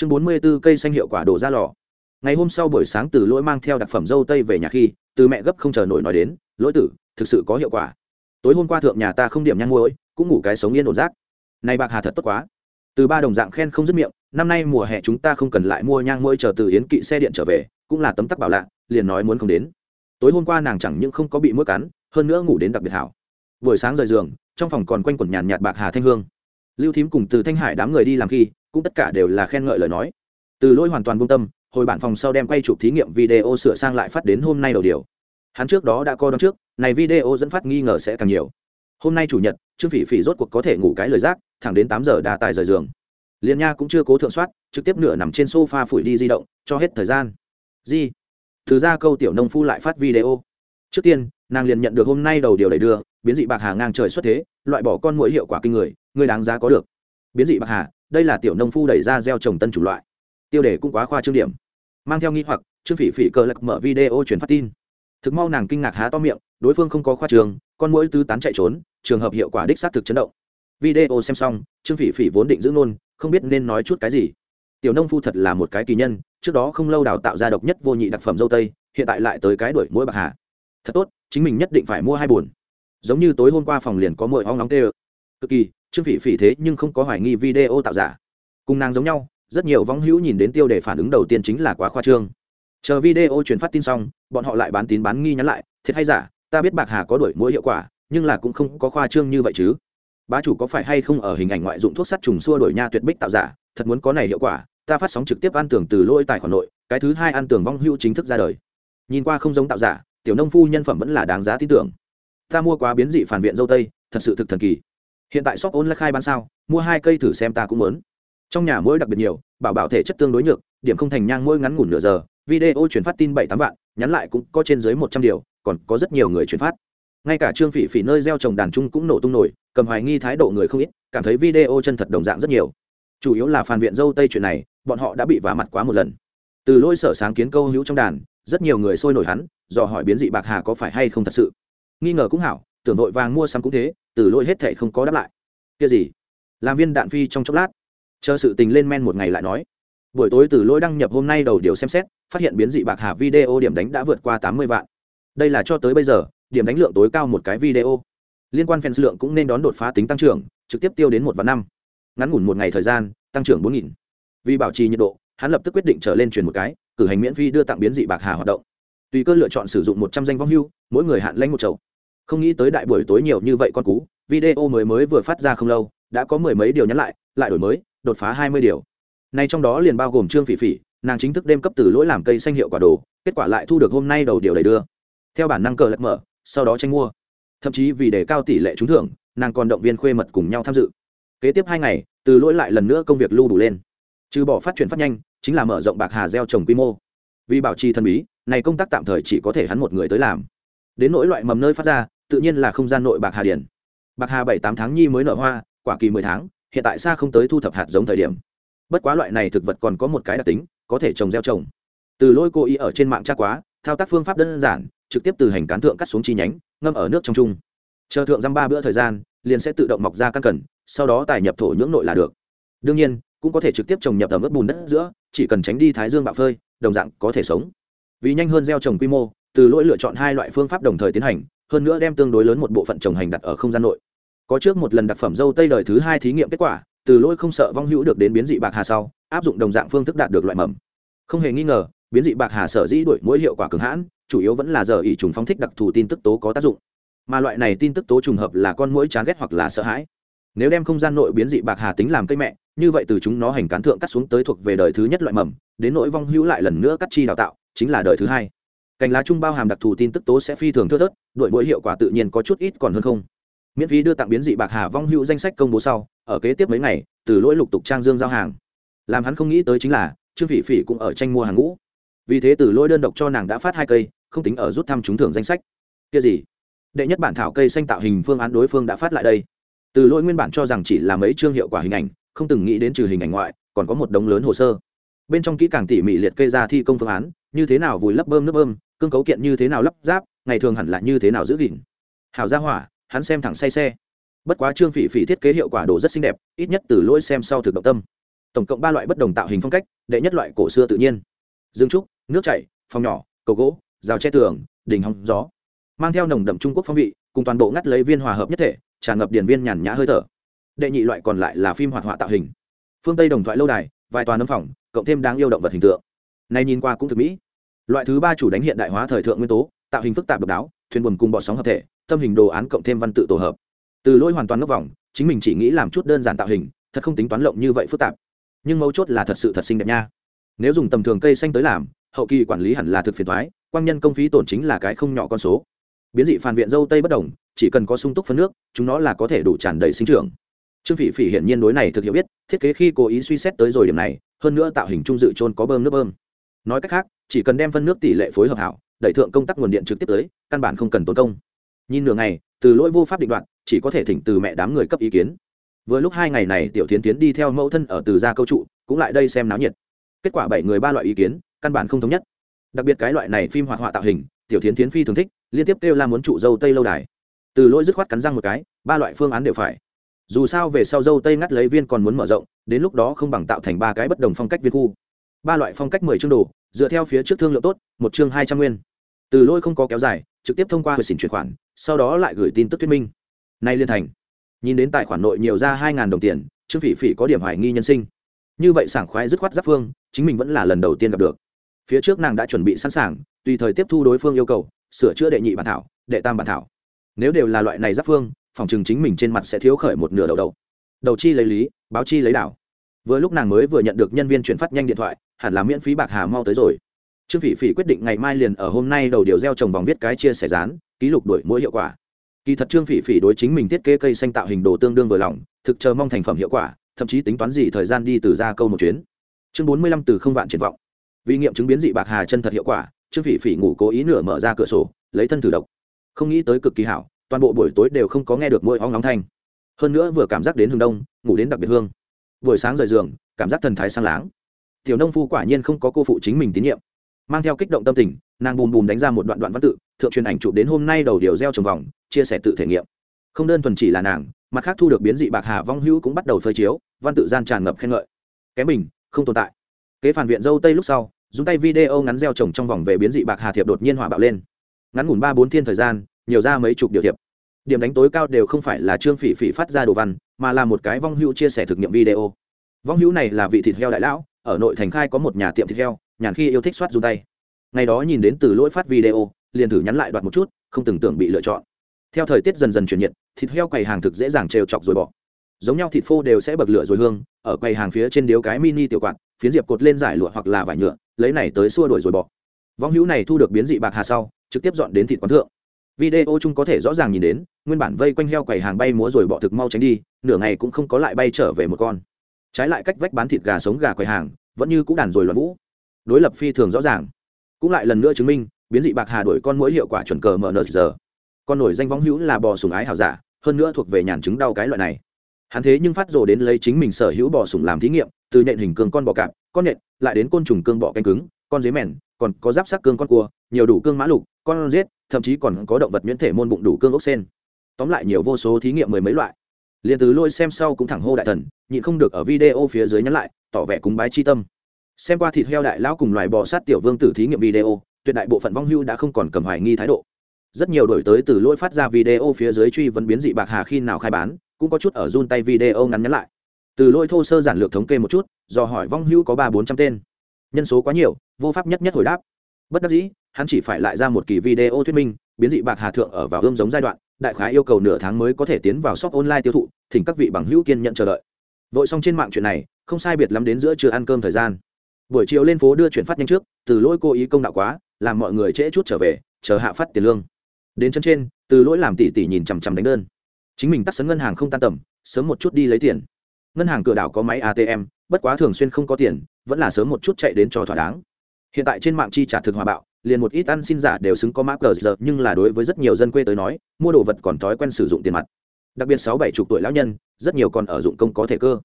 chương bốn mươi b ố cây xanh hiệu quả đổ ra lò. Ngày hôm sau buổi sáng, từ lỗi mang theo đặc phẩm dâu tây về nhà khi, từ mẹ gấp không chờ nổi nói đến, lỗi tử, thực sự có hiệu quả. Tối hôm qua thượng nhà ta không điểm nhang môi cũng ngủ cái sống yên ổn rác. Này bạc hà thật tốt quá. Từ ba đồng dạng khen không dứt miệng, năm nay mùa hè chúng ta không cần lại mua nhang môi chờ từ yến kỵ xe điện trở về, cũng là tấm tắc bảo lạ, liền nói muốn không đến. Tối hôm qua nàng chẳng những không có bị mũi cắn, hơn nữa ngủ đến đặc biệt hảo. Buổi sáng rời giường, trong phòng còn quanh quẩn nhàn nhạt bạc hà thanh hương. Lưu thím cùng từ thanh hải đám người đi làm khi cũng tất cả đều là khen ngợi lời nói. Từ lỗi hoàn toàn buông tâm, hồi bản phòng sau đem quay chụp thí nghiệm video sửa sang lại phát đến hôm nay đầu điều. Hắn trước đó đã coi đón trước, này video dẫn phát nghi ngờ sẽ càng nhiều. Hôm nay chủ nhật, trương phỉ phỉ rốt cuộc có thể ngủ cái lời rác, thẳng đến tám giờ đà tài rời giường. Liền nha cũng chưa cố thượng soát, trực tiếp nửa nằm trên sofa phủi đi di động, cho hết thời gian. Di, từ ra câu tiểu nông phu lại phát video. Trước tiên, nàng liền nhận được hôm nay đầu điều đẩy đưa, biến dị bạc hà ngang trời xuất thế, loại bỏ con mũi hiệu quả kinh người người đáng giá có được. Biến dị bạc hà đây là tiểu nông phu đẩy ra gieo trồng tân chủ loại. Tiêu đề cũng quá khoa trương điểm. Mang theo nghi hoặc, trương phỉ phỉ cờ lạc mở video truyền phát tin. Thực mau nàng kinh ngạc há to miệng, đối phương không có khoa trường, con mũi tứ tán chạy trốn, trường hợp hiệu quả đích xác thực chấn động. Video xem xong, trương phỉ phỉ vốn định giữ nôn không biết nên nói chút cái gì. Tiểu nông phu thật là một cái kỳ nhân, trước đó không lâu đào tạo ra độc nhất vô nhị đặc phẩm dâu tây, hiện tại lại tới cái đuổi mũi bạc hà. Thật tốt, chính mình nhất định phải mua hai bùn giống như tối hôm qua phòng liền có mũi hoang nóng tê ơ. Cực kỳ trương phỉ phỉ thế nhưng không có hoài nghi video tạo giả. Cùng nàng giống nhau, rất nhiều vong hữu nhìn đến tiêu đề phản ứng đầu tiên chính là quá khoa trương. Chờ video truyền phát tin xong, bọn họ lại bán tín bán nghi nhắn lại, thiệt hay giả, ta biết bạc hà có đổi mũi hiệu quả, nhưng là cũng không có khoa trương như vậy chứ. Bá chủ có phải hay không ở hình ảnh ngoại dụng thuốc sắt trùng xua đổi nha tuyệt bích tạo giả, thật muốn có này hiệu quả, ta phát sóng trực tiếp ăn tưởng từ lỗi tài khoản nội, cái thứ hai ăn tưởng vong hữu chính thức ra đời. Nhìn qua không giống tạo giả, tiểu nông phu nhân phẩm vẫn là đáng giá tin tưởng. Ta mua quá biến dị phản viện dâu tây, thật sự thực thần kỳ hiện tại shop ôn khai bán sao? Mua hai cây thử xem ta cũng muốn. Trong nhà mỗi đặc biệt nhiều, bảo bảo thể chất tương đối nhược, điểm không thành nhang mỗi ngắn ngủn nửa giờ. Video chuyển phát tin bảy tám vạn, nhắn lại cũng có trên dưới một trăm điều, còn có rất nhiều người chuyển phát. Ngay cả trương phỉ phỉ nơi gieo trồng đàn trung cũng nổ tung nổi, cầm hoài nghi thái độ người không ít, cảm thấy video chân thật đồng dạng rất nhiều. Chủ yếu là phản viện dâu tây chuyện này, bọn họ đã bị vả mặt quá một lần. Từ lôi sở sáng kiến câu hữu trong đàn, rất nhiều người sôi nổi hắn, dò hỏi biến dị bạc hà có phải hay không thật sự. Nghi ngờ cũng hảo, tưởng vội vàng mua sắm cũng thế từ lỗi hết thệ không có đáp lại. Kia gì? Làm viên đạn phi trong chốc lát. Chờ sự tình lên men một ngày lại nói. Buổi tối từ lỗi đăng nhập hôm nay đầu điều xem xét, phát hiện biến dị bạc hà video điểm đánh đã vượt qua tám mươi vạn. Đây là cho tới bây giờ, điểm đánh lượng tối cao một cái video. Liên quan fans lượng cũng nên đón đột phá tính tăng trưởng, trực tiếp tiêu đến một vạn năm. Ngắn ngủn một ngày thời gian, tăng trưởng bốn nghìn. Vì bảo trì nhiệt độ, hắn lập tức quyết định trở lên truyền một cái, cử hành miễn phí đưa tặng biến dị bạc hà hoạt động. Tùy cơ lựa chọn sử dụng một trăm danh vong hưu, mỗi người hạn lãnh một chậu không nghĩ tới đại buổi tối nhiều như vậy con cú, video mới mới vừa phát ra không lâu, đã có mười mấy điều nhắn lại lại đổi mới, đột phá hai mươi điều. Nay trong đó liền bao gồm trương phỉ phỉ, nàng chính thức đêm cấp từ lỗi làm cây xanh hiệu quả đồ, kết quả lại thu được hôm nay đầu điều đầy đưa. Theo bản năng cờ lật mở, sau đó tranh mua. Thậm chí vì để cao tỷ lệ trúng thưởng, nàng còn động viên khuê mật cùng nhau tham dự. Kế tiếp hai ngày, từ lỗi lại lần nữa công việc lưu đủ lên. Trừ bỏ phát triển phát nhanh, chính là mở rộng bạc hà gieo trồng quy mô. Vì bảo trì thần bí, này công tác tạm thời chỉ có thể hắn một người tới làm. Đến nỗi loại mầm nơi phát ra tự nhiên là không gian nội bạc hà điển. Bạc hà bảy tám tháng nhi mới nở hoa, quả kỳ mười tháng, hiện tại xa không tới thu thập hạt giống thời điểm. Bất quá loại này thực vật còn có một cái đặc tính, có thể trồng gieo trồng. Từ lôi cô ý ở trên mạng tra quá, thao tác phương pháp đơn giản, trực tiếp từ hành cán thượng cắt xuống chi nhánh, ngâm ở nước trong chung. Chờ thượng dăm ba bữa thời gian, liền sẽ tự động mọc ra căn cần, sau đó tài nhập thổ nhưỡng nội là được. Đương nhiên, cũng có thể trực tiếp trồng nhập ở mức bùn đất giữa, chỉ cần tránh đi thái dương bạo phơi, đồng dạng có thể sống. Vì nhanh hơn gieo trồng quy mô, từ lỗi lựa chọn hai loại phương pháp đồng thời tiến hành hơn nữa đem tương đối lớn một bộ phận trồng hành đặt ở không gian nội. Có trước một lần đặc phẩm dâu tây đời thứ hai thí nghiệm kết quả, từ lỗi không sợ vong hữu được đến biến dị bạc hà sau, áp dụng đồng dạng phương thức đạt được loại mầm. Không hề nghi ngờ, biến dị bạc hà sở dĩ đổi mỗi hiệu quả cường hãn, chủ yếu vẫn là giờ ỷ trùng phóng thích đặc thù tin tức tố có tác dụng. Mà loại này tin tức tố trùng hợp là con mũi chán ghét hoặc là sợ hãi. Nếu đem không gian nội biến dị bạc hà tính làm cây mẹ, như vậy từ chúng nó hành cán thượng cắt xuống tới thuộc về đời thứ nhất loại mầm, đến nỗi vong hữu lại lần nữa cắt chi đào tạo, chính là đời thứ hai cành lá chung bao hàm đặc thù tin tức tố sẽ phi thường thưa thớt, đội mỗi hiệu quả tự nhiên có chút ít còn hơn không. Miễn phí đưa tặng biến dị bạc hà vong hữu danh sách công bố sau, ở kế tiếp mấy ngày, từ lỗi lục tục trang dương giao hàng. Làm hắn không nghĩ tới chính là, trương phỉ phỉ cũng ở tranh mua hàng ngũ. Vì thế từ lỗi đơn độc cho nàng đã phát hai cây, không tính ở rút thăm trúng thưởng danh sách. Kia gì? Đệ nhất bản thảo cây xanh tạo hình phương án đối phương đã phát lại đây. Từ lỗi nguyên bản cho rằng chỉ là mấy chương hiệu quả hình ảnh, không từng nghĩ đến trừ hình ảnh ngoại, còn có một đống lớn hồ sơ. Bên trong kỹ càng tỉ mỉ liệt kê ra thi công phương án, như thế nào vùi lấp bơm nước bơm cương cấu kiện như thế nào lắp ráp, ngày thường hẳn là như thế nào giữ gìn. Hảo ra hỏa, hắn xem thẳng say xe. Bất quá trương phỉ phỉ thiết kế hiệu quả đồ rất xinh đẹp, ít nhất từ lỗi xem sau thực động tâm. Tổng cộng ba loại bất đồng tạo hình phong cách, đệ nhất loại cổ xưa tự nhiên. Dương trúc, nước chảy, phòng nhỏ, cầu gỗ, rào che tường đình hóng gió. Mang theo nồng đậm trung quốc phong vị, cùng toàn bộ ngắt lấy viên hòa hợp nhất thể, tràn ngập điển viên nhàn nhã hơi thở. Đệ nhị loại còn lại là phim hoạt họa tạo hình. Phương tây đồng thoại lâu đài, vài toàn âm phòng, cộng thêm đáng yêu động vật hình tượng. Này nhìn qua cũng thực mỹ loại thứ ba chủ đánh hiện đại hóa thời thượng nguyên tố, tạo hình phức tạp độc đáo, thuyền buồm cùng bọ sóng hợp thể, tâm hình đồ án cộng thêm văn tự tổ hợp. Từ lỗi hoàn toàn ngốc vòng, chính mình chỉ nghĩ làm chút đơn giản tạo hình, thật không tính toán lộng như vậy phức tạp. Nhưng mấu chốt là thật sự thật xinh đẹp nha. Nếu dùng tầm thường cây xanh tới làm, hậu kỳ quản lý hẳn là thực phiền thoái quang nhân công phí tổn chính là cái không nhỏ con số. Biến dị phản viện dâu tây bất đồng, chỉ cần có sung túc phân nước, chúng nó là có thể đủ tràn đầy sinh trưởng. Trương phỉ phỉ hiển nhiên đối này thực hiểu biết, thiết kế khi cố ý suy xét tới rồi điểm này, hơn nữa tạo hình trung dự trôn có bơm nước bơm nói cách khác, chỉ cần đem phân nước tỷ lệ phối hợp hảo, đẩy thượng công tắc nguồn điện trực tiếp tới, căn bản không cần tốn công. Nhìn nửa ngày, từ lỗi vô pháp định đoạn chỉ có thể thỉnh từ mẹ đám người cấp ý kiến. Vừa lúc hai ngày này tiểu tiến tiến đi theo mẫu thân ở từ gia câu trụ, cũng lại đây xem náo nhiệt. Kết quả bảy người ba loại ý kiến, căn bản không thống nhất. Đặc biệt cái loại này phim hoạt họa tạo hình, tiểu tiến tiến phi thường thích, liên tiếp kêu la muốn trụ dâu tây lâu đài. Từ lỗi dứt khoát cắn răng một cái, ba loại phương án đều phải. Dù sao về sau dâu tây ngắt lấy viên còn muốn mở rộng, đến lúc đó không bằng tạo thành ba cái bất đồng phong cách viên khu ba loại phong cách mười chương đồ, dựa theo phía trước thương lượng tốt, một chương hai trăm nguyên. Từ lôi không có kéo dài, trực tiếp thông qua hệ xỉn chuyển khoản, sau đó lại gửi tin tức thuyết minh. Nay liên thành. Nhìn đến tài khoản nội nhiều ra hai đồng tiền, trương phỉ phỉ có điểm hoài nghi nhân sinh. Như vậy sảng khoái dứt khoát giáp phương, chính mình vẫn là lần đầu tiên gặp được. Phía trước nàng đã chuẩn bị sẵn sàng, tùy thời tiếp thu đối phương yêu cầu, sửa chữa đệ nhị bản thảo, đệ tam bản thảo. Nếu đều là loại này giáp phương, phòng chừng chính mình trên mặt sẽ thiếu khởi một nửa đầu đầu. Đầu chi lấy lý, báo chi lấy đảo vừa lúc nàng mới vừa nhận được nhân viên chuyển phát nhanh điện thoại, hẳn là miễn phí bạc hà mau tới rồi. Trương phỉ phỉ quyết định ngày mai liền ở hôm nay đầu điều gieo trồng vòng viết cái chia sẻ rán ký lục đổi mỗi hiệu quả. Kỳ thật trương phỉ phỉ đối chính mình thiết kế cây xanh tạo hình đồ tương đương vừa lòng, thực chờ mong thành phẩm hiệu quả, thậm chí tính toán gì thời gian đi từ ra câu một chuyến. Chương bốn mươi lăm từ không vạn triển vọng. Vì nghiệm chứng biến dị bạc hà chân thật hiệu quả, trương phỉ phỉ ngủ cố ý nửa mở ra cửa sổ, lấy thân thử độc. Không nghĩ tới cực kỳ hảo, toàn bộ buổi tối đều không có nghe được môi ong nóng thanh. Hơn nữa vừa cảm giác đến hương đông, ngủ đến đặc biệt hương buổi sáng rời giường, cảm giác thần thái sang láng. Tiểu nông phu quả nhiên không có cô phụ chính mình tín nhiệm. Mang theo kích động tâm tình, nàng bùm bùm đánh ra một đoạn đoạn văn tự, thượng truyền ảnh chụp đến hôm nay đầu điều gieo trồng vòng, chia sẻ tự thể nghiệm. Không đơn thuần chỉ là nàng, mặt khác thu được biến dị bạc hà vong hữu cũng bắt đầu phơi chiếu, văn tự gian tràn ngập khen ngợi. Kém mình, không tồn tại. Kế phản viện dâu tây lúc sau, dùng tay video ngắn gieo trồng trong vòng về biến dị bạc hà thiệp đột nhiên hỏa bạo lên. Ngắn ngủn ba bốn thiên thời gian, nhiều ra mấy chục điều thiệp. Điểm đánh tối cao đều không phải là trương phỉ phỉ phát ra đồ văn mà là một cái vong hữu chia sẻ thực nghiệm video. Vong hữu này là vị thịt heo đại lão, ở nội thành khai có một nhà tiệm thịt heo, nhàn khi yêu thích soát dùng tay. Ngày đó nhìn đến từ lỗi phát video, liền thử nhắn lại đoạt một chút, không tưởng tưởng bị lựa chọn. Theo thời tiết dần dần chuyển nhiệt, thịt heo quầy hàng thực dễ dàng trêu chọc rồi bỏ. Giống nhau thịt phô đều sẽ bật lửa rồi hương, ở quầy hàng phía trên điếu cái mini tiểu quạt, phiến diệp cột lên giải lụa hoặc là vải nhựa, lấy này tới xua đuổi rồi bỏ. Vong hữu này thu được biến dị bạc hà sau, trực tiếp dọn đến thịt quán thượng video chung có thể rõ ràng nhìn đến, nguyên bản vây quanh heo quầy hàng bay múa rồi bọ thực mau tránh đi, nửa ngày cũng không có lại bay trở về một con. Trái lại cách vách bán thịt gà sống gà quầy hàng, vẫn như cũng đàn rồi loạn vũ. Đối lập phi thường rõ ràng. Cũng lại lần nữa chứng minh, biến dị bạc hà đổi con mỗi hiệu quả chuẩn cờ mở nợ giờ. Con nổi danh võng hữu là bò sùng ái hảo giả, hơn nữa thuộc về nhàn chứng đau cái loại này. Hắn thế nhưng phát rồ đến lấy chính mình sở hữu bò sùng làm thí nghiệm, từ nhện hình cương con bò cạp, con nhện, lại đến côn trùng cương bọ canh cứng, con dế mèn, còn có giáp sắc cương con cua, nhiều đủ cương mã lục, con rết thậm chí còn có động vật miễn thể môn bụng đủ cương ốc sen. Tóm lại nhiều vô số thí nghiệm mười mấy loại. Liền từ lôi xem sau cũng thẳng hô đại thần, nhịn không được ở video phía dưới nhắn lại, tỏ vẻ cúng bái chi tâm. Xem qua thịt heo đại lão cùng loài bò sát tiểu vương tử thí nghiệm video, tuyệt đại bộ phận vong hưu đã không còn cầm hoài nghi thái độ. Rất nhiều đổi tới từ lỗi phát ra video phía dưới truy vấn biến dị bạc hà khi nào khai bán, cũng có chút ở run tay video ngắn nhắn lại. Từ lỗi thô sơ giản lược thống kê một chút, do hỏi vong hưu có ba bốn trăm tên. Nhân số quá nhiều, vô pháp nhất nhất hồi đáp. Bất đắc dĩ hắn chỉ phải lại ra một kỳ video thuyết minh, biến dị bạc hà thượng ở vào ươm giống giai đoạn, đại khái yêu cầu nửa tháng mới có thể tiến vào shop online tiêu thụ, thỉnh các vị bằng hữu kiên nhận chờ đợi. Vội xong trên mạng chuyện này, không sai biệt lắm đến giữa trưa ăn cơm thời gian. Buổi chiều lên phố đưa chuyển phát nhanh trước, từ lỗi cố ý công đạo quá, làm mọi người trễ chút trở về, chờ hạ phát tiền lương. Đến chân trên, từ lỗi làm tỉ tỉ nhìn chằm chằm đánh đơn. Chính mình tắt sấn ngân hàng không tan tầm, sớm một chút đi lấy tiền. Ngân hàng cửa đảo có máy atm bất quá thường xuyên không có tiền, vẫn là sớm một chút chạy đến cho thỏa đáng. Hiện tại trên mạng chi trả thực hòa bạo liền một ít ăn xin giả đều xứng có mã cờ giờ, nhưng là đối với rất nhiều dân quê tới nói, mua đồ vật còn thói quen sử dụng tiền mặt. Đặc biệt sáu bảy chục tuổi lão nhân, rất nhiều còn ở dụng công có thể cơ.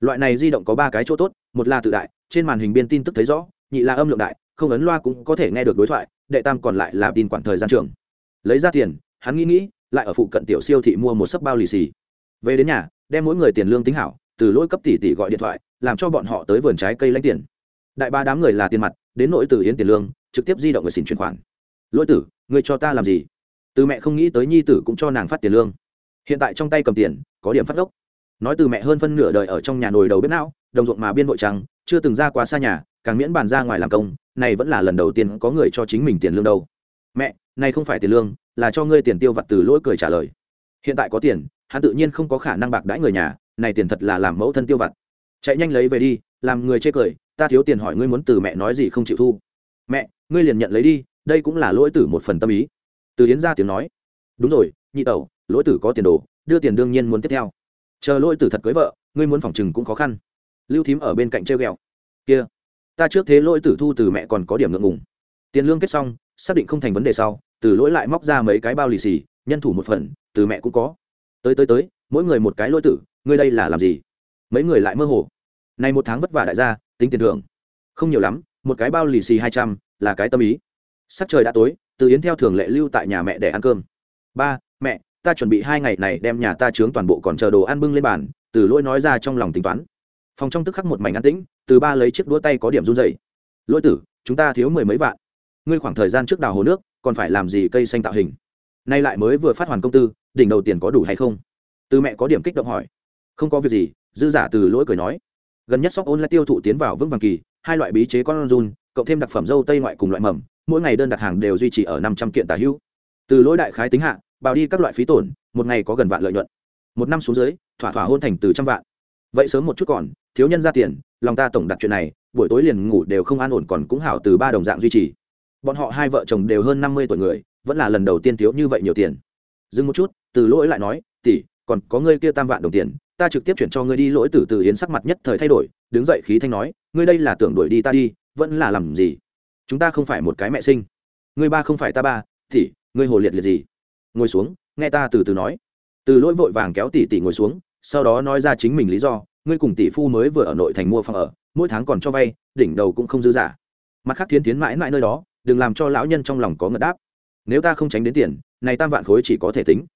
Loại này di động có ba cái chỗ tốt, một là tự đại, trên màn hình biên tin tức thấy rõ, nhị là âm lượng đại, không ấn loa cũng có thể nghe được đối thoại, đệ tam còn lại là tin quản thời gian trường. Lấy ra tiền, hắn nghĩ nghĩ, lại ở phụ cận tiểu siêu thị mua một sấp bao lì xì. Về đến nhà, đem mỗi người tiền lương tính hảo, từ lỗi cấp tỷ tỷ gọi điện thoại, làm cho bọn họ tới vườn trái cây lãnh tiền. Đại ba đám người là tiền mặt, đến nỗi từ yến tiền lương trực tiếp di động người xin chuyển khoản. Lỗi tử, ngươi cho ta làm gì? Từ mẹ không nghĩ tới nhi tử cũng cho nàng phát tiền lương. Hiện tại trong tay cầm tiền, có điểm phát ốc. Nói từ mẹ hơn phân nửa đời ở trong nhà nồi đầu bếp não, đồng ruộng mà biên vội trắng, chưa từng ra quá xa nhà, càng miễn bàn ra ngoài làm công, này vẫn là lần đầu tiên có người cho chính mình tiền lương đâu. Mẹ, này không phải tiền lương, là cho ngươi tiền tiêu vặt từ lỗi cười trả lời. Hiện tại có tiền, hắn tự nhiên không có khả năng bạc đãi người nhà, này tiền thật là làm mẫu thân tiêu vặt. Chạy nhanh lấy về đi, làm người chê cười, ta thiếu tiền hỏi ngươi muốn từ mẹ nói gì không chịu thu. Mẹ ngươi liền nhận lấy đi, đây cũng là lỗi tử một phần tâm ý. Từ yến ra tiếng nói. Đúng rồi, nhị tẩu, lỗi tử có tiền đồ, đưa tiền đương nhiên muốn tiếp theo. Chờ lỗi tử thật cưới vợ, ngươi muốn phòng chừng cũng khó khăn. Lưu thím ở bên cạnh treo ghẹo. Kia, ta trước thế lỗi tử thu từ mẹ còn có điểm ngượng ngùng. Tiền lương kết xong, xác định không thành vấn đề sau, từ lỗi lại móc ra mấy cái bao lì xì, nhân thủ một phần, từ mẹ cũng có. Tới tới tới, mỗi người một cái lỗi tử, ngươi đây là làm gì? Mấy người lại mơ hồ. Này một tháng vất vả đại gia, tính tiền thưởng. Không nhiều lắm một cái bao lì xì hai trăm, là cái tâm ý. Sắc trời đã tối, từ yến theo thường lệ lưu tại nhà mẹ để ăn cơm. Ba, mẹ, ta chuẩn bị hai ngày này đem nhà ta chướng toàn bộ còn chờ đồ ăn bưng lên bàn, từ lỗi nói ra trong lòng tính toán. Phòng trong tức khắc một mảnh an tĩnh, từ ba lấy chiếc đũa tay có điểm run dày lỗi tử, chúng ta thiếu mười mấy vạn. Ngươi khoảng thời gian trước đào hồ nước, còn phải làm gì cây xanh tạo hình? Nay lại mới vừa phát hoàn công tư, đỉnh đầu tiền có đủ hay không? Từ mẹ có điểm kích động hỏi. Không có việc gì, dư giả từ lỗi cười nói. Gần nhất sóc ôn lại tiêu thụ tiến vào vững vàng kỳ hai loại bí chế con run, cộng thêm đặc phẩm dâu tây ngoại cùng loại mầm, mỗi ngày đơn đặt hàng đều duy trì ở năm trăm kiện tả hữu. Từ lỗi đại khái tính hạ, bào đi các loại phí tổn, một ngày có gần vạn lợi nhuận. Một năm xuống dưới, thỏa thỏa hôn thành từ trăm vạn. Vậy sớm một chút còn, thiếu nhân ra tiền, lòng ta tổng đặt chuyện này, buổi tối liền ngủ đều không an ổn còn cũng hảo từ ba đồng dạng duy trì. Bọn họ hai vợ chồng đều hơn năm mươi tuổi người, vẫn là lần đầu tiên thiếu như vậy nhiều tiền. Dừng một chút, từ lỗi lại nói, tỷ, còn có ngươi kia tam vạn đồng tiền, ta trực tiếp chuyển cho ngươi đi lỗi từ từ yến sắc mặt nhất thời thay đổi đứng dậy khí thanh nói, ngươi đây là tưởng đuổi đi ta đi, vẫn là làm gì? Chúng ta không phải một cái mẹ sinh. Ngươi ba không phải ta ba, tỷ, ngươi hồ liệt liệt gì? Ngồi xuống, nghe ta từ từ nói. Từ lỗi vội vàng kéo tỷ tỷ ngồi xuống, sau đó nói ra chính mình lý do, ngươi cùng tỷ phu mới vừa ở nội thành mua phòng ở, mỗi tháng còn cho vay, đỉnh đầu cũng không dư giả. Mặt khác thiến tiến mãi mãi nơi đó, đừng làm cho lão nhân trong lòng có ngật đáp. Nếu ta không tránh đến tiền, này tam vạn khối chỉ có thể tính.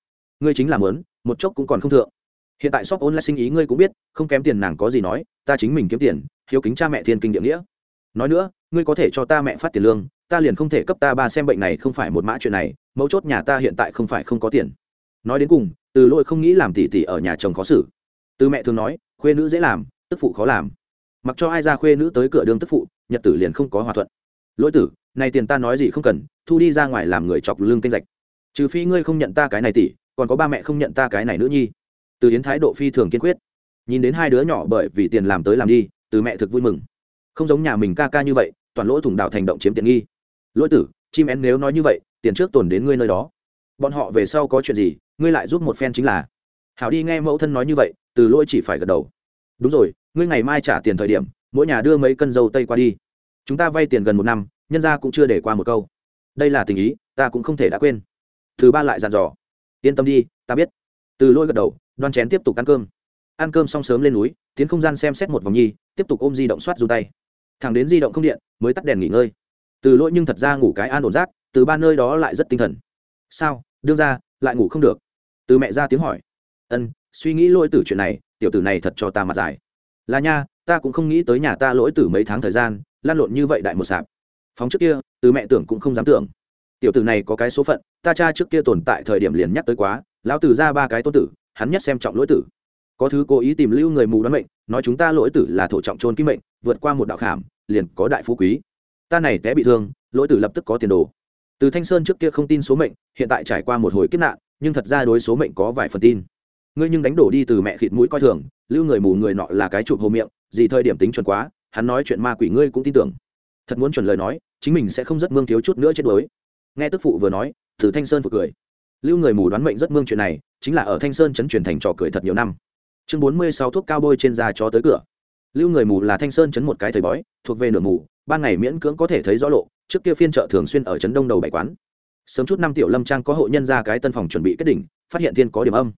Ngươi chính là mớn một chốc cũng còn không thượng hiện tại shop online sinh ý ngươi cũng biết, không kém tiền nàng có gì nói, ta chính mình kiếm tiền, hiếu kính cha mẹ thiên kinh địa nghĩa. Nói nữa, ngươi có thể cho ta mẹ phát tiền lương, ta liền không thể cấp ta ba xem bệnh này không phải một mã chuyện này, mấu chốt nhà ta hiện tại không phải không có tiền. Nói đến cùng, từ lỗi không nghĩ làm tỉ tỉ ở nhà chồng khó xử. Từ mẹ thường nói, khuê nữ dễ làm, tức phụ khó làm. Mặc cho ai ra khuê nữ tới cửa đường tức phụ, nhật tử liền không có hòa thuận. Lỗi tử, này tiền ta nói gì không cần, thu đi ra ngoài làm người chọc lương kinh rạch. Trừ phi ngươi không nhận ta cái này tỷ còn có ba mẹ không nhận ta cái này nữ nhi từ yến thái độ phi thường kiên quyết. Nhìn đến hai đứa nhỏ bởi vì tiền làm tới làm đi, từ mẹ thực vui mừng. Không giống nhà mình ca ca như vậy, toàn lỗ thủng đào thành động chiếm tiện nghi. Lỗi tử, chim én nếu nói như vậy, tiền trước tồn đến ngươi nơi đó. Bọn họ về sau có chuyện gì, ngươi lại giúp một phen chính là. Hảo đi nghe mẫu thân nói như vậy, từ lỗi chỉ phải gật đầu. Đúng rồi, ngươi ngày mai trả tiền thời điểm, mỗi nhà đưa mấy cân dầu tây qua đi. Chúng ta vay tiền gần một năm, nhân ra cũng chưa để qua một câu. Đây là tình ý, ta cũng không thể đã quên. Thứ ba lại dặn dò. Yên tâm đi, ta biết. Từ lỗi gật đầu đoan chén tiếp tục ăn cơm. Ăn cơm xong sớm lên núi, tiến không gian xem xét một vòng nhi, tiếp tục ôm di động soát dù tay. Thẳng đến di động không điện, mới tắt đèn nghỉ ngơi. Từ lỗi nhưng thật ra ngủ cái an ổn rác, từ ba nơi đó lại rất tinh thần. Sao? Đương ra, lại ngủ không được. Từ mẹ ra tiếng hỏi. Ân, suy nghĩ lỗi tử chuyện này, tiểu tử này thật cho ta mặt dài. Là nha, ta cũng không nghĩ tới nhà ta lỗi tử mấy tháng thời gian, lan lộn như vậy đại một sạp. Phóng trước kia, từ mẹ tưởng cũng không dám tưởng. Tiểu tử này có cái số phận, ta cha trước kia tồn tại thời điểm liền nhắc tới quá, lão tử ra ba cái tô tử hắn nhất xem trọng lỗi tử. Có thứ cố ý tìm lưu người mù đoán mệnh, nói chúng ta lỗi tử là thổ trọng trôn kim mệnh, vượt qua một đạo khảm, liền có đại phú quý. Ta này té bị thương, lỗi tử lập tức có tiền đồ. Từ thanh sơn trước kia không tin số mệnh, hiện tại trải qua một hồi kiếp nạn, nhưng thật ra đối số mệnh có vài phần tin. Ngươi nhưng đánh đổ đi từ mẹ khịt mũi coi thường, lưu người mù người nọ là cái chụp hồ miệng, gì thời điểm tính chuẩn quá, hắn nói chuyện ma quỷ ngươi cũng tin tưởng. Thật muốn chuẩn lời nói, chính mình sẽ không rất mương thiếu chút nữa chết đuối. Nghe tức phụ vừa nói, từ thanh sơn vừa cười lưu người mù đoán mệnh rất mương chuyện này, chính là ở thanh sơn chấn truyền thành trò cười thật nhiều năm. Chương bốn mươi sáu thuốc cao bôi trên da cho tới cửa. Lưu người mù là thanh sơn chấn một cái thời bói, thuộc về nửa mù, ban ngày miễn cưỡng có thể thấy rõ lộ, trước kia phiên chợ thường xuyên ở trấn đông đầu bảy quán. Sớm chút năm tiểu lâm trang có hộ nhân ra cái tân phòng chuẩn bị kết đỉnh, phát hiện thiên có điểm âm.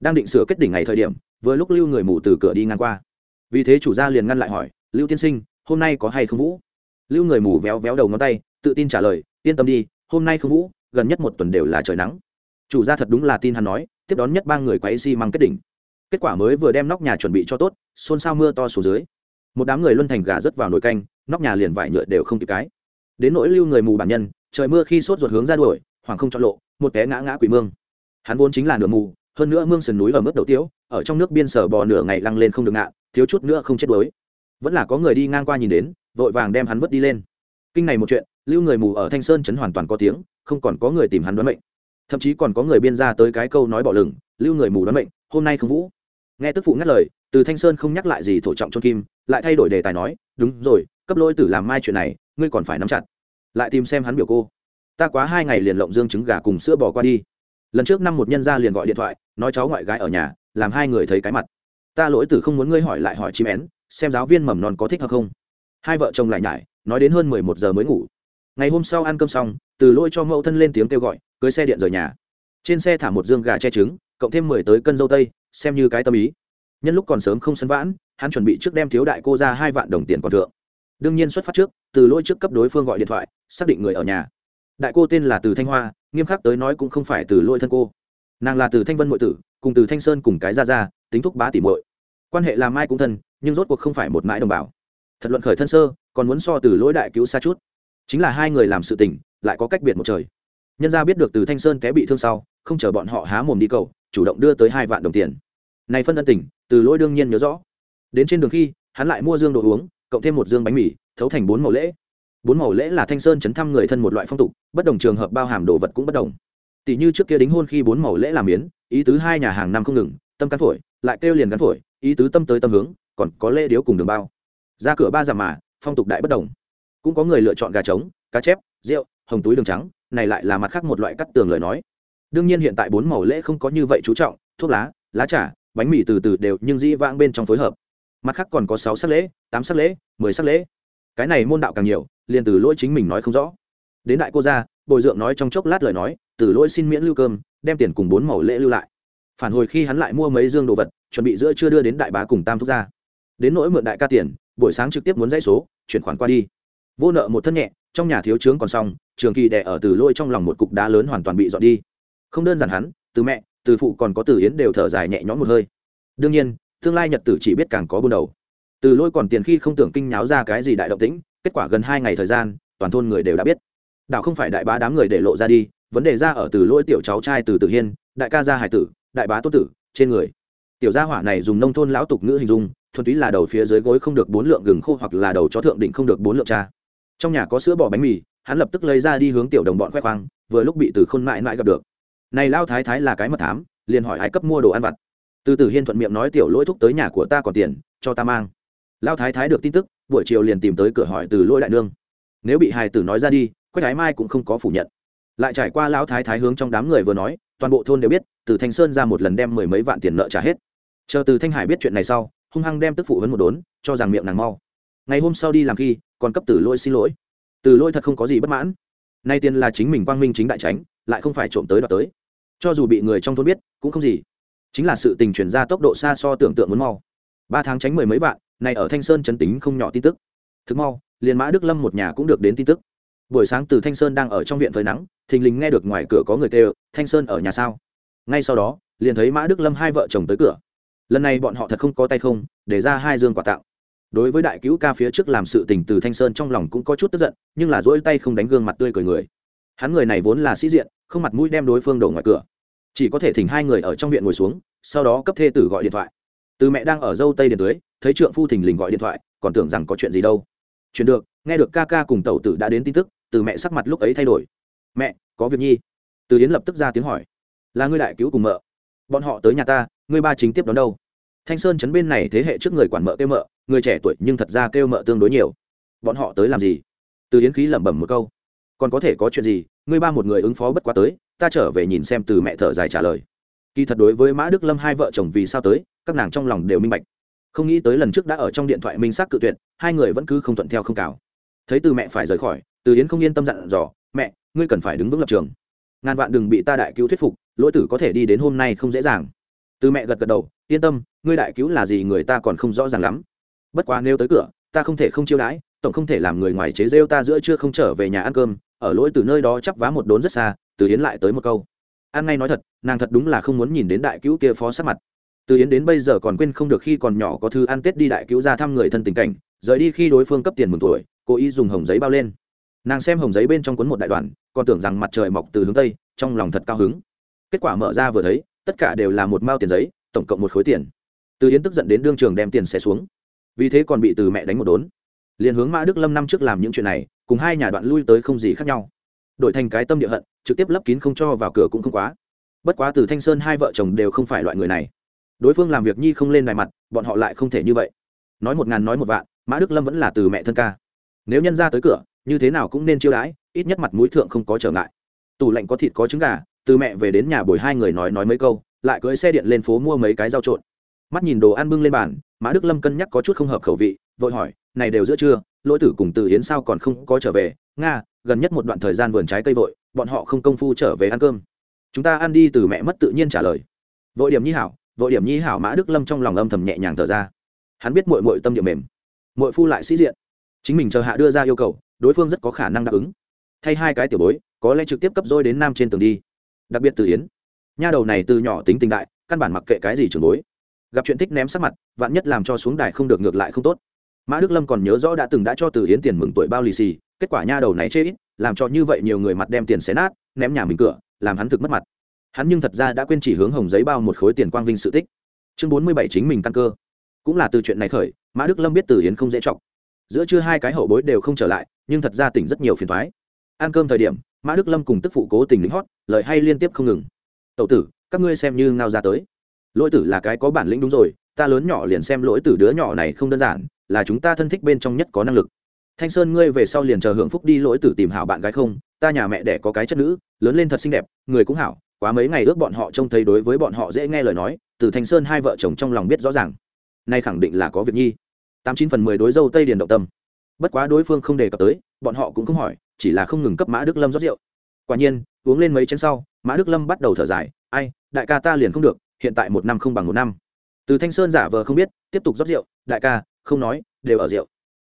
Đang định sửa kết đỉnh ngày thời điểm, vừa lúc lưu người mù từ cửa đi ngang qua. Vì thế chủ gia liền ngăn lại hỏi, lưu tiên sinh, hôm nay có hay không vũ? Lưu người mù véo véo đầu ngón tay, tự tin trả lời, yên tâm đi, hôm nay không vũ, gần nhất một tuần đều là trời nắng chủ gia thật đúng là tin hắn nói, tiếp đón nhất ba người quấy xi、si、măng kết đỉnh. Kết quả mới vừa đem nóc nhà chuẩn bị cho tốt, xôn xao mưa to xuống dưới. Một đám người luân thành gà rớt vào nồi canh, nóc nhà liền vải nhựa đều không kịp cái. Đến nỗi lưu người mù bản nhân, trời mưa khi sốt ruột hướng ra đuổi, hoàng không cho lộ, một té ngã ngã quỷ mương. Hắn vốn chính là nửa mù, hơn nữa mương sườn núi ở mức đầu tiếu, ở trong nước biên sở bò nửa ngày lăng lên không được ngạ, thiếu chút nữa không chết đuối. Vẫn là có người đi ngang qua nhìn đến, vội vàng đem hắn vứt đi lên. Kinh này một chuyện, lưu người mù ở thanh sơn chấn hoàn toàn có tiếng, không còn có người tìm hắn đoán mệnh thậm chí còn có người biên ra tới cái câu nói bỏ lửng, lưu người mù đoán mệnh, hôm nay không vũ. Nghe tức phụ ngắt lời, từ thanh sơn không nhắc lại gì thổ trọng cho kim, lại thay đổi đề tài nói, đúng rồi, cấp lôi tử làm mai chuyện này, ngươi còn phải nắm chặt. Lại tìm xem hắn biểu cô. Ta quá hai ngày liền lộng dương trứng gà cùng sữa bò qua đi. Lần trước năm một nhân gia liền gọi điện thoại, nói cháu ngoại gái ở nhà, làm hai người thấy cái mặt. Ta lỗi tử không muốn ngươi hỏi lại hỏi chim én, xem giáo viên mầm non có thích hay không? Hai vợ chồng lại nhải, nói đến hơn mười một giờ mới ngủ. Ngày hôm sau ăn cơm xong từ lỗi cho mẫu thân lên tiếng kêu gọi, cưới xe điện rời nhà. Trên xe thả một dương gà che trứng, cộng thêm mười tới cân dâu tây, xem như cái tâm ý. Nhân lúc còn sớm không sân vãn, hắn chuẩn bị trước đem thiếu đại cô ra hai vạn đồng tiền còn thượng. Đương nhiên xuất phát trước, từ lỗi trước cấp đối phương gọi điện thoại, xác định người ở nhà. Đại cô tên là từ thanh hoa, nghiêm khắc tới nói cũng không phải từ lỗi thân cô. Nàng là từ thanh vân m tử, cùng từ thanh sơn cùng cái ra ra tính thúc bá tỉ mội quan hệ làm mai cũng thân, nhưng rốt cuộc không phải một mãi đồng bào. Thật luận khởi thân sơ, còn muốn so từ lỗi đại cứu xa chút. Chính là hai người làm sự tình lại có cách biệt một trời. Nhân gia biết được từ thanh sơn té bị thương sau, không chờ bọn họ há mồm đi cầu, chủ động đưa tới hai vạn đồng tiền. Này phân ân tình, từ lỗi đương nhiên nhớ rõ. Đến trên đường khi, hắn lại mua dương đồ uống, cộng thêm một dương bánh mì, thấu thành bốn màu lễ. Bốn màu lễ là thanh sơn chấn thăm người thân một loại phong tục, bất đồng trường hợp bao hàm đồ vật cũng bất đồng. Tỷ như trước kia đính hôn khi bốn màu lễ làm miến, ý tứ hai nhà hàng năm không ngừng, tâm cắn phổi, lại kêu liền cắn phổi, ý tứ tâm tới tâm hướng, còn có lễ điếu cùng đường bao. Ra cửa ba giảm mà, phong tục đại bất đồng. Cũng có người lựa chọn gà trống, cá chép, rượu hồng túi đường trắng, này lại là mặt khác một loại cắt tường lời nói. Đương nhiên hiện tại bốn màu lễ không có như vậy chú trọng, thuốc lá lá trà, bánh mì từ từ đều nhưng dĩ vãng bên trong phối hợp. Mặt khác còn có sáu sắc lễ, tám sắc lễ, mười sắc lễ. Cái này môn đạo càng nhiều, liền từ lỗi chính mình nói không rõ. Đến đại cô gia, bồi dưỡng nói trong chốc lát lời nói, từ lỗi xin miễn lưu cơm, đem tiền cùng bốn màu lễ lưu lại. Phản hồi khi hắn lại mua mấy dương đồ vật, chuẩn bị giữa chưa đưa đến đại bá cùng tam thúc gia. Đến nỗi mượn đại ca tiền, buổi sáng trực tiếp muốn dãy số, chuyển khoản qua đi vô nợ một thân nhẹ, trong nhà thiếu trướng còn xong, trường kỳ đẻ ở từ lôi trong lòng một cục đá lớn hoàn toàn bị dọn đi. Không đơn giản hắn, từ mẹ, từ phụ còn có từ yến đều thở dài nhẹ nhõm một hơi. Đương nhiên, tương lai nhật tử chỉ biết càng có buôn đầu. Từ lôi còn tiền khi không tưởng kinh nháo ra cái gì đại động tĩnh, kết quả gần hai ngày thời gian, toàn thôn người đều đã biết. Đảo không phải đại bá đám người để lộ ra đi, vấn đề ra ở từ lỗi tiểu cháu trai từ tử hiên, đại ca gia hải tử, đại bá tốt tử, trên người. Tiểu gia hỏa này dùng nông thôn lão tục ngữ hình dung, thuần túy là đầu phía dưới gối không được bốn lượng gừng khô hoặc là đầu chó thượng định không được bốn lượng cha trong nhà có sữa bò bánh mì, hắn lập tức lấy ra đi hướng tiểu đồng bọn khoe khoang, vừa lúc bị từ khôn mãi mãi gặp được. Này lao thái thái là cái mật thám, liền hỏi ai cấp mua đồ ăn vặt. Từ từ hiên thuận miệng nói tiểu lỗi thúc tới nhà của ta còn tiền, cho ta mang. Lao thái thái được tin tức, buổi chiều liền tìm tới cửa hỏi từ lỗi đại nương. Nếu bị hài tử nói ra đi, quách thái mai cũng không có phủ nhận. Lại trải qua lão thái thái hướng trong đám người vừa nói, toàn bộ thôn đều biết, từ thanh sơn ra một lần đem mười mấy vạn tiền nợ trả hết. Chờ từ thanh hải biết chuyện này sau, hung hăng đem tức phụ vấn một đốn, cho rằng miệng nàng mau ngày hôm sau đi làm khi, còn cấp tử lỗi xin lỗi. Từ lỗi thật không có gì bất mãn. Nay tiền là chính mình quang minh chính đại tránh lại không phải trộm tới đoạt tới. Cho dù bị người trong thôn biết, cũng không gì. Chính là sự tình chuyển ra tốc độ xa so tưởng tượng muốn mau. Ba tháng tránh mười mấy vạn này ở thanh sơn chấn tính không nhỏ tin tức. Thực mau, liền mã đức lâm một nhà cũng được đến tin tức. Buổi sáng từ thanh sơn đang ở trong viện phơi nắng, thình lình nghe được ngoài cửa có người kêu, thanh sơn ở nhà sao? Ngay sau đó, liền thấy mã đức lâm hai vợ chồng tới cửa. Lần này bọn họ thật không có tay không, để ra hai dương quà tặng đối với đại cứu ca phía trước làm sự tình từ thanh sơn trong lòng cũng có chút tức giận, nhưng là dỗi tay không đánh gương mặt tươi cười người. Hắn người này vốn là sĩ diện, không mặt mũi đem đối phương đổ ngoài cửa. Chỉ có thể thỉnh hai người ở trong viện ngồi xuống, sau đó cấp thê tử gọi điện thoại. Từ mẹ đang ở dâu tây điện tưới thấy trượng phu thình lình gọi điện thoại, còn tưởng rằng có chuyện gì đâu. Chuyện được, nghe được ca ca cùng tẩu tử đã đến tin tức, từ mẹ sắc mặt lúc ấy thay đổi. Mẹ, có việc nhi. Từ yến lập tức ra tiếng hỏi. Là ngươi đại cứu cùng mợ. Bọn họ tới nhà ta, ngươi ba chính tiếp đón đâu? Thanh sơn chấn bên này thế hệ trước người quản mợ kêu mợ, người trẻ tuổi nhưng thật ra kêu mợ tương đối nhiều. Bọn họ tới làm gì? Từ yến khí lẩm bẩm một câu. Còn có thể có chuyện gì? Ngươi ba một người ứng phó bất quá tới, ta trở về nhìn xem từ mẹ thở dài trả lời. Kỳ thật đối với mã đức lâm hai vợ chồng vì sao tới, các nàng trong lòng đều minh bạch. Không nghĩ tới lần trước đã ở trong điện thoại minh xác cự tuyệt, hai người vẫn cứ không thuận theo không cào. Thấy từ mẹ phải rời khỏi, từ yến không yên tâm dặn dò, mẹ, ngươi cần phải đứng vững lập trường. Ngàn vạn đừng bị ta đại cứu thuyết phục, lỗi tử có thể đi đến hôm nay không dễ dàng từ mẹ gật gật đầu, yên tâm, ngươi đại cứu là gì người ta còn không rõ ràng lắm. Bất quá nếu tới cửa, ta không thể không chiêu đãi, tổng không thể làm người ngoài chế rêu ta giữa chưa không trở về nhà ăn cơm, ở lỗi từ nơi đó chắp vá một đốn rất xa, từ yến lại tới một câu. An ngay nói thật, nàng thật đúng là không muốn nhìn đến đại cứu kia phó sát mặt. Từ yến đến bây giờ còn quên không được khi còn nhỏ có thư ăn tết đi đại cứu ra thăm người thân tình cảnh, rời đi khi đối phương cấp tiền mừng tuổi, cố ý dùng hồng giấy bao lên. Nàng xem hồng giấy bên trong cuốn một đại đoàn còn tưởng rằng mặt trời mọc từ hướng tây, trong lòng thật cao hứng. Kết quả mở ra vừa thấy tất cả đều là một mao tiền giấy, tổng cộng một khối tiền. Từ yến tức giận đến đương trường đem tiền xe xuống. Vì thế còn bị từ mẹ đánh một đốn. Liền hướng mã đức lâm năm trước làm những chuyện này, cùng hai nhà đoạn lui tới không gì khác nhau. Đổi thành cái tâm địa hận, trực tiếp lấp kín không cho vào cửa cũng không quá. Bất quá từ thanh sơn hai vợ chồng đều không phải loại người này. Đối phương làm việc nhi không lên đài mặt, bọn họ lại không thể như vậy. Nói một ngàn nói một vạn, mã đức lâm vẫn là từ mẹ thân ca. Nếu nhân ra tới cửa, như thế nào cũng nên chiêu đãi, ít nhất mặt mũi thượng không có trở ngại. Tủ lạnh có thịt có trứng gà từ mẹ về đến nhà bồi hai người nói nói mấy câu, lại cưỡi xe điện lên phố mua mấy cái rau trộn. Mắt nhìn đồ ăn bưng lên bàn, mã đức lâm cân nhắc có chút không hợp khẩu vị, vội hỏi, này đều giữa trưa, lỗi tử cùng từ hiến sao còn không có trở về? Nga, gần nhất một đoạn thời gian vườn trái cây vội, bọn họ không công phu trở về ăn cơm. Chúng ta ăn đi. Từ mẹ mất tự nhiên trả lời. Vội điểm nhi hảo, vội điểm nhi hảo mã đức lâm trong lòng âm thầm nhẹ nhàng thở ra. Hắn biết mội mội tâm điểm mềm mội phu lại sĩ diện. Chính mình chờ hạ đưa ra yêu cầu, đối phương rất có khả năng đáp ứng. Thay hai cái tiểu bối, có lẽ trực tiếp cấp dôi đến nam trên tường đi đặc biệt từ yến. Nha đầu này từ nhỏ tính tình đại, căn bản mặc kệ cái gì trường bối. Gặp chuyện thích ném sắc mặt, vạn nhất làm cho xuống đài không được ngược lại không tốt. Mã đức lâm còn nhớ rõ đã từng đã cho từ yến tiền mừng tuổi bao lì xì, kết quả nha đầu này chê ít, làm cho như vậy nhiều người mặt đem tiền xé nát, ném nhà mình cửa, làm hắn thực mất mặt. Hắn nhưng thật ra đã quên chỉ hướng hồng giấy bao một khối tiền quang vinh sự tích. Chương bốn mươi bảy chính mình căn cơ. Cũng là từ chuyện này khởi, mã đức lâm biết từ yến không dễ chọc. Giữa chưa hai cái hậu bối đều không trở lại, nhưng thật ra tỉnh rất nhiều phiền thoái ăn cơm thời điểm mã đức lâm cùng tức phụ cố tình lính hót, lời hay liên tiếp không ngừng. Tậu tử, các ngươi xem như ngao ra tới. Lỗi tử là cái có bản lĩnh đúng rồi, ta lớn nhỏ liền xem lỗi tử đứa nhỏ này không đơn giản, là chúng ta thân thích bên trong nhất có năng lực. Thanh sơn ngươi về sau liền chờ hưởng phúc đi lỗi tử tìm hảo bạn gái không? Ta nhà mẹ đẻ có cái chất nữ, lớn lên thật xinh đẹp, người cũng hảo, quá mấy ngày ước bọn họ trông thấy đối với bọn họ dễ nghe lời nói, từ thanh sơn hai vợ chồng trong lòng biết rõ ràng. Nay khẳng định là có việc nhi. Tám chín phần mười đối dâu tây điền động tâm. Bất quá đối phương không đề cập tới, bọn họ cũng không hỏi chỉ là không ngừng cấp mã đức lâm rót rượu. Quả nhiên, uống lên mấy chén sau, mã đức lâm bắt đầu thở dài, ai, đại ca ta liền không được, hiện tại một năm không bằng một năm. Từ thanh sơn giả vờ không biết, tiếp tục rót rượu, đại ca, không nói, đều ở rượu.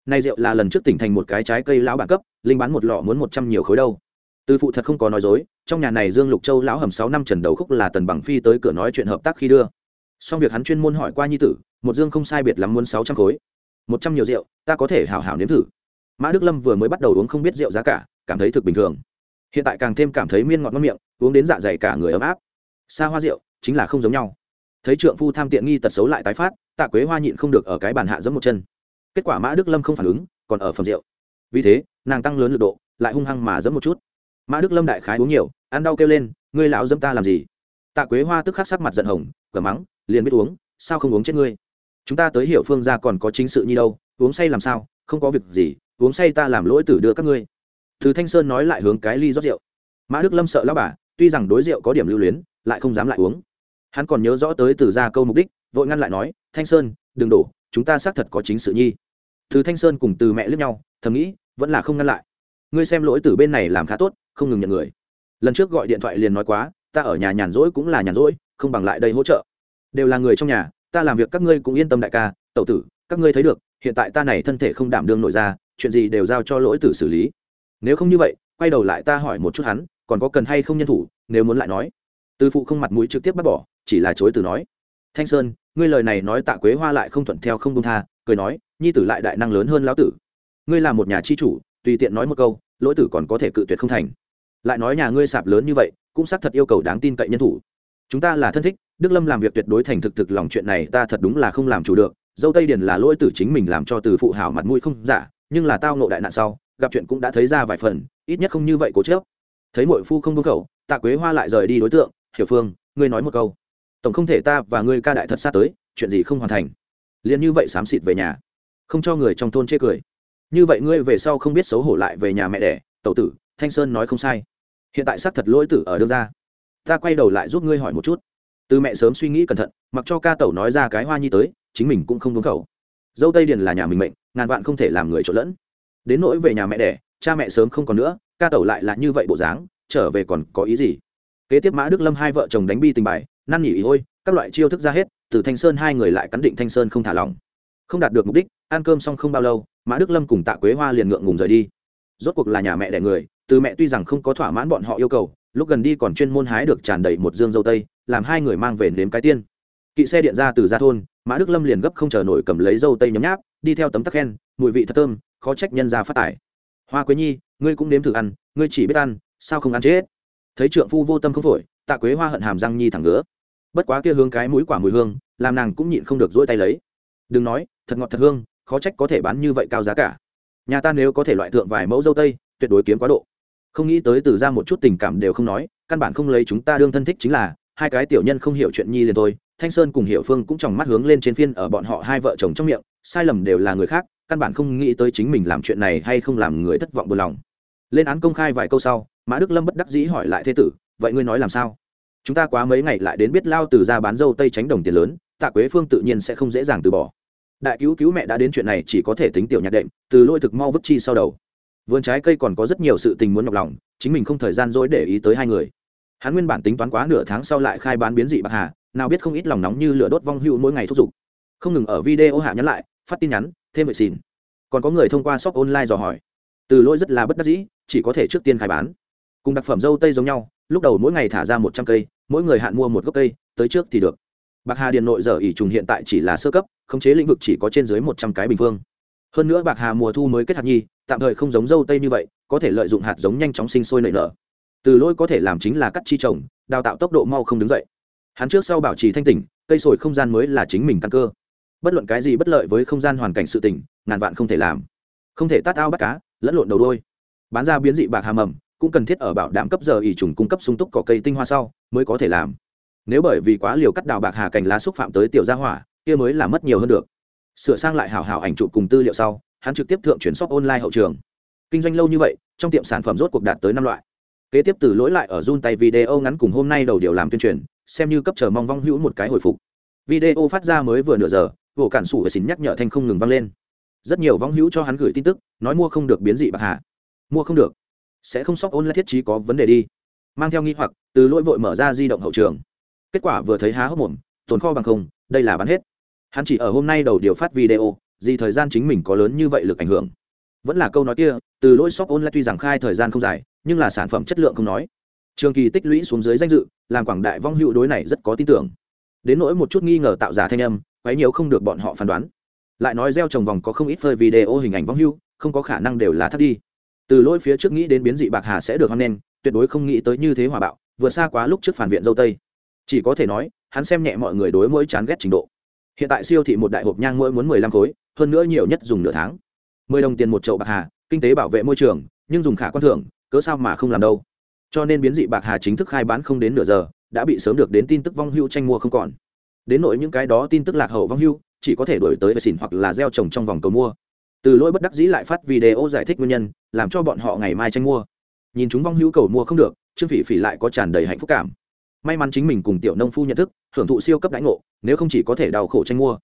Nay rượu là lần trước tỉnh thành một cái trái cây lão bản cấp, linh bán một lọ muốn một trăm nhiều khối đâu. Từ phụ thật không có nói dối, trong nhà này dương lục châu lão hầm sáu năm trần đầu khúc là tần bằng phi tới cửa nói chuyện hợp tác khi đưa. Xong việc hắn chuyên môn hỏi qua nhi tử, một dương không sai biệt lắm muốn sáu trăm khối. Một trăm nhiều rượu, ta có thể hảo hảo nếm thử mã đức lâm vừa mới bắt đầu uống không biết rượu giá cả, cảm thấy thực bình thường. Hiện tại càng thêm cảm thấy miên ngọt ngon miệng, uống đến dạ dày cả người ấm áp. Xa hoa rượu chính là không giống nhau. Thấy trượng phu tham tiện nghi tật xấu lại tái phát, tạ quế hoa nhịn không được ở cái bàn hạ giẫm một chân. Kết quả mã đức lâm không phản ứng, còn ở phần rượu. Vì thế, nàng tăng lớn lực độ, lại hung hăng mà giẫm một chút. Mã đức lâm đại khái uống nhiều, ăn đau kêu lên, ngươi lão dâm ta làm gì? Tạ quế hoa tức khắc sắc mặt giận hồng cửa mắng, liền biết uống, sao không uống chết ngươi? Chúng ta tới hiểu phương ra còn có chính sự như đâu, uống say làm sao, không có việc gì uống say ta làm lỗi tử đưa các ngươi. Thứ thanh sơn nói lại hướng cái ly rót rượu. Mã đức lâm sợ lao bà, tuy rằng đối rượu có điểm lưu luyến, lại không dám lại uống. Hắn còn nhớ rõ tới từ ra câu mục đích, vội ngăn lại nói, thanh sơn, đừng đổ, chúng ta xác thật có chính sự nhi. Thứ thanh sơn cùng từ mẹ lướt nhau, thầm nghĩ, vẫn là không ngăn lại. Ngươi xem lỗi từ bên này làm khá tốt, không ngừng nhận người. Lần trước gọi điện thoại liền nói quá, ta ở nhà nhàn rỗi cũng là nhàn rỗi, không bằng lại đây hỗ trợ. Đều là người trong nhà, ta làm việc các ngươi cũng yên tâm đại ca, tẩu tử, các ngươi thấy được, hiện tại ta này thân thể không đảm đương nội ra chuyện gì đều giao cho lỗi tử xử lý. Nếu không như vậy, quay đầu lại ta hỏi một chút hắn, còn có cần hay không nhân thủ, nếu muốn lại nói. Từ phụ không mặt mũi trực tiếp bắt bỏ, chỉ là chối từ nói. Thanh sơn, ngươi lời này nói tạ quế hoa lại không thuận theo không công tha, cười nói, nhi tử lại đại năng lớn hơn lão tử. Ngươi là một nhà chi chủ, tùy tiện nói một câu, lỗi tử còn có thể cự tuyệt không thành. Lại nói nhà ngươi sạp lớn như vậy, cũng xác thật yêu cầu đáng tin cậy nhân thủ. Chúng ta là thân thích, đức lâm làm việc tuyệt đối thành thực thực lòng chuyện này ta thật đúng là không làm chủ được. Dâu tây điền là lỗi tử chính mình làm cho từ phụ hảo mặt mũi không giả nhưng là tao nộ đại nạn sau, gặp chuyện cũng đã thấy ra vài phần, ít nhất không như vậy cố chớp thấy mội phu không đúng khẩu, tạ quế hoa lại rời đi đối tượng. Hiểu phương, ngươi nói một câu. Tổng không thể ta và ngươi ca đại thật xa tới, chuyện gì không hoàn thành? Liền như vậy xám xịt về nhà, không cho người trong thôn chê cười. Như vậy ngươi về sau không biết xấu hổ lại về nhà mẹ đẻ, tẩu tử, thanh sơn nói không sai. Hiện tại xác thật lỗi tử ở đương ra ta quay đầu lại giúp ngươi hỏi một chút. Từ mẹ sớm suy nghĩ cẩn thận, mặc cho ca tẩu nói ra cái hoa nhi tới, chính mình cũng không đúng khẩu. Dâu tây điền là nhà mình mệnh ngàn vạn không thể làm người trộn lẫn. Đến nỗi về nhà mẹ đẻ, cha mẹ sớm không còn nữa, ca tẩu lại là như vậy bộ dáng, trở về còn có ý gì? Kế tiếp mã đức lâm hai vợ chồng đánh bi tình bài, năn nỉ ý, ôi, các loại chiêu thức ra hết, từ thanh sơn hai người lại cắn định thanh sơn không thả lỏng. Không đạt được mục đích, ăn cơm xong không bao lâu, mã đức lâm cùng tạ quế hoa liền ngượng ngùng rời đi. Rốt cuộc là nhà mẹ đẻ người, từ mẹ tuy rằng không có thỏa mãn bọn họ yêu cầu, lúc gần đi còn chuyên môn hái được tràn đầy một dương dâu tây, làm hai người mang về nếm cái tiên. Kỵ xe điện ra từ ra thôn, mã đức lâm liền gấp không chờ nổi cầm lấy dâu tây nhấm nháp đi theo tấm tắc khen, mùi vị thật thơm, khó trách nhân ra phát tải hoa quế nhi, ngươi cũng nếm thử ăn, ngươi chỉ biết ăn, sao không ăn chết? Thấy trượng phu vô tâm không phổi, tạ quế hoa hận hàm răng nhi thẳng ngứa. Bất quá kia hướng cái mũi quả mùi hương, làm nàng cũng nhịn không được dỗi tay lấy. Đừng nói, thật ngọt thật hương, khó trách có thể bán như vậy cao giá cả. Nhà ta nếu có thể loại thượng vài mẫu dâu tây, tuyệt đối kiếm quá độ. Không nghĩ tới từ ra một chút tình cảm đều không nói, căn bản không lấy chúng ta đương thân thích chính là, hai cái tiểu nhân không hiểu chuyện nhi liền thôi thanh sơn cùng hiệu phương cũng tròng mắt hướng lên trên phiên ở bọn họ hai vợ chồng trong miệng, sai lầm đều là người khác, căn bản không nghĩ tới chính mình làm chuyện này hay không làm người thất vọng buồn lòng. Lên án công khai vài câu sau, mã đức lâm bất đắc dĩ hỏi lại thế tử, vậy ngươi nói làm sao? Chúng ta quá mấy ngày lại đến biết lao từ ra bán dâu tây tránh đồng tiền lớn, tạ quế phương tự nhiên sẽ không dễ dàng từ bỏ. Đại cứu cứu mẹ đã đến chuyện này chỉ có thể tính tiểu nhạc đệm, từ lôi thực mau vứt chi sau đầu. Vườn trái cây còn có rất nhiều sự tình muốn nhọc lòng, chính mình không thời gian dối để ý tới hai người. Hắn nguyên bản tính toán quá nửa tháng sau lại khai bán biến dị bạc hà nào biết không ít lòng nóng như lửa đốt vong hữu mỗi ngày thúc giục. Không ngừng ở video hạ nhắn lại, phát tin nhắn, thêm vệ xin. còn có người thông qua shop online dò hỏi. Từ lỗi rất là bất đắc dĩ, chỉ có thể trước tiên khai bán. Cùng đặc phẩm dâu tây giống nhau, lúc đầu mỗi ngày thả ra một trăm cây, mỗi người hạn mua một gốc cây, tới trước thì được. Bạc hà điện nội giờ ỉ trùng hiện tại chỉ là sơ cấp, khống chế lĩnh vực chỉ có trên dưới một trăm cái bình phương. Hơn nữa bạc hà mùa thu mới kết hạt nhi, tạm thời không giống dâu tây như vậy, có thể lợi dụng hạt giống nhanh chóng sinh sôi nảy nở. Từ lỗi có thể làm chính là cắt chi trồng, đào tạo tốc độ mau không đứng dậy hắn trước sau bảo trì thanh tỉnh, cây sồi không gian mới là chính mình căn cơ. Bất luận cái gì bất lợi với không gian hoàn cảnh sự tỉnh ngàn vạn không thể làm. Không thể tát ao bắt cá, lẫn lộn đầu đôi bán ra biến dị bạc hà mầm, cũng cần thiết ở bảo đảm cấp giờ ỉ trùng cung cấp sung túc cỏ cây tinh hoa sau, mới có thể làm. Nếu bởi vì quá liều cắt đào bạc hà cành lá xúc phạm tới tiểu gia hỏa, kia mới là mất nhiều hơn được. Sửa sang lại hảo hảo ảnh chụp cùng tư liệu sau, hắn trực tiếp thượng chuyển shop online hậu trường. Kinh doanh lâu như vậy, trong tiệm sản phẩm rốt cuộc đạt tới năm loại. Kế tiếp từ lỗi lại ở run tay video ngắn cùng hôm nay đầu điều làm tuyên truyền xem như cấp chờ mong vong hữu một cái hồi phục. Video phát ra mới vừa nửa giờ gỗ cản sủ và xín nhắc nhở thanh không ngừng vang lên. Rất nhiều vong hữu cho hắn gửi tin tức, nói mua không được biến dị bạc hà. Mua không được. Sẽ không sóc ôn lại thiết trí có vấn đề đi. Mang theo nghi hoặc, từ lỗi vội mở ra di động hậu trường. Kết quả vừa thấy há hốc mồm, tồn kho bằng không, đây là bán hết. Hắn chỉ ở hôm nay đầu điều phát video gì thời gian chính mình có lớn như vậy lực ảnh hưởng. Vẫn là câu nói kia, từ lỗi shop online tuy rằng khai thời gian không dài, nhưng là sản phẩm chất lượng không nói. Trường kỳ tích lũy xuống dưới danh dự làm quảng đại vong hữu đối này rất có tin tưởng. Đến nỗi một chút nghi ngờ tạo giả thanh âm, quấy nhiều không được bọn họ phán đoán. Lại nói gieo trồng vòng có không ít phơi video hình ảnh vong hữu, không có khả năng đều là thắt đi. Từ lỗi phía trước nghĩ đến biến dị bạc hà sẽ được hoan nghênh, tuyệt đối không nghĩ tới như thế hòa bạo, vượt xa quá lúc trước phản viện dâu tây. Chỉ có thể nói, hắn xem nhẹ mọi người đối mỗi chán ghét trình độ. Hiện tại siêu thị một đại hộp nhang mỗi muốn mười lăm khối, hơn nữa nhiều nhất dùng nửa tháng. Mười đồng tiền một chậu bạc hà, kinh tế bảo vệ môi trường, nhưng dùng khả quan thưởng, cớ sao mà không làm đâu? Cho nên biến dị bạc hà chính thức khai bán không đến nửa giờ, đã bị sớm được đến tin tức vong hưu tranh mua không còn. Đến nỗi những cái đó tin tức lạc hậu vong hưu, chỉ có thể đổi tới vệ xỉn hoặc là gieo trồng trong vòng cầu mua. Từ lỗi bất đắc dĩ lại phát video giải thích nguyên nhân, làm cho bọn họ ngày mai tranh mua. Nhìn chúng vong hữu cầu mua không được, trương phỉ phỉ lại có tràn đầy hạnh phúc cảm. May mắn chính mình cùng tiểu nông phu nhận thức, hưởng thụ siêu cấp đãi ngộ, nếu không chỉ có thể đau khổ tranh mua.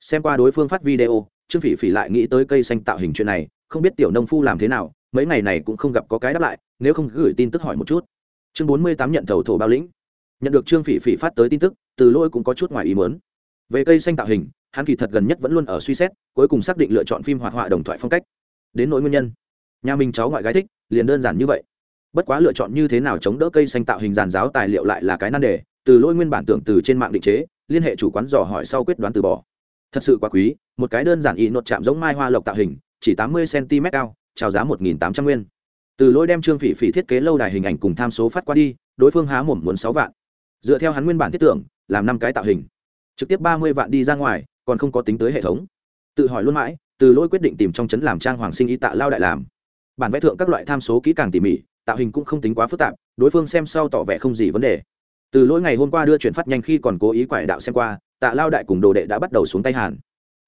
Xem qua đối phương phát video, trương phỉ phỉ lại nghĩ tới cây xanh tạo hình chuyện này, không biết tiểu nông phu làm thế nào mấy ngày này cũng không gặp có cái đáp lại, nếu không gửi tin tức hỏi một chút. Chương bốn mươi tám nhận thầu thổ bao lĩnh. Nhận được trương phỉ phỉ phát tới tin tức, từ lỗi cũng có chút ngoài ý mớn về cây xanh tạo hình, hắn kỳ thật gần nhất vẫn luôn ở suy xét, cuối cùng xác định lựa chọn phim hoạt họa đồng thoại phong cách. Đến nỗi nguyên nhân, nhà mình cháu ngoại gái thích, liền đơn giản như vậy. Bất quá lựa chọn như thế nào chống đỡ cây xanh tạo hình giàn giáo tài liệu lại là cái nan đề, từ lỗi nguyên bản tưởng từ trên mạng định chế, liên hệ chủ quán dò hỏi sau quyết đoán từ bỏ. Thật sự quá quý, một cái đơn giản y nốt chạm giống mai hoa lộc tạo hình, chỉ tám mươi cm cao trào giá một tám trăm nguyên. Từ lỗi đem trương phỉ phỉ thiết kế lâu đài hình ảnh cùng tham số phát qua đi, đối phương há mồm muốn sáu vạn. Dựa theo hắn nguyên bản thiết tưởng, làm năm cái tạo hình. Trực tiếp ba mươi vạn đi ra ngoài, còn không có tính tới hệ thống. Tự hỏi luôn mãi, từ lỗi quyết định tìm trong chấn làm trang hoàng sinh y tạ lao đại làm. Bản vẽ thượng các loại tham số kỹ càng tỉ mỉ, tạo hình cũng không tính quá phức tạp, đối phương xem sau tỏ vẻ không gì vấn đề. Từ lỗi ngày hôm qua đưa chuyển phát nhanh khi còn cố ý quải đạo xem qua, tạ lao đại cùng đồ đệ đã bắt đầu xuống tay hàn.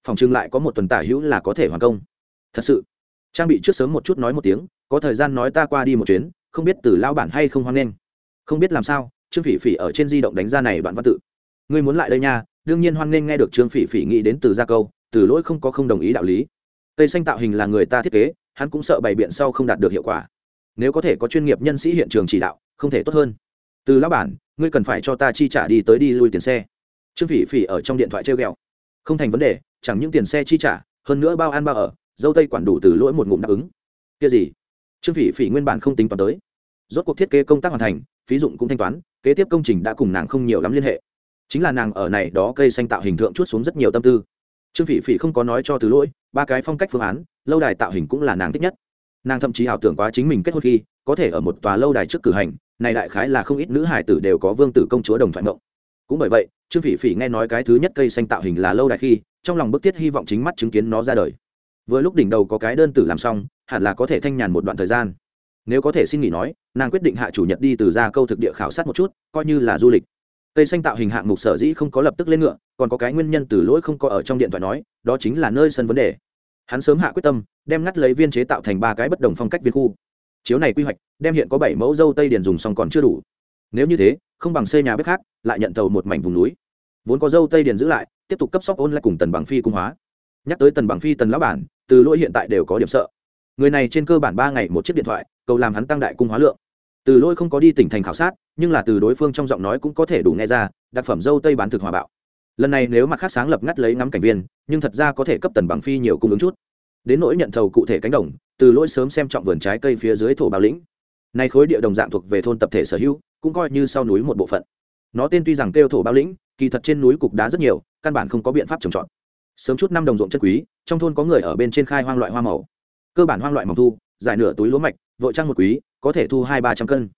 Phòng trưng lại có một tuần tả hữu là có thể hoàn công. Thật sự trang bị trước sớm một chút nói một tiếng, có thời gian nói ta qua đi một chuyến, không biết từ lao bản hay không hoan nghênh. Không biết làm sao, trương phỉ phỉ ở trên di động đánh ra này đoạn văn tự. Ngươi muốn lại đây nha, đương nhiên hoan nghênh nghe được trương phỉ phỉ nghĩ đến từ gia câu, từ lỗi không có không đồng ý đạo lý. Tây xanh tạo hình là người ta thiết kế, hắn cũng sợ bày biện sau không đạt được hiệu quả. Nếu có thể có chuyên nghiệp nhân sĩ hiện trường chỉ đạo, không thể tốt hơn. Từ lão bản, ngươi cần phải cho ta chi trả đi tới đi lui tiền xe. Trương phỉ phỉ ở trong điện thoại treo ghẹo. Không thành vấn đề, chẳng những tiền xe chi trả, hơn nữa bao ăn bao ở dâu tây quản đủ từ lỗi một ngụm đáp ứng. Kia gì? Trương phỉ phỉ nguyên bản không tính toán tới. Rốt cuộc thiết kế công tác hoàn thành, phí dụng cũng thanh toán, kế tiếp công trình đã cùng nàng không nhiều lắm liên hệ. Chính là nàng ở này đó cây xanh tạo hình tượng chút xuống rất nhiều tâm tư. Trương phỉ phỉ không có nói cho từ lỗi, ba cái phong cách phương án, lâu đài tạo hình cũng là nàng thích nhất. Nàng thậm chí ảo tưởng quá chính mình kết hôn khi, có thể ở một tòa lâu đài trước cử hành, này đại khái là không ít nữ hải tử đều có vương tử công chúa đồng thoại mộng. Cũng bởi vậy, trương phỉ phỉ nghe nói cái thứ nhất cây xanh tạo hình là lâu đài khi, trong lòng bức thiết hy vọng chính mắt chứng kiến nó ra đời vừa lúc đỉnh đầu có cái đơn tử làm xong, hẳn là có thể thanh nhàn một đoạn thời gian. Nếu có thể xin nghỉ nói, nàng quyết định hạ chủ nhật đi từ ra câu thực địa khảo sát một chút, coi như là du lịch. Cây xanh tạo hình hạng mục sở dĩ không có lập tức lên ngựa, còn có cái nguyên nhân từ lỗi không có ở trong điện thoại nói, đó chính là nơi sân vấn đề. Hắn sớm hạ quyết tâm, đem ngắt lấy viên chế tạo thành ba cái bất đồng phong cách viên khu. Chiếu này quy hoạch, đem hiện có bảy mẫu dâu tây điền dùng xong còn chưa đủ. Nếu như thế, không bằng xây nhà bếp khác, lại nhận tàu một mảnh vùng núi. Vốn có dâu tây điền giữ lại, tiếp tục cấp sóc ôn lại cùng tần bằng phi cung hóa nhắc tới tần bằng phi tần lão bản, từ lỗi hiện tại đều có điểm sợ. Người này trên cơ bản ba ngày một chiếc điện thoại, cầu làm hắn tăng đại cung hóa lượng. Từ lỗi không có đi tỉnh thành khảo sát, nhưng là từ đối phương trong giọng nói cũng có thể đủ nghe ra, đặc phẩm dâu tây bán thực hòa bạo. Lần này nếu mặt khác sáng lập ngắt lấy ngắm cảnh viên, nhưng thật ra có thể cấp tần bằng phi nhiều cung ứng chút. Đến nỗi nhận thầu cụ thể cánh đồng, từ lỗi sớm xem trọng vườn trái cây phía dưới thổ bào lĩnh. Nay khối địa đồng dạng thuộc về thôn tập thể sở hữu, cũng coi như sau núi một bộ phận. Nó tên tuy rằng kêu thổ bảo lĩnh, kỳ thật trên núi cục đá rất nhiều, căn bản không có biện pháp trồng trọt sớm chút năm đồng ruộng chất quý, trong thôn có người ở bên trên khai hoang loại hoa màu. Cơ bản hoang loại mỏng thu giải nửa túi lúa mạch, vội trăng một quý, có thể thu hai ba trăm cân.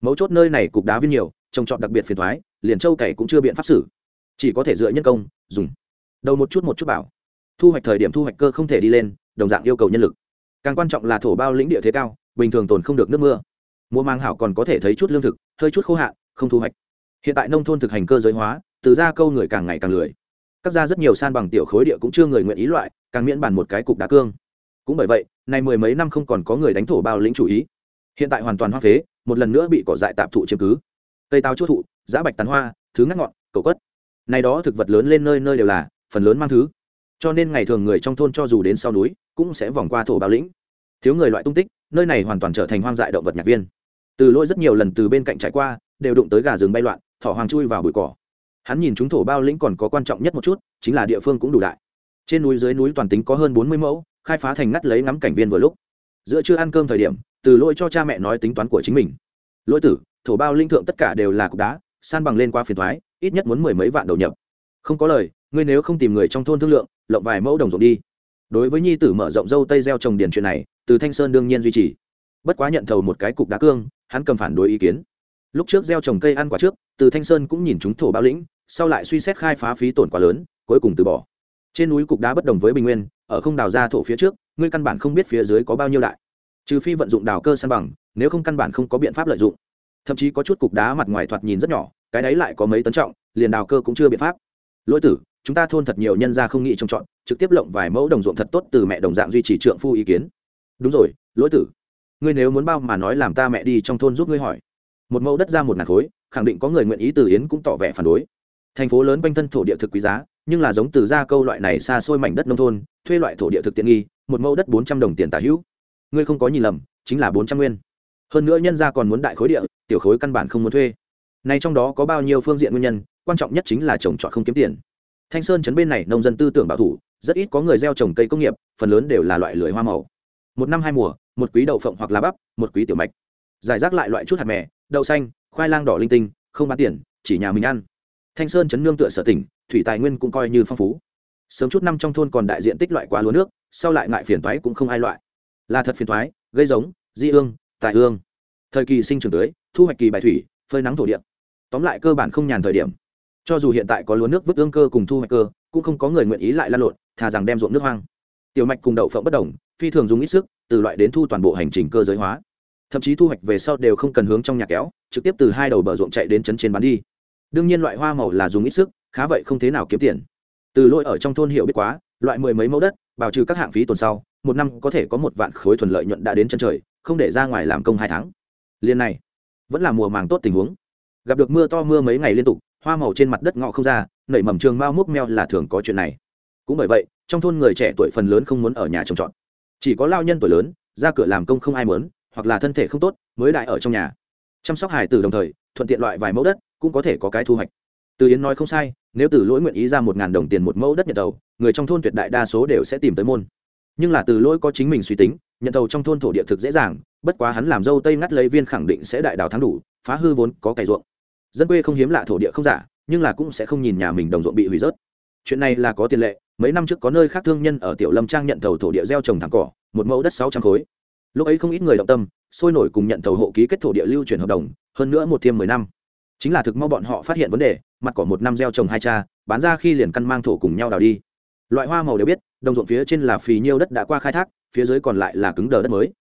Mấu chốt nơi này cục đá viên nhiều, trồng trọt đặc biệt phiền thoái, liền châu cày cũng chưa biện pháp xử. Chỉ có thể dựa nhân công, dùng. Đầu một chút một chút bảo. Thu hoạch thời điểm thu hoạch cơ không thể đi lên, đồng dạng yêu cầu nhân lực. Càng quan trọng là thổ bao lĩnh địa thế cao, bình thường tồn không được nước mưa. Mùa mang hảo còn có thể thấy chút lương thực, hơi chút khô hạn, không thu hoạch. Hiện tại nông thôn thực hành cơ giới hóa, từ ra câu người càng ngày càng lười các ra rất nhiều san bằng tiểu khối địa cũng chưa người nguyện ý loại, càng miễn bàn một cái cục đá cương. Cũng bởi vậy, nay mười mấy năm không còn có người đánh thổ bao lĩnh chủ ý. Hiện tại hoàn toàn hoa phế, một lần nữa bị cỏ dại tạp thụ chiếm cứ. Cây táo chua thụ, giã bạch tán hoa, thứ ngắt ngọn, cầu quất. Nay đó thực vật lớn lên nơi nơi đều là, phần lớn mang thứ. Cho nên ngày thường người trong thôn cho dù đến sau núi, cũng sẽ vòng qua thổ bao lĩnh. Thiếu người loại tung tích, nơi này hoàn toàn trở thành hoang dại động vật nhạc viên. Từ lỗi rất nhiều lần từ bên cạnh trải qua, đều đụng tới gà rừng bay loạn, thỏ hoàng chui vào bụi cỏ hắn nhìn chúng thổ bao lĩnh còn có quan trọng nhất một chút, chính là địa phương cũng đủ đại. Trên núi dưới núi toàn tính có hơn bốn mươi mẫu, khai phá thành ngắt lấy ngắm cảnh viên vừa lúc. Giữa chưa ăn cơm thời điểm, từ lỗi cho cha mẹ nói tính toán của chính mình. Lỗi tử, thổ bao linh thượng tất cả đều là cục đá, san bằng lên qua phiền thoái, ít nhất muốn mười mấy vạn đầu nhập. Không có lời, ngươi nếu không tìm người trong thôn thương lượng, lộng vài mẫu đồng ruộng đi. Đối với nhi tử mở rộng dâu tây gieo trồng điền chuyện này, từ thanh sơn đương nhiên duy trì. Bất quá nhận thầu một cái cục đá cương, hắn cầm phản đối ý kiến lúc trước gieo trồng cây ăn quả trước, từ thanh sơn cũng nhìn chúng thổ bao lĩnh, sau lại suy xét khai phá phí tổn quá lớn, cuối cùng từ bỏ. Trên núi cục đá bất đồng với bình nguyên, ở không đào ra thổ phía trước, ngươi căn bản không biết phía dưới có bao nhiêu đại. Trừ phi vận dụng đào cơ san bằng, nếu không căn bản không có biện pháp lợi dụng. Thậm chí có chút cục đá mặt ngoài thoạt nhìn rất nhỏ, cái đấy lại có mấy tấn trọng, liền đào cơ cũng chưa biện pháp. Lỗi tử, chúng ta thôn thật nhiều nhân gia không nghĩ trông chọn trực tiếp lộng vài mẫu đồng ruộng thật tốt từ mẹ đồng dạng duy trì trượng phu ý kiến. Đúng rồi, lỗi tử. Ngươi nếu muốn bao mà nói làm ta mẹ đi trong thôn giúp ngươi hỏi một mẫu đất ra một ngàn khối, khẳng định có người nguyện ý từ yến cũng tỏ vẻ phản đối. Thành phố lớn quanh thân thổ địa thực quý giá, nhưng là giống từ gia câu loại này xa xôi mảnh đất nông thôn, thuê loại thổ địa thực tiện nghi, một mẫu đất bốn trăm đồng tiền tả hữu. Ngươi không có nhìn lầm, chính là bốn trăm nguyên. Hơn nữa nhân gia còn muốn đại khối địa, tiểu khối căn bản không muốn thuê. Này trong đó có bao nhiêu phương diện nguyên nhân, quan trọng nhất chính là trồng trọt không kiếm tiền. Thanh sơn chấn bên này nông dân tư tưởng bảo thủ, rất ít có người gieo trồng cây công nghiệp, phần lớn đều là loại lưới hoa màu. Một năm hai mùa, một quý đậu phộng hoặc lá bắp, một quý tiểu mạch. Giải rác lại loại chút hạt mè đậu xanh, khoai lang đỏ linh tinh, không bán tiền, chỉ nhà mình ăn. Thanh sơn chấn nương tựa sở tỉnh, thủy tài nguyên cũng coi như phong phú. Sớm chút năm trong thôn còn đại diện tích loại quá lúa nước, sau lại ngại phiền toái cũng không ai loại. Là thật phiền toái, gây giống, di ương, tài ương. Thời kỳ sinh trưởng tưới, thu hoạch kỳ bài thủy, phơi nắng thổ địa. Tóm lại cơ bản không nhàn thời điểm. Cho dù hiện tại có lúa nước vứt ương cơ cùng thu hoạch cơ, cũng không có người nguyện ý lại lan lộn, thà rằng đem ruộng nước hoang. Tiểu mạch cùng đậu phộng bất đồng, phi thường dùng ít sức, từ loại đến thu toàn bộ hành trình cơ giới hóa thậm chí thu hoạch về sau đều không cần hướng trong nhà kéo, trực tiếp từ hai đầu bờ ruộng chạy đến chấn trên bán đi. Đương nhiên loại hoa màu là dùng ít sức, khá vậy không thế nào kiếm tiền. Từ lỗi ở trong thôn hiểu biết quá, loại mười mấy mẫu đất bào trừ các hạng phí tuần sau, một năm có thể có một vạn khối thuần lợi nhuận đã đến chân trời, không để ra ngoài làm công hai tháng. Liên này, vẫn là mùa màng tốt tình huống. Gặp được mưa to mưa mấy ngày liên tục, hoa màu trên mặt đất ngọ không ra, nảy mầm trường mao múc meo là thường có chuyện này. Cũng bởi vậy, trong thôn người trẻ tuổi phần lớn không muốn ở nhà trồng trọt. Chỉ có lao nhân tuổi lớn, ra cửa làm công không ai muốn hoặc là thân thể không tốt, mới đại ở trong nhà. Chăm sóc hải tử đồng thời, thuận tiện loại vài mẫu đất, cũng có thể có cái thu hoạch. Từ yến nói không sai, nếu từ lỗi nguyện ý ra một ngàn đồng tiền một mẫu đất nhận tàu người trong thôn tuyệt đại đa số đều sẽ tìm tới môn. Nhưng là từ lỗi có chính mình suy tính, nhận tàu trong thôn thổ địa thực dễ dàng, bất quá hắn làm dâu tây ngắt lấy viên khẳng định sẽ đại đào thắng đủ, phá hư vốn, có cày ruộng. Dân quê không hiếm lạ thổ địa không giả, nhưng là cũng sẽ không nhìn nhà mình đồng ruộng bị hủy rớt. Chuyện này là có tiền lệ, mấy năm trước có nơi khác thương nhân ở tiểu lâm trang nhận thầu thổ địa gieo trồng thẳng cỏ, một mẫu đất sáu trăm khối lúc ấy không ít người động tâm, sôi nổi cùng nhận thầu hộ ký kết thổ địa lưu chuyển hợp đồng, hơn nữa một thêm mười năm. Chính là thực mau bọn họ phát hiện vấn đề, mặt cỏ một năm gieo trồng hai cha, bán ra khi liền căn mang thổ cùng nhau đào đi. Loại hoa màu đều biết, đồng ruộng phía trên là phì nhiêu đất đã qua khai thác, phía dưới còn lại là cứng đờ đất mới.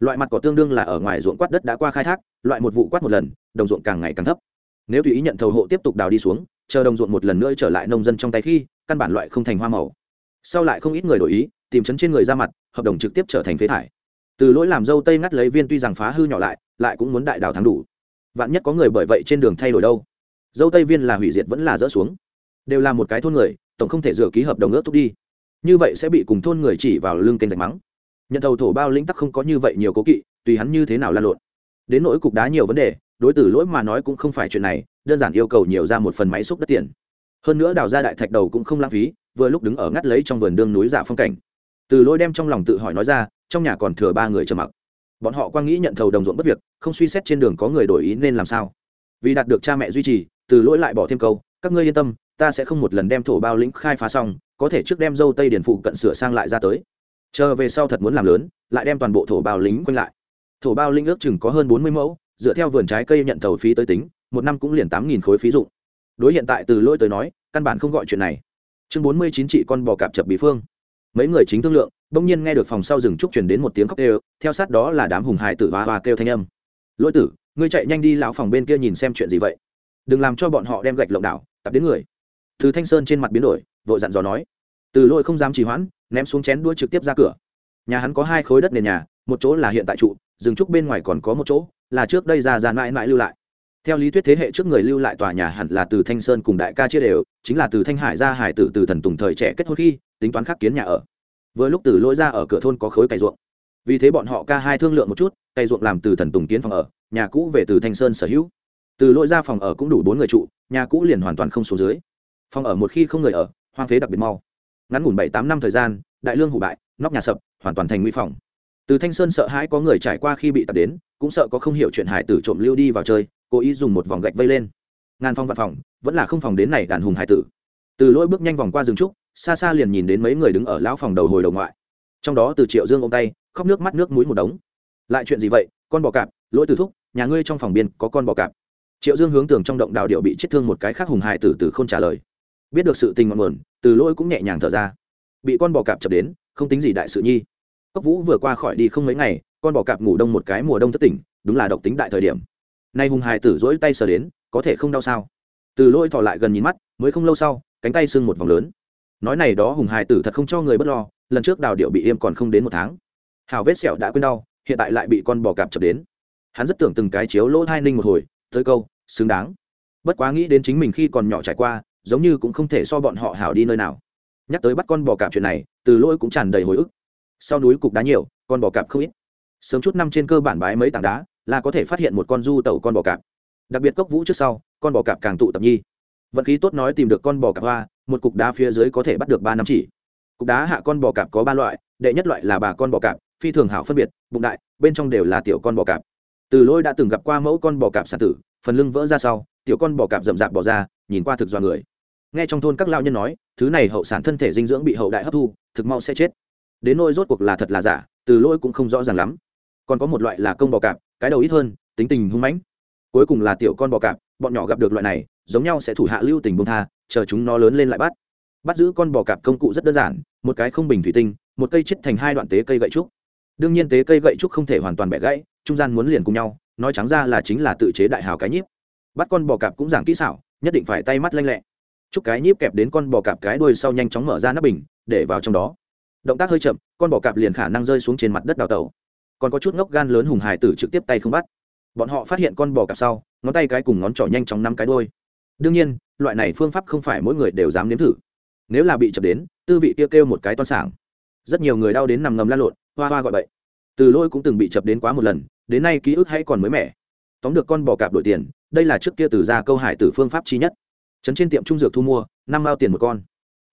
Loại mặt cỏ tương đương là ở ngoài ruộng quát đất đã qua khai thác, loại một vụ quát một lần, đồng ruộng càng ngày càng thấp. Nếu tùy ý nhận thầu hộ tiếp tục đào đi xuống, chờ đồng ruộng một lần nữa trở lại nông dân trong tay khi, căn bản loại không thành hoa màu. Sau lại không ít người đổi ý, tìm chấn trên người ra mặt, hợp đồng trực tiếp trở thành phế thải từ lỗi làm dâu tây ngắt lấy viên tuy rằng phá hư nhỏ lại lại cũng muốn đại đào thắng đủ. Vạn nhất có người bởi vậy trên đường thay đổi đâu? Dâu tây viên là hủy diệt vẫn là dỡ xuống? Đều là một cái thôn người, tổng không thể dựa ký hợp đồng ước thúc đi. Như vậy sẽ bị cùng thôn người chỉ vào lưng kênh rạch mắng. Nhận thầu thổ bao lĩnh tắc không có như vậy nhiều cố kỵ, tùy hắn như thế nào lan lộn. Đến nỗi cục đá nhiều vấn đề, đối tử lỗi mà nói cũng không phải chuyện này, đơn giản yêu cầu nhiều ra một phần máy xúc đất tiền. Hơn nữa đào ra đại thạch đầu cũng không lãng phí, vừa lúc đứng ở ngắt lấy trong vườn đương núi giả phong cảnh. Từ lỗi đem trong lòng tự hỏi nói ra trong nhà còn thừa ba người trầm mặc. Bọn họ quang nghĩ nhận thầu đồng ruộng bất việc, không suy xét trên đường có người đổi ý nên làm sao. Vì đạt được cha mẹ duy trì, từ lỗi lại bỏ thêm câu, các ngươi yên tâm, ta sẽ không một lần đem thổ bao lĩnh khai phá xong, có thể trước đem dâu tây điển phụ cận sửa sang lại ra tới. Chờ về sau thật muốn làm lớn, lại đem toàn bộ thổ bao lính quanh lại. Thổ bao linh ước chừng có hơn bốn mươi mẫu, dựa theo vườn trái cây nhận thầu phí tới tính, một năm cũng liền tám nghìn khối phí dụng. Đối hiện tại từ lỗi tới nói, căn bản không gọi chuyện này. Chương bốn mươi chín chị con bò cạp chập bị phương. Mấy người chính thương lượng bỗng nhiên nghe được phòng sau rừng trúc chuyển đến một tiếng khóc kêu theo sát đó là đám hùng hải tử và hoa kêu thanh âm. Lỗi tử, ngươi chạy nhanh đi lão phòng bên kia nhìn xem chuyện gì vậy? Đừng làm cho bọn họ đem gạch lộng đảo, tập đến người. Từ thanh sơn trên mặt biến đổi, vội dặn dò nói. Từ lỗi không dám trì hoãn, ném xuống chén đuôi trực tiếp ra cửa. Nhà hắn có hai khối đất nền nhà, một chỗ là hiện tại trụ, rừng trúc bên ngoài còn có một chỗ, là trước đây ra ra mãi mãi lưu lại. Theo lý thuyết thế hệ trước người lưu lại tòa nhà hẳn là từ thanh sơn cùng đại ca chia đều, chính là từ thanh hải ra hải tử từ thần tùng thời trẻ kết hôn khi, tính toán khắc kiến nhà ở vừa lúc từ lỗi ra ở cửa thôn có khối cày ruộng. Vì thế bọn họ ca hai thương lượng một chút, cày ruộng làm từ thần tùng kiến phòng ở, nhà cũ về từ thanh sơn sở hữu. Từ lỗi ra phòng ở cũng đủ bốn người trụ, nhà cũ liền hoàn toàn không xuống dưới. Phòng ở một khi không người ở, hoang phế đặc biệt mau. Ngắn ngủn bảy tám năm thời gian, đại lương hủ bại, nóc nhà sập, hoàn toàn thành nguy phòng. Từ thanh sơn sợ hãi có người trải qua khi bị tập đến, cũng sợ có không hiểu chuyện hải tử trộm lưu đi vào chơi, cố ý dùng một vòng gạch vây lên. Ngàn phòng văn phòng, vẫn là không phòng đến này đàn hùng hải tử. Từ lỗi bước nhanh vòng qua rừng trúc xa xa liền nhìn đến mấy người đứng ở lão phòng đầu hồi đầu ngoại. Trong đó từ triệu dương ô m tay, khóc nước mắt nước mũi một đống. Lại chuyện gì vậy? Con bò cạp, lỗi từ thúc, nhà ngươi trong phòng biên có con bò cạp. Triệu dương hướng tường trong động đào điệu bị chết thương một cái khác hùng hài tử từ không trả lời. Biết được sự tình ngọn nguồn, từ lỗi cũng nhẹ nhàng thở ra. Bị con bò cạp chập đến, không tính gì đại sự nhi. Cốc vũ vừa qua khỏi đi không mấy ngày, con bò cạp ngủ đông một cái mùa đông thất tỉnh, đúng là độc tính đại thời điểm. Nay hùng hài tử dỗi tay sờ đến, có thể không đau sao? Từ lỗi thọ lại gần nhìn mắt, mới không lâu sau, cánh tay sưng một vòng lớn nói này đó hùng hài tử thật không cho người bất lo, lần trước đào điệu bị im còn không đến một tháng. Hào vết sẹo đã quên đau, hiện tại lại bị con bò cạp chập đến. Hắn rất tưởng từng cái chiếu lỗ hai ninh một hồi, tới câu, xứng đáng. Bất quá nghĩ đến chính mình khi còn nhỏ trải qua, giống như cũng không thể so bọn họ hảo đi nơi nào. Nhắc tới bắt con bò cạp chuyện này, từ lỗi cũng tràn đầy hồi ức. Sau núi cục đá nhiều, con bò cạp không ít. Sớm chút năm trên cơ bản bái mấy tảng đá, là có thể phát hiện một con du tẩu con bò cạp. Đặc biệt cốc vũ trước sau, con bò cạp càng tụ tập nhi. Vận khí tốt nói tìm được con bò cạp hoa một cục đá phía dưới có thể bắt được ba năm chỉ. Cục đá hạ con bò cạp có ba loại, đệ nhất loại là bà con bò cạp, phi thường hảo phân biệt, bụng đại, bên trong đều là tiểu con bò cạp. Từ lôi đã từng gặp qua mẫu con bò cạp sản tử, phần lưng vỡ ra sau, tiểu con bò cạp rậm rạp bỏ ra, nhìn qua thực do người. Nghe trong thôn các lao nhân nói, thứ này hậu sản thân thể dinh dưỡng bị hậu đại hấp thu, thực mau sẽ chết. Đến nôi rốt cuộc là thật là giả, từ lỗi cũng không rõ ràng lắm. Còn có một loại là công bò cạp, cái đầu ít hơn, tính tình hung mãnh. Cuối cùng là tiểu con bò cạp, bọn nhỏ gặp được loại này, giống nhau sẽ thủ hạ lưu tình bông tha chờ chúng nó lớn lên lại bắt. Bắt giữ con bò cạp công cụ rất đơn giản, một cái không bình thủy tinh, một cây chết thành hai đoạn tế cây gậy trúc. Đương nhiên tế cây gậy trúc không thể hoàn toàn bẻ gãy, trung gian muốn liền cùng nhau, nói trắng ra là chính là tự chế đại hào cái nhíp. Bắt con bò cạp cũng giảng kỹ xảo, nhất định phải tay mắt lanh lẹ. Chúc cái nhíp kẹp đến con bò cạp cái đuôi sau nhanh chóng mở ra nắp bình, để vào trong đó. Động tác hơi chậm, con bò cạp liền khả năng rơi xuống trên mặt đất đào tẩu. Còn có chút ngốc gan lớn hùng hải tử trực tiếp tay không bắt. Bọn họ phát hiện con bò cạp sau, ngón tay cái cùng ngón trỏ nhanh chóng năm cái đôi đương nhiên loại này phương pháp không phải mỗi người đều dám nếm thử. Nếu là bị chập đến tư vị kia kêu, kêu một cái toan sảng. Rất nhiều người đau đến nằm ngầm lan lộn hoa hoa gọi bậy. Từ lôi cũng từng bị chập đến quá một lần đến nay ký ức hay còn mới mẻ. Tóm được con bò cạp đổi tiền đây là trước kia từ ra câu hải tử phương pháp chi nhất. Trấn trên tiệm trung dược thu mua năm mao tiền một con.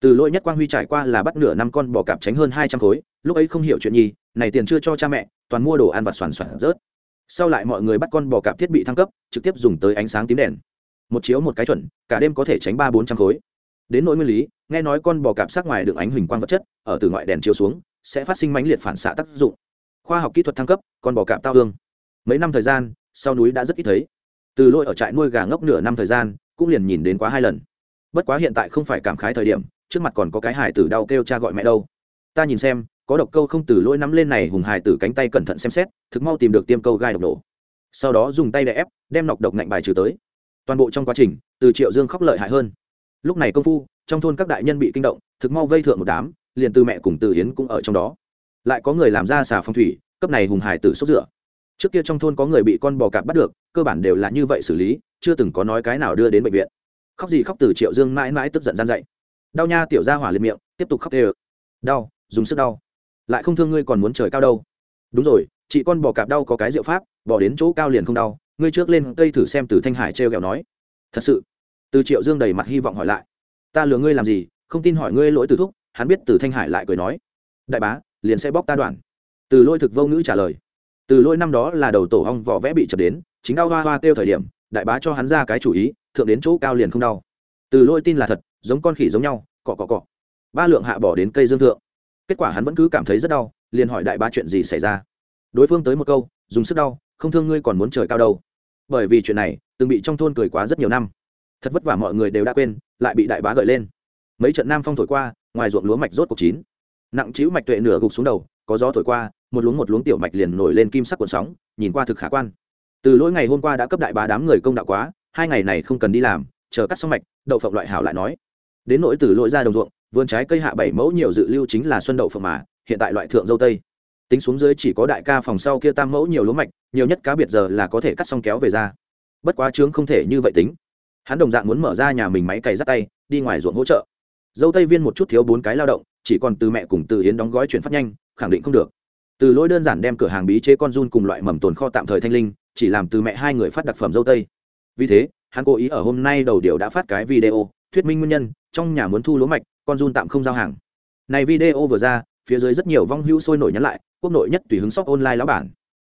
Từ lỗi nhất quang huy trải qua là bắt nửa năm con bò cạp tránh hơn hai trăm khối lúc ấy không hiểu chuyện gì này tiền chưa cho cha mẹ toàn mua đồ ăn vặt soàn soàn rớt. Sau lại mọi người bắt con bò cạp thiết bị thăng cấp trực tiếp dùng tới ánh sáng tím đèn một chiếu một cái chuẩn, cả đêm có thể tránh ba bốn trăm khối. Đến nỗi nguyên lý, nghe nói con bò cạp sát ngoài được ánh huỳnh quang vật chất, ở từ ngoại đèn chiếu xuống, sẽ phát sinh mãnh liệt phản xạ tác dụng. Khoa học kỹ thuật thăng cấp, con bò cạp tao hương. Mấy năm thời gian, sau núi đã rất ít thấy. Từ lôi ở trại nuôi gà ngốc nửa năm thời gian, cũng liền nhìn đến quá hai lần. Bất quá hiện tại không phải cảm khái thời điểm, trước mặt còn có cái hải tử đau kêu cha gọi mẹ đâu. Ta nhìn xem, có độc câu không từ lôi nắm lên này hùng hải tử cánh tay cẩn thận xem xét, thực mau tìm được tiêm câu gai độc nổ. Sau đó dùng tay đè ép, đem nọc độc ngạnh bài trừ tới toàn bộ trong quá trình, từ triệu dương khóc lợi hại hơn. Lúc này công phu, trong thôn các đại nhân bị kinh động, thực mau vây thượng một đám, liền từ mẹ cùng từ hiến cũng ở trong đó. Lại có người làm ra xà phong thủy, cấp này hùng hải tử sốt rửa. Trước kia trong thôn có người bị con bò cạp bắt được, cơ bản đều là như vậy xử lý, chưa từng có nói cái nào đưa đến bệnh viện. Khóc gì khóc từ triệu dương mãi mãi tức giận gian dậy. Đau nha, tiểu ra hỏa liệt miệng, tiếp tục khóc tê ơ đau, dùng sức đau. Lại không thương ngươi còn muốn trời cao đâu. Đúng rồi, chị con bò cạp đau có cái diệu pháp, bỏ đến chỗ cao liền không đau ngươi trước lên cây thử xem từ thanh hải trêu ghẹo nói. Thật sự. Từ triệu dương đầy mặt hy vọng hỏi lại. Ta lừa ngươi làm gì, không tin hỏi ngươi lỗi từ thúc, hắn biết từ thanh hải lại cười nói. Đại bá, liền sẽ bóc ta đoạn. Từ lôi thực vô ngữ trả lời. Từ lôi năm đó là đầu tổ hong vỏ vẽ bị chập đến, chính đau hoa hoa kêu thời điểm, đại bá cho hắn ra cái chủ ý, thượng đến chỗ cao liền không đau. Từ lôi tin là thật, giống con khỉ giống nhau, cọ cọ cọ. Ba lượng hạ bỏ đến cây dương thượng. Kết quả hắn vẫn cứ cảm thấy rất đau, liền hỏi đại bá chuyện gì xảy ra. Đối phương tới một câu, dùng sức đau không thương ngươi còn muốn trời cao đâu. Bởi vì chuyện này, từng bị trong thôn cười quá rất nhiều năm. Thật vất vả mọi người đều đã quên, lại bị đại bá gợi lên. Mấy trận nam phong thổi qua, ngoài ruộng lúa mạch rốt cuộc chín. Nặng chịu mạch tuệ nửa gục xuống đầu, có gió thổi qua, một luống một luống tiểu mạch liền nổi lên kim sắc cuộn sóng, nhìn qua thực khả quan. Từ lỗi ngày hôm qua đã cấp đại bá đám người công đạo quá, hai ngày này không cần đi làm, chờ cắt xong mạch, đậu phộng loại hảo lại nói. Đến nỗi từ lỗi ra đồng ruộng, vườn trái cây hạ bảy mẫu nhiều dự lưu chính là xuân đậu phộng mà, hiện tại loại thượng dâu tây tính xuống dưới chỉ có đại ca phòng sau kia tam mẫu nhiều lúa mạch, nhiều nhất cá biệt giờ là có thể cắt xong kéo về ra. Bất quá trướng không thể như vậy tính. Hắn đồng dạng muốn mở ra nhà mình máy cày rắt tay, đi ngoài ruộng hỗ trợ. Dâu tây viên một chút thiếu bốn cái lao động, chỉ còn từ mẹ cùng từ yến đóng gói chuyển phát nhanh, khẳng định không được. Từ lỗi đơn giản đem cửa hàng bí chế con run cùng loại mầm tồn kho tạm thời thanh linh, chỉ làm từ mẹ hai người phát đặc phẩm dâu tây. Vì thế, hắn cố ý ở hôm nay đầu điều đã phát cái video, thuyết minh nguyên nhân, trong nhà muốn thu lúa mạch, con run tạm không giao hàng. Này video vừa ra, phía dưới rất nhiều vong hữu sôi nổi nhắn lại quốc nội nhất tùy hứng shop online lão bản.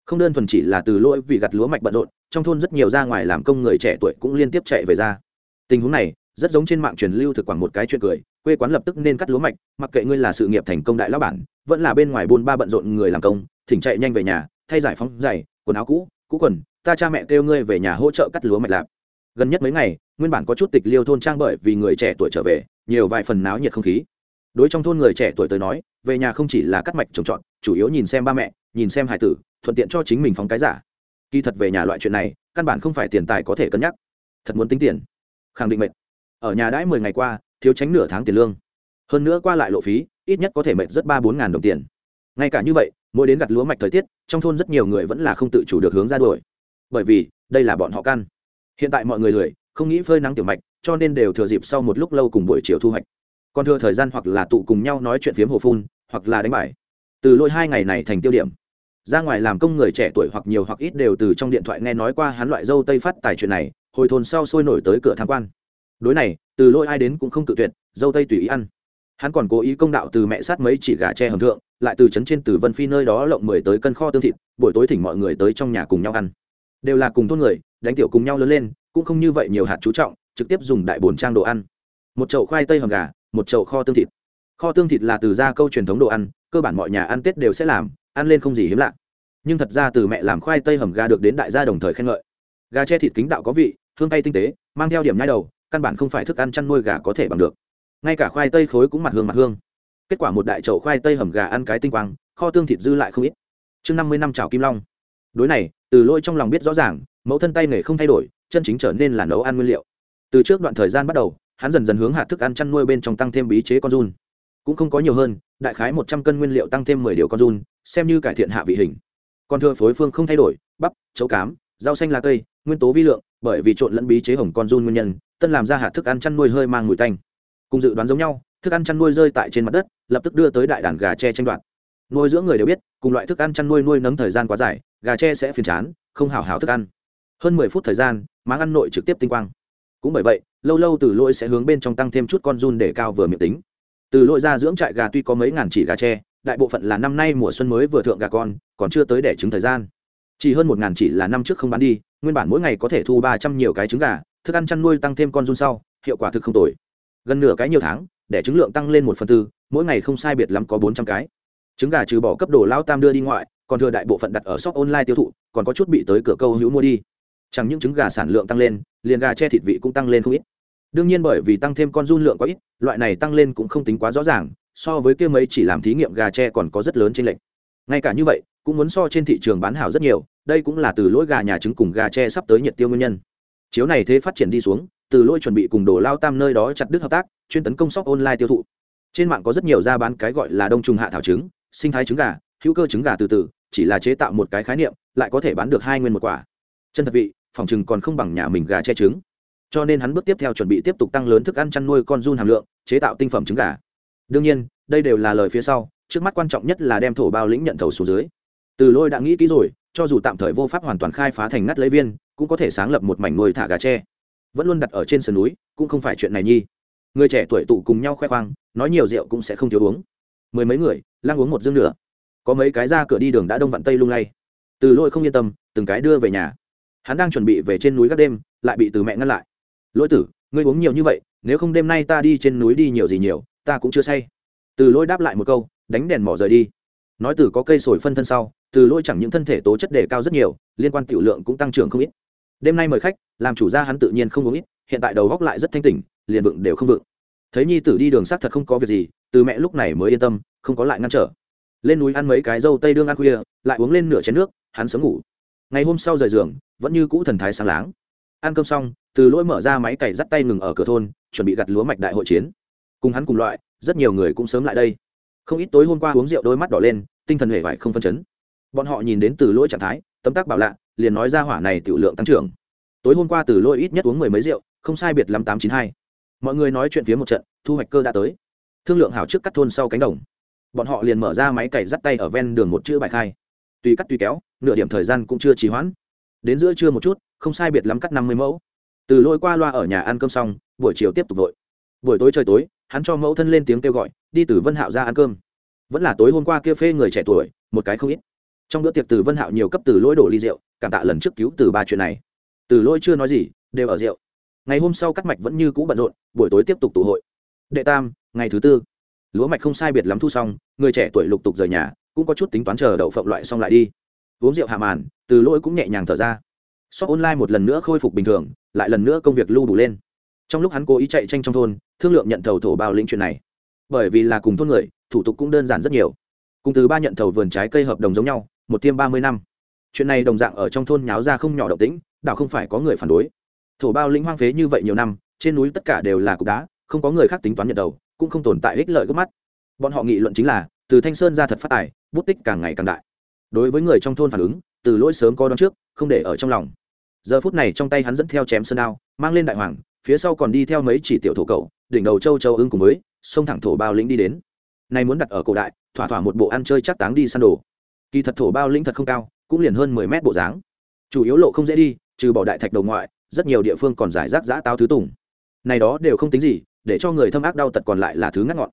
Không đơn thuần chỉ là từ lỗi vì gặt lúa mạch bận rộn, trong thôn rất nhiều ra ngoài làm công người trẻ tuổi cũng liên tiếp chạy về ra. Tình huống này, rất giống trên mạng truyền lưu thực quảng một cái chuyện cười, quê quán lập tức nên cắt lúa mạch, mặc kệ ngươi là sự nghiệp thành công đại lão bản, vẫn là bên ngoài buôn ba bận rộn người làm công, thỉnh chạy nhanh về nhà, thay giải phóng giày, quần áo cũ cũ quần, ta cha mẹ kêu ngươi về nhà hỗ trợ cắt lúa mạch lạp. Gần nhất mấy ngày, nguyên bản có chút tịch liêu thôn trang bởi vì người trẻ tuổi trở về, nhiều vài phần náo nhiệt không khí. Đối trong thôn người trẻ tuổi tới nói, về nhà không chỉ là cắt mạch trồng trọt chủ yếu nhìn xem ba mẹ, nhìn xem hải tử, thuận tiện cho chính mình phóng cái giả. Kỳ thật về nhà loại chuyện này, căn bản không phải tiền tài có thể cân nhắc. Thật muốn tính tiền. Khẳng định mệt. Ở nhà đãi mười ngày qua, thiếu tránh nửa tháng tiền lương. Hơn nữa qua lại lộ phí, ít nhất có thể mệt rất ba bốn ngàn đồng tiền. Ngay cả như vậy, mỗi đến gặt lúa mạch thời tiết, trong thôn rất nhiều người vẫn là không tự chủ được hướng ra đuổi. Bởi vì, đây là bọn họ căn. Hiện tại mọi người lười, không nghĩ phơi nắng tiểu mạch, cho nên đều thừa dịp sau một lúc lâu cùng buổi chiều thu hoạch. Còn thừa thời gian hoặc là tụ cùng nhau nói chuyện phiếm hồ phun, hoặc là đánh bài từ lôi hai ngày này thành tiêu điểm. Ra ngoài làm công người trẻ tuổi hoặc nhiều hoặc ít đều từ trong điện thoại nghe nói qua hắn loại dâu tây phát tài chuyện này, hồi thôn sau sôi nổi tới cửa tham quan. Đối này, từ lôi ai đến cũng không tự tuyệt, dâu tây tùy ý ăn. Hắn còn cố ý công đạo từ mẹ sát mấy chỉ gà tre hầm thượng, lại từ trấn trên từ vân phi nơi đó lộng mười tới cân kho tương thịt, buổi tối thỉnh mọi người tới trong nhà cùng nhau ăn. Đều là cùng thôn người, đánh tiểu cùng nhau lớn lên, cũng không như vậy nhiều hạt chú trọng, trực tiếp dùng đại bồn trang đồ ăn. Một chậu khoai tây hầm gà, một chậu kho tương thịt kho tương thịt là từ gia câu truyền thống đồ ăn, cơ bản mọi nhà ăn tết đều sẽ làm, ăn lên không gì hiếm lạ. Nhưng thật ra từ mẹ làm khoai tây hầm gà được đến đại gia đồng thời khen ngợi. Gà che thịt kính đạo có vị, hương tay tinh tế, mang theo điểm nhai đầu, căn bản không phải thức ăn chăn nuôi gà có thể bằng được. Ngay cả khoai tây khối cũng mặt hương mặt hương. Kết quả một đại chậu khoai tây hầm gà ăn cái tinh quang, kho tương thịt dư lại không ít. Chương năm mươi năm chào kim long. Đối này, từ lôi trong lòng biết rõ ràng, mẫu thân tay nghề không thay đổi, chân chính trở nên là nấu ăn nguyên liệu. Từ trước đoạn thời gian bắt đầu, hắn dần dần hướng hạt thức ăn chăn nuôi bên trong tăng thêm bí chế con run cũng không có nhiều hơn, đại khái một trăm cân nguyên liệu tăng thêm mười điều con run, xem như cải thiện hạ vị hình. Còn thừa phối phương không thay đổi, bắp, chấu cám, rau xanh lá cây, nguyên tố vi lượng, bởi vì trộn lẫn bí chế hồng con run nguyên nhân, tân làm ra hạt thức ăn chăn nuôi hơi mang mùi tanh. Cùng dự đoán giống nhau, thức ăn chăn nuôi rơi tại trên mặt đất, lập tức đưa tới đại đàn gà tre tranh đoạt. Nuôi dưỡng người đều biết, cùng loại thức ăn chăn nuôi nuôi nấng thời gian quá dài, gà tre sẽ phiền chán, không hào hào thức ăn. Hơn mười phút thời gian, máng ăn nội trực tiếp tinh quang. Cũng bởi vậy, lâu lâu từ lỗi sẽ hướng bên trong tăng thêm chút con run để cao vừa miệng tính từ lỗi ra dưỡng trại gà tuy có mấy ngàn chỉ gà tre, đại bộ phận là năm nay mùa xuân mới vừa thượng gà con, còn chưa tới đẻ trứng thời gian. Chỉ hơn một ngàn chỉ là năm trước không bán đi, nguyên bản mỗi ngày có thể thu ba trăm nhiều cái trứng gà, thức ăn chăn nuôi tăng thêm con run sau, hiệu quả thực không tồi. Gần nửa cái nhiều tháng, để trứng lượng tăng lên một phần tư, mỗi ngày không sai biệt lắm có bốn trăm cái. Trứng gà trừ bỏ cấp đồ lao tam đưa đi ngoại, còn thừa đại bộ phận đặt ở shop online tiêu thụ, còn có chút bị tới cửa câu hữu mua đi. Chẳng những trứng gà sản lượng tăng lên, liền gà che thịt vị cũng tăng lên không ít đương nhiên bởi vì tăng thêm con run lượng quá ít, loại này tăng lên cũng không tính quá rõ ràng, so với kia mấy chỉ làm thí nghiệm gà tre còn có rất lớn trên lệnh ngay cả như vậy, cũng muốn so trên thị trường bán hảo rất nhiều, đây cũng là từ lỗi gà nhà trứng cùng gà tre sắp tới nhiệt tiêu nguyên nhân. Chiếu này thế phát triển đi xuống, từ lỗi chuẩn bị cùng đồ lao tam nơi đó chặt đứt hợp tác, chuyên tấn công shop online tiêu thụ. Trên mạng có rất nhiều ra bán cái gọi là đông trùng hạ thảo trứng, sinh thái trứng gà, hữu cơ trứng gà từ từ, chỉ là chế tạo một cái khái niệm, lại có thể bán được hai nguyên một quả. Chân thật vị, phòng chừng còn không bằng nhà mình gà che trứng cho nên hắn bước tiếp theo chuẩn bị tiếp tục tăng lớn thức ăn chăn nuôi con run hàm lượng chế tạo tinh phẩm trứng gà. Đương nhiên đây đều là lời phía sau trước mắt quan trọng nhất là đem thổ bao lĩnh nhận thầu số dưới. Từ lôi đã nghĩ kỹ rồi cho dù tạm thời vô pháp hoàn toàn khai phá thành ngắt lấy viên cũng có thể sáng lập một mảnh nuôi thả gà tre. Vẫn luôn đặt ở trên sườn núi cũng không phải chuyện này nhi. Người trẻ tuổi tụ cùng nhau khoe khoang nói nhiều rượu cũng sẽ không thiếu uống. Mười mấy người lang uống một dương nửa, có mấy cái ra cửa đi đường đã đông vặn tây lung lay. Từ lôi không yên tâm từng cái đưa về nhà. Hắn đang chuẩn bị về trên núi các đêm lại bị từ mẹ ngăn lại lỗi tử, ngươi uống nhiều như vậy, nếu không đêm nay ta đi trên núi đi nhiều gì nhiều, ta cũng chưa say. Từ Lỗi đáp lại một câu, đánh đèn mỏ rời đi. Nói từ có cây sồi phân thân sau, từ Lỗi chẳng những thân thể tố chất đề cao rất nhiều, liên quan tiểu lượng cũng tăng trưởng không ít. Đêm nay mời khách, làm chủ gia hắn tự nhiên không uống ít, hiện tại đầu góc lại rất thanh tỉnh, liền vựng đều không vựng. Thấy nhi tử đi đường xác thật không có việc gì, từ mẹ lúc này mới yên tâm, không có lại ngăn trở. Lên núi ăn mấy cái dâu tây đương ăn khuya, lại uống lên nửa chén nước, hắn sớm ngủ. Ngày hôm sau rời giường, vẫn như cũ thần thái sáng láng. Ăn cơm xong từ lỗi mở ra máy cày dắt tay ngừng ở cửa thôn, chuẩn bị gặt lúa mạch đại hội chiến. Cùng hắn cùng loại, rất nhiều người cũng sớm lại đây. Không ít tối hôm qua uống rượu đôi mắt đỏ lên, tinh thần hề vải không phân chấn. Bọn họ nhìn đến từ lỗi trạng thái tấm tác bảo lạ, liền nói ra hỏa này tiểu lượng tăng trưởng. Tối hôm qua từ lỗi ít nhất uống mười mấy rượu, không sai biệt lắm tám chín hai. Mọi người nói chuyện phía một trận, thu hoạch cơ đã tới. Thương lượng hảo trước cắt thôn sau cánh đồng. Bọn họ liền mở ra máy cày dắt tay ở ven đường một chữ bài khai. Tùy cắt tùy kéo, nửa điểm thời gian cũng chưa trì hoãn. Đến giữa trưa một chút, không sai biệt lắm cắt năm mươi mẫu từ lôi qua loa ở nhà ăn cơm xong, buổi chiều tiếp tục vội. Buổi tối trời tối, hắn cho mẫu thân lên tiếng kêu gọi, đi từ vân hạo ra ăn cơm. Vẫn là tối hôm qua kia phê người trẻ tuổi, một cái không ít. Trong bữa tiệc từ vân hạo nhiều cấp từ lỗi đổ ly rượu, cảm tạ lần trước cứu từ ba chuyện này. Từ lỗi chưa nói gì, đều ở rượu. Ngày hôm sau cắt mạch vẫn như cũ bận rộn, buổi tối tiếp tục tụ hội. Đệ tam, ngày thứ tư. Lúa mạch không sai biệt lắm thu xong, người trẻ tuổi lục tục rời nhà, cũng có chút tính toán chờ đậu phộng loại xong lại đi. Uống rượu hạ màn, từ lỗi cũng nhẹ nhàng thở ra shop online một lần nữa khôi phục bình thường, lại lần nữa công việc lưu đủ lên. Trong lúc hắn cố ý chạy tranh trong thôn, thương lượng nhận thầu thổ bao lĩnh chuyện này. Bởi vì là cùng thôn người, thủ tục cũng đơn giản rất nhiều. Cùng từ ba nhận thầu vườn trái cây hợp đồng giống nhau, một tiêm ba mươi năm. Chuyện này đồng dạng ở trong thôn nháo ra không nhỏ động tĩnh, đảo không phải có người phản đối. Thổ bao lĩnh hoang phế như vậy nhiều năm, trên núi tất cả đều là cục đá, không có người khác tính toán nhận đầu cũng không tồn tại ích lợi gốc mắt. Bọn họ nghị luận chính là, từ thanh sơn ra thật phát tài, bút tích càng ngày càng đại. Đối với người trong thôn phản ứng, từ lỗi sớm có đón trước, không để ở trong lòng giờ phút này trong tay hắn dẫn theo chém sơn đao, mang lên đại hoàng, phía sau còn đi theo mấy chỉ tiểu thổ cầu đỉnh đầu châu châu ưng cùng với sông thẳng thổ bao lĩnh đi đến. Này muốn đặt ở cổ đại, thỏa thỏa một bộ ăn chơi chắc táng đi săn đồ. Kỳ thật thổ bao lĩnh thật không cao, cũng liền hơn mười mét bộ dáng. Chủ yếu lộ không dễ đi, trừ bỏ đại thạch đầu ngoại, rất nhiều địa phương còn giải rác giã tao thứ tùng. Này đó đều không tính gì, để cho người thâm ác đau tật còn lại là thứ ngắt ngọn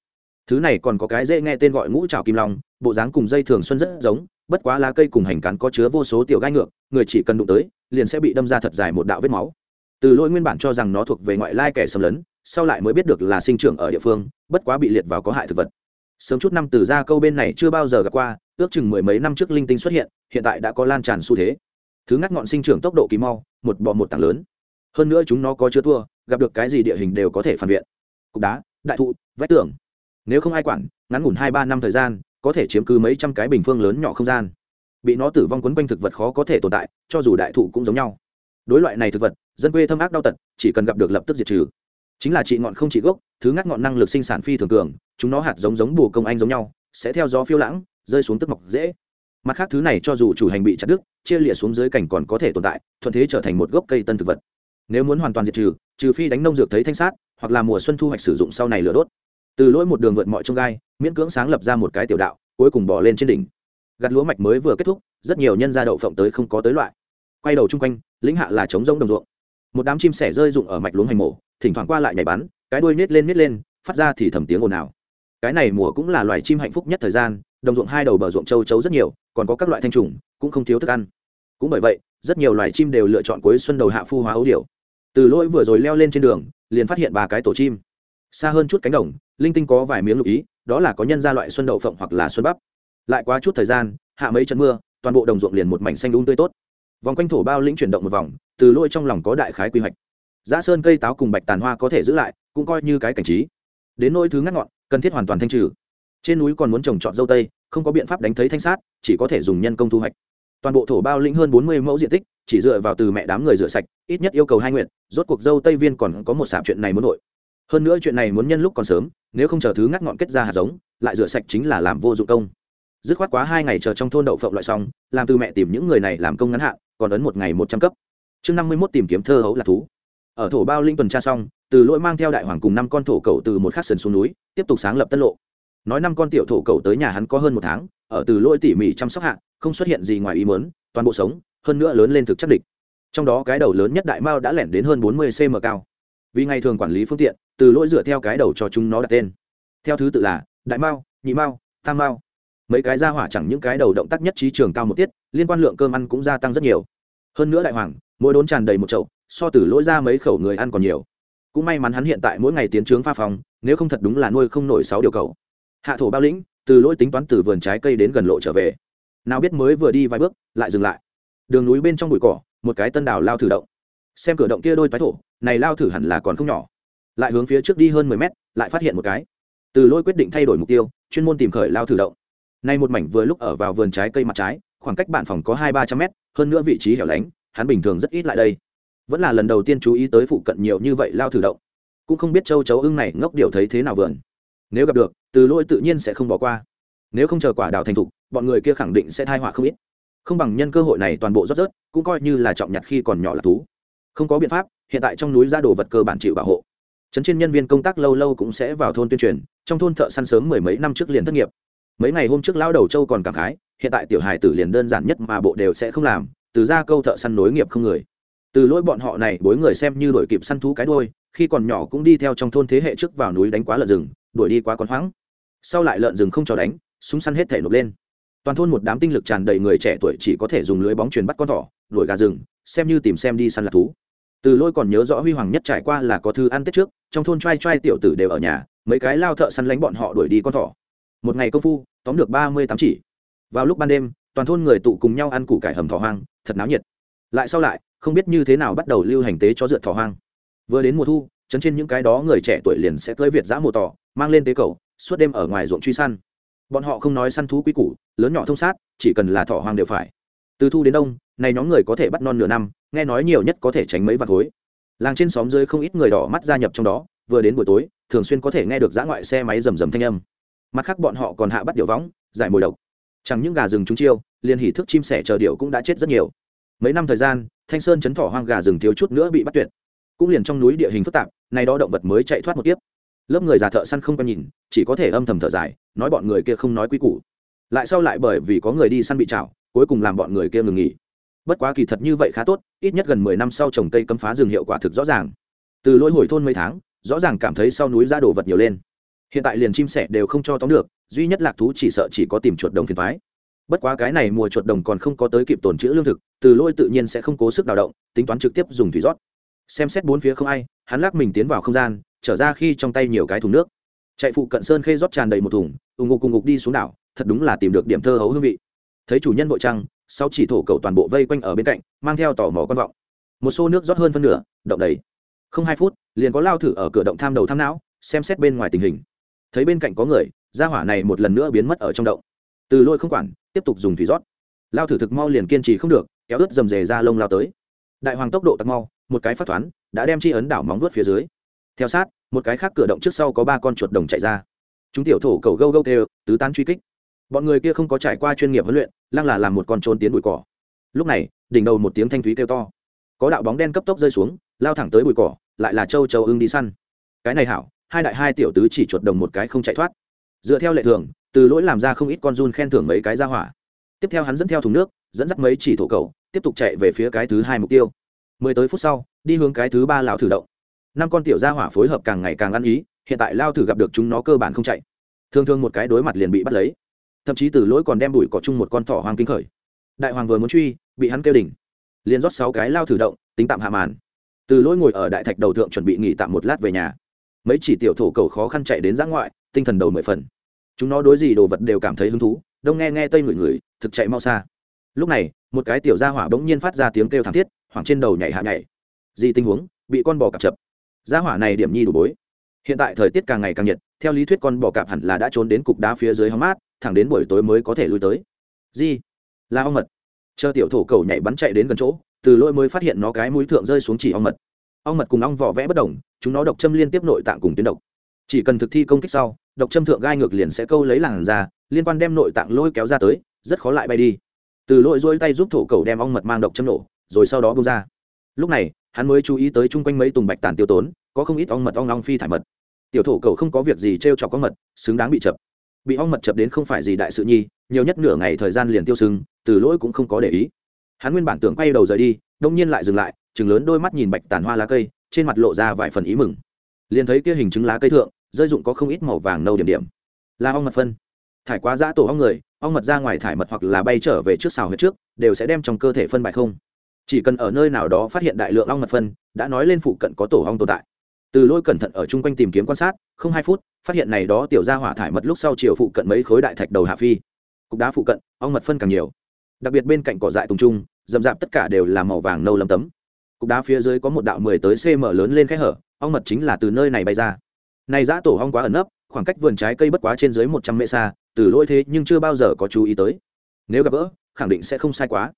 thứ này còn có cái dễ nghe tên gọi ngũ trào kim long, bộ dáng cùng dây thường xuân rất giống, bất quá lá cây cùng hành cắn có chứa vô số tiểu gai ngược, người chỉ cần đụng tới, liền sẽ bị đâm ra thật dài một đạo vết máu. Từ lỗi nguyên bản cho rằng nó thuộc về ngoại lai kẻ xâm lấn, sau lại mới biết được là sinh trưởng ở địa phương, bất quá bị liệt vào có hại thực vật. Sớm chút năm từ ra câu bên này chưa bao giờ gặp qua, ước chừng mười mấy năm trước linh tinh xuất hiện hiện tại đã có lan tràn xu thế. Thứ ngắt ngọn sinh trưởng tốc độ kỳ mau, một bọ một tảng lớn. Hơn nữa chúng nó có chứa thua, gặp được cái gì địa hình đều có thể phản viện cục đá, đại thụ, vách tường nếu không ai quản, ngắn ngủn hai ba năm thời gian, có thể chiếm cứ mấy trăm cái bình phương lớn nhỏ không gian. Bị nó tử vong quấn quanh thực vật khó có thể tồn tại, cho dù đại thụ cũng giống nhau. Đối loại này thực vật, dân quê thâm ác đau tật, chỉ cần gặp được lập tức diệt trừ. Chính là trị ngọn không trị gốc, thứ ngắt ngọn năng lực sinh sản phi thường cường, chúng nó hạt giống giống bù công anh giống nhau, sẽ theo gió phiêu lãng, rơi xuống tức mọc dễ. Mặt khác thứ này cho dù chủ hành bị chặt đứt, chia lịa xuống dưới cảnh còn có thể tồn tại, thuận thế trở thành một gốc cây tân thực vật. Nếu muốn hoàn toàn diệt trừ trừ phi đánh nông dược thấy thanh sát, hoặc là mùa xuân thu hoạch sử dụng sau này lửa đốt từ lỗi một đường vượt mọi trông gai, miễn cưỡng sáng lập ra một cái tiểu đạo, cuối cùng bỏ lên trên đỉnh. Gặt lúa mạch mới vừa kết thúc, rất nhiều nhân gia đậu phộng tới không có tới loại. Quay đầu chung quanh, lĩnh hạ là trống rông đồng ruộng. Một đám chim sẻ rơi rụng ở mạch luống hành mổ, thỉnh thoảng qua lại nhảy bắn, cái đuôi nết lên nết lên, phát ra thì thầm tiếng ồn ào. Cái này mùa cũng là loài chim hạnh phúc nhất thời gian, đồng ruộng hai đầu bờ ruộng châu chấu rất nhiều, còn có các loại thanh trùng, cũng không thiếu thức ăn. Cũng bởi vậy, rất nhiều loài chim đều lựa chọn cuối xuân đầu hạ phu hóa ấu điểu. Từ lỗi vừa rồi leo lên trên đường, liền phát hiện ba cái tổ chim. Xa hơn chút cánh đồng linh tinh có vài miếng lục ý, đó là có nhân ra loại xuân đậu phộng hoặc là xuân bắp. Lại quá chút thời gian, hạ mấy trận mưa, toàn bộ đồng ruộng liền một mảnh xanh đúng tươi tốt. Vòng quanh thổ bao lĩnh chuyển động một vòng, từ lôi trong lòng có đại khái quy hoạch. Giá sơn cây táo cùng bạch tàn hoa có thể giữ lại, cũng coi như cái cảnh trí. Đến nỗi thứ ngắt ngọn, cần thiết hoàn toàn thanh trừ. Trên núi còn muốn trồng trọt dâu tây, không có biện pháp đánh thấy thanh sát, chỉ có thể dùng nhân công thu hoạch. Toàn bộ thổ bao lĩnh hơn bốn mươi mẫu diện tích, chỉ dựa vào từ mẹ đám người rửa sạch, ít nhất yêu cầu hai nguyện, rốt cuộc dâu tây viên còn có một sạp chuyện này muốn nội hơn nữa chuyện này muốn nhân lúc còn sớm, nếu không chờ thứ ngắt ngọn kết ra hạt giống, lại rửa sạch chính là làm vô dụng công. Dứt khoát quá hai ngày chờ trong thôn đậu phộng loại xong, làm từ mẹ tìm những người này làm công ngắn hạn, còn ấn một ngày một trăm cấp. Chương năm mươi mốt tìm kiếm thơ hấu là thú. Ở thổ bao linh tuần tra xong, từ lỗi mang theo đại hoàng cùng năm con thổ cầu từ một khắc sườn xuống núi, tiếp tục sáng lập tân lộ. Nói năm con tiểu thổ cầu tới nhà hắn có hơn một tháng, ở từ lỗi tỉ mỉ chăm sóc hạ, không xuất hiện gì ngoài ý mớn toàn bộ sống, hơn nữa lớn lên thực chất địch. Trong đó cái đầu lớn nhất đại mao đã lẻn đến hơn bốn mươi cm cao vì ngày thường quản lý phương tiện, từ lỗi dựa theo cái đầu cho chúng nó đặt tên. Theo thứ tự là, đại mao, nhị mao, tam mao. Mấy cái ra hỏa chẳng những cái đầu động tác nhất trí trường cao một tiết, liên quan lượng cơm ăn cũng gia tăng rất nhiều. Hơn nữa đại hoàng, mỗi đốn tràn đầy một chậu, so từ lỗi ra mấy khẩu người ăn còn nhiều. Cũng may mắn hắn hiện tại mỗi ngày tiến trướng pha phòng, nếu không thật đúng là nuôi không nổi sáu điều cầu. Hạ thổ bao lĩnh, từ lỗi tính toán từ vườn trái cây đến gần lộ trở về. Nào biết mới vừa đi vài bước, lại dừng lại. Đường núi bên trong bụi cỏ, một cái tân đào lao thử động. Xem cửa động kia đôi toái thổ này lao thử hẳn là còn không nhỏ. Lại hướng phía trước đi hơn mười mét, lại phát hiện một cái. Từ lỗi quyết định thay đổi mục tiêu, chuyên môn tìm khởi lao thử động. Nay một mảnh vừa lúc ở vào vườn trái cây mặt trái, khoảng cách bản phòng có hai ba trăm mét, hơn nữa vị trí hẻo lánh, hắn bình thường rất ít lại đây. Vẫn là lần đầu tiên chú ý tới phụ cận nhiều như vậy lao thử động. Cũng không biết châu chấu ưng này ngốc điều thấy thế nào vườn. Nếu gặp được, từ lỗi tự nhiên sẽ không bỏ qua. Nếu không chờ quả đào thành thục, bọn người kia khẳng định sẽ thai họa không ít. Không bằng nhân cơ hội này toàn bộ rót rớt, cũng coi như là trọng nhặt khi còn nhỏ là thú. Không có biện pháp hiện tại trong núi ra đồ vật cơ bản chịu bảo hộ. Trấn trên nhân viên công tác lâu lâu cũng sẽ vào thôn tuyên truyền, trong thôn thợ săn sớm mười mấy năm trước liền thất nghiệp. Mấy ngày hôm trước lão đầu châu còn cảm khái, hiện tại tiểu hài tử liền đơn giản nhất mà bộ đều sẽ không làm, từ ra câu thợ săn nối nghiệp không người. Từ lỗi bọn họ này, bối người xem như đổi kịp săn thú cái đôi khi còn nhỏ cũng đi theo trong thôn thế hệ trước vào núi đánh quá lợn rừng, đuổi đi quá con hoáng. Sau lại lợn rừng không cho đánh, súng săn hết thể nộp lên. Toàn thôn một đám tinh lực tràn đầy người trẻ tuổi chỉ có thể dùng lưới bóng truyền bắt con thỏ, đuổi gà rừng, xem như tìm xem đi săn lạc thú từ lôi còn nhớ rõ huy hoàng nhất trải qua là có thư ăn tết trước, trong thôn trai trai tiểu tử đều ở nhà, mấy cái lao thợ săn lánh bọn họ đuổi đi con thỏ. Một ngày công phu, tóm được ba mươi tám chỉ. Vào lúc ban đêm, toàn thôn người tụ cùng nhau ăn củ cải hầm thỏ hoang, thật náo nhiệt. Lại sau lại, không biết như thế nào bắt đầu lưu hành tế cho dượt thỏ hoang. Vừa đến mùa thu, chấn trên những cái đó người trẻ tuổi liền sẽ cưỡi việt giã mùa tỏ, mang lên tế cầu, suốt đêm ở ngoài ruộng truy săn. Bọn họ không nói săn thú quý củ, lớn nhỏ thông sát, chỉ cần là thỏ hoang đều phải. Từ thu đến đông, này nhóm người có thể bắt non nửa năm nghe nói nhiều nhất có thể tránh mấy vạt khối. Làng trên xóm dưới không ít người đỏ mắt gia nhập trong đó, vừa đến buổi tối, thường xuyên có thể nghe được dã ngoại xe máy rầm rầm thanh âm. Mặt khác bọn họ còn hạ bắt điệu võng, giải mồi độc. Chẳng những gà rừng chúng chiêu, liền hỉ thức chim sẻ chờ điệu cũng đã chết rất nhiều. Mấy năm thời gian, thanh sơn chấn thỏ hoang gà rừng thiếu chút nữa bị bắt tuyệt. Cũng liền trong núi địa hình phức tạp, nay đó động vật mới chạy thoát một tiếp lớp người già thợ săn không có nhìn, chỉ có thể âm thầm thở dài, nói bọn người kia không nói quy củ. Lại sau lại bởi vì có người đi săn bị chảo cuối cùng làm bọn người kia ngừng nghỉ bất quá kỳ thật như vậy khá tốt, ít nhất gần mười năm sau trồng cây cấm phá rừng hiệu quả thực rõ ràng. Từ lỗi hồi thôn mấy tháng, rõ ràng cảm thấy sau núi ra đồ vật nhiều lên. Hiện tại liền chim sẻ đều không cho tóm được, duy nhất lạc thú chỉ sợ chỉ có tìm chuột đồng phiền thoái bất quá cái này mùa chuột đồng còn không có tới kịp tồn chữ lương thực, từ lỗi tự nhiên sẽ không cố sức đào động, tính toán trực tiếp dùng thủy rót. Xem xét bốn phía không ai, hắn lắc mình tiến vào không gian, trở ra khi trong tay nhiều cái thùng nước. Chạy phụ cận sơn khê rót tràn đầy một thùng ùng ngục cùng ngục đi xuống đảo, thật đúng là tìm được điểm thơ hấu hương vị. Thấy chủ nhân vội trăng sau chỉ thổ cầu toàn bộ vây quanh ở bên cạnh mang theo tò mỏ quan vọng. Một xô nước rót hơn phân nửa động đầy. Không hai phút liền có lao thử ở cửa động tham đầu tham não xem xét bên ngoài tình hình. Thấy bên cạnh có người gia hỏa này một lần nữa biến mất ở trong động. Từ lôi không quản tiếp tục dùng thủy rót. Lao thử thực mau liền kiên trì không được kéo ướt dầm dề ra lông lao tới. Đại hoàng tốc độ tặc mau một cái phát thoán đã đem chi ấn đảo móng vuốt phía dưới. Theo sát một cái khác cửa động trước sau có ba con chuột đồng chạy ra. Chúng tiểu thổ cầu gâu gâu tê, tứ tán truy kích. Bọn người kia không có trải qua chuyên nghiệp huấn luyện lăng là làm một con trốn tiến bụi cỏ. Lúc này, đỉnh đầu một tiếng thanh thúy kêu to. Có đạo bóng đen cấp tốc rơi xuống, lao thẳng tới bụi cỏ, lại là châu châu ưng đi săn. Cái này hảo, hai đại hai tiểu tứ chỉ chuột đồng một cái không chạy thoát. Dựa theo lệ thường, từ lỗi làm ra không ít con run khen thưởng mấy cái ra hỏa. Tiếp theo hắn dẫn theo thùng nước, dẫn dắt mấy chỉ thổ cầu tiếp tục chạy về phía cái thứ hai mục tiêu. Mười tới phút sau, đi hướng cái thứ ba lão thử động. Năm con tiểu gia hỏa phối hợp càng ngày càng ăn ý, hiện tại lao thử gặp được chúng nó cơ bản không chạy. Thường thường một cái đối mặt liền bị bắt lấy thậm chí từ lỗi còn đem bụi cỏ chung một con thỏ hoang kinh khởi. Đại hoàng vừa muốn truy, bị hắn kêu đỉnh. Liền rót sáu cái lao thử động, tính tạm hạ màn. Từ lỗi ngồi ở đại thạch đầu thượng chuẩn bị nghỉ tạm một lát về nhà. Mấy chỉ tiểu thổ cầu khó khăn chạy đến giã ngoại, tinh thần đầu mười phần. Chúng nó đối gì đồ vật đều cảm thấy hứng thú, đông nghe nghe tây ngửi ngửi, thực chạy mau xa. Lúc này, một cái tiểu gia hỏa bỗng nhiên phát ra tiếng kêu thảm thiết, hoảng trên đầu nhảy hạ nhảy. Gì tình huống? Bị con bò cạp chập. Gia hỏa này điểm nhi đủ bối. Hiện tại thời tiết càng ngày càng nhiệt, theo lý thuyết con bò cạp hẳn là đã trốn đến cục đá phía dưới hóng mát thẳng đến buổi tối mới có thể lui tới. Di, là ong mật. Chờ tiểu thổ cầu nhảy bắn chạy đến gần chỗ, từ lỗi mới phát hiện nó cái mũi thượng rơi xuống chỉ ong mật. Ong mật cùng ong vỏ vẽ bất đồng, chúng nó độc châm liên tiếp nội tạng cùng tuyến độc. Chỉ cần thực thi công kích sau, độc châm thượng gai ngược liền sẽ câu lấy làn ra liên quan đem nội tạng lôi kéo ra tới, rất khó lại bay đi. Từ lỗi dôi tay giúp thổ cầu đem ong mật mang độc châm nổ, rồi sau đó bung ra. Lúc này, hắn mới chú ý tới chung quanh mấy tùng bạch tàn tiêu tốn, có không ít ong mật ong ong phi thải mật. Tiểu thổ cầu không có việc gì t r e o chọc con mật, xứng đáng bị chập bị ong mật chập đến không phải gì đại sự nhi, nhiều nhất nửa ngày thời gian liền tiêu sưng, từ lỗi cũng không có để ý. Hắn nguyên bản tưởng quay đầu rời đi, đông nhiên lại dừng lại chừng lớn đôi mắt nhìn bạch tàn hoa lá cây, trên mặt lộ ra vài phần ý mừng. Liền thấy kia hình chứng lá cây thượng, rơi dụng có không ít màu vàng nâu điểm điểm. Là ong mật phân. Thải quá giã tổ ong người, ong mật ra ngoài thải mật hoặc là bay trở về trước xào huyết trước, đều sẽ đem trong cơ thể phân bại không. Chỉ cần ở nơi nào đó phát hiện đại lượng ong mật phân, đã nói lên phụ cận có tổ ong tồn tại từ lôi cẩn thận ở chung quanh tìm kiếm quan sát, không hai phút, phát hiện này đó tiểu ra hỏa thải mật lúc sau chiều phụ cận mấy khối đại thạch đầu hạ phi. Cục đá phụ cận, ong mật phân càng nhiều. Đặc biệt bên cạnh cỏ dại tùng trung, rậm rạp tất cả đều là màu vàng nâu lấm tấm. Cục đá phía dưới có một đạo mười tới cm lớn lên khe hở, ong mật chính là từ nơi này bay ra. Này giã tổ ong quá ẩn nấp, khoảng cách vườn trái cây bất quá trên dưới một trăm mễ xa, từ lôi thế nhưng chưa bao giờ có chú ý tới. Nếu gặp gỡ, khẳng định sẽ không sai quá.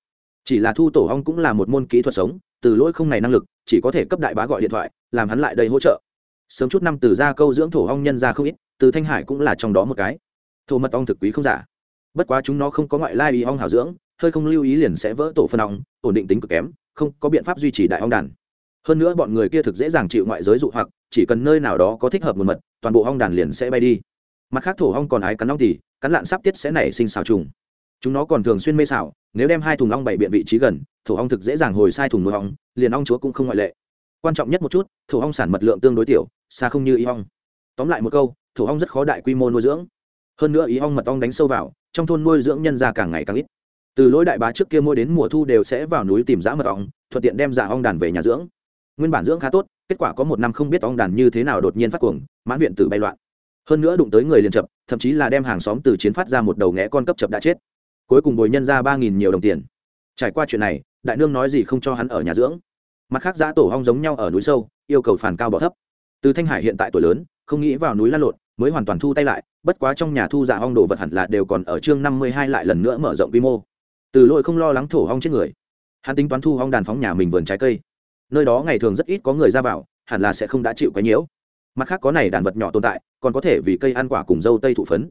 Chỉ là thu tổ ong cũng là một môn kỹ thuật sống, từ lỗi không này năng lực chỉ có thể cấp đại bá gọi điện thoại, làm hắn lại đây hỗ trợ. Sớm chút năm từ ra câu dưỡng thổ hong nhân ra không ít, từ thanh hải cũng là trong đó một cái. Thổ mật ong thực quý không giả. Bất quá chúng nó không có ngoại lai y ong hảo dưỡng, hơi không lưu ý liền sẽ vỡ tổ phân ong, ổn định tính cực kém, không có biện pháp duy trì đại ong đàn. Hơn nữa bọn người kia thực dễ dàng chịu ngoại giới dụ hoặc, chỉ cần nơi nào đó có thích hợp nguồn mật, toàn bộ ong đàn liền sẽ bay đi. Mặt khác thổ ong còn ái cắn ong thì, cắn lạn sắp tiết sẽ nảy sinh xào trùng. Chúng nó còn thường xuyên mê xào, nếu đem hai thùng ong bảy biện vị trí gần, thổ ong thực dễ dàng hồi sai thùng nuôi ong liền ong chúa cũng không ngoại lệ. Quan trọng nhất một chút, thổ ong sản mật lượng tương đối tiểu, xa không như y ong. Tóm lại một câu, thổ ong rất khó đại quy mô nuôi dưỡng. Hơn nữa ý ong mật ong đánh sâu vào, trong thôn nuôi dưỡng nhân ra càng ngày càng ít. Từ lỗi đại bá trước kia mỗi đến mùa thu đều sẽ vào núi tìm dã mật ong, thuận tiện đem giả ong đàn về nhà dưỡng. Nguyên bản dưỡng khá tốt, kết quả có một năm không biết ong đàn như thế nào đột nhiên phát cuồng, mãn viện tử bay loạn. Hơn nữa đụng tới người liền chập thậm chí là đem hàng xóm từ chiến phát ra một đầu nghẽ con cấp chập đã chết. Cuối cùng bồi nhân ra ba nghìn nhiều đồng tiền. Trải qua chuyện này, đại nương nói gì không cho hắn ở nhà dưỡng mặt khác giã tổ hong giống nhau ở núi sâu, yêu cầu phản cao bỏ thấp. Từ thanh hải hiện tại tuổi lớn, không nghĩ vào núi lan lộn, mới hoàn toàn thu tay lại, bất quá trong nhà thu dạ hong đồ vật hẳn là đều còn ở chương năm mươi hai lại lần nữa mở rộng quy mô. Từ lỗi không lo lắng thổ hong chết người. Hắn tính toán thu hong đàn phóng nhà mình vườn trái cây. Nơi đó ngày thường rất ít có người ra vào, hẳn là sẽ không đã chịu cái nhiễu. Mặt khác có này đàn vật nhỏ tồn tại, còn có thể vì cây ăn quả cùng dâu tây thụ phấn.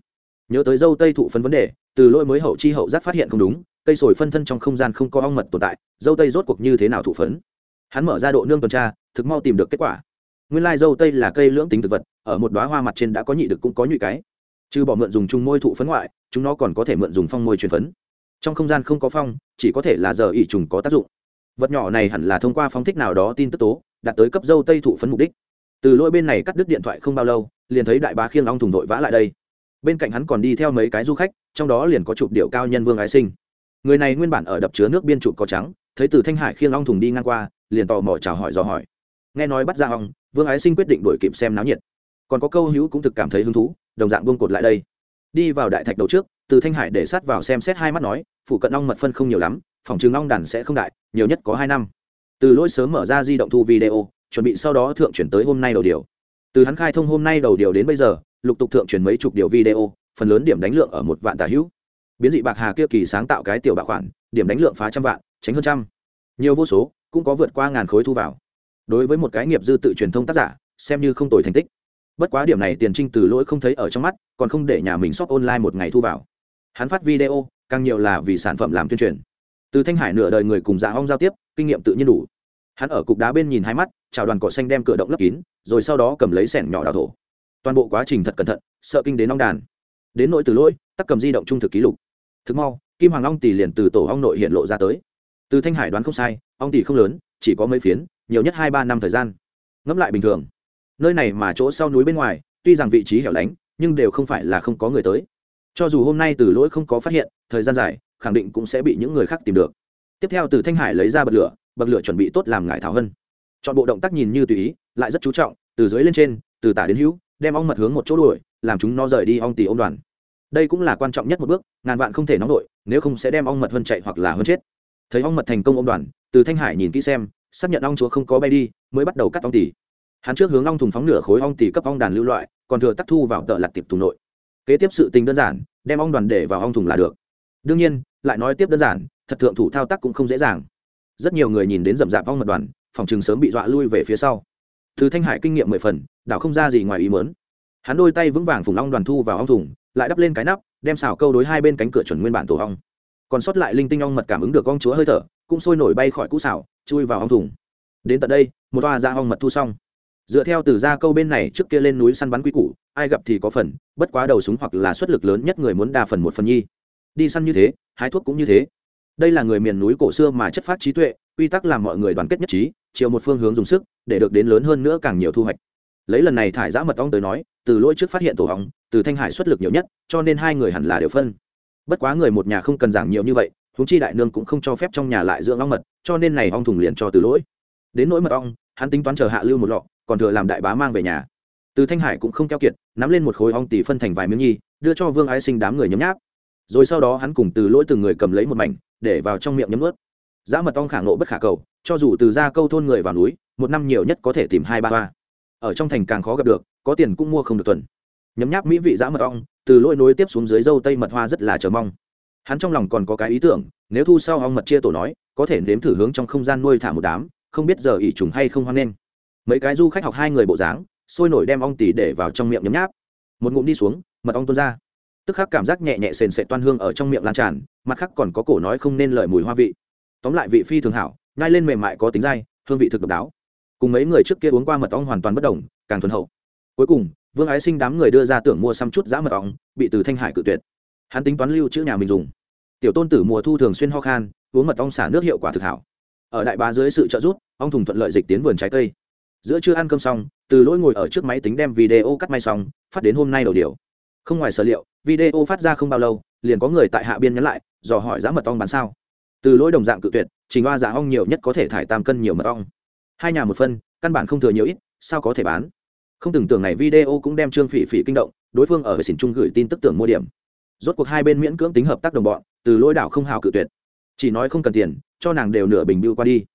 Nhớ tới dâu tây thụ phấn vấn đề, từ lỗi mới hậu chi hậu giác phát hiện không đúng, cây sồi phân thân trong không gian không có ong mật tồn tại, dâu tây rốt cuộc như thế nào thụ phấn? Hắn mở ra độ nương tuần tra, thực mau tìm được kết quả. Nguyên lai dâu tây là cây lưỡng tính thực vật, ở một đoá hoa mặt trên đã có nhị được cũng có nhụy cái. Trừ bỏ mượn dùng chung môi thụ phấn ngoại, chúng nó còn có thể mượn dùng phong môi truyền phấn. Trong không gian không có phong, chỉ có thể là giờ ỉ trùng có tác dụng. Vật nhỏ này hẳn là thông qua phóng thích nào đó tin tức tố, đạt tới cấp dâu tây thụ phấn mục đích. Từ lỗi bên này cắt đứt điện thoại không bao lâu, liền thấy đại bá khiêng long thùng vội vã lại đây. Bên cạnh hắn còn đi theo mấy cái du khách, trong đó liền có chụp điệu cao nhân vương ái sinh. Người này nguyên bản ở đập chứa nước biên chụp có trắng, thấy từ thanh hải khiêng long thùng đi ngang qua liền tò mò chào hỏi dò hỏi. Nghe nói bắt ra ong vương ái sinh quyết định đổi kịp xem náo nhiệt. Còn có câu hữu cũng thực cảm thấy hứng thú, đồng dạng buông cột lại đây. Đi vào đại thạch đầu trước, từ thanh hải để sát vào xem xét hai mắt nói phụ cận ong mật phân không nhiều lắm, phòng chứng ong đàn sẽ không đại, nhiều nhất có hai năm. Từ lỗi sớm mở ra di động thu video, chuẩn bị sau đó thượng chuyển tới hôm nay đầu điều. Từ hắn khai thông hôm nay đầu điều đến bây giờ, lục tục thượng chuyển mấy chục điều video, phần lớn điểm đánh lượng ở một vạn tả hữu. Biến dị bạc hà kia kỳ sáng tạo cái tiểu bạc khoản, điểm đánh lượng phá trăm vạn, tránh hơn trăm. Nhiều vô số cũng có vượt qua ngàn khối thu vào. Đối với một cái nghiệp dư tự truyền thông tác giả, xem như không tồi thành tích. Bất quá điểm này tiền trinh từ lỗi không thấy ở trong mắt, còn không để nhà mình shop online một ngày thu vào. Hắn phát video, càng nhiều là vì sản phẩm làm tuyên truyền. Từ thanh hải nửa đời người cùng dạ hong giao tiếp, kinh nghiệm tự nhiên đủ. Hắn ở cục đá bên nhìn hai mắt, chào đoàn cỏ xanh đem cửa động lấp kín, rồi sau đó cầm lấy sẻng nhỏ đào thổ. Toàn bộ quá trình thật cẩn thận, sợ kinh đến ong đàn. Đến nỗi từ lỗi, tắc cầm di động trung thực ký lục. Thực mau, kim hoàng Long tỷ liền từ tổ ong nội hiện lộ ra tới. Từ thanh hải đoán không sai ong tỷ không lớn, chỉ có mấy phiến, nhiều nhất hai ba năm thời gian. Ngẫm lại bình thường, nơi này mà chỗ sau núi bên ngoài, tuy rằng vị trí hẻo lánh, nhưng đều không phải là không có người tới. Cho dù hôm nay từ lỗi không có phát hiện, thời gian dài, khẳng định cũng sẽ bị những người khác tìm được. Tiếp theo từ thanh hải lấy ra bật lửa bật lửa chuẩn bị tốt làm ngải thảo hân. Chọn bộ động tác nhìn như tùy ý, lại rất chú trọng, từ dưới lên trên, từ tả đến hữu, đem ong mật hướng một chỗ đuổi, làm chúng nó rời đi ong tỉ ong đoàn. Đây cũng là quan trọng nhất một bước, ngàn vạn không thể nóng đội nếu không sẽ đem ong mật hơn chạy hoặc là hơn chết thấy ong mật thành công ong đoàn, từ thanh hải nhìn kỹ xem, xác nhận ong chúa không có bay đi, mới bắt đầu cắt ong tỉ hắn trước hướng ong thùng phóng nửa khối ong tỉ cấp ong đàn lưu loại, còn thừa tắc thu vào tợ lặt tiệp thùng nội. Kế tiếp sự tình đơn giản, đem ong đoàn để vào ong thùng là được. Đương nhiên, lại nói tiếp đơn giản, thật thượng thủ thao tác cũng không dễ dàng. Rất nhiều người nhìn đến rậm rạp ong mật đoàn, phòng chừng sớm bị dọa lui về phía sau. Từ thanh hải kinh nghiệm mười phần, đảo không ra gì ngoài ý mớn hắn đôi tay vững vàng phùng ong đoàn thu vào ong thùng, lại đắp lên cái nắp, đem xào câu đối hai bên cánh cửa chuẩn nguyên bản tổ ong còn sót lại linh tinh ong mật cảm ứng được con chúa hơi thở, cũng sôi nổi bay khỏi cũ xảo, chui vào ong thùng. Đến tận đây, một toa ra ong mật thu xong. Dựa theo từ ra câu bên này trước kia lên núi săn bắn quy củ, ai gặp thì có phần, bất quá đầu súng hoặc là xuất lực lớn nhất người muốn đa phần một phần nhi. Đi săn như thế, hái thuốc cũng như thế. Đây là người miền núi cổ xưa mà chất phát trí tuệ, quy tắc làm mọi người đoàn kết nhất trí, chiều một phương hướng dùng sức, để được đến lớn hơn nữa càng nhiều thu hoạch. Lấy lần này thải giã mật ong tới nói, từ lỗi trước phát hiện tổ hóng từ thanh hải xuất lực nhiều nhất, cho nên hai người hẳn là đều phân bất quá người một nhà không cần giảng nhiều như vậy húng chi đại nương cũng không cho phép trong nhà lại dưỡng ong mật, cho nên này ong thùng liền cho từ lỗi. Đến nỗi mật ong, hắn tính toán chờ hạ lưu một lọ, còn thừa làm đại bá mang về nhà. Từ thanh hải cũng không keo kiệt, nắm lên một khối ong tỷ phân thành vài miếng nhi, đưa cho vương ái sinh đám người nhấm nháp. Rồi sau đó hắn cùng từ lỗi từng người cầm lấy một mảnh, để vào trong miệng nhấm ướt giá mật ong khả ngộ bất khả cầu, cho dù từ ra câu thôn người vào núi, một năm nhiều nhất có thể tìm hai ba ba ở trong thành càng khó gặp được, có tiền cũng mua không được tuần nhấm nháp mỹ vị giá mật ong từ lỗi nối tiếp xuống dưới dâu tây mật hoa rất là chờ mong. Hắn trong lòng còn có cái ý tưởng, nếu thu sau ong mật chia tổ nói, có thể nếm thử hướng trong không gian nuôi thả một đám, không biết giờ ỉ trùng hay không hoan nghênh. Mấy cái du khách học hai người bộ dáng, sôi nổi đem ong tỉ để vào trong miệng nhấm nháp. Một ngụm đi xuống, mật ong tuôn ra. Tức khắc cảm giác nhẹ nhẹ sền sệt toan hương ở trong miệng lan tràn, mặt khác còn có cổ nói không nên lời mùi hoa vị. Tóm lại vị phi thường hảo ngai lên mềm mại có tính dai, hương vị thực độc đáo. Cùng mấy người trước kia uống qua mật ong hoàn toàn bất đồng, càng thuần hậu. Cuối cùng vương ái sinh đám người đưa ra tưởng mua xăm chút giá mật ong, bị từ thanh hải cự tuyệt. Hắn tính toán lưu chữ nhà mình dùng. Tiểu tôn tử mùa thu thường xuyên ho khan, uống mật ong xả nước hiệu quả thực hảo. Ở đại bá dưới sự trợ giúp, ong thùng thuận lợi dịch tiến vườn trái cây. Giữa chưa ăn cơm xong, từ lỗi ngồi ở trước máy tính đem video cắt may xong, phát đến hôm nay đầu điều. Không ngoài sở liệu, video phát ra không bao lâu, liền có người tại hạ biên nhắn lại, dò hỏi giá mật ong bán sao. Từ lỗi đồng dạng cự tuyệt, trình hoa giá ong nhiều nhất có thể thải tam cân nhiều mật ong. Hai nhà một phân, căn bản không thừa nhiều ít, sao có thể bán? Không tưởng tưởng này video cũng đem trương phỉ phỉ kinh động, đối phương ở xỉn trung gửi tin tức tưởng mua điểm. Rốt cuộc hai bên miễn cưỡng tính hợp tác đồng bọn, từ lỗi đảo không hào cự tuyệt. Chỉ nói không cần tiền, cho nàng đều nửa bình bưu qua đi.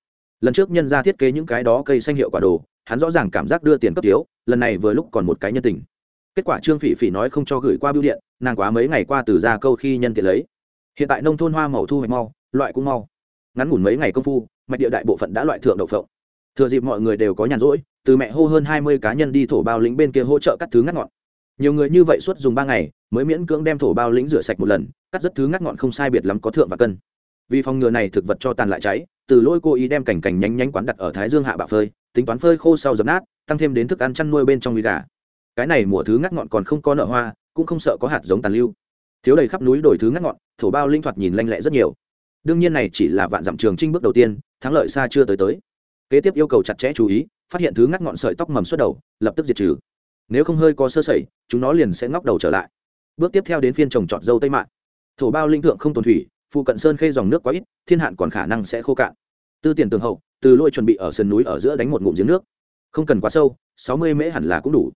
Lần trước nhân ra thiết kế những cái đó cây xanh hiệu quả đồ, hắn rõ ràng cảm giác đưa tiền cấp thiếu, lần này vừa lúc còn một cái nhân tình. Kết quả trương phỉ phỉ nói không cho gửi qua bưu điện, nàng quá mấy ngày qua từ ra câu khi nhân tiện lấy. Hiện tại nông thôn hoa màu thu hoạch mau, loại cũng mau. Ngắn ngủn mấy ngày công phu, mạch địa đại bộ phận đã loại thượng đậu phộng. Thừa dịp mọi người đều có nhàn rỗi từ mẹ hô hơn hai mươi cá nhân đi thổ bao lính bên kia hỗ trợ cắt thứ ngắt ngọn. Nhiều người như vậy suốt dùng ba ngày, mới miễn cưỡng đem thổ bao lính rửa sạch một lần, cắt rất thứ ngắt ngọn không sai biệt lắm có thượng và cân. Vì phòng ngừa này thực vật cho tàn lại cháy, từ lôi cô ý đem cảnh cảnh nhánh nhánh quán đặt ở thái dương hạ bạ phơi, tính toán phơi khô sau dập nát, tăng thêm đến thức ăn chăn nuôi bên trong nuôi gà. Cái này mùa thứ ngắt ngọn còn không có nợ hoa, cũng không sợ có hạt giống tàn lưu. Thiếu đầy khắp núi đổi thứ ngắt ngọn, thổ bao linh thoạt nhìn lanh lẹ rất nhiều. Đương nhiên này chỉ là vạn dặm trường trinh bước đầu tiên, thắng lợi xa chưa tới tới. Kế tiếp yêu cầu chặt chẽ chú ý phát hiện thứ ngắt ngọn sợi tóc mầm xuất đầu, lập tức diệt trừ. Nếu không hơi có sơ sẩy, chúng nó liền sẽ ngóc đầu trở lại. Bước tiếp theo đến phiên trồng trọt dâu tây mạn. Thổ bao linh thượng không tồn thủy, phụ cận sơn khê dòng nước quá ít, thiên hạn còn khả năng sẽ khô cạn. Tư tiền tường hậu, từ lôi chuẩn bị ở sườn núi ở giữa đánh một ngụm giếng nước. Không cần quá sâu, sáu mươi mễ hẳn là cũng đủ.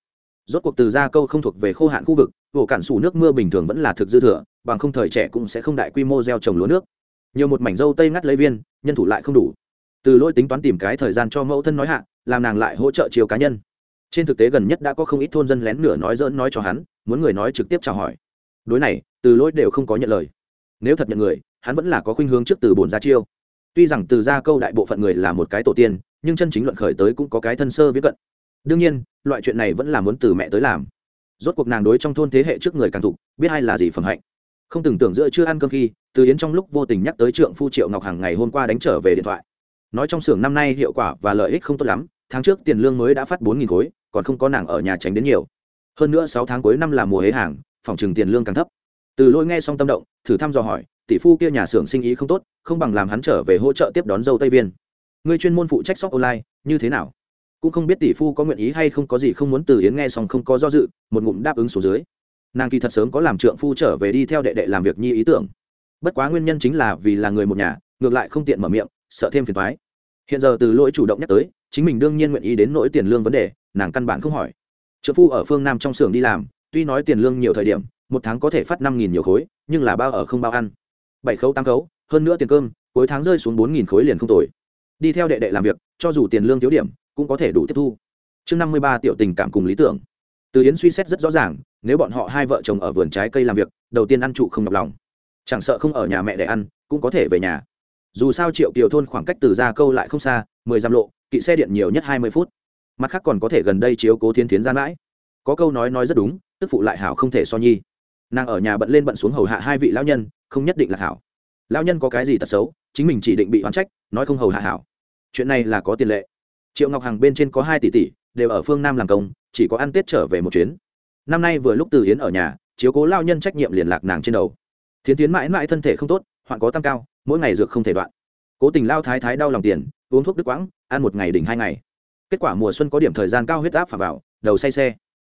Rốt cuộc từ ra câu không thuộc về khô hạn khu vực, vụ cạn sủ nước mưa bình thường vẫn là thực dư thừa, bằng không thời trẻ cũng sẽ không đại quy mô gieo trồng lúa nước. Nhiều một mảnh dâu tây ngắt lấy viên, nhân thủ lại không đủ. Từ lôi tính toán tìm cái thời gian cho mẫu thân nói hạ làm nàng lại hỗ trợ chiều cá nhân. Trên thực tế gần nhất đã có không ít thôn dân lén nửa nói dỡn nói cho hắn, muốn người nói trực tiếp chào hỏi. Đối này, từ lỗi đều không có nhận lời. Nếu thật nhận người, hắn vẫn là có khuynh hướng trước từ bồn ra chiêu. Tuy rằng từ ra câu đại bộ phận người là một cái tổ tiên, nhưng chân chính luận khởi tới cũng có cái thân sơ viết cận. Đương nhiên, loại chuyện này vẫn là muốn từ mẹ tới làm. Rốt cuộc nàng đối trong thôn thế hệ trước người càng thục biết ai là gì phẩm hạnh. Không từng tưởng giữa chưa ăn cơm khi, từ yến trong lúc vô tình nhắc tới trượng phu triệu ngọc hằng ngày hôm qua đánh trở về điện thoại. Nói trong xưởng năm nay hiệu quả và lợi ích không tốt lắm tháng trước tiền lương mới đã phát bốn nghìn khối, còn không có nàng ở nhà tránh đến nhiều. Hơn nữa sáu tháng cuối năm là mùa hế hàng, phòng trừng tiền lương càng thấp. Từ lôi nghe xong tâm động, thử thăm dò hỏi, tỷ phu kia nhà xưởng sinh ý không tốt, không bằng làm hắn trở về hỗ trợ tiếp đón dâu tây viên. Người chuyên môn phụ trách shop online, như thế nào? Cũng không biết tỷ phu có nguyện ý hay không, có gì không muốn từ yến nghe xong không có do dự, một ngụm đáp ứng số dưới. Nàng kỳ thật sớm có làm trượng phu trở về đi theo đệ đệ làm việc nhi ý tưởng. Bất quá nguyên nhân chính là vì là người một nhà, ngược lại không tiện mở miệng, sợ thêm phiền thoái hiện giờ từ lỗi chủ động nhắc tới chính mình đương nhiên nguyện ý đến nỗi tiền lương vấn đề, nàng căn bản không hỏi. Trợ phu ở phương nam trong xưởng đi làm, tuy nói tiền lương nhiều thời điểm, một tháng có thể phát năm nghìn nhiều khối, nhưng là bao ở không bao ăn. Bảy khấu, tám khấu, hơn nữa tiền cơm, cuối tháng rơi xuống bốn nghìn khối liền không tồi. Đi theo đệ đệ làm việc, cho dù tiền lương thiếu điểm, cũng có thể đủ tiếp thu. Chương năm mươi ba tiểu tình cảm cùng lý tưởng. Từ yến suy xét rất rõ ràng, nếu bọn họ hai vợ chồng ở vườn trái cây làm việc, đầu tiên ăn trụ không nhọc lòng. Chẳng sợ không ở nhà mẹ để ăn, cũng có thể về nhà. Dù sao triệu kiều thôn khoảng cách từ gia câu lại không xa, mười dặm lộ kỵ xe điện nhiều nhất hai mươi phút. Mặt khác còn có thể gần đây chiếu cố thiên tiến gian mãi. Có câu nói nói rất đúng, tức phụ lại hảo không thể so nhi. Nàng ở nhà bận lên bận xuống hầu hạ hai vị lão nhân, không nhất định là hảo. Lão nhân có cái gì tật xấu, chính mình chỉ định bị oán trách, nói không hầu hạ hảo. Chuyện này là có tiền lệ. Triệu ngọc hằng bên trên có hai tỷ tỷ, đều ở phương nam làm công, chỉ có ăn tết trở về một chuyến. Năm nay vừa lúc từ yến ở nhà, chiếu cố lao nhân trách nhiệm liền lạc nàng trên đầu. Thiến tiến mãi mãi thân thể không tốt, hoạn có tăng cao, mỗi ngày dược không thể đoạn. Cố tình lao thái thái đau lòng tiền uống thuốc đứt quãng, ăn một ngày đỉnh hai ngày. Kết quả mùa xuân có điểm thời gian cao huyết áp phà vào, đầu say xe.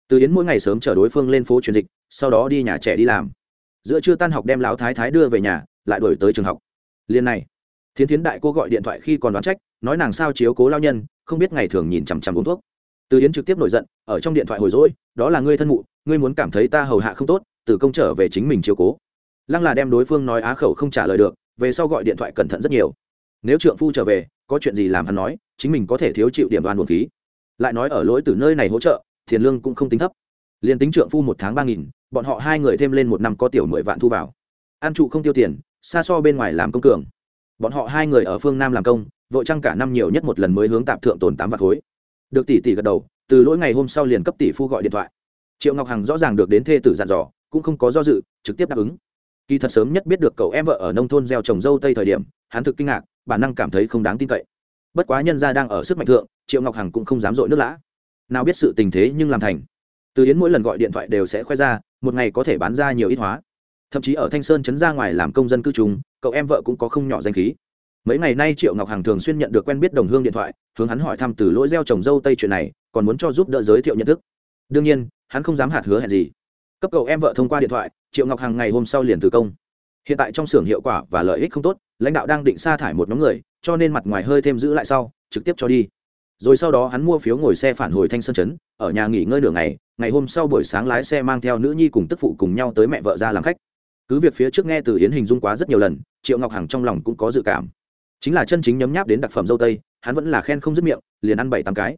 Từ yến mỗi ngày sớm chở đối phương lên phố truyền dịch, sau đó đi nhà trẻ đi làm. Giữa trưa tan học đem lão thái thái đưa về nhà, lại đổi tới trường học. Liên này, thiến thiến đại cô gọi điện thoại khi còn đoán trách, nói nàng sao chiếu cố lao nhân, không biết ngày thường nhìn chằm chằm uống thuốc. Từ yến trực tiếp nổi giận, ở trong điện thoại hồi dỗi đó là ngươi thân mụ, ngươi muốn cảm thấy ta hầu hạ không tốt, từ công trở về chính mình chiếu cố. Lăng là đem đối phương nói á khẩu không trả lời được, về sau gọi điện thoại cẩn thận rất nhiều nếu trượng phu trở về, có chuyện gì làm hắn nói, chính mình có thể thiếu chịu điểm đoan buồn khí. Lại nói ở lỗi từ nơi này hỗ trợ, tiền lương cũng không tính thấp. Liền tính trượng phu một tháng ba nghìn, bọn họ hai người thêm lên một năm có tiểu mười vạn thu vào. An trụ không tiêu tiền, xa so bên ngoài làm công cường. Bọn họ hai người ở phương nam làm công, vội trăng cả năm nhiều nhất một lần mới hướng tạp thượng tồn tám vạn khối. Được tỷ tỷ gật đầu, từ lỗi ngày hôm sau liền cấp tỷ phu gọi điện thoại. Triệu ngọc hằng rõ ràng được đến thê tử dặn dò, cũng không có do dự, trực tiếp đáp ứng. Kỳ thật sớm nhất biết được cậu em vợ ở nông thôn gieo trồng dâu tây thời điểm hắn thực kinh ngạc, bản năng cảm thấy không đáng tin cậy. Bất quá nhân gia đang ở sức mạnh thượng, triệu ngọc hằng cũng không dám dội nước lã. Nào biết sự tình thế nhưng làm thành. Từ yến mỗi lần gọi điện thoại đều sẽ khoe ra, một ngày có thể bán ra nhiều ít hóa. Thậm chí ở thanh sơn chấn ra ngoài làm công dân cư trú cậu em vợ cũng có không nhỏ danh khí. Mấy ngày nay triệu ngọc hằng thường xuyên nhận được quen biết đồng hương điện thoại, hướng hắn hỏi thăm từ lỗi gieo trồng dâu tây chuyện này, còn muốn cho giúp đỡ giới thiệu nhận thức. Đương nhiên, hắn không dám hạt hứa hẹn gì. Cấp cậu em vợ thông qua điện thoại, triệu ngọc hằng ngày hôm sau liền từ công hiện tại trong xưởng hiệu quả và lợi ích không tốt, lãnh đạo đang định sa thải một nhóm người, cho nên mặt ngoài hơi thêm giữ lại sau, trực tiếp cho đi. Rồi sau đó hắn mua phiếu ngồi xe phản hồi thanh sơn chấn ở nhà nghỉ ngơi nửa ngày ngày hôm sau buổi sáng lái xe mang theo nữ nhi cùng tức phụ cùng nhau tới mẹ vợ ra làm khách. Cứ việc phía trước nghe từ yến hình dung quá rất nhiều lần, triệu ngọc hằng trong lòng cũng có dự cảm. Chính là chân chính nhấm nháp đến đặc phẩm dâu tây, hắn vẫn là khen không dứt miệng, liền ăn bảy tám cái.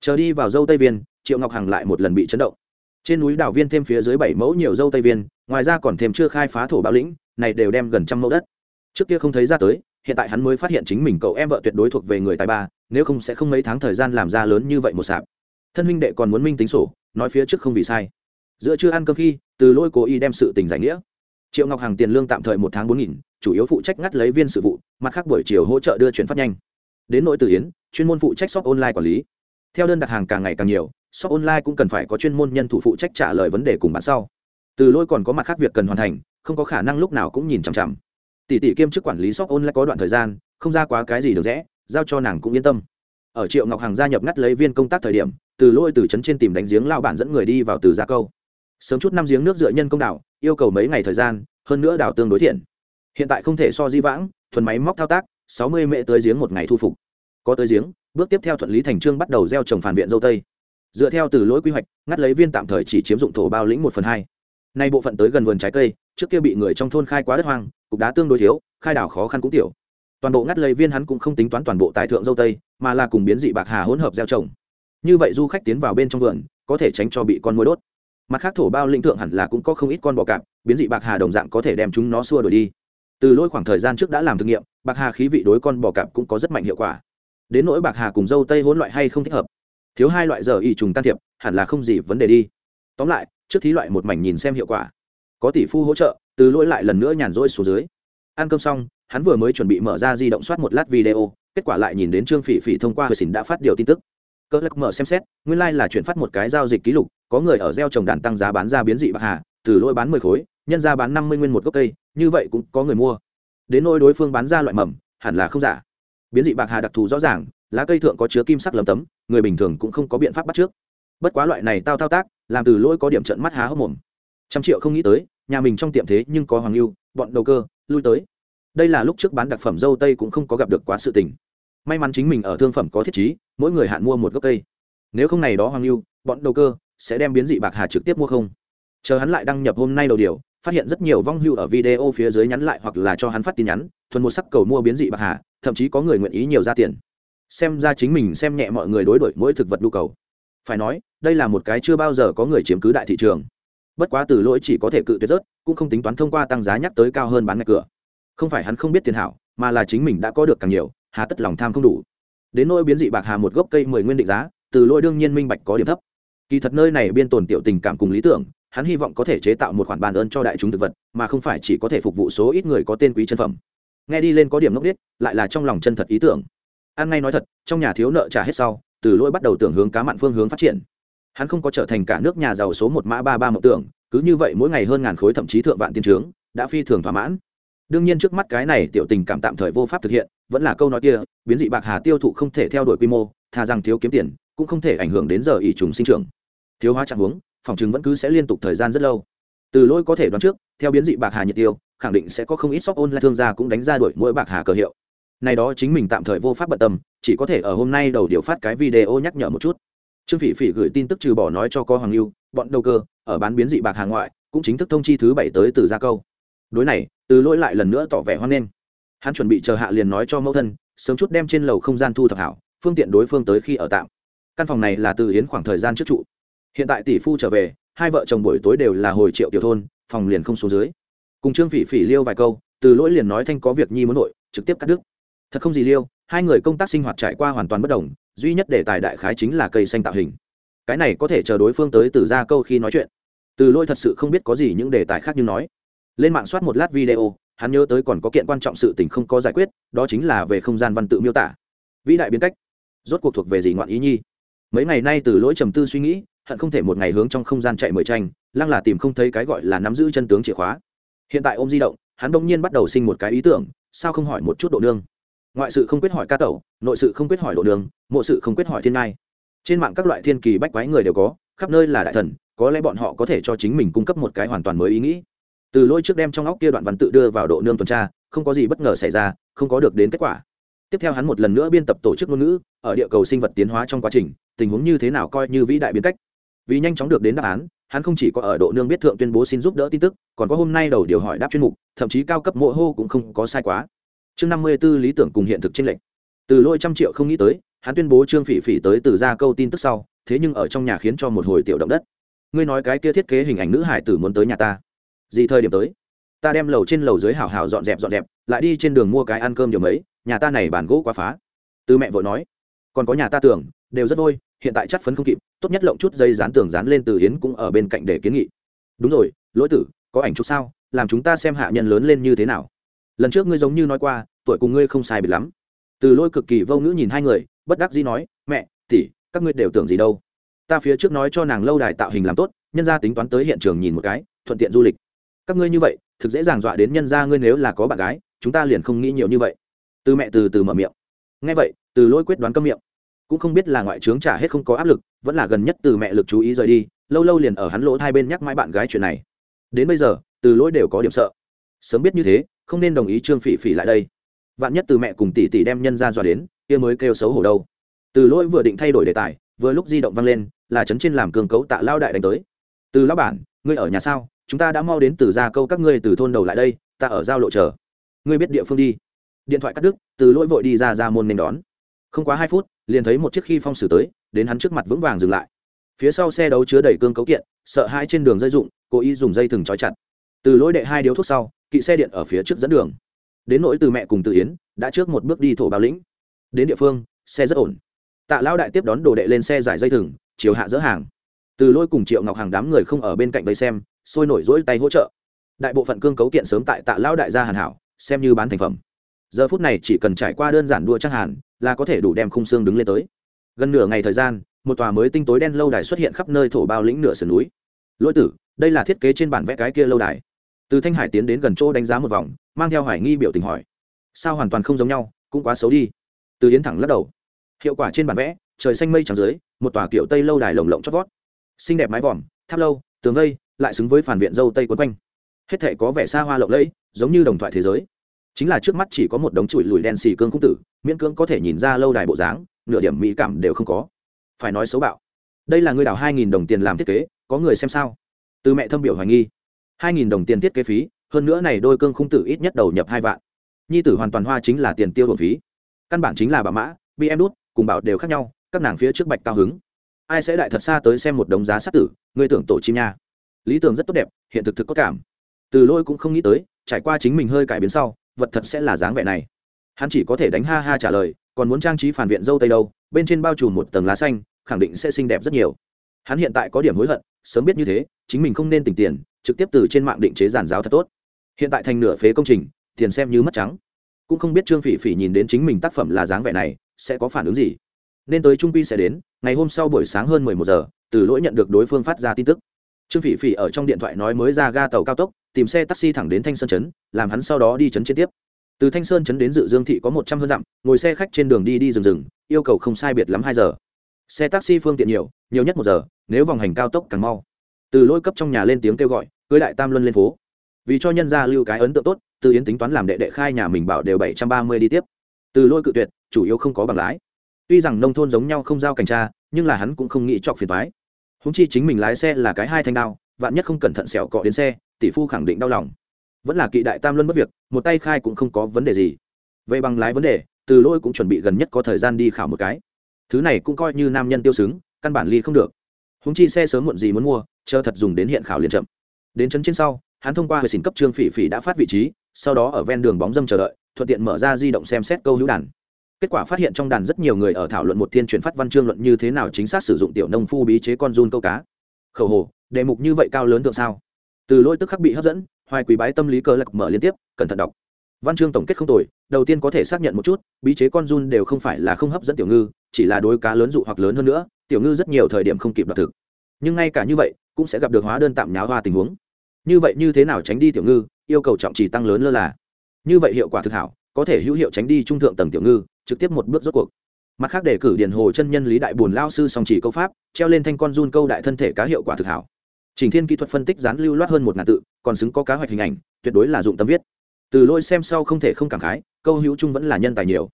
Chờ đi vào dâu tây viên, triệu ngọc hằng lại một lần bị chấn động. Trên núi đảo viên thêm phía dưới bảy mẫu nhiều dâu tây viên, ngoài ra còn thêm chưa khai phá thổ bão lĩnh này đều đem gần trăm mẫu đất. Trước kia không thấy ra tới, hiện tại hắn mới phát hiện chính mình cậu em vợ tuyệt đối thuộc về người tài ba, nếu không sẽ không mấy tháng thời gian làm ra lớn như vậy một sạp. Thân huynh đệ còn muốn minh tính sổ, nói phía trước không vì sai. Giữa chưa ăn cơm khi, từ lôi cố ý đem sự tình giải nghĩa. Triệu ngọc hàng tiền lương tạm thời một tháng bốn nghìn, chủ yếu phụ trách ngắt lấy viên sự vụ, mặt khác buổi chiều hỗ trợ đưa chuyển phát nhanh. Đến nội từ yến, chuyên môn phụ trách shop online quản lý. Theo đơn đặt hàng càng ngày càng nhiều, shop online cũng cần phải có chuyên môn nhân thủ phụ trách trả lời vấn đề cùng bạn sau. Từ lôi còn có mặt khác việc cần hoàn thành không có khả năng lúc nào cũng nhìn chằm chằm. Tỷ tỷ kiêm chức quản lý shop online có đoạn thời gian, không ra quá cái gì được rẽ, giao cho nàng cũng yên tâm. Ở triệu ngọc hằng gia nhập ngắt lấy viên công tác thời điểm, từ lôi từ trấn trên tìm đánh giếng lao bản dẫn người đi vào từ gia câu. Sớm chút năm giếng nước dựa nhân công đảo, yêu cầu mấy ngày thời gian, hơn nữa đảo tương đối thiện. Hiện tại không thể so di vãng, thuần máy móc thao tác, sáu mươi mệ tới giếng một ngày thu phục. Có tới giếng, bước tiếp theo thuận lý thành trương bắt đầu gieo trồng phản viện dâu tây. Dựa theo từ lỗi quy hoạch, ngắt lấy viên tạm thời chỉ chiếm dụng thổ bao lĩnh một phần hai nay bộ phận tới gần vườn trái cây, trước kia bị người trong thôn khai quá đất hoang, cục đá tương đối thiếu, khai đảo khó khăn cũng tiểu. Toàn bộ ngắt lấy viên hắn cũng không tính toán toàn bộ tài thượng dâu tây, mà là cùng biến dị bạc hà hỗn hợp gieo trồng. Như vậy du khách tiến vào bên trong vườn, có thể tránh cho bị con mối đốt. Mặt khác thổ bao linh thượng hẳn là cũng có không ít con bò cạp, biến dị bạc hà đồng dạng có thể đem chúng nó xua đuổi đi. Từ lỗi khoảng thời gian trước đã làm thực nghiệm, bạc hà khí vị đối con bò cạp cũng có rất mạnh hiệu quả. Đến nỗi bạc hà cùng dâu tây hỗn loại hay không thích hợp, thiếu hai loại giờ y trùng can thiệp, hẳn là không gì vấn đề đi. Tóm lại trước thí loại một mảnh nhìn xem hiệu quả. Có tỷ phu hỗ trợ, từ lỗi lại lần nữa nhàn rỗi xuống dưới. Ăn cơm xong, hắn vừa mới chuẩn bị mở ra di động soát một lát video, kết quả lại nhìn đến trương phỉ phỉ thông qua hồi xỉn đã phát điều tin tức. Cỡ lắc mở xem xét, nguyên lai、like、là chuyển phát một cái giao dịch ký lục, có người ở gieo trồng đàn tăng giá bán ra biến dị bạc hà, từ lỗi bán mười khối, nhân ra bán năm mươi nguyên một gốc cây, như vậy cũng có người mua. Đến nỗi đối phương bán ra loại mầm, hẳn là không giả. Biến dị bạc hà đặc thù rõ ràng, lá cây thượng có chứa kim sắc lấm tấm, người bình thường cũng không có biện pháp bắt trước. Bất quá loại này tao thao tác làm từ lỗi có điểm trận mắt há hốc mồm. Trăm triệu không nghĩ tới, nhà mình trong tiệm thế nhưng có hoàng lưu bọn đầu cơ, lui tới. Đây là lúc trước bán đặc phẩm dâu tây cũng không có gặp được quá sự tình. May mắn chính mình ở thương phẩm có thiết chí mỗi người hạn mua một gốc cây. Nếu không này đó hoàng lưu bọn đầu cơ sẽ đem biến dị bạc hà trực tiếp mua không. Chờ hắn lại đăng nhập hôm nay đầu điều, phát hiện rất nhiều vong hưu ở video phía dưới nhắn lại hoặc là cho hắn phát tin nhắn, thuần một sắc cầu mua biến dị bạc hà, thậm chí có người nguyện ý nhiều ra tiền. Xem ra chính mình xem nhẹ mọi người đối đổi mỗi thực vật nhu cầu phải nói, đây là một cái chưa bao giờ có người chiếm cứ đại thị trường. Bất quá từ lỗi chỉ có thể cự tuyệt rớt, cũng không tính toán thông qua tăng giá nhắc tới cao hơn bán ngạch cửa. Không phải hắn không biết tiền hảo, mà là chính mình đã có được càng nhiều, hà tất lòng tham không đủ. Đến nỗi biến dị bạc hà một gốc cây mười nguyên định giá, từ lỗi đương nhiên minh bạch có điểm thấp. Kỳ thật nơi này biên tồn tiểu tình cảm cùng lý tưởng, hắn hy vọng có thể chế tạo một khoản bàn ơn cho đại chúng thực vật, mà không phải chỉ có thể phục vụ số ít người có tên quý chân phẩm. Nghe đi lên có điểm ngốc biết lại là trong lòng chân thật ý tưởng. Ăn ngay nói thật, trong nhà thiếu nợ trả hết sau từ lỗi bắt đầu tưởng hướng cá mặn phương hướng phát triển. Hắn không có trở thành cả nước nhà giàu số một mã ba ba mộng tưởng, cứ như vậy mỗi ngày hơn ngàn khối thậm chí thượng vạn tiên trướng, đã phi thường thỏa mãn. Đương nhiên trước mắt cái này tiểu tình cảm tạm thời vô pháp thực hiện, vẫn là câu nói kia, biến dị bạc hà tiêu thụ không thể theo đuổi quy mô, thà rằng thiếu kiếm tiền, cũng không thể ảnh hưởng đến giờ ỉ trùng sinh trưởng. Thiếu hóa trạng huống, phòng chứng vẫn cứ sẽ liên tục thời gian rất lâu. Từ lỗi có thể đoán trước, theo biến dị bạc hà nhiệt tiêu, khẳng định sẽ có không ít shop online thương gia cũng đánh ra đuổi mỗi bạc hà cờ hiệu nay đó chính mình tạm thời vô pháp bận tâm, chỉ có thể ở hôm nay đầu điều phát cái video nhắc nhở một chút. Trương phỉ phỉ gửi tin tức trừ bỏ nói cho có hoàng lưu, bọn đầu cơ, ở bán biến dị bạc hàng ngoại, cũng chính thức thông chi thứ bảy tới từ gia câu. Đối này, từ lỗi lại lần nữa tỏ vẻ hoan nghênh. Hắn chuẩn bị chờ hạ liền nói cho mẫu thân, sớm chút đem trên lầu không gian thu thập hảo, phương tiện đối phương tới khi ở tạm. Căn phòng này là từ hiến khoảng thời gian trước trụ. Hiện tại tỷ phu trở về, hai vợ chồng buổi tối đều là hồi triệu tiểu thôn, phòng liền không xuống dưới. Cùng trương phỉ phỉ liêu vài câu, từ lỗi liền nói thanh có việc nhi muốn nội, trực tiếp cắt đứt thật không gì liêu, hai người công tác sinh hoạt trải qua hoàn toàn bất đồng, duy nhất để tài đại khái chính là cây xanh tạo hình. Cái này có thể chờ đối phương tới từ ra câu khi nói chuyện. Từ lỗi thật sự không biết có gì những đề tài khác như nói. Lên mạng soát một lát video, hắn nhớ tới còn có kiện quan trọng sự tình không có giải quyết, đó chính là về không gian văn tự miêu tả. Vĩ đại biến cách. Rốt cuộc thuộc về gì ngoạn ý nhi? Mấy ngày nay từ lỗi trầm tư suy nghĩ, hận không thể một ngày hướng trong không gian chạy mười tranh, lăng là tìm không thấy cái gọi là nắm giữ chân tướng chìa khóa. Hiện tại ôm di động, hắn đông nhiên bắt đầu sinh một cái ý tưởng, sao không hỏi một chút độ nương? Ngoại sự không quyết hỏi ca tẩu nội sự không quyết hỏi độ đường, mộ sự không quyết hỏi thiên ngai. Trên mạng các loại thiên kỳ bách quái người đều có khắp nơi là đại thần có lẽ bọn họ có thể cho chính mình cung cấp một cái hoàn toàn mới ý nghĩ. Từ lỗi trước đem trong óc kia đoạn văn tự đưa vào độ nương tuần tra không có gì bất ngờ xảy ra không có được đến kết quả. Tiếp theo hắn một lần nữa biên tập tổ chức ngôn ngữ ở địa cầu sinh vật tiến hóa trong quá trình tình huống như thế nào coi như vĩ đại biến cách. Vì nhanh chóng được đến đáp án hắn không chỉ có ở độ nương biết thượng tuyên bố xin giúp đỡ tin tức còn có hôm nay đầu điều hỏi đáp chuyên mục thậm chí cao cấp mộ hô cũng không có sai quá chương năm mươi b ố lý tưởng cùng hiện thực trên lệnh từ lôi trăm triệu không nghĩ tới, hắn tuyên bố trương phỉ phỉ tới từ ra câu tin tức sau, thế nhưng ở trong nhà khiến cho một hồi tiểu động đất. Ngươi nói cái kia thiết kế hình ảnh nữ hải tử muốn tới nhà ta. Gì thời điểm tới? Ta đem lầu trên lầu dưới hảo hảo dọn dẹp dọn dẹp, lại đi trên đường mua cái ăn cơm điều mấy, nhà ta này bàn gỗ quá phá. Từ mẹ vội nói, còn có nhà ta tưởng, đều rất vui, hiện tại chắc phấn không kịp, tốt nhất lộng chút dây dán tường dán lên từ hiến cũng ở bên cạnh để kiến nghị. Đúng rồi, lỗi tử, có ảnh chụp sao? Làm chúng ta xem hạ nhân lớn lên như thế nào? Lần trước ngươi giống như nói qua, tuổi cùng ngươi không sai biệt lắm. Từ lôi cực kỳ vô ngữ nhìn hai người, bất đắc dĩ nói, mẹ, tỷ, các ngươi đều tưởng gì đâu. Ta phía trước nói cho nàng lâu đài tạo hình làm tốt, nhân ra tính toán tới hiện trường nhìn một cái, thuận tiện du lịch. Các ngươi như vậy, thực dễ dàng dọa đến nhân ra ngươi nếu là có bạn gái, chúng ta liền không nghĩ nhiều như vậy. Từ mẹ từ từ mở miệng. Ngay vậy, từ lôi quyết đoán câm miệng. Cũng không biết là ngoại trướng trả hết không có áp lực, vẫn là gần nhất từ mẹ lực chú ý rời đi, lâu lâu liền ở hắn lỗ hai bên nhắc mãi bạn gái chuyện này. Đến bây giờ, từ lỗi đều có điểm sợ. Sớm biết như thế không nên đồng ý trương phỉ phỉ lại đây. Vạn nhất từ mẹ cùng tỷ tỷ đem nhân ra dọa đến, kia mới kêu xấu hổ đâu. Từ lỗi vừa định thay đổi đề tài, vừa lúc di động văng lên, là chấn trên làm cường cấu tạ lao đại đánh tới. Từ lão bản, ngươi ở nhà sao? Chúng ta đã mau đến từ ra câu các ngươi từ thôn đầu lại đây, ta ở giao lộ chờ. Ngươi biết địa phương đi. Điện thoại cắt đứt, từ lỗi vội đi ra ra môn nên đón. Không quá hai phút, liền thấy một chiếc khi phong sử tới, đến hắn trước mặt vững vàng dừng lại. Phía sau xe đấu chứa đầy cương cấu kiện, sợ hai trên đường dây dụng cố ý dùng dây thừng trói chặt. Từ lỗi đệ hai điếu thuốc sau kỵ xe điện ở phía trước dẫn đường. Đến nỗi từ mẹ cùng từ yến, đã trước một bước đi thổ bao lĩnh. Đến địa phương, xe rất ổn. Tạ lão đại tiếp đón đồ đệ lên xe giải dây thừng, chiều hạ dỡ hàng. Từ lôi cùng triệu ngọc hàng đám người không ở bên cạnh vây xem, sôi nổi rỗi tay hỗ trợ. Đại bộ phận cương cấu kiện sớm tại tạ lão đại gia hàn hảo, xem như bán thành phẩm. Giờ phút này chỉ cần trải qua đơn giản đua chắc hàn, là có thể đủ đem khung xương đứng lên tới. Gần nửa ngày thời gian, một tòa mới tinh tối đen lâu đài xuất hiện khắp nơi thổ bao lĩnh nửa sườn núi. Lỗi tử, đây là thiết kế trên bản vẽ cái kia lâu đài từ thanh hải tiến đến gần chỗ đánh giá một vòng, mang theo hoài nghi biểu tình hỏi. Sao hoàn toàn không giống nhau, cũng quá xấu đi. Từ yến thẳng lắc đầu. Hiệu quả trên bản vẽ, trời xanh mây trắng dưới, một tòa kiểu tây lâu đài lồng lộng chót vót. Xinh đẹp mái vòm, tháp lâu, tường vây, lại xứng với phản viện dâu tây quấn quanh. Hết thể có vẻ xa hoa lộng lẫy, giống như đồng thoại thế giới. Chính là trước mắt chỉ có một đống chùi lùi đen xì cương cung tử, miễn cưỡng có thể nhìn ra lâu đài bộ dáng, nửa điểm mỹ cảm đều không có. Phải nói xấu bạo. Đây là người đào hai nghìn đồng tiền làm thiết kế, có người xem sao? Từ mẹ thâm biểu hoài nghi hai nghìn đồng tiền thiết kế phí, hơn nữa này đôi cương khung tử ít nhất đầu nhập hai vạn. Nhi tử hoàn toàn hoa chính là tiền tiêu bổn phí. Căn bản chính là bà mã bị em đút, cùng bảo đều khác nhau, các nàng phía trước bạch cao hứng. Ai sẽ đại thật xa tới xem một đống giá sát tử ngươi tưởng tổ chim nha. Lý tưởng rất tốt đẹp, hiện thực thực có cảm. Từ lôi cũng không nghĩ tới, trải qua chính mình hơi cải biến sau, vật thật sẽ là dáng vẻ này. Hắn chỉ có thể đánh ha ha trả lời, còn muốn trang trí phản viện dâu tây đâu, bên trên bao trùm một tầng lá xanh, khẳng định sẽ xinh đẹp rất nhiều. Hắn hiện tại có điểm hối hận, sớm biết như thế, chính mình không nên tỉnh tiền trực tiếp từ trên mạng định chế giản giáo thật tốt. Hiện tại thành nửa phế công trình, tiền xem như mất trắng. Cũng không biết trương phỉ phỉ nhìn đến chính mình tác phẩm là dáng vẻ này, sẽ có phản ứng gì. Nên tới trung quy sẽ đến, ngày hôm sau buổi sáng hơn mười một giờ, từ lỗi nhận được đối phương phát ra tin tức. Trương phỉ phỉ ở trong điện thoại nói mới ra ga tàu cao tốc, tìm xe taxi thẳng đến thanh sơn chấn làm hắn sau đó đi chấn trên tiếp. Từ thanh sơn chấn đến dự dương thị có một trăm hơn dặm, ngồi xe khách trên đường đi đi rừng rừng, yêu cầu không sai biệt lắm hai giờ. Xe taxi phương tiện nhiều nhiều nhất một giờ, nếu vòng hành cao tốc càng mau. Từ lỗi cấp trong nhà lên tiếng kêu gọi cưới đại tam luân lên phố. Vì cho nhân gia lưu cái ấn tượng tốt, từ yến tính toán làm đệ đệ khai nhà mình bảo đều bảy trăm ba mươi đi tiếp. Từ lỗi cự tuyệt, chủ yếu không có bằng lái. Tuy rằng nông thôn giống nhau không giao cảnh tra, nhưng là hắn cũng không nghĩ chọc phiền thoái húng chi chính mình lái xe là cái hai thanh đao, vạn nhất không cẩn thận xẻo cọ đến xe, tỷ phu khẳng định đau lòng. Vẫn là kỵ đại tam luân mất việc, một tay khai cũng không có vấn đề gì. Vậy bằng lái vấn đề, từ lỗi cũng chuẩn bị gần nhất có thời gian đi khảo một cái. Thứ này cũng coi như nam nhân tiêu xứng, căn bản ly không được. Húng chi xe sớm muộn gì muốn mua, chờ thật dùng đến hiện khảo liền chậm đến chấn trên sau, hắn thông qua hệ xin cấp trương phỉ phỉ đã phát vị trí, sau đó ở ven đường bóng dâm chờ đợi, thuận tiện mở ra di động xem xét câu hữu đàn. Kết quả phát hiện trong đàn rất nhiều người ở thảo luận một thiên chuyển phát văn chương luận như thế nào chính xác sử dụng tiểu nông phu bí chế con run câu cá. Khẩu hồ, đề mục như vậy cao lớn tượng sao? Từ lỗi tức khắc bị hấp dẫn, hoài quý bái tâm lý cơ lạc mở liên tiếp, cẩn thận đọc. Văn chương tổng kết không tồi, đầu tiên có thể xác nhận một chút, bí chế con run đều không phải là không hấp dẫn tiểu ngư, chỉ là đối cá lớn dụ hoặc lớn hơn nữa, tiểu ngư rất nhiều thời điểm không kịp đoạt thực. Nhưng ngay cả như vậy, cũng sẽ gặp được hóa đơn tạm nháo hoa tình huống như vậy như thế nào tránh đi tiểu ngư, yêu cầu trọng trì tăng lớn lơ là. Như vậy hiệu quả thực hảo, có thể hữu hiệu tránh đi trung thượng tầng tiểu ngư, trực tiếp một bước rốt cuộc. Mặt khác đề cử điền hồ chân nhân lý đại bùn lao sư song chỉ câu pháp, treo lên thanh con run câu đại thân thể cá hiệu quả thực hảo. Trình thiên kỹ thuật phân tích dán lưu loát hơn một ngàn tự, còn xứng có cá hoạch hình ảnh, tuyệt đối là dụng tâm viết. Từ lôi xem sau không thể không cảm khái, câu hữu chung vẫn là nhân tài nhiều.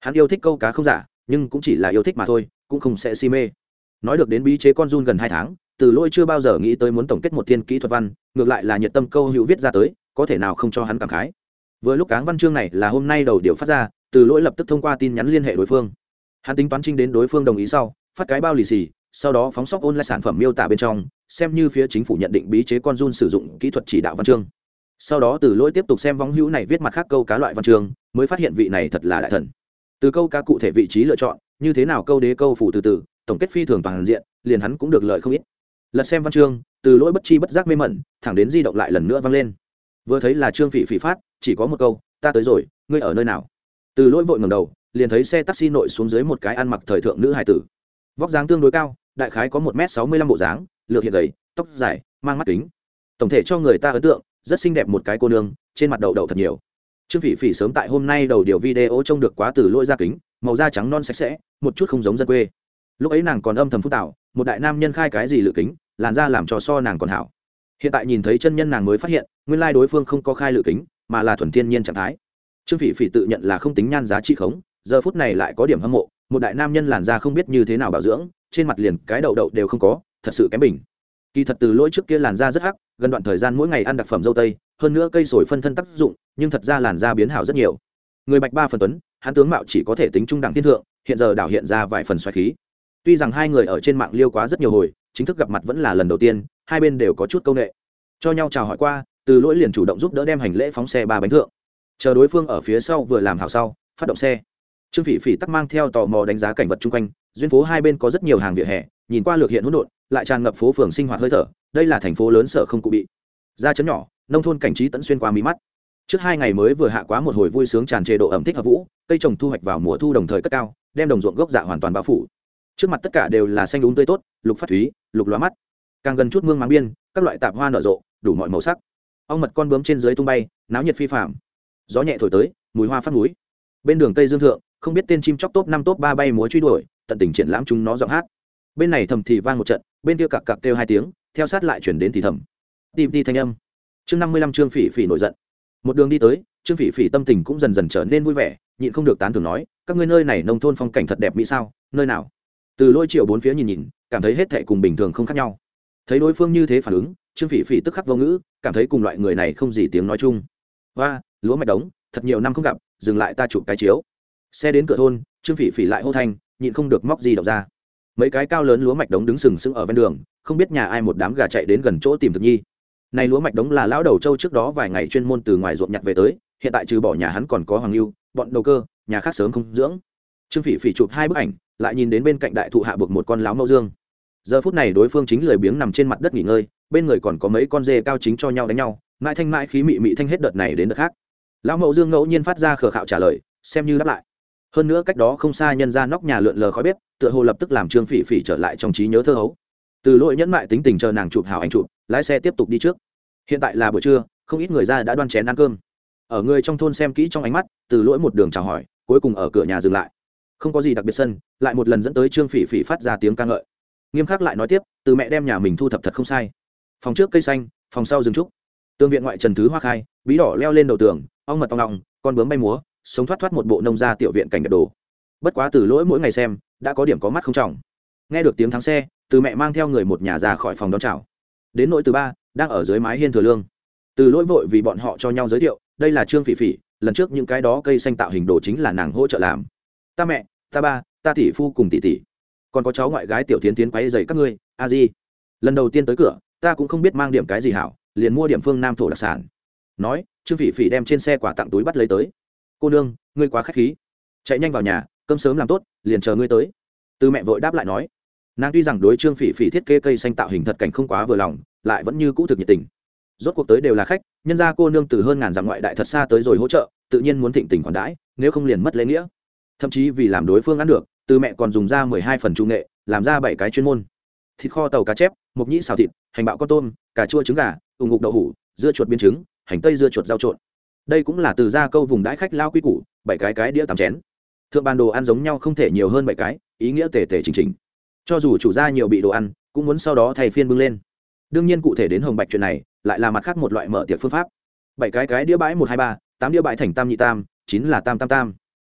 Hắn yêu thích câu cá không giả, nhưng cũng chỉ là yêu thích mà thôi, cũng không sẽ si mê. Nói được đến bí chế con run gần hai tháng từ lôi chưa bao giờ nghĩ tới muốn tổng kết một thiên kỹ thuật văn, ngược lại là nhiệt tâm câu hữu viết ra tới, có thể nào không cho hắn cảm khái. Vừa lúc cáng văn chương này là hôm nay đầu điều phát ra, từ lỗi lập tức thông qua tin nhắn liên hệ đối phương. Hắn tính toán trinh đến đối phương đồng ý sau, phát cái bao lì xì, sau đó phóng sóc ôn lại sản phẩm miêu tả bên trong, xem như phía chính phủ nhận định bí chế con run sử dụng kỹ thuật chỉ đạo văn chương. Sau đó từ lỗi tiếp tục xem vong hữu này viết mặt khác câu cá loại văn chương, mới phát hiện vị này thật là đại thần. Từ câu cá cụ thể vị trí lựa chọn, như thế nào câu đế câu phủ từ từ, tổng kết phi thường toàn diện, liền hắn cũng được lợi không ít lật xem văn chương từ lỗi bất chi bất giác mê mẩn thẳng đến di động lại lần nữa vang lên. Vừa thấy là trương phỉ phỉ phát chỉ có một câu ta tới rồi ngươi ở nơi nào? Từ lỗi vội ngầm đầu liền thấy xe taxi nội xuống dưới một cái ăn mặc thời thượng nữ hải tử. Vóc dáng tương đối cao đại khái có một m sáu mươi lăm bộ dáng lược hiện đầy, tóc dài mang mắt kính. Tổng thể cho người ta ấn tượng rất xinh đẹp một cái cô nương trên mặt đầu đầu thật nhiều. Trương phỉ phỉ sớm tại hôm nay đầu điều video trông được quá từ lỗi da kính màu da trắng non sạch sẽ một chút không giống dân quê. Lúc ấy nàng còn âm thầm phúc tạo một đại nam nhân khai cái gì lựa kính làn da làm cho so nàng còn hảo. Hiện tại nhìn thấy chân nhân nàng mới phát hiện, nguyên lai đối phương không có khai lự kính, mà là thuần thiên nhiên trạng thái. Trương phỉ phỉ tự nhận là không tính nhan giá trị khống, giờ phút này lại có điểm hâm mộ, một đại nam nhân làn da không biết như thế nào bảo dưỡng, trên mặt liền cái đậu đậu đều không có, thật sự kém bình. Kỳ thật từ lỗi trước kia làn da rất hắc, gần đoạn thời gian mỗi ngày ăn đặc phẩm dâu tây, hơn nữa cây sồi phân thân tác dụng, nhưng thật ra làn da biến hảo rất nhiều. Người bạch ba phần tuấn, hắn tướng mạo chỉ có thể tính trung đẳng thiên thượng, hiện giờ đảo hiện ra vài phần xoài khí. Tuy rằng hai người ở trên mạng liêu quá rất nhiều hồi chính thức gặp mặt vẫn là lần đầu tiên, hai bên đều có chút c â u n ệ cho nhau chào hỏi qua, từ lỗi liền chủ động giúp đỡ đem hành lễ phóng xe ba bánh thượng. Chờ đối phương ở phía sau vừa làm hảo sau, phát động xe. Trương phỉ phỉ tắc mang theo tò mò đánh giá cảnh vật chung quanh, duyên phố hai bên có rất nhiều hàng vỉa hè, nhìn qua lược hiện hỗn độn, lại tràn ngập phố phường sinh hoạt hơi thở, đây là thành phố lớn sở không cụ bị. Ra chấn nhỏ, nông thôn cảnh trí tẫn xuyên qua mí mắt. Trước hai ngày mới vừa hạ quá một hồi vui sướng tràn trề độ ẩm thích hợp vũ, cây trồng thu hoạch vào mùa thu đồng thời cất cao, đem đồng ruộng gốc dạ hoàn toàn bao phủ trước mặt tất cả đều là xanh đúng tươi tốt, lục phát thúy, lục lóa mắt. Càng gần chút mương máng biên, các loại tạp hoa nở rộ, đủ mọi màu sắc. Ong mật con bướm trên dưới tung bay, náo nhiệt phi phạm gió nhẹ thổi tới, mùi hoa phát núi bên đường tây dương thượng, không biết tên chim chóc top năm top ba bay múa truy đuổi, tận tình triển lãm chúng nó giọng hát. Bên này thầm thì vang một trận, bên kia cặc cặc kêu hai tiếng, theo sát lại chuyển đến thì thầm. Tìm đi thanh âm. Chương năm mươi lăm trương phỉ phỉ nổi giận. Một đường đi tới, trương phỉ phỉ tâm tình cũng dần dần trở nên vui vẻ, nhịn không được tán thưởng nói, các ngươi nơi này nông thôn phong cảnh thật đẹp mỹ sao? Nơi nào? Từ lôi triệu bốn phía nhìn nhìn, cảm thấy hết thệ cùng bình thường không khác nhau. Thấy đối phương như thế phản ứng, trương phỉ phỉ tức khắc vô ngữ, cảm thấy cùng loại người này không gì tiếng nói chung. Và lúa mạch đống, thật nhiều năm không gặp, dừng lại ta chụp cái chiếu. Xe đến cửa thôn, trương phỉ phỉ lại hô thanh, nhịn không được móc gì đọc ra. Mấy cái cao lớn lúa mạch đống đứng sừng sững ở ven đường, không biết nhà ai một đám gà chạy đến gần chỗ tìm thực nhi. Này lúa mạch đống là lão đầu châu trước đó vài ngày chuyên môn từ ngoài ruộng nhặt về tới, hiện tại trừ bỏ nhà hắn còn có hoàng lưu bọn đầu cơ, nhà khác sớm không dưỡng. Trương phỉ phỉ chụp hai bức ảnh lại nhìn đến bên cạnh đại thụ hạ buộc một con láo mẫu dương. Giờ phút này đối phương chính lười biếng nằm trên mặt đất nghỉ ngơi, bên người còn có mấy con dê cao chính cho nhau đánh nhau, mãi thanh mãi khí mị mị thanh hết đợt này đến đợt khác. Lão mẫu dương ngẫu nhiên phát ra khờ khạo trả lời, xem như đáp lại. Hơn nữa cách đó không xa nhân ra nóc nhà lượn lờ khói bếp, tựa hồ lập tức làm trương phỉ phỉ trở lại trong trí nhớ thơ hấu. Từ lỗi nhẫn mại tính tình chờ nàng chụp hào anh chụp, lái xe tiếp tục đi trước. Hiện tại là buổi trưa, không ít người ra đã đoan chén ăn cơm. Ở người trong thôn xem kỹ trong ánh mắt, từ lỗi một đường chào hỏi, cuối cùng ở cửa nhà dừng lại không có gì đặc biệt sân, lại một lần dẫn tới trương phỉ phỉ phát ra tiếng ca ngợi. Nghiêm khắc lại nói tiếp, từ mẹ đem nhà mình thu thập thật không sai. Phòng trước cây xanh, phòng sau rừng trúc. Tương viện ngoại trần thứ hoa khai, bí đỏ leo lên đầu tường, ong mật tòng ngọng con bướm bay múa, sống thoát thoát một bộ nông gia tiểu viện cảnh đẹp đồ. Bất quá từ lỗi mỗi ngày xem, đã có điểm có mắt không trọng. Nghe được tiếng thắng xe, từ mẹ mang theo người một nhà ra khỏi phòng đón chào. Đến nỗi từ ba, đang ở dưới mái hiên thừa lương. Từ lỗi vội vì bọn họ cho nhau giới thiệu, đây là trương phỉ phỉ, lần trước những cái đó cây xanh tạo hình đồ chính là nàng hỗ trợ làm ta mẹ, ta ba, ta tỷ phu cùng tỷ tỷ. Còn có cháu ngoại gái tiểu tiến tiến quấy dày các ngươi, a di. Lần đầu tiên tới cửa, ta cũng không biết mang điểm cái gì hảo, liền mua điểm phương nam thổ đặc sản. Nói, trương phỉ phỉ đem trên xe quả tặng túi bắt lấy tới. Cô nương, ngươi quá k h á c h khí. Chạy nhanh vào nhà, cơm sớm làm tốt, liền chờ ngươi tới. Từ mẹ vội đáp lại nói. Nàng tuy rằng đối trương phỉ phỉ thiết kế cây xanh tạo hình thật cảnh không quá vừa lòng, lại vẫn như cũ thực nhiệt tình. Rốt cuộc tới đều là khách, nhân ra cô nương từ hơn ngàn dặm ngoại đại thật xa tới rồi hỗ trợ, tự nhiên muốn thịnh tình còn đãi, nếu không liền mất lễ nghĩa thậm chí vì làm đối phương ăn được, từ mẹ còn dùng ra mười hai phần trung nghệ, làm ra bảy cái chuyên môn. Thịt kho tàu cá chép, mộc nhĩ xào thịt, hành bạo con tôm, cà chua trứng gà ủng ngục đậu hủ, dưa chuột biên trứng, hành tây dưa chuột rau trộn. Đây cũng là từ ra câu vùng đãi khách lao quy củ, bảy cái cái đĩa tắm chén. Thượng bàn đồ ăn giống nhau không thể nhiều hơn bảy cái, ý nghĩa tề tề chỉnh chỉnh. Cho dù chủ gia nhiều bị đồ ăn, cũng muốn sau đó thay phiên bưng lên. Đương nhiên cụ thể đến hồng bạch chuyện này, lại là mặt khác một loại mở tiệc phương pháp. Bảy cái cái đĩa bãi một hai ba, tám đĩa bãi thành tam nhị tam, chín là tam tam tam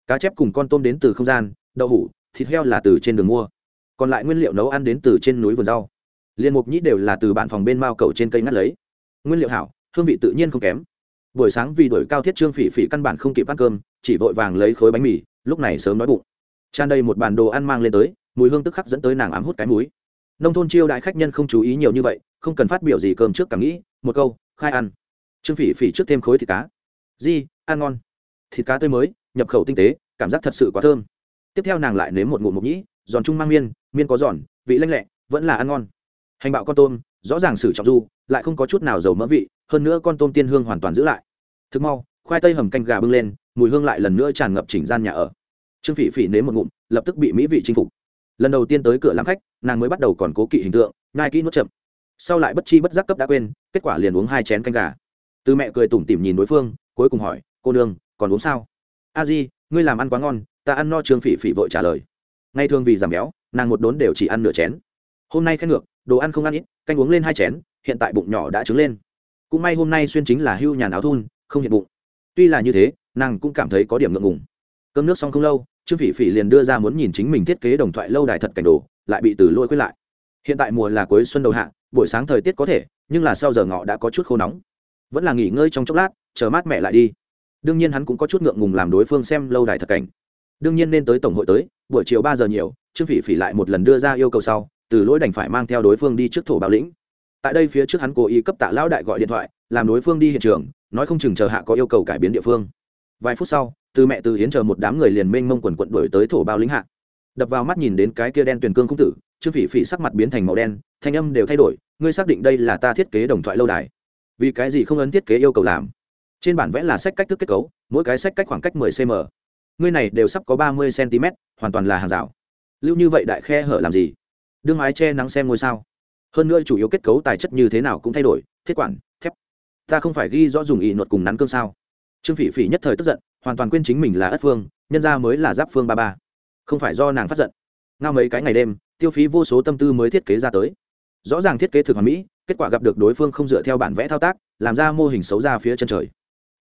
cá chép cùng con tôm đến từ không gian, đậu hủ, thịt heo là từ trên đường mua. Còn lại nguyên liệu nấu ăn đến từ trên núi vườn rau. Liên mục nhĩ đều là từ bạn phòng bên mao cầu trên cây ngắt lấy. Nguyên liệu hảo, hương vị tự nhiên không kém. Buổi sáng vì đổi cao thiết trương phỉ phỉ căn bản không kịp ăn cơm, chỉ vội vàng lấy khối bánh mì, lúc này sớm đói bụng. Tràn đầy một bàn đồ ăn mang lên tới, mùi hương tức khắc dẫn tới nàng ám hút cái múi nông thôn chiêu đại khách nhân không chú ý nhiều như vậy, không cần phát biểu gì cơm trước cảm nghĩ, một câu, khai ăn. Trương phỉ phỉ trước thêm khối thịt cá. Di, ăn ngon. Thịt cá tươi mới nhập khẩu tinh tế, cảm giác thật sự quá thơm. Tiếp theo nàng lại nếm một ngụm mộc nhĩ, giòn trung mang miên miên có giòn, vị lanh lẹ, vẫn là ăn ngon. Hành bạo con tôm, rõ ràng sử trọng du, lại không có chút nào dầu mỡ vị, hơn nữa con tôm tiên hương hoàn toàn giữ lại. Thức mau, khoai tây hầm canh gà bưng lên, mùi hương lại lần nữa tràn ngập chỉnh gian nhà ở. Trương phỉ phỉ nếm một ngụm, lập tức bị mỹ vị chinh phục. Lần đầu tiên tới cửa làm khách, nàng mới bắt đầu còn cố kỵ hình tượng ngai kỹ nuốt chậm. Sau lại bất chi bất giác cấp đã quên, kết quả liền uống hai chén canh gà. Từ mẹ cười tủm tỉm nhìn đối phương, cuối cùng hỏi, cô nương, còn uống sao? A di, ngươi làm ăn quá ngon, ta ăn no trương phỉ phỉ vội trả lời. Ngay thường vì giảm béo, nàng một đốn đều chỉ ăn nửa chén. Hôm nay khen ngược, đồ ăn không ăn ít, canh uống lên hai chén, hiện tại bụng nhỏ đã trứng lên. Cũng may hôm nay xuyên chính là hưu nhàn áo thun, không hiện bụng. Tuy là như thế, nàng cũng cảm thấy có điểm ngượng ngùng. Cơm nước xong không lâu, trương phỉ phỉ liền đưa ra muốn nhìn chính mình thiết kế đồng thoại lâu đài thật cảnh đồ, lại bị từ lôi quyết lại. Hiện tại mùa là cuối xuân đầu hạ, buổi sáng thời tiết có thể, nhưng là sau giờ ngọ đã có chút khô nóng. Vẫn là nghỉ ngơi trong chốc lát, chờ mát mẹ lại đi đương nhiên hắn cũng có chút ngượng ngùng làm đối phương xem lâu đài thật cảnh. Đương nhiên nên tới tổng hội tới, buổi chiều ba giờ nhiều, trương phỉ phỉ lại một lần đưa ra yêu cầu sau, từ lỗi đành phải mang theo đối phương đi trước thổ bảo lĩnh. Tại đây phía trước hắn cố ý cấp tạ lão đại gọi điện thoại, làm đối phương đi hiện trường, nói không chừng chờ hạ có yêu cầu cải biến địa phương. Vài phút sau, từ mẹ từ hiến chờ một đám người liền mênh mông quần quận đuổi tới thổ bao lĩnh hạ. Đập vào mắt nhìn đến cái kia đen tuyền cương cũng tử, trương phỉ phỉ sắc mặt biến thành màu đen, thanh âm đều thay đổi, ngươi xác định đây là ta thiết kế đồng thoại lâu đài. Vì cái gì không ấn thiết kế yêu cầu làm? Trên bản vẽ là sách cách thức kết cấu, mỗi cái sách cách khoảng cách 10 cm ngươi này đều sắp có 30 cm hoàn toàn là hàng rào. Lưu như vậy đại khe hở làm gì? Đương ái che nắng xem ngôi sao. Hơn nữa chủ yếu kết cấu tài chất như thế nào cũng thay đổi, thiết quản, thép. Ta không phải ghi rõ dùng ý luật cùng nắn cương sao. Trương phỉ phỉ nhất thời tức giận, hoàn toàn quên chính mình là ất phương nhân ra mới là giáp phương ba ba. Không phải do nàng phát giận. Ngao mấy cái ngày đêm, tiêu phí vô số tâm tư mới thiết kế ra tới. Rõ ràng thiết kế thực hoàn mỹ, kết quả gặp được đối phương không dựa theo bản vẽ thao tác, làm ra mô hình xấu ra phía chân trời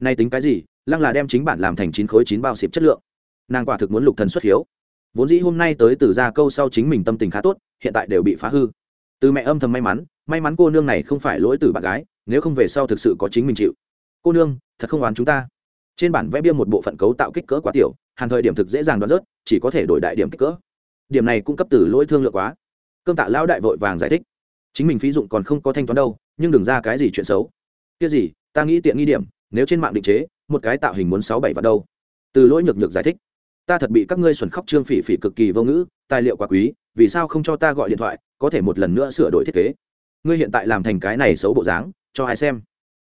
nay tính cái gì? Lăng là đem chính bản làm thành chín khối chín bao xịp chất lượng. Nàng quả thực muốn lục thần xuất hiếu. Vốn dĩ hôm nay tới từ ra câu sau chính mình tâm tình khá tốt, hiện tại đều bị phá hư. Từ mẹ âm thầm may mắn may mắn cô nương này không phải lỗi từ bạn gái, nếu không về sau thực sự có chính mình chịu. Cô nương, thật không oán chúng ta. Trên bản vẽ bia một bộ phận cấu tạo kích cỡ quá tiểu, hàn thời điểm thực dễ dàng đoán rớt, chỉ có thể đổi đại điểm kích cỡ. Điểm này cung cấp từ lỗi thương lượng quá. Cơm tạ lão đại vội vàng giải thích. Chính mình phí dụng còn không có thanh toán đâu, nhưng đừng ra cái gì chuyện xấu. Kia gì, ta nghĩ tiện nghi điểm nếu trên mạng định chế, một cái tạo hình muốn sáu bảy vào đâu. Từ lỗi nhược nhược giải thích, ta thật bị các ngươi xuẩn khóc trương phỉ phỉ cực kỳ vô ngữ, tài liệu quá quý, vì sao không cho ta gọi điện thoại, có thể một lần nữa sửa đổi thiết kế? Ngươi hiện tại làm thành cái này xấu bộ dáng, cho ai xem?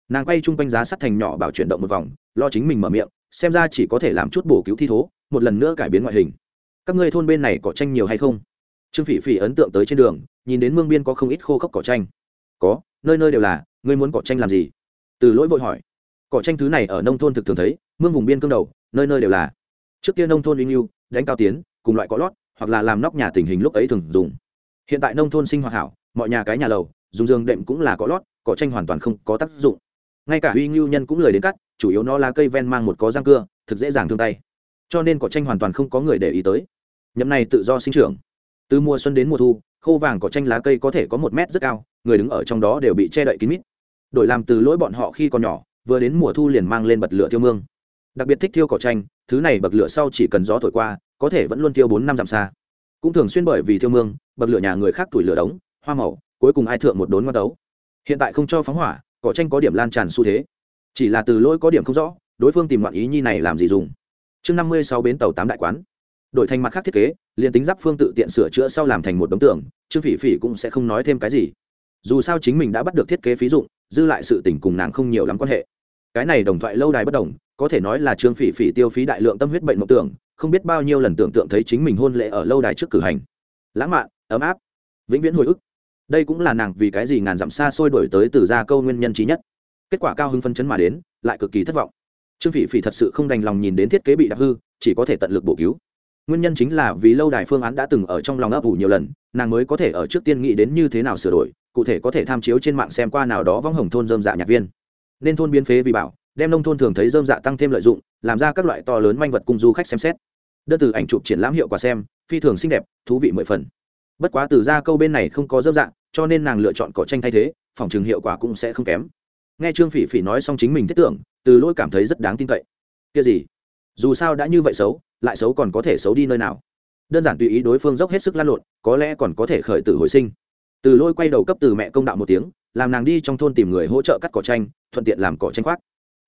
Nàng quay chung quanh giá sắt thành nhỏ bảo chuyển động một vòng, lo chính mình mở miệng, xem ra chỉ có thể làm chút bổ cứu thi thố, một lần nữa cải biến ngoại hình. Các ngươi thôn bên này có tranh nhiều hay không? Trương phỉ phỉ ấn tượng tới trên đường, nhìn đến mương biên có không ít khô khốc cỏ tranh. Có, nơi nơi đều là, ngươi muốn cỏ tranh làm gì? Từ lỗi vội hỏi cỏ tranh thứ này ở nông thôn thực thường thấy, mương vùng biên cương đầu, nơi nơi đều là. Trước kia nông thôn uy nghiêu đánh cao tiến, cùng loại cỏ lót, hoặc là làm nóc nhà tình hình lúc ấy thường dùng. Hiện tại nông thôn sinh hoạt hảo, mọi nhà cái nhà lầu, dùng giường đệm cũng là cỏ lót, cỏ tranh hoàn toàn không có tác dụng. Ngay cả uy ngưu nhân cũng lười đến cắt, chủ yếu nó là cây ven mang một có răng cưa, thực dễ dàng thương tay. Cho nên cỏ tranh hoàn toàn không có người để ý tới. Nhậm này tự do sinh trưởng. Từ mùa xuân đến mùa thu, khô vàng cỏ tranh lá cây có thể có một mét rất cao, người đứng ở trong đó đều bị che đậy kín mít. Đổi làm từ lỗi bọn họ khi còn nhỏ vừa đến mùa thu liền mang lên bật lửa thiêu mương. Đặc biệt thích thiêu cỏ tranh thứ này bật lửa sau chỉ cần gió thổi qua, có thể vẫn luôn thiêu bốn năm dặm xa. Cũng thường xuyên bởi vì thiêu mương, bật lửa nhà người khác tuổi lửa đống, hoa màu, cuối cùng ai thượng một đốn ngoan đấu hiện tại không cho phóng hỏa, cỏ tranh có điểm lan tràn xu thế. Chỉ là từ lỗi có điểm không rõ, đối phương tìm loạn ý nhi này làm gì dùng. Chương năm mươi sáu bến tàu tám đại quán. Đổi thành mặt khác thiết kế, liền tính giáp phương tự tiện sửa chữa sau làm thành một đống tưởng trương phỉ phỉ cũng sẽ không nói thêm cái gì. Dù sao chính mình đã bắt được thiết kế phí dụng dư lại sự tình cùng nàng không nhiều lắm quan hệ. Cái này đồng thoại lâu đài bất đồng, có thể nói là trương phỉ phỉ tiêu phí đại lượng tâm huyết bệnh mộng tưởng, không biết bao nhiêu lần tưởng tượng thấy chính mình hôn lễ ở lâu đài trước cử hành. Lãng mạn, ấm áp, vĩnh viễn hồi ức. Đây cũng là nàng vì cái gì ngàn dặm xa xôi đổi tới từ ra câu nguyên nhân trí nhất. Kết quả cao hưng phân chấn mà đến, lại cực kỳ thất vọng. Trương phỉ phỉ thật sự không đành lòng nhìn đến thiết kế bị đặc hư, chỉ có thể tận lực bổ cứu. Nguyên nhân chính là vì lâu đài phương án đã từng ở trong lòng ấp ủ nhiều lần, nàng mới có thể ở trước tiên nghĩ đến như thế nào sửa đổi cụ thể có thể tham chiếu trên mạng xem qua nào đó vong hồng thôn dơm dạ nhạc viên. Nên thôn biên phế vì bảo, đem nông thôn thường thấy dơm dạ tăng thêm lợi dụng, làm ra các loại to lớn manh vật cung du khách xem xét. Đơn từ ảnh chụp triển lãm hiệu quả xem, phi thường xinh đẹp, thú vị mười phần. Bất quá từ ra câu bên này không có dơm dạ cho nên nàng lựa chọn cỏ tranh thay thế, phòng trường hiệu quả cũng sẽ không kém. Nghe trương phỉ phỉ nói xong chính mình thiết tưởng, từ lỗi cảm thấy rất đáng tin cậy. Kia gì? Dù sao đã như vậy xấu, lại xấu còn có thể xấu đi nơi nào? Đơn giản tùy ý đối phương dốc hết sức lan lộn, có lẽ còn có thể khởi tử hồi sinh từ lôi quay đầu cấp từ mẹ công đạo một tiếng, làm nàng đi trong thôn tìm người hỗ trợ cắt cỏ tranh thuận tiện làm cỏ tranh khoác.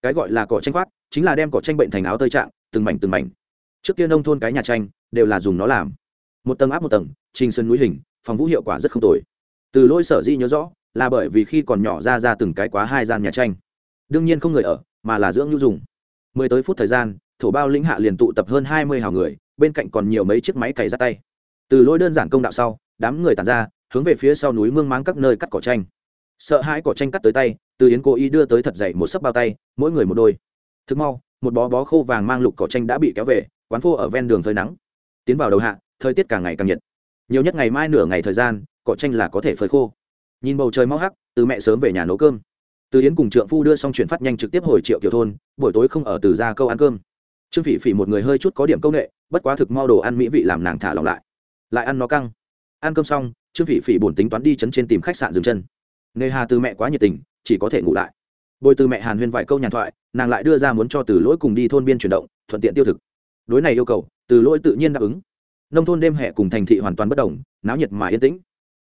Cái gọi là cỏ tranh khoác, chính là đem cỏ tranh bệnh thành áo tơi trạng, từng mảnh từng mảnh. Trước kia nông thôn cái nhà tranh đều là dùng nó làm. Một tầng áp một tầng, trình sân núi hình, phòng vũ hiệu quả rất không tồi. Từ lôi sở di nhớ rõ, là bởi vì khi còn nhỏ ra ra từng cái quá hai gian nhà tranh đương nhiên không người ở, mà là dưỡng nhu dùng. Mười tới phút thời gian, thổ bao lĩnh hạ liền tụ tập hơn hai mươi hào người, bên cạnh còn nhiều mấy chiếc máy cày ra tay. Từ lỗi đơn giản công đạo sau, đám người tàn ra hướng về phía sau núi mương máng các nơi cắt cỏ tranh. Sợ hãi cỏ tranh cắt tới tay, từ yến cố ý đưa tới thật dậy một sấp bao tay, mỗi người một đôi. Thực mau, một bó bó khô vàng mang lục cỏ tranh đã bị kéo về, quán phô ở ven đường phơi nắng. Tiến vào đầu hạ, thời tiết càng ngày càng nhiệt. Nhiều nhất ngày mai nửa ngày thời gian, cỏ tranh là có thể phơi khô. Nhìn bầu trời mau hắc, từ mẹ sớm về nhà nấu cơm. Từ yến cùng trượng phu đưa xong chuyển phát nhanh trực tiếp hồi triệu kiểu thôn, buổi tối không ở từ ra câu ăn cơm. Trương phỉ phỉ một người hơi chút có điểm công nghệ, bất quá thực mau đồ ăn mỹ vị làm nàng thả lòng lại. Lại ăn nó căng. Ăn cơm xong trương phỉ phỉ buồn tính toán đi chấn trên tìm khách sạn dừng chân. Nghề hà từ mẹ quá nhiệt tình, chỉ có thể ngủ lại. Bồi từ mẹ hàn huyên vài câu nhàn thoại, nàng lại đưa ra muốn cho từ lỗi cùng đi thôn biên chuyển động, thuận tiện tiêu thực. Đối này yêu cầu, từ lỗi tự nhiên đáp ứng. Nông thôn đêm hè cùng thành thị hoàn toàn bất đồng, náo nhiệt mà yên tĩnh.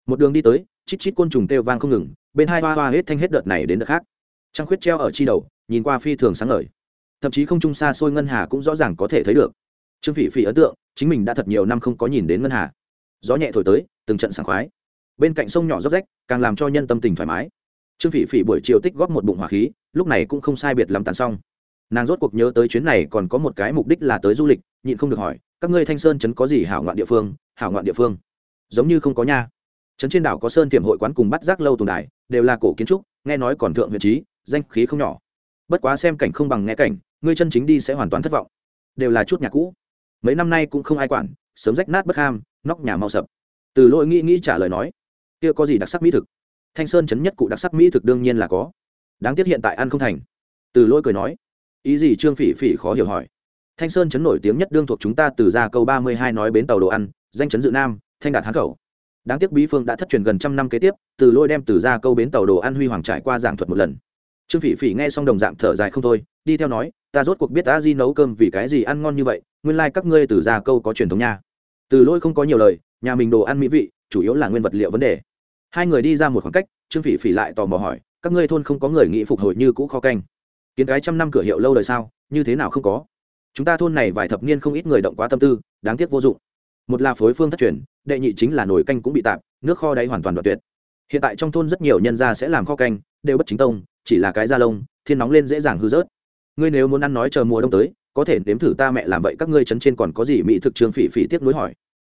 Một đường đi tới, chít chít côn trùng kêu vang không ngừng, bên hai hoa hoa hết thanh hết đợt này đến đợt khác. Trăng khuyết treo ở chi đầu, nhìn qua phi thường sáng ngời. Thậm chí không trung xa xôi ngân hà cũng rõ ràng có thể thấy được. Trương phỉ phỉ ấn tượng, chính mình đã thật nhiều năm không có nhìn đến ngân hà gió nhẹ thổi tới, từng trận sảng khoái. Bên cạnh sông nhỏ dốc rách, càng làm cho nhân tâm tình thoải mái. Trương phỉ phỉ buổi chiều tích góp một bụng hỏa khí, lúc này cũng không sai biệt làm tàn xong. Nàng rốt cuộc nhớ tới chuyến này còn có một cái mục đích là tới du lịch, nhịn không được hỏi, các ngươi thanh sơn chấn có gì hảo ngoạn địa phương? Hảo ngoạn địa phương? Giống như không có nha. Trấn trên đảo có sơn tiềm hội quán cùng bắt giác lâu tùng đài, đều là cổ kiến trúc, nghe nói còn thượng huyện trí, danh khí không nhỏ. Bất quá xem cảnh không bằng nghe cảnh, ngươi chân chính đi sẽ hoàn toàn thất vọng. Đều là chút nhà cũ. Mấy năm nay cũng không ai quản, sớm rách nát bất ham nóc nhà mau sập. Từ lỗi nghĩ nghĩ trả lời nói, kia có gì đặc sắc mỹ thực? Thanh sơn chấn nhất cụ đặc sắc mỹ thực đương nhiên là có. Đáng tiếc hiện tại ăn không thành. Từ lỗi cười nói, ý gì? Trương phỉ phỉ khó hiểu hỏi. Thanh sơn chấn nổi tiếng nhất đương thuộc chúng ta từ ra câu ba mươi hai nói bến tàu đồ ăn, danh chấn dự nam, thanh đạt hán khẩu. Đáng tiếc bí phương đã thất truyền gần trăm năm kế tiếp, từ lôi đem từ ra câu bến tàu đồ ăn huy hoàng trải qua giảng thuật một lần. Trương phỉ phỉ nghe xong đồng dạng thở dài không thôi, đi theo nói, ta rốt cuộc biết ta di nấu cơm vì cái gì ăn ngon như vậy, nguyên lai、like、các ngươi từ ra câu có truyền thống nha từ Lỗi không có nhiều lời, nhà mình đồ ăn mỹ vị, chủ yếu là nguyên vật liệu vấn đề. Hai người đi ra một khoảng cách, trương phỉ phỉ lại tò mò hỏi, các ngươi thôn không có người nghĩ phục hồi như cũ kho canh. Kiến cái trăm năm cửa hiệu lâu đời sao, như thế nào không có? Chúng ta thôn này vài thập niên không ít người động quá tâm tư, đáng tiếc vô dụng. Một là phối phương thất truyền, đệ nhị chính là nồi canh cũng bị tạp, nước kho đáy hoàn toàn đoạn tuyệt. Hiện tại trong thôn rất nhiều nhân gia sẽ làm kho canh, đều bất chính tông, chỉ là cái da lông, thiên nóng lên dễ dàng hư rớt. Ngươi nếu muốn ăn nói chờ mùa đông tới có thể nếm thử ta mẹ làm vậy, các ngươi trấn trên còn có gì mỹ thực trương phỉ phỉ tiếp nối hỏi.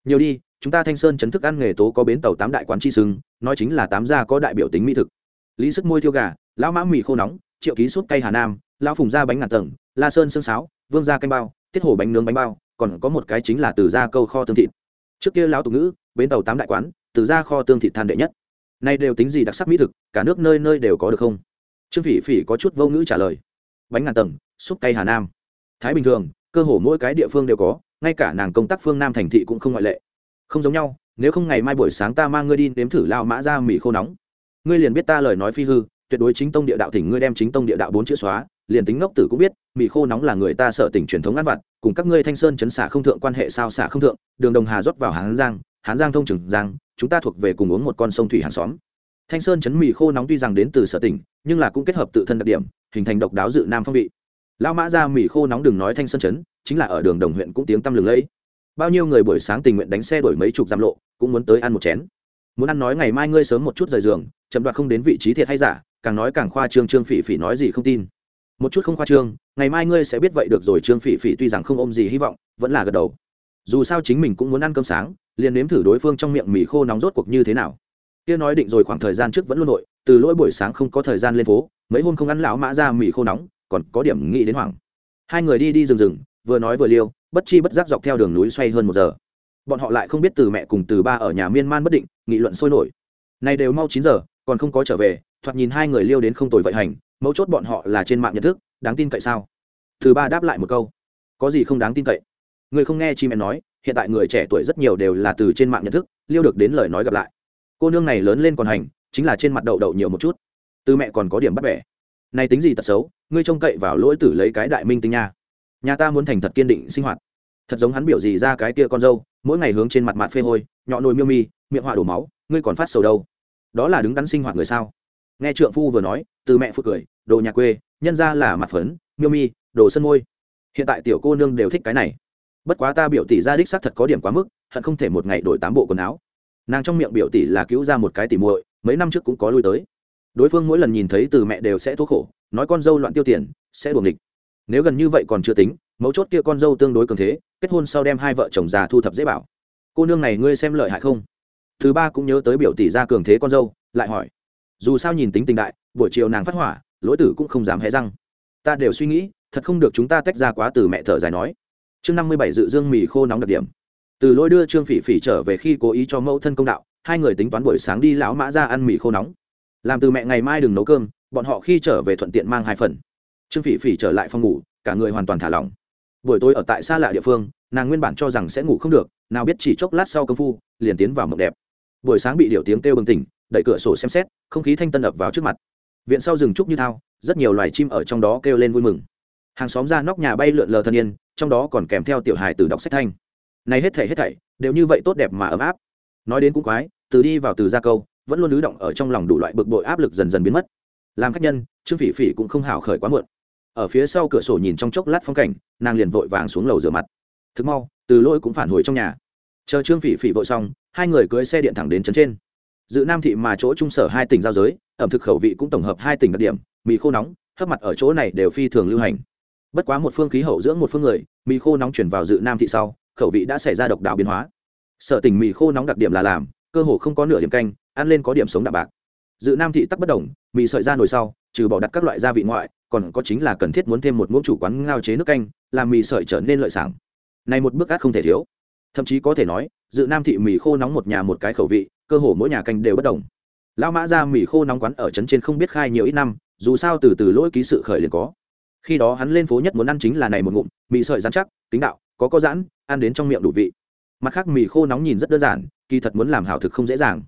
Nhiều đi, chúng ta thanh sơn chấn thức ăn nghề tố có bến tàu tám đại quán chi sưng nói chính là tám gia có đại biểu tính mỹ thực. Lý sức môi thiêu gà, lão mã mì khô nóng, triệu ký súp cây hà nam, lão phùng gia bánh ngàn tầng, la sơn xương sáo, vương gia canh bao, tiết hồ bánh nướng bánh bao, còn có một cái chính là từ gia câu kho tương thịt. Trước kia lão tục ngữ, bến tàu tám đại quán, từ gia kho tương thịt than đệ nhất. Nay đều tính gì đặc sắc mỹ thực, cả nước nơi nơi đều có được không? Trương phỉ phỉ có chút vô ngữ trả lời. Bánh ngàn tầng xúc cây hà nam thái bình thường, cơ hồ mỗi cái địa phương đều có, ngay cả nàng công tác phương nam thành thị cũng không ngoại lệ. Không giống nhau, nếu không ngày mai buổi sáng ta mang ngươi đi nếm thử lao mã ra mì khô nóng. Ngươi liền biết ta lời nói phi hư, tuyệt đối chính tông địa đạo thỉnh ngươi đem chính tông địa đạo bốn chữ xóa, liền tính ngốc tử cũng biết, mì khô nóng là người ta sợ tỉnh truyền thống ăn vặt, cùng các ngươi thanh sơn chấn xả không thượng quan hệ sao xả không thượng, đường đồng hà rót vào hán giang hán giang thông trừng giang, chúng ta thuộc về cùng uống một con sông thủy hàng xóm. Thanh sơn chấn mì khô nóng tuy rằng đến từ sở tỉnh, nhưng là cũng kết hợp tự thân đặc điểm, hình thành độc đáo dự nam phong vị lão mã ra mì khô nóng đường nói thanh sơn chấn, chính là ở đường đồng huyện cũng tiếng tăm lừng lẫy. Bao nhiêu người buổi sáng tình nguyện đánh xe đổi mấy chục giam lộ, cũng muốn tới ăn một chén. Muốn ăn nói ngày mai ngươi sớm một chút rời giường, chậm đoạt không đến vị trí thiệt hay giả, càng nói càng khoa trương trương phỉ phỉ nói gì không tin. Một chút không khoa trương, ngày mai ngươi sẽ biết vậy được rồi, trương phỉ phỉ tuy rằng không ôm gì hy vọng, vẫn là gật đầu. Dù sao chính mình cũng muốn ăn cơm sáng, liền nếm thử đối phương trong miệng mì khô nóng rốt cuộc như thế nào. Kia nói định rồi khoảng thời gian trước vẫn luôn nội, từ lỗi buổi sáng không có thời gian lên phố, mấy hôm không ăn lão mã ra mì khô nóng còn có điểm nghĩ đến hoảng. Hai người đi đi rừng rừng, vừa nói vừa liêu, bất chi bất giác dọc theo đường núi xoay hơn một giờ. Bọn họ lại không biết từ mẹ cùng từ ba ở nhà miên man bất định, nghị luận sôi nổi. Này đều mau chín giờ, còn không có trở về, thoạt nhìn hai người liêu đến không tồi vậy hành, mấu chốt bọn họ là trên mạng nhận thức, đáng tin cậy sao? Từ ba đáp lại một câu. Có gì không đáng tin cậy? Người không nghe chi mẹ nói, hiện tại người trẻ tuổi rất nhiều đều là từ trên mạng nhận thức, liêu được đến lời nói gặp lại. Cô nương này lớn lên còn hành, chính là trên mặt đậu đậu nhiều một chút. Từ mẹ còn có điểm bắt bẻ. Này tính gì tật xấu ngươi trông cậy vào lỗi tử lấy cái đại minh tinh nha. Nhà ta muốn thành thật kiên định sinh hoạt. Thật giống hắn biểu gì ra cái kia con dâu, mỗi ngày hướng trên mặt mạt phê hôi nhọ nồi miêu mi, miệng họa đổ máu, ngươi còn phát sầu đâu? Đó là đứng đắn sinh hoạt người sao? Nghe trượng phu vừa nói, từ mẹ phụ cười, đồ nhà quê, nhân ra là mặt phấn, miêu mi, đồ sân môi. Hiện tại tiểu cô nương đều thích cái này. Bất quá ta biểu tỷ ra đích xác thật có điểm quá mức, hận không thể một ngày đổi tám bộ quần áo. Nàng trong miệng biểu tỷ là cứu ra một cái tỉ muội, mấy năm trước cũng có lui tới. Đối phương mỗi lần nhìn thấy từ mẹ đều sẽ thố khổ nói con dâu loạn tiêu tiền, sẽ đuồng địch nếu gần như vậy còn chưa tính, mấu chốt kia con dâu tương đối cường thế, kết hôn sau đem hai vợ chồng già thu thập dễ bảo. Cô nương này ngươi xem lợi hại không? Thứ ba cũng nhớ tới biểu tỷ ra cường thế con dâu, lại hỏi. Dù sao nhìn tính tình đại, buổi chiều nàng phát hỏa, lỗi tử cũng không dám hé răng. Ta đều suy nghĩ, thật không được chúng ta tách ra quá từ mẹ thở dài nói. Chương năm mươi bảy dự dương mì khô nóng đặc điểm. Từ lỗi đưa trương phỉ phỉ trở về khi cố ý cho mẫu thân công đạo, hai người tính toán buổi sáng đi lão mã ra ăn mì khô nóng. Làm từ mẹ ngày mai đừng nấu cơm bọn họ khi trở về thuận tiện mang hai phần. Trương phỉ phỉ trở lại phòng ngủ, cả người hoàn toàn thả lỏng. Buổi tối ở tại xa lạ địa phương, nàng nguyên bản cho rằng sẽ ngủ không được, nào biết chỉ chốc lát sau công phu, liền tiến vào mộng đẹp. Buổi sáng bị điệu tiếng kêu bừng tỉnh, đẩy cửa sổ xem xét, không khí thanh tân ập vào trước mặt. Viện sau rừng trúc như thao, rất nhiều loài chim ở trong đó kêu lên vui mừng. Hàng xóm ra nóc nhà bay lượn lờ thân yên, trong đó còn kèm theo tiểu hài từ đọc sách thanh. Này hết thảy hết thảy, đều như vậy tốt đẹp mà ấm áp. Nói đến cũng quái, từ đi vào từ gia câu, vẫn luôn ứ động ở trong lòng đủ loại bực bội áp lực dần dần biến mất làm khách nhân, trương phỉ phỉ cũng không hào khởi quá muộn. Ở phía sau cửa sổ nhìn trong chốc lát phong cảnh, nàng liền vội vàng xuống lầu rửa mặt. Thực mau, từ lỗi cũng phản hồi trong nhà. Chờ trương phỉ phỉ vội xong, hai người cưới xe điện thẳng đến trấn trên. Dự nam thị mà chỗ trung sở hai tỉnh giao giới, ẩm thực khẩu vị cũng tổng hợp hai tỉnh đặc điểm, mì khô nóng, hấp mặt ở chỗ này đều phi thường lưu hành. Bất quá một phương khí hậu dưỡng một phương người, mì khô nóng chuyển vào dự nam thị sau, khẩu vị đã xảy ra độc đạo biến hóa. Sở tỉnh mì khô nóng đặc điểm là làm, cơ hồ không có nửa điểm canh, ăn lên có điểm sống đạm bạc dự nam thị tắc bất đồng, mì sợi ra nồi sau, trừ bỏ đặt các loại gia vị ngoại, còn có chính là cần thiết muốn thêm một muỗng chủ quán ngao chế nước canh, làm mì sợi trở nên lợi sảng. Này một bước át không thể thiếu. Thậm chí có thể nói, dự nam thị mì khô nóng một nhà một cái khẩu vị, cơ hồ mỗi nhà canh đều bất đồng. Lão mã ra mì khô nóng quán ở trấn trên không biết khai nhiều ít năm, dù sao từ từ lỗi ký sự khởi liền có. Khi đó hắn lên phố nhất muốn ăn chính là này một ngụm, mì sợi dán chắc tính đạo, có có giãn, ăn đến trong miệng đủ vị. Mặt khác mì khô nóng nhìn rất đơn giản, kỳ thật muốn làm hảo thực không dễ dàng.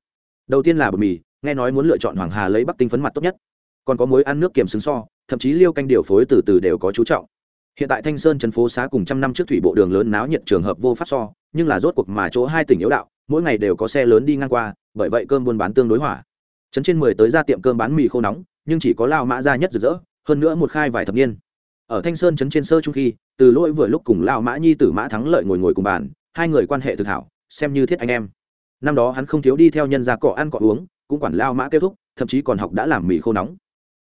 Đầu tiên là bột mì nghe nói muốn lựa chọn hoàng hà lấy bắc tinh phấn mặt tốt nhất. Còn có mối ăn nước kiềm xứng so, thậm chí liêu canh điều phối từ từ đều có chú trọng. Hiện tại thanh sơn trấn phố xá cùng trăm năm trước thủy bộ đường lớn náo nhiệt trường hợp vô pháp so, nhưng là rốt cuộc mà chỗ hai tỉnh yếu đạo, mỗi ngày đều có xe lớn đi ngang qua, bởi vậy cơm buôn bán tương đối hỏa trấn trên mười tới ra tiệm cơm bán mì khô nóng, nhưng chỉ có lao mã ra nhất rực rỡ, hơn nữa một khai vài thập niên. Ở thanh sơn trấn trên sơ trung khi, từ lỗi vừa lúc cùng lao mã nhi tử mã thắng lợi ngồi ngồi cùng bàn, hai người quan hệ thực hảo, xem như thiết anh em. Năm đó hắn không thiếu đi theo nhân gia cọ ăn cọ uống cũng quản lao mã kết thúc, thậm chí còn học đã làm mì khô nóng.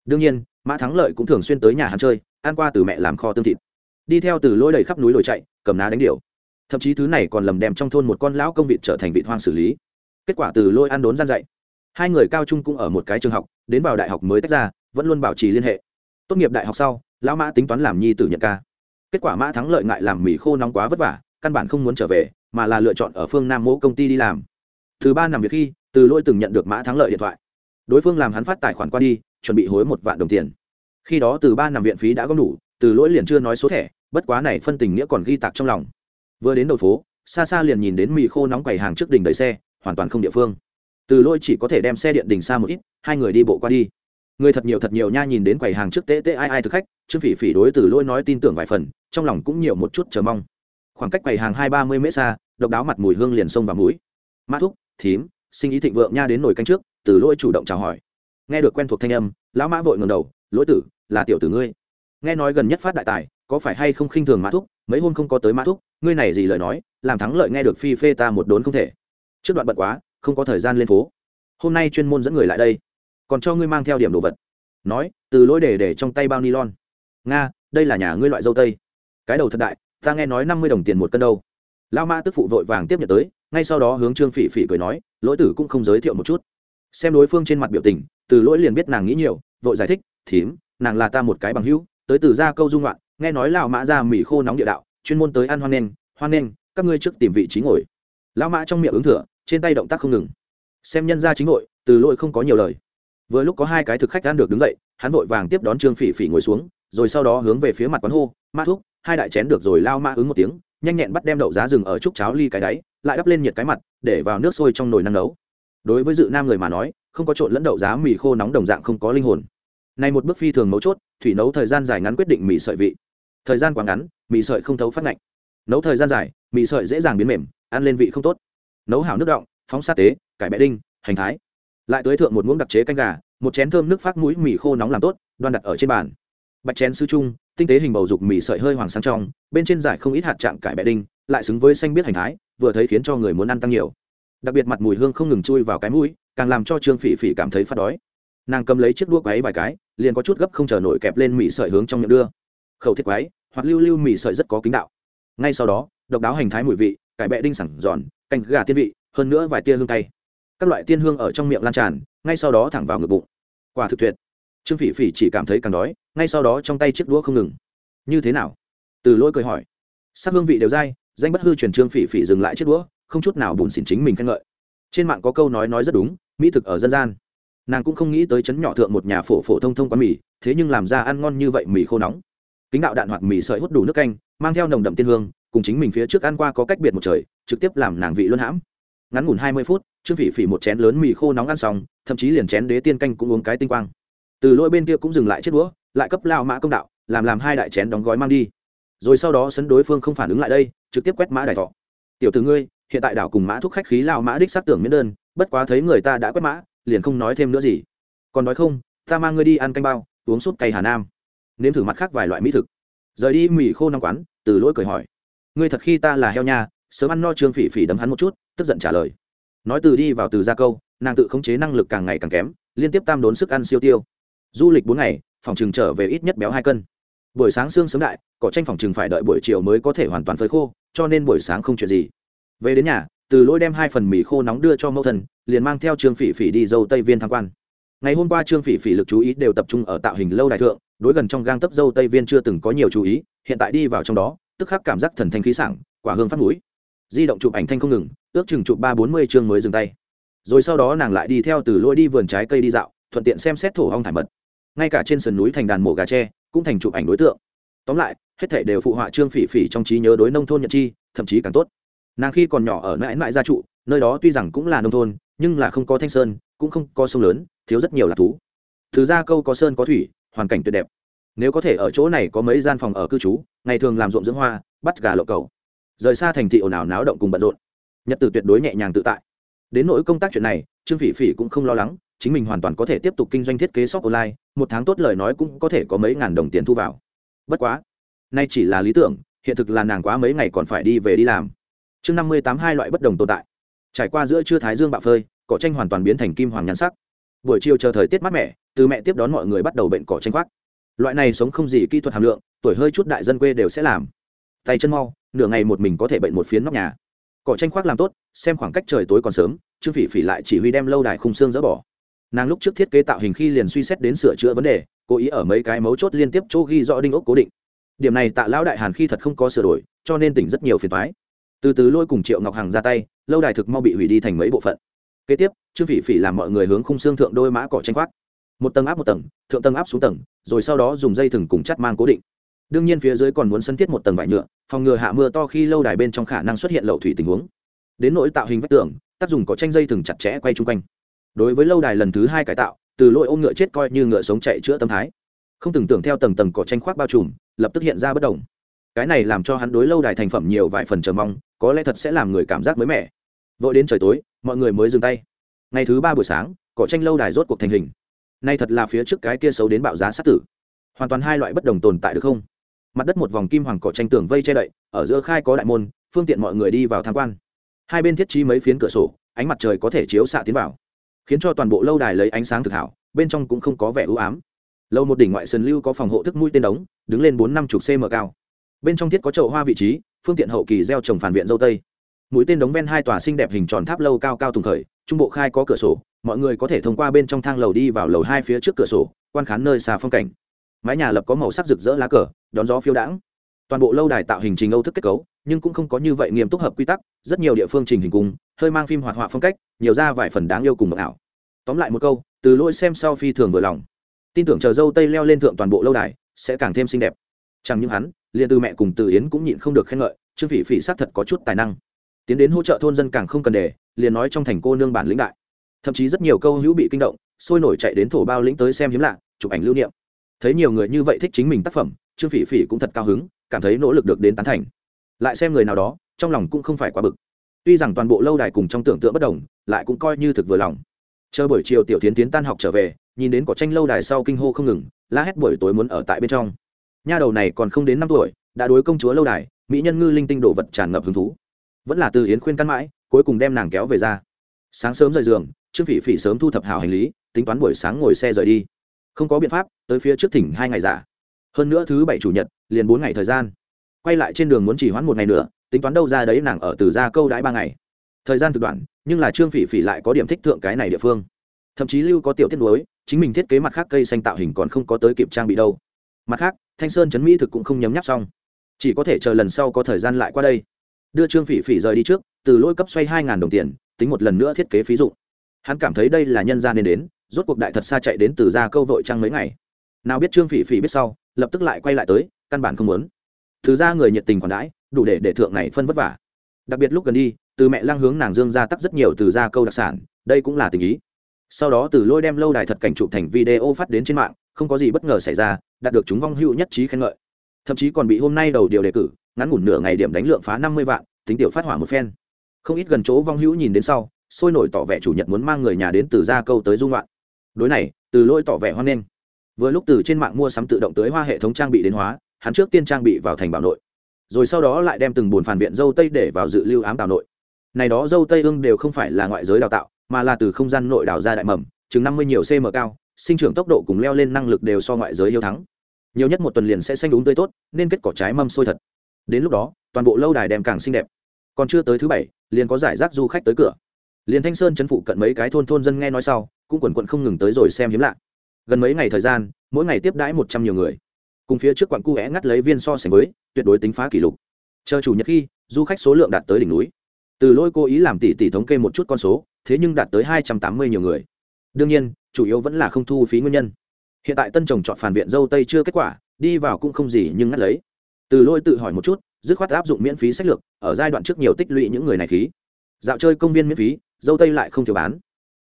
Đương nhiên, mã thắng lợi cũng thường xuyên tới nhà hắn chơi, ăn qua từ mẹ làm kho tương thịt. Đi theo từ lôi đầy khắp núi đồi chạy, cầm ná đánh điệu thậm chí thứ này còn lầm đem trong thôn một con lão công vịt trở thành vị hoang xử lý. Kết quả từ lôi ăn đốn gian dạy. Hai người cao trung cũng ở một cái trường học, đến vào đại học mới tách ra, vẫn luôn bảo trì liên hệ. Tốt nghiệp đại học sau, lão mã tính toán làm nhi tử nhận ca. Kết quả mã thắng lợi ngại làm mì khô nóng quá vất vả, căn bản không muốn trở về, mà là lựa chọn ở phương nam mỗ công ty đi làm thứ ba nằm việc khi, từ Lỗi từng nhận được mã thắng lợi điện thoại. Đối phương làm hắn phát tài khoản qua đi, chuẩn bị hối một vạn đồng tiền. Khi đó từ ba nằm viện phí đã góp đủ, từ lỗi liền chưa nói số thẻ, bất quá này phân tình nghĩa còn ghi tạc trong lòng. Vừa đến đầu phố, xa xa liền nhìn đến mì khô nóng quầy hàng trước đỉnh đầy xe, hoàn toàn không địa phương. Từ lỗi chỉ có thể đem xe điện đỉnh xa một ít, hai người đi bộ qua đi. Người thật nhiều thật nhiều nha nhìn đến quầy hàng trước tế tế ai ai thực khách, trương phỉ phỉ đối từ lỗi nói tin tưởng vài phần, trong lòng cũng nhiều một chút chờ mong. Khoảng cách quầy hàng hai ba mươi mét xa, độc đáo mặt mùi hương liền sông vào mũi. Mã thúc thím, sinh ý thịnh vượng nha đến nồi canh trước, từ lỗi chủ động chào hỏi. Nghe được quen thuộc thanh âm, lão mã vội ngầm đầu, lỗi tử, là tiểu tử ngươi. Nghe nói gần nhất phát đại tài, có phải hay không khinh thường mã thúc? Mấy hôm không có tới mã thúc, ngươi này gì lời nói, làm thắng lợi nghe được phi phê ta một đốn không thể. Trước đoạn bận quá, không có thời gian lên phố. Hôm nay chuyên môn dẫn người lại đây, còn cho ngươi mang theo điểm đồ vật. Nói, từ lỗi để để trong tay bao nylon. Nga, đây là nhà ngươi loại dâu tây. Cái đầu thật đại, ta nghe nói năm mươi đồng tiền một cân đâu. Lao mã tức phụ vội vàng tiếp nhận tới ngay sau đó hướng trương phỉ phỉ cười nói, lỗi tử cũng không giới thiệu một chút. Xem đối phương trên mặt biểu tình, từ lỗi liền biết nàng nghĩ nhiều, vội giải thích, thím, nàng là ta một cái bằng hữu, tới từ ra câu dung loạn, nghe nói lão mã ra mì khô nóng địa đạo, chuyên môn tới ăn hoan nghênh hoan nghênh, các ngươi trước tìm vị trí ngồi. Lão mã trong miệng ứng thửa trên tay động tác không ngừng. Xem nhân ra chính hội, từ lỗi không có nhiều lời. Vừa lúc có hai cái thực khách ăn được đứng dậy, hắn vội vàng tiếp đón trương phỉ phỉ ngồi xuống, rồi sau đó hướng về phía mặt quán hô, mã thúc, hai đại chén được rồi, lao mã ứng một tiếng, nhanh nhẹn bắt đem đậu giá rừng ở trúc cháo ly cái đáy lại đắp lên nhiệt cái mặt, để vào nước sôi trong nồi năng nấu. Đối với dự nam người mà nói, không có trộn lẫn đậu giá mì khô nóng đồng dạng không có linh hồn. Này một bước phi thường mấu chốt, thủy nấu thời gian dài ngắn quyết định mì sợi vị. Thời gian quá ngắn, mì sợi không thấu phát ngạnh. Nấu thời gian dài, mì sợi dễ dàng biến mềm, ăn lên vị không tốt. Nấu hảo nước động phóng sa tế, cải bẹ đinh, hành thái. Lại tới thượng một muỗng đặc chế canh gà, một chén thơm nước phát mũi mì khô nóng làm tốt, đoan đặt ở trên bàn. Bạch chén sư trung, tinh tế hình bầu dục mì sợi hơi hoàng sang trong, bên trên giải không ít hạt trạng cải bẹ đinh, lại xứng với xanh biết hành thái vừa thấy khiến cho người muốn ăn tăng nhiều. Đặc biệt mặt mùi hương không ngừng chui vào cái mũi, càng làm cho trương phỉ phỉ cảm thấy phát đói. Nàng cầm lấy chiếc đuốc quáy vài cái, liền có chút gấp không chờ nổi kẹp lên mì sợi hướng trong miệng đưa. Khẩu thiết quáy hoặc lưu lưu mì sợi rất có kính đạo. Ngay sau đó, độc đáo hành thái mùi vị, cải bẹ đinh sẳng giòn, canh gà tiên vị, hơn nữa vài tia hương tay các loại tiên hương ở trong miệng lan tràn, ngay sau đó thẳng vào ngực bụng. Quả thực tuyệt. Trương phỉ phỉ chỉ cảm thấy càng đói, ngay sau đó trong tay chiếc đũa không ngừng. Như thế nào? Từ lỗi cười hỏi. Sắc hương vị đều dai danh bất hư truyền trương phỉ phỉ dừng lại chiếc đũa, không chút nào bùn xỉn chính mình khen ngợi. Trên mạng có câu nói nói rất đúng, mỹ thực ở dân gian. Nàng cũng không nghĩ tới chấn nhỏ thượng một nhà phổ phổ thông thông quán mì, thế nhưng làm ra ăn ngon như vậy mì khô nóng. Kính đạo đạn hoặc mì sợi hút đủ nước canh, mang theo nồng đậm tiên hương, cùng chính mình phía trước ăn qua có cách biệt một trời, trực tiếp làm nàng vị luân hãm. Ngắn ngủn hai mươi phút, trương phỉ phỉ một chén lớn mì khô nóng ăn xong, thậm chí liền chén đế tiên canh cũng uống cái tinh quang. Từ lỗi bên kia cũng dừng lại chết đũa, lại cấp lao mã công đạo, làm làm hai đại chén đóng gói mang đi. Rồi sau đó sấn đối phương không phản ứng lại đây trực tiếp quét mã đại thọ. Tiểu từ ngươi, hiện tại đảo cùng mã thúc khách khí lao mã đích xác tưởng miễn đơn, bất quá thấy người ta đã quét mã, liền không nói thêm nữa gì. Còn nói không, ta mang ngươi đi ăn canh bao, uống súp cây hà nam. Nếm thử mặt khác vài loại mỹ thực. Rời đi mì khô năm quán, từ lỗi cười hỏi. Ngươi thật khi ta là heo nha, sớm ăn no trương phỉ phỉ đấm hắn một chút, tức giận trả lời. Nói từ đi vào từ ra câu, nàng tự khống chế năng lực càng ngày càng kém, liên tiếp tam đốn sức ăn siêu tiêu. Du lịch bốn ngày, phòng trường trở về ít nhất béo hai cân buổi sáng sương sớm đại, cỏ tranh phòng chừng phải đợi buổi chiều mới có thể hoàn toàn phơi khô, cho nên buổi sáng không chuyện gì. Về đến nhà, từ lỗi đem hai phần mì khô nóng đưa cho mẫu thần liền mang theo trương phỉ phỉ đi dâu tây viên tham quan. Ngày hôm qua trương phỉ phỉ lực chú ý đều tập trung ở tạo hình lâu đại thượng, đối gần trong gang tấc dâu tây viên chưa từng có nhiều chú ý, hiện tại đi vào trong đó, tức khắc cảm giác thần thanh khí sảng, quả hương phát mũi. Di động chụp ảnh thanh không ngừng, ước chừng chụp ba bốn mươi chương mới dừng tay. Rồi sau đó nàng lại đi theo từ lỗi đi vườn trái cây đi dạo, thuận tiện xem xét thổ hong thải mật. Ngay cả trên sườn núi thành đàn mổ gà tre cũng thành chụp ảnh đối tượng. Tóm lại, hết thể đều phụ họa trương phỉ phỉ trong trí nhớ đối nông thôn nhận chi, thậm chí càng tốt. Nàng khi còn nhỏ ở mãi mãi gia trụ, nơi đó tuy rằng cũng là nông thôn, nhưng là không có thanh sơn, cũng không có sông lớn, thiếu rất nhiều lạc thú. Thứ ra câu có sơn có thủy, hoàn cảnh tuyệt đẹp. Nếu có thể ở chỗ này có mấy gian phòng ở cư trú, ngày thường làm ruộng dưỡng hoa, bắt gà lộ cầu. Rời xa thành thị ồn ào náo động cùng bận rộn. Nhật từ tuyệt đối nhẹ nhàng tự tại. Đến nỗi công tác chuyện này, trương phỉ phỉ cũng không lo lắng chính mình hoàn toàn có thể tiếp tục kinh doanh thiết kế shop online, một tháng tốt lời nói cũng có thể có mấy ngàn đồng tiền thu vào. Bất quá, nay chỉ là lý tưởng, hiện thực là nàng quá mấy ngày còn phải đi về đi làm. Chương năm mươi tám hai loại bất đồng tồn tại. Trải qua giữa trưa thái dương bạo phơi, cỏ tranh hoàn toàn biến thành kim hoàng nhan sắc. Buổi chiều chờ thời tiết mát mẻ, từ mẹ tiếp đón mọi người bắt đầu bệnh cỏ tranh khoác. Loại này sống không gì kỹ thuật hàm lượng, tuổi hơi chút đại dân quê đều sẽ làm. Tay chân mau, nửa ngày một mình có thể bệnh một phiến nóc nhà. Cỏ tranh khoác làm tốt, xem khoảng cách trời tối còn sớm, trương phỉ phỉ lại chỉ huy đem lâu đài khung xương dỡ bỏ nàng lúc trước thiết kế tạo hình khi liền suy xét đến sửa chữa vấn đề, cố ý ở mấy cái mấu chốt liên tiếp chỗ ghi rõ đinh ốc cố định. Điểm này tạ lão đại hàn khi thật không có sửa đổi, cho nên tỉnh rất nhiều phiền thoái từ từ lôi cùng triệu ngọc hằng ra tay, lâu đài thực mau bị hủy đi thành mấy bộ phận. Kế tiếp, trương phỉ phỉ làm mọi người hướng khung xương thượng đôi mã cỏ tranh khoác. Một tầng áp một tầng, thượng tầng áp xuống tầng, rồi sau đó dùng dây thừng cùng chắt mang cố định. Đương nhiên phía dưới còn muốn sân thiết một tầng vải nhựa, phòng ngừa hạ mưa to khi lâu đài bên trong khả năng xuất hiện lậu thủy tình huống. Đến nỗi tạo hình vách tường, tác dùng có tranh dây thừng chặt chẽ quay chung quanh đối với lâu đài lần thứ hai cải tạo, từ lỗi ôm ngựa chết coi như ngựa sống chạy chữa tâm thái. Không tưởng tượng theo tầng tầng cỏ tranh khoác bao trùm, lập tức hiện ra bất đồng. Cái này làm cho hắn đối lâu đài thành phẩm nhiều vài phần chờ mong, có lẽ thật sẽ làm người cảm giác mới mẻ. Vội đến trời tối, mọi người mới dừng tay. Ngày thứ ba buổi sáng, cỏ tranh lâu đài rốt cuộc thành hình. Nay thật là phía trước cái kia xấu đến bạo giá sát tử. Hoàn toàn hai loại bất đồng tồn tại được không? Mặt đất một vòng kim hoàng cỏ tranh tường vây che đậy, ở giữa khai có đại môn, phương tiện mọi người đi vào tham quan. Hai bên thiết trí mấy phiến cửa sổ, ánh mặt trời có thể chiếu xạ tiến vào khiến cho toàn bộ lâu đài lấy ánh sáng thực hảo, bên trong cũng không có vẻ ưu ám. Lâu một đỉnh ngoại sơn lưu có phòng hộ thức mũi tên đống, đứng lên bốn năm chục cm cao. Bên trong thiết có chậu hoa vị trí, phương tiện hậu kỳ gieo trồng phản viện dâu tây. Mũi tên đống ven hai tòa xinh đẹp hình tròn tháp lâu cao cao tùng khởi, trung bộ khai có cửa sổ, mọi người có thể thông qua bên trong thang lầu đi vào lầu hai phía trước cửa sổ, quan khán nơi xa phong cảnh. Mái nhà lập có màu sắc rực rỡ lá cờ, đón gió phiêu đãng. Toàn bộ lâu đài tạo hình trình âu thức kết cấu, nhưng cũng không có như vậy nghiêm túc hợp quy tắc rất nhiều địa phương trình hình cung, hơi mang phim hoạt họa phong cách, nhiều ra vài phần đáng yêu cùng mộng ảo. Tóm lại một câu, từ lỗi xem sau phi thường vừa lòng. Tin tưởng chờ dâu tây leo lên thượng toàn bộ lâu đài, sẽ càng thêm xinh đẹp. Chẳng những hắn, liền từ mẹ cùng từ yến cũng nhịn không được khen ngợi, trương phỉ phỉ xác thật có chút tài năng. Tiến đến hỗ trợ thôn dân càng không cần đề liền nói trong thành cô nương bản lĩnh đại. Thậm chí rất nhiều câu hữu bị kinh động, sôi nổi chạy đến thổ bao lĩnh tới xem hiếm lạ, chụp ảnh lưu niệm. Thấy nhiều người như vậy thích chính mình tác phẩm, trương phỉ phỉ cũng thật cao hứng, cảm thấy nỗ lực được đến tán thành. Lại xem người nào đó trong lòng cũng không phải quá bực. Tuy rằng toàn bộ lâu đài cùng trong tưởng tượng bất đồng, lại cũng coi như thực vừa lòng. Chờ buổi chiều tiểu tiến tiến tan học trở về, nhìn đến cỏ tranh lâu đài sau kinh hô không ngừng, la hét buổi tối muốn ở tại bên trong. Nha đầu này còn không đến năm tuổi, đã đối công chúa lâu đài, mỹ nhân ngư linh tinh đồ vật tràn ngập hứng thú. Vẫn là từ yến khuyên căn mãi, cuối cùng đem nàng kéo về ra. Sáng sớm rời giường, trương phỉ phỉ sớm thu thập hảo hành lý, tính toán buổi sáng ngồi xe rời đi. Không có biện pháp, tới phía trước thỉnh hai ngày giả. Hơn nữa thứ bảy chủ nhật, liền bốn ngày thời gian. Quay lại trên đường muốn chỉ hoãn một ngày nữa tính toán đâu ra đấy nàng ở từ ra câu đãi ba ngày. Thời gian thực đoạn, nhưng là trương phỉ phỉ lại có điểm thích thượng cái này địa phương. Thậm chí lưu có tiểu tiết đối chính mình thiết kế mặt khác cây xanh tạo hình còn không có tới kịp trang bị đâu. Mặt khác, thanh sơn chấn mỹ thực cũng không nhấm nháp xong. Chỉ có thể chờ lần sau có thời gian lại qua đây. Đưa trương phỉ phỉ rời đi trước, từ lỗi cấp xoay hai đồng tiền, tính một lần nữa thiết kế phí dụ hắn cảm thấy đây là nhân gia nên đến, rốt cuộc đại thật xa chạy đến từ ra câu vội trăng mấy ngày. Nào biết trương phỉ phỉ biết sau, lập tức lại quay lại tới, căn bản không muốn thứ ra người nhiệt tình còn đãi, đủ để để thượng này phân vất vả. Đặc biệt lúc gần đi, từ mẹ lang hướng nàng dương ra tắc rất nhiều từ ra câu đặc sản, đây cũng là tình ý. Sau đó từ lôi đem lâu đài thật cảnh chụp thành video phát đến trên mạng, không có gì bất ngờ xảy ra, đạt được chúng vong hữu nhất trí khen ngợi. Thậm chí còn bị hôm nay đầu điều đề cử, ngắn ngủn nửa ngày điểm đánh lượng phá năm mươi vạn, tính tiểu phát hỏa một phen. Không ít gần chỗ vong hữu nhìn đến sau, sôi nổi tỏ vẻ chủ nhật muốn mang người nhà đến từ gia câu tới dung loạn. Đối này, từ lôi tỏ vẻ hoan nghênh. Vừa lúc từ trên mạng mua sắm tự động tới hoa hệ thống trang bị đến hóa hắn trước tiên trang bị vào thành bảo nội, rồi sau đó lại đem từng buồn phản viện dâu tây để vào dự lưu ám tạo nội. Này đó dâu tây ương đều không phải là ngoại giới đào tạo, mà là từ không gian nội đào ra đại mầm, chừng năm mươi nhiều cm cao, sinh trưởng tốc độ cùng leo lên năng lực đều so ngoại giới yêu thắng. Nhiều nhất một tuần liền sẽ xanh đúng tươi tốt, nên kết cỏ trái mâm sôi thật. Đến lúc đó, toàn bộ lâu đài đem càng xinh đẹp. Còn chưa tới thứ bảy, liền có giải rác du khách tới cửa. Liền thanh sơn chấn phụ cận mấy cái thôn thôn dân nghe nói sau, cũng quần quận không ngừng tới rồi xem hiếm lạ. Gần mấy ngày thời gian, mỗi ngày tiếp đãi một trăm nhiều người cùng phía trước quặng cu é ngắt lấy viên so sánh với, tuyệt đối tính phá kỷ lục. Chờ chủ nhật khi, du khách số lượng đạt tới đỉnh núi. Từ lôi cố ý làm tỷ tỷ thống kê một chút con số, thế nhưng đạt tới hai trăm tám mươi nhiều người. Đương nhiên, chủ yếu vẫn là không thu phí nguyên nhân. Hiện tại tân chồng chọn phản viện dâu tây chưa kết quả, đi vào cũng không gì nhưng ngắt lấy. Từ lôi tự hỏi một chút, dứt khoát áp dụng miễn phí sách lược, ở giai đoạn trước nhiều tích lũy những người này khí. Dạo chơi công viên miễn phí, dâu tây lại không thiếu bán.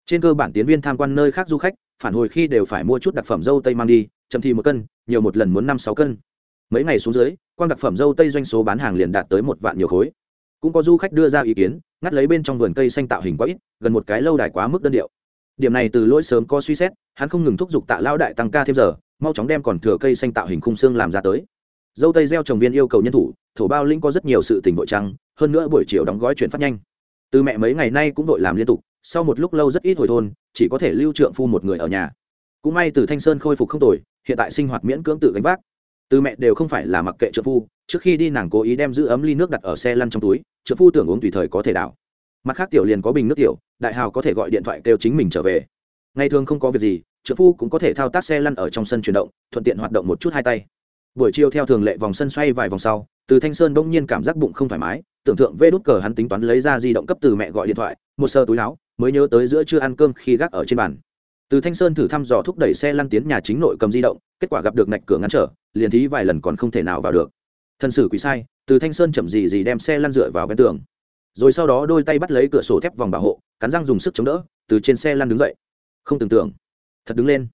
Trên cơ bản tiến viên tham quan nơi khác du khách, phản hồi khi đều phải mua chút đặc phẩm dâu tây mang đi chậm thì một cân, nhiều một lần muốn năm sáu cân. Mấy ngày xuống dưới quan đặc phẩm dâu tây doanh số bán hàng liền đạt tới một vạn nhiều khối. Cũng có du khách đưa ra ý kiến, ngắt lấy bên trong vườn cây xanh tạo hình quá ít, gần một cái lâu đài quá mức đơn điệu. Điểm này từ lỗi sớm có suy xét, hắn không ngừng thúc giục tạ lao đại tăng ca thêm giờ, mau chóng đem còn thừa cây xanh tạo hình khung xương làm ra tới. Dâu tây gieo trồng viên yêu cầu nhân thủ, thổ bao linh có rất nhiều sự tình vội trăng, hơn nữa buổi chiều đóng gói chuyển phát nhanh. Từ mẹ mấy ngày nay cũng vội làm liên tục, sau một lúc lâu rất ít hồi thôn, chỉ có thể lưu trượng phu một người ở nhà cũng may từ thanh sơn khôi phục không tồi, hiện tại sinh hoạt miễn cưỡng tự gánh vác. Từ mẹ đều không phải là mặc kệ trợ phu, trước khi đi nàng cố ý đem giữ ấm ly nước đặt ở xe lăn trong túi, trợ phu tưởng uống tùy thời có thể đảo. Mặt khác tiểu liền có bình nước tiểu, đại hào có thể gọi điện thoại kêu chính mình trở về. Ngày thường không có việc gì, trợ phu cũng có thể thao tác xe lăn ở trong sân chuyển động, thuận tiện hoạt động một chút hai tay. Buổi chiều theo thường lệ vòng sân xoay vài vòng sau, từ thanh sơn bỗng nhiên cảm giác bụng không thoải mái, tưởng tượng vê đút cờ hắn tính toán lấy ra di động cấp từ mẹ gọi điện thoại, một sơ túi áo, mới nhớ tới giữa chưa ăn cơm khi gác ở trên bàn từ thanh sơn thử thăm dò thúc đẩy xe lăn tiến nhà chính nội cầm di động, kết quả gặp được nạch cửa ngăn trở, liền thí vài lần còn không thể nào vào được. Thân sử quỷ sai, từ thanh sơn chậm gì gì đem xe lăn dựa vào ven tường. Rồi sau đó đôi tay bắt lấy cửa sổ thép vòng bảo hộ, cắn răng dùng sức chống đỡ, từ trên xe lăn đứng dậy. Không tưởng tượng. Thật đứng lên.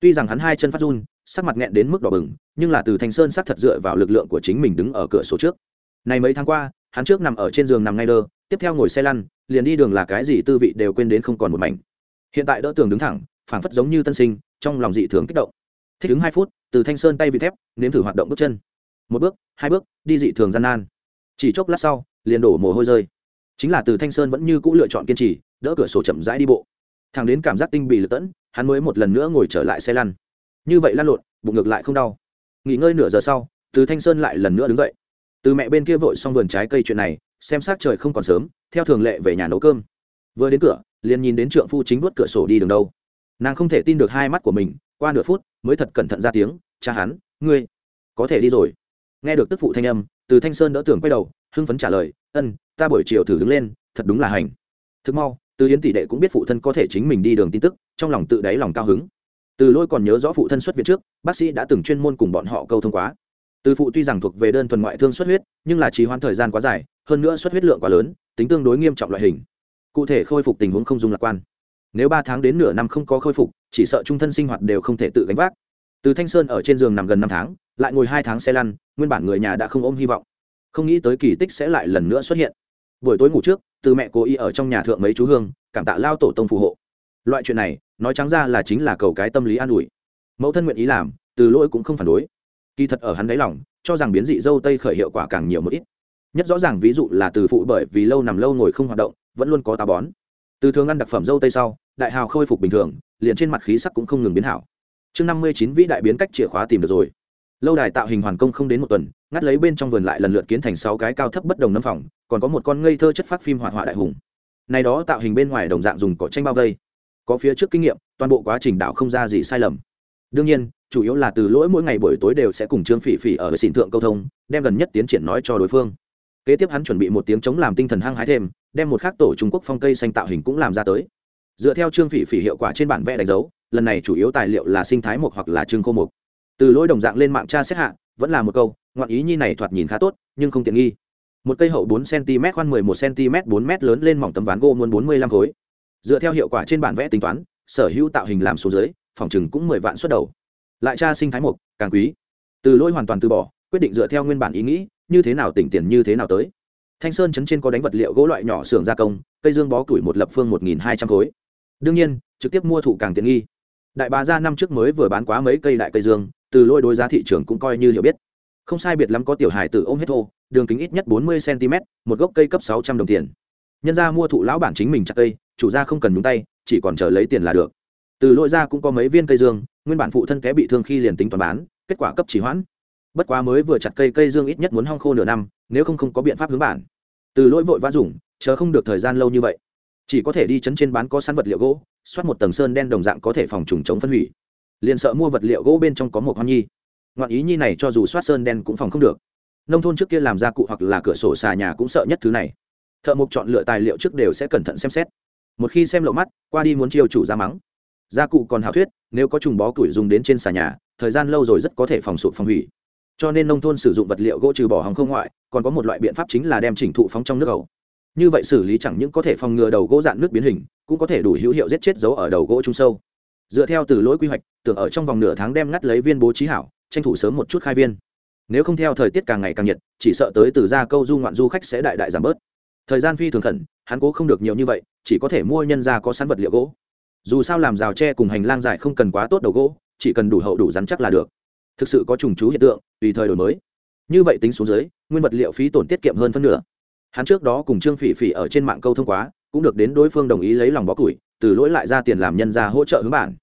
Tuy rằng hắn hai chân phát run, sắc mặt nghẹn đến mức đỏ bừng, nhưng là từ thanh sơn sắc thật dựa vào lực lượng của chính mình đứng ở cửa sổ trước. Này mấy tháng qua, hắn trước nằm ở trên giường nằm ngay đơ, tiếp theo ngồi xe lăn, liền đi đường là cái gì tư vị đều quên đến không còn một mảnh. Hiện tại đỡ tường đứng thẳng phảng phất giống như tân sinh, trong lòng dị thường kích động. Thích ứng hai phút, từ thanh sơn tay vị thép, nếm thử hoạt động bước chân. Một bước, hai bước, đi dị thường gian nan. Chỉ chốc lát sau, liền đổ mồ hôi rơi. Chính là từ thanh sơn vẫn như c ũ lựa chọn kiên trì, đỡ cửa sổ chậm rãi đi bộ. Thằng đến cảm giác tinh bị lật tẫn, hắn mới một lần nữa ngồi trở lại xe lăn. Như vậy lăn lộn, bụng ngược lại không đau. Nghỉ ngơi nửa giờ sau, từ thanh sơn lại lần nữa đứng dậy. Từ mẹ bên kia vội xong vườn trái cây chuyện này, xem sát trời không còn sớm, theo thường lệ về nhà nấu cơm. Vừa đến cửa, liền nhìn đến trượng phu chính vuốt cửa sổ đi đường đâu nàng không thể tin được hai mắt của mình, qua nửa phút mới thật cẩn thận ra tiếng, cha hắn, ngươi có thể đi rồi. Nghe được tức phụ thanh âm, từ thanh sơn đỡ tưởng quay đầu, hưng phấn trả lời, ân, ta buổi chiều thử đứng lên, thật đúng là hành. Thực mau, từ yến tỷ đệ cũng biết phụ thân có thể chính mình đi đường tin tức, trong lòng tự đáy lòng cao hứng. Từ lôi còn nhớ rõ phụ thân xuất viện trước, bác sĩ đã từng chuyên môn cùng bọn họ câu thông quá. Từ phụ tuy rằng thuộc về đơn thuần ngoại thương xuất huyết, nhưng là trì hoãn thời gian quá dài, hơn nữa xuất huyết lượng quá lớn, tính tương đối nghiêm trọng loại hình. Cụ thể khôi phục tình huống không dung lạc quan nếu ba tháng đến nửa năm không có khôi phục, chỉ sợ trung thân sinh hoạt đều không thể tự gánh vác. Từ thanh sơn ở trên giường nằm gần năm tháng, lại ngồi hai tháng xe lăn, nguyên bản người nhà đã không ôm hy vọng. Không nghĩ tới kỳ tích sẽ lại lần nữa xuất hiện. Buổi tối ngủ trước, từ mẹ cố ý ở trong nhà thượng mấy chú hương, cảm tạ lao tổ tông phù hộ. Loại chuyện này, nói trắng ra là chính là cầu cái tâm lý an ủi. Mẫu thân nguyện ý làm, từ lỗi cũng không phản đối. Kỳ thật ở hắn đáy lòng, cho rằng biến dị dâu tây khởi hiệu quả càng nhiều một ít. Nhất rõ ràng ví dụ là từ phụ bởi vì lâu nằm lâu ngồi không hoạt động, vẫn luôn có táo bón từ thường ăn đặc phẩm dâu tây sau, đại hào khôi phục bình thường, liền trên mặt khí sắc cũng không ngừng biến hảo. Chương năm mươi chín vĩ đại biến cách chìa khóa tìm được rồi. Lâu đài tạo hình hoàn công không đến một tuần, ngắt lấy bên trong vườn lại lần lượt kiến thành sáu cái cao thấp bất đồng năm phòng, còn có một con ngây thơ chất phát phim hoạt họa đại hùng. Này đó tạo hình bên ngoài đồng dạng dùng cỏ tranh bao vây. Có phía trước kinh nghiệm, toàn bộ quá trình đạo không ra gì sai lầm. Đương nhiên, chủ yếu là từ lỗi mỗi ngày buổi tối đều sẽ cùng trương phỉ phỉ ở xỉn thượng câu thông, đem gần nhất tiến triển nói cho đối phương. Kế tiếp hắn chuẩn bị một tiếng chống làm tinh thần hăng hái thêm đem một khác tổ trung quốc phong cây xanh tạo hình cũng làm ra tới. Dựa theo trương phỉ phỉ hiệu quả trên bản vẽ đánh dấu, lần này chủ yếu tài liệu là sinh thái mục hoặc là trương khô mục từ lỗi đồng dạng lên mạng tra xét hạ, vẫn là một câu ngọn ý nhi này thoạt nhìn khá tốt, nhưng không tiện nghi. Một cây hậu bốn cm khoan 11 cm 4 m lớn lên mỏng tấm ván gỗ muôn 45 khối. Dựa theo hiệu quả trên bản vẽ tính toán, sở hữu tạo hình làm số dưới, phòng chừng cũng 10 vạn xuất đầu. Lại tra sinh thái mục càng quý. Từ lỗi hoàn toàn từ bỏ, quyết định dựa theo nguyên bản ý nghĩ, như thế nào tỉnh tiền như thế nào tới thanh sơn chấn trên có đánh vật liệu gỗ loại nhỏ xưởng gia công, cây dương bó củi một lập phương một nghìn hai trăm khối. Đương nhiên, trực tiếp mua thụ càng tiện nghi. Đại bá gia năm trước mới vừa bán quá mấy cây đại cây dương, từ lôi đối giá thị trường cũng coi như hiểu biết. Không sai biệt lắm có tiểu hài tử ôm hết thô, đường kính ít nhất bốn mươi cm một gốc cây cấp sáu trăm đồng tiền. Nhân ra mua thụ lão bản chính mình chặt cây, chủ gia không cần nhúng tay, chỉ còn chờ lấy tiền là được. Từ lôi ra cũng có mấy viên cây dương, nguyên bản phụ thân té bị thương khi liền tính toán bán, kết quả cấp chỉ hoãn bất quá mới vừa chặt cây cây dương ít nhất muốn hong khô nửa năm, nếu không không có biện pháp hướng bản. Từ lỗi vội vã dùng, chờ không được thời gian lâu như vậy. Chỉ có thể đi chấn trên bán có sẵn vật liệu gỗ, xoát một tầng sơn đen đồng dạng có thể phòng trùng chống phân hủy. Liền sợ mua vật liệu gỗ bên trong có một hoan nhi. Ngoạn ý nhi này cho dù xoát sơn đen cũng phòng không được. Nông thôn trước kia làm ra cụ hoặc là cửa sổ xà nhà cũng sợ nhất thứ này. Thợ mộc chọn lựa tài liệu trước đều sẽ cẩn thận xem xét. Một khi xem lộ mắt, qua đi muốn chiêu chủ ra mắng. Gia cụ còn hào thuyết, nếu có trùng bó củi dùng đến trên xà nhà, thời gian lâu rồi rất có thể phòng sụp phòng hủy cho nên nông thôn sử dụng vật liệu gỗ trừ bỏ hàng không ngoại, còn có một loại biện pháp chính là đem chỉnh thụ phóng trong nước ẩu. Như vậy xử lý chẳng những có thể phòng ngừa đầu gỗ dạn nước biến hình, cũng có thể đủ hữu hiệu giết chết dấu ở đầu gỗ trung sâu. Dựa theo từ lỗi quy hoạch, tưởng ở trong vòng nửa tháng đem ngắt lấy viên bố trí hảo, tranh thủ sớm một chút khai viên. Nếu không theo thời tiết càng ngày càng nhiệt, chỉ sợ tới từ ra câu du ngoạn du khách sẽ đại đại giảm bớt. Thời gian phi thường khẩn, hắn cố không được nhiều như vậy, chỉ có thể mua nhân ra có sẵn vật liệu gỗ. Dù sao làm rào tre cùng hành lang dài không cần quá tốt đầu gỗ, chỉ cần đủ hậu đủ rắn chắc là được thực sự có trùng chú hiện tượng, tùy thời đổi mới. Như vậy tính xuống dưới, nguyên vật liệu phí tổn tiết kiệm hơn phân nửa. Hắn trước đó cùng trương phỉ phỉ ở trên mạng câu thông quá, cũng được đến đối phương đồng ý lấy lòng bó củi, từ lỗi lại ra tiền làm nhân ra hỗ trợ hướng bản.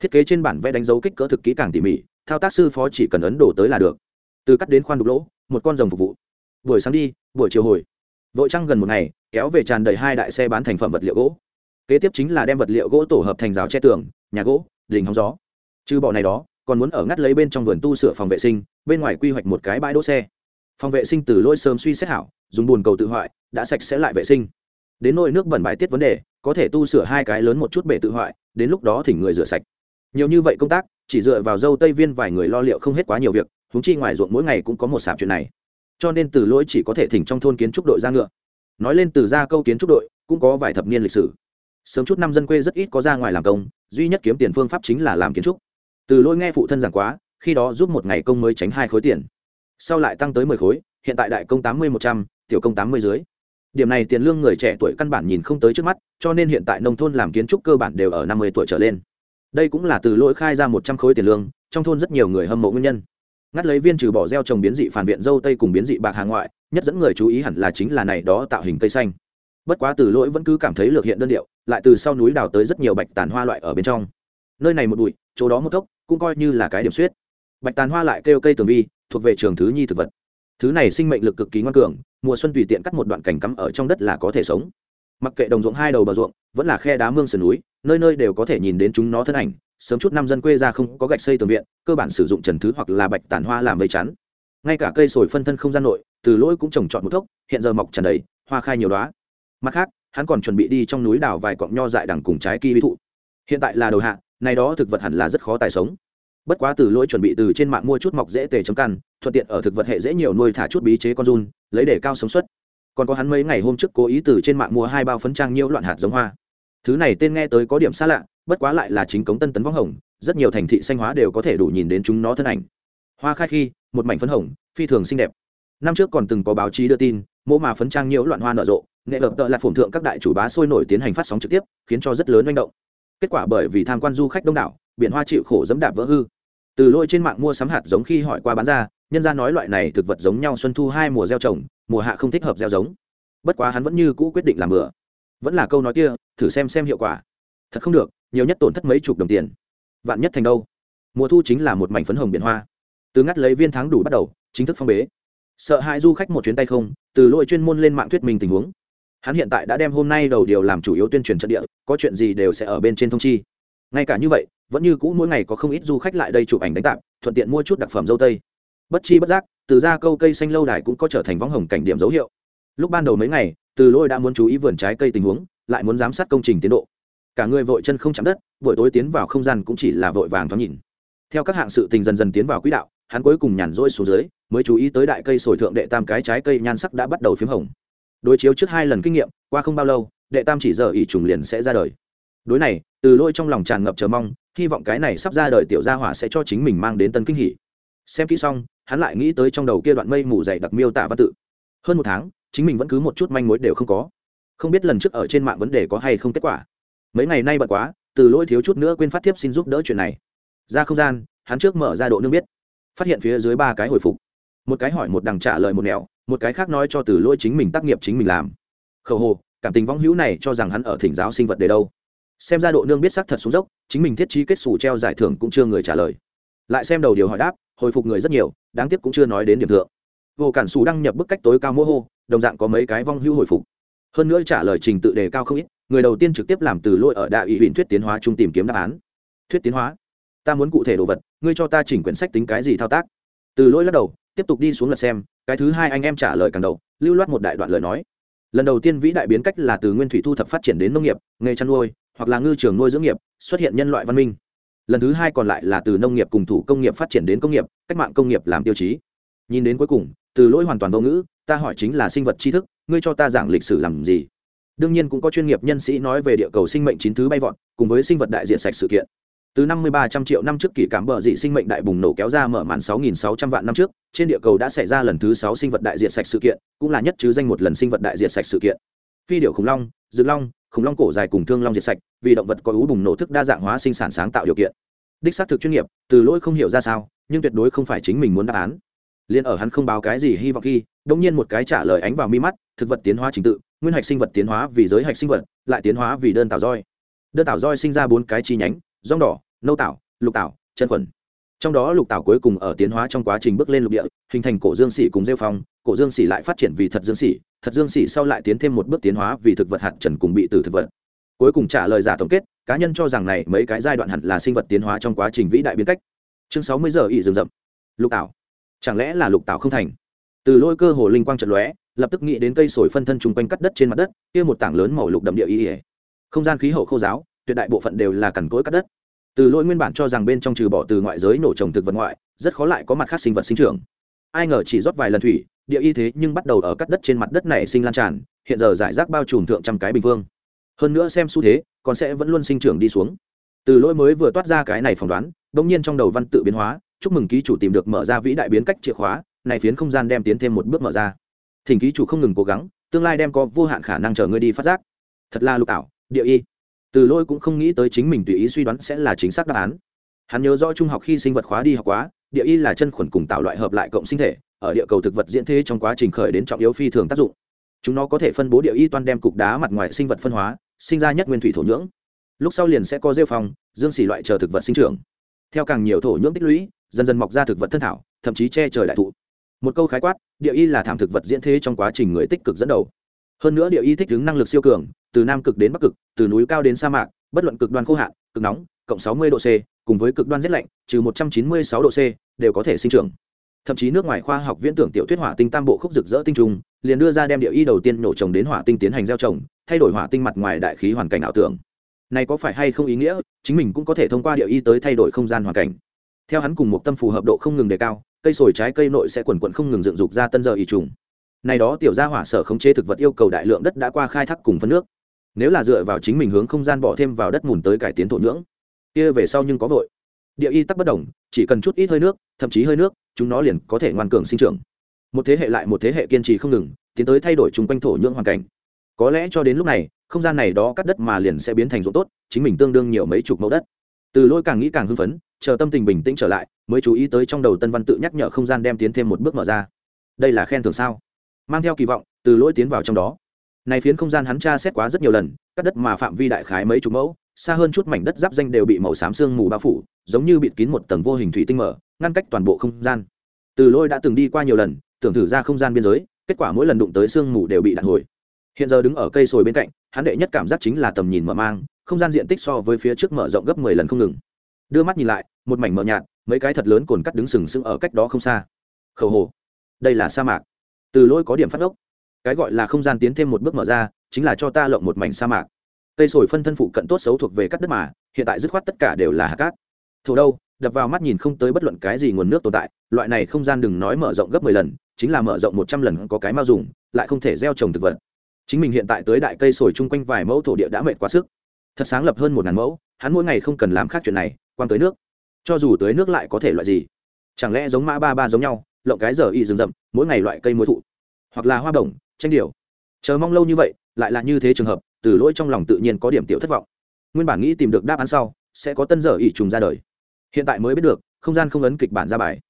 Thiết kế trên bản vẽ đánh dấu kích cỡ thực kỹ càng tỉ mỉ, thao tác sư phó chỉ cần ấn đổ tới là được. Từ cắt đến khoan đục lỗ, một con rồng phục vụ. Buổi sáng đi, buổi chiều hồi. Vội trăng gần một ngày, kéo về tràn đầy hai đại xe bán thành phẩm vật liệu gỗ. Kế tiếp chính là đem vật liệu gỗ tổ hợp thành rào che tường, nhà gỗ đình hóng gió. Trừ bỏ này đó còn muốn ở ngắt lấy bên trong vườn tu sửa phòng vệ sinh, bên ngoài quy hoạch một cái bãi đỗ xe. Phòng vệ sinh từ lôi sớm suy xét hảo, dùng bùn cầu tự hoại, đã sạch sẽ lại vệ sinh. Đến nôi nước bẩn bài tiết vấn đề, có thể tu sửa hai cái lớn một chút bể tự hoại, đến lúc đó thỉnh người rửa sạch. Nhiều như vậy công tác, chỉ dựa vào dâu tây viên vài người lo liệu không hết quá nhiều việc húng chi ngoài ruộng mỗi ngày cũng có một sạp chuyện này. Cho nên từ lỗi chỉ có thể thỉnh trong thôn kiến trúc đội ra ngựa. Nói lên từ ra câu kiến trúc đội, cũng có vài thập niên lịch sử. Sớm chút năm dân quê rất ít có ra ngoài làm công, duy nhất kiếm tiền phương pháp chính là làm kiến trúc từ lỗi nghe phụ thân giảng quá, khi đó giúp một ngày công mới tránh hai khối tiền. Sau lại tăng tới mười khối, hiện tại đại công tám mươi một trăm, tiểu công tám mươi dưới. Điểm này tiền lương người trẻ tuổi căn bản nhìn không tới trước mắt, cho nên hiện tại nông thôn làm kiến trúc cơ bản đều ở năm mươi tuổi trở lên. Đây cũng là từ lỗi khai ra một trăm khối tiền lương, trong thôn rất nhiều người hâm mộ nguyên nhân. Ngắt lấy viên trừ bỏ gieo trồng biến dị phản viện dâu tây cùng biến dị bạc hàng ngoại, nhất dẫn người chú ý hẳn là chính là này đó tạo hình cây xanh. Bất quá từ lỗi vẫn cứ cảm thấy lược hiện đơn điệu, lại từ sau núi đào tới rất nhiều bạch tàn hoa loại ở bên trong nơi này một bụi, chỗ đó một tốc cũng coi như là cái điểm suyết. Bạch tàn hoa lại kêu cây tường vi, thuộc về trường thứ nhi thực vật. Thứ này sinh mệnh lực cực kỳ ngoan cường, mùa xuân tùy tiện cắt một đoạn cảnh cắm ở trong đất là có thể sống. Mặc kệ đồng ruộng hai đầu bờ ruộng, vẫn là khe đá mương sườn núi, nơi nơi đều có thể nhìn đến chúng nó thân ảnh. Sớm chút năm dân quê ra không có gạch xây tường viện, cơ bản sử dụng trần thứ hoặc là bạch tàn hoa làm vây chắn. Ngay cả cây sồi phân thân không gian nội, từ lỗi cũng trồng trọt một thốc, hiện giờ mọc tràn đầy, hoa khai nhiều đóa. mặt khác, hắn còn chuẩn bị đi trong núi đào vài cọng nho dại đằng cùng trái kỳ bí thụ. Hiện tại là đầu hạ này đó thực vật hẳn là rất khó tài sống. Bất quá từ lỗi chuẩn bị từ trên mạng mua chút mọc dễ tề chấm căn, thuận tiện ở thực vật hệ dễ nhiều nuôi thả chút bí chế con run, lấy để cao sống suất. Còn có hắn mấy ngày hôm trước cố ý từ trên mạng mua hai bao phấn trang nhiễu loạn hạt giống hoa. Thứ này tên nghe tới có điểm xa lạ, bất quá lại là chính cống tân tấn võng hồng, rất nhiều thành thị xanh hóa đều có thể đủ nhìn đến chúng nó thân ảnh. Hoa khai khi, một mảnh phấn hồng, phi thường xinh đẹp. Năm trước còn từng có báo chí đưa tin mỗ mà phấn trang nhiễu loạn hoa nở rộ, nghệ lập tợ là phổn thượng các đại chủ bá sôi nổi tiến hành phát sóng trực tiếp, khiến cho rất lớn manh động kết quả bởi vì tham quan du khách đông đảo, biển hoa chịu khổ dẫm đạp vỡ hư. Từ lôi trên mạng mua sắm hạt giống khi hỏi qua bán ra, nhân ra nói loại này thực vật giống nhau xuân thu hai mùa gieo trồng, mùa hạ không thích hợp gieo giống. Bất quá hắn vẫn như cũ quyết định làm bừa. Vẫn là câu nói kia, thử xem xem hiệu quả. Thật không được, nhiều nhất tổn thất mấy chục đồng tiền. Vạn nhất thành đâu? Mùa thu chính là một mảnh phấn hồng biển hoa. Từ ngắt lấy viên tháng đủ bắt đầu, chính thức phong bế. Sợ hãi du khách một chuyến tay không, từ lỗi chuyên môn lên mạng thuyết minh tình huống hắn hiện tại đã đem hôm nay đầu điều làm chủ yếu tuyên truyền trận địa, có chuyện gì đều sẽ ở bên trên thông chi. Ngay cả như vậy, vẫn như cũ mỗi ngày có không ít du khách lại đây chụp ảnh đánh tạp, thuận tiện mua chút đặc phẩm dâu tây. Bất chi bất giác, từ ra câu cây xanh lâu đài cũng có trở thành võng hồng cảnh điểm dấu hiệu. Lúc ban đầu mấy ngày, từ lôi đã muốn chú ý vườn trái cây tình huống, lại muốn giám sát công trình tiến độ. Cả người vội chân không chạm đất, buổi tối tiến vào không gian cũng chỉ là vội vàng thoáng nhìn. Theo các hạng sự tình dần dần tiến vào quỹ đạo, hắn cuối cùng nhàn rỗi xuống dưới, mới chú ý tới đại cây sồi thượng đệ tam cái trái cây nhan sắc đã bắt đầu p h í m hồng đối chiếu trước hai lần kinh nghiệm, qua không bao lâu, đệ tam chỉ giờ ỷ trùng liền sẽ ra đời. Đối này, từ lôi trong lòng tràn ngập chờ mong, hy vọng cái này sắp ra đời tiểu gia hỏa sẽ cho chính mình mang đến tân kinh hỷ xem kỹ xong, hắn lại nghĩ tới trong đầu kia đoạn mây mù dày đặc miêu tả văn tự. Hơn một tháng, chính mình vẫn cứ một chút manh mối đều không có. Không biết lần trước ở trên mạng vấn đề có hay không kết quả. Mấy ngày nay bận quá, từ lỗi thiếu chút nữa quên phát thiếp xin giúp đỡ chuyện này. Ra không gian, hắn trước mở ra độ nương biết. Phát hiện phía dưới ba cái hồi phục. Một cái hỏi một đằng trả lời một nẻo một cái khác nói cho từ lỗi chính mình tác nghiệp chính mình làm. Khẩu hồ, cảm tình võng hữu này cho rằng hắn ở thỉnh giáo sinh vật để đâu? Xem ra độ nương biết sắc thật xuống dốc, chính mình thiết trí kết xù treo giải thưởng cũng chưa người trả lời. Lại xem đầu điều hỏi đáp, hồi phục người rất nhiều, đáng tiếc cũng chưa nói đến điểm thượng. Vô cản xù đăng nhập bức cách tối cao mô hô, đồng dạng có mấy cái vong hữu hồi phục. Hơn nữa trả lời trình tự đề cao không ít, người đầu tiên trực tiếp làm từ lỗi ở đại ủy huyện thuyết tiến hóa chung tìm kiếm đáp án. Thuyết tiến hóa? Ta muốn cụ thể đồ vật, ngươi cho ta chỉnh quyển sách tính cái gì thao tác? Từ lỗi lắc đầu, tiếp tục đi xuống lật xem cái thứ hai anh em trả lời càng đầu, lưu loát một đại đoạn lời nói. Lần đầu tiên vĩ đại biến cách là từ nguyên thủy thu thập phát triển đến nông nghiệp, nghề chăn nuôi, hoặc là ngư trường nuôi dưỡng nghiệp, xuất hiện nhân loại văn minh. Lần thứ hai còn lại là từ nông nghiệp cùng thủ công nghiệp phát triển đến công nghiệp, cách mạng công nghiệp làm tiêu chí. Nhìn đến cuối cùng, từ lỗi hoàn toàn vô ngữ, ta hỏi chính là sinh vật tri thức, ngươi cho ta giảng lịch sử làm gì? Đương nhiên cũng có chuyên nghiệp nhân sĩ nói về địa cầu sinh mệnh chín thứ bay vọt, cùng với sinh vật đại diện sạch sự kiện từ năm mươi ba trăm triệu năm trước kỷ cảm bờ dị sinh mệnh đại bùng nổ kéo ra mở màn sáu nghìn sáu trăm vạn năm trước, trên địa cầu đã xảy ra lần thứ sáu sinh vật đại diện sạch sự kiện, cũng là nhất chứ danh một lần sinh vật đại diện sạch sự kiện. Phi điệu khủng long rực long, khủng long cổ dài cùng thương long diệt sạch, vì động vật có ú bùng nổ thức đa dạng hóa sinh sản sáng tạo điều kiện. Đích xác thực chuyên nghiệp, từ lỗi không hiểu ra sao, nhưng tuyệt đối không phải chính mình muốn đáp án. Liên ở hắn không báo cái gì hy vọng khi đông nhiên một cái trả lời ánh vào mi mắt, thực vật tiến hóa trình tự, nguyên hạch sinh vật tiến hóa vì giới hạch sinh vật, lại tiến hóa vì đơn tảo roi. Đơn tảo roi sinh ra bốn cái chi nhánh rong đỏ, nâu tảo, lục tảo, chân khuẩn. Trong đó lục tảo cuối cùng ở tiến hóa trong quá trình bước lên lục địa, hình thành cổ dương xỉ cùng rêu phong, cổ dương xỉ lại phát triển vì thật dương xỉ thật dương xỉ sau lại tiến thêm một bước tiến hóa vì thực vật hạt trần cùng bị từ thực vật. Cuối cùng trả lời giả tổng kết, cá nhân cho rằng này mấy cái giai đoạn hẳn là sinh vật tiến hóa trong quá trình vĩ đại biến cách. Chương sáu mươi giờ ỵ rừng rậm. Lục tảo. Chẳng lẽ là lục tảo không thành? Từ lôi cơ hồ linh quang trận lóe, lập tức nghĩ đến cây sồi phân thân chung quanh cắt đất trên mặt đất, kia một tảng lớn màu lục đậm địa y. Không gian khí hậu khô giáo tuyệt đại bộ phận đều là cằn cỗi cắt đất. Từ lỗi nguyên bản cho rằng bên trong trừ bỏ từ ngoại giới nổ trồng thực vật ngoại, rất khó lại có mặt khác sinh vật sinh trưởng. Ai ngờ chỉ rót vài lần thủy, địa y thế nhưng bắt đầu ở cắt đất trên mặt đất này sinh lan tràn, hiện giờ giải rác bao trùm thượng trăm cái bình phương. Hơn nữa xem xu thế, còn sẽ vẫn luôn sinh trưởng đi xuống. Từ lỗi mới vừa toát ra cái này phỏng đoán, bỗng nhiên trong đầu văn tự biến hóa, chúc mừng ký chủ tìm được mở ra vĩ đại biến cách chìa khóa, này phiến không gian đem tiến thêm một bước mở ra. Thỉnh ký chủ không ngừng cố gắng, tương lai đem có vô hạn khả năng chờ ngươi đi phát giác. Thật là lục ảo, địa y từ lôi cũng không nghĩ tới chính mình tùy ý suy đoán sẽ là chính xác đáp án. Hắn nhớ rõ trung học khi sinh vật khóa đi học quá, địa y là chân khuẩn cùng tạo loại hợp lại cộng sinh thể, ở địa cầu thực vật diễn thế trong quá trình khởi đến trọng yếu phi thường tác dụng. Chúng nó có thể phân bố địa y toan đem cục đá mặt ngoài sinh vật phân hóa, sinh ra nhất nguyên thủy thổ nhưỡng. Lúc sau liền sẽ có rêu phong, dương xỉ loại chờ thực vật sinh trưởng. Theo càng nhiều thổ nhưỡng tích lũy, dần dần mọc ra thực vật thân thảo, thậm chí che trời đại thụ. Một câu khái quát, địa y là thảm thực vật diễn thế trong quá trình người tích cực dẫn đầu. Hơn nữa địa y thích ứng năng lực siêu cường từ nam cực đến bắc cực, từ núi cao đến sa mạc, bất luận cực đoan khô hạn, cực nóng, cộng 60 độ c, cùng với cực đoan rét lạnh, trừ 196 độ c, đều có thể sinh trưởng. Thậm chí nước ngoài khoa học viễn tưởng tiểu thuyết hỏa tinh tam bộ khúc rực rỡ tinh trùng, liền đưa ra đem địa y đầu tiên nổ trồng đến hỏa tinh tiến hành gieo trồng, thay đổi hỏa tinh mặt ngoài đại khí hoàn cảnh ảo tưởng. Này có phải hay không ý nghĩa, chính mình cũng có thể thông qua địa y tới thay đổi không gian hoàn cảnh. Theo hắn cùng một tâm phù hợp độ không ngừng đề cao, cây sồi trái cây nội sẽ quần quận không ngừng dựng dục ra tân giờ y trùng. Này đó tiểu gia hỏa sở khống chế thực vật yêu cầu đại lượng đất đã qua khai thác cùng phân nước nếu là dựa vào chính mình hướng không gian bỏ thêm vào đất mùn tới cải tiến thổ nhưỡng, kia về sau nhưng có vội. Địa y tắc bất đồng, chỉ cần chút ít hơi nước, thậm chí hơi nước, chúng nó liền có thể ngoan cường sinh trưởng. Một thế hệ lại một thế hệ kiên trì không ngừng, tiến tới thay đổi chung quanh thổ nhưỡng hoàn cảnh. Có lẽ cho đến lúc này, không gian này đó cắt đất mà liền sẽ biến thành ruộng tốt, chính mình tương đương nhiều mấy chục mẫu đất. Từ lôi càng nghĩ càng hưng phấn, chờ tâm tình bình tĩnh trở lại, mới chú ý tới trong đầu tân văn tự nhắc nhở không gian đem tiến thêm một bước mở ra. Đây là khen thưởng sao? Mang theo kỳ vọng, từ lỗi tiến vào trong đó này phiến không gian hắn tra xét quá rất nhiều lần, cắt đất mà phạm vi đại khái mấy chục mẫu, xa hơn chút mảnh đất giáp danh đều bị màu xám sương mù bao phủ, giống như bịt kín một tầng vô hình thủy tinh mở, ngăn cách toàn bộ không gian. Từ lôi đã từng đi qua nhiều lần, tưởng thử ra không gian biên giới, kết quả mỗi lần đụng tới sương mù đều bị đạn hồi. Hiện giờ đứng ở cây sồi bên cạnh, hắn đệ nhất cảm giác chính là tầm nhìn mở mang, không gian diện tích so với phía trước mở rộng gấp mười lần không ngừng. Đưa mắt nhìn lại, một mảnh mở nhạt, mấy cái thật lớn cồn cắt đứng sừng sững ở cách đó không xa. Khẩu hồ. Đây là sa mạc. Từ lôi có điểm phát ốc cái gọi là không gian tiến thêm một bước mở ra, chính là cho ta lộng một mảnh sa mạc. Cây sồi phân thân phụ cận tốt xấu thuộc về cắt đất mà, hiện tại dứt khoát tất cả đều là hạt cát. Thổ đâu, đập vào mắt nhìn không tới bất luận cái gì nguồn nước tồn tại, loại này không gian đừng nói mở rộng gấp mười lần, chính là mở rộng một trăm lần có cái mau dùng, lại không thể gieo trồng thực vật. Chính mình hiện tại tới đại cây sồi chung quanh vài mẫu thổ địa đã mệt quá sức. Thật sáng lập hơn một ngàn mẫu, hắn mỗi ngày không cần làm khác chuyện này quan tới nước. Cho dù tới nước lại có thể loại gì? Chẳng lẽ giống mã ba ba giống nhau, lộng cái giờ y rừng rậm, mỗi ngày loại cây muối thụ? Hoặc là hoa đồng tranh điều. Chờ mong lâu như vậy, lại là như thế trường hợp, từ lỗi trong lòng tự nhiên có điểm tiểu thất vọng. Nguyên bản nghĩ tìm được đáp án sau, sẽ có tân dở ỉ trùng ra đời. Hiện tại mới biết được, không gian không ấn kịch bản ra bài.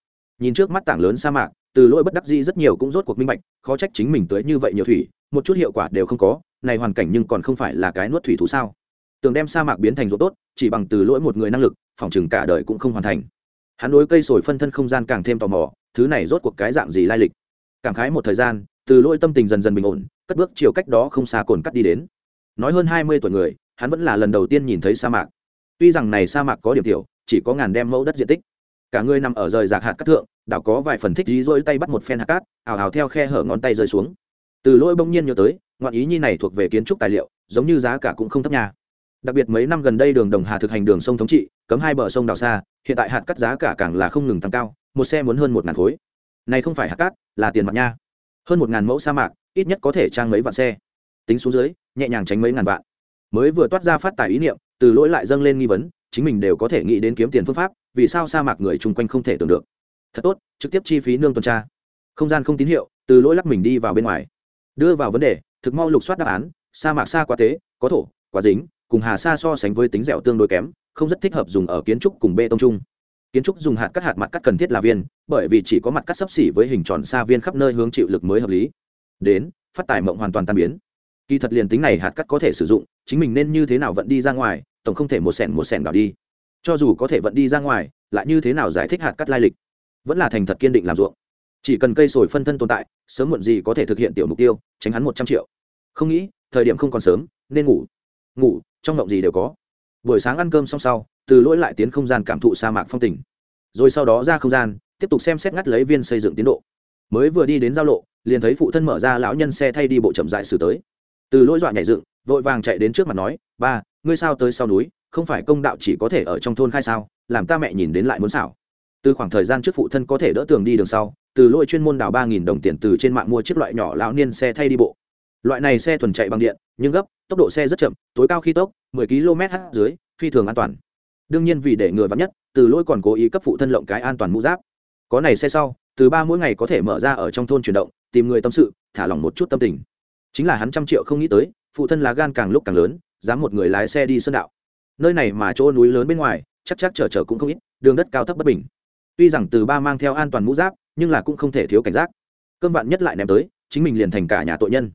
Nhìn trước mắt tảng lớn sa mạc, từ lỗi bất đắc dĩ rất nhiều cũng rốt cuộc minh bạch, khó trách chính mình tới như vậy nhiều thủy, một chút hiệu quả đều không có, này hoàn cảnh nhưng còn không phải là cái nuốt thủy thú sao. Tường đem sa mạc biến thành ruộng tốt, chỉ bằng từ lỗi một người năng lực, phòng chừng cả đời cũng không hoàn thành. Hắn đối cây sồi phân thân không gian càng thêm tò mò, thứ này rốt cuộc cái dạng gì lai lịch. Cảm khái một thời gian từ lỗi tâm tình dần dần bình ổn, cất bước chiều cách đó không xa cồn cắt đi đến. Nói hơn hai mươi tuổi người, hắn vẫn là lần đầu tiên nhìn thấy sa mạc. Tuy rằng này sa mạc có điểm tiểu, chỉ có ngàn đem mẫu đất diện tích. Cả người nằm ở rời rạc hạt cắt thượng, đảo có vài phần thích dí dỗi tay bắt một phen hạt cát ảo ảo theo khe hở ngón tay rơi xuống. Từ lỗi bỗng nhiên nhớ tới, ngoạn ý nhi này thuộc về kiến trúc tài liệu, giống như giá cả cũng không thấp nhà đặc biệt mấy năm gần đây đường đồng hà thực hành đường sông thống trị, cấm hai bờ sông đào xa, hiện tại hạt cắt giá cả càng là không ngừng tăng cao, một xe muốn hơn một ngàn khối. Này không phải hạt cát, là tiền mặt nha hơn một ngàn mẫu sa mạc, ít nhất có thể trang mấy vạn xe. Tính xuống dưới, nhẹ nhàng tránh mấy ngàn vạn. Mới vừa toát ra phát tài ý niệm, từ lỗi lại dâng lên nghi vấn, chính mình đều có thể nghĩ đến kiếm tiền phương pháp, vì sao sa mạc người chung quanh không thể tưởng được. Thật tốt, trực tiếp chi phí nương tuần tra. Không gian không tín hiệu, từ lỗi lắc mình đi vào bên ngoài. Đưa vào vấn đề, thực mau lục soát đáp án, sa mạc xa quá tế, có thổ, quá dính, cùng hà sa so sánh với tính dẻo tương đối kém, không rất thích hợp dùng ở kiến trúc cùng bê tông chung kiến trúc dùng hạt cắt hạt mặt cắt cần thiết là viên, bởi vì chỉ có mặt cắt sấp xỉ với hình tròn xa viên khắp nơi hướng chịu lực mới hợp lý. Đến, phát tài mộng hoàn toàn tan biến. Kỳ thật liền tính này hạt cắt có thể sử dụng, chính mình nên như thế nào vận đi ra ngoài, tổng không thể một sẻn một sẻn đảo đi. Cho dù có thể vận đi ra ngoài, lại như thế nào giải thích hạt cắt lai lịch? Vẫn là thành thật kiên định làm ruộng. Chỉ cần cây sồi phân thân tồn tại, sớm muộn gì có thể thực hiện tiểu mục tiêu, tránh hắn một trăm triệu. Không nghĩ, thời điểm không còn sớm, nên ngủ. Ngủ, trong ngộng gì đều có. Buổi sáng ăn cơm xong sau từ lỗi lại tiến không gian cảm thụ sa mạc phong tình, rồi sau đó ra không gian tiếp tục xem xét ngắt lấy viên xây dựng tiến độ. Mới vừa đi đến giao lộ liền thấy phụ thân mở ra lão nhân xe thay đi bộ chậm dại xử tới. Từ lỗi dọa nhảy dựng vội vàng chạy đến trước mặt nói ba ngươi sao tới sau núi không phải công đạo chỉ có thể ở trong thôn khai sao làm ta mẹ nhìn đến lại muốn xảo. Từ khoảng thời gian trước phụ thân có thể đỡ tường đi đường sau từ lỗi chuyên môn đào ba nghìn đồng tiền từ trên mạng mua chiếc loại nhỏ lão niên xe thay đi bộ. Loại này xe thuần chạy bằng điện nhưng gấp tốc độ xe rất chậm tối cao khi tốc 10 km h dưới phi thường an toàn đương nhiên vì để ngừa vắn nhất, từ lỗi còn cố ý cấp phụ thân lộng cái an toàn mũ giáp. Có này xe sau, từ ba mỗi ngày có thể mở ra ở trong thôn chuyển động, tìm người tâm sự, thả lỏng một chút tâm tình. Chính là hắn trăm triệu không nghĩ tới, phụ thân lá gan càng lúc càng lớn, dám một người lái xe đi sơn đạo. Nơi này mà chỗ núi lớn bên ngoài, chắc chắc chở chở cũng không ít, đường đất cao thấp bất bình. Tuy rằng từ ba mang theo an toàn mũ giáp, nhưng là cũng không thể thiếu cảnh giác. Cơn vạn nhất lại ném tới, chính mình liền thành cả nhà tội nhân.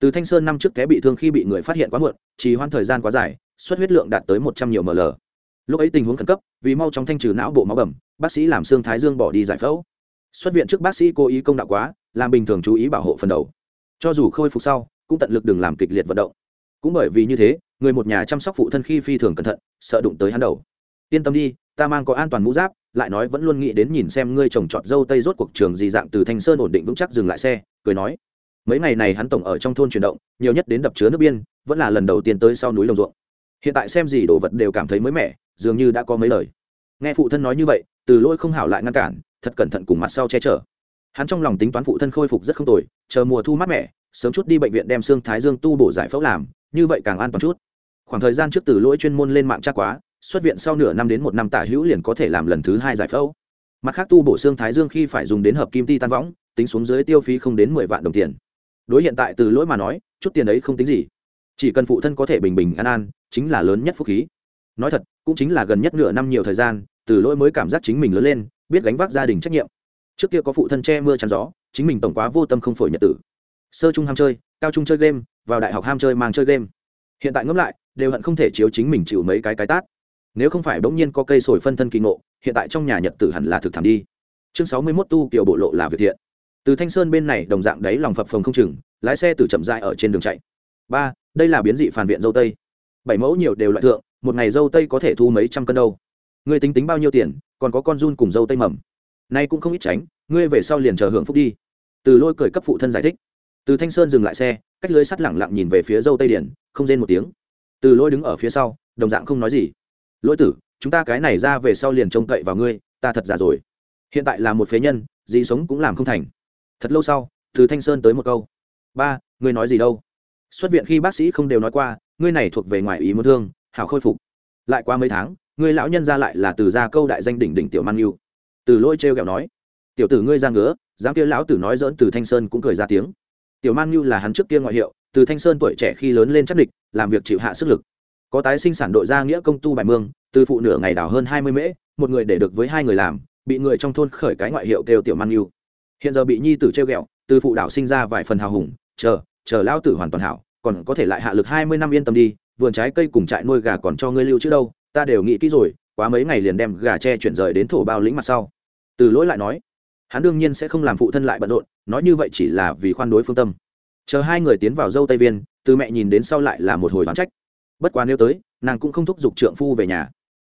Từ thanh sơn năm trước té bị thương khi bị người phát hiện quá muộn, trì hoãn thời gian quá dài xuất huyết lượng đạt tới một trăm nhiều ml lúc ấy tình huống khẩn cấp, vì mau chóng thanh trừ não bộ máu bầm, bác sĩ làm xương thái dương bỏ đi giải phẫu. Xuất viện trước bác sĩ cố ý công đạo quá, làm bình thường chú ý bảo hộ phần đầu. Cho dù khôi phục sau, cũng tận lực đừng làm kịch liệt vận động. Cũng bởi vì như thế, người một nhà chăm sóc phụ thân khi phi thường cẩn thận, sợ đụng tới hắn đầu. Yên tâm đi, ta mang có an toàn mũ giáp, lại nói vẫn luôn nghĩ đến nhìn xem ngươi trồng trọt dâu tây rốt cuộc trường gì dạng từ thanh sơn ổn định vững chắc dừng lại xe, cười nói. Mấy ngày này hắn tổng ở trong thôn chuyển động, nhiều nhất đến đập chứa nước biên, vẫn là lần đầu tiên tới sau núi lồng ruộng hiện tại xem gì đồ vật đều cảm thấy mới mẻ, dường như đã có mấy lời. Nghe phụ thân nói như vậy, từ lỗi không hảo lại ngăn cản, thật cẩn thận cùng mặt sau che chở. Hắn trong lòng tính toán phụ thân khôi phục rất không tồi, chờ mùa thu mát mẻ, sớm chút đi bệnh viện đem xương thái dương tu bổ giải phẫu làm, như vậy càng an toàn chút. Khoảng thời gian trước từ lỗi chuyên môn lên mạng tra quá, xuất viện sau nửa năm đến một năm tả hữu liền có thể làm lần thứ hai giải phẫu. Mặt khác tu bổ xương thái dương khi phải dùng đến hợp kim ti tan võng, tính xuống dưới tiêu phí không đến mười vạn đồng tiền. Đối hiện tại từ lỗi mà nói, chút tiền ấy không tính gì chỉ cần phụ thân có thể bình bình an an, chính là lớn nhất phúc khí. Nói thật, cũng chính là gần nhất nửa năm nhiều thời gian, từ lỗi mới cảm giác chính mình lớn lên, biết gánh vác gia đình trách nhiệm. Trước kia có phụ thân che mưa chắn gió, chính mình tổng quá vô tâm không phổi nhật tử. Sơ trung ham chơi, cao trung chơi game, vào đại học ham chơi mang chơi game. Hiện tại ngẫm lại, đều hận không thể chiếu chính mình chịu mấy cái cái tát. Nếu không phải bỗng nhiên có cây sồi phân thân kỳ ngộ, hiện tại trong nhà nhật tử hẳn là thực thảm đi. Chương sáu mươi 61 tu kiểu bộ lộ là việc thiện. Từ thanh sơn bên này đồng dạng đấy lòng phập phồng không chừng, lái xe từ chậm dại ở trên đường chạy. Ba đây là biến dị phản viện dâu tây. Bảy mẫu nhiều đều loại thượng, một ngày dâu tây có thể thu mấy trăm cân đâu. Ngươi tính tính bao nhiêu tiền, còn có con run cùng dâu tây mầm. Nay cũng không ít tránh, ngươi về sau liền chờ hưởng phúc đi. Từ lôi cười cấp phụ thân giải thích. Từ thanh sơn dừng lại xe, cách lưới sắt lẳng lặng nhìn về phía dâu tây điển, không rên một tiếng. Từ lôi đứng ở phía sau, đồng dạng không nói gì. Lỗi tử, chúng ta cái này ra về sau liền trông cậy vào ngươi, ta thật già rồi. Hiện tại là một phế nhân gì sống cũng làm không thành. Thật lâu sau, từ thanh sơn tới một câu. Ba, ngươi nói gì đâu? Xuất viện khi bác sĩ không đều nói qua, ngươi này thuộc về ngoài ý muốn thương, hảo khôi phục. Lại qua mấy tháng, ngươi lão nhân ra lại là từ gia câu đại danh đỉnh đỉnh tiểu man yêu từ lôi trêu ghẹo nói, tiểu tử ngươi ra ngứa, dám kia lão tử nói dỡn từ thanh sơn cũng cười ra tiếng. Tiểu man như là hắn trước kia ngoại hiệu, từ thanh sơn tuổi trẻ khi lớn lên chắc địch, làm việc chịu hạ sức lực. Có tái sinh sản đội gia nghĩa công tu bài mương, từ phụ nửa ngày đào hơn hai mươi mễ, một người để được với hai người làm, bị người trong thôn khởi cái ngoại hiệu kêu tiểu man như hiện giờ bị nhi tử treo ghẹo từ phụ đảo sinh ra vài phần hào hùng, chờ chờ lao tử hoàn toàn hảo, còn có thể lại hạ lực hai mươi năm yên tâm đi, vườn trái cây cùng trại nuôi gà còn cho ngươi lưu chứ đâu, ta đều nghĩ kỹ rồi, quá mấy ngày liền đem gà tre chuyển rời đến thổ bao lĩnh mặt sau. Từ lỗi lại nói, hắn đương nhiên sẽ không làm phụ thân lại bận rộn, nói như vậy chỉ là vì khoan đối phương tâm. Chờ hai người tiến vào dâu tây viên, từ mẹ nhìn đến sau lại là một hồi đoán trách. Bất quá nếu tới, nàng cũng không thúc giục trượng phu về nhà.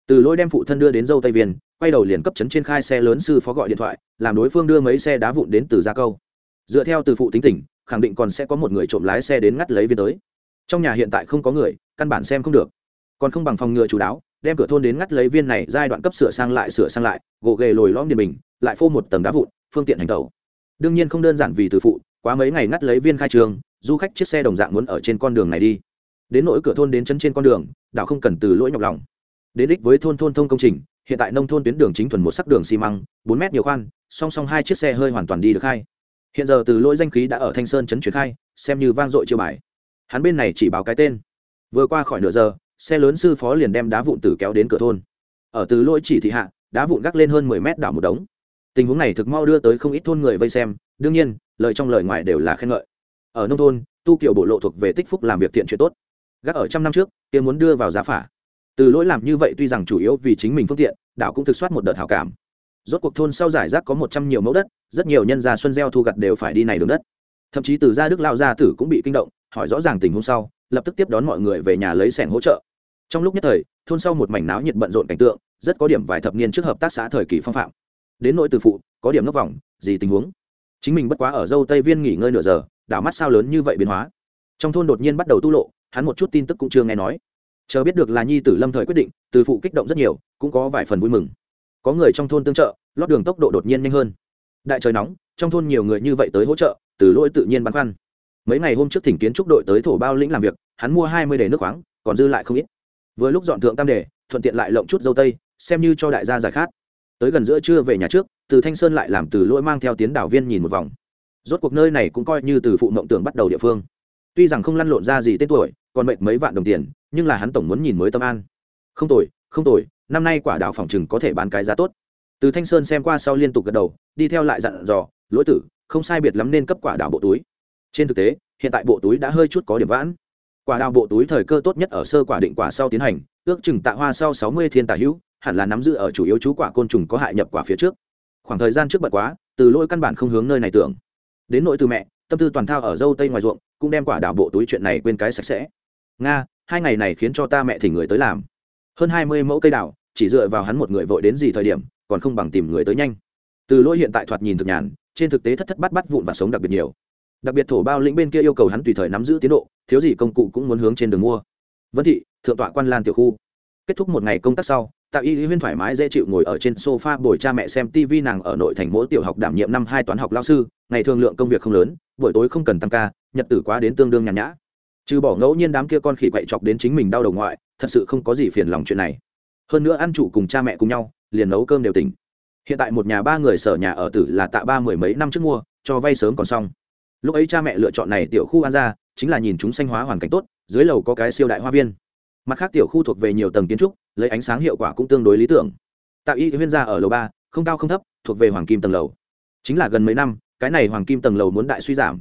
Từ lỗi đem phụ thân đưa đến dâu tây viên, quay đầu liền cấp chấn trên khai xe lớn sư phó gọi điện thoại, làm đối phương đưa mấy xe đá vụn đến từ gia câu. Dựa theo từ phụ tính Tỉnh khẳng định còn sẽ có một người trộm lái xe đến ngắt lấy viên tới. Trong nhà hiện tại không có người, căn bản xem không được. Còn không bằng phòng ngừa chú đáo, đem cửa thôn đến ngắt lấy viên này, giai đoạn cấp sửa sang lại, sửa sang lại, gỗ ghề lồi lõm điền bình, lại phô một tầng đá vụn, phương tiện hành tàu đương nhiên không đơn giản vì từ phụ, quá mấy ngày ngắt lấy viên khai trường, du khách chiếc xe đồng dạng muốn ở trên con đường này đi. Đến nỗi cửa thôn đến chân trên con đường, đảo không cần từ lỗi nhọc lòng. Đến đích với thôn thôn thông công trình, hiện tại nông thôn tuyến đường chính thuần một sắc đường xi măng, bốn mét nhiều khoan, song song hai chiếc xe hơi hoàn toàn đi được hai hiện giờ từ lỗi danh khí đã ở thanh sơn chấn chuyển khai, xem như vang dội chiêu bài. Hắn bên này chỉ báo cái tên. Vừa qua khỏi nửa giờ, xe lớn sư phó liền đem đá vụn tử kéo đến cửa thôn. Ở từ lỗi chỉ thị hạ, đá vụn gác lên hơn mười mét đảo một đống. Tình huống này thực mau đưa tới không ít thôn người vây xem, đương nhiên, lời trong lời ngoài đều là khen ngợi. Ở nông thôn, tu kiểu bộ lộ thuộc về tích phúc làm việc thiện chuyện tốt. Gác ở trăm năm trước, kia muốn đưa vào giá phả. Từ lỗi làm như vậy tuy rằng chủ yếu vì chính mình phương tiện, đảo cũng thực soát một đợt hảo cảm rốt cuộc thôn sau giải rác có một trăm nhiều mẫu đất, rất nhiều nhân gia xuân gieo thu gặt đều phải đi này đường đất. Thậm chí từ gia đức lao gia tử cũng bị kinh động, hỏi rõ ràng tình huống sau, lập tức tiếp đón mọi người về nhà lấy sẻng hỗ trợ. Trong lúc nhất thời, thôn sau một mảnh náo nhiệt bận rộn cảnh tượng, rất có điểm vài thập niên trước hợp tác xã thời kỳ phong phạm. Đến nỗi từ phụ, có điểm ngốc vòng, gì tình huống? Chính mình bất quá ở dâu tây viên nghỉ ngơi nửa giờ, đảo mắt sao lớn như vậy biến hóa? Trong thôn đột nhiên bắt đầu tu lộ, hắn một chút tin tức cũng chưa nghe nói. Chờ biết được là nhi tử lâm thời quyết định, từ phụ kích động rất nhiều, cũng có vài phần vui mừng có người trong thôn tương trợ, lót đường tốc độ đột nhiên nhanh hơn. Đại trời nóng, trong thôn nhiều người như vậy tới hỗ trợ, từ lỗi tự nhiên băn khoăn. Mấy ngày hôm trước thỉnh kiến trúc đội tới thổ bao lĩnh làm việc, hắn mua hai mươi đề nước khoáng, còn dư lại không ít. Vừa lúc dọn thượng tam đề, thuận tiện lại lộng chút dâu tây, xem như cho đại gia giải khát. Tới gần giữa trưa về nhà trước, từ thanh sơn lại làm từ lỗi mang theo tiến đảo viên nhìn một vòng. Rốt cuộc nơi này cũng coi như từ phụ mộng tưởng bắt đầu địa phương. Tuy rằng không lăn lộn ra gì tên tuổi, còn mệnh mấy vạn đồng tiền, nhưng là hắn tổng muốn nhìn mới tâm an. Không tồi không tồi năm nay quả đào phòng chừng có thể bán cái giá tốt. Từ thanh sơn xem qua sau liên tục gật đầu, đi theo lại dặn dò, lỗi tử, không sai biệt lắm nên cấp quả đào bộ túi. Trên thực tế, hiện tại bộ túi đã hơi chút có điểm vãn. Quả đào bộ túi thời cơ tốt nhất ở sơ quả định quả sau tiến hành, ước chừng tạ hoa sau sáu mươi thiên tả hữu, hẳn là nắm giữ ở chủ yếu chú quả côn trùng có hại nhập quả phía trước. Khoảng thời gian trước bật quá, từ lỗi căn bản không hướng nơi này tưởng. Đến nỗi từ mẹ, tâm tư toàn thao ở dâu tây ngoài ruộng, cũng đem quả đào bộ túi chuyện này quên cái sạch sẽ. Nga, hai ngày này khiến cho ta mẹ thỉnh người tới làm hơn hai mươi mẫu cây đào, chỉ dựa vào hắn một người vội đến gì thời điểm, còn không bằng tìm người tới nhanh. Từ lỗi hiện tại thoạt nhìn thực nhàn, trên thực tế thất thất bát bát vụn và sống đặc biệt nhiều. Đặc biệt thổ bao lĩnh bên kia yêu cầu hắn tùy thời nắm giữ tiến độ, thiếu gì công cụ cũng muốn hướng trên đường mua. Vân thị, thượng tọa quan lan tiểu khu. Kết thúc một ngày công tác sau tạo y huyên thoải mái dễ chịu ngồi ở trên sofa bồi cha mẹ xem tv nàng ở nội thành mỗi tiểu học đảm nhiệm năm hai toán học lao sư, ngày thường lượng công việc không lớn, buổi tối không cần tăng ca, nhật tử quá đến tương đương nhàn nhã. Trừ bỏ ngẫu nhiên đám kia con khỉ quậy chọc đến chính mình đau đầu ngoại thật sự không có gì phiền lòng chuyện này. Hơn nữa ăn chủ cùng cha mẹ cùng nhau, liền nấu cơm đều tỉnh. Hiện tại một nhà ba người sở nhà ở tử là tạ ba mười mấy năm trước mua, cho vay sớm còn xong. Lúc ấy cha mẹ lựa chọn này tiểu khu ăn ra, chính là nhìn chúng xanh hóa hoàn cảnh tốt, dưới lầu có cái siêu đại hoa viên. Mặt khác tiểu khu thuộc về nhiều tầng kiến trúc, lấy ánh sáng hiệu quả cũng tương đối lý tưởng. Tạo y huyên gia ở lầu ba, không cao không thấp, thuộc về hoàng kim tầng lầu. Chính là gần mấy năm, cái này hoàng kim tầng lầu muốn đại suy giảm.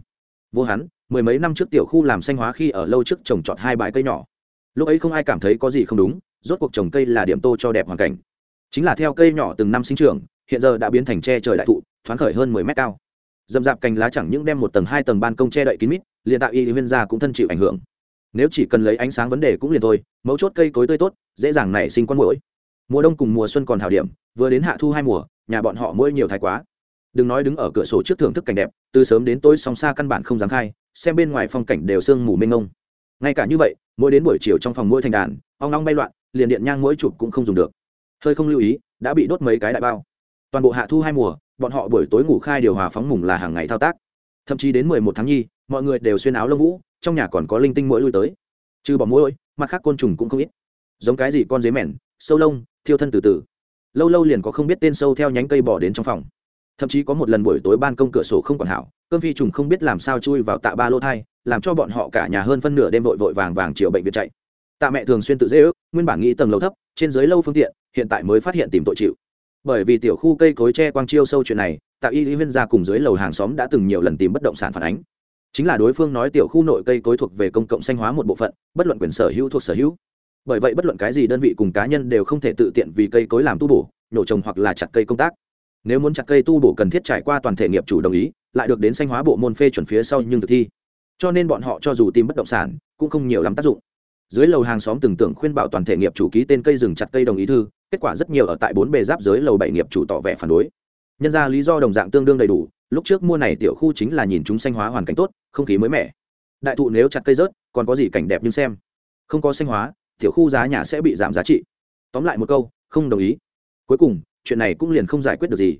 Vô hắn, mười mấy năm trước tiểu khu làm xanh hóa khi ở lâu trước trồng trọt hai bãi cây nhỏ lúc ấy không ai cảm thấy có gì không đúng, rốt cuộc trồng cây là điểm tô cho đẹp hoàn cảnh. Chính là theo cây nhỏ từng năm sinh trưởng, hiện giờ đã biến thành tre trời đại thụ, thoáng khởi hơn mười mét cao. Dầm dạp cành lá chẳng những đem một tầng hai tầng ban công che đậy kín mít, liền tạo y huyên gia cũng thân chịu ảnh hưởng. Nếu chỉ cần lấy ánh sáng vấn đề cũng liền thôi, mấu chốt cây cối tươi tốt, dễ dàng nảy sinh con mũi mùa đông cùng mùa xuân còn hào điểm, vừa đến hạ thu hai mùa, nhà bọn họ mỗi nhiều thái quá. Đừng nói đứng ở cửa sổ trước thưởng thức cảnh đẹp, từ sớm đến tối song xa căn bản không dám khai, xem bên ngoài phong cảnh đều sương mù mênh mông ngay cả như vậy, mỗi đến buổi chiều trong phòng mỗi thành đàn, ong ong bay loạn, liền điện nhang mỗi chụp cũng không dùng được. Hơi không lưu ý, đã bị đốt mấy cái đại bao. Toàn bộ hạ thu hai mùa, bọn họ buổi tối ngủ khai điều hòa phóng mùng là hàng ngày thao tác. Thậm chí đến mười một tháng nhi, mọi người đều xuyên áo lông vũ, trong nhà còn có linh tinh mỗi lui tới. Trừ bỏ mỗi mặt khác côn trùng cũng không ít. Giống cái gì con dế mèn, sâu lông, thiêu thân từ từ. Lâu lâu liền có không biết tên sâu theo nhánh cây bỏ đến trong phòng. Thậm chí có một lần buổi tối ban công cửa sổ không còn hảo cơm phi trùng không biết làm sao chui vào tạ ba lô thai, làm cho bọn họ cả nhà hơn phân nửa đêm vội vội vàng vàng chiều bệnh viện chạy. Tạ mẹ thường xuyên tự dễ ước, nguyên bản nghĩ tầng lầu thấp, trên dưới lâu phương tiện, hiện tại mới phát hiện tìm tội chịu. Bởi vì tiểu khu cây cối tre quang chiêu sâu chuyện này, tạ y lý huyên gia cùng dưới lầu hàng xóm đã từng nhiều lần tìm bất động sản phản ánh. Chính là đối phương nói tiểu khu nội cây cối thuộc về công cộng xanh hóa một bộ phận, bất luận quyền sở hữu thuộc sở hữu. Bởi vậy bất luận cái gì đơn vị cùng cá nhân đều không thể tự tiện vì cây cối làm tu bổ, nhổ trồng hoặc là chặt cây công tác nếu muốn chặt cây tu bổ cần thiết trải qua toàn thể nghiệp chủ đồng ý, lại được đến sanh hóa bộ môn phê chuẩn phía sau nhưng thực thi. Cho nên bọn họ cho dù tìm bất động sản, cũng không nhiều lắm tác dụng. Dưới lầu hàng xóm từng tưởng khuyên bảo toàn thể nghiệp chủ ký tên cây rừng chặt cây đồng ý thư, kết quả rất nhiều ở tại bốn bề giáp dưới lầu bảy nghiệp chủ tỏ vẻ phản đối. Nhân ra lý do đồng dạng tương đương đầy đủ, lúc trước mua này tiểu khu chính là nhìn chúng sanh hóa hoàn cảnh tốt, không khí mới mẻ. Đại thụ nếu chặt cây rớt, còn có gì cảnh đẹp nhưng xem. Không có sanh hóa, tiểu khu giá nhà sẽ bị giảm giá trị. Tóm lại một câu, không đồng ý. Cuối cùng chuyện này cũng liền không giải quyết được gì.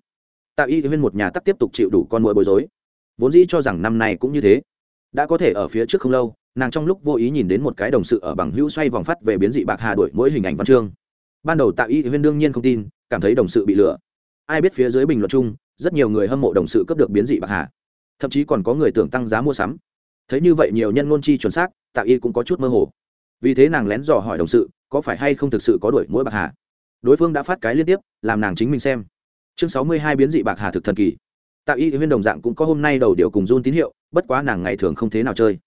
Tạ y huyên một nhà tắc tiếp tục chịu đủ con mồi bối rối. Vốn dĩ cho rằng năm nay cũng như thế. Đã có thể ở phía trước không lâu, nàng trong lúc vô ý nhìn đến một cái đồng sự ở bằng hữu xoay vòng phát về biến dị bạc hà đổi mỗi hình ảnh văn chương. Ban đầu tạ y huyên đương nhiên không tin, cảm thấy đồng sự bị lừa. Ai biết phía dưới bình luận chung, rất nhiều người hâm mộ đồng sự cấp được biến dị bạc hà. Thậm chí còn có người tưởng tăng giá mua sắm. Thấy như vậy nhiều nhân ngôn chi chuẩn xác, tạ y cũng có chút mơ hồ. Vì thế nàng lén dò hỏi đồng sự, có phải hay không thực sự có đuổi mỗi bạc hà? Đối phương đã phát cái liên tiếp, làm nàng chính mình xem. Chương sáu mươi hai biến dị bạc hà thực thần kỳ. Tạ y huyên đồng dạng cũng có hôm nay đầu điều cùng run tín hiệu, bất quá nàng ngày thường không thế nào chơi.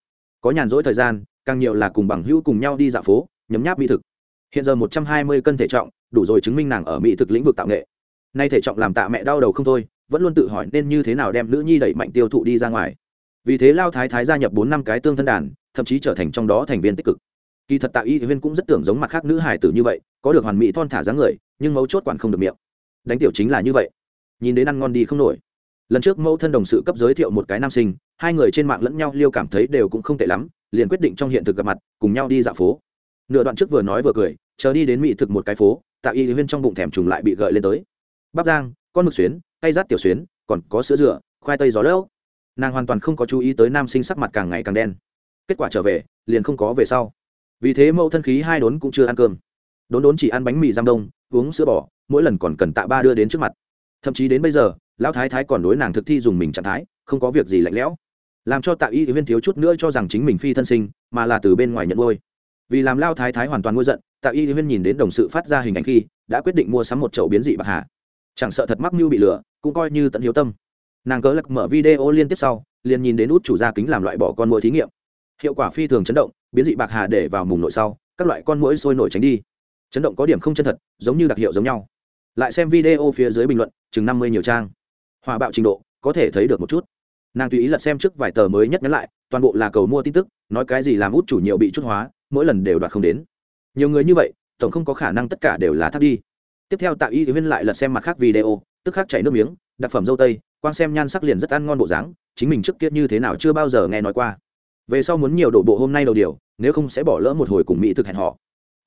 Có nhàn rỗi thời gian, càng nhiều là cùng bằng hữu cùng nhau đi dạo phố, nhấm nháp mỹ thực. Hiện giờ một trăm hai mươi cân thể trọng, đủ rồi chứng minh nàng ở mỹ thực lĩnh vực tạo nghệ. Nay thể trọng làm tạ mẹ đau đầu không thôi, vẫn luôn tự hỏi nên như thế nào đem nữ nhi đẩy mạnh tiêu thụ đi ra ngoài. Vì thế lao thái thái gia nhập bốn năm cái tương thân đàn, thậm chí trở thành trong đó thành viên tích cực kỳ thật tạ y huyên cũng rất tưởng giống mặt khác nữ hải tử như vậy, có được hoàn mỹ thon thả dáng người, nhưng mấu chốt quản không được miệng. Đánh tiểu chính là như vậy. Nhìn đến ăn ngon đi không nổi. Lần trước mẫu thân đồng sự cấp giới thiệu một cái nam sinh, hai người trên mạng lẫn nhau liêu cảm thấy đều cũng không tệ lắm, liền quyết định trong hiện thực gặp mặt, cùng nhau đi dạo phố. Nửa đoạn trước vừa nói vừa cười, chờ đi đến mỹ thực một cái phố, tạ y huyên trong bụng thèm trùng lại bị gợi lên tới. Bắp giang con mực xuyến cây rát tiểu xuyến, còn có sữa dừa, khoai tây gió lỡ nàng hoàn toàn không có chú ý tới nam sinh sắc mặt càng ngày càng đen. Kết quả trở về, liền không có về sau vì thế mẫu thân khí hai đốn cũng chưa ăn cơm. Đốn đốn chỉ ăn bánh mì giam đông, uống sữa bò, mỗi lần còn cần tạ ba đưa đến trước mặt. Thậm chí đến bây giờ, lão thái thái còn đối nàng thực thi dùng mình trạng thái, không có việc gì lạnh lẽo. Làm cho tạ y viên thiếu chút nữa cho rằng chính mình phi thân sinh, mà là từ bên ngoài nhận nuôi. Vì làm lao thái thái hoàn toàn ngôi giận, tạ y viên nhìn đến đồng sự phát ra hình ảnh khi, đã quyết định mua sắm một chậu biến dị bạc hà. Chẳng sợ thật mắc mưu bị lừa, cũng coi như tận hiếu tâm. Nàng cớ lật mở video liên tiếp sau, liền nhìn đến út chủ gia kính làm loại bỏ con mũi thí nghiệm. Hiệu quả phi thường chấn động biến dị bạc hà để vào mùng nội sau, các loại con mũi sôi nổi tránh đi. Chấn động có điểm không chân thật, giống như đặc hiệu giống nhau. Lại xem video phía dưới bình luận, chừng năm mươi nhiều trang. Hòa bạo trình độ, có thể thấy được một chút. Nàng tùy ý lật xem trước vài tờ mới nhất nhắn lại, toàn bộ là cầu mua tin tức, nói cái gì làm út chủ nhiều bị chút hóa, mỗi lần đều đoạt không đến. Nhiều người như vậy, tổng không có khả năng tất cả đều là thắt đi. Tiếp theo tạ y thì huyên lại lật xem mặt khác video, tức khắc chảy nước miếng, đặc phẩm dâu tây, quang xem nhan sắc liền rất ăn ngon bộ dáng, chính mình trước kia như thế nào chưa bao giờ nghe nói qua về sau muốn nhiều đổ bộ hôm nay đầu điều, nếu không sẽ bỏ lỡ một hồi cùng mỹ thực hẹn họ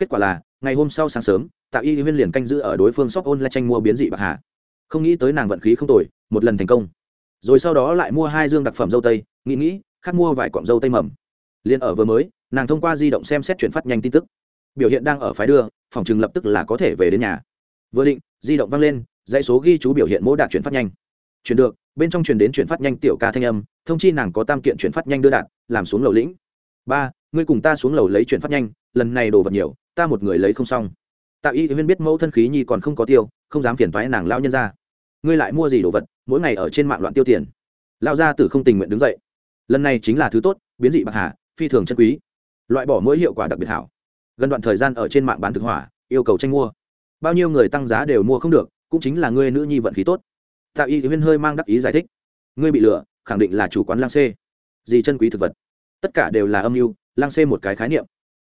kết quả là, ngày hôm sau sáng sớm, tạ y huyên liền canh giữ ở đối phương shop online tranh mua biến dị bạc hà. Không nghĩ tới nàng vận khí không tồi, một lần thành công. Rồi sau đó lại mua hai dương đặc phẩm dâu tây, nghĩ nghĩ khát mua vài cọng dâu tây mầm. Liền ở vừa mới, nàng thông qua di động xem xét chuyển phát nhanh tin tức. Biểu hiện đang ở phái đưa, phòng chừng lập tức là có thể về đến nhà. Vừa định, di động văng lên, dãy số ghi chú biểu hiện mô đạt chuyển phát nhanh chuyển được, bên trong chuyển đến chuyển phát nhanh tiểu ca thanh âm, thông chi nàng có tam kiện chuyển phát nhanh đưa đạt làm xuống lầu lĩnh. Ba, ngươi cùng ta xuống lầu lấy chuyển phát nhanh, lần này đồ vật nhiều, ta một người lấy không xong. Tạ y huyên biết mẫu thân khí nhi còn không có tiêu, không dám phiền thoái nàng lao nhân ra. Ngươi lại mua gì đồ vật, mỗi ngày ở trên mạng loạn tiêu tiền. Lao ra tử không tình nguyện đứng dậy. Lần này chính là thứ tốt, biến dị bạc hà, phi thường chân quý. Loại bỏ mỗi hiệu quả đặc biệt hảo. Gần đoạn thời gian ở trên mạng bán thực hỏa, yêu cầu tranh mua. Bao nhiêu người tăng giá đều mua không được, cũng chính là ngươi nữ nhi vận khí tốt tạ y huyên hơi mang đắc ý giải thích. Ngươi bị lừa, khẳng định là chủ quán lang xê. Gì chân quý thực vật. Tất cả đều là âm mưu, lang xê một cái khái niệm.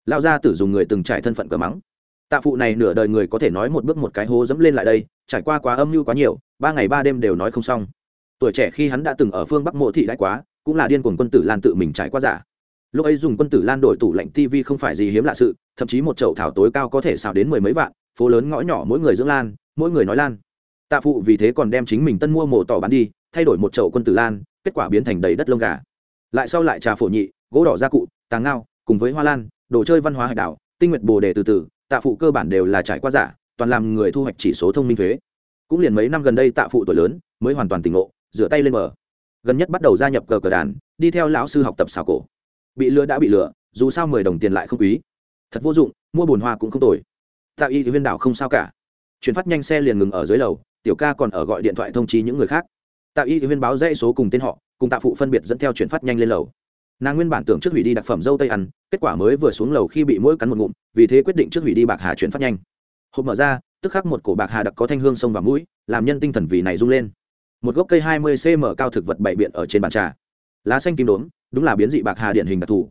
Lao gia tử dùng người từng trải thân phận cờ mắng. Tạ phụ này nửa đời người có thể nói một bước một cái hố dẫm lên lại đây, trải qua quá âm mưu quá nhiều, ba ngày ba đêm đều nói không xong. Tuổi trẻ khi hắn đã từng ở phương bắc mộ thị đại quá, cũng là điên cuồng quân tử lan tự mình trải qua giả. Lúc ấy dùng quân tử lan đổi tủ lạnh tv không phải gì hiếm lạ sự, thậm chí một chậu thảo tối cao có thể xào đến mười mấy vạn, phố lớn ngõ nhỏ mỗi người dưỡng lan, mỗi người nói lan tạ phụ vì thế còn đem chính mình tân mua mộ tỏ bán đi, thay đổi một chậu quân tử lan, kết quả biến thành đầy đất lông gà. Lại sau lại trà phổ nhị, gỗ đỏ gia cụ, tàng ngao, cùng với hoa lan, đồ chơi văn hóa hải đảo, tinh nguyện bồ đề từ từ, tạ phụ cơ bản đều là trải qua giả, toàn làm người thu hoạch chỉ số thông minh thuế. Cũng liền mấy năm gần đây tạ phụ tuổi lớn, mới hoàn toàn tỉnh ngộ, rửa tay lên mở gần nhất bắt đầu gia nhập cờ cờ đàn, đi theo lão sư học tập xào cổ. Bị lừa đã bị lừa, dù sao mười đồng tiền lại không quý. Thật vô dụng, mua bồn hoa cũng không tồi. Tạ y viên đảo không sao cả. Chuyển phát nhanh xe liền ngừng ở dưới lầu tiểu ca còn ở gọi điện thoại thông chí những người khác. Tạ y viên báo dãy số cùng tên họ, cùng tạ phụ phân biệt dẫn theo chuyển phát nhanh lên lầu. Nàng nguyên bản tưởng trước hủy đi đặc phẩm dâu tây ăn, kết quả mới vừa xuống lầu khi bị mũi cắn một ngụm, vì thế quyết định trước hủy đi bạc hà chuyển phát nhanh. Hộp mở ra, tức khắc một cổ bạc hà đặc có thanh hương sông vào mũi, làm nhân tinh thần vì này rung lên. Một gốc cây hai mươi cm cao thực vật bảy biện ở trên bàn trà. Lá xanh kim đốm, đúng là biến dị bạc hà điển hình đặc thù.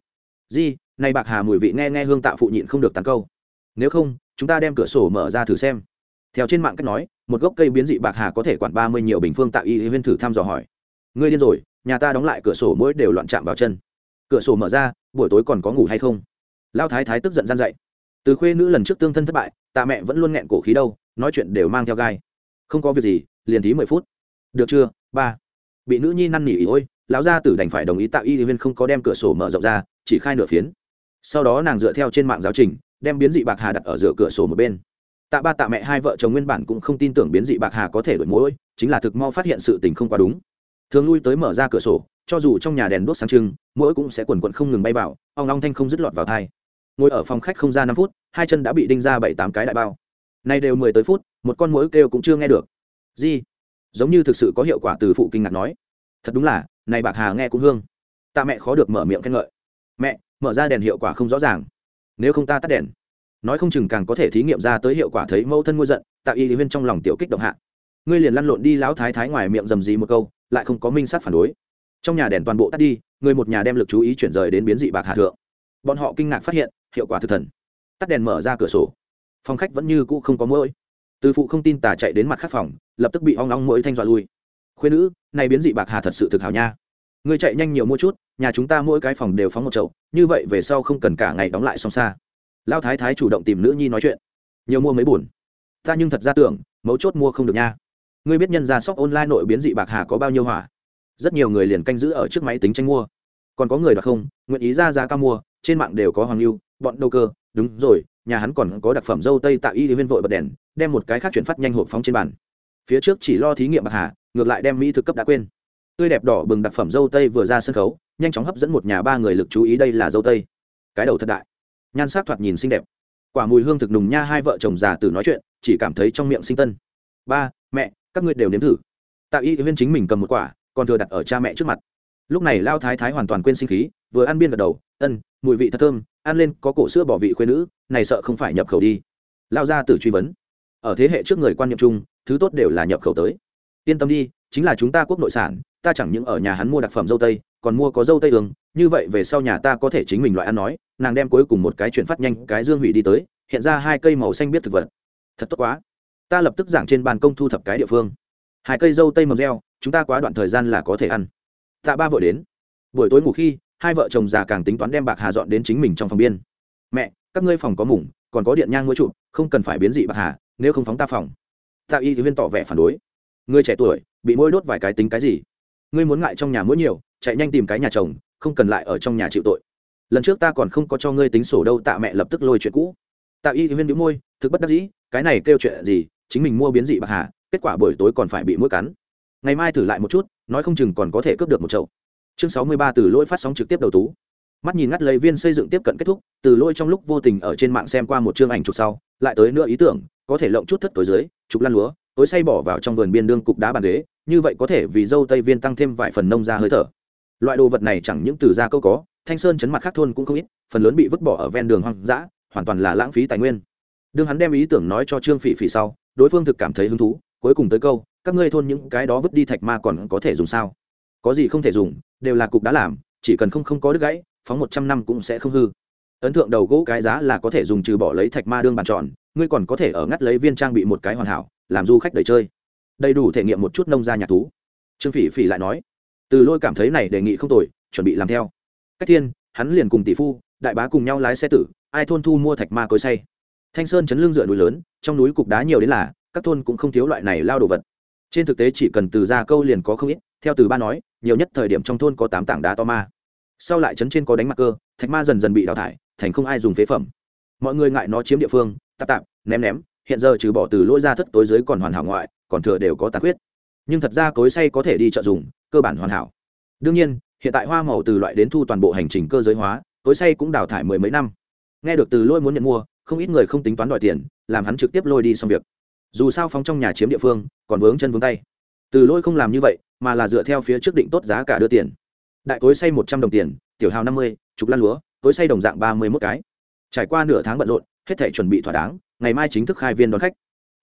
Di này bạc hà mùi vị nghe nghe hương tạo phụ nhịn không được tán câu. Nếu không, chúng ta đem cửa sổ mở ra thử xem theo trên mạng cách nói, một gốc cây biến dị bạc hà có thể quản ba mươi nhiều bình phương tạo y huyên thử thăm dò hỏi. Ngươi điên rồi, nhà ta đóng lại cửa sổ mỗi đều loạn chạm vào chân. Cửa sổ mở ra, buổi tối còn có ngủ hay không? Lao thái thái tức giận gian dậy. Từ khuê nữ lần trước tương thân thất bại, tạ mẹ vẫn luôn nghẹn cổ khí đâu, nói chuyện đều mang theo gai. Không có việc gì, liền thí mười phút. Được chưa, ba? Bị nữ nhi năn nỉ ý ôi, lão gia tử đành phải đồng ý Tạo y huyên không có đem cửa sổ mở rộng ra, chỉ khai nửa phiến. Sau đó nàng dựa theo trên mạng giáo trình, đem biến dị bạc hà đặt ở giữa cửa sổ một bên tạ ba tạ mẹ hai vợ chồng nguyên bản cũng không tin tưởng biến dị bạc hà có thể đổi mũi, chính là thực mau phát hiện sự tình không quá đúng. Thường lui tới mở ra cửa sổ, cho dù trong nhà đèn đốt sáng trưng mỗi cũng sẽ quần quận không ngừng bay vào, ong long thanh không dứt lọt vào thai ngồi ở phòng khách không ra năm phút, hai chân đã bị đinh ra bảy tám cái đại bao. Nay đều mười tới phút, một con mũi kêu cũng chưa nghe được. Gì? Giống như thực sự có hiệu quả từ phụ kinh ngạc nói. Thật đúng là, này bạc hà nghe cũng hương. Tạ mẹ khó được mở miệng khen ngợi. Mẹ, mở ra đèn hiệu quả không rõ ràng. Nếu không ta tắt đèn nói không chừng càng có thể thí nghiệm ra tới hiệu quả thấy mẫu thân ngôi giận tạo y lý huyên trong lòng tiểu kích động hạ. Ngươi liền lăn lộn đi lão thái thái ngoài miệng dầm gì một câu, lại không có minh sát phản đối. Trong nhà đèn toàn bộ tắt đi, người một nhà đem lực chú ý chuyển rời đến biến dị bạc hà thượng. Bọn họ kinh ngạc phát hiện, hiệu quả thực thần. Tắt đèn mở ra cửa sổ. Phòng khách vẫn như cũ không có mũi từ phụ không tin tà chạy đến mặt khắc phòng, lập tức bị hoang long mũi thanh dọa lui. Khuyên nữ, này biến dị bạc hà thật sự thực hảo nha. Ngươi chạy nhanh nhiều mua chút, nhà chúng ta mỗi cái phòng đều phóng một chậu, như vậy về sau không cần cả ngày đóng lại xong xa lao thái thái chủ động tìm nữ nhi nói chuyện. Nhiều mua mấy bùn ta nhưng thật ra tưởng, mấu chốt mua không được nha. Ngươi biết nhân ra shop online nội biến dị bạc hà có bao nhiêu hỏa? Rất nhiều người liền canh giữ ở trước máy tính tranh mua. Còn có người đặc không, nguyện ý ra giá cao mua, trên mạng đều có hoàng lưu, bọn đầu cơ. Đúng rồi, nhà hắn còn có đặc phẩm dâu tây tạo y viên vội bật đèn, đem một cái khác chuyển phát nhanh hộp phóng trên bàn. Phía trước chỉ lo thí nghiệm bạc hà, ngược lại đem mỹ thực cấp đã quên. Tươi đẹp đỏ bừng đặc phẩm dâu tây vừa ra sân khấu, nhanh chóng hấp dẫn một nhà ba người lực chú ý đây là dâu tây. Cái đầu thật đại nhan sắc thoạt nhìn xinh đẹp. Quả mùi hương thực nùng nha hai vợ chồng già từ nói chuyện, chỉ cảm thấy trong miệng sinh tân. Ba, mẹ, các ngươi đều nếm thử. Tạ y huyên chính mình cầm một quả, còn thừa đặt ở cha mẹ trước mặt. Lúc này lao thái thái hoàn toàn quên sinh khí, vừa ăn biên gật đầu, ân, mùi vị thật thơm, ăn lên có cổ sữa bỏ vị khuyên nữ, này sợ không phải nhập khẩu đi. Lao ra từ truy vấn. Ở thế hệ trước người quan niệm chung, thứ tốt đều là nhập khẩu tới. Yên tâm đi, chính là chúng ta quốc nội sản, ta chẳng những ở nhà hắn mua đặc phẩm dâu tây còn mua có dâu tây ương, như vậy về sau nhà ta có thể chính mình loại ăn nói. Nàng đem cuối cùng một cái chuyện phát nhanh, cái dương hủy đi tới, hiện ra hai cây màu xanh biết thực vật. Thật tốt quá. Ta lập tức giảng trên bàn công thu thập cái địa phương. Hai cây dâu tây mầm reo chúng ta quá đoạn thời gian là có thể ăn. Tạ ba vội đến. Buổi tối ngủ khi, hai vợ chồng già càng tính toán đem bạc hà dọn đến chính mình trong phòng biên. Mẹ, các ngươi phòng có mủng, còn có điện nhang mũi trụ, không cần phải biến dị bạc hà, nếu không phóng ta phòng. Tạ y thì viên tỏ vẻ phản đối. Người trẻ tuổi, bị mũi đốt vài cái tính cái gì? Ngươi muốn ngại trong nhà mỗi nhiều chạy nhanh tìm cái nhà chồng, không cần lại ở trong nhà chịu tội. Lần trước ta còn không có cho ngươi tính sổ đâu, tạ mẹ lập tức lôi chuyện cũ. Tạ y huyên viên đĩu môi, thực bất đắc dĩ, cái này kêu chuyện gì, chính mình mua biến dị bạc hà, kết quả buổi tối còn phải bị mũi cắn. Ngày mai thử lại một chút, nói không chừng còn có thể cướp được một chậu. Chương sáu mươi ba từ lỗi phát sóng trực tiếp đầu tú. Mắt nhìn ngắt lấy viên xây dựng tiếp cận kết thúc, từ lỗi trong lúc vô tình ở trên mạng xem qua một chương ảnh chụp sau, lại tới nữa ý tưởng, có thể lộng chút thất tối dưới, chụp lăn lúa, tối say bỏ vào trong vườn biên đương cục đá bàn ghế, như vậy có thể vì dâu tây viên tăng thêm vài phần nông ra hơi thở loại đồ vật này chẳng những từ ra câu có, thanh sơn chấn mặt khác thôn cũng không ít, phần lớn bị vứt bỏ ở ven đường hoang dã, hoàn toàn là lãng phí tài nguyên. Đương hắn đem ý tưởng nói cho trương phỉ phỉ sau, đối phương thực cảm thấy hứng thú, cuối cùng tới câu, các ngươi thôn những cái đó vứt đi thạch ma còn có thể dùng sao? Có gì không thể dùng, đều là cục đã làm, chỉ cần không không có đứt gãy, phóng một trăm năm cũng sẽ không hư. Ấn tượng đầu gỗ cái giá là có thể dùng trừ bỏ lấy thạch ma đương bàn tròn, ngươi còn có thể ở ngắt lấy viên trang bị một cái hoàn hảo, làm du khách đầy chơi. Đầy đủ thể nghiệm một chút nông gia nhạc thú. Trương phỉ phỉ lại nói từ lôi cảm thấy này đề nghị không tồi, chuẩn bị làm theo. Cách thiên, hắn liền cùng tỷ phu, đại bá cùng nhau lái xe tử, ai thôn thu mua thạch ma cối say thanh sơn chấn lưng dựa núi lớn, trong núi cục đá nhiều đến là, các thôn cũng không thiếu loại này lao đồ vật. Trên thực tế chỉ cần từ ra câu liền có không ít, theo từ ba nói, nhiều nhất thời điểm trong thôn có tám tảng đá to ma. Sau lại chấn trên có đánh mặt cơ, thạch ma dần dần bị đào thải, thành không ai dùng phế phẩm. Mọi người ngại nó chiếm địa phương, tạp tạp, ném ném, hiện giờ trừ bỏ từ lỗi ra thất tối dưới còn hoàn hảo ngoại, còn thừa đều có tàn huyết nhưng thật ra cối say có thể đi chợ dùng, cơ bản hoàn hảo. Đương nhiên, hiện tại hoa màu từ loại đến thu toàn bộ hành trình cơ giới hóa, cối say cũng đào thải mười mấy năm. Nghe được từ lôi muốn nhận mua, không ít người không tính toán đòi tiền, làm hắn trực tiếp lôi đi xong việc. Dù sao phóng trong nhà chiếm địa phương, còn vướng chân vướng tay. Từ lôi không làm như vậy, mà là dựa theo phía trước định tốt giá cả đưa tiền. Đại cối say một trăm đồng tiền, tiểu hào năm mươi, chục lan lúa, cối say đồng dạng ba mươi mốt cái. Trải qua nửa tháng bận rộn, hết thể chuẩn bị thỏa đáng, ngày mai chính thức khai viên đón khách.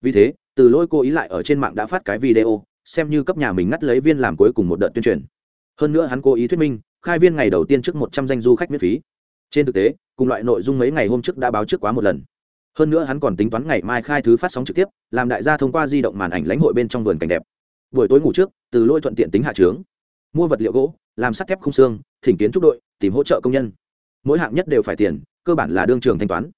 Vì thế, từ lôi cô ý lại ở trên mạng đã phát cái video xem như cấp nhà mình ngắt lấy viên làm cuối cùng một đợt tuyên truyền. Hơn nữa hắn cố ý thuyết minh, khai viên ngày đầu tiên trước một trăm danh du khách miễn phí. Trên thực tế, cùng loại nội dung mấy ngày hôm trước đã báo trước quá một lần. Hơn nữa hắn còn tính toán ngày mai khai thứ phát sóng trực tiếp, làm đại gia thông qua di động màn ảnh lãnh hội bên trong vườn cảnh đẹp. Buổi tối ngủ trước, từ lôi thuận tiện tính hạ trướng. Mua vật liệu gỗ, làm sắt thép không xương, thỉnh kiến trúc đội, tìm hỗ trợ công nhân. Mỗi hạng nhất đều phải tiền, cơ bản là đương trường thanh toán.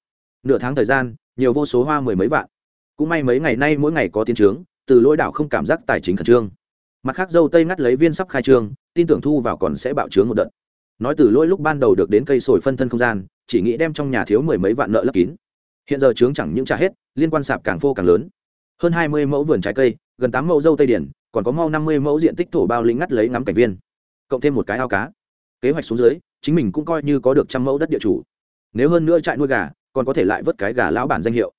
Nửa tháng thời gian, nhiều vô số hoa mười mấy vạn. Cũng may mấy ngày nay mỗi ngày có tiến trướng từ lỗi đảo không cảm giác tài chính khẩn trương. Mặt khác, dâu tây ngắt lấy viên sắp khai trương, tin tưởng thu vào còn sẽ bạo trướng một đợt. Nói từ lỗi lúc ban đầu được đến cây sồi phân thân không gian, chỉ nghĩ đem trong nhà thiếu mười mấy vạn nợ lấp kín. Hiện giờ trướng chẳng những trả hết, liên quan sạp càng phô càng lớn. Hơn hai mươi mẫu vườn trái cây, gần tám mẫu dâu tây điển, còn có mau năm mươi mẫu diện tích thổ bao lính ngắt lấy ngắm cảnh viên. Cộng thêm một cái ao cá. Kế hoạch xuống dưới, chính mình cũng coi như có được trăm mẫu đất địa chủ. Nếu hơn nữa trại nuôi gà, còn có thể lại vớt cái gà lão bản danh hiệu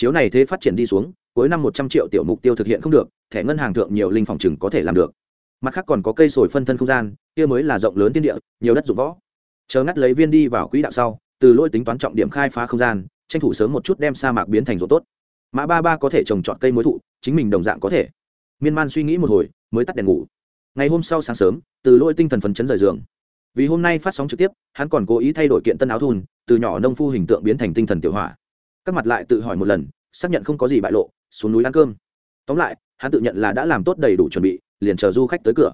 chiếu này thế phát triển đi xuống, cuối năm một trăm triệu tiểu mục tiêu thực hiện không được, thẻ ngân hàng thượng nhiều linh phòng chừng có thể làm được. Mặt khác còn có cây sồi phân thân không gian, kia mới là rộng lớn tiên địa, nhiều đất dụng võ. Chờ ngắt lấy viên đi vào quỹ đạo sau, từ lỗi tính toán trọng điểm khai phá không gian, tranh thủ sớm một chút đem sa mạc biến thành ruộng tốt. Mã ba ba có thể trồng trọt cây mối thụ, chính mình đồng dạng có thể. Miên man suy nghĩ một hồi, mới tắt đèn ngủ. Ngày hôm sau sáng sớm, từ lỗi tinh thần phấn chấn rời giường. Vì hôm nay phát sóng trực tiếp, hắn còn cố ý thay đổi kiện tân áo thun, từ nhỏ nông phu hình tượng biến thành tinh thần tiểu hỏa các mặt lại tự hỏi một lần, xác nhận không có gì bại lộ, xuống núi ăn cơm. Tóm lại, hắn tự nhận là đã làm tốt đầy đủ chuẩn bị, liền chờ du khách tới cửa.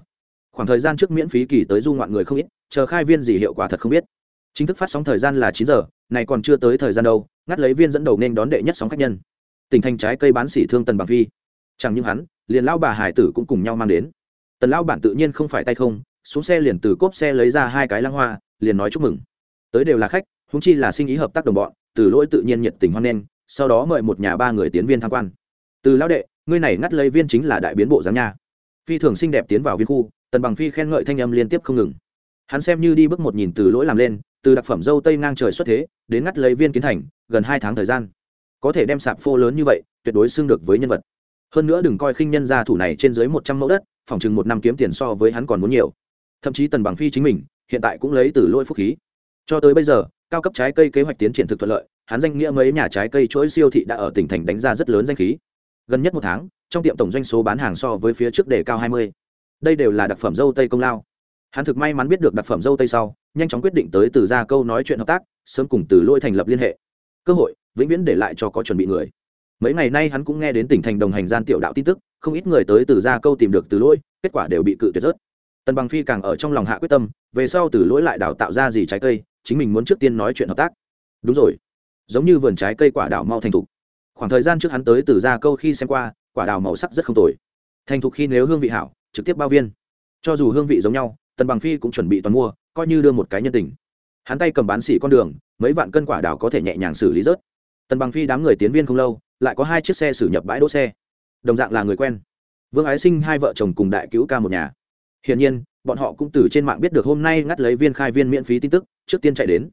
Khoảng thời gian trước miễn phí kỳ tới du ngoạn người không ít, chờ khai viên gì hiệu quả thật không biết. Chính thức phát sóng thời gian là chín giờ, này còn chưa tới thời gian đâu, ngắt lấy viên dẫn đầu nên đón đệ nhất sóng khách nhân. Tỉnh thành trái cây bán xỉ thương tần bằng phi. Chẳng những hắn, liền lao bà hải tử cũng cùng nhau mang đến. Tần lao bản tự nhiên không phải tay không, xuống xe liền từ cốp xe lấy ra hai cái lăng hoa, liền nói chúc mừng. Tới đều là khách húng chi là sinh ý hợp tác đồng bọn từ lỗi tự nhiên nhiệt tình hoan nghênh, sau đó mời một nhà ba người tiến viên tham quan. Từ lão đệ, ngươi này ngắt lấy viên chính là đại biến bộ giám nha. Phi thường xinh đẹp tiến vào viên khu, tần bằng phi khen ngợi thanh âm liên tiếp không ngừng. Hắn xem như đi bước một nhìn từ lỗi làm lên, từ đặc phẩm dâu tây ngang trời xuất thế, đến ngắt lấy viên kiến thành, gần hai tháng thời gian. Có thể đem sạp phô lớn như vậy, tuyệt đối xưng được với nhân vật. Hơn nữa đừng coi khinh nhân gia thủ này trên dưới một trăm mẫu đất, phòng chừng một năm kiếm tiền so với hắn còn muốn nhiều. Thậm chí tần bằng phi chính mình, hiện tại cũng lấy từ lỗi phúc khí. Cho tới bây giờ cao cấp trái cây kế hoạch tiến triển thực thuận lợi hắn danh nghĩa mấy nhà trái cây chuỗi siêu thị đã ở tỉnh thành đánh ra rất lớn danh khí. Gần nhất một tháng, trong tiệm tổng doanh số bán hàng so với phía trước đề cao hai mươi. Đây đều là đặc phẩm dâu tây công lao. Hắn thực may mắn biết được đặc phẩm dâu tây sau, nhanh chóng quyết định tới từ ra câu nói chuyện hợp tác, sớm cùng từ lôi thành lập liên hệ. Cơ hội, vĩnh viễn để lại cho có chuẩn bị người. Mấy ngày nay hắn cũng nghe đến tỉnh thành đồng hành gian tiểu đạo tin tức, không ít người tới từ ra câu tìm được từ lỗi kết quả đều bị cự tuyệt rớt. Tần bằng phi càng ở trong lòng hạ quyết tâm, về sau từ lỗi lại đào tạo ra gì trái cây chính mình muốn trước tiên nói chuyện hợp tác. Đúng rồi. Giống như vườn trái cây quả đào mau thành thục. Khoảng thời gian trước hắn tới từ ra câu khi xem qua, quả đào màu sắc rất không tồi. Thành thục khi nếu hương vị hảo, trực tiếp bao viên. Cho dù hương vị giống nhau, tần bằng phi cũng chuẩn bị toàn mua, coi như đưa một cái nhân tình. Hắn tay cầm bán xỉ con đường, mấy vạn cân quả đào có thể nhẹ nhàng xử lý rớt. Tần bằng phi đám người tiến viên không lâu, lại có hai chiếc xe xử nhập bãi đỗ xe. Đồng dạng là người quen. Vương ái sinh hai vợ chồng cùng đại cứu ca một nhà. Hiển nhiên, bọn họ cũng từ trên mạng biết được hôm nay ngắt lấy viên khai viên miễn phí tin tức trước tiên chạy đến.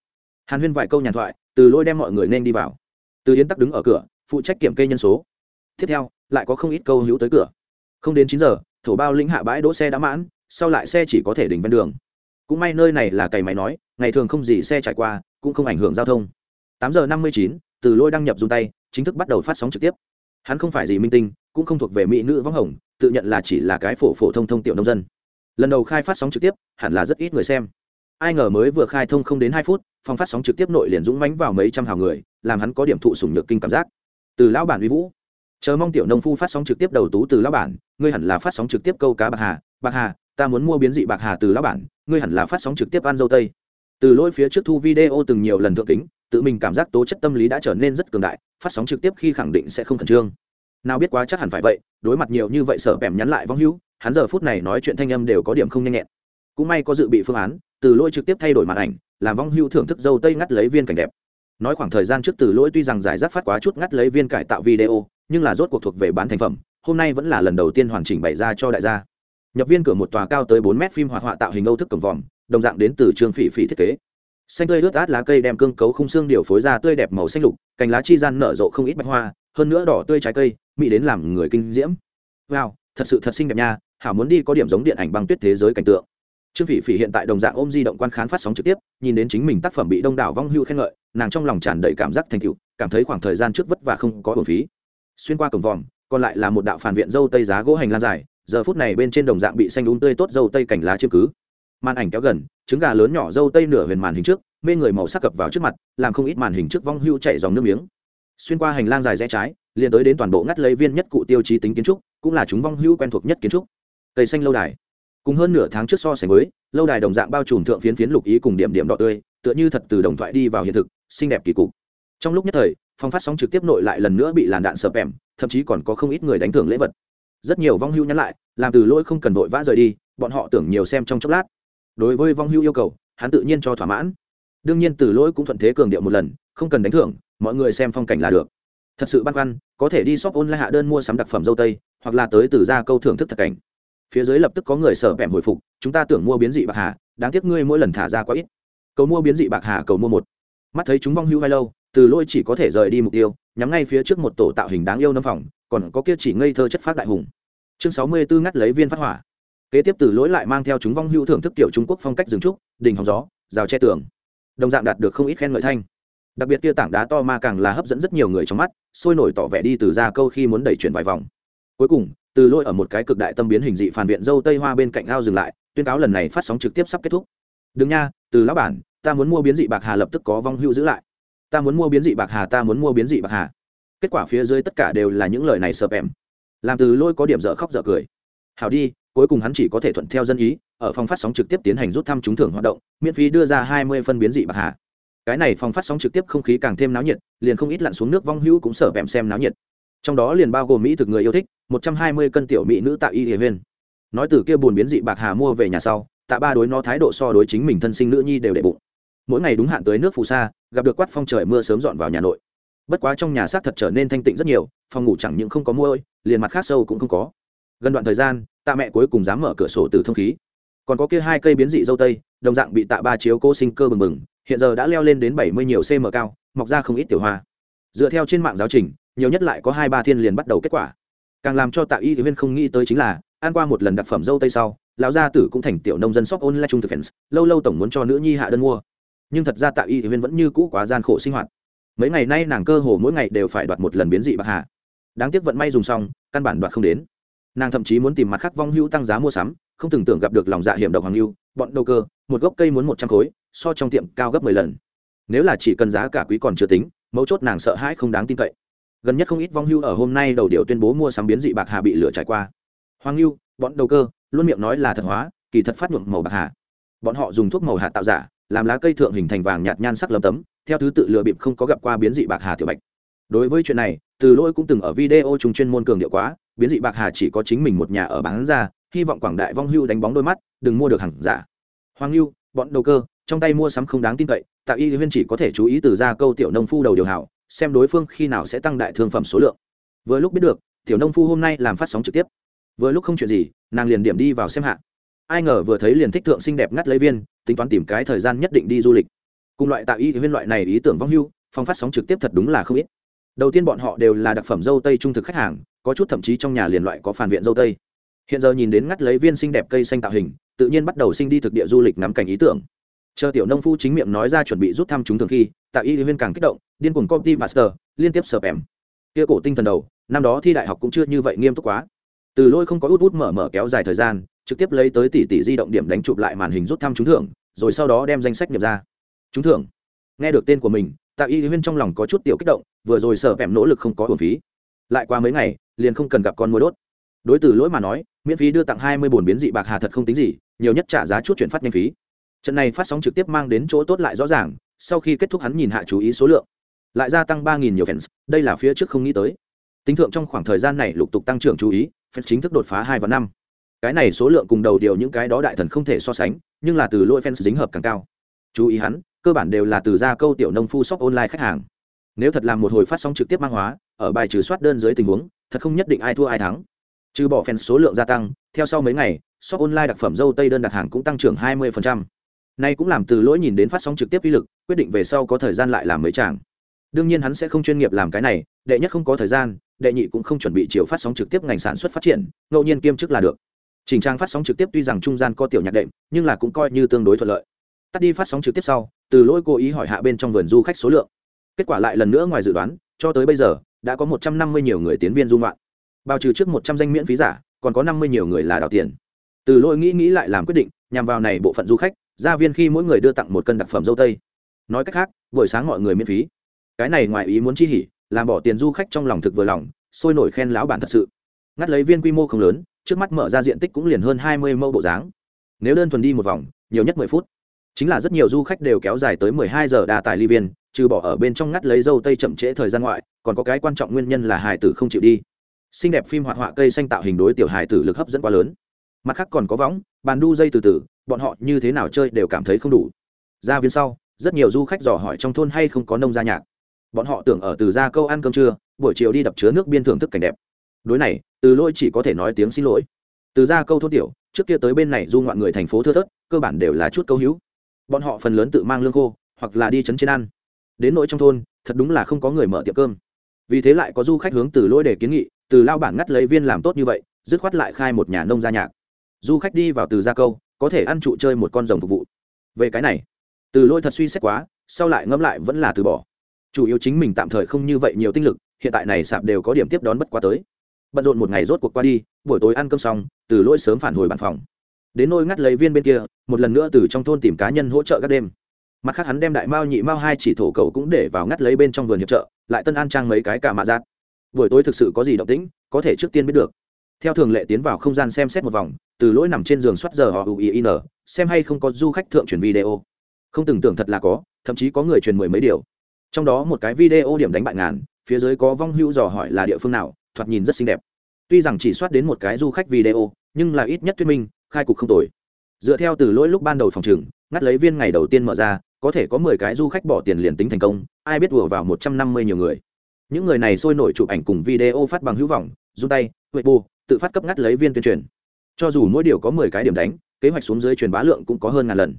Hàn huyên vài câu nhàn thoại, từ lôi đem mọi người nên đi vào. Từ yến tắc đứng ở cửa, phụ trách kiểm kê nhân số. Tiếp theo, lại có không ít câu hữu tới cửa. Không đến chín giờ, thổ bao lĩnh hạ bãi đỗ xe đã mãn, sau lại xe chỉ có thể đỉnh ven đường. Cũng may nơi này là cày máy nói, ngày thường không gì xe trải qua, cũng không ảnh hưởng giao thông. Tám giờ năm mươi chín, từ lôi đăng nhập dùng tay, chính thức bắt đầu phát sóng trực tiếp. Hắn không phải gì minh tinh, cũng không thuộc về mỹ nữ võng hồng, tự nhận là chỉ là cái phổ phổ thông thông tiểu nông dân. Lần đầu khai phát sóng trực tiếp, hẳn là rất ít người xem ai ngờ mới vừa khai thông không đến hai phút, phòng phát sóng trực tiếp nội liền dũng mánh vào mấy trăm hào người, làm hắn có điểm thụ sủng nhược kinh cảm giác. Từ lão bản uy vũ. Chờ mong tiểu nông phu phát sóng trực tiếp đầu tú từ lão bản, ngươi hẳn là phát sóng trực tiếp câu cá bạc hà bạc hà, ta muốn mua biến dị bạc hà từ lão bản, ngươi hẳn là phát sóng trực tiếp ăn dâu tây. Từ lỗi phía trước thu video từng nhiều lần thượng kính, tự mình cảm giác tố chất tâm lý đã trở nên rất cường đại, phát sóng trực tiếp khi khẳng định sẽ không khẩn trương. Nào biết quá chắc hẳn phải vậy, đối mặt nhiều như vậy sợ bẻm nhắn lại vong hữu, hắn giờ phút này nói chuyện thanh âm đều có điểm không nhanh nhẹn. Cũng may có dự bị phương án từ lỗi trực tiếp thay đổi màn ảnh, làm vong hưu thưởng thức dâu tây ngắt lấy viên cảnh đẹp. Nói khoảng thời gian trước từ lỗi tuy rằng giải rác phát quá chút ngắt lấy viên cải tạo video, nhưng là rốt cuộc thuộc về bán thành phẩm, hôm nay vẫn là lần đầu tiên hoàn chỉnh bày ra cho đại gia. Nhập viên cửa một tòa cao tới bốn mét phim hoạt họa tạo hình âu thức cổng vòm, đồng dạng đến từ trường phỉ phỉ thiết kế. Xanh tươi ướt át lá cây đem cương cấu khung xương điều phối ra tươi đẹp màu xanh lục, cành lá chi gian nở rộ không ít bạch hoa, hơn nữa đỏ tươi trái cây, mỹ đến làm người kinh diễm. Wow, thật sự thật xinh đẹp nha, hảo muốn đi có điểm giống điện ảnh băng tuyết thế giới cảnh tượng trương phỉ phỉ hiện tại đồng dạng ôm di động quan khán phát sóng trực tiếp, nhìn đến chính mình tác phẩm bị đông đảo vong hưu khen ngợi, nàng trong lòng tràn đầy cảm giác thành cựu cảm thấy khoảng thời gian trước vất vả không có bổn phí. Xuyên qua cổng vòm, còn lại là một đạo phản viện dâu tây giá gỗ hành lan dài, giờ phút này bên trên đồng dạng bị xanh đúng tươi tốt dâu tây cảnh lá chiếm cứ. Màn ảnh kéo gần, trứng gà lớn nhỏ dâu tây nửa huyền màn hình trước, mê người màu sắc cập vào trước mặt, làm không ít màn hình trước vong hưu chạy dòng nước miếng. Xuyên qua hành lang dài rẽ trái, liền tới đến toàn bộ ngắt lấy viên nhất cụ tiêu chí tính kiến trúc, cũng là chúng vong hưu quen thuộc nhất kiến trúc. Cây xanh lâu đài cùng hơn nửa tháng trước so sánh với, lâu đài đồng dạng bao trùm thượng phiến phiến lục ý cùng điểm điểm đỏ tươi, tựa như thật từ đồng thoại đi vào hiện thực, xinh đẹp kỳ cục. Trong lúc nhất thời phong phát sóng trực tiếp nội lại lần nữa bị làn đạn sập ẻm, thậm chí còn có không ít người đánh thưởng lễ vật. Rất nhiều vong hưu nhắn lại, làm từ lỗi không cần vội vã rời đi, bọn họ tưởng nhiều xem trong chốc lát. Đối với vong hưu yêu cầu, hắn tự nhiên cho thỏa mãn. Đương nhiên từ lỗi cũng thuận thế cường điệu một lần, không cần đánh thưởng, mọi người xem phong cảnh là được. Thật sự băn khoăn, có thể đi shop online hạ đơn mua sắm đặc phẩm dâu tây, hoặc là tới từ ra câu thưởng thức thật cảnh phía dưới lập tức có người sở vẹm hồi phục, chúng ta tưởng mua biến dị bạc hà, đáng tiếc ngươi mỗi lần thả ra quá ít. Cầu mua biến dị bạc hà, cầu mua một. Mắt thấy chúng vong hưu vai lâu, từ lôi chỉ có thể rời đi mục tiêu, nhắm ngay phía trước một tổ tạo hình đáng yêu nâm phòng, còn có kia chỉ ngây thơ chất phát đại hùng. Chương sáu mươi bốn ngắt lấy viên phát hỏa. Kế tiếp từ lỗi lại mang theo chúng vong hưu thưởng thức kiểu trung quốc phong cách rừng trúc đình hóng gió, rào che tường. Đồng dạng đạt được không ít khen ngợi thanh. Đặc biệt kia tảng đá to ma càng là hấp dẫn rất nhiều người trong mắt, sôi nổi tỏ vẻ đi từ ra câu khi muốn đẩy chuyển vài vòng. Cuối cùng từ Lôi ở một cái cực đại tâm biến hình dị phản viện dâu tây hoa bên cạnh ao dừng lại, tuyên cáo lần này phát sóng trực tiếp sắp kết thúc. Đừng nha, từ lão bản, ta muốn mua biến dị bạc hà lập tức có vong hưu giữ lại. Ta muốn mua biến dị bạc hà, ta muốn mua biến dị bạc hà. Kết quả phía dưới tất cả đều là những lời này sợp em làm từ lôi có điểm dở khóc dở cười. Hảo đi, cuối cùng hắn chỉ có thể thuận theo dân ý, ở phòng phát sóng trực tiếp tiến hành rút thăm trúng thưởng hoạt động, miễn phí đưa ra hai mươi phân biến dị bạc hà. Cái này phòng phát sóng trực tiếp không khí càng thêm náo nhiệt, liền không ít lặn xuống nước vong hữu cũng sở bẹm xem náo nhiệt. Trong đó liền bao gồm mỹ thực người yêu thích một trăm hai mươi cân tiểu mỹ nữ tạ y hiền huyên. Nói từ kia buồn biến dị bạc hà mua về nhà sau, tạ ba đối nó thái độ so đối chính mình thân sinh nữ nhi đều đệ bụng. Mỗi ngày đúng hạn tới nước phù sa, gặp được quát phong trời mưa sớm dọn vào nhà nội. Bất quá trong nhà xác thật trở nên thanh tịnh rất nhiều, phòng ngủ chẳng những không có mưa ơi, liền mặt khác sâu cũng không có. Gần đoạn thời gian, tạ mẹ cuối cùng dám mở cửa sổ từ thông khí. Còn có kia hai cây biến dị dâu tây, đồng dạng bị tạ ba chiếu cô sinh cơ bừng bừng, hiện giờ đã leo lên đến bảy mươi nhiều cm cao, mọc ra không ít tiểu hoa. Dựa theo trên mạng giáo trình, nhiều nhất lại có hai ba thiên liền bắt đầu kết quả càng làm cho tạ y huyên không nghĩ tới chính là, ăn qua một lần đặc phẩm dâu tây sau, lão gia tử cũng thành tiểu nông dân shop online trung thực fans, lâu lâu tổng muốn cho nữ nhi hạ đơn mua. Nhưng thật ra tạ y huyên vẫn như cũ quá gian khổ sinh hoạt. Mấy ngày nay nàng cơ hồ mỗi ngày đều phải đoạt một lần biến dị bạc hà. đáng tiếc vận may dùng xong, căn bản đoạt không đến. Nàng thậm chí muốn tìm mặt khác vong hữu tăng giá mua sắm, không từng tưởng gặp được lòng dạ hiểm độc hoàng hữu bọn đầu cơ, một gốc cây muốn một trăm khối, so trong tiệm cao gấp mười lần. Nếu là chỉ cần giá cả quý còn chưa tính, mấu chốt nàng sợ hãi không đáng tin cậy gần nhất không ít vong hưu ở hôm nay đầu điều tuyên bố mua sắm biến dị bạc hà bị lửa trải qua. Hoàng hưu bọn đầu cơ, luôn miệng nói là thật hóa, kỳ thật phát nhuộm màu bạc hà. Bọn họ dùng thuốc màu hạt tạo giả, làm lá cây thượng hình thành vàng nhạt nhan sắc lấm tấm, theo thứ tự lừa bịp không có gặp qua biến dị bạc hà tiểu bạch. Đối với chuyện này, từ lỗi cũng từng ở video chúng chuyên môn cường điệu quá, biến dị bạc hà chỉ có chính mình một nhà ở bán ra, hy vọng quảng đại vong hưu đánh bóng đôi mắt, đừng mua được hàng giả. Hoàng hưu bọn đầu cơ, trong tay mua sắm không đáng tin cậy tạo y huyên chỉ có thể chú ý từ ra câu tiểu nông phu đầu điều hảo xem đối phương khi nào sẽ tăng đại thương phẩm số lượng. Vừa lúc biết được, tiểu nông phu hôm nay làm phát sóng trực tiếp. Vừa lúc không chuyện gì, nàng liền điểm đi vào xem hạ. Ai ngờ vừa thấy liền thích thượng xinh đẹp ngắt lấy viên, tính toán tìm cái thời gian nhất định đi du lịch. Cùng loại tạo y viên loại này ý tưởng vong hưu phong phát sóng trực tiếp thật đúng là không ít. Đầu tiên bọn họ đều là đặc phẩm dâu tây trung thực khách hàng, có chút thậm chí trong nhà liền loại có phản viện dâu tây. Hiện giờ nhìn đến ngắt lấy viên xinh đẹp cây xanh tạo hình, tự nhiên bắt đầu sinh đi thực địa du lịch nắm cảnh ý tưởng. Chờ tiểu nông phu chính miệng nói ra chuẩn bị rút thăm chúng thường khi tạ y viên càng kích động điên cuồng copy master liên tiếp sợp em kia cổ tinh thần đầu, năm đó thi đại học cũng chưa như vậy nghiêm túc quá. Từ lôi không có út út mở mở kéo dài thời gian, trực tiếp lấy tới tỷ tỷ di động điểm đánh chụp lại màn hình rút thăm trúng thưởng, rồi sau đó đem danh sách nhập ra. Trúng thưởng. Nghe được tên của mình, tạ y huyên trong lòng có chút tiểu kích động, vừa rồi sợ em nỗ lực không có hồn phí. Lại qua mấy ngày, liền không cần gặp con mối đốt. Đối từ lỗi mà nói, miễn phí đưa tặng hai mươi bồn biến dị bạc hà thật không tính gì, nhiều nhất trả giá chút chuyển phát nhanh phí. Trận này phát sóng trực tiếp mang đến chỗ tốt lại rõ ràng, sau khi kết thúc hắn nhìn hạ chú ý số lượng lại gia tăng ba nghìn nhiều fans đây là phía trước không nghĩ tới. Tính thượng trong khoảng thời gian này lục tục tăng trưởng chú ý fans chính thức đột phá hai và năm. Cái này số lượng cùng đầu điều những cái đó đại thần không thể so sánh nhưng là từ lỗi fans dính hợp càng cao. Chú ý hắn cơ bản đều là từ gia câu tiểu nông phu shop online khách hàng. Nếu thật làm một hồi phát sóng trực tiếp mang hóa ở bài trừ soát đơn dưới tình huống thật không nhất định ai thua ai thắng. Trừ bỏ fans số lượng gia tăng theo sau mấy ngày shop online đặc phẩm dâu tây đơn đặt hàng cũng tăng trưởng 20%. Nay cũng làm từ lỗi nhìn đến phát sóng trực tiếp uy lực, quyết định về sau có thời gian lại làm mấy chàng. Đương nhiên hắn sẽ không chuyên nghiệp làm cái này, đệ nhất không có thời gian, đệ nhị cũng không chuẩn bị chiều phát sóng trực tiếp ngành sản xuất phát triển, ngẫu nhiên kiêm chức là được. chỉnh trang phát sóng trực tiếp tuy rằng trung gian có tiểu nhạc đệm, nhưng là cũng coi như tương đối thuận lợi. Tắt đi phát sóng trực tiếp sau, từ lỗi cố ý hỏi hạ bên trong vườn du khách số lượng. Kết quả lại lần nữa ngoài dự đoán, cho tới bây giờ đã có một trăm năm mươi nhiều người tiến viên du ngoạn. Bao trừ trước một trăm danh miễn phí giả, còn có năm mươi nhiều người là đào tiền. Từ lỗi nghĩ nghĩ lại làm quyết định, nhằm vào này bộ phận du khách, gia viên khi mỗi người đưa tặng một cân đặc phẩm dâu tây nói cách khác buổi sáng mọi người miễn phí cái này ngoài ý muốn chi hỉ, làm bỏ tiền du khách trong lòng thực vừa lòng, sôi nổi khen lão bản thật sự. Ngắt lấy viên quy mô không lớn, trước mắt mở ra diện tích cũng liền hơn hai mươi mẫu bộ dáng. Nếu đơn thuần đi một vòng, nhiều nhất mười phút. Chính là rất nhiều du khách đều kéo dài tới mười hai giờ đa tài ly viên, trừ bỏ ở bên trong ngắt lấy dâu tây chậm trễ thời gian ngoại, còn có cái quan trọng nguyên nhân là Hải tử không chịu đi. Xinh đẹp phim hoạt họa cây xanh tạo hình đối tiểu Hải tử lực hấp dẫn quá lớn. Mặt khác còn có võng, bàn đu dây từ từ, bọn họ như thế nào chơi đều cảm thấy không đủ. Ra viên sau, rất nhiều du khách dò hỏi trong thôn hay không có nông gia nhạc bọn họ tưởng ở từ ra câu ăn cơm trưa, buổi chiều đi đập chứa nước biên thưởng thức cảnh đẹp. Đối này, từ lỗi chỉ có thể nói tiếng xin lỗi. Từ ra câu thốt tiểu, trước kia tới bên này du ngoạn người thành phố thưa thớt, cơ bản đều là chút câu hữu. Bọn họ phần lớn tự mang lương khô, hoặc là đi chấn trên ăn. Đến nỗi trong thôn, thật đúng là không có người mở tiệm cơm. Vì thế lại có du khách hướng từ lỗi để kiến nghị, từ lao bản ngắt lấy viên làm tốt như vậy, dứt khoát lại khai một nhà nông gia nhạc. Du khách đi vào từ gia câu, có thể ăn trụ chơi một con rồng phục vụ. Về cái này, từ lỗi thật suy xét quá, sau lại ngẫm lại vẫn là từ bỏ chủ yếu chính mình tạm thời không như vậy nhiều tinh lực, hiện tại này sạp đều có điểm tiếp đón bất quá tới. Bận rộn một ngày rốt cuộc qua đi, buổi tối ăn cơm xong, từ lỗi sớm phản hồi bàn phòng. Đến nôi ngắt lấy viên bên kia, một lần nữa từ trong thôn tìm cá nhân hỗ trợ các đêm. Mặt khác hắn đem đại mao nhị mao hai chỉ thổ cầu cũng để vào ngắt lấy bên trong vườn hiệp trợ, lại tân an trang mấy cái cả mạ giác buổi tối thực sự có gì động tĩnh, có thể trước tiên biết được. Theo thường lệ tiến vào không gian xem xét một vòng, từ lỗi nằm trên giường soát giờ họ uin xem hay không có du khách thượng truyền video. Không từng tưởng thật là có, thậm chí có người truyền mười mấy điều trong đó một cái video điểm đánh bại ngàn, phía dưới có vong hữu dò hỏi là địa phương nào, thoạt nhìn rất xinh đẹp. Tuy rằng chỉ soát đến một cái du khách video, nhưng là ít nhất thuyết minh, khai cục không tồi. Dựa theo từ lỗi lúc ban đầu phòng trường ngắt lấy viên ngày đầu tiên mở ra, có thể có mười cái du khách bỏ tiền liền tính thành công, ai biết đùa vào một trăm năm mươi nhiều người. Những người này sôi nổi chụp ảnh cùng video phát bằng hữu vọng, run tay, huệ bù, tự phát cấp ngắt lấy viên tuyên truyền. Cho dù mỗi điều có mười cái điểm đánh, kế hoạch xuống dưới truyền bá lượng cũng có hơn ngàn lần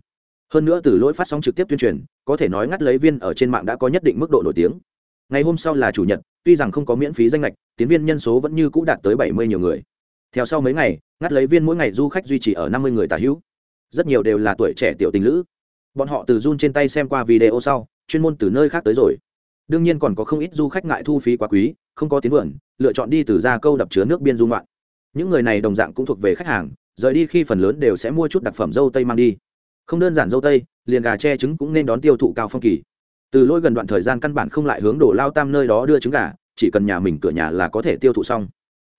hơn nữa từ lỗi phát sóng trực tiếp tuyên truyền, có thể nói ngắt lấy viên ở trên mạng đã có nhất định mức độ nổi tiếng. Ngày hôm sau là chủ nhật, tuy rằng không có miễn phí danh lệch tiến viên nhân số vẫn như cũ đạt tới bảy mươi nhiều người. Theo sau mấy ngày, ngắt lấy viên mỗi ngày du khách duy trì ở năm mươi người tả hữu. Rất nhiều đều là tuổi trẻ tiểu tình lữ. Bọn họ từ run trên tay xem qua video sau, chuyên môn từ nơi khác tới rồi. Đương nhiên còn có không ít du khách ngại thu phí quá quý, không có tiến vườn, lựa chọn đi từ ra câu đập chứa nước biên dung loạn những người này đồng dạng cũng thuộc về khách hàng, rời đi khi phần lớn đều sẽ mua chút đặc phẩm dâu tây mang đi không đơn giản dâu tây, liền gà tre trứng cũng nên đón tiêu thụ cao phong kỳ. Từ lỗi gần đoạn thời gian căn bản không lại hướng đổ lao tam nơi đó đưa trứng gà, chỉ cần nhà mình cửa nhà là có thể tiêu thụ xong.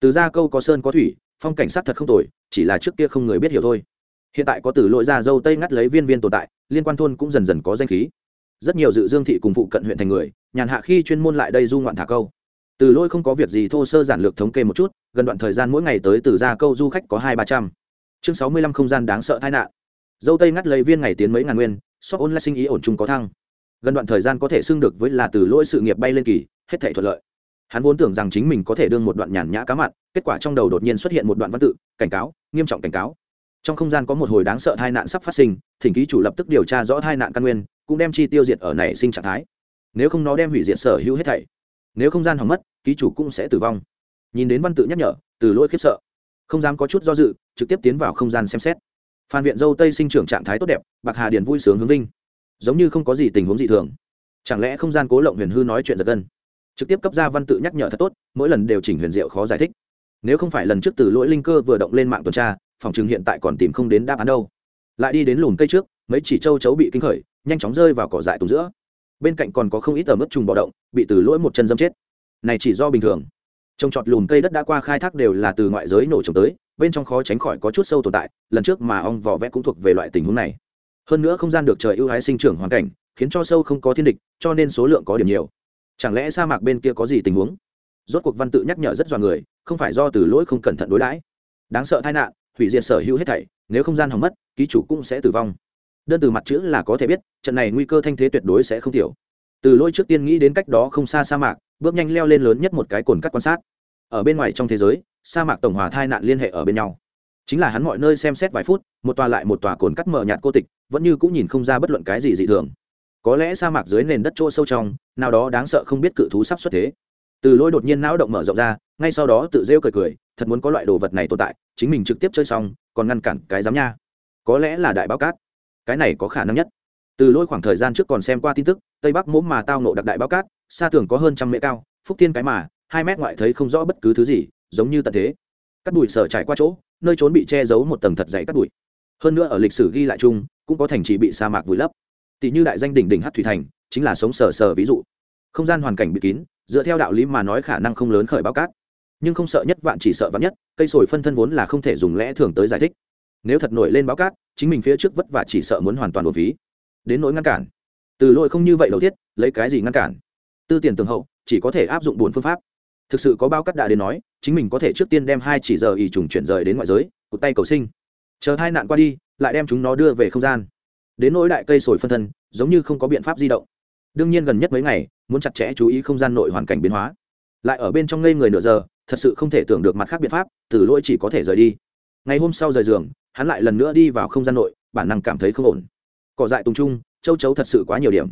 Từ ra câu có sơn có thủy, phong cảnh sát thật không tồi, chỉ là trước kia không người biết hiểu thôi. Hiện tại có từ lỗi ra dâu tây ngắt lấy viên viên tồn tại, liên quan thôn cũng dần dần có danh khí. Rất nhiều dự dương thị cùng phụ cận huyện thành người, nhàn hạ khi chuyên môn lại đây du ngoạn thả câu. Từ lỗi không có việc gì thô sơ giản lược thống kê một chút, gần đoạn thời gian mỗi ngày tới từ ra câu du khách có hai ba trăm. Chương sáu mươi lăm không gian đáng sợ tai nạn dâu tây ngắt lấy viên ngày tiến mấy ngàn nguyên, shop online lại sinh ý ổn chung có thăng. Gần đoạn thời gian có thể xưng được với là từ lỗi sự nghiệp bay lên kỳ, hết thể thuận lợi. Hắn vốn tưởng rằng chính mình có thể đương một đoạn nhàn nhã cá mặn, kết quả trong đầu đột nhiên xuất hiện một đoạn văn tự, cảnh cáo, nghiêm trọng cảnh cáo. Trong không gian có một hồi đáng sợ tai nạn sắp phát sinh, thỉnh ký chủ lập tức điều tra rõ tai nạn căn nguyên, cũng đem chi tiêu diệt ở nảy sinh trạng thái. Nếu không nó đem hủy diệt sở hữu hết thảy. Nếu không gian hỏng mất, ký chủ cũng sẽ tử vong. Nhìn đến văn tự nhắc nhở, từ lỗi khiếp sợ. Không dám có chút do dự, trực tiếp tiến vào không gian xem xét phan viện dâu tây sinh trưởng trạng thái tốt đẹp, bạc hà điền vui sướng hướng vinh. Giống như không có gì tình huống dị thường. Chẳng lẽ không gian cố lộng huyền hư nói chuyện giật gân? Trực tiếp cấp ra văn tự nhắc nhở thật tốt, mỗi lần đều chỉnh huyền diệu khó giải thích. Nếu không phải lần trước từ lỗi linh cơ vừa động lên mạng tuần tra, phòng trường hiện tại còn tìm không đến đáp án đâu. Lại đi đến lùm cây trước, mấy chỉ châu chấu bị kinh khởi, nhanh chóng rơi vào cỏ dại tùng giữa. Bên cạnh còn có không ít ở mức trùng bọ động, bị từ lỗi một chân dâm chết. Này chỉ do bình thường. Trồng trọt lùm cây đất đã qua khai thác đều là từ ngoại giới nổ trồng tới bên trong khó tránh khỏi có chút sâu tồn tại, lần trước mà ong vỏ vẽ cũng thuộc về loại tình huống này. Hơn nữa không gian được trời ưu ái sinh trưởng hoàn cảnh, khiến cho sâu không có thiên địch, cho nên số lượng có điểm nhiều. Chẳng lẽ sa mạc bên kia có gì tình huống? Rốt cuộc văn tự nhắc nhở rất dọa người, không phải do từ lỗi không cẩn thận đối đãi. Đáng sợ tai nạn, hủy diệt sở hữu hết thảy, nếu không gian hỏng mất, ký chủ cũng sẽ tử vong. Đơn từ mặt chữ là có thể biết, trận này nguy cơ thanh thế tuyệt đối sẽ không thiểu. Từ lỗi trước tiên nghĩ đến cách đó không xa sa mạc, bước nhanh leo lên lớn nhất một cái cồn cắt quan sát ở bên ngoài trong thế giới, sa mạc tổng hòa thai nạn liên hệ ở bên nhau. Chính là hắn mọi nơi xem xét vài phút, một tòa lại một tòa cồn cắt mờ nhạt cô tịch, vẫn như cũng nhìn không ra bất luận cái gì dị thường. Có lẽ sa mạc dưới nền đất chỗ sâu trong, nào đó đáng sợ không biết cự thú sắp xuất thế. Từ lỗi đột nhiên não động mở rộng ra, ngay sau đó tự rêu cười cười, thật muốn có loại đồ vật này tồn tại, chính mình trực tiếp chơi xong, còn ngăn cản cái giám nha. Có lẽ là đại báo cát. Cái này có khả năng nhất. Từ lỗi khoảng thời gian trước còn xem qua tin tức, tây bắc mốm mà tao nộ đặc đại báo cát xa tường có hơn trăm mễ cao, phúc thiên cái mà hai mét ngoại thấy không rõ bất cứ thứ gì, giống như tận thế. Cắt đùi sở trải qua chỗ, nơi trốn bị che giấu một tầng thật dày cắt đùi. Hơn nữa ở lịch sử ghi lại chung, cũng có thành trì bị sa mạc vùi lấp. Tỷ như đại danh đỉnh đỉnh hát thủy thành, chính là sống sờ sờ ví dụ. Không gian hoàn cảnh bị kín, dựa theo đạo lý mà nói khả năng không lớn khởi báo cát. Nhưng không sợ nhất vạn chỉ sợ vạn nhất, cây sồi phân thân vốn là không thể dùng lẽ thường tới giải thích. Nếu thật nổi lên báo cát, chính mình phía trước vất vả chỉ sợ muốn hoàn toàn đổ phí. Đến nỗi ngăn cản. Từ lỗi không như vậy đầu tiết lấy cái gì ngăn cản? Tư tiền tường hậu, chỉ có thể áp dụng bốn phương pháp thực sự có bao cắt đã đến nói, chính mình có thể trước tiên đem hai chỉ giờ ỉ trùng chuyển rời đến ngoại giới cụt tay cầu sinh. Chờ hai nạn qua đi, lại đem chúng nó đưa về không gian. Đến nỗi đại cây sồi phân thân, giống như không có biện pháp di động. Đương nhiên gần nhất mấy ngày, muốn chặt chẽ chú ý không gian nội hoàn cảnh biến hóa. Lại ở bên trong ngây người nửa giờ, thật sự không thể tưởng được mặt khác biện pháp, từ lỗi chỉ có thể rời đi. Ngày hôm sau rời giường, hắn lại lần nữa đi vào không gian nội, bản năng cảm thấy không ổn. Cỏ dại tùng trung, châu chấu thật sự quá nhiều điểm.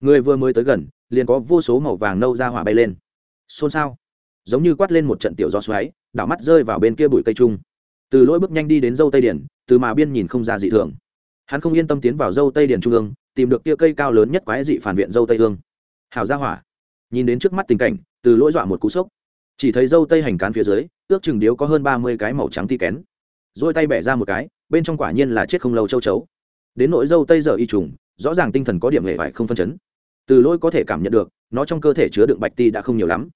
Người vừa mới tới gần, liền có vô số màu vàng nâu ra hỏa bay lên. Xôn xao giống như quát lên một trận tiểu gió xoáy, đảo mắt rơi vào bên kia bụi cây trung. Từ lỗi bước nhanh đi đến dâu tây điển, từ mà biên nhìn không ra dị thường. Hắn không yên tâm tiến vào dâu tây điển trung ương, tìm được kia cây cao lớn nhất quái dị phản viện dâu tây hương. Hào ra hỏa. Nhìn đến trước mắt tình cảnh, từ lỗi dọa một cú sốc. Chỉ thấy dâu tây hành cán phía dưới, ước chừng điếu có hơn ba mươi cái màu trắng ti kén. Rồi tay bẻ ra một cái, bên trong quả nhiên là chết không lâu châu chấu. Đến nỗi dâu tây giờ y trùng, rõ ràng tinh thần có điểm hệ vải không phân chấn. Từ lỗi có thể cảm nhận được, nó trong cơ thể chứa đựng bạch ti đã không nhiều lắm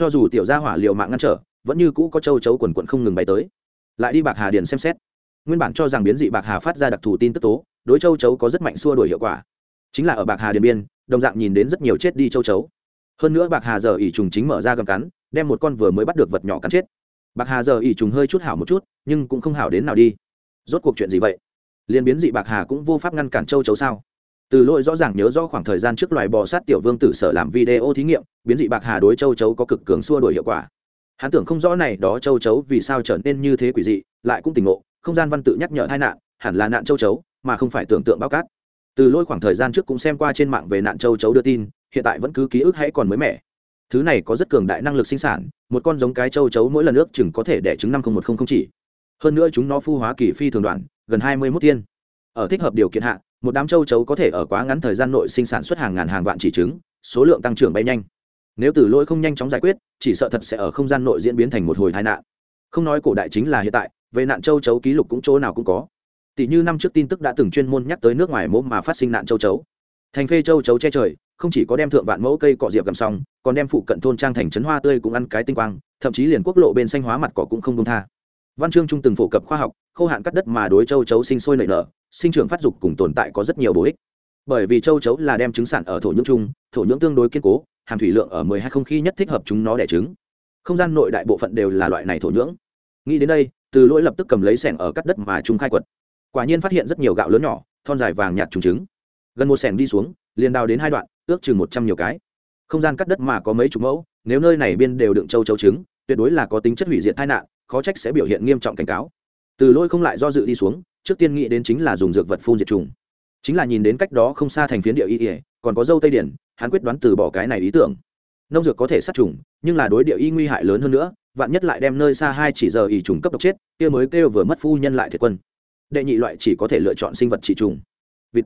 cho dù tiểu gia hỏa liệu mạng ngăn trở, vẫn như cũ có châu chấu quần quận không ngừng bay tới. Lại đi bạc hà điền xem xét. Nguyên bản cho rằng biến dị bạc hà phát ra đặc thù tin tức tố, đối châu chấu có rất mạnh xua đổi hiệu quả. Chính là ở bạc hà điền biên, đồng dạng nhìn đến rất nhiều chết đi châu chấu. Hơn nữa bạc hà giờ ỉ trùng chính mở ra gầm cắn, đem một con vừa mới bắt được vật nhỏ cắn chết. Bạc hà giờ ỉ trùng hơi chút hảo một chút, nhưng cũng không hảo đến nào đi. Rốt cuộc chuyện gì vậy? Liên biến dị bạc hà cũng vô pháp ngăn cản châu chấu sao? Từ lỗi rõ ràng nhớ rõ khoảng thời gian trước loài bò sát tiểu vương tử sở làm video thí nghiệm, biến dị bạc hà đối châu chấu có cực cường xua đổi hiệu quả. Hắn tưởng không rõ này đó châu chấu vì sao trở nên như thế quỷ dị, lại cũng tỉnh ngộ, không gian văn tự nhắc nhở hai nạn, hẳn là nạn châu chấu, mà không phải tưởng tượng bao cát. Từ lỗi khoảng thời gian trước cũng xem qua trên mạng về nạn châu chấu đưa tin, hiện tại vẫn cứ ký ức hãy còn mới mẻ. Thứ này có rất cường đại năng lực sinh sản, một con giống cái châu chấu mỗi lần ước chừng có thể đẻ trứng năm không một không không chỉ. Hơn nữa chúng nó phu hóa kỳ phi thường đoạn, gần hai mươi mốt tiên. Ở thích hợp điều kiện hạ một đám châu chấu có thể ở quá ngắn thời gian nội sinh sản xuất hàng ngàn hàng vạn chỉ trứng, số lượng tăng trưởng bay nhanh. Nếu từ lỗi không nhanh chóng giải quyết, chỉ sợ thật sẽ ở không gian nội diễn biến thành một hồi tai nạn. Không nói cổ đại chính là hiện tại, về nạn châu chấu ký lục cũng chỗ nào cũng có. Tỷ như năm trước tin tức đã từng chuyên môn nhắc tới nước ngoài mẫu mà phát sinh nạn châu chấu. Thành phê châu chấu che trời, không chỉ có đem thượng vạn mẫu cây cọ diệp gầm xong, còn đem phụ cận thôn trang thành trấn hoa tươi cũng ăn cái tinh quang, thậm chí liền quốc lộ bên xanh hóa mặt cỏ cũng không đông tha. Văn chương trung từng phổ cập khoa học, khô hạn cắt đất mà đối châu chấu sinh sôi nảy nở sinh trưởng phát dục cùng tồn tại có rất nhiều bổ ích. Bởi vì châu chấu là đem trứng sản ở thổ nhưỡng chung, thổ nhưỡng tương đối kiên cố, hàm thủy lượng ở mười hai không khi nhất thích hợp chúng nó đẻ trứng. Không gian nội đại bộ phận đều là loại này thổ nhưỡng. Nghĩ đến đây, từ lỗi lập tức cầm lấy sẻng ở cắt đất mà chúng khai quật. Quả nhiên phát hiện rất nhiều gạo lớn nhỏ, thon dài vàng nhạt trùng trứng. Gần một sẻng đi xuống, liền đào đến hai đoạn, ước chừng một trăm nhiều cái. Không gian cắt đất mà có mấy chục mẫu, nếu nơi này biên đều đựng châu chấu trứng, tuyệt đối là có tính chất hủy diệt tai nạn, khó trách sẽ biểu hiện nghiêm trọng cảnh cáo. Từ lôi không lại do dự đi xuống trước tiên nghĩ đến chính là dùng dược vật phun diệt trùng. Chính là nhìn đến cách đó không xa thành phiến địa y ỉa còn có dâu tây điển, hắn quyết đoán từ bỏ cái này ý tưởng. Nông dược có thể sát trùng, nhưng là đối địa y nguy hại lớn hơn nữa, vạn nhất lại đem nơi xa hai chỉ giờ ỉ trùng cấp độc chết, kia mới kêu vừa mất phu nhân lại thiệt quân. Đệ nhị loại chỉ có thể lựa chọn sinh vật trị trùng. Vịt.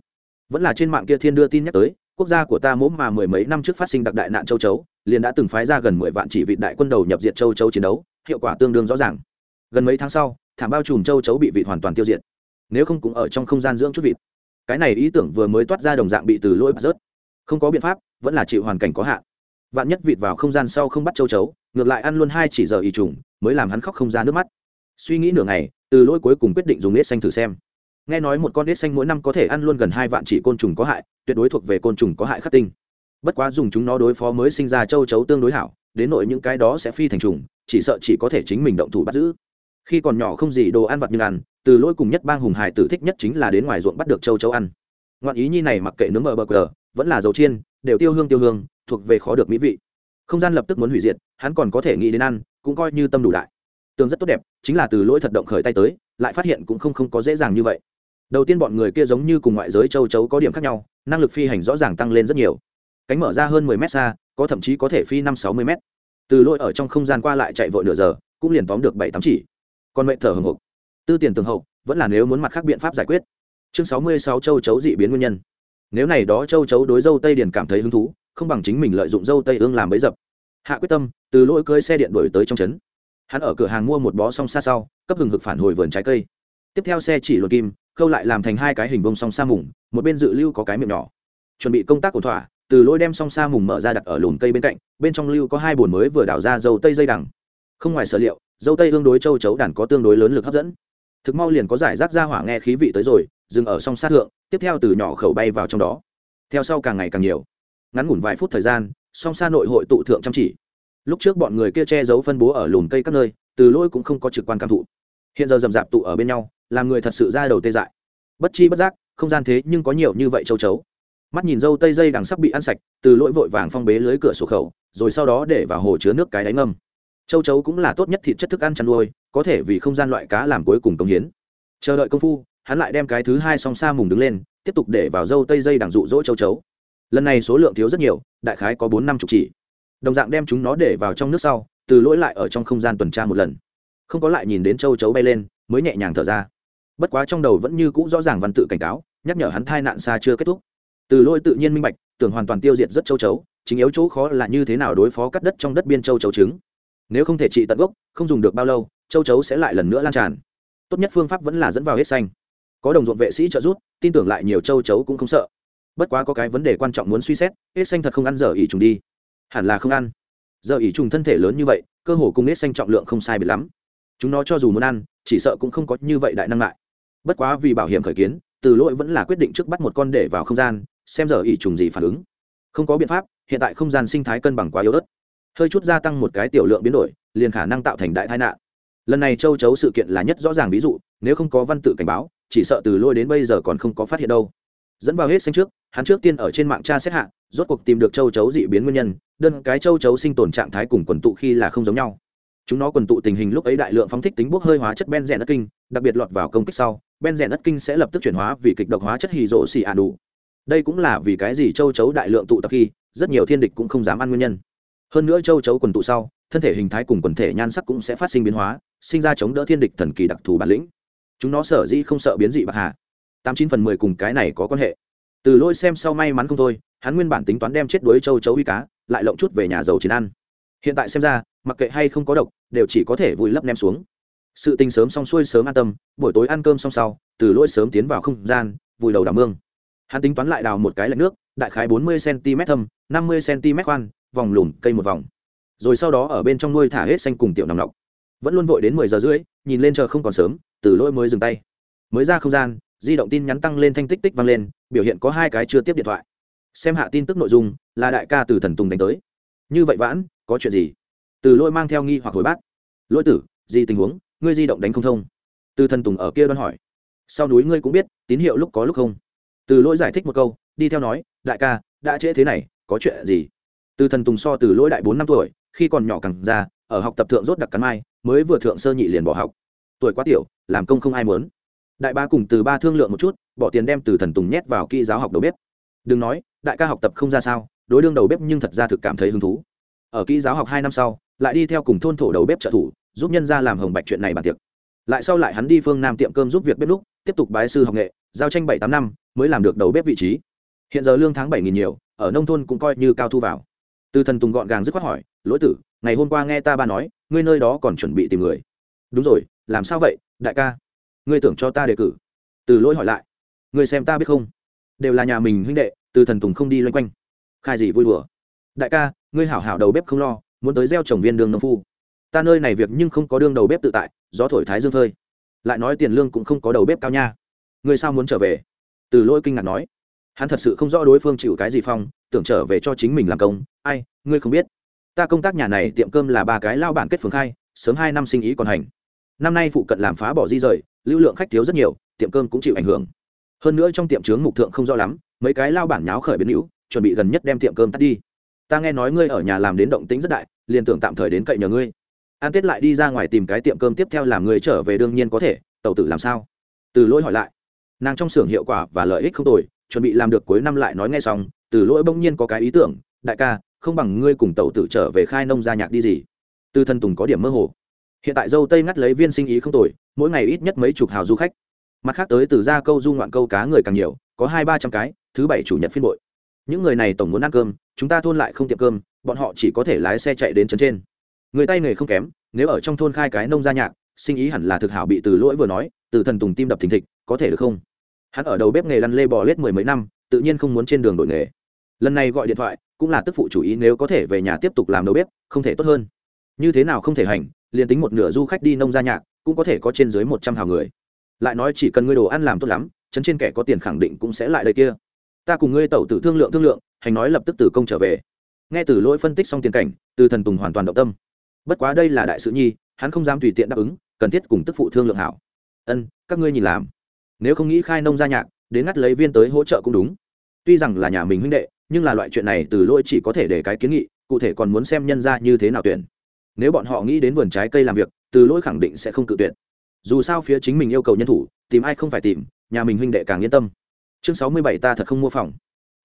Vẫn là trên mạng kia thiên đưa tin nhắc tới, quốc gia của ta mốm mà mười mấy năm trước phát sinh đặc đại nạn châu chấu, liền đã từng phái ra gần mười vạn chỉ vịt đại quân đầu nhập diệt châu chấu chiến đấu, hiệu quả tương đương rõ ràng. Gần mấy tháng sau, thảm bao trùm châu chấu bị vịt hoàn toàn tiêu diệt nếu không cũng ở trong không gian dưỡng chút vịt. Cái này ý tưởng vừa mới toát ra đồng dạng bị từ lỗi bắt rớt. Không có biện pháp, vẫn là chịu hoàn cảnh có hạn. Vạn nhất vịt vào không gian sau không bắt châu chấu, ngược lại ăn luôn hai chỉ giờ y trùng, mới làm hắn khóc không ra nước mắt. Suy nghĩ nửa ngày, từ lỗi cuối cùng quyết định dùng nết xanh thử xem. Nghe nói một con nết xanh mỗi năm có thể ăn luôn gần hai vạn chỉ côn trùng có hại, tuyệt đối thuộc về côn trùng có hại khắc tinh. Bất quá dùng chúng nó đối phó mới sinh ra châu chấu tương đối hảo, đến nội những cái đó sẽ phi thành trùng, chỉ sợ chỉ có thể chính mình động thủ bắt giữ khi còn nhỏ không gì đồ ăn vặt như ăn, từ lỗi cùng nhất bang hùng hải tử thích nhất chính là đến ngoài ruộng bắt được châu châu ăn. Ngoạn ý nhi này mặc kệ nướng mờ bờ cờ vẫn là dầu chiên, đều tiêu hương tiêu hương, thuộc về khó được mỹ vị. Không gian lập tức muốn hủy diệt, hắn còn có thể nghĩ đến ăn, cũng coi như tâm đủ đại. Tường rất tốt đẹp, chính là từ lỗi thật động khởi tay tới, lại phát hiện cũng không không có dễ dàng như vậy. Đầu tiên bọn người kia giống như cùng ngoại giới châu chấu có điểm khác nhau, năng lực phi hành rõ ràng tăng lên rất nhiều. Cánh mở ra hơn mười mét xa, có thậm chí có thể phi năm sáu mươi mét. Từ lỗi ở trong không gian qua lại chạy vội nửa giờ, cũng liền tóm được bảy tám chỉ còn mệnh thở hồng hộc tư tiền tường hậu, vẫn là nếu muốn mặt khác biện pháp giải quyết. Chương sáu mươi sáu châu chấu dị biến nguyên nhân. Nếu này đó châu chấu đối dâu tây điền cảm thấy hứng thú, không bằng chính mình lợi dụng dâu tây ương làm bấy dập. Hạ quyết tâm, từ lỗi cưới xe điện đổi tới trong trấn. Hắn ở cửa hàng mua một bó song xa sau, cấp hừng hực phản hồi vườn trái cây. Tiếp theo xe chỉ luật kim, khâu lại làm thành hai cái hình vông song sa mùng, một bên dự lưu có cái miệng nhỏ. Chuẩn bị công tác ổn thỏa, từ lỗi đem song sa mùng mở ra đặt ở lùm cây bên cạnh, bên trong lưu có hai bồn mới vừa đảo ra dâu tây dây đằng. Không ngoài sở liệu dâu tây tương đối châu chấu đàn có tương đối lớn lực hấp dẫn. Thực mau liền có giải rác ra hỏa nghe khí vị tới rồi, dừng ở song sát thượng, tiếp theo từ nhỏ khẩu bay vào trong đó. Theo sau càng ngày càng nhiều. Ngắn ngủn vài phút thời gian, song xa nội hội tụ thượng chăm chỉ. Lúc trước bọn người kia che giấu phân bố ở lùm cây các nơi, từ lỗi cũng không có trực quan cảm thụ. Hiện giờ rầm rạp tụ ở bên nhau, làm người thật sự ra đầu tê dại. Bất chi bất giác, không gian thế nhưng có nhiều như vậy châu chấu. Mắt nhìn dâu tây dây đằng sắp bị ăn sạch, từ lỗi vội vàng phong bế lưới cửa sổ khẩu, rồi sau đó để vào hồ chứa nước cái đáy ngâm châu chấu cũng là tốt nhất thịt chất thức ăn chăn nuôi, có thể vì không gian loại cá làm cuối cùng công hiến. Chờ đợi công phu, hắn lại đem cái thứ hai song sa mùng đứng lên, tiếp tục để vào dâu tây dây đằng rụ rỗ châu chấu. Lần này số lượng thiếu rất nhiều, đại khái có bốn năm chục chỉ. Đồng dạng đem chúng nó để vào trong nước sau, từ lỗi lại ở trong không gian tuần tra một lần. Không có lại nhìn đến châu chấu bay lên, mới nhẹ nhàng thở ra. Bất quá trong đầu vẫn như cũ rõ ràng văn tự cảnh cáo, nhắc nhở hắn thai nạn xa chưa kết thúc. Từ lỗi tự nhiên minh bạch, tưởng hoàn toàn tiêu diệt rất châu chấu, chính yếu chỗ khó là như thế nào đối phó cắt đất trong đất biên châu chấu trứng nếu không thể trị tận gốc, không dùng được bao lâu, châu chấu sẽ lại lần nữa lan tràn. Tốt nhất phương pháp vẫn là dẫn vào hết xanh. Có đồng ruộng vệ sĩ trợ giúp, tin tưởng lại nhiều châu chấu cũng không sợ. Bất quá có cái vấn đề quan trọng muốn suy xét, hết xanh thật không ăn giờ ỉ trùng đi. Hẳn là không ăn. Giờ ỉ trùng thân thể lớn như vậy, cơ hồ cùng hết xanh trọng lượng không sai biệt lắm. Chúng nó cho dù muốn ăn, chỉ sợ cũng không có như vậy đại năng lại. Bất quá vì bảo hiểm khởi kiến, từ lỗi vẫn là quyết định trước bắt một con để vào không gian, xem giờ ỉ trùng gì phản ứng. Không có biện pháp, hiện tại không gian sinh thái cân bằng quá yếu ớt hơi chút gia tăng một cái tiểu lượng biến đổi, liền khả năng tạo thành đại tai nạn. Lần này châu chấu sự kiện là nhất rõ ràng ví dụ, nếu không có văn tự cảnh báo, chỉ sợ từ lôi đến bây giờ còn không có phát hiện đâu. Dẫn vào hết xanh trước, hắn trước tiên ở trên mạng tra xét hạ, rốt cuộc tìm được châu chấu dị biến nguyên nhân, đơn cái châu chấu sinh tồn trạng thái cùng quần tụ khi là không giống nhau. Chúng nó quần tụ tình hình lúc ấy đại lượng phóng thích tính bốc hơi hóa chất ben rèn đất kinh, đặc biệt lọt vào công kích sau, ben rèn đất kinh sẽ lập tức chuyển hóa vì kịch độc hóa chất hì rộ xì ạ đủ đây cũng là vì cái gì châu chấu đại lượng tụ tập khi, rất nhiều thiên địch cũng không dám ăn nguyên nhân hơn nữa châu chấu quần tụ sau, thân thể hình thái cùng quần thể nhan sắc cũng sẽ phát sinh biến hóa, sinh ra chống đỡ thiên địch thần kỳ đặc thù bản lĩnh. Chúng nó sở dĩ không sợ biến dị bạc hà. Tám chín phần mười cùng cái này có quan hệ. Từ lôi xem sau may mắn không thôi, hắn nguyên bản tính toán đem chết đuối châu chấu uy cá, lại lộng chút về nhà giàu chiến ăn. Hiện tại xem ra, mặc kệ hay không có độc, đều chỉ có thể vùi lấp ném xuống. Sự tình sớm xong xuôi sớm an tâm, buổi tối ăn cơm xong sau, từ lôi sớm tiến vào không gian, vùi đầu đào mương. Hắn tính toán lại đào một cái lạnh nước, đại khái bốn mươi cm thâm, năm mươi cm khoan vòng lùm, cây một vòng. Rồi sau đó ở bên trong nuôi thả hết xanh cùng tiểu nằm nọc. Vẫn luôn vội đến mười giờ rưỡi, nhìn lên chờ không còn sớm, từ lỗi mới dừng tay. Mới ra không gian, di động tin nhắn tăng lên thanh tích tích vang lên, biểu hiện có hai cái chưa tiếp điện thoại. Xem hạ tin tức nội dung, là đại ca từ thần tùng đánh tới. Như vậy vãn, có chuyện gì? Từ lỗi mang theo nghi hoặc hồi bát lỗi tử, gì tình huống? Ngươi di động đánh không thông. Từ thần tùng ở kia đoan hỏi. Sau núi ngươi cũng biết, tín hiệu lúc có lúc không. Từ lỗi giải thích một câu, đi theo nói, đại ca, đã trễ thế này, có chuyện gì? Từ thần tùng so từ lỗi đại bốn năm tuổi, khi còn nhỏ càng ra ở học tập thượng rốt đặc cắn mai, mới vừa thượng sơ nhị liền bỏ học. Tuổi quá tiểu, làm công không ai muốn. Đại ba cùng từ ba thương lượng một chút, bỏ tiền đem từ thần tùng nhét vào kỹ giáo học đầu bếp. Đừng nói, đại ca học tập không ra sao, đối đương đầu bếp nhưng thật ra thực cảm thấy hứng thú. Ở kỹ giáo học hai năm sau, lại đi theo cùng thôn thổ đầu bếp trợ thủ, giúp nhân ra làm hồng bạch chuyện này bàn tiệc. Lại sau lại hắn đi phương nam tiệm cơm giúp việc bếp lúc tiếp tục bái sư học nghệ, giao tranh bảy tám năm, mới làm được đầu bếp vị trí. Hiện giờ lương tháng bảy nghìn nhiều, ở nông thôn cũng coi như cao thu vào từ thần tùng gọn gàng dứt khoát hỏi, lỗi tử, ngày hôm qua nghe ta ba nói, ngươi nơi đó còn chuẩn bị tìm người. Đúng rồi, làm sao vậy, đại ca? Ngươi tưởng cho ta đề cử? Từ lỗi hỏi lại, ngươi xem ta biết không? Đều là nhà mình huynh đệ, từ thần tùng không đi loanh quanh. Khai gì vui đùa? Đại ca, ngươi hảo hảo đầu bếp không lo, muốn tới gieo trồng viên đường nông phu. Ta nơi này việc nhưng không có đương đầu bếp tự tại, gió thổi thái dương phơi. Lại nói tiền lương cũng không có đầu bếp cao nha. Ngươi sao muốn trở về? Từ lỗi kinh ngạc nói. Hắn thật sự không rõ đối phương chịu cái gì phong tưởng trở về cho chính mình làm công. Ai, ngươi không biết. Ta công tác nhà này tiệm cơm là ba cái lao bản kết phường khai, sớm hai năm sinh ý còn hành. Năm nay phụ cận làm phá bỏ di rời, lưu lượng khách thiếu rất nhiều, tiệm cơm cũng chịu ảnh hưởng. Hơn nữa trong tiệm trướng mục thượng không rõ lắm, mấy cái lao bản nháo khởi biến hữu, chuẩn bị gần nhất đem tiệm cơm tắt đi. Ta nghe nói ngươi ở nhà làm đến động tính rất đại, liền tưởng tạm thời đến cậy nhờ ngươi. An tết lại đi ra ngoài tìm cái tiệm cơm tiếp theo làm người trở về đương nhiên có thể tàu tử làm sao? Từ lỗi hỏi lại. Nàng trong xưởng hiệu quả và lợi ích không tồi, chuẩn bị làm được cuối năm lại nói nghe xong từ lỗi bỗng nhiên có cái ý tưởng, đại ca, không bằng ngươi cùng tàu tử trở về khai nông gia nhạc đi gì. Từ thân tùng có điểm mơ hồ. Hiện tại dâu tây ngắt lấy viên sinh ý không tồi, mỗi ngày ít nhất mấy chục hào du khách. Mặt khác tới từ ra câu du ngoạn câu cá người càng nhiều, có hai ba trăm cái, thứ bảy chủ nhật phiên bội. Những người này tổng muốn ăn cơm, chúng ta thôn lại không tiệm cơm, bọn họ chỉ có thể lái xe chạy đến trấn trên. Người tay nghề không kém, nếu ở trong thôn khai cái nông gia nhạc, sinh ý hẳn là thực hảo bị từ lỗi vừa nói từ thần tùng tim đập thình thịch, có thể được không? Hắn ở đầu bếp nghề lăn lê bò lết mười mấy năm, tự nhiên không muốn trên đường đổi nghề lần này gọi điện thoại, cũng là tức phụ chủ ý nếu có thể về nhà tiếp tục làm đầu bếp, không thể tốt hơn. Như thế nào không thể hành, liền tính một nửa du khách đi nông gia nhạc, cũng có thể có trên dưới một trăm hào người. Lại nói chỉ cần ngươi đồ ăn làm tốt lắm chấn trên kẻ có tiền khẳng định cũng sẽ lại đây kia. Ta cùng ngươi tẩu tử thương lượng thương lượng, hành nói lập tức từ công trở về. Nghe từ lỗi phân tích xong tiền cảnh, từ thần tùng hoàn toàn động tâm. Bất quá đây là đại sự nhi, hắn không dám tùy tiện đáp ứng, cần thiết cùng tức phụ thương lượng hảo. Ân, các ngươi nhìn làm. Nếu không nghĩ khai nông gia nhạc, đến ngắt lấy viên tới hỗ trợ cũng đúng tuy rằng là nhà mình huynh đệ, nhưng là loại chuyện này từ lỗi chỉ có thể để cái kiến nghị, cụ thể còn muốn xem nhân ra như thế nào tuyển. Nếu bọn họ nghĩ đến vườn trái cây làm việc, từ lỗi khẳng định sẽ không cự tuyển dù sao phía chính mình yêu cầu nhân thủ, tìm ai không phải tìm, nhà mình huynh đệ càng yên tâm. Chương sáu mươi bảy ta thật không mua phòng.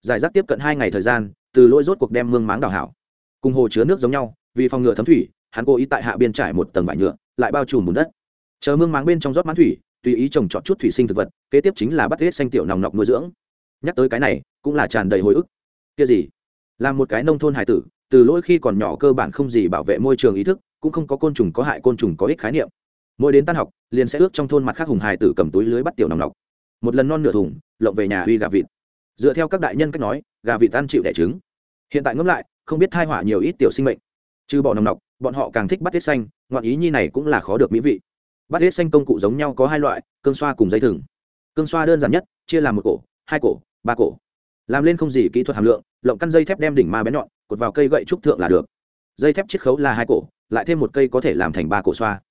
Giải rác tiếp cận hai ngày thời gian, từ lỗi rốt cuộc đem mương máng đào hảo. Cùng hồ chứa nước giống nhau, vì phòng ngựa thấm thủy, hắn cố ý tại hạ biên trải một tầng vải nhựa, lại bao trùm bùn đất. Chờ mương máng bên trong rót mãn thủy, tùy ý trồng trọt chút thủy sinh thực vật, kế tiếp chính là bắt hết xanh tiểu nòng nọc nuôi dưỡng nhắc tới cái này cũng là tràn đầy hồi ức. Kia gì? Là một cái nông thôn hải tử, từ lỗi khi còn nhỏ cơ bản không gì bảo vệ môi trường ý thức, cũng không có côn trùng có hại côn trùng có ích khái niệm. Mỗi đến tan học, liền sẽ ước trong thôn mặt khác hùng hải tử cầm túi lưới bắt tiểu nòng nọc. Một lần non nửa thùng, lộng về nhà uy gà vịt. Dựa theo các đại nhân cách nói, gà vịt tan chịu đẻ trứng. Hiện tại ngẫm lại, không biết thai họa nhiều ít tiểu sinh mệnh. Trừ bỏ nòng nọc, bọn họ càng thích bắt hết xanh ngoạn ý nhi này cũng là khó được mỹ vị. Bắt hết xanh công cụ giống nhau có hai loại, cương xoa cùng dây thừng. Cương xoa đơn giản nhất, chia làm một cổ, hai cổ ba cổ. Làm lên không gì kỹ thuật hàm lượng, lộng căn dây thép đem đỉnh ma bén nhọn, cột vào cây gậy trúc thượng là được. Dây thép chiết khấu là hai cổ, lại thêm một cây có thể làm thành ba cổ xoa.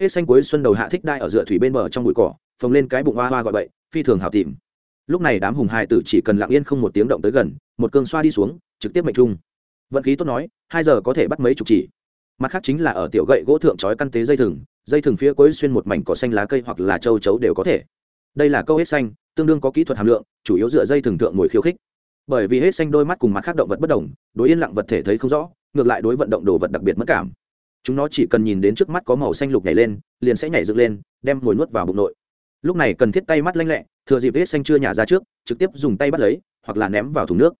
Hết xanh cuối xuân đầu hạ thích đai ở dựa thủy bên bờ trong bụi cỏ, phồng lên cái bụng hoa hoa gọi bậy, phi thường hào tìm. Lúc này đám hùng hai tử chỉ cần lặng yên không một tiếng động tới gần, một cương xoa đi xuống, trực tiếp mệnh trung. Vận khí tốt nói, hai giờ có thể bắt mấy chục chỉ. Mặt khác chính là ở tiểu gậy gỗ thượng trói căn tế dây thừng dây thừng phía cuối xuyên một mảnh cỏ xanh lá cây hoặc là châu chấu đều có thể. Đây là câu hết xanh tương đương có kỹ thuật hàm lượng, chủ yếu dựa dây thường thượng ngồi khiêu khích. Bởi vì hết xanh đôi mắt cùng mặt khác động vật bất đồng, đối yên lặng vật thể thấy không rõ, ngược lại đối vận động đồ vật đặc biệt mất cảm. Chúng nó chỉ cần nhìn đến trước mắt có màu xanh lục nhảy lên, liền sẽ nhảy dựng lên, đem mồi nuốt vào bụng nội. Lúc này cần thiết tay mắt lanh lẹ, thừa dịp hết xanh chưa nhả ra trước, trực tiếp dùng tay bắt lấy, hoặc là ném vào thùng nước.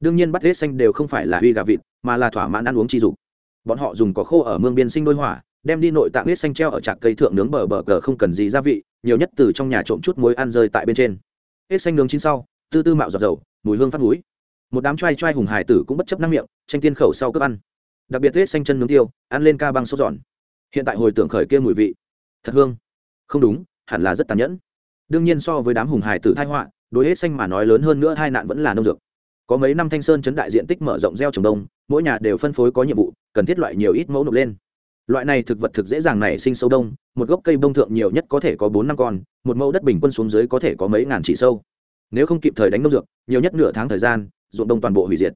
Đương nhiên bắt hết xanh đều không phải là huy gà vịt, mà là thỏa mãn ăn uống chi dục. Bọn họ dùng có khô ở mương biên sinh đôi hỏa đem đi nội tạng huyết xanh treo ở trạc cây thượng nướng bờ bờ cờ không cần gì gia vị, nhiều nhất từ trong nhà trộm chút muối ăn rơi tại bên trên. Hết xanh nướng chín sau, tư tư mạo giọt dầu, mùi hương phát núi một đám trai trai hùng hải tử cũng bất chấp năng miệng, tranh tiên khẩu sau cướp ăn. Đặc biệt hết xanh chân nướng tiêu, ăn lên ca băng sốt giòn. Hiện tại hồi tưởng khởi kia mùi vị, thật hương. Không đúng, hẳn là rất tàn nhẫn. Đương nhiên so với đám hùng hải tử thai họa, đối hết xanh mà nói lớn hơn nữa hai nạn vẫn là nông dược. Có mấy năm thanh sơn chấn đại diện tích mở rộng gieo trồng đông, mỗi nhà đều phân phối có nhiệm vụ, cần thiết loại nhiều ít mẫu nộp lên loại này thực vật thực dễ dàng nảy sinh sâu đông, một gốc cây bông thượng nhiều nhất có thể có bốn năm con, một mẫu đất bình quân xuống dưới có thể có mấy ngàn chỉ sâu. Nếu không kịp thời đánh nông dược, nhiều nhất nửa tháng thời gian, ruộng đông toàn bộ hủy diệt.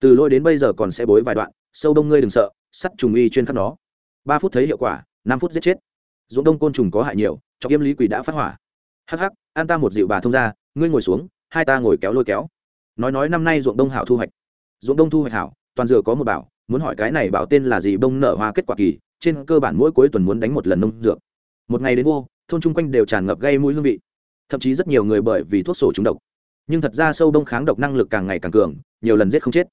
Từ lôi đến bây giờ còn sẽ bối vài đoạn, sâu đông ngươi đừng sợ, sắt trùng y chuyên khắc nó. Ba phút thấy hiệu quả, năm phút giết chết. Ruộng đông côn trùng có hại nhiều, cho kiêm lý quỷ đã phát hỏa. Hắc hắc, an ta một dịu bà thông ra, ngươi ngồi xuống, hai ta ngồi kéo lôi kéo. Nói nói năm nay ruộng đông hảo thu hoạch. Ruộng đông thu hoạch hảo, toàn dừa có một bảo, muốn hỏi cái này bảo tên là gì bông nở hoa kết quả kỳ trên cơ bản mỗi cuối tuần muốn đánh một lần nông dược. Một ngày đến vô, thôn chung quanh đều tràn ngập gây mũi hương vị. Thậm chí rất nhiều người bởi vì thuốc sổ trúng độc. Nhưng thật ra sâu đông kháng độc năng lực càng ngày càng cường, nhiều lần giết không chết.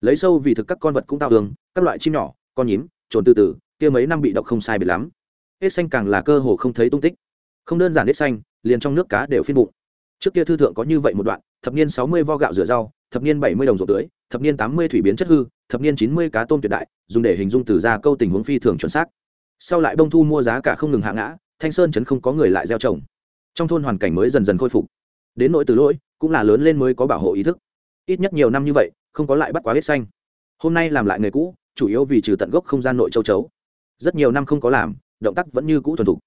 Lấy sâu vì thực các con vật cũng tao tường các loại chim nhỏ, con nhím, trồn từ từ kia mấy năm bị độc không sai biệt lắm. Hết xanh càng là cơ hồ không thấy tung tích. Không đơn giản hết xanh, liền trong nước cá đều phiên bụng. Trước kia thư thượng có như vậy một đoạn, thập niên sáu mươi vo gạo rửa rau, thập niên bảy mươi đồng ruộng tưới thập niên tám mươi thủy biến chất hư, thập niên chín mươi cá tôm tuyệt đại, dùng để hình dung từ ra câu tình huống phi thường chuẩn xác. Sau lại bông thu mua giá cả không ngừng hạ ngã, thanh sơn chấn không có người lại gieo trồng. Trong thôn hoàn cảnh mới dần dần khôi phục. Đến nỗi từ lỗi, cũng là lớn lên mới có bảo hộ ý thức. Ít nhất nhiều năm như vậy, không có lại bắt quá hết xanh. Hôm nay làm lại người cũ, chủ yếu vì trừ tận gốc không gian nội châu chấu. Rất nhiều năm không có làm, động tác vẫn như cũ thuần thục.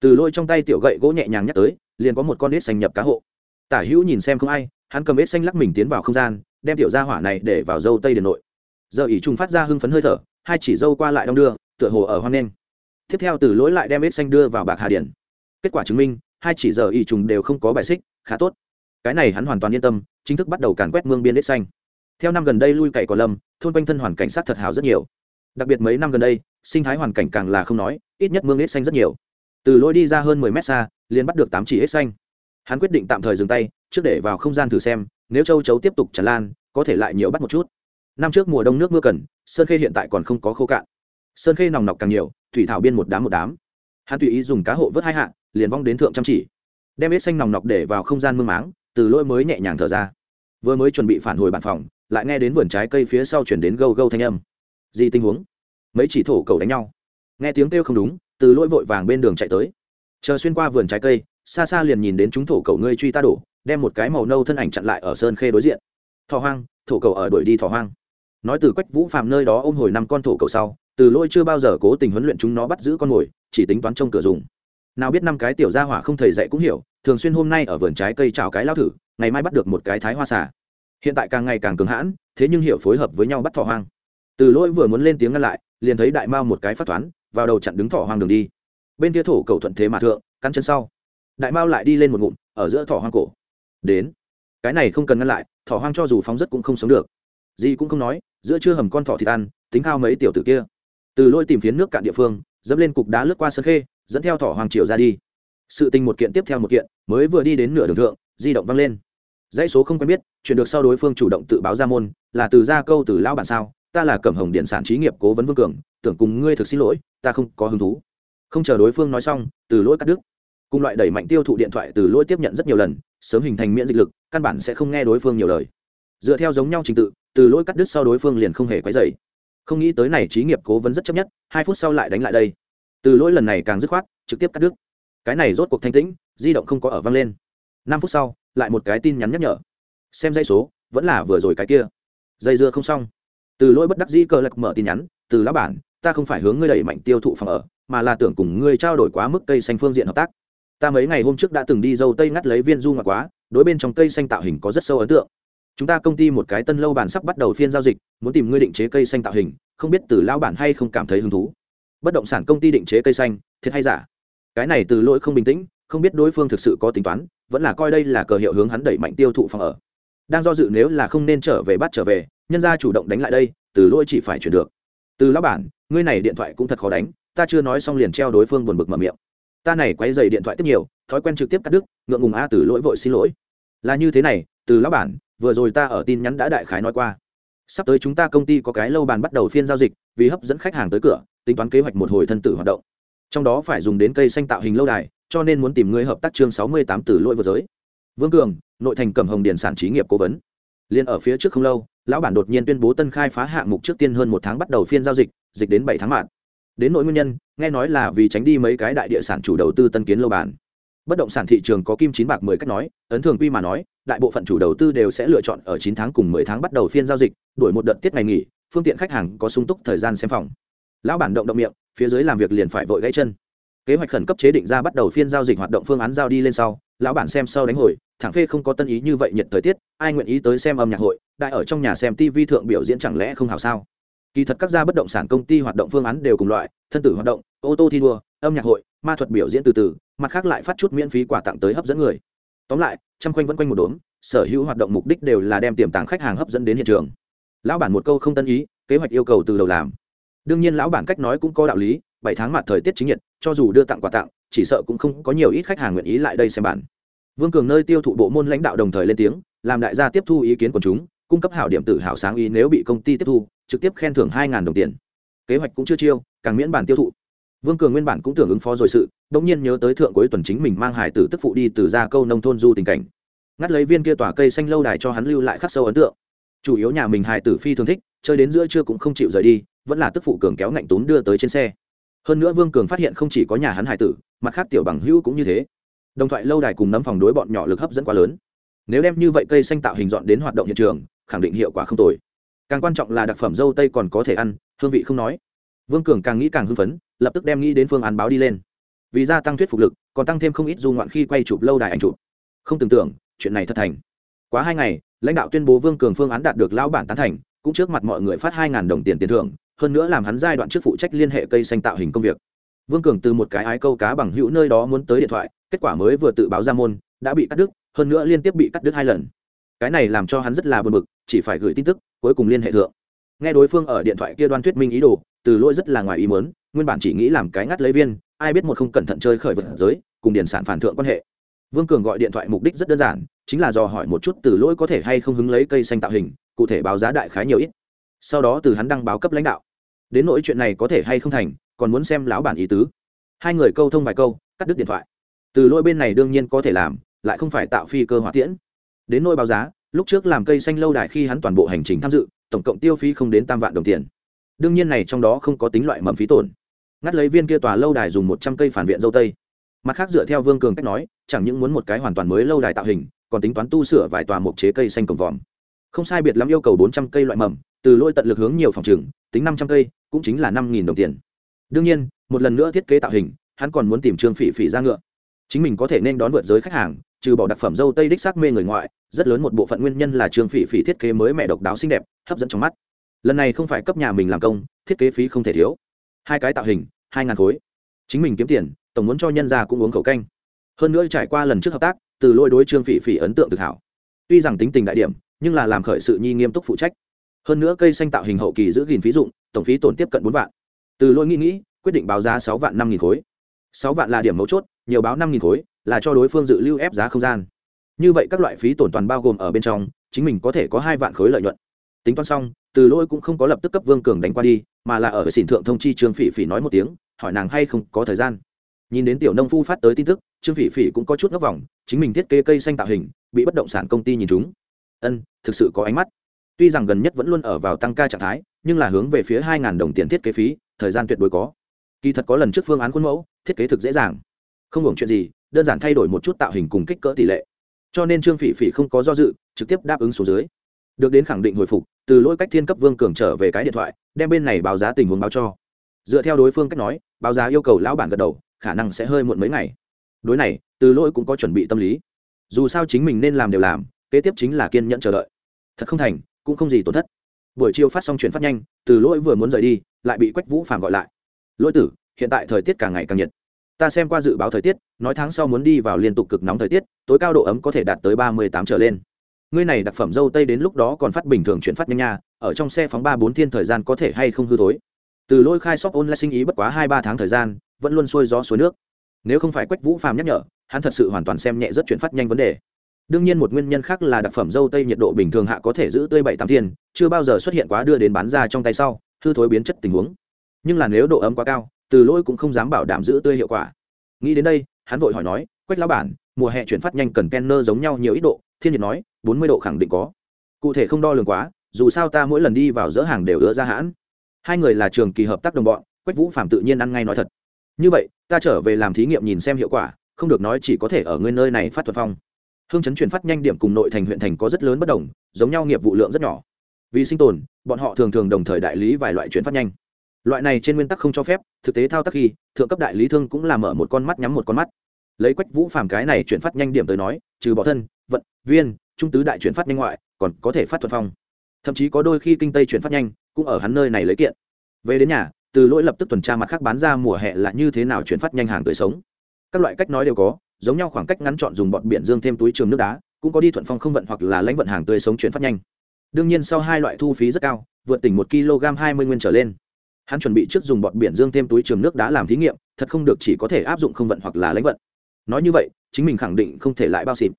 Từ lôi trong tay tiểu gậy gỗ nhẹ nhàng nhắc tới, liền có một con ếch xanh nhập cá hộ tả hữu nhìn xem không ai, hắn cầm ếch xanh lắc mình tiến vào không gian, đem tiểu gia hỏa này để vào dâu tây đền nội. Giờ ỉ trùng phát ra hưng phấn hơi thở, hai chỉ dâu qua lại đong đưa, tựa hồ ở hoang nen tiếp theo từ lỗi lại đem ếch xanh đưa vào bạc hà điển kết quả chứng minh, hai chỉ giờ ỉ trùng đều không có bài xích, khá tốt. Cái này hắn hoàn toàn yên tâm, chính thức bắt đầu càn quét mương biên ếch xanh. Theo năm gần đây lui cậy cỏ lâm, thôn quanh thân hoàn cảnh sát thật hào rất nhiều. Đặc biệt mấy năm gần đây, sinh thái hoàn cảnh càng là không nói, ít nhất mương ếch xanh rất nhiều. Từ lỗi đi ra hơn mười mét xa, liền bắt được tám chỉ ếch xanh hắn quyết định tạm thời dừng tay, trước để vào không gian thử xem, nếu châu chấu tiếp tục tràn lan, có thể lại nhiều bắt một chút. Năm trước mùa đông nước mưa cần, sơn khê hiện tại còn không có khô cạn. Sơn khê nòng nọc càng nhiều, thủy thảo biên một đám một đám. Hắn tùy ý dùng cá hộ vớt hai hạ, liền vong đến thượng chăm chỉ. Đem ếch xanh nòng nọc để vào không gian mương máng, từ lỗi mới nhẹ nhàng thở ra. Vừa mới chuẩn bị phản hồi bàn phòng, lại nghe đến vườn trái cây phía sau chuyển đến gâu gâu thanh âm. Gì tình huống? Mấy chỉ thổ cầu đánh nhau. Nghe tiếng kêu không đúng, từ lỗi vội vàng bên đường chạy tới. Chờ xuyên qua vườn trái cây xa xa liền nhìn đến chúng thổ cầu ngươi truy ta đổ, đem một cái màu nâu thân ảnh chặn lại ở sơn khê đối diện. Thọ hoang, thổ cầu ở đuổi đi thọ hoang. Nói từ quách vũ phạm nơi đó ôm hồi năm con thổ cầu sau, từ lôi chưa bao giờ cố tình huấn luyện chúng nó bắt giữ con mồi, chỉ tính toán trông cửa dùng. Nào biết năm cái tiểu gia hỏa không thầy dạy cũng hiểu, thường xuyên hôm nay ở vườn trái cây chào cái lao thử, ngày mai bắt được một cái thái hoa xà. Hiện tại càng ngày càng cứng hãn, thế nhưng hiểu phối hợp với nhau bắt thỏ hoang. Từ lỗi vừa muốn lên tiếng ngăn lại, liền thấy đại mao một cái phát toán vào đầu chặn đứng thỏ hoang đường đi. Bên kia thổ cầu thuận thế mà thượng căn chân sau đại mao lại đi lên một ngụm, ở giữa thỏ hoang cổ. Đến. Cái này không cần ngăn lại, thỏ hoang cho dù phóng rất cũng không sống được. Gì cũng không nói, giữa chưa hầm con thỏ thịt ăn, tính khao mấy tiểu tử kia. Từ lôi tìm phiến nước cạn địa phương, dẫm lên cục đá lướt qua sân khê, dẫn theo thỏ hoàng triều ra đi. Sự tình một kiện tiếp theo một kiện, mới vừa đi đến nửa đường thượng, di động văng lên. Dãy số không quen biết, chuyển được sau đối phương chủ động tự báo ra môn, là từ ra câu từ lão bản sao, ta là cẩm hồng điện sản trí nghiệp cố vấn vương cường, tưởng cùng ngươi thực xin lỗi, ta không có hứng thú. Không chờ đối phương nói xong, từ lỗi cắt đứt cùng loại đẩy mạnh tiêu thụ điện thoại từ lỗi tiếp nhận rất nhiều lần, sớm hình thành miễn dịch lực, căn bản sẽ không nghe đối phương nhiều lời. Dựa theo giống nhau trình tự, từ lỗi cắt đứt sau đối phương liền không hề quấy dày không nghĩ tới này trí nghiệp cố vấn rất chấp nhất, hai phút sau lại đánh lại đây. Từ lỗi lần này càng dứt khoát, trực tiếp cắt đứt. Cái này rốt cuộc thanh tĩnh, di động không có ở văng lên. Năm phút sau, lại một cái tin nhắn nhắc nhở. Xem dây số, vẫn là vừa rồi cái kia. Dây dưa không xong. Từ lỗi bất đắc dĩ cờ lạc mở tin nhắn, từ lá bản, ta không phải hướng ngươi đẩy mạnh tiêu thụ phòng ở, mà là tưởng cùng ngươi trao đổi quá mức cây xanh phương diện hợp tác ta mấy ngày hôm trước đã từng đi dâu tây ngắt lấy viên du ngoại quá, đối bên trong cây xanh tạo hình có rất sâu ấn tượng. Chúng ta công ty một cái tân lâu bản sắp bắt đầu phiên giao dịch, muốn tìm ngươi định chế cây xanh tạo hình, không biết từ lao bản hay không cảm thấy hứng thú. Bất động sản công ty định chế cây xanh, thiệt hay giả? Cái này từ lỗi không bình tĩnh, không biết đối phương thực sự có tính toán, vẫn là coi đây là cờ hiệu hướng hắn đẩy mạnh tiêu thụ phòng ở. Đang do dự nếu là không nên trở về bắt trở về, nhân gia chủ động đánh lại đây, từ lỗi chỉ phải chuyển được. Từ lão bản, ngươi này điện thoại cũng thật khó đánh, ta chưa nói xong liền treo đối phương buồn bực mở miệng ta này quay dày điện thoại tiếp nhiều, thói quen trực tiếp cắt đứt, ngượng ngùng a, từ lỗi vội xin lỗi. Là như thế này, từ lão bản, vừa rồi ta ở tin nhắn đã đại khái nói qua. Sắp tới chúng ta công ty có cái lâu bàn bắt đầu phiên giao dịch, vì hấp dẫn khách hàng tới cửa, tính toán kế hoạch một hồi thân tử hoạt động. Trong đó phải dùng đến cây xanh tạo hình lâu đài, cho nên muốn tìm người hợp tác chương sáu mươi tám từ lỗi vừa giới. Vương cường, nội thành cẩm hồng điền sản trí nghiệp cố vấn. Liên ở phía trước không lâu, lão bản đột nhiên tuyên bố tân khai phá hạng mục trước tiên hơn một tháng bắt đầu phiên giao dịch dịch đến bảy tháng mạng đến nội nguyên nhân, nghe nói là vì tránh đi mấy cái đại địa sản chủ đầu tư tân kiến lâu bản bất động sản thị trường có kim chín bạc mười cách nói, ấn thường quy mà nói, đại bộ phận chủ đầu tư đều sẽ lựa chọn ở chín tháng cùng mười tháng bắt đầu phiên giao dịch đổi một đợt tiết ngày nghỉ, phương tiện khách hàng có sung túc thời gian xem phòng. Lão bản động động miệng, phía dưới làm việc liền phải vội gãy chân. Kế hoạch khẩn cấp chế định ra bắt đầu phiên giao dịch hoạt động phương án giao đi lên sau, lão bản xem sau đánh hồi, thẳng phê không có tân ý như vậy nhiệt thời tiết, ai nguyện ý tới xem âm nhạc hội, đại ở trong nhà xem tv thượng biểu diễn chẳng lẽ không hào sao? Kỳ thật các gia bất động sản công ty hoạt động phương án đều cùng loại, thân tử hoạt động, ô tô thi đua, âm nhạc hội, ma thuật biểu diễn từ từ, mặt khác lại phát chút miễn phí quà tặng tới hấp dẫn người. Tóm lại chăm quanh vẫn quanh một đốm, sở hữu hoạt động mục đích đều là đem tiềm tàng khách hàng hấp dẫn đến hiện trường. Lão bản một câu không tân ý, kế hoạch yêu cầu từ đầu làm. Đương nhiên lão bản cách nói cũng có đạo lý, bảy tháng mặt thời tiết chính nhiệt, cho dù đưa tặng quà tặng, chỉ sợ cũng không có nhiều ít khách hàng nguyện ý lại đây xem bản. Vương cường nơi tiêu thụ bộ môn lãnh đạo đồng thời lên tiếng, làm đại gia tiếp thu ý kiến của chúng cung cấp hảo điểm tử hảo sáng ý nếu bị công ty tiếp thu, trực tiếp khen thưởng hai đồng tiền. Kế hoạch cũng chưa chiêu, càng miễn bản tiêu thụ. Vương cường nguyên bản cũng tưởng ứng phó rồi sự đ nhiên nhớ tới thượng cuối tuần chính mình mang hải tử tức phụ đi từ ra câu nông thôn du tình cảnh. Ngắt lấy viên kia tỏa cây xanh lâu đài cho hắn lưu lại khắc sâu ấn tượng. Chủ yếu nhà mình hải tử phi thường thích, chơi đến giữa trưa cũng không chịu rời đi, vẫn là tức phụ cường kéo ngạnh tún đưa tới trên xe. Hơn nữa vương cường phát hiện không chỉ có nhà hắn hải tử, mặt khác tiểu bằng hữu cũng như thế. Đồng thoại lâu đài cùng nấm phòng đối bọn nhỏ lực hấp dẫn quá lớn. Nếu đem như vậy cây xanh tạo hình dọn đến hoạt động hiện trường khẳng định hiệu quả không tồi. Càng quan trọng là đặc phẩm dâu tây còn có thể ăn, hương vị không nói. Vương cường càng nghĩ càng hưng phấn, lập tức đem nghĩ đến phương án báo đi lên. Vì gia tăng thuyết phục lực, còn tăng thêm không ít du ngoạn khi quay chụp lâu đài ảnh chụp. Không tưởng tượng, chuyện này thật thành. Quá hai ngày, lãnh đạo tuyên bố vương cường phương án đạt được lão bản tán thành, cũng trước mặt mọi người phát hai đồng tiền tiền thưởng, hơn nữa làm hắn giai đoạn trước phụ trách liên hệ cây xanh tạo hình công việc. Vương cường từ một cái ái câu cá bằng hữu nơi đó muốn tới điện thoại, kết quả mới vừa tự báo ra môn, đã bị cắt đứt, hơn nữa liên tiếp bị cắt đứt hai lần. Cái này làm cho hắn rất là bực bực chỉ phải gửi tin tức, cuối cùng liên hệ thượng. Nghe đối phương ở điện thoại kia đoan thuyết minh ý đồ, từ lỗi rất là ngoài ý mớn nguyên bản chỉ nghĩ làm cái ngắt lấy viên, ai biết một không cẩn thận chơi khởi vật giới, cùng điền sản phản thượng quan hệ. Vương cường gọi điện thoại mục đích rất đơn giản, chính là dò hỏi một chút từ lỗi có thể hay không hứng lấy cây xanh tạo hình, cụ thể báo giá đại khái nhiều ít. Sau đó từ hắn đăng báo cấp lãnh đạo. Đến nỗi chuyện này có thể hay không thành, còn muốn xem lão bản ý tứ. Hai người câu thông vài câu, cắt đứt điện thoại. Từ lỗi bên này đương nhiên có thể làm, lại không phải tạo phi cơ hỏa tiễn. Đến nỗi báo giá lúc trước làm cây xanh lâu đài khi hắn toàn bộ hành trình tham dự, tổng cộng tiêu phí không đến tam vạn đồng tiền. Đương nhiên này trong đó không có tính loại mầm phí tổn. Ngắt lấy viên kia tòa lâu đài dùng một trăm cây phản viện dâu tây. Mặt khác dựa theo vương cường cách nói, chẳng những muốn một cái hoàn toàn mới lâu đài tạo hình, còn tính toán tu sửa vài tòa mục chế cây xanh cổng vòm. Không sai biệt lắm yêu cầu bốn trăm cây loại mầm, từ lôi tận lực hướng nhiều phòng trừng tính năm trăm cây, cũng chính là năm nghìn đồng tiền. Đương nhiên, một lần nữa thiết kế tạo hình, hắn còn muốn tìm trương phỉ phỉ ra ngựa. Chính mình có thể nên đón vượt giới khách hàng, trừ bỏ đặc phẩm dâu tây đích xác mê người ngoại rất lớn một bộ phận nguyên nhân là trương phỉ phỉ thiết kế mới mẹ độc đáo xinh đẹp, hấp dẫn trong mắt. Lần này không phải cấp nhà mình làm công, thiết kế phí không thể thiếu. Hai cái tạo hình, hai ngàn khối. Chính mình kiếm tiền, tổng muốn cho nhân gia cũng uống khẩu canh. Hơn nữa trải qua lần trước hợp tác, từ lôi đối trương phỉ phỉ ấn tượng thực hảo. Tuy rằng tính tình đại điểm, nhưng là làm khởi sự nhi nghiêm túc phụ trách. Hơn nữa cây xanh tạo hình hậu kỳ giữ gìn phí dụng, tổng phí tổn tiếp cận bốn vạn. Từ lôi nghĩ nghĩ, quyết định báo giá sáu vạn năm nghìn khối. Sáu vạn là điểm mấu chốt, nhiều báo năm nghìn khối, là cho đối phương dự lưu ép giá không gian như vậy các loại phí tổn toàn bao gồm ở bên trong, chính mình có thể có hai vạn khối lợi nhuận. Tính toán xong, từ lỗi cũng không có lập tức cấp vương cường đánh qua đi, mà là ở xỉn thượng thông chi trương phỉ phỉ nói một tiếng, hỏi nàng hay không có thời gian. Nhìn đến tiểu nông phu phát tới tin tức, trương phỉ phỉ cũng có chút ngốc vòng, chính mình thiết kế cây xanh tạo hình, bị bất động sản công ty nhìn chúng ân, thực sự có ánh mắt. Tuy rằng gần nhất vẫn luôn ở vào tăng ca trạng thái, nhưng là hướng về phía hai đồng tiền thiết kế phí, thời gian tuyệt đối có. Kỳ thật có lần trước phương án khuôn mẫu, thiết kế thực dễ dàng. Không hưởng chuyện gì, đơn giản thay đổi một chút tạo hình cùng kích cỡ tỷ lệ cho nên trương phỉ phỉ không có do dự, trực tiếp đáp ứng số dưới. Được đến khẳng định hồi phục, từ lỗi cách thiên cấp vương cường trở về cái điện thoại, đem bên này báo giá tình huống báo cho. Dựa theo đối phương cách nói, báo giá yêu cầu lão bản gật đầu, khả năng sẽ hơi muộn mấy ngày. Đối này, từ lỗi cũng có chuẩn bị tâm lý. Dù sao chính mình nên làm đều làm, kế tiếp chính là kiên nhẫn chờ đợi. Thật không thành, cũng không gì tổn thất. Buổi chiều phát xong chuyển phát nhanh, từ lỗi vừa muốn rời đi, lại bị quách vũ phàm gọi lại. Lỗi tử, hiện tại thời tiết càng ngày càng nhiệt ta xem qua dự báo thời tiết, nói tháng sau muốn đi vào liên tục cực nóng thời tiết, tối cao độ ấm có thể đạt tới ba mươi tám trở lên. Ngươi này đặc phẩm dâu tây đến lúc đó còn phát bình thường chuyển phát nhanh nha, ở trong xe phóng ba bốn thiên thời gian có thể hay không hư thối. Từ lôi khai shop online sinh ý bất quá hai ba tháng thời gian, vẫn luôn sôi gió suối nước. Nếu không phải quách vũ phàm nhắc nhở, hắn thật sự hoàn toàn xem nhẹ rất chuyển phát nhanh vấn đề. Đương nhiên một nguyên nhân khác là đặc phẩm dâu tây nhiệt độ bình thường hạ có thể giữ tươi bảy tám thiên, chưa bao giờ xuất hiện quá đưa đến bán ra trong tay sau, hư thối biến chất tình huống. Nhưng là nếu độ ấm quá cao từ lỗi cũng không dám bảo đảm giữ tươi hiệu quả. Nghĩ đến đây, hắn vội hỏi nói, quách lão bản, mùa hè chuyển phát nhanh cần kenner giống nhau nhiều ít độ, thiên nhiệt nói, bốn mươi độ khẳng định có. Cụ thể không đo lường quá, dù sao ta mỗi lần đi vào dỡ hàng đều ứa ra hãn. Hai người là trường kỳ hợp tác đồng bọn, quách vũ phạm tự nhiên ăn ngay nói thật. Như vậy, ta trở về làm thí nghiệm nhìn xem hiệu quả, không được nói chỉ có thể ở ngươi nơi này phát thuật phong. Hương chấn chuyển phát nhanh điểm cùng nội thành huyện thành có rất lớn bất đồng, giống nhau nghiệp vụ lượng rất nhỏ. Vì sinh tồn, bọn họ thường thường đồng thời đại lý vài loại chuyển phát nhanh loại này trên nguyên tắc không cho phép, thực tế thao tác khi, thượng cấp đại lý thương cũng làm mở một con mắt nhắm một con mắt. Lấy quách vũ phàm cái này chuyển phát nhanh điểm tới nói, trừ bỏ thân, vận, viên, trung tứ đại chuyển phát nhanh ngoại, còn có thể phát thuật phong. Thậm chí có đôi khi kinh tây chuyển phát nhanh, cũng ở hắn nơi này lấy kiện. Về đến nhà, từ lỗi lập tức tuần tra mặt khác bán ra mùa hè là như thế nào chuyển phát nhanh hàng tươi sống. Các loại cách nói đều có, giống nhau khoảng cách ngắn chọn dùng bọt biển dương thêm túi trường nước đá, cũng có đi thuận phong không vận hoặc là lãnh vận hàng tươi sống chuyển phát nhanh. Đương nhiên sau hai loại thu phí rất cao, vượt tỉnh một kg hai mươi nguyên trở lên hắn chuẩn bị trước dùng bọt biển dương thêm túi trường nước đá làm thí nghiệm, thật không được chỉ có thể áp dụng không vận hoặc là lãnh vận. Nói như vậy, chính mình khẳng định không thể lại bao xịt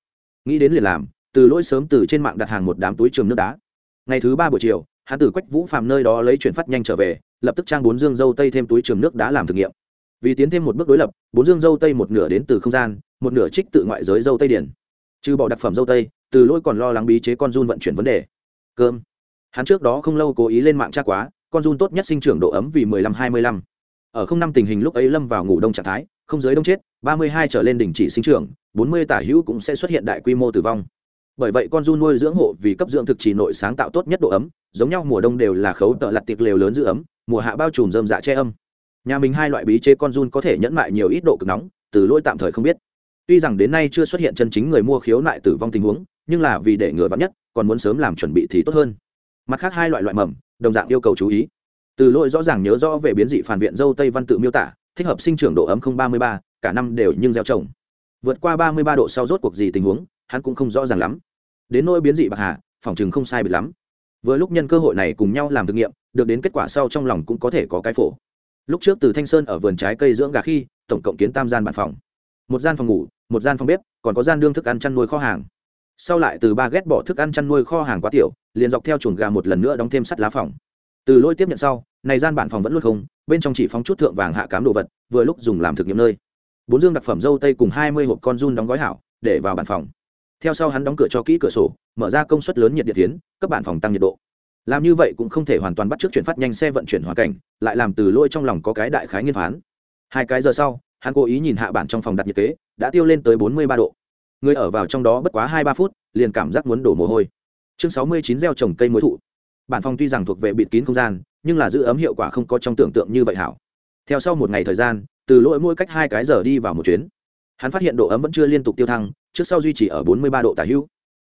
nghĩ đến liền làm, từ lỗi sớm từ trên mạng đặt hàng một đám túi trường nước đá. Ngày thứ ba buổi chiều, hắn từ quách vũ phạm nơi đó lấy chuyển phát nhanh trở về, lập tức trang bốn dương dâu tây thêm túi trường nước đá làm thực nghiệm. Vì tiến thêm một bước đối lập, bốn dương dâu tây một nửa đến từ không gian, một nửa trích tự ngoại giới dâu tây điển. Trừ bỏ đặc phẩm dâu tây, từ lỗi còn lo lắng bí chế con run vận chuyển vấn đề. Cơm. Hắn trước đó không lâu cố ý lên mạng tra quá con run tốt nhất sinh trưởng độ ấm vì mười lăm hai mươi lăm. Ở không năm tình hình lúc ấy lâm vào ngủ đông trạng thái, không giới đông chết, ba mươi hai trở lên đỉnh chỉ sinh trưởng, bốn mươi tả hữu cũng sẽ xuất hiện đại quy mô tử vong. Bởi vậy con run nuôi dưỡng hộ vì cấp dưỡng thực chỉ nội sáng tạo tốt nhất độ ấm, giống nhau mùa đông đều là khấu tợ lật tiệc lều lớn giữ ấm, mùa hạ bao trùm rơm dạ che âm. Nhà mình hai loại bí chế con run có thể nhẫn mại nhiều ít độ cực nóng, từ lỗi tạm thời không biết. Tuy rằng đến nay chưa xuất hiện chân chính người mua khiếu nại tử vong tình huống, nhưng là vì để ngừa vạn nhất, còn muốn sớm làm chuẩn bị thì tốt hơn mặt khác hai loại loại mầm, đồng dạng yêu cầu chú ý. Từ lỗi rõ ràng nhớ rõ về biến dị phản viện dâu tây văn tự miêu tả, thích hợp sinh trưởng độ ấm không ba mươi ba, cả năm đều nhưng gieo trồng. Vượt qua ba mươi ba độ sau rốt cuộc gì tình huống, hắn cũng không rõ ràng lắm. Đến nỗi biến dị bạc hà, phòng chừng không sai bị lắm. Vừa lúc nhân cơ hội này cùng nhau làm thực nghiệm, được đến kết quả sau trong lòng cũng có thể có cái phổ. Lúc trước từ thanh sơn ở vườn trái cây dưỡng gà khi, tổng cộng kiến tam gian bàn phòng. Một gian phòng ngủ, một gian phòng bếp, còn có gian đương thức ăn chăn nuôi kho hàng sau lại từ ba ghét bỏ thức ăn chăn nuôi kho hàng quá tiểu, liền dọc theo chuồng gà một lần nữa đóng thêm sắt lá phòng từ lôi tiếp nhận sau, này gian bản phòng vẫn luôn không, bên trong chỉ phóng chút thượng vàng hạ cám đồ vật, vừa lúc dùng làm thực nghiệm nơi. Bốn dương đặc phẩm dâu tây cùng hai mươi hộp con run đóng gói hảo, để vào bản phòng. Theo sau hắn đóng cửa cho kỹ cửa sổ, mở ra công suất lớn nhiệt điện tiến, cấp bản phòng tăng nhiệt độ. Làm như vậy cũng không thể hoàn toàn bắt trước chuyển phát nhanh xe vận chuyển hoàn cảnh, lại làm từ lôi trong lòng có cái đại khái nghiên phán. Hai cái giờ sau, hắn cố ý nhìn hạ bản trong phòng đặt nhiệt kế, đã tiêu lên tới bốn mươi ba độ người ở vào trong đó bất quá hai ba phút, liền cảm giác muốn đổ mồ hôi. Chương sáu mươi chín gieo trồng cây mối thụ. Bản phòng tuy rằng thuộc về bịt kín không gian, nhưng là giữ ấm hiệu quả không có trong tưởng tượng như vậy hảo. Theo sau một ngày thời gian, từ lỗi mỗi cách hai cái giờ đi vào một chuyến. Hắn phát hiện độ ấm vẫn chưa liên tục tiêu thăng, trước sau duy trì ở bốn mươi ba độ tả hữu.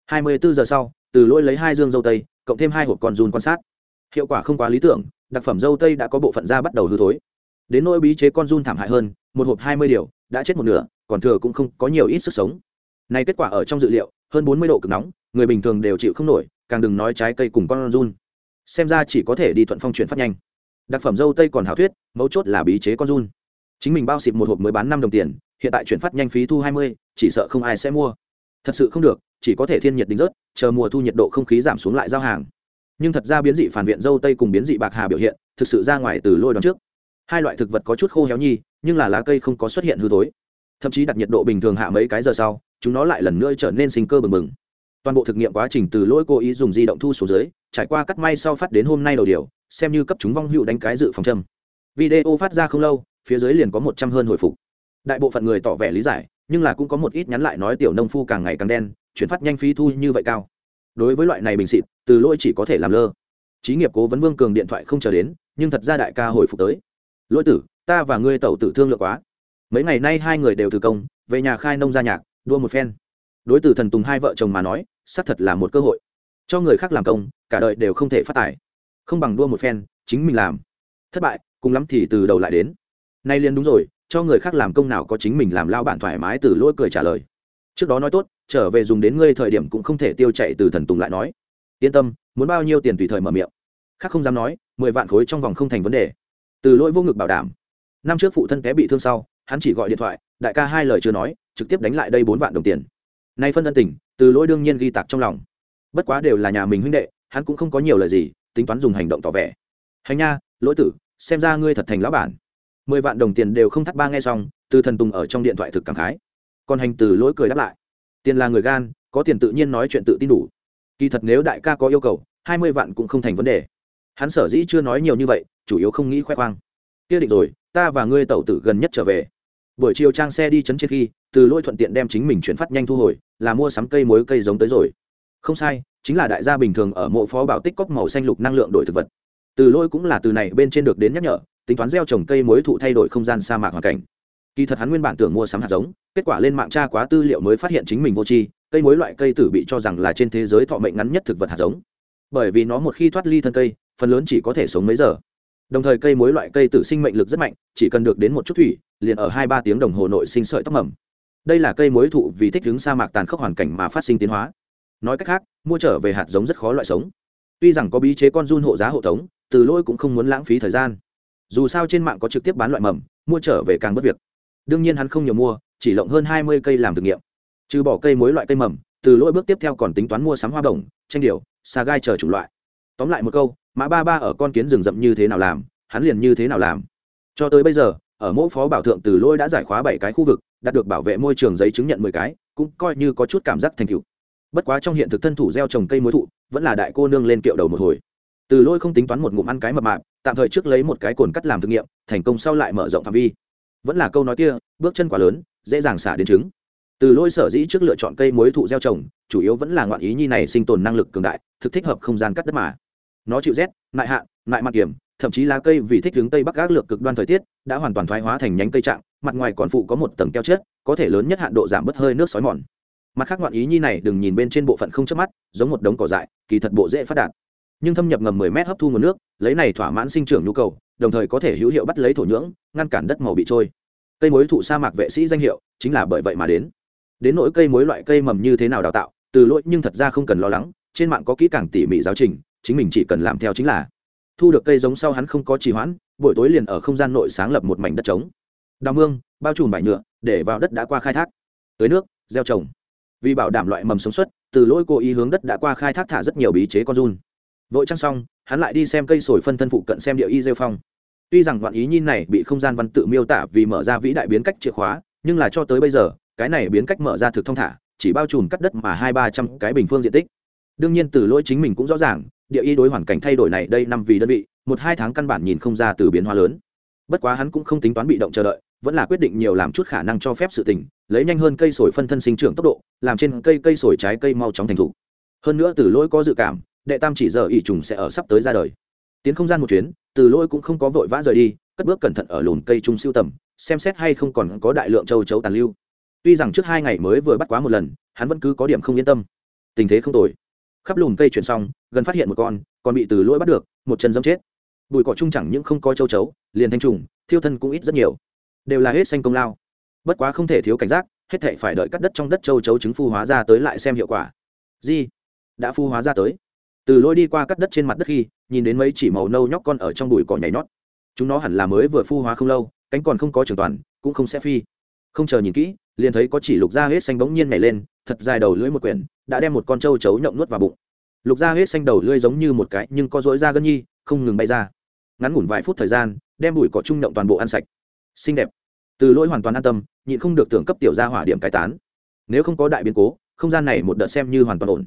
Hai mươi bốn giờ sau, từ lỗi lấy hai dương dâu tây, cộng thêm hai hộp con run quan sát. Hiệu quả không quá lý tưởng, đặc phẩm dâu tây đã có bộ phận da bắt đầu hư thối. Đến nỗi bí chế con run thảm hại hơn, một hộp hai mươi điều, đã chết một nửa, còn thừa cũng không có nhiều ít sức sống này kết quả ở trong dự liệu, hơn bốn mươi độ cực nóng, người bình thường đều chịu không nổi, càng đừng nói trái cây cùng con run. Xem ra chỉ có thể đi thuận phong chuyển phát nhanh. Đặc phẩm dâu tây còn hảo thuyết, mấu chốt là bí chế con run. Chính mình bao xịt một hộp mới bán năm đồng tiền, hiện tại chuyển phát nhanh phí thu hai mươi, chỉ sợ không ai sẽ mua. Thật sự không được, chỉ có thể thiên nhiệt đỉnh rớt, chờ mùa thu nhiệt độ không khí giảm xuống lại giao hàng. Nhưng thật ra biến dị phản viện dâu tây cùng biến dị bạc hà biểu hiện, thực sự ra ngoài từ lôi đón trước. Hai loại thực vật có chút khô héo nhi, nhưng là lá cây không có xuất hiện hư thối. Thậm chí đặt nhiệt độ bình thường hạ mấy cái giờ sau chúng nó lại lần nữa trở nên sinh cơ bừng bừng. Toàn bộ thực nghiệm quá trình từ lỗi cố ý dùng di động thu số dưới, trải qua cắt may sau phát đến hôm nay đầu điều, xem như cấp chúng vong hữu đánh cái dự phòng châm. Video phát ra không lâu, phía dưới liền có một trăm hơn hồi phục. Đại bộ phận người tỏ vẻ lý giải, nhưng là cũng có một ít nhắn lại nói tiểu nông phu càng ngày càng đen, chuyển phát nhanh phí thu như vậy cao. Đối với loại này bình xịt, từ lỗi chỉ có thể làm lơ. Trí nghiệp cố vấn vương cường điện thoại không chờ đến, nhưng thật ra đại ca hồi phục tới. Lỗi tử, ta và ngươi tẩu tử thương lượng quá. Mấy ngày nay hai người đều từ công, về nhà khai nông gia nhạc đua một phen. Đối từ thần tùng hai vợ chồng mà nói, xác thật là một cơ hội. Cho người khác làm công, cả đời đều không thể phát tài. Không bằng đua một phen, chính mình làm. Thất bại, cùng lắm thì từ đầu lại đến. Nay liền đúng rồi, cho người khác làm công nào có chính mình làm lao bản thoải mái từ lỗi cười trả lời. Trước đó nói tốt, trở về dùng đến ngươi thời điểm cũng không thể tiêu chạy từ thần tùng lại nói. Yên tâm, muốn bao nhiêu tiền tùy thời mở miệng. Khác không dám nói, mười vạn khối trong vòng không thành vấn đề. Từ lỗi vô ngực bảo đảm. Năm trước phụ thân té bị thương sau, hắn chỉ gọi điện thoại, đại ca hai lời chưa nói trực tiếp đánh lại đây bốn vạn đồng tiền. Nay phân ân tình, từ lỗi đương nhiên ghi tạc trong lòng. Bất quá đều là nhà mình huynh đệ, hắn cũng không có nhiều lời gì, tính toán dùng hành động tỏ vẻ. Hành nha, lỗi tử, xem ra ngươi thật thành lão bản. Mười vạn đồng tiền đều không thắt ba nghe xong, từ thần tùng ở trong điện thoại thực cảm khái. Còn hành từ lỗi cười đáp lại. Tiền là người gan, có tiền tự nhiên nói chuyện tự tin đủ. Kỳ thật nếu đại ca có yêu cầu, hai mươi vạn cũng không thành vấn đề. Hắn sở dĩ chưa nói nhiều như vậy, chủ yếu không nghĩ khoe khoang. Kia định rồi, ta và ngươi tẩu tử gần nhất trở về. Buổi chiều trang xe đi chấn trên khi từ lôi thuận tiện đem chính mình chuyển phát nhanh thu hồi, là mua sắm cây muối cây giống tới rồi. Không sai, chính là đại gia bình thường ở mộ phó bảo tích cóc màu xanh lục năng lượng đổi thực vật. Từ lôi cũng là từ này bên trên được đến nhắc nhở, tính toán gieo trồng cây muối thụ thay đổi không gian sa mạc hoàn cảnh. Kỳ thật hắn nguyên bản tưởng mua sắm hạt giống, kết quả lên mạng tra quá tư liệu mới phát hiện chính mình vô tri, cây muối loại cây tử bị cho rằng là trên thế giới thọ mệnh ngắn nhất thực vật hạt giống. Bởi vì nó một khi thoát ly thân cây, phần lớn chỉ có thể sống mấy giờ. Đồng thời cây muối loại cây tử sinh mệnh lực rất mạnh, chỉ cần được đến một chút thủy, liền ở hai ba tiếng đồng hồ nội sinh sợi tóc mầm đây là cây mối thụ vì thích ứng sa mạc tàn khốc hoàn cảnh mà phát sinh tiến hóa. Nói cách khác mua trở về hạt giống rất khó loại sống. Tuy rằng có bí chế con run hộ giá hộ tống từ lỗi cũng không muốn lãng phí thời gian. Dù sao trên mạng có trực tiếp bán loại mầm mua trở về càng bất việc. Đương nhiên hắn không nhiều mua chỉ lộng hơn hai mươi cây làm thực nghiệm. Trừ bỏ cây mối loại cây mầm từ lỗi bước tiếp theo còn tính toán mua sắm hoa đồng, tranh điều xà gai chờ chủng loại. Tóm lại một câu mã ba ba ở con kiến rừng rậm như thế nào làm hắn liền như thế nào làm. Cho tới bây giờ ở mỗi phó bảo thượng từ lỗi đã giải khóa bảy cái khu vực đạt được bảo vệ môi trường giấy chứng nhận mười cái, cũng coi như có chút cảm giác thành tựu. Bất quá trong hiện thực thân thủ gieo trồng cây mối thụ, vẫn là đại cô nương lên kiệu đầu một hồi. Từ lôi không tính toán một ngụm ăn cái mập mạp, tạm thời trước lấy một cái cồn cắt làm thực nghiệm, thành công sau lại mở rộng phạm vi. Vẫn là câu nói kia, bước chân quá lớn, dễ dàng xả đến trứng. Từ lôi sở dĩ trước lựa chọn cây mối thụ gieo trồng, chủ yếu vẫn là ngoạn ý nhi này sinh tồn năng lực cường đại, thực thích hợp không gian cắt đất mà. Nó chịu rét nại hạn nại mặt kiểm thậm chí lá cây vì thích hướng tây bắc gác lược cực đoan thời tiết, đã hoàn toàn thoái hóa thành nhánh cây trạng, mặt ngoài còn phụ có một tầng keo chết, có thể lớn nhất hạn độ giảm bớt hơi nước sói mòn. Mặt khác ngoạn ý nhi này đừng nhìn bên trên bộ phận không chớp mắt, giống một đống cỏ dại, kỳ thật bộ dễ phát đạt. Nhưng thâm nhập ngầm 10 mét hấp thu nguồn nước, lấy này thỏa mãn sinh trưởng nhu cầu, đồng thời có thể hữu hiệu bắt lấy thổ nhưỡng, ngăn cản đất màu bị trôi. Cây mối thụ sa mạc vệ sĩ danh hiệu, chính là bởi vậy mà đến. Đến nỗi cây mối loại cây mầm như thế nào đào tạo, từ lỗi nhưng thật ra không cần lo lắng, trên mạng có kỹ càng tỉ mỉ giáo trình, chính mình chỉ cần làm theo chính là thu được cây giống sau hắn không có trì hoãn, buổi tối liền ở không gian nội sáng lập một mảnh đất trống. Đào mương, bao trùm vải nhựa, để vào đất đã qua khai thác. Tưới nước, gieo trồng. Vì bảo đảm loại mầm sống xuất từ lỗi cố ý hướng đất đã qua khai thác thả rất nhiều bí chế con run. Vội trăng xong, hắn lại đi xem cây sồi phân thân phụ cận xem địa y rêu phong. Tuy rằng đoạn ý nhìn này bị không gian văn tự miêu tả vì mở ra vĩ đại biến cách chìa khóa, nhưng là cho tới bây giờ, cái này biến cách mở ra thực thông thả, chỉ bao trùm cắt đất mà hai ba trăm cái bình phương diện tích đương nhiên từ lỗi chính mình cũng rõ ràng, địa y đối hoàn cảnh thay đổi này đây năm vì đơn vị, một hai tháng căn bản nhìn không ra từ biến hóa lớn. Bất quá hắn cũng không tính toán bị động chờ đợi, vẫn là quyết định nhiều làm chút khả năng cho phép sự tình, lấy nhanh hơn cây sồi phân thân sinh trưởng tốc độ, làm trên cây cây sồi trái cây mau chóng thành thục. Hơn nữa từ lỗi có dự cảm, đệ tam chỉ giờ ỷ trùng sẽ ở sắp tới ra đời. Tiến không gian một chuyến, từ lỗi cũng không có vội vã rời đi, cất bước cẩn thận ở lùn cây trung siêu tầm, xem xét hay không còn có đại lượng châu chấu tàn lưu. Tuy rằng trước hai ngày mới vừa bắt quá một lần, hắn vẫn cứ có điểm không yên tâm. Tình thế không tồi khắp lùm cây chuyển xong, gần phát hiện một con, còn bị từ lỗi bắt được, một chân dâm chết. Bụi cỏ chung chẳng những không có châu chấu, liền thanh trùng, thiêu thân cũng ít rất nhiều. Đều là hết xanh công lao. Bất quá không thể thiếu cảnh giác, hết thể phải đợi cắt đất trong đất châu chấu trứng phu hóa ra tới lại xem hiệu quả. Di, đã phu hóa ra tới. Từ lôi đi qua cắt đất trên mặt đất khi, nhìn đến mấy chỉ màu nâu nhóc con ở trong bụi cỏ nhảy nhót. Chúng nó hẳn là mới vừa phu hóa không lâu, cánh còn không có trường toàn, cũng không sẽ phi. Không chờ nhìn kỹ, liền thấy có chỉ lục da hết xanh bỗng nhiên nhảy lên, thật dài đầu lưỡi một quyển đã đem một con trâu chấu nhộng nuốt vào bụng. Lục da hết xanh đầu lưỡi giống như một cái, nhưng có dỗi da gân nhi, không ngừng bay ra. Ngắn ngủn vài phút thời gian, đem bụi cỏ trung nhộng toàn bộ ăn sạch. Xinh đẹp. Từ lỗi hoàn toàn an tâm, nhịn không được tưởng cấp tiểu gia hỏa điểm cải tán. Nếu không có đại biến cố, không gian này một đợt xem như hoàn toàn ổn.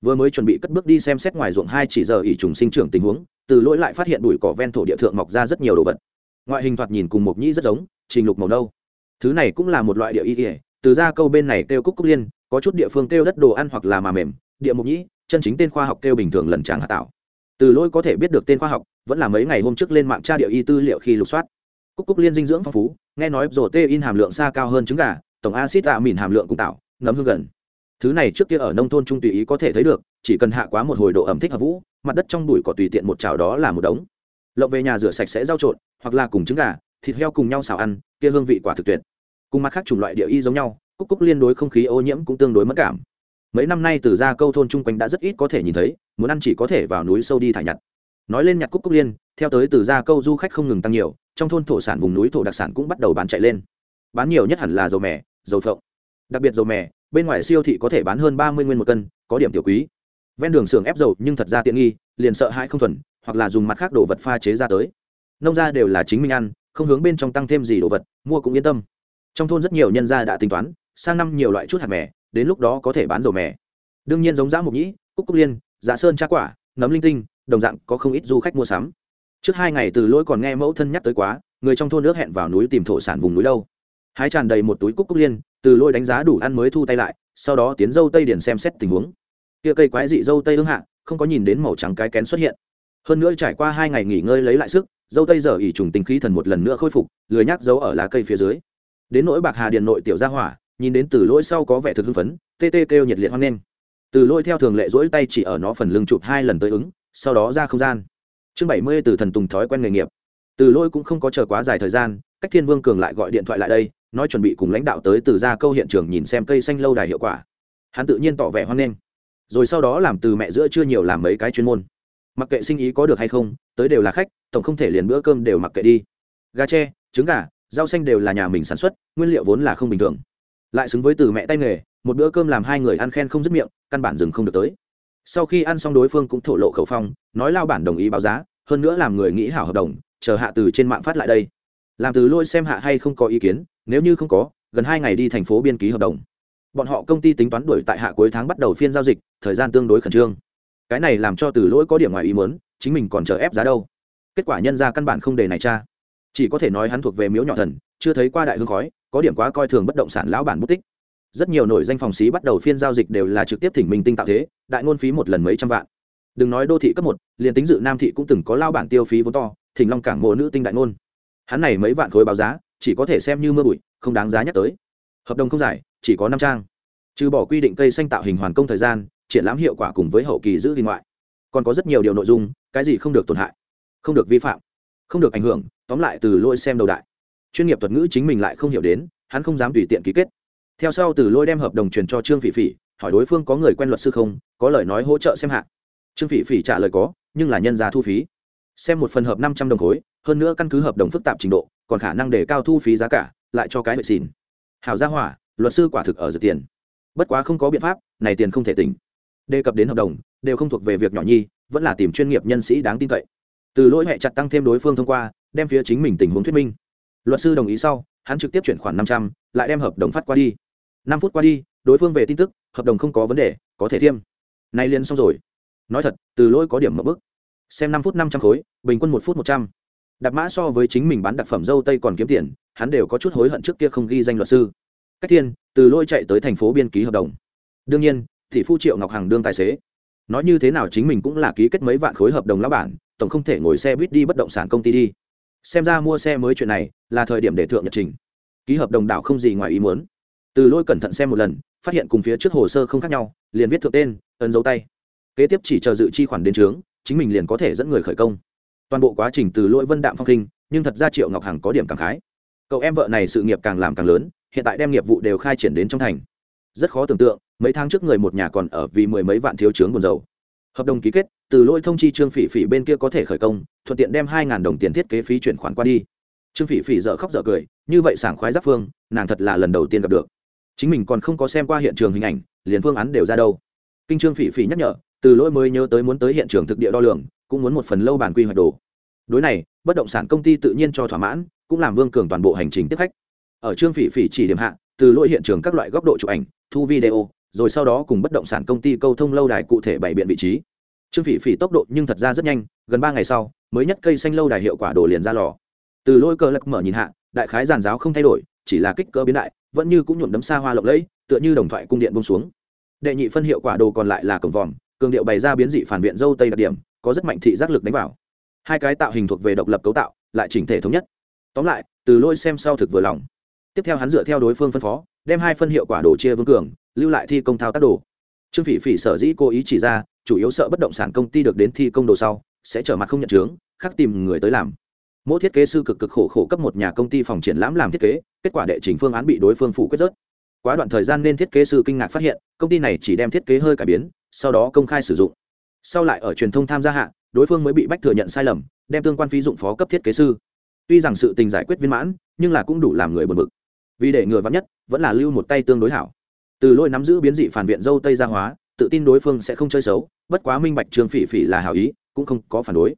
Vừa mới chuẩn bị cất bước đi xem xét ngoài ruộng hai chỉ giờ ỉ trùng sinh trưởng tình huống, từ lỗi lại phát hiện bụi cỏ ven thổ địa thượng mọc ra rất nhiều đồ vật. Ngoại hình thoạt nhìn cùng một nhĩ rất giống, trình lục màu nâu. Thứ này cũng là một loại địa y ỉa từ ra câu bên này kêu cúc cúc liên có chút địa phương kêu đất đồ ăn hoặc là mà mềm, địa mục nhĩ, chân chính tên khoa học kêu bình thường lần tráng hạ tạo. Từ lỗi có thể biết được tên khoa học, vẫn là mấy ngày hôm trước lên mạng tra địa y tư liệu khi lục soát. Cúc cúc liên dinh dưỡng phong phú, nghe nói rổ tê in hàm lượng xa cao hơn trứng gà, tổng acid tạ mìn hàm lượng cùng tạo, ngấm hương gần. Thứ này trước kia ở nông thôn trung tùy ý có thể thấy được, chỉ cần hạ quá một hồi độ ẩm thích hợp vũ, mặt đất trong bụi cỏ tùy tiện một chảo đó là một đống. Lộng về nhà rửa sạch sẽ rau trộn, hoặc là cùng trứng gà, thịt heo cùng nhau xào ăn, kia hương vị quả thực tuyệt. Cùng mặt khác chủng loại địa y giống nhau cúc cúc liên đối không khí ô nhiễm cũng tương đối mất cảm. Mấy năm nay từ ra câu thôn chung quanh đã rất ít có thể nhìn thấy, muốn ăn chỉ có thể vào núi sâu đi thải nhặt. Nói lên nhặt cúc cúc liên, theo tới từ ra câu du khách không ngừng tăng nhiều, trong thôn thổ sản vùng núi thổ đặc sản cũng bắt đầu bán chạy lên. Bán nhiều nhất hẳn là dầu mè, dầu phộng. Đặc biệt dầu mè, bên ngoài siêu thị có thể bán hơn ba mươi nguyên một cân, có điểm tiểu quý. Ven đường xưởng ép dầu nhưng thật ra tiện nghi, liền sợ hãi không thuần, hoặc là dùng mặt khác đồ vật pha chế ra tới. Nông gia đều là chính mình ăn, không hướng bên trong tăng thêm gì đồ vật, mua cũng yên tâm. Trong thôn rất nhiều nhân gia đã tính toán sang năm nhiều loại chút hạt mè, đến lúc đó có thể bán dầu mè. Đương nhiên giống giá mục nhĩ, cúc cúc liên dạ sơn trá quả, nấm linh tinh, đồng dạng có không ít du khách mua sắm. Trước hai ngày từ lỗi còn nghe mẫu thân nhắc tới quá, người trong thôn nước hẹn vào núi tìm thổ sản vùng núi đâu. Hái tràn đầy một túi cúc cúc liên, từ lỗi đánh giá đủ ăn mới thu tay lại, sau đó tiến dâu tây điển xem xét tình huống. Kia cây quái dị dâu tây ương hạ, không có nhìn đến màu trắng cái kén xuất hiện. Hơn nữa trải qua hai ngày nghỉ ngơi lấy lại sức, dâu tây giờ ỉ trùng tinh khí thần một lần nữa khôi phục, lười nhác dấu ở lá cây phía dưới. Đến nỗi bạc hà điền nội tiểu gia hỏa nhìn đến từ lỗi sau có vẻ thực hưng phấn, tê tê kêu nhiệt liệt hoan nghênh. Từ lỗi theo thường lệ rỗi tay chỉ ở nó phần lưng chụp hai lần tới ứng, sau đó ra không gian. Chương bảy mươi từ thần tùng thói quen nghề nghiệp. Từ lỗi cũng không có chờ quá dài thời gian, cách thiên vương cường lại gọi điện thoại lại đây, nói chuẩn bị cùng lãnh đạo tới từ ra câu hiện trường nhìn xem cây xanh lâu đài hiệu quả. Hắn tự nhiên tỏ vẻ hoan nghênh. Rồi sau đó làm từ mẹ giữa chưa nhiều làm mấy cái chuyên môn. Mặc kệ sinh ý có được hay không, tới đều là khách, tổng không thể liền bữa cơm đều mặc kệ đi. Gà tre, trứng gà, rau xanh đều là nhà mình sản xuất, nguyên liệu vốn là không bình thường lại xứng với từ mẹ tay nghề, một bữa cơm làm hai người ăn khen không dứt miệng, căn bản dừng không được tới. Sau khi ăn xong đối phương cũng thổ lộ khẩu phong, nói lao bản đồng ý báo giá, hơn nữa làm người nghĩ hảo hợp đồng, chờ hạ từ trên mạng phát lại đây. Làm từ lôi xem hạ hay không có ý kiến, nếu như không có, gần hai ngày đi thành phố biên ký hợp đồng. Bọn họ công ty tính toán đuổi tại hạ cuối tháng bắt đầu phiên giao dịch, thời gian tương đối khẩn trương. Cái này làm cho từ lỗi có điểm ngoài ý muốn, chính mình còn chờ ép giá đâu. Kết quả nhân ra căn bản không đề này cha. Chỉ có thể nói hắn thuộc về miếu nhỏ thần chưa thấy qua đại hương khói, có điểm quá coi thường bất động sản lão bản bút tích. Rất nhiều nổi danh phòng xí bắt đầu phiên giao dịch đều là trực tiếp thỉnh minh tinh tạo thế, đại ngôn phí một lần mấy trăm vạn. Đừng nói đô thị cấp một, liền tính dự nam thị cũng từng có lao bản tiêu phí vốn to, thỉnh long cảng mộ nữ tinh đại ngôn. Hắn này mấy vạn khối báo giá, chỉ có thể xem như mưa bụi, không đáng giá nhắc tới. Hợp đồng không dài, chỉ có năm trang. Trừ bỏ quy định cây xanh tạo hình hoàn công thời gian, triển lãm hiệu quả cùng với hậu kỳ giữ ghi ngoại. Còn có rất nhiều điều nội dung, cái gì không được tổn hại, không được vi phạm, không được ảnh hưởng, tóm lại từ lôi xem đầu đại chuyên nghiệp thuật ngữ chính mình lại không hiểu đến, hắn không dám tùy tiện ký kết. Theo sau từ lôi đem hợp đồng truyền cho trương phỉ phỉ, hỏi đối phương có người quen luật sư không, có lời nói hỗ trợ xem hạ. Trương phỉ phỉ trả lời có, nhưng là nhân giá thu phí. Xem một phần hợp năm trăm đồng khối, hơn nữa căn cứ hợp đồng phức tạp trình độ, còn khả năng để cao thu phí giá cả, lại cho cái vệ xin. Hảo gia hỏa, luật sư quả thực ở dự tiền. Bất quá không có biện pháp, này tiền không thể tỉnh. Đề cập đến hợp đồng, đều không thuộc về việc nhỏ nhi, vẫn là tìm chuyên nghiệp nhân sĩ đáng tin cậy. Từ lỗi hệ chặt tăng thêm đối phương thông qua, đem phía chính mình tình huống thuyết minh luật sư đồng ý sau, hắn trực tiếp chuyển khoản năm trăm, lại đem hợp đồng phát qua đi. Năm phút qua đi, đối phương về tin tức, hợp đồng không có vấn đề, có thể thiêm nay liền xong rồi. Nói thật, từ lỗi có điểm mập bức xem năm phút năm trăm khối, bình quân một phút một trăm. Đặt mã so với chính mình bán đặc phẩm dâu tây còn kiếm tiền, hắn đều có chút hối hận trước kia không ghi danh luật sư. Cách thiên, từ Lỗi chạy tới thành phố biên ký hợp đồng. Đương nhiên thị phu triệu ngọc hằng đương tài xế. Nói như thế nào chính mình cũng là ký kết mấy vạn khối hợp đồng lão bản, tổng không thể ngồi xe buýt đi bất động sản công ty đi xem ra mua xe mới chuyện này là thời điểm để thượng nhật trình. Ký hợp đồng đảo không gì ngoài ý muốn. Từ lôi cẩn thận xem một lần, phát hiện cùng phía trước hồ sơ không khác nhau, liền viết thượng tên, ấn dấu tay. Kế tiếp chỉ chờ dự chi khoản đến trướng chính mình liền có thể dẫn người khởi công. Toàn bộ quá trình từ lỗi vân đạm phong kinh, nhưng thật ra triệu ngọc hằng có điểm cảm khái. Cậu em vợ này sự nghiệp càng làm càng lớn, hiện tại đem nghiệp vụ đều khai triển đến trong thành. Rất khó tưởng tượng, mấy tháng trước người một nhà còn ở vì mười mấy vạn thiếu trướng buồn dầu hợp đồng ký kết, từ lỗi thông chi trương phỉ phỉ bên kia có thể khởi công, thuận tiện đem hai đồng tiền thiết kế phí chuyển khoản qua đi. Trương phỉ phỉ dở khóc dở cười, như vậy sảng khoái giáp phương, nàng thật là lần đầu tiên gặp được. Chính mình còn không có xem qua hiện trường hình ảnh, liền phương án đều ra đâu. Kinh trương phỉ phỉ nhắc nhở, từ lỗi mới nhớ tới muốn tới hiện trường thực địa đo lường, cũng muốn một phần lâu bản quy hoạch đồ. Đối này, bất động sản công ty tự nhiên cho thỏa mãn, cũng làm vương cường toàn bộ hành trình tiếp khách. Ở trương phỉ phỉ chỉ điểm hạ, từ lỗi hiện trường các loại góc độ chụp ảnh, thu video rồi sau đó cùng bất động sản công ty câu thông lâu đài cụ thể bảy biện vị trí. Trương phỉ phỉ tốc độ nhưng thật ra rất nhanh, gần ba ngày sau, mới nhất cây xanh lâu đài hiệu quả đồ liền ra lò. Từ lôi cơ lắc mở nhìn hạ, đại khái giàn giáo không thay đổi, chỉ là kích cỡ biến đại, vẫn như cũng nhuộm đấm xa hoa lộng lẫy, tựa như đồng thoại cung điện bông xuống. Đệ nhị phân hiệu quả đồ còn lại là cổng vòm, cường điệu bày ra biến dị phản viện dâu tây đặc điểm, có rất mạnh thị giác lực đánh vào. Hai cái tạo hình thuộc về độc lập cấu tạo, lại chỉnh thể thống nhất. Tóm lại, từ lôi xem sau thực vừa lòng. Tiếp theo hắn dựa theo đối phương phân phó đem hai phân hiệu quả đồ chia vương cường, lưu lại thi công thao tác đồ. Trương phỉ phỉ sở dĩ cố ý chỉ ra, chủ yếu sợ bất động sản công ty được đến thi công đồ sau, sẽ trở mặt không nhận chướng, khác tìm người tới làm. Mỗi thiết kế sư cực cực khổ khổ cấp một nhà công ty phòng triển lãm làm thiết kế, kết quả đệ trình phương án bị đối phương phủ quyết rớt. Quá đoạn thời gian nên thiết kế sư kinh ngạc phát hiện, công ty này chỉ đem thiết kế hơi cải biến, sau đó công khai sử dụng. Sau lại ở truyền thông tham gia hạ, đối phương mới bị bách thừa nhận sai lầm, đem tương quan phí dụng phó cấp thiết kế sư. Tuy rằng sự tình giải quyết viên mãn, nhưng là cũng đủ làm người bật bực vì để ngừa vắn nhất, vẫn là lưu một tay tương đối hảo. Từ lôi nắm giữ biến dị phản viện dâu tây gia hóa, tự tin đối phương sẽ không chơi xấu, bất quá minh bạch trường phỉ phỉ là hảo ý, cũng không có phản đối.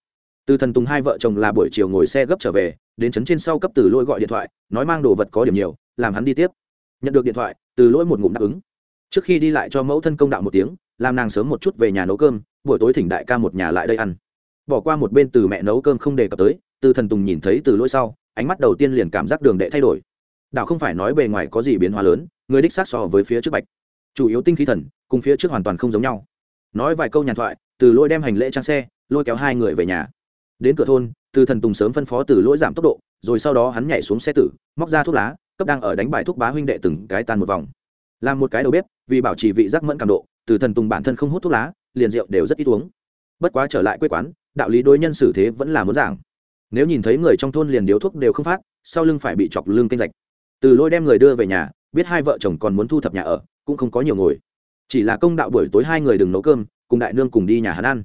Từ thần tùng hai vợ chồng là buổi chiều ngồi xe gấp trở về, đến trấn trên sau cấp từ lôi gọi điện thoại, nói mang đồ vật có điểm nhiều, làm hắn đi tiếp. Nhận được điện thoại, từ lỗi một ngụm đáp ứng. Trước khi đi lại cho mẫu thân công đạo một tiếng, làm nàng sớm một chút về nhà nấu cơm, buổi tối thỉnh đại ca một nhà lại đây ăn. Bỏ qua một bên từ mẹ nấu cơm không đề cập tới, từ thần tùng nhìn thấy từ lỗi sau, ánh mắt đầu tiên liền cảm giác đường đệ thay đổi đạo không phải nói bề ngoài có gì biến hóa lớn, người đích sát so với phía trước bạch. Chủ yếu tinh khí thần, cùng phía trước hoàn toàn không giống nhau. Nói vài câu nhàn thoại, từ lỗi đem hành lễ trang xe, lôi kéo hai người về nhà. Đến cửa thôn, từ thần tùng sớm phân phó từ lỗi giảm tốc độ, rồi sau đó hắn nhảy xuống xe tử, móc ra thuốc lá, cấp đang ở đánh bài thuốc bá huynh đệ từng cái tan một vòng. Làm một cái đầu bếp, vì bảo trì vị giác mẫn cảm độ, từ thần tùng bản thân không hút thuốc lá, liền rượu đều rất ít uống. Bất quá trở lại quê quán, đạo lý đối nhân xử thế vẫn là muốn giảng. Nếu nhìn thấy người trong thôn liền điếu thuốc đều không phát, sau lưng phải bị chọc lưng canh rạch từ lôi đem người đưa về nhà, biết hai vợ chồng còn muốn thu thập nhà ở, cũng không có nhiều ngồi. Chỉ là công đạo buổi tối hai người đừng nấu cơm, cùng đại nương cùng đi nhà hắn ăn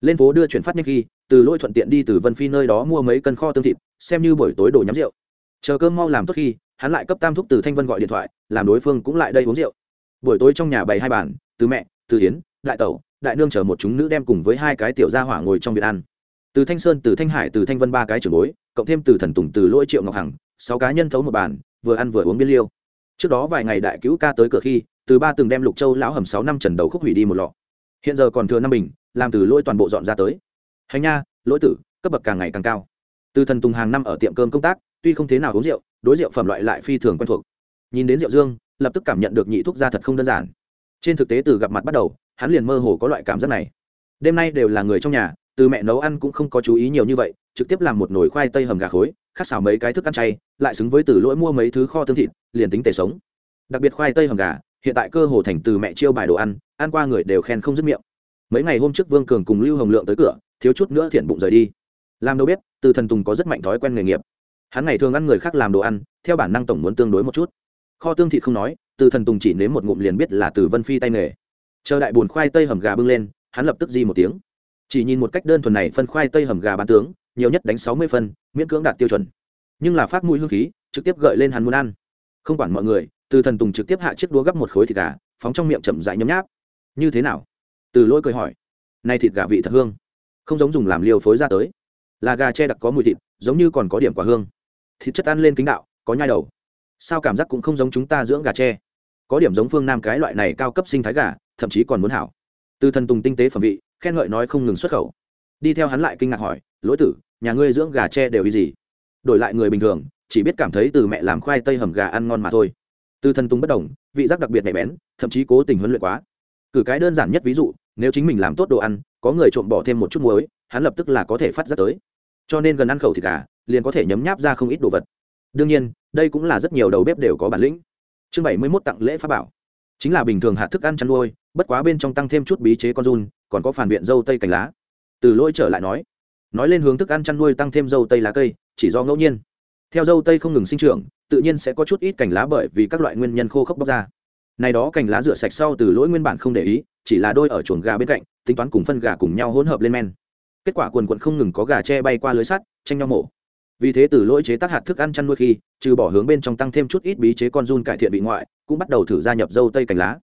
lên phố đưa chuyển phát nhanh khi, từ lôi thuận tiện đi từ vân phi nơi đó mua mấy cân kho tương thịt, xem như buổi tối đồ nhắm rượu. Chờ cơm mau làm tốt khi, hắn lại cấp tam thúc từ thanh vân gọi điện thoại, làm đối phương cũng lại đây uống rượu. Buổi tối trong nhà bày hai bàn, từ mẹ, từ hiến đại tẩu, đại nương chở một chúng nữ đem cùng với hai cái tiểu gia hỏa ngồi trong viện ăn. Từ thanh sơn, từ thanh hải, từ thanh vân ba cái trưởng bối, cộng thêm từ thần tùng, từ lỗi triệu ngọc hằng, sáu cá nhân thấu một bàn vừa ăn vừa uống biên liêu. Trước đó vài ngày đại cứu ca tới cửa khi, từ ba từng đem lục châu lão hầm sáu năm trần đầu khúc hủy đi một lọ. Hiện giờ còn thừa năm bình, làm từ lỗi toàn bộ dọn ra tới. Hành nha, lỗi tử, cấp bậc càng ngày càng cao. Từ thần tùng hàng năm ở tiệm cơm công tác, tuy không thế nào uống rượu, đối rượu phẩm loại lại phi thường quen thuộc. Nhìn đến rượu dương, lập tức cảm nhận được nhị thuốc gia thật không đơn giản. Trên thực tế từ gặp mặt bắt đầu, hắn liền mơ hồ có loại cảm giác này. Đêm nay đều là người trong nhà, từ mẹ nấu ăn cũng không có chú ý nhiều như vậy, trực tiếp làm một nồi khoai tây hầm gà khối khác xào mấy cái thức ăn chay, lại xứng với từ lỗi mua mấy thứ kho tương thịt, liền tính tể sống. Đặc biệt khoai tây hầm gà, hiện tại cơ hồ thành từ mẹ chiêu bài đồ ăn ăn qua người đều khen không dứt miệng. Mấy ngày hôm trước vương cường cùng lưu hồng lượng tới cửa, thiếu chút nữa thiện bụng rời đi. Làm đâu biết, từ thần tùng có rất mạnh thói quen nghề nghiệp. Hắn ngày thường ăn người khác làm đồ ăn, theo bản năng tổng muốn tương đối một chút. Kho tương thịt không nói, từ thần tùng chỉ nếm một ngụm liền biết là từ vân phi tay nghề. Chờ đại bồn khoai tây hầm gà bưng lên, hắn lập tức di một tiếng. Chỉ nhìn một cách đơn thuần này, phân khoai tây hầm gà bán tướng, nhiều nhất đánh sáu mươi phân miễn cưỡng đạt tiêu chuẩn. Nhưng là phát mũi hương khí, trực tiếp gợi lên hắn muốn ăn. Không quản mọi người, từ thần tùng trực tiếp hạ chiếc đũa gấp một khối thịt gà, phóng trong miệng chậm dại nhấm nháp. Như thế nào? Từ lỗi cười hỏi. Nay thịt gà vị thật hương. Không giống dùng làm liều phối ra tới. Là gà che đặc có mùi thịt, giống như còn có điểm quả hương. Thịt chất ăn lên kính đạo, có nhai đầu. Sao cảm giác cũng không giống chúng ta dưỡng gà tre có điểm giống phương nam cái loại này cao cấp sinh thái gà, thậm chí còn muốn hảo. Từ thần tùng tinh tế phẩm vị, khen ngợi nói không ngừng xuất khẩu. Đi theo hắn lại kinh ngạc hỏi, lỗi tử nhà ngươi dưỡng gà tre đều ý gì? Đổi lại người bình thường, chỉ biết cảm thấy từ mẹ làm khoai tây hầm gà ăn ngon mà thôi. Từ thần tùng bất đồng, vị giác đặc biệt nhạy bén, thậm chí cố tình huấn luyện quá. Cử cái đơn giản nhất ví dụ, nếu chính mình làm tốt đồ ăn, có người trộm bỏ thêm một chút muối, hắn lập tức là có thể phát giác tới. Cho nên gần ăn khẩu thịt gà, liền có thể nhấm nháp ra không ít đồ vật. Đương nhiên, đây cũng là rất nhiều đầu bếp đều có bản lĩnh. Chương bảy mươi mốt tặng lễ pháp bảo. Chính là bình thường hạt thức ăn chăn nuôi, bất quá bên trong tăng thêm chút bí chế con run, còn có phản biện dâu tây cành lá. Từ lỗi trở lại nói nói lên hướng thức ăn chăn nuôi tăng thêm dâu tây lá cây, chỉ do ngẫu nhiên. Theo dâu tây không ngừng sinh trưởng, tự nhiên sẽ có chút ít cành lá bởi vì các loại nguyên nhân khô khốc bóc ra. Này đó cành lá rửa sạch sau từ lỗi nguyên bản không để ý, chỉ là đôi ở chuồng gà bên cạnh, tính toán cùng phân gà cùng nhau hỗn hợp lên men. Kết quả quần quận không ngừng có gà tre bay qua lưới sắt, tranh nhau mổ. Vì thế từ lỗi chế tác hạt thức ăn chăn nuôi khi, trừ bỏ hướng bên trong tăng thêm chút ít bí chế con run cải thiện vị ngoại, cũng bắt đầu thử gia nhập dâu tây cành lá.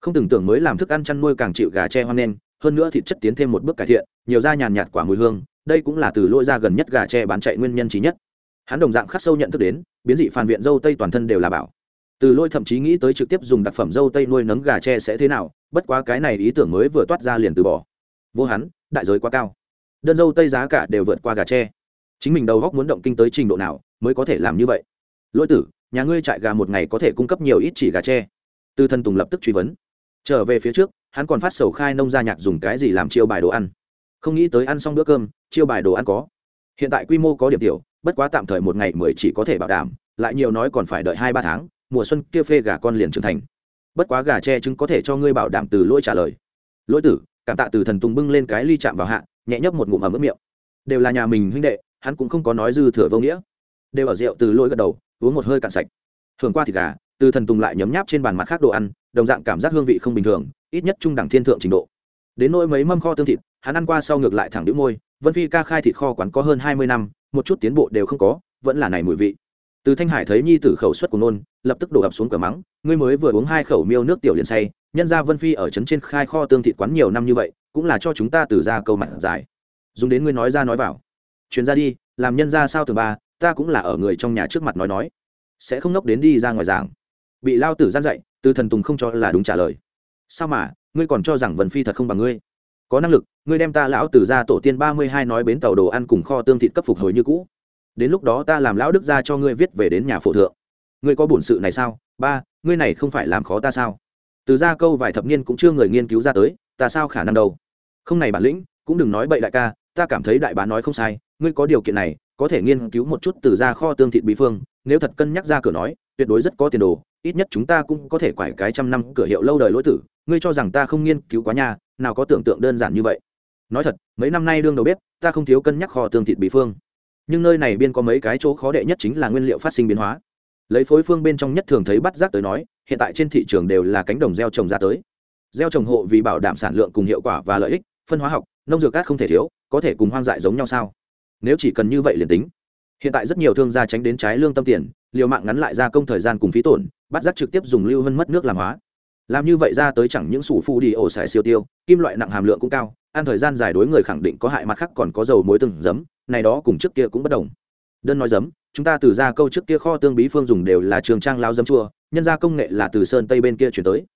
Không tưởng tượng mới làm thức ăn chăn nuôi càng chịu gà tre hoang nên, hơn nữa thịt chất tiến thêm một bước cải thiện, nhiều da nhàn nhạt quả mùi hương đây cũng là từ lôi ra gần nhất gà tre bán chạy nguyên nhân trí nhất. Hắn đồng dạng khắc sâu nhận thức đến, biến dị phản viện dâu tây toàn thân đều là bảo. Từ lôi thậm chí nghĩ tới trực tiếp dùng đặc phẩm dâu tây nuôi nấng gà tre sẽ thế nào, bất quá cái này ý tưởng mới vừa toát ra liền từ bỏ. Vô hắn, đại giới quá cao. Đơn dâu tây giá cả đều vượt qua gà tre. Chính mình đầu góc muốn động kinh tới trình độ nào mới có thể làm như vậy? Lỗi tử, nhà ngươi trại gà một ngày có thể cung cấp nhiều ít chỉ gà tre. Tư thân tùng lập tức truy vấn. Trở về phía trước, hắn còn phát sầu khai nông gia nhạc dùng cái gì làm chiêu bài đồ ăn không nghĩ tới ăn xong bữa cơm, chiêu bài đồ ăn có. Hiện tại quy mô có điểm tiểu, bất quá tạm thời một ngày mới chỉ có thể bảo đảm, lại nhiều nói còn phải đợi hai ba tháng, mùa xuân kia phê gà con liền trưởng thành. Bất quá gà tre trứng có thể cho ngươi bảo đảm từ lỗi trả lời. Lỗi tử, cảm tạ từ thần tùng bưng lên cái ly chạm vào hạ, nhẹ nhấp một ngụm ở mức miệng. Đều là nhà mình huynh đệ, hắn cũng không có nói dư thừa vô nghĩa. Đều ở rượu từ lỗi gật đầu, uống một hơi cạn sạch. Thường qua thịt gà, từ thần tùng lại nhấm nháp trên bàn mặt khác đồ ăn, đồng dạng cảm giác hương vị không bình thường, ít nhất trung đẳng thiên thượng trình độ. Đến nỗi mấy mâm kho tương thịt hắn ăn qua sau ngược lại thẳng đĩu môi, vân phi ca khai thịt kho quán có hơn hai mươi năm, một chút tiến bộ đều không có, vẫn là này mùi vị. Từ thanh hải thấy nhi tử khẩu suất của nôn, lập tức đổ ập xuống cửa mắng, ngươi mới vừa uống hai khẩu miêu nước tiểu liền say, nhân ra vân phi ở trấn trên khai kho tương thịt quán nhiều năm như vậy, cũng là cho chúng ta từ ra câu mặt dài dùng đến ngươi nói ra nói vào. Chuyến ra đi, làm nhân ra sao từ ba ta cũng là ở người trong nhà trước mặt nói nói. Sẽ không nốc đến đi ra ngoài giảng. Bị lao tử gian dạy, từ thần tùng không cho là đúng trả lời. Sao mà, ngươi còn cho rằng vân phi thật không bằng ngươi? Có năng lực, ngươi đem ta lão từ ra tổ tiên ba mươi hai nói bến tàu đồ ăn cùng kho tương thịt cấp phục hồi như cũ. Đến lúc đó ta làm lão đức ra cho ngươi viết về đến nhà phổ thượng. Ngươi có bổn sự này sao? Ba, ngươi này không phải làm khó ta sao? Từ ra câu vài thập niên cũng chưa người nghiên cứu ra tới, ta sao khả năng đâu? Không này bản lĩnh, cũng đừng nói bậy đại ca, ta cảm thấy đại bá nói không sai, ngươi có điều kiện này, có thể nghiên cứu một chút từ ra kho tương thịt bí phương, nếu thật cân nhắc ra cửa nói, tuyệt đối rất có tiền đồ, ít nhất chúng ta cũng có thể quải cái trăm năm cửa hiệu lâu đời lỗi tử, ngươi cho rằng ta không nghiên cứu quá nha nào có tưởng tượng đơn giản như vậy? Nói thật, mấy năm nay đương đầu bếp, ta không thiếu cân nhắc kho tương thịt bị phương. Nhưng nơi này biên có mấy cái chỗ khó đệ nhất chính là nguyên liệu phát sinh biến hóa. Lấy phối phương bên trong nhất thường thấy bắt giác tới nói, hiện tại trên thị trường đều là cánh đồng gieo trồng ra tới. Gieo trồng hộ vì bảo đảm sản lượng cùng hiệu quả và lợi ích, phân hóa học, nông dược cát không thể thiếu, có thể cùng hoang dại giống nhau sao? Nếu chỉ cần như vậy liền tính. Hiện tại rất nhiều thương gia tránh đến trái lương tâm tiền, liều mạng ngắn lại gia công thời gian cùng phí tổn, bắt giác trực tiếp dùng lưu hơn mất nước làm hóa làm như vậy ra tới chẳng những sủ phu đi ổ xài siêu tiêu, kim loại nặng hàm lượng cũng cao, ăn thời gian dài đối người khẳng định có hại mặt khác còn có dầu muối từng giấm, này đó cùng trước kia cũng bất đồng. Đơn nói giấm, chúng ta từ ra câu trước kia kho tương bí phương dùng đều là trường trang lao giấm chua, nhân ra công nghệ là từ sơn tây bên kia chuyển tới.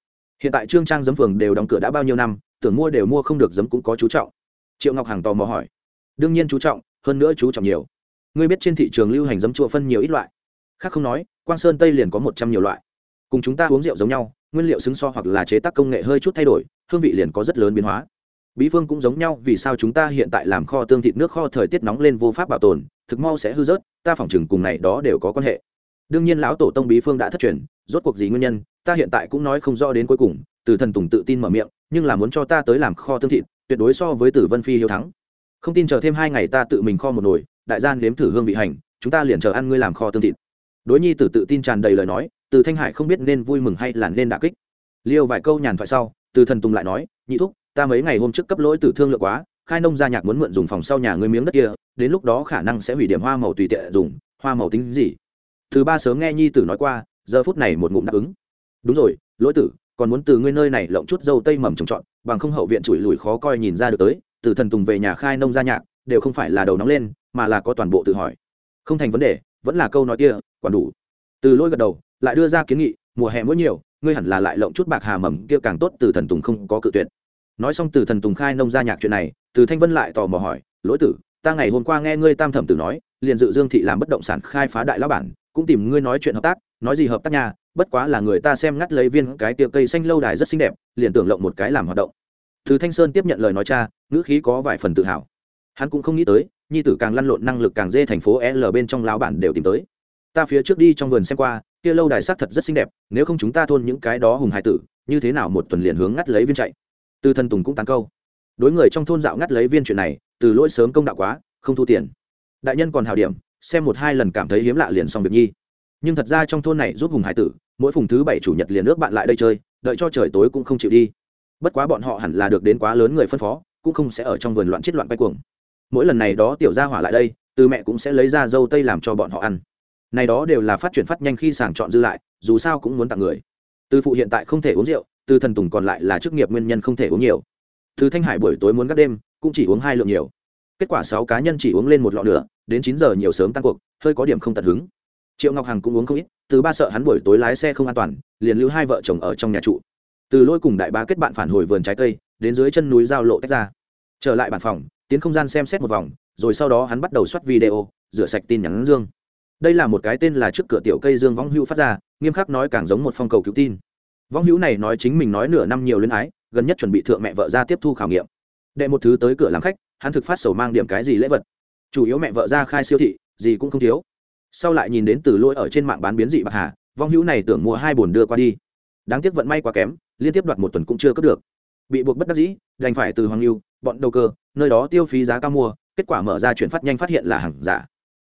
Hiện tại trương trang giấm phường đều đóng cửa đã bao nhiêu năm, tưởng mua đều mua không được giấm cũng có chú trọng. Triệu ngọc hàng tò mò hỏi. Đương nhiên chú trọng, hơn nữa chú trọng nhiều. Ngươi biết trên thị trường lưu hành giấm chua phân nhiều ít loại. Khác không nói, quang sơn tây liền có một trăm nhiều loại. Cùng chúng ta uống rượu giống nhau nguyên liệu xứng so hoặc là chế tác công nghệ hơi chút thay đổi, hương vị liền có rất lớn biến hóa. Bí phương cũng giống nhau, vì sao chúng ta hiện tại làm kho tương thịt nước kho thời tiết nóng lên vô pháp bảo tồn, thực mau sẽ hư rớt, ta phỏng chừng cùng này đó đều có quan hệ. Đương nhiên lão tổ tông bí phương đã thất truyền, rốt cuộc gì nguyên nhân, ta hiện tại cũng nói không rõ đến cuối cùng, từ thần tùng tự tin mở miệng, nhưng là muốn cho ta tới làm kho tương thịt, tuyệt đối so với tử vân phi hiếu thắng. Không tin chờ thêm hai ngày ta tự mình kho một nồi, đại gian nếm thử hương vị hành, chúng ta liền chờ ăn ngươi làm kho tương thịt. Đối nhi tử tự tin tràn đầy lời nói từ thanh hải không biết nên vui mừng hay là nên đả kích. Liêu vài câu nhàn thoại sau, từ thần tùng lại nói, nhị thúc, ta mấy ngày hôm trước cấp lỗi tử thương lượng quá, khai nông gia nhạc muốn mượn dùng phòng sau nhà ngươi miếng đất kia, đến lúc đó khả năng sẽ hủy điểm hoa màu tùy tiện dùng, hoa màu tính gì? Thứ ba sớm nghe nhi tử nói qua, giờ phút này một ngụm đáp ứng. Đúng rồi, lỗi tử, còn muốn từ ngươi nơi này lộng chút dâu tây mầm trồng trọt, bằng không hậu viện chùi lùi khó coi nhìn ra được tới, từ thần tùng về nhà khai nông gia nhạc, đều không phải là đầu nóng lên, mà là có toàn bộ tự hỏi. Không thành vấn đề, vẫn là câu nói kia, quản đủ. Từ lỗi gật đầu lại đưa ra kiến nghị, mùa hè mỗi nhiều, ngươi hẳn là lại lộng chút bạc hà mầm kia càng tốt, từ thần tùng không có cự tuyệt. Nói xong từ thần tùng khai nông ra nhạc chuyện này, từ thanh vân lại tò mò hỏi, lỗi tử, ta ngày hôm qua nghe ngươi tam thẩm tử nói, liền dự dương thị làm bất động sản khai phá đại lão bản, cũng tìm ngươi nói chuyện hợp tác, nói gì hợp tác nhà bất quá là người ta xem ngắt lấy viên cái tiệc cây xanh lâu đài rất xinh đẹp, liền tưởng lộng một cái làm hoạt động. Từ thanh sơn tiếp nhận lời nói cha, ngữ khí có vài phần tự hào. Hắn cũng không nghĩ tới, nhi tử càng lăn lộn năng lực càng dê thành phố l bên trong lão bản đều tìm tới. Ta phía trước đi trong vườn xem qua kia lâu đài sắc thật rất xinh đẹp, nếu không chúng ta thôn những cái đó hùng hải tử, như thế nào một tuần liền hướng ngắt lấy viên chạy? Từ thân tùng cũng tán câu. Đối người trong thôn dạo ngắt lấy viên chuyện này, từ lỗi sớm công đạo quá, không thu tiền. Đại nhân còn hào điểm, xem một hai lần cảm thấy hiếm lạ liền xong việc nhi. Nhưng thật ra trong thôn này giúp hùng hải tử, mỗi phùng thứ bảy chủ nhật liền nước bạn lại đây chơi, đợi cho trời tối cũng không chịu đi. Bất quá bọn họ hẳn là được đến quá lớn người phân phó, cũng không sẽ ở trong vườn loạn chết loạn bay cuồng. Mỗi lần này đó tiểu gia hỏa lại đây, từ mẹ cũng sẽ lấy ra dâu tây làm cho bọn họ ăn này đó đều là phát triển phát nhanh khi sàng chọn dư lại, dù sao cũng muốn tặng người. Từ phụ hiện tại không thể uống rượu, từ thần tùng còn lại là chức nghiệp nguyên nhân không thể uống nhiều. Từ thanh hải buổi tối muốn gác đêm, cũng chỉ uống hai lượng nhiều. Kết quả sáu cá nhân chỉ uống lên một lọ nữa đến chín giờ nhiều sớm tăng cuộc, hơi có điểm không tận hứng. Triệu ngọc hằng cũng uống không ít, từ ba sợ hắn buổi tối lái xe không an toàn, liền lưu hai vợ chồng ở trong nhà trụ. Từ lôi cùng đại bá kết bạn phản hồi vườn trái cây, đến dưới chân núi giao lộ tách ra. Trở lại bản phòng, tiến không gian xem xét một vòng, rồi sau đó hắn bắt đầu soát video, rửa sạch tin nhắn dương đây là một cái tên là trước cửa tiểu cây dương võng hữu phát ra, nghiêm khắc nói càng giống một phong cầu cứu tin. Võng hữu này nói chính mình nói nửa năm nhiều luyến ái, gần nhất chuẩn bị thượng mẹ vợ ra tiếp thu khảo nghiệm. Đệ một thứ tới cửa làm khách, hắn thực phát sầu mang điểm cái gì lễ vật. Chủ yếu mẹ vợ ra khai siêu thị, gì cũng không thiếu. Sau lại nhìn đến từ lỗi ở trên mạng bán biến dị bạc hà, vong hữu này tưởng mua hai bồn đưa qua đi. Đáng tiếc vận may quá kém, liên tiếp đoạt một tuần cũng chưa cướp được. Bị buộc bất đắc dĩ, đành phải từ hoàng lưu bọn đầu cơ, nơi đó tiêu phí giá cao mua, kết quả mở ra chuyển phát nhanh phát hiện là hàng giả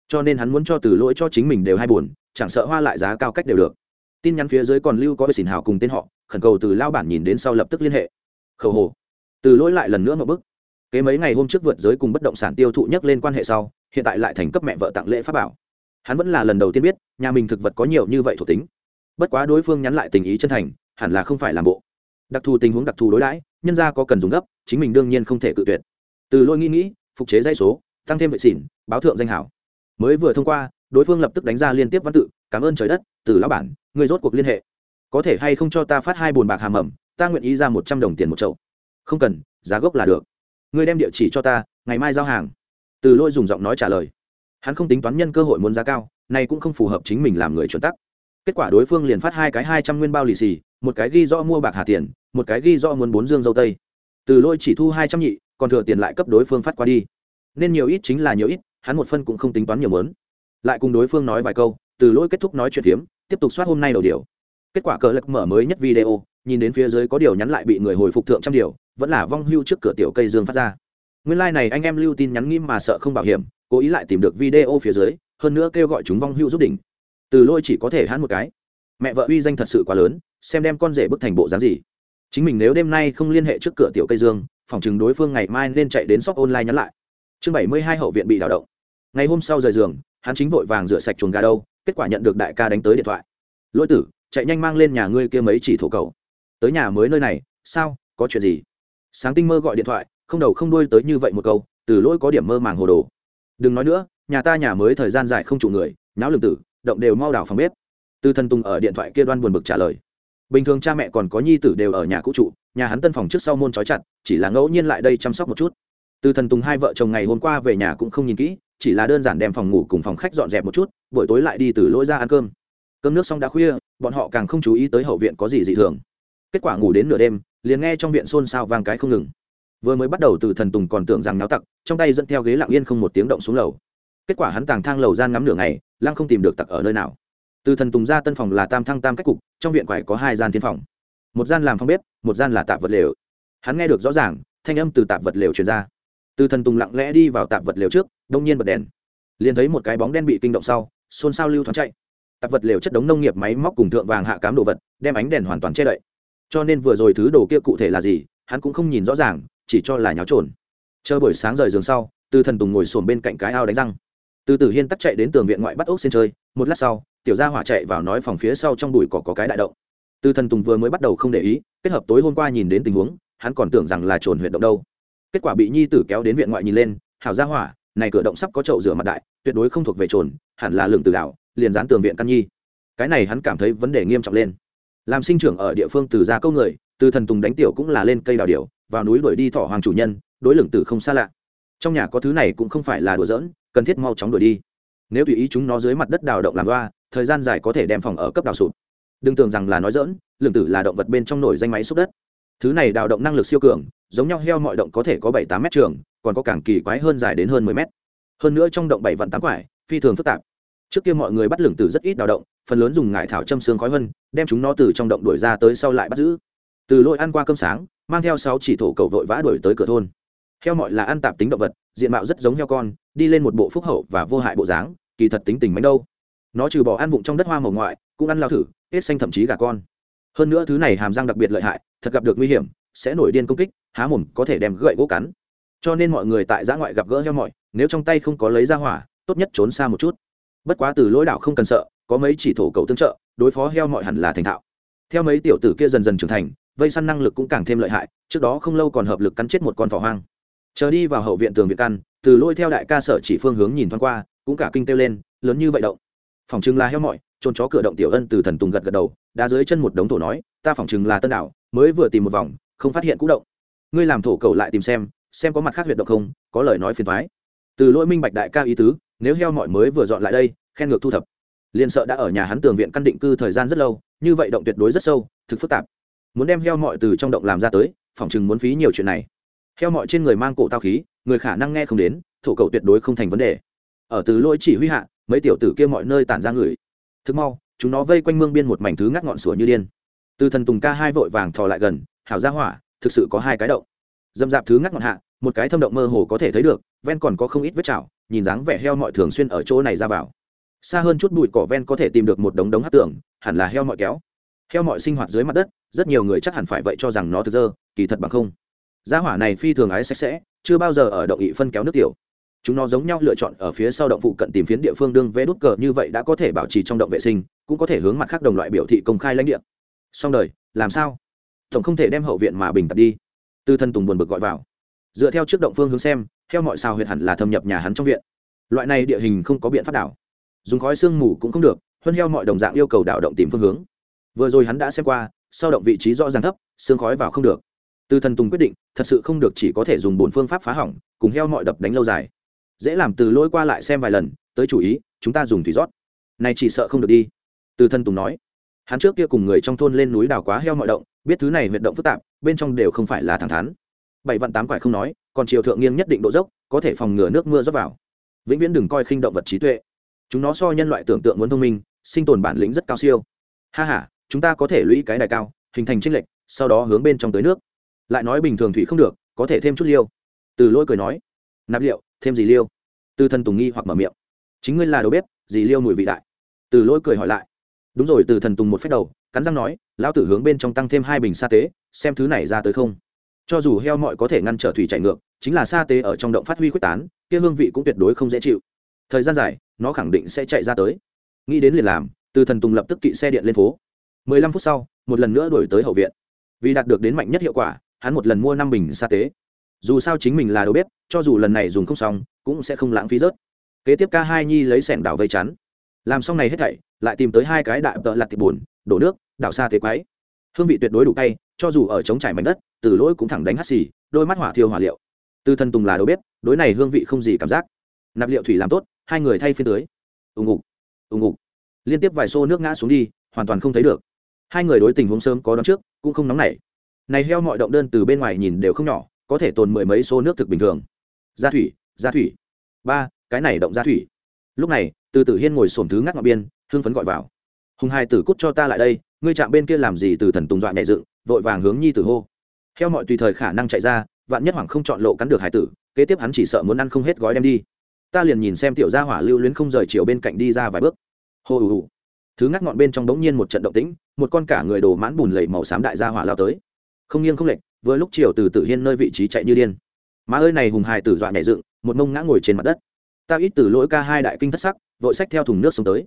cho nên hắn muốn cho từ lỗi cho chính mình đều hai buồn, chẳng sợ hoa lại giá cao cách đều được. Tin nhắn phía dưới còn lưu có vệ xỉn hào cùng tên họ, khẩn cầu từ lao bản nhìn đến sau lập tức liên hệ. Khẩu hồ. Từ lỗi lại lần nữa một bức. Kế mấy ngày hôm trước vượt giới cùng bất động sản tiêu thụ nhắc lên quan hệ sau, hiện tại lại thành cấp mẹ vợ tặng lễ pháp bảo. Hắn vẫn là lần đầu tiên biết, nhà mình thực vật có nhiều như vậy thuộc tính. Bất quá đối phương nhắn lại tình ý chân thành, hẳn là không phải làm bộ. Đặc thù tình huống đặc thù đối đãi, nhân ra có cần dùng gấp, chính mình đương nhiên không thể cự tuyệt. Từ lôi nghĩ nghĩ, phục chế dây số, tăng thêm vệ xỉn, báo thượng danh hảo mới vừa thông qua, đối phương lập tức đánh ra liên tiếp văn tự, cảm ơn trời đất, từ lão bản người rốt cuộc liên hệ. Có thể hay không cho ta phát hai bồn bạc hàm ẩm, ta nguyện ý ra một trăm đồng tiền một chậu. Không cần, giá gốc là được. Người đem địa chỉ cho ta, ngày mai giao hàng. Từ lôi dùng giọng nói trả lời. Hắn không tính toán nhân cơ hội muốn giá cao, này cũng không phù hợp chính mình làm người chuẩn tắc. Kết quả đối phương liền phát hai cái hai trăm nguyên bao lì xì, một cái ghi rõ mua bạc hà tiền, một cái ghi rõ muốn bốn dương dâu tây. Từ lôi chỉ thu hai trăm nhị, còn thừa tiền lại cấp đối phương phát qua đi. Nên nhiều ít chính là nhiều ít hắn một phân cũng không tính toán nhiều mớn. Lại cùng đối phương nói vài câu, từ lỗi kết thúc nói chuyện phiếm, tiếp tục soát hôm nay đầu điều. Kết quả cờ lật mở mới nhất video, nhìn đến phía dưới có điều nhắn lại bị người hồi phục thượng trăm điều, vẫn là vong hưu trước cửa tiểu cây dương phát ra. Nguyên lai、like、này anh em lưu tin nhắn nghiêm mà sợ không bảo hiểm, cố ý lại tìm được video phía dưới, hơn nữa kêu gọi chúng vong hưu giúp đỉnh. Từ lôi chỉ có thể hát một cái. Mẹ vợ uy danh thật sự quá lớn, xem đem con rể bức thành bộ dáng gì. Chính mình nếu đêm nay không liên hệ trước cửa tiểu cây dương, phòng chừng đối phương ngày mai nên chạy đến shop online nhắn lại. Chương bảy mươi hai hậu viện bị đảo động ngày hôm sau rời giường, hắn chính vội vàng rửa sạch chuồng gà đâu, kết quả nhận được đại ca đánh tới điện thoại. Lỗi tử, chạy nhanh mang lên nhà ngươi kia mấy chỉ thổ cầu tới nhà mới nơi này, sao, có chuyện gì? Sáng tinh mơ gọi điện thoại, không đầu không đuôi tới như vậy một câu, từ lỗi có điểm mơ màng hồ đồ. Đừng nói nữa, nhà ta nhà mới thời gian dài không trụ người nháo lường tử, động đều mau đảo phòng bếp. Từ thần tùng ở điện thoại kia đoan buồn bực trả lời. Bình thường cha mẹ còn có nhi tử đều ở nhà cũ trụ, nhà hắn tân phòng trước sau môn trói chặt, chỉ là ngẫu nhiên lại đây chăm sóc một chút. Từ thần tùng hai vợ chồng ngày hôm qua về nhà cũng không nhìn kỹ chỉ là đơn giản đem phòng ngủ cùng phòng khách dọn dẹp một chút, buổi tối lại đi từ lỗi ra ăn cơm. Cơm nước xong đã khuya, bọn họ càng không chú ý tới hậu viện có gì dị thường. Kết quả ngủ đến nửa đêm, liền nghe trong viện xôn xao vang cái không ngừng. Vừa mới bắt đầu từ thần tùng còn tưởng rằng náo tặc, trong tay dẫn theo ghế lặng yên không một tiếng động xuống lầu. Kết quả hắn tàng thang lầu gian ngắm nửa ngày, lăng không tìm được tặc ở nơi nào. Từ thần tùng ra tân phòng là tam thăng tam cách cục, trong viện quải có hai gian thiên phòng. Một gian làm phòng bếp, một gian là tạp vật lều. Hắn nghe được rõ ràng, thanh âm từ tạp vật lều truyền ra từ thần tùng lặng lẽ đi vào tạp vật lều trước, đông nhiên bật đèn. Liền thấy một cái bóng đen bị kinh động sau, xôn xao lưu thoáng chạy. Tạp vật lều chất đống nông nghiệp máy móc cùng thượng vàng hạ cám đồ vật, đem ánh đèn hoàn toàn che đậy. Cho nên vừa rồi thứ đồ kia cụ thể là gì, hắn cũng không nhìn rõ ràng, chỉ cho là nháo trộn. chờ buổi sáng rời giường sau, từ thần tùng ngồi xổm bên cạnh cái ao đánh răng. Từ tử hiên tắt chạy đến tường viện ngoại bắt ốc xin chơi, một lát sau, tiểu gia hỏa chạy vào nói phòng phía sau trong bụi cỏ có cái đại động. Từ thần tùng vừa mới bắt đầu không để ý, kết hợp tối hôm qua nhìn đến tình huống, hắn còn tưởng rằng là trồn huyện động đâu kết quả bị nhi tử kéo đến viện ngoại nhìn lên, hảo gia hỏa, này cửa động sắp có chậu rửa mặt đại, tuyệt đối không thuộc về trồn, hẳn là lường từ đảo liền dán tường viện căn nhi. Cái này hắn cảm thấy vấn đề nghiêm trọng lên. Làm sinh trưởng ở địa phương từ gia câu người, từ thần tùng đánh tiểu cũng là lên cây đào điểu, vào núi đuổi đi thỏ hoàng chủ nhân, đối lường tử không xa lạ. Trong nhà có thứ này cũng không phải là đùa giỡn, cần thiết mau chóng đuổi đi. Nếu tùy ý chúng nó dưới mặt đất đào động làm loa, thời gian dài có thể đem phòng ở cấp đào sụp. Đừng tưởng rằng là nói dỡn lường tử là động vật bên trong nổi danh máy xúc đất. Thứ này đào động năng lực siêu cường giống nhau heo mọi động có thể có bảy tám mét trường, còn có càng kỳ quái hơn dài đến hơn mười mét. Hơn nữa trong động bảy vạn tám quải, phi thường phức tạp. Trước kia mọi người bắt lửng tử rất ít đào động, phần lớn dùng ngải thảo châm xương khói vân, đem chúng nó từ trong động đuổi ra tới sau lại bắt giữ. Từ lôi ăn qua cơm sáng, mang theo sáu chỉ thổ cầu vội vã đuổi tới cửa thôn. Heo mọi là ăn tạp tính động vật, diện mạo rất giống heo con, đi lên một bộ phúc hậu và vô hại bộ dáng, kỳ thật tính tình mánh đâu. Nó trừ bỏ ăn vụng trong đất hoa màu ngoại, cũng ăn lao thử, hết xanh thậm chí gà con. Hơn nữa thứ này hàm răng đặc biệt lợi hại, thật gặp được nguy hiểm, sẽ nổi điên công kích há mồm có thể đem gậy gỗ cắn. Cho nên mọi người tại giã ngoại gặp gỡ heo mọi, nếu trong tay không có lấy ra hỏa, tốt nhất trốn xa một chút. Bất quá từ lỗi đảo không cần sợ, có mấy chỉ thổ cầu tương trợ, đối phó heo mọi hẳn là thành thạo. Theo mấy tiểu tử kia dần dần trưởng thành, vây săn năng lực cũng càng thêm lợi hại, trước đó không lâu còn hợp lực cắn chết một con thỏ hoang. Chờ đi vào hậu viện tường viện căn, từ lôi theo đại ca sở chỉ phương hướng nhìn thoáng qua, cũng cả kinh kêu lên, lớn như vậy động. Phòng chừng là heo mọi trôn chó cửa động tiểu ân từ thần tùng gật gật đầu, đá dưới chân một đống thổ nói, ta phòng chừng là tân đảo, mới vừa tìm một vòng, không phát hiện cũ động ngươi làm thổ cầu lại tìm xem xem có mặt khác huyệt động không, có lời nói phiền thoái từ lỗi minh bạch đại ca ý tứ, nếu heo mọi mới vừa dọn lại đây, khen ngược thu thập. Liền sợ đã ở nhà hắn tường viện căn định cư thời gian rất lâu, như vậy động tuyệt đối rất sâu, thực phức tạp. Muốn đem heo mọi từ trong động làm ra tới, phỏng chừng muốn phí nhiều chuyện này. Heo mọi trên người mang cổ tao khí, người khả năng nghe không đến, thổ cầu tuyệt đối không thành vấn đề. Ở từ lỗi chỉ huy hạ, mấy tiểu tử kia mọi nơi tản ra người. Thức mau, chúng nó vây quanh mương biên một mảnh thứ ngắt ngọn sủa như điên. Từ thần tùng ca hai vội vàng thò lại gần, hảo ra hỏa thực sự có hai cái động. Dâm dạp thứ ngắt ngọn hạ một cái thâm động mơ hồ có thể thấy được ven còn có không ít vết chảo nhìn dáng vẻ heo mọi thường xuyên ở chỗ này ra vào. Xa hơn chút bụi cỏ ven có thể tìm được một đống đống hát tưởng, hẳn là heo mọi kéo. Heo mọi sinh hoạt dưới mặt đất rất nhiều người chắc hẳn phải vậy cho rằng nó thực dơ kỳ thật bằng không. Gia hỏa này phi thường ái sạch sẽ chưa bao giờ ở động ị phân kéo nước tiểu. Chúng nó giống nhau lựa chọn ở phía sau động phụ cận tìm phiến địa phương đương vẽ đốt cờ như vậy đã có thể bảo trì trong động vệ sinh cũng có thể hướng mặt khác đồng loại biểu thị công khai lãnh địa. Xong đời làm sao? Tổng không thể đem hậu viện mà bình tật đi. Tư thân tùng buồn bực gọi vào. Dựa theo trước động phương hướng xem, theo mọi sao huyệt hẳn là thâm nhập nhà hắn trong viện. Loại này địa hình không có biện pháp đảo dùng khói sương mù cũng không được, huân heo mọi đồng dạng yêu cầu đảo động tìm phương hướng. Vừa rồi hắn đã xem qua, sau động vị trí rõ ràng thấp xương khói vào không được. Từ thần tùng quyết định, thật sự không được chỉ có thể dùng bốn phương pháp phá hỏng, cùng heo mọi đập đánh lâu dài. Dễ làm từ lỗi qua lại xem vài lần, tới chủ ý, chúng ta dùng thủy rót. Này chỉ sợ không được đi. Từ thần tùng nói. Hắn trước kia cùng người trong thôn lên núi đào quá heo mọi động biết thứ này huyệt động phức tạp, bên trong đều không phải là thẳng thắn. Bảy vạn tám quải không nói, còn chiều thượng nghiêng nhất định độ dốc, có thể phòng ngừa nước mưa rót vào. Vĩnh viễn đừng coi khinh động vật trí tuệ. Chúng nó so nhân loại tưởng tượng muốn thông minh, sinh tồn bản lĩnh rất cao siêu. Ha h a chúng ta có thể lũy cái đài cao, hình thành tranh lệch, sau đó hướng bên trong tới nước. Lại nói bình thường thủy không được, có thể thêm chút liêu. Từ lỗi cười nói, nạp liệu, thêm gì liêu? Từ thần tùng nghi hoặc mở miệng, chính ngươi là đầu bếp, gì liêu mùi vị đại? Từ lỗi cười hỏi lại đúng rồi, từ thần tùng một phép đầu, cắn răng nói, lão tử hướng bên trong tăng thêm hai bình sa tế, xem thứ này ra tới không. Cho dù heo mọi có thể ngăn trở thủy chạy ngược, chính là sa tế ở trong động phát huy quyết tán, kia hương vị cũng tuyệt đối không dễ chịu. Thời gian dài, nó khẳng định sẽ chạy ra tới. Nghĩ đến liền làm, từ thần tùng lập tức kỵ xe điện lên phố. Mười lăm phút sau, một lần nữa đổi tới hậu viện. Vì đạt được đến mạnh nhất hiệu quả, hắn một lần mua năm bình sa tế. Dù sao chính mình là đầu bếp, cho dù lần này dùng không xong, cũng sẽ không lãng phí rớt. Kế tiếp ca hai nhi lấy sẻng đảo vây chắn làm xong này hết thảy, lại tìm tới hai cái đại tợ lặt thịt bùn, đổ nước, đảo xa thế quái. Hương vị tuyệt đối đủ cay, cho dù ở trống trải mảnh đất, từ lỗi cũng thẳng đánh hắt xì, đôi mắt hỏa thiêu hỏa liệu. Từ thần tùng là đầu bếp, đối này hương vị không gì cảm giác. Nạp liệu thủy làm tốt, hai người thay phiên tưới ùng ục ùng ục liên tiếp vài xô nước ngã xuống đi, hoàn toàn không thấy được. Hai người đối tình huống sớm có đón trước, cũng không nóng nảy. Này heo mọi động đơn từ bên ngoài nhìn đều không nhỏ, có thể tồn mười mấy xô nước thực bình thường. Gia thủy gia thủy. Ba, cái này động gia thủy. Lúc này từ tử hiên ngồi sổm thứ ngắt ngọc biên, hưng phấn gọi vào. Hùng hai tử cút cho ta lại đây, ngươi chạm bên kia làm gì từ thần tùng dọa nhẹ dựng, vội vàng hướng nhi tử hô. Theo mọi tùy thời khả năng chạy ra, vạn nhất hoàng không chọn lộ cắn được hải tử, kế tiếp hắn chỉ sợ muốn ăn không hết gói đem đi. Ta liền nhìn xem tiểu gia hỏa lưu luyến không rời chiều bên cạnh đi ra vài bước. Hô hù hù. Thứ ngắt ngọn bên trong bỗng nhiên một trận động tĩnh, một con cả người đồ mãn bùn lầy màu xám đại gia hỏa lao tới. Không nghiêng không lệch, vừa lúc chiều từ tử hiên nơi vị trí chạy như điên. Má ơi này hùng hài tử dọa nhảy dựng, một mông ngã ngồi trên mặt đất. Ta ít từ lỗi ca hai đại kinh thất sắc vội xách theo thùng nước xuống tới.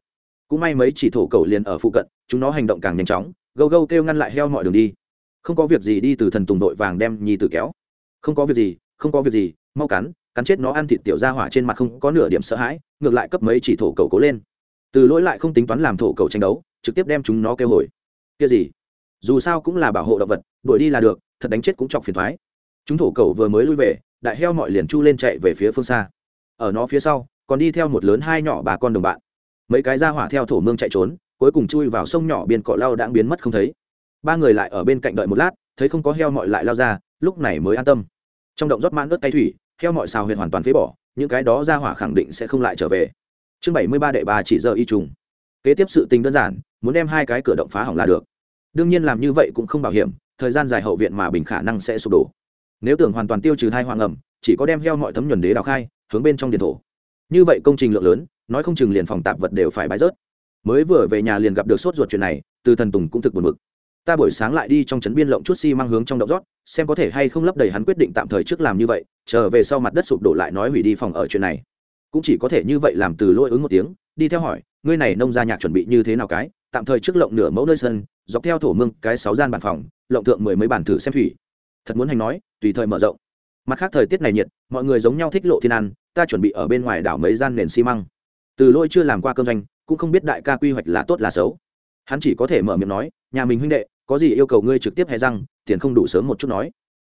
Cũng may mấy chỉ thổ cầu liền ở phụ cận, chúng nó hành động càng nhanh chóng, gâu gâu kêu ngăn lại heo mọi đường đi. Không có việc gì đi từ thần tùng đội vàng đem nhi tử kéo. Không có việc gì, không có việc gì, mau cắn cắn chết nó ăn thịt tiểu ra hỏa trên mặt không có nửa điểm sợ hãi, ngược lại cấp mấy chỉ thổ cầu cố lên. Từ lỗi lại không tính toán làm thổ cầu tranh đấu, trực tiếp đem chúng nó kêu hồi. Kia gì? Dù sao cũng là bảo hộ động vật, đuổi đi là được, thật đánh chết cũng chọc phiền thoái. Chúng thổ cầu vừa mới lui về, đại heo mọi liền chu lên chạy về phía phương xa. Ở nó phía sau còn đi theo một lớn hai nhỏ bà con đồng bạn. Mấy cái ra hỏa theo thổ mương chạy trốn, cuối cùng chui vào sông nhỏ biên cọ lao đãng biến mất không thấy. Ba người lại ở bên cạnh đợi một lát, thấy không có heo mọi lại lao ra, lúc này mới an tâm. Trong động rót mãn ớt tay thủy, heo mọi xào huyệt hoàn toàn phế bỏ, những cái đó ra hỏa khẳng định sẽ không lại trở về. Chương bảy mươi ba đệ bà chỉ giờ y trùng. Kế tiếp sự tình đơn giản, muốn đem hai cái cửa động phá hỏng là được. Đương nhiên làm như vậy cũng không bảo hiểm, thời gian dài hậu viện mà bình khả năng sẽ sụp đổ. Nếu tưởng hoàn toàn tiêu trừ thai hoàng ẩm, chỉ có đem heo mọi thấm nhuần đế đào khai, hướng bên trong điện thổ như vậy công trình lượng lớn, nói không chừng liền phòng tạp vật đều phải bãi rớt. Mới vừa về nhà liền gặp được sốt ruột chuyện này, từ thần tùng cũng thực buồn bực. Ta buổi sáng lại đi trong trấn biên lộng chút xi、si、mang hướng trong động rót, xem có thể hay không lấp đầy hắn quyết định tạm thời trước làm như vậy trở về sau mặt đất sụp đổ lại nói hủy đi phòng ở chuyện này. Cũng chỉ có thể như vậy làm từ lỗi ứng một tiếng, đi theo hỏi, ngươi này nông gia nhạc chuẩn bị như thế nào cái? Tạm thời trước lộng nửa mẫu nơi sân, dọc theo thổ mương, cái sáu gian bàn phòng, lộng thượng mười mấy bàn thử xem thủy. Thật muốn hành nói, tùy thời mở rộng. Mặt khác thời tiết này nhiệt, mọi người giống nhau thích lộ thiên ăn ta chuẩn bị ở bên ngoài đảo mấy gian nền xi măng. Từ lôi chưa làm qua cơm doanh, cũng không biết đại ca quy hoạch là tốt là xấu. Hắn chỉ có thể mở miệng nói, nhà mình huynh đệ, có gì yêu cầu ngươi trực tiếp hay răng, tiền không đủ sớm một chút nói.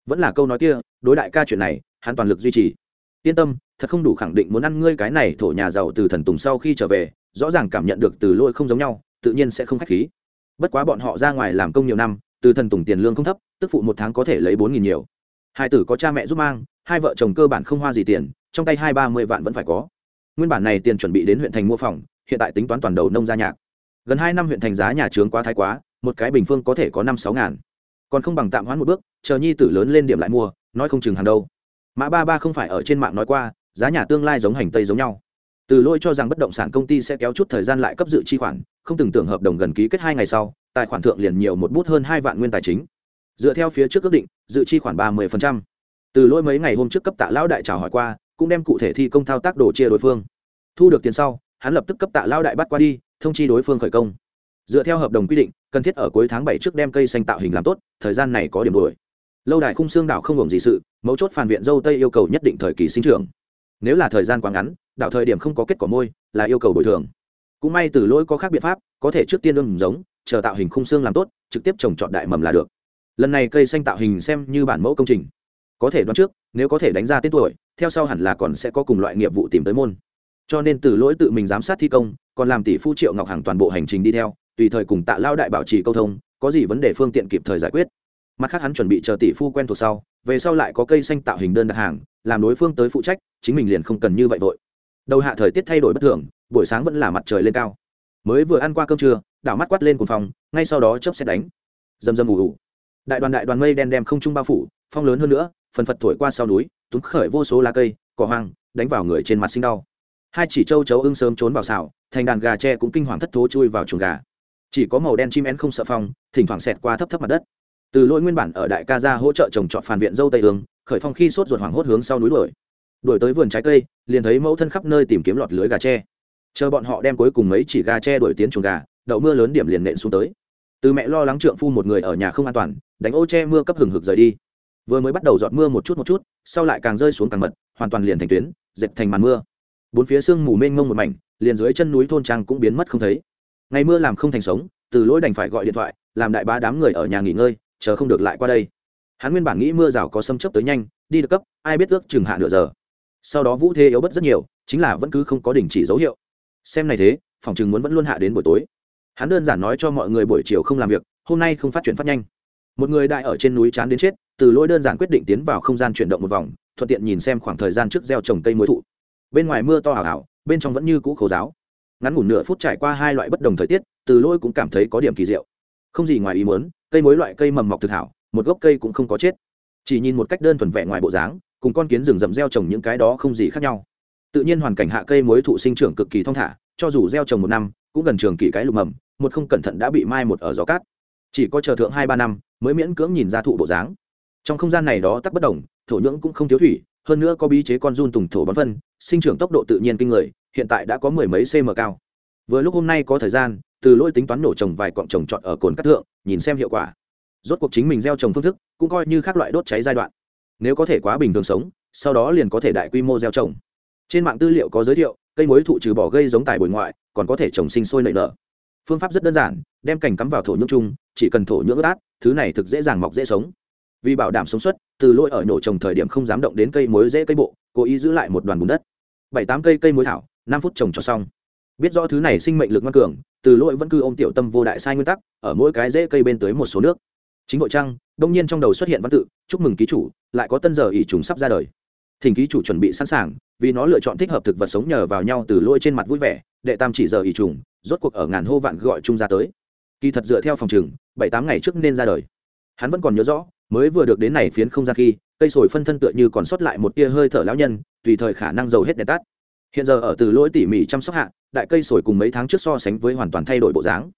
Vẫn là câu nói kia, đối đại ca chuyện này, hắn toàn lực duy trì. Yên tâm, thật không đủ khẳng định muốn ăn ngươi cái này thổ nhà giàu từ thần tùng sau khi trở về, rõ ràng cảm nhận được từ lôi không giống nhau, tự nhiên sẽ không khách khí. Bất quá bọn họ ra ngoài làm công nhiều năm, từ thần tùng tiền lương không thấp, tức phụ một tháng có thể lấy bốn nghìn nhiều. Hai tử có cha mẹ giúp mang, hai vợ chồng cơ bản không hoa gì tiền trong tay hai ba mươi vạn vẫn phải có. Nguyên bản này tiền chuẩn bị đến huyện thành mua phòng, hiện tại tính toán toàn đầu nông gia nhạc. Gần hai năm huyện thành giá nhà trướng quá thái quá, một cái bình phương có thể có năm sáu ngàn. Còn không bằng tạm hoãn một bước, chờ nhi tử lớn lên điểm lại mua, nói không chừng hàng đâu. Mã ba ba không phải ở trên mạng nói qua, giá nhà tương lai giống hành tây giống nhau. Từ lôi cho rằng bất động sản công ty sẽ kéo chút thời gian lại cấp dự chi khoản, không từng tưởng hợp đồng gần ký kết hai ngày sau, tài khoản thượng liền nhiều một bút hơn hai vạn nguyên tài chính. Dựa theo phía trước ước định, dự chi khoản ba mươi từ lôi mấy ngày hôm trước cấp tạ lão đại chào hỏi qua cũng đem cụ thể thi công thao tác đồ chia đối phương. Thu được tiền sau, hắn lập tức cấp tạ lao đại bắt qua đi, thông chi đối phương khởi công. Dựa theo hợp đồng quy định, cần thiết ở cuối tháng bảy trước đem cây xanh tạo hình làm tốt, thời gian này có điểm đổi lâu đài khung xương đảo không hưởng gì sự, mấu chốt phản viện dâu tây yêu cầu nhất định thời kỳ sinh trưởng. Nếu là thời gian quá ngắn, đảo thời điểm không có kết quả môi, là yêu cầu bồi thường. Cũng may từ lỗi có khác biện pháp, có thể trước tiên ương giống, chờ tạo hình khung xương làm tốt, trực tiếp trồng trọt đại mầm là được. Lần này cây xanh tạo hình xem như bản mẫu công trình. Có thể đoán trước, nếu có thể đánh ra tên tuổi theo sau hẳn là còn sẽ có cùng loại nghiệp vụ tìm tới môn. Cho nên từ lỗi tự mình giám sát thi công, còn làm tỷ phu triệu ngọc hàng toàn bộ hành trình đi theo, tùy thời cùng tạ lao đại bảo trì câu thông, có gì vấn đề phương tiện kịp thời giải quyết. Mặt khác hắn chuẩn bị chờ tỷ phu quen thuộc sau, về sau lại có cây xanh tạo hình đơn đặt hàng, làm đối phương tới phụ trách, chính mình liền không cần như vậy vội. Đầu hạ thời tiết thay đổi bất thường, buổi sáng vẫn là mặt trời lên cao. Mới vừa ăn qua cơm trưa, đảo mắt quát lên cùng phòng, ngay sau đó chớp xét đánh. Dầm dầm ù ù. Đại đoàn đại đoàn mây đen đem không trung bao phủ, phong lớn hơn nữa, phần phật thổi qua sau núi túng khởi vô số lá cây, cỏ hoang, đánh vào người trên mặt sinh đau. Hai chỉ châu chấu ưng sớm trốn vào xào, thành đàn gà tre cũng kinh hoàng thất thố chui vào chuồng gà. Chỉ có màu đen chim én không sợ phong, thỉnh thoảng xẹt qua thấp thấp mặt đất. Từ lỗi nguyên bản ở đại ca ra hỗ trợ trồng trọt phản viện dâu tây hướng khởi phong khi sốt ruột hoảng hốt hướng sau núi đuổi. Đuổi tới vườn trái cây, liền thấy mẫu thân khắp nơi tìm kiếm lọt lưới gà tre. Chờ bọn họ đem cuối cùng mấy chỉ gà tre đuổi tiến chuồng gà, đậu mưa lớn điểm liền nện xuống tới. Từ mẹ lo lắng trượng phu một người ở nhà không an toàn, đánh ô che mưa cấp hừng hực rời đi vừa mới bắt đầu giọt mưa một chút một chút, sau lại càng rơi xuống càng mật, hoàn toàn liền thành tuyến dẹp thành màn mưa. Bốn phía sương mù mênh mông một mảnh, liền dưới chân núi thôn trang cũng biến mất không thấy. Ngày mưa làm không thành sống, từ lỗi đành phải gọi điện thoại, làm đại bá đám người ở nhà nghỉ ngơi, chờ không được lại qua đây. Hắn nguyên bản nghĩ mưa rào có xâm chấp tới nhanh, đi được cấp, ai biết ước chừng hạ nửa giờ. Sau đó vũ thế yếu bất rất nhiều, chính là vẫn cứ không có đình chỉ dấu hiệu. Xem này thế, phòng chừng muốn vẫn luôn hạ đến buổi tối. Hắn đơn giản nói cho mọi người buổi chiều không làm việc, hôm nay không phát triển phát nhanh một người đại ở trên núi chán đến chết, từ lỗi đơn giản quyết định tiến vào không gian chuyển động một vòng, thuận tiện nhìn xem khoảng thời gian trước gieo trồng cây muối thụ. Bên ngoài mưa to hào hào bên trong vẫn như cũ khấu giáo ngắn ngủn nửa phút trải qua hai loại bất đồng thời tiết, từ lỗi cũng cảm thấy có điểm kỳ diệu. Không gì ngoài ý muốn, cây mối loại cây mầm mọc thực hảo, một gốc cây cũng không có chết. Chỉ nhìn một cách đơn thuần vẻ ngoài bộ dáng, cùng con kiến rừng rậm gieo trồng những cái đó không gì khác nhau. Tự nhiên hoàn cảnh hạ cây mối thụ sinh trưởng cực kỳ thong thả, cho dù gieo trồng một năm, cũng gần trường kỳ cái lục mầm, một không cẩn thận đã bị mai một ở gió cát chỉ có chờ thượng hai ba năm mới miễn cưỡng nhìn ra thụ bộ dáng. Trong không gian này đó tắc bất đồng, thổ nhưỡng cũng không thiếu thủy, hơn nữa có bí chế con run tùng thổ bón phân, sinh trưởng tốc độ tự nhiên kinh người, hiện tại đã có mười mấy cm cao. Vừa lúc hôm nay có thời gian, từ lỗi tính toán nổ trồng vài cọng trồng trọt ở cồn cắt thượng, nhìn xem hiệu quả. Rốt cuộc chính mình gieo trồng phương thức cũng coi như các loại đốt cháy giai đoạn. Nếu có thể quá bình thường sống, sau đó liền có thể đại quy mô gieo trồng. Trên mạng tư liệu có giới thiệu, cây mối thụ trừ bỏ gây giống tài bồi ngoại, còn có thể trồng sinh sôi nảy nở. Phương pháp rất đơn giản, đem cành cắm vào thổ nhưỡng chung chỉ cần thổ nhưỡng ướt át, thứ này thực dễ dàng mọc dễ sống. Vì bảo đảm sống suất từ lỗi ở nhổ trồng thời điểm không dám động đến cây muối dễ cây bộ, cố ý giữ lại một đoàn bùn đất. Bảy tám cây cây muối thảo, năm phút trồng cho xong. Biết rõ thứ này sinh mệnh lực ngoan cường, từ lỗi vẫn cứ ôm tiểu tâm vô đại sai nguyên tắc, ở mỗi cái dễ cây bên tới một số nước. Chính hội trăng, đông nhiên trong đầu xuất hiện văn tự, chúc mừng ký chủ, lại có tân giờ ỷ trùng sắp ra đời. Thỉnh ký chủ chuẩn bị sẵn sàng, vì nó lựa chọn thích hợp thực vật sống nhờ vào nhau từ lôi trên mặt vui vẻ, đệ tam chỉ giờ ỷ trùng, rốt cuộc ở ngàn hô vạn gọi chung ra tới kỳ thật dựa theo phòng trừng bảy tám ngày trước nên ra đời. Hắn vẫn còn nhớ rõ, mới vừa được đến này phiến không gian khi, cây sồi phân thân tựa như còn sót lại một tia hơi thở lão nhân, tùy thời khả năng dầu hết đèn tắt. Hiện giờ ở từ lỗi tỉ mỉ chăm sóc hạ, đại cây sồi cùng mấy tháng trước so sánh với hoàn toàn thay đổi bộ dáng.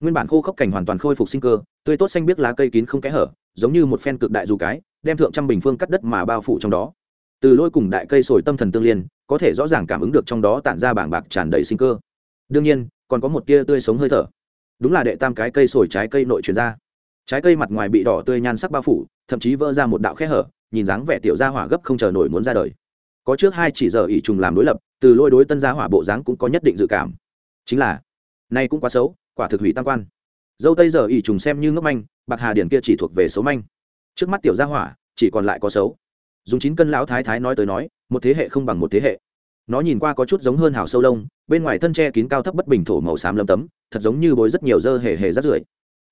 Nguyên bản khô khốc cảnh hoàn toàn khôi phục sinh cơ, tươi tốt xanh biết lá cây kín không kẽ hở, giống như một phen cực đại dù cái, đem thượng trăm bình phương cắt đất mà bao phủ trong đó. Từ lỗi cùng đại cây sồi tâm thần tương liên, có thể rõ ràng cảm ứng được trong đó tản ra bảng bạc tràn đầy sinh cơ. Đương nhiên, còn có một tia tươi sống hơi thở đúng là đệ tam cái cây sồi trái cây nội truyền ra. Trái cây mặt ngoài bị đỏ tươi nhan sắc bao phủ, thậm chí vỡ ra một đạo khe hở, nhìn dáng vẻ tiểu gia hỏa gấp không chờ nổi muốn ra đời. Có trước hai chỉ giờ ỷ trùng làm đối lập, từ lôi đối tân gia hỏa bộ dáng cũng có nhất định dự cảm. Chính là, nay cũng quá xấu, quả thực hủy tam quan. Dâu tây giờ ỷ trùng xem như ngốc manh, bạc hà điển kia chỉ thuộc về xấu manh. Trước mắt tiểu gia hỏa, chỉ còn lại có xấu. Dùng chín cân lão thái thái nói tới nói, một thế hệ không bằng một thế hệ. Nó nhìn qua có chút giống hơn hào sâu lông bên ngoài thân tre kín cao thấp bất bình thổ màu xám lấm tấm, thật giống như bối rất nhiều dơ hề hề rắt rưởi.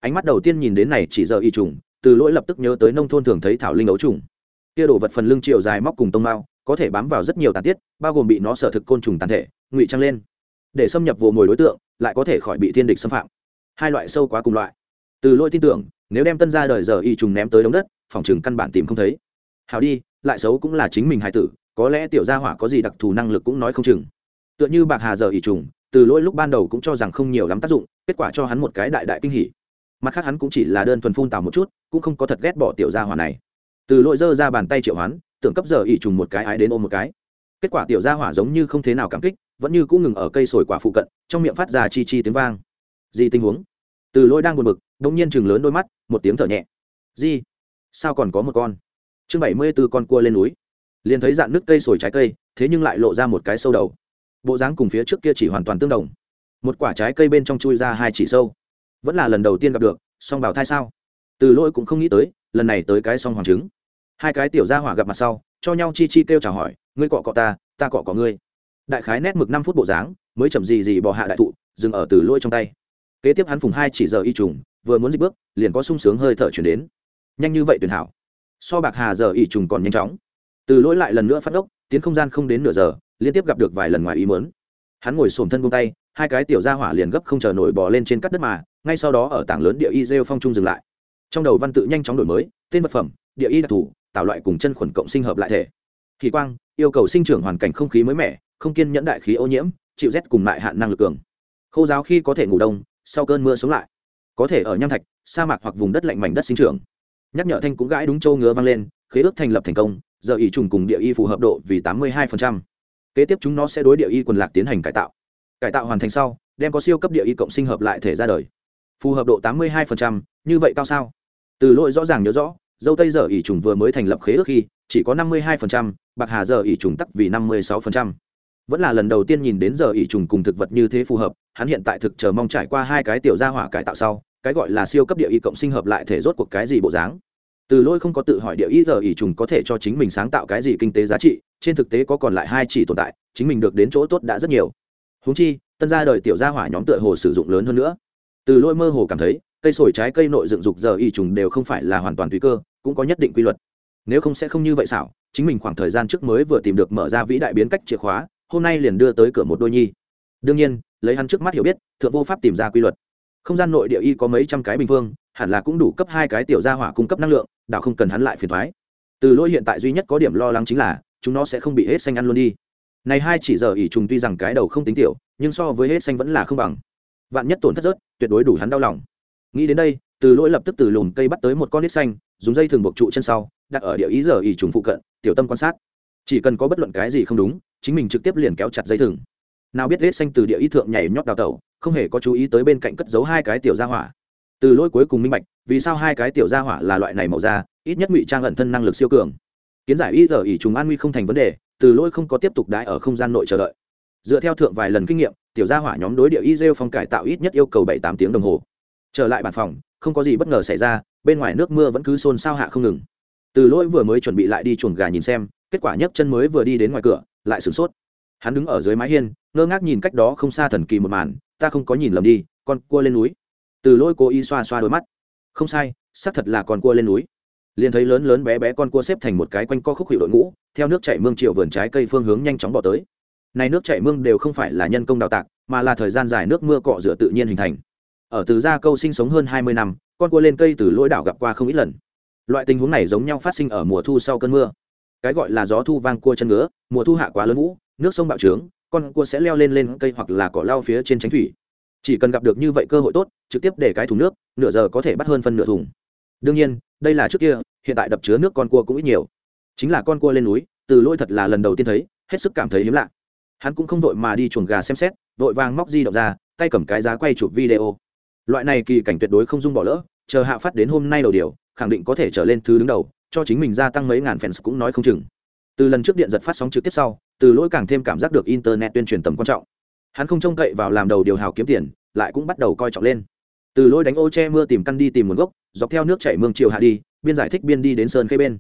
Ánh mắt đầu tiên nhìn đến này chỉ giờ y trùng, từ lỗi lập tức nhớ tới nông thôn thường thấy thảo linh ấu trùng. Kia đồ vật phần lưng chiều dài móc cùng tông mao có thể bám vào rất nhiều tàn tiết, bao gồm bị nó sở thực côn trùng tàn thể, ngụy trăng lên. Để xâm nhập vồ mồi đối tượng, lại có thể khỏi bị thiên địch xâm phạm. Hai loại sâu quá cùng loại. Từ lỗi tin tưởng, nếu đem tân ra đời giờ y trùng ném tới đống đất, phòng chừng căn bản tìm không thấy. Hào đi, lại xấu cũng là chính mình hài tử, có lẽ tiểu gia hỏa có gì đặc thù năng lực cũng nói không chừng tựa như bạc hà giờ ỉ trùng, từ lỗi lúc ban đầu cũng cho rằng không nhiều lắm tác dụng, kết quả cho hắn một cái đại đại kinh hỉ. Mặt khác hắn cũng chỉ là đơn thuần phun tào một chút, cũng không có thật ghét bỏ tiểu gia hỏa này. Từ lỗi giơ ra bàn tay triệu hoán, tưởng cấp giờ ỉ trùng một cái ái đến ôm một cái. Kết quả tiểu gia hỏa giống như không thế nào cảm kích, vẫn như cũng ngừng ở cây sồi quả phụ cận, trong miệng phát ra chi chi tiếng vang. Gì tình huống? Từ lỗi đang buồn bực đông nhiên chừng lớn đôi mắt, một tiếng thở nhẹ. Gì? Sao còn có một con? Chương bảy mươi b ố con cua lên núi. Liền thấy dạn nước cây sồi trái cây, thế nhưng lại lộ ra một cái sâu đầu bộ dáng cùng phía trước kia chỉ hoàn toàn tương đồng. Một quả trái cây bên trong chui ra hai chỉ sâu. Vẫn là lần đầu tiên gặp được, song bào thai sao? Từ lỗi cũng không nghĩ tới, lần này tới cái song hoàng trứng. Hai cái tiểu gia hỏa gặp mặt sau, cho nhau chi chi kêu chào hỏi, ngươi cọ cọ ta ta cọ cọ ngươi. Đại khái nét mực năm phút bộ dáng, mới chậm gì gì bò hạ đại thụ, dừng ở từ lỗi trong tay. Kế tiếp hắn phùng hai chỉ giờ y trùng, vừa muốn dịch bước, liền có sung sướng hơi thở chuyển đến. Nhanh như vậy tuyển hảo. So bạc hà giờ y trùng còn nhanh chóng. Từ lỗi lại lần nữa phát ốc, tiến không gian không đến nửa giờ liên tiếp gặp được vài lần ngoài ý mớn hắn ngồi xổm thân buông tay, hai cái tiểu ra hỏa liền gấp không chờ nổi bò lên trên cắt đất mà, ngay sau đó ở tảng lớn địa y rêu phong trung dừng lại. Trong đầu văn tự nhanh chóng đổi mới, tên vật phẩm, địa y đặc thù tạo loại cùng chân khuẩn cộng sinh hợp lại thể. Kỳ quang, yêu cầu sinh trưởng hoàn cảnh không khí mới mẻ, không kiên nhẫn đại khí ô nhiễm, chịu rét cùng lại hạn năng lực cường. Khô giáo khi có thể ngủ đông, sau cơn mưa sống lại. Có thể ở nham thạch, sa mạc hoặc vùng đất lạnh mảnh đất sinh trưởng. Nhắc nhở thanh cũng gãi đúng châu ngứa vang lên, khế ước thành lập thành công, giờ ỷ trùng cùng địa y phù hợp độ vì tám mươi hai kế tiếp chúng nó sẽ đối địa y quần lạc tiến hành cải tạo. Cải tạo hoàn thành sau, đem có siêu cấp địa y cộng sinh hợp lại thể ra đời. Phù hợp độ tám mươi hai như vậy cao sao? Từ lỗi rõ ràng nhớ rõ, dâu tây giờ ỉ trùng vừa mới thành lập khế ước khi, chỉ có năm mươi hai bạc hà giờ ỉ trùng tắc vì năm mươi sáu vẫn là lần đầu tiên nhìn đến giờ ỉ trùng cùng thực vật như thế phù hợp, hắn hiện tại thực chờ mong trải qua hai cái tiểu gia hỏa cải tạo sau, cái gọi là siêu cấp địa y cộng sinh hợp lại thể rốt cuộc cái gì bộ dáng. Từ Lỗi không có tự hỏi địa y giờ ỉ trùng có thể cho chính mình sáng tạo cái gì kinh tế giá trị trên thực tế có còn lại hai chỉ tồn tại, chính mình được đến chỗ tốt đã rất nhiều. Húng chi, tân ra đời tiểu gia hỏa nhóm tựa hồ sử dụng lớn hơn nữa. Từ lôi mơ hồ cảm thấy, cây sồi trái cây nội dựng dục giờ y trùng đều không phải là hoàn toàn tùy cơ, cũng có nhất định quy luật. Nếu không sẽ không như vậy xảo, chính mình khoảng thời gian trước mới vừa tìm được mở ra vĩ đại biến cách chìa khóa, hôm nay liền đưa tới cửa một đôi nhi. Đương nhiên, lấy hắn trước mắt hiểu biết, thượng vô pháp tìm ra quy luật. Không gian nội địa y có mấy trăm cái bình phương, hẳn là cũng đủ cấp hai cái tiểu gia hỏa cung cấp năng lượng, đảo không cần hắn lại phiền thoái từ lỗi hiện tại duy nhất có điểm lo lắng chính là chúng nó sẽ không bị hết xanh ăn luôn đi. Này hai chỉ giờ ỉ trùng tuy rằng cái đầu không tính tiểu, nhưng so với hết xanh vẫn là không bằng. Vạn nhất tổn thất rớt, tuyệt đối đủ hắn đau lòng. Nghĩ đến đây, từ lỗi lập tức từ lùm cây bắt tới một con nít xanh, dùng dây thường buộc trụ chân sau, đặt ở địa ý giờ ỉ trùng phụ cận, tiểu tâm quan sát. Chỉ cần có bất luận cái gì không đúng, chính mình trực tiếp liền kéo chặt dây thừng nào biết hết xanh từ địa ý thượng nhảy nhót đào tẩu, không hề có chú ý tới bên cạnh cất giấu hai cái tiểu gia hỏa. Từ lỗi cuối cùng minh bạch, vì sao hai cái tiểu gia hỏa là loại này màu da, ít nhất ngụy trang ẩn thân năng lực siêu cường kiến giải y giờ ỉ trùng an nguy không thành vấn đề, từ lỗi không có tiếp tục đái ở không gian nội chờ đợi. Dựa theo thượng vài lần kinh nghiệm, tiểu gia hỏa nhóm đối địa y rêu phong cải tạo ít nhất yêu cầu bảy tám tiếng đồng hồ. Trở lại bàn phòng, không có gì bất ngờ xảy ra, bên ngoài nước mưa vẫn cứ xôn xao hạ không ngừng. Từ lỗi vừa mới chuẩn bị lại đi chuồng gà nhìn xem, kết quả nhấc chân mới vừa đi đến ngoài cửa, lại sửng sốt. Hắn đứng ở dưới mái hiên, ngơ ngác nhìn cách đó không xa thần kỳ một màn, ta không có nhìn lầm đi, con cua lên núi. Từ lỗi cố ý xoa xoa đôi mắt. Không sai, xác thật là con cua lên núi liền thấy lớn lớn bé bé con cua xếp thành một cái quanh co khúc hiệu đội ngũ, theo nước chảy mương triệu vườn trái cây phương hướng nhanh chóng bỏ tới. Này nước chảy mương đều không phải là nhân công đào tạc, mà là thời gian dài nước mưa cọ rửa tự nhiên hình thành. Ở từ gia câu sinh sống hơn hai mươi năm, con cua lên cây từ lỗi đảo gặp qua không ít lần. Loại tình huống này giống nhau phát sinh ở mùa thu sau cơn mưa. Cái gọi là gió thu vang cua chân ngứa, mùa thu hạ quá lớn vũ, nước sông bạo trướng, con cua sẽ leo lên lên cây hoặc là cỏ lao phía trên tránh thủy. Chỉ cần gặp được như vậy cơ hội tốt, trực tiếp để cái thùng nước, nửa giờ có thể bắt hơn phân nửa thùng đương nhiên, đây là trước kia, hiện tại đập chứa nước con cua cũng ít nhiều. Chính là con cua lên núi, từ lôi thật là lần đầu tiên thấy, hết sức cảm thấy hiếm lạ. Hắn cũng không vội mà đi chuồng gà xem xét, vội vàng móc di động ra, tay cầm cái giá quay chụp video. Loại này kỳ cảnh tuyệt đối không dung bỏ lỡ, chờ hạ phát đến hôm nay đầu điều, khẳng định có thể trở lên thứ đứng đầu, cho chính mình gia tăng mấy ngàn fans cũng nói không chừng. Từ lần trước điện giật phát sóng trực tiếp sau, từ lỗi càng thêm cảm giác được internet tuyên truyền tầm quan trọng. Hắn không trông cậy vào làm đầu điều hào kiếm tiền, lại cũng bắt đầu coi trọng lên từ lôi đánh ô che mưa tìm căn đi tìm nguồn gốc, dọc theo nước chảy mương chiều hạ đi, biên giải thích biên đi đến sơn khê bên.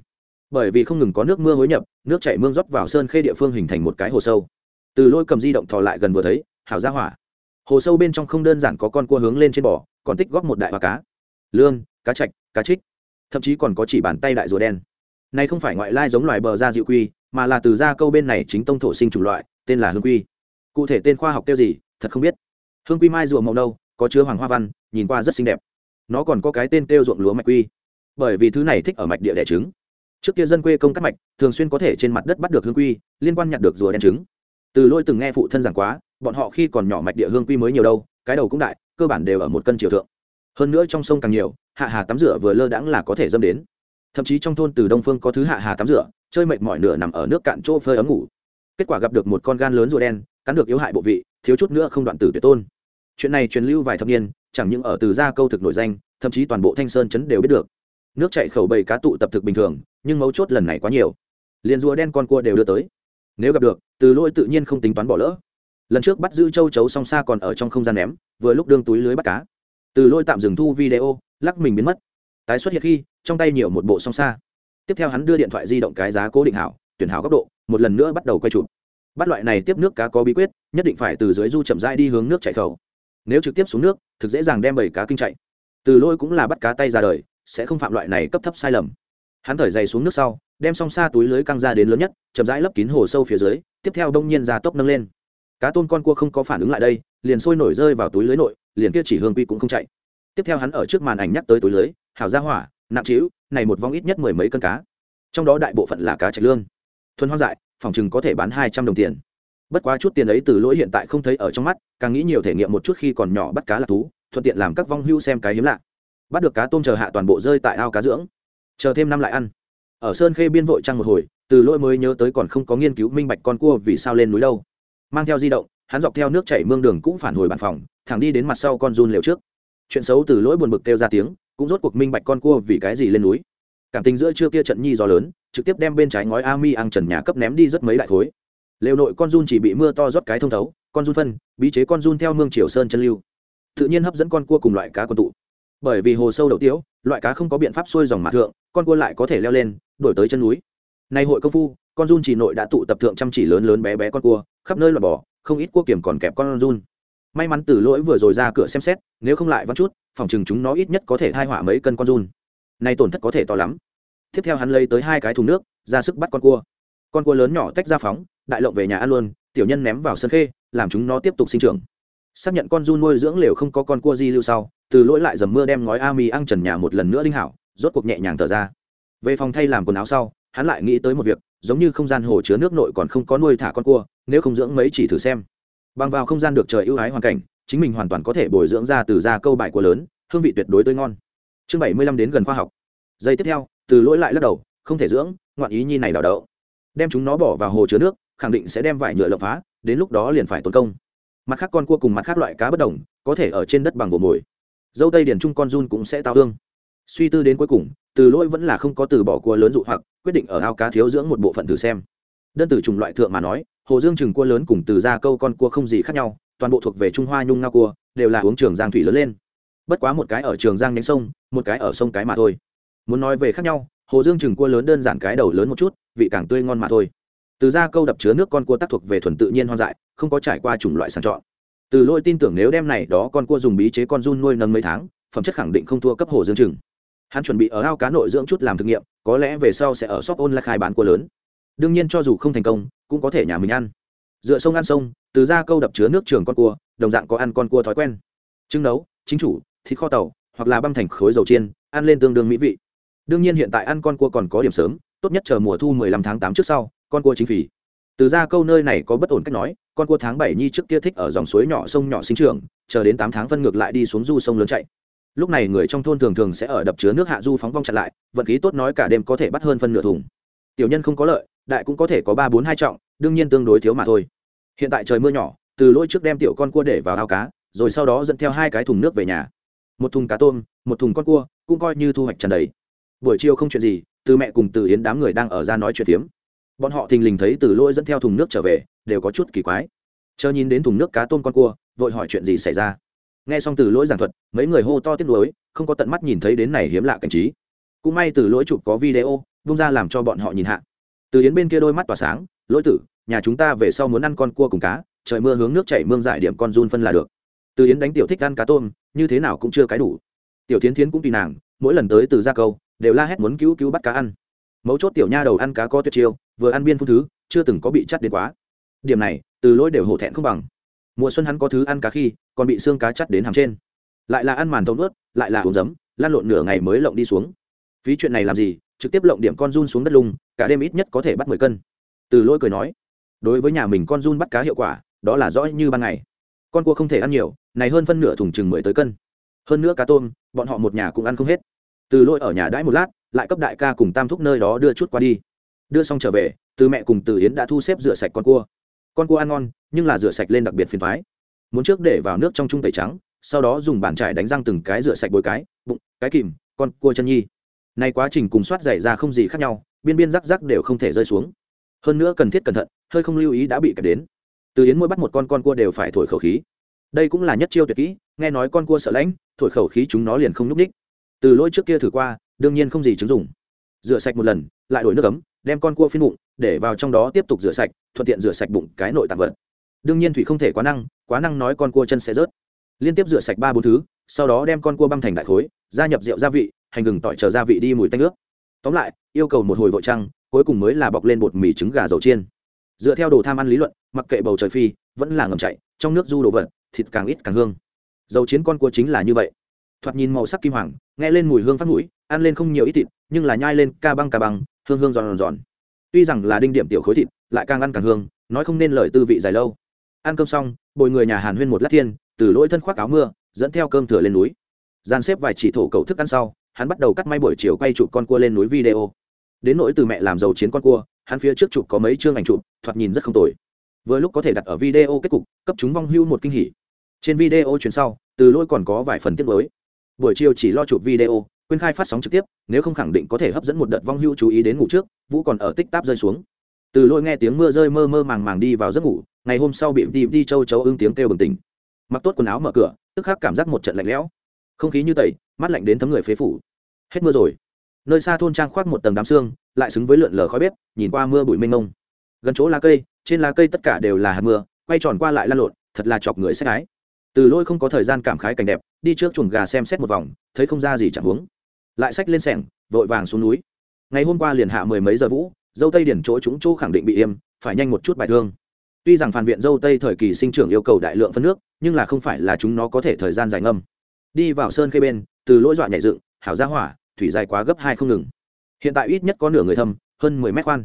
Bởi vì không ngừng có nước mưa hối nhập, nước chảy mương rót vào sơn khê địa phương hình thành một cái hồ sâu. Từ lôi cầm di động thò lại gần vừa thấy hảo ra hỏa. Hồ sâu bên trong không đơn giản có con cua hướng lên trên bò, còn tích góp một đại hoa cá. Lương, cá chạch, cá trích. Thậm chí còn có chỉ bàn tay đại rùa đen. Này không phải ngoại lai giống loài bờ da dịu quy, mà là từ da câu bên này chính tông thổ sinh chủng loại, tên là hương quy. Cụ thể tên khoa học kêu gì, thật không biết. Hương quy mai rùa màu nâu có chứa hoàng hoa văn, nhìn qua rất xinh đẹp. Nó còn có cái tên kêu ruộng lúa mạch quy. Bởi vì thứ này thích ở mạch địa đẻ trứng. Trước kia dân quê công cắt mạch, thường xuyên có thể trên mặt đất bắt được hương quy, liên quan nhặt được rùa đen trứng. Từ lôi từng nghe phụ thân giảng quá, bọn họ khi còn nhỏ mạch địa hương quy mới nhiều đâu, cái đầu cũng đại, cơ bản đều ở một cân chiều thượng. Hơn nữa trong sông càng nhiều, hạ hà tắm rửa vừa lơ đãng là có thể dâm đến. Thậm chí trong thôn từ đông phương có thứ hạ hà tắm rửa, chơi mệt mỏi nửa nằm ở nước cạn chỗ phơi ấm ngủ. Kết quả gặp được một con gan lớn rùa đen, cắn được yếu hại bộ vị, thiếu chút nữa không đoạn tử tuyệt tôn chuyện này truyền lưu vài thập niên, chẳng những ở từ gia câu thực nổi danh, thậm chí toàn bộ thanh sơn chấn đều biết được. Nước chạy khẩu bầy cá tụ tập thực bình thường, nhưng mấu chốt lần này quá nhiều. Liền rùa đen con cua đều đưa tới. Nếu gặp được, từ lỗi tự nhiên không tính toán bỏ lỡ. Lần trước bắt giữ châu chấu song xa còn ở trong không gian ném, vừa lúc đương túi lưới bắt cá. Từ lỗi tạm dừng thu video, lắc mình biến mất. Tái xuất hiện khi, trong tay nhiều một bộ song xa. Tiếp theo hắn đưa điện thoại di động cái giá cố định hảo, tuyển hảo góc độ, một lần nữa bắt đầu quay chụp. Bắt loại này tiếp nước cá có bí quyết, nhất định phải từ dưới du chậm rãi đi hướng nước chạy khẩu nếu trực tiếp xuống nước, thực dễ dàng đem bảy cá kinh chạy. Từ lôi cũng là bắt cá tay ra đời, sẽ không phạm loại này cấp thấp sai lầm. Hắn thở dày xuống nước sau, đem song xa túi lưới căng ra đến lớn nhất, chậm rãi lấp kín hồ sâu phía dưới, tiếp theo đông nhiên ra tốc nâng lên. Cá tôn con cua không có phản ứng lại đây, liền sôi nổi rơi vào túi lưới nội, liền kia chỉ hương quy cũng không chạy. Tiếp theo hắn ở trước màn ảnh nhắc tới túi lưới hào ra hỏa, nặng trĩu, này một vong ít nhất mười mấy cân cá. Trong đó đại bộ phận là cá trạch lương. Thuần hoang dại, phòng chừng có thể bán hai trăm đồng tiền bất quá chút tiền ấy từ lỗi hiện tại không thấy ở trong mắt, càng nghĩ nhiều thể nghiệm một chút khi còn nhỏ bắt cá là thú, thuận tiện làm các vong hưu xem cái hiếm lạ. Bắt được cá tôm chờ hạ toàn bộ rơi tại ao cá dưỡng. Chờ thêm năm lại ăn. Ở sơn khê biên vội trăng một hồi, từ lỗi mới nhớ tới còn không có nghiên cứu minh bạch con cua vì sao lên núi đâu. Mang theo di động, hắn dọc theo nước chảy mương đường cũng phản hồi bàn phòng, thẳng đi đến mặt sau con run liều trước. Chuyện xấu từ lỗi buồn bực kêu ra tiếng, cũng rốt cuộc minh bạch con cua vì cái gì lên núi. Cảm tình giữa trưa kia trận nhi gió lớn, trực tiếp đem bên trái ngói a mi ăn trần nhà cấp ném đi rất mấy đại khối lều nội con run chỉ bị mưa to rót cái thông thấu, con run phân, bí chế con run theo mương triều sơn chân lưu. Tự nhiên hấp dẫn con cua cùng loại cá con tụ. Bởi vì hồ sâu đầu tiếu, loại cá không có biện pháp xuôi dòng mạ thượng, con cua lại có thể leo lên, đổi tới chân núi. Nay hội công phu, con run chỉ nội đã tụ tập thượng chăm chỉ lớn lớn bé bé con cua, khắp nơi loại bỏ không ít cua kiểm còn kẹp con run. May mắn từ lỗi vừa rồi ra cửa xem xét, nếu không lại vắn chút, phòng chừng chúng nó ít nhất có thể thai hỏa mấy cân con run. Nay tổn thất có thể to lắm. Tiếp theo hắn lấy tới hai cái thùng nước, ra sức bắt con cua. Con cua lớn nhỏ tách ra phóng đại lộng về nhà ăn luôn, tiểu nhân ném vào sân khê, làm chúng nó tiếp tục sinh trưởng. Xác nhận con run nuôi dưỡng lều không có con cua di lưu sau, từ lỗi lại dầm mưa đem ngói a mì ăn trần nhà một lần nữa linh hảo, rốt cuộc nhẹ nhàng thở ra. Về phòng thay làm quần áo sau, hắn lại nghĩ tới một việc, giống như không gian hồ chứa nước nội còn không có nuôi thả con cua, nếu không dưỡng mấy chỉ thử xem. Bằng vào không gian được trời ưu ái hoàn cảnh, chính mình hoàn toàn có thể bồi dưỡng ra từ ra câu bài của lớn, hương vị tuyệt đối tươi ngon. Chương bảy mươi lăm đến gần khoa học. Giây tiếp theo, từ lỗi lại lắc đầu, không thể dưỡng, ngoạn ý nhi này đào đậu. Đem chúng nó bỏ vào hồ chứa nước khẳng định sẽ đem vải nhựa lộng phá, đến lúc đó liền phải tốn công. Mặt khác con cua cùng mặt khác loại cá bất đồng, có thể ở trên đất bằng vồ mồi. Dâu tây điển trung con run cũng sẽ tao hương. Suy tư đến cuối cùng, từ lỗi vẫn là không có từ bỏ cua lớn dụ hoặc, quyết định ở ao cá thiếu dưỡng một bộ phận thử xem. Đơn từ chủng loại thượng mà nói, hồ dương chừng cua lớn cùng từ ra câu con cua không gì khác nhau, toàn bộ thuộc về trung hoa nhung nga cua, đều là uống trường giang thủy lớn lên. Bất quá một cái ở trường giang nhánh sông, một cái ở sông cái mà thôi. Muốn nói về khác nhau, hồ dương chừng cua lớn đơn giản cái đầu lớn một chút, vị càng tươi ngon mà thôi từ ra câu đập chứa nước con cua tác thuộc về thuần tự nhiên hoang dại, không có trải qua chủng loại sàng chọn. Từ lôi tin tưởng nếu đem này đó con cua dùng bí chế con run nuôi nâng mấy tháng, phẩm chất khẳng định không thua cấp hồ dương chừng. Hắn chuẩn bị ở ao cá nội dưỡng chút làm thực nghiệm, có lẽ về sau sẽ ở shop online khai bán cua lớn. Đương nhiên cho dù không thành công, cũng có thể nhà mình ăn. Dựa sông ăn sông, từ ra câu đập chứa nước trường con cua, đồng dạng có ăn con cua thói quen. Trứng nấu, chính chủ, thịt kho tàu, hoặc là băm thành khối dầu chiên, ăn lên tương đương mỹ vị. Đương nhiên hiện tại ăn con cua còn có điểm sớm, tốt nhất chờ mùa thu 15 tháng 8 trước sau con cua chính phỉ từ ra câu nơi này có bất ổn cách nói, con cua tháng bảy nhi trước kia thích ở dòng suối nhỏ sông nhỏ sinh trưởng, chờ đến tám tháng phân ngược lại đi xuống du sông lớn chạy. Lúc này người trong thôn thường thường sẽ ở đập chứa nước hạ du phóng vong chặn lại, vận khí tốt nói cả đêm có thể bắt hơn phân nửa thùng. Tiểu nhân không có lợi, đại cũng có thể có ba bốn hai trọng, đương nhiên tương đối thiếu mà thôi. Hiện tại trời mưa nhỏ, từ lỗi trước đem tiểu con cua để vào ao cá, rồi sau đó dẫn theo hai cái thùng nước về nhà. Một thùng cá tôm, một thùng con cua, cũng coi như thu hoạch tràn đầy. Buổi chiều không chuyện gì, từ mẹ cùng từ yến đám người đang ở ra nói chuyện tiếm bọn họ thình lình thấy từ lỗi dẫn theo thùng nước trở về, đều có chút kỳ quái. Chờ nhìn đến thùng nước cá tôm con cua, vội hỏi chuyện gì xảy ra. Nghe xong từ lỗi giảng thuật, mấy người hô to tiếc nuối, không có tận mắt nhìn thấy đến này hiếm lạ cảnh trí. Cũng may từ lỗi chụp có video bung ra làm cho bọn họ nhìn hạ. Từ yến bên kia đôi mắt tỏa sáng lỗi tử, nhà chúng ta về sau muốn ăn con cua cùng cá, trời mưa hướng nước chảy mương giải điểm con run phân là được. Từ yến đánh tiểu thích ăn cá tôm, như thế nào cũng chưa cái đủ. Tiểu thiến thiến cũng tùy nàng, mỗi lần tới từ ra câu, đều la hét muốn cứu cứu bắt cá ăn mấu chốt tiểu nha đầu ăn cá có tuyệt chiêu, vừa ăn biên phun thứ, chưa từng có bị chắt đến quá. Điểm này, từ lỗi đều hổ thẹn không bằng. Mùa xuân hắn có thứ ăn cá khi, còn bị xương cá chắt đến hàm trên. Lại là ăn màn thông ướt lại là uống giấm lan lộn nửa ngày mới lộng đi xuống. Phí chuyện này làm gì, trực tiếp lộng điểm con run xuống đất lung, cả đêm ít nhất có thể bắt mười cân. Từ lỗi cười nói, đối với nhà mình con run bắt cá hiệu quả, đó là rõ như ban ngày. Con cua không thể ăn nhiều, này hơn phân nửa thùng chừng mười tới cân. Hơn nữa cá tôm, bọn họ một nhà cũng ăn không hết. Từ lỗi ở nhà đãi một lát lại cấp đại ca cùng tam thúc nơi đó đưa chút qua đi. Đưa xong trở về, từ mẹ cùng từ yến đã thu xếp rửa sạch con cua. Con cua ăn ngon, nhưng là rửa sạch lên đặc biệt phiền thoái muốn trước để vào nước trong chung tẩy trắng, sau đó dùng bàn trải đánh răng từng cái rửa sạch bồi cái, bụng, cái kìm, con cua chân nhi. Nay quá trình cùng soát dày ra không gì khác nhau, biên biên rắc rắc đều không thể rơi xuống. Hơn nữa cần thiết cẩn thận, hơi không lưu ý đã bị kẹp đến. Từ yến mỗi bắt một con con cua đều phải thổi khẩu khí. Đây cũng là nhất chiêu tuyệt kỹ, nghe nói con cua sợ lãnh, thổi khẩu khí chúng nó liền không núp ních. Từ lỗi trước kia thử qua đương nhiên không gì chứng dùng rửa sạch một lần, lại đổi nước ấm, đem con cua phiên bụng, để vào trong đó tiếp tục rửa sạch, thuận tiện rửa sạch bụng cái nội tạng vật. Đương nhiên thủy không thể quá năng quá năng nói con cua chân sẽ rớt. Liên tiếp rửa sạch ba bốn thứ, sau đó đem con cua băm thành đại khối, gia nhập rượu gia vị, hành gừng tỏi chờ gia vị đi mùi tanh nước tóm lại, yêu cầu một hồi vội trăng, cuối cùng mới là bọc lên bột mì trứng gà dầu chiên. Dựa theo đồ tham ăn lý luận, mặc kệ bầu trời phi, vẫn là ngầm chạy, trong nước du đồ vật, thịt càng ít càng hương. Dầu chiến con cua chính là như vậy thoạt nhìn màu sắc kim hoàng, nghe lên mùi hương phát mũi, ăn lên không nhiều ít thịt, nhưng là nhai lên ca băng ca băng, hương hương giòn giòn. Tuy rằng là đinh điểm tiểu khối thịt, lại càng ăn càng hương, nói không nên lời tư vị dài lâu. Ăn cơm xong, bồi người nhà hàn huyên một lát thiên, từ lỗi thân khoác áo mưa, dẫn theo cơm thừa lên núi. Dàn xếp vài chỉ thổ cầu thức ăn sau, hắn bắt đầu cắt may buổi chiều quay chụp con cua lên núi video. Đến nỗi từ mẹ làm giàu chiến con cua, hắn phía trước chụp có mấy chương ảnh chụp, thoạt nhìn rất không tồi. Vừa lúc có thể đặt ở video kết cục, cấp chúng vong hưu một kinh hỉ. Trên video chuyển sau, từ lỗi còn có vài phần tiết mới buổi chiều chỉ lo chụp video, quên khai phát sóng trực tiếp, nếu không khẳng định có thể hấp dẫn một đợt vong hưu chú ý đến ngủ trước, vũ còn ở tích táp rơi xuống. Từ lỗi nghe tiếng mưa rơi mơ mơ màng màng đi vào giấc ngủ, ngày hôm sau bị đi đi châu chấu ưng tiếng kêu bừng tỉnh. Mặc tốt quần áo mở cửa, tức khắc cảm giác một trận lạnh lẽo. Không khí như tẩy mát lạnh đến thấm người phế phủ. Hết mưa rồi. Nơi xa thôn trang khoác một tầng đám xương, lại xứng với lượn lờ khói bếp, nhìn qua mưa bụi mênh mông. Gần chỗ lá cây, trên lá cây tất cả đều là hạt mưa, quay tròn qua lại lan lộn, thật là chọc người xét ái từ lôi không có thời gian cảm khái cảnh đẹp đi trước chuồng gà xem xét một vòng, thấy không ra gì chẳng uống lại xách lên sẻng, vội vàng xuống núi. Ngày hôm qua liền hạ mười mấy giờ vũ, dâu tây điển chỗ chúng chỗ khẳng định bị im phải nhanh một chút bài thương. Tuy rằng phản viện dâu tây thời kỳ sinh trưởng yêu cầu đại lượng phân nước, nhưng là không phải là chúng nó có thể thời gian dài ngâm. Đi vào sơn khê bên, từ lỗi dọa nhảy dựng, hảo ra hỏa, thủy dài quá gấp hai không ngừng. Hiện tại ít nhất có nửa người thâm, hơn mười mét khoan.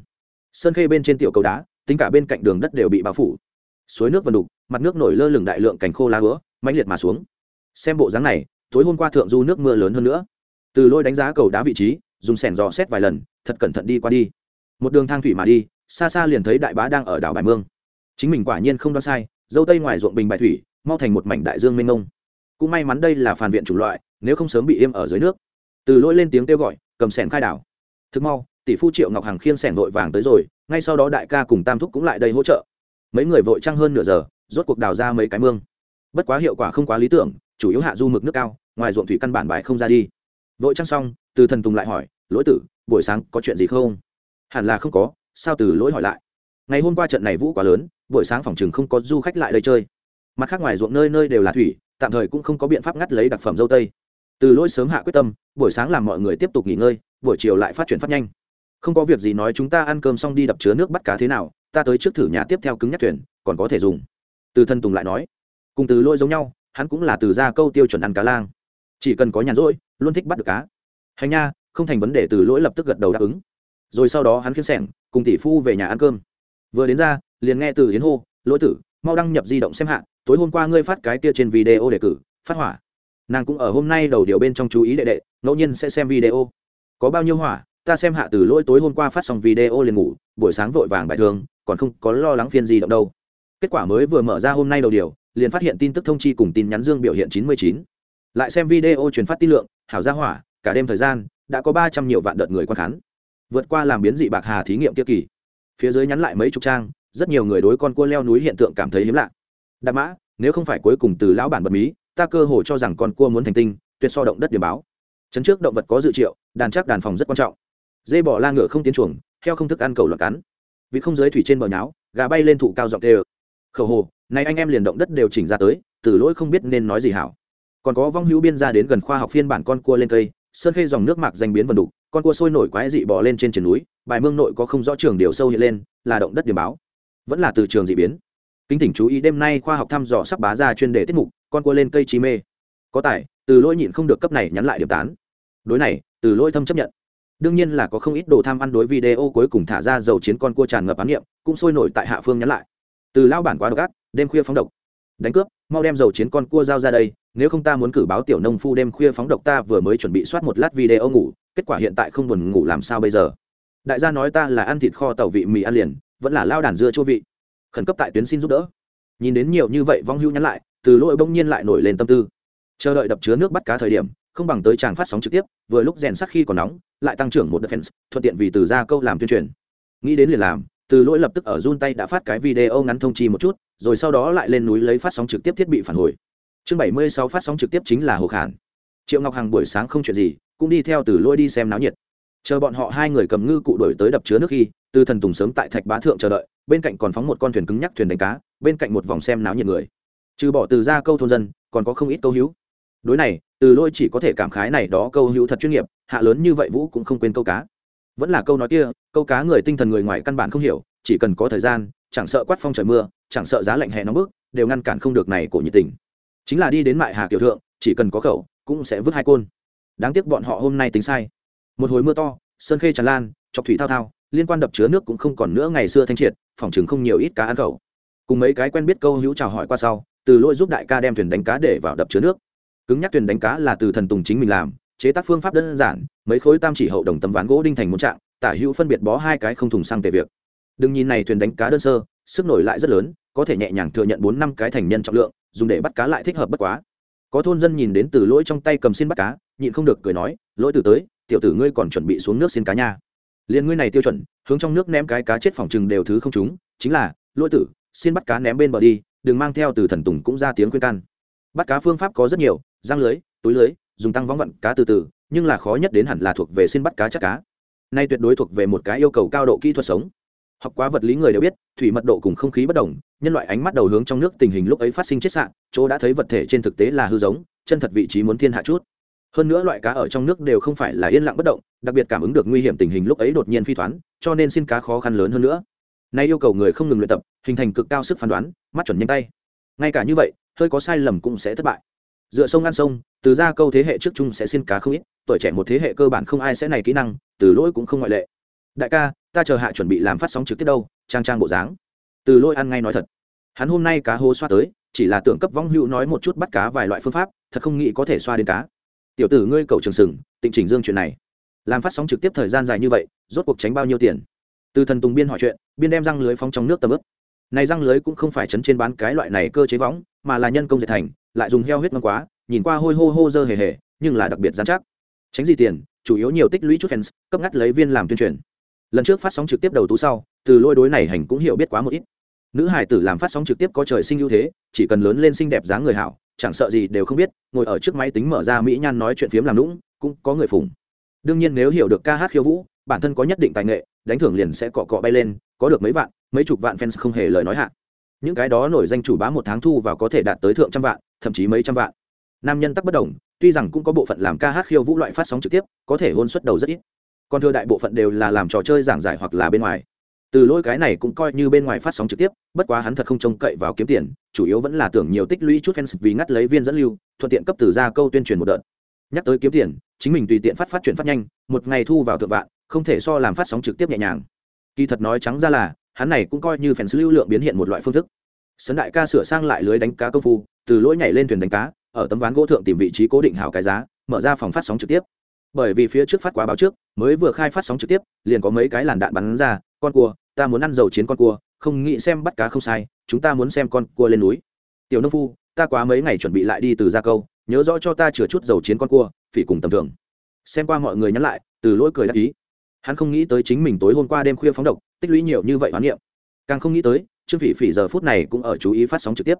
Sơn khê bên trên tiểu cầu đá, tính cả bên cạnh đường đất đều bị bao phủ. Suối nước vần đục, mặt nước nổi lơ lửng đại lượng cành khô lá hứa mãnh liệt mà xuống xem bộ dáng này, tối hôm qua thượng du nước mưa lớn hơn nữa. Từ lôi đánh giá cầu đá vị trí, dùng sẻn dò xét vài lần, thật cẩn thận đi qua đi. Một đường thang thủy mà đi, xa xa liền thấy đại bá đang ở đảo bài mương. Chính mình quả nhiên không đoán sai, dâu tây ngoài ruộng bình bài thủy, mau thành một mảnh đại dương mênh mông. Cũng may mắn đây là phản viện chủng loại, nếu không sớm bị im ở dưới nước. Từ lỗi lên tiếng kêu gọi, cầm sẻn khai đảo. Thực mau, tỷ phu triệu ngọc hằng khiêng sẻn vội vàng tới rồi, ngay sau đó đại ca cùng tam thúc cũng lại đây hỗ trợ. Mấy người vội trăng hơn nửa giờ, rốt cuộc đào ra mấy cái mương. Bất quá hiệu quả không quá lý tưởng chủ yếu hạ du mực nước cao, ngoài ruộng thủy căn bản bài không ra đi. Vội trăng xong, từ thần tùng lại hỏi, lỗi tử, buổi sáng có chuyện gì không? Hẳn là không có, sao từ lỗi hỏi lại? Ngày hôm qua trận này vũ quá lớn, buổi sáng phòng chừng không có du khách lại đây chơi. Mặt khác ngoài ruộng nơi nơi đều là thủy, tạm thời cũng không có biện pháp ngắt lấy đặc phẩm dâu tây. Từ lỗi sớm hạ quyết tâm, buổi sáng làm mọi người tiếp tục nghỉ ngơi, buổi chiều lại phát triển phát nhanh. Không có việc gì nói chúng ta ăn cơm xong đi đập chứa nước bắt cá thế nào, ta tới trước thử nhà tiếp theo cứng nhắc thuyền, còn có thể dùng. Từ thân tùng lại nói. Cùng từ lỗi giống nhau hắn cũng là từ ra câu tiêu chuẩn ăn cá lang. Chỉ cần có nhàn rỗi, luôn thích bắt được cá. Hành nha, không thành vấn đề từ lỗi lập tức gật đầu đáp ứng. Rồi sau đó hắn khiến sẻng, cùng tỷ phu về nhà ăn cơm. Vừa đến ra, liền nghe từ yến hô, lỗi tử, mau đăng nhập di động xem hạ, tối hôm qua ngươi phát cái kia trên video đề cử, phát hỏa. Nàng cũng ở hôm nay đầu điều bên trong chú ý đệ đệ, ngẫu nhiên sẽ xem video. Có bao nhiêu hỏa, ta xem hạ từ lỗi tối hôm qua phát xong video liền ngủ, buổi sáng vội vàng bài thường, còn không có lo lắng phiên gì động đâu. Kết quả mới vừa mở ra hôm nay đầu điều liền phát hiện tin tức thông chi cùng tin nhắn dương biểu hiện chín mươi chín. Lại xem video truyền phát tin lượng, hảo gia hỏa, cả đêm thời gian, đã có ba trăm nhiều vạn đợt người quan khán. Vượt qua làm biến dị bạc hà thí nghiệm kia kỳ. Phía dưới nhắn lại mấy chục trang, rất nhiều người đối con cua leo núi hiện tượng cảm thấy hiếm lạ. Đạp mã, nếu không phải cuối cùng từ lão bản bật mí, ta cơ hồ cho rằng con cua muốn thành tinh, tuyệt so động đất điểm báo. Chấn trước động vật có dự triệu, đàn chắc đàn phòng rất quan trọng. Dê bỏ la ngựa không tiến chuồng, heo không thức ăn cầu loạn cắn. Vịt không giới thủy trên bờ nháo, gà bay lên thụ cao giọng đều khẩu hồ, nay anh em liền động đất đều chỉnh ra tới, từ lỗi không biết nên nói gì hảo. Còn có vong hữu biên ra đến gần khoa học phiên bản con cua lên cây, sơn khê dòng nước mạc danh biến vần đục, con cua sôi nổi quái dị bò lên trên triển núi, bài mương nội có không rõ trường điều sâu hiện lên, là động đất điểm báo. Vẫn là từ trường dị biến. Kính thỉnh chú ý đêm nay khoa học thăm dò sắp bá ra chuyên đề tiết mục, con cua lên cây trí mê. Có tài, từ lỗi nhịn không được cấp này nhắn lại điểm tán. Đối này, từ lỗi thâm chấp nhận. Đương nhiên là có không ít đồ tham ăn đối video cuối cùng thả ra dầu chiến con cua tràn ngập án nghiệm, cũng sôi nổi tại hạ phương nhắn lại từ lao bản quá độc ác, đêm khuya phóng độc. Đánh cướp, mau đem dầu chiến con cua giao ra đây, nếu không ta muốn cử báo tiểu nông phu đêm khuya phóng độc ta vừa mới chuẩn bị soát một lát video ngủ, kết quả hiện tại không buồn ngủ làm sao bây giờ? Đại gia nói ta là ăn thịt kho tàu vị mì ăn liền, vẫn là lao đàn dưa chua vị. Khẩn cấp tại tuyến xin giúp đỡ. Nhìn đến nhiều như vậy vong hưu nhắn lại, từ lỗi bỗng nhiên lại nổi lên tâm tư. Chờ đợi đập chứa nước bắt cá thời điểm, không bằng tới tràng phát sóng trực tiếp, vừa lúc rèn sắc khi còn nóng, lại tăng trưởng một defense, thuận tiện vì từ ra câu làm tuyên truyền. Nghĩ đến liền làm từ lỗi lập tức ở run tay đã phát cái video ngắn thông chi một chút, rồi sau đó lại lên núi lấy phát sóng trực tiếp thiết bị phản hồi. Chương bảy mươi sáu phát sóng trực tiếp chính là hồ khản. Triệu ngọc hằng buổi sáng không chuyện gì, cũng đi theo từ lỗi đi xem náo nhiệt. Chờ bọn họ hai người cầm ngư cụ đổi tới đập chứa nước khi, từ thần tùng sớm tại thạch bá thượng chờ đợi, bên cạnh còn phóng một con thuyền cứng nhắc thuyền đánh cá, bên cạnh một vòng xem náo nhiệt người. Trừ bỏ từ ra câu thôn dân, còn có không ít câu hữu. Đối này, từ lôi chỉ có thể cảm khái này đó câu hữu thật chuyên nghiệp, hạ lớn như vậy vũ cũng không quên câu cá vẫn là câu nói kia, câu cá người tinh thần người ngoài căn bản không hiểu, chỉ cần có thời gian, chẳng sợ quát phong trời mưa, chẳng sợ giá lạnh hè nóng bức, đều ngăn cản không được này của nhiệt tình. Chính là đi đến mại hà kiểu thượng, chỉ cần có khẩu, cũng sẽ vứt hai côn. Đáng tiếc bọn họ hôm nay tính sai. Một hồi mưa to, sơn khê tràn lan, chọc thủy thao thao, liên quan đập chứa nước cũng không còn nữa ngày xưa thanh triệt, phòng chừng không nhiều ít cá ăn khẩu. Cùng mấy cái quen biết câu hữu chào hỏi qua sau, từ lỗi giúp đại ca đem thuyền đánh cá để vào đập chứa nước. Cứng nhắc thuyền đánh cá là từ thần tùng chính mình làm chế tác phương pháp đơn giản, mấy khối tam chỉ hậu đồng tấm ván gỗ đinh thành một trạng, tả hữu phân biệt bó hai cái không thùng sang tề việc. Đừng nhìn này thuyền đánh cá đơn sơ, sức nổi lại rất lớn, có thể nhẹ nhàng thừa nhận bốn năm cái thành nhân trọng lượng, dùng để bắt cá lại thích hợp bất quá. Có thôn dân nhìn đến từ lỗi trong tay cầm xin bắt cá, nhịn không được cười nói, lỗi từ tới, tiểu tử ngươi còn chuẩn bị xuống nước xin cá nha. Liền ngươi này tiêu chuẩn, hướng trong nước ném cái cá chết phòng chừng đều thứ không chúng chính là, lỗi tử, xin bắt cá ném bên bờ đi, đừng mang theo từ thần tùng cũng ra tiếng khuyên can. Bắt cá phương pháp có rất nhiều giang lưới, túi lưới dùng tăng vóng vặn cá từ từ, nhưng là khó nhất đến hẳn là thuộc về xin bắt cá chắc cá. Nay tuyệt đối thuộc về một cái yêu cầu cao độ kỹ thuật sống. Học quá vật lý người đều biết, thủy mật độ cùng không khí bất đồng, nhân loại ánh mắt đầu hướng trong nước tình hình lúc ấy phát sinh chết sạn chỗ đã thấy vật thể trên thực tế là hư giống, chân thật vị trí muốn thiên hạ chút. Hơn nữa loại cá ở trong nước đều không phải là yên lặng bất động, đặc biệt cảm ứng được nguy hiểm tình hình lúc ấy đột nhiên phi thoán, cho nên xin cá khó khăn lớn hơn nữa. Nay yêu cầu người không ngừng luyện tập, hình thành cực cao sức phán đoán, mắt chuẩn nhanh tay. Ngay cả như vậy, hơi có sai lầm cũng sẽ thất bại dựa sông ăn sông, từ ra câu thế hệ trước chung sẽ xin cá không ít, tuổi trẻ một thế hệ cơ bản không ai sẽ này kỹ năng, từ lỗi cũng không ngoại lệ. Đại ca, ta chờ hạ chuẩn bị làm phát sóng trực tiếp đâu, trang trang bộ dáng. Từ lỗi ăn ngay nói thật. Hắn hôm nay cá hô xoa tới, chỉ là tưởng cấp vong hữu nói một chút bắt cá vài loại phương pháp, thật không nghĩ có thể xoa đến cá. Tiểu tử ngươi cầu trường sừng, tịnh chỉnh dương chuyện này. Làm phát sóng trực tiếp thời gian dài như vậy, rốt cuộc tránh bao nhiêu tiền? Từ thần tùng biên hỏi chuyện, biên đem răng lưới phóng trong nước tầm ướp. Này răng lưới cũng không phải chấn trên bán cái loại này cơ chế võng, mà là nhân công dệt thành lại dùng heo huyết ngâm quá, nhìn qua hôi hô hô dơ hề hề, nhưng là đặc biệt dán chắc. Tránh gì tiền, chủ yếu nhiều tích lũy chút fans, cấp ngắt lấy viên làm tuyên truyền. Lần trước phát sóng trực tiếp đầu tú sau, từ lôi đối này hành cũng hiểu biết quá một ít. Nữ hải tử làm phát sóng trực tiếp có trời sinh ưu thế, chỉ cần lớn lên xinh đẹp dáng người hảo, chẳng sợ gì đều không biết, ngồi ở trước máy tính mở ra mỹ nhan nói chuyện phiếm làm lũng cũng có người phùng đương nhiên nếu hiểu được ca hát khiêu vũ, bản thân có nhất định tài nghệ, đánh thưởng liền sẽ cọ cọ bay lên, có được mấy vạn, mấy chục vạn fans không hề lời nói hạ. Những cái đó nổi danh chủ bá một tháng thu vào có thể đạt tới thượng trăm vạn thậm chí mấy trăm vạn. Nam nhân tắc bất đồng, tuy rằng cũng có bộ phận làm ca hát khiêu vũ loại phát sóng trực tiếp, có thể hôn suất đầu rất ít. Còn thừa đại bộ phận đều là làm trò chơi giảng giải hoặc là bên ngoài. Từ lỗi cái này cũng coi như bên ngoài phát sóng trực tiếp, bất quá hắn thật không trông cậy vào kiếm tiền, chủ yếu vẫn là tưởng nhiều tích lũy chút fans vì ngắt lấy viên dẫn lưu, thuận tiện cấp từ ra câu tuyên truyền một đợt. Nhắc tới kiếm tiền, chính mình tùy tiện phát phát chuyển phát nhanh, một ngày thu vào thượng vạn, không thể so làm phát sóng trực tiếp nhẹ nhàng. Kỳ thật nói trắng ra là, hắn này cũng coi như fans lưu lượng biến hiện một loại phương thức sấn đại ca sửa sang lại lưới đánh cá công phu, từ lỗi nhảy lên thuyền đánh cá, ở tấm ván gỗ thượng tìm vị trí cố định hảo cái giá, mở ra phòng phát sóng trực tiếp. Bởi vì phía trước phát quá báo trước, mới vừa khai phát sóng trực tiếp, liền có mấy cái làn đạn bắn ra, con cua, ta muốn ăn dầu chiến con cua, không nghĩ xem bắt cá không sai, chúng ta muốn xem con cua lên núi. Tiểu nông phu, ta quá mấy ngày chuẩn bị lại đi từ ra câu, nhớ rõ cho ta chừa chút dầu chiến con cua, phỉ cùng tầm thường. Xem qua mọi người nhắn lại, từ lỗi cười đáp ý. Hắn không nghĩ tới chính mình tối hôm qua đêm khuya phóng độc, tích lũy nhiều như vậy hoán niệm. Càng không nghĩ tới trương phỉ phỉ giờ phút này cũng ở chú ý phát sóng trực tiếp.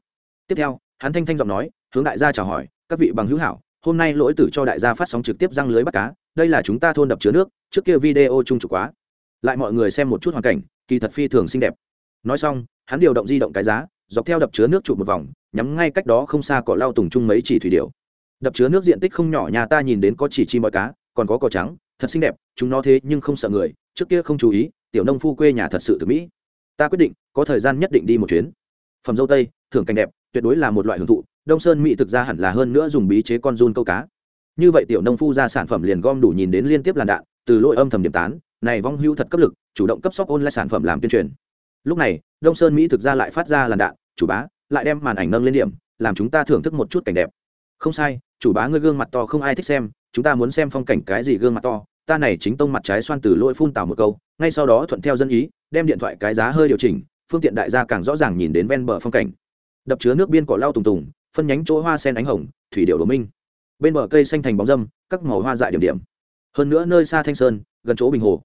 Tiếp theo, hắn thanh thanh giọng nói, hướng đại gia chào hỏi, các vị bằng hữu hảo, hôm nay lỗi tử cho đại gia phát sóng trực tiếp răng lưới bắt cá, đây là chúng ta thôn đập chứa nước, trước kia video chung trục quá. Lại mọi người xem một chút hoàn cảnh, kỳ thật phi thường xinh đẹp. Nói xong, hắn điều động di động cái giá, dọc theo đập chứa nước chụp một vòng, nhắm ngay cách đó không xa cỏ lau tùng chung mấy chỉ thủy điệu đập chứa nước diện tích không nhỏ nhà ta nhìn đến có chỉ chi mọi cá, còn có cỏ trắng, thật xinh đẹp, chúng nó thế nhưng không sợ người, trước kia không chú ý, tiểu nông phu quê nhà thật sự từ mỹ ta quyết định, có thời gian nhất định đi một chuyến. Phẩm dâu tây, thưởng cảnh đẹp, tuyệt đối là một loại hưởng thụ, đông sơn mỹ thực ra hẳn là hơn nữa dùng bí chế con run câu cá. Như vậy tiểu nông phu ra sản phẩm liền gom đủ nhìn đến liên tiếp làn đạn, từ lỗi âm thầm điểm tán, này vong hưu thật cấp lực, chủ động cấp xóc ôn lại sản phẩm làm tuyên truyền. Lúc này, đông sơn mỹ thực ra lại phát ra làn đạn, chủ bá, lại đem màn ảnh nâng lên điểm, làm chúng ta thưởng thức một chút cảnh đẹp. Không sai, chủ bá ngươi gương mặt to không ai thích xem, chúng ta muốn xem phong cảnh cái gì gương mặt to ta này chính tông mặt trái xoan từ lỗi phun tào một câu, ngay sau đó thuận theo dân ý, đem điện thoại cái giá hơi điều chỉnh, phương tiện đại gia càng rõ ràng nhìn đến ven bờ phong cảnh. Đập chứa nước biên cỏ lau tùng tùng, phân nhánh chỗ hoa sen ánh hồng, thủy điệu đồ minh. Bên bờ cây xanh thành bóng dâm, các màu hoa dại điểm điểm. Hơn nữa nơi xa thanh sơn, gần chỗ bình hồ.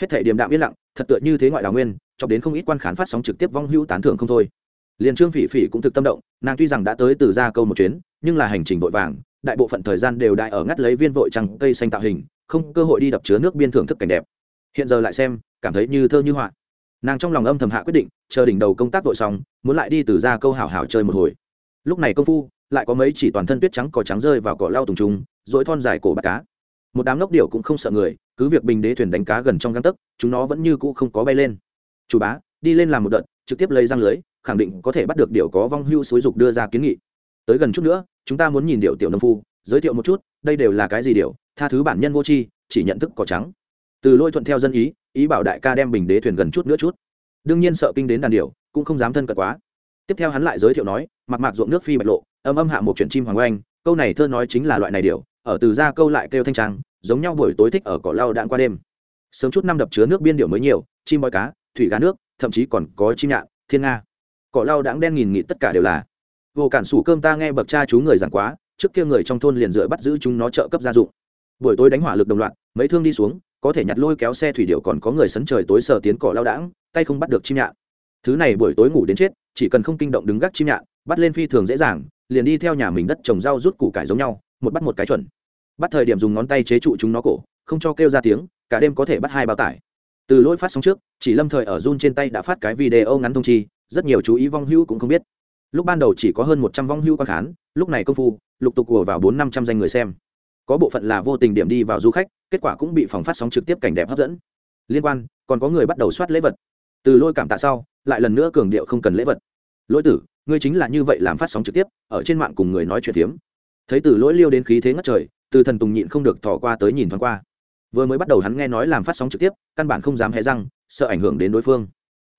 Hết thể điểm đạm yên lặng, thật tựa như thế ngoại đào nguyên, chọc đến không ít quan khán phát sóng trực tiếp vong hữu tán thưởng không thôi. Liền trương phỉ phỉ cũng thực tâm động, nàng tuy rằng đã tới từ ra câu một chuyến, nhưng là hành trình vội vàng đại bộ phận thời gian đều đại ở ngắt lấy viên vội trăng cây xanh tạo hình, không cơ hội đi đập chứa nước biên thưởng thức cảnh đẹp. Hiện giờ lại xem, cảm thấy như thơ như họa. Nàng trong lòng âm thầm hạ quyết định, chờ đỉnh đầu công tác vội xong, muốn lại đi từ ra câu hảo hảo chơi một hồi. Lúc này công phu, lại có mấy chỉ toàn thân tuyết trắng cỏ trắng rơi vào cỏ lau tùng trùng dỗi thon dài cổ bạc cá. Một đám lốc điệu cũng không sợ người, cứ việc bình đế thuyền đánh cá gần trong găng tấc, chúng nó vẫn như cũ không có bay lên. Chủ bá, đi lên làm một đợt, trực tiếp lấy răng lưới, khẳng định có thể bắt được điệu có vong hưu xúi dục đưa ra kiến nghị. Tới gần chút nữa chúng ta muốn nhìn điệu tiểu nông phu, giới thiệu một chút, đây đều là cái gì điệu, tha thứ bản nhân vô tri, chỉ nhận thức cỏ trắng. Từ lôi thuận theo dân ý ý bảo đại ca đem bình đế thuyền gần chút nữa chút. Đương nhiên sợ kinh đến đàn điệu, cũng không dám thân cận quá. Tiếp theo hắn lại giới thiệu nói, mặc mạc ruộng nước phi bạch lộ, âm âm hạ một chuyện chim hoàng oanh, câu này thơ nói chính là loại này điệu, ở từ ra câu lại kêu thanh trang, giống nhau buổi tối thích ở cỏ lau đạn qua đêm. Sớm chút năm đập chứa nước biên điệu mới nhiều, chim bói cá, thủy gá nước, thậm chí còn có chim nhạn, thiên nga. Cỏ lau đãng đen nghìn nghị tất cả đều là vô cản sủ cơm ta nghe bậc cha chú người giảng quá, trước kia người trong thôn liền dựa bắt giữ chúng nó trợ cấp gia dụng. Buổi tối đánh hỏa lực đồng loạt, mấy thương đi xuống, có thể nhặt lôi kéo xe thủy điệu còn có người sấn trời tối sờ tiến cỏ lao đãng, tay không bắt được chim nhạn. Thứ này buổi tối ngủ đến chết, chỉ cần không kinh động đứng gác chim nhạn, bắt lên phi thường dễ dàng, liền đi theo nhà mình đất trồng rau rút củ cải giống nhau, một bắt một cái chuẩn. Bắt thời điểm dùng ngón tay chế trụ chúng nó cổ, không cho kêu ra tiếng, cả đêm có thể bắt hai bao tải. Từ lỗi phát sóng trước, chỉ lâm thời ở run trên tay đã phát cái video ngắn thông chi, rất nhiều chú ý vong hữu cũng không biết lúc ban đầu chỉ có hơn một trăm vong hưu quan khán, lúc này công phu, lục tục của vào bốn năm trăm danh người xem. Có bộ phận là vô tình điểm đi vào du khách, kết quả cũng bị phòng phát sóng trực tiếp cảnh đẹp hấp dẫn. Liên quan, còn có người bắt đầu soát lễ vật. Từ lôi cảm tạ sau, lại lần nữa cường điệu không cần lễ vật. Lỗi tử, ngươi chính là như vậy làm phát sóng trực tiếp, ở trên mạng cùng người nói chuyện phiếm. Thấy từ lỗi liêu đến khí thế ngất trời, từ thần tùng nhịn không được thò qua tới nhìn thoáng qua. Vừa mới bắt đầu hắn nghe nói làm phát sóng trực tiếp, căn bản không dám hé răng, sợ ảnh hưởng đến đối phương.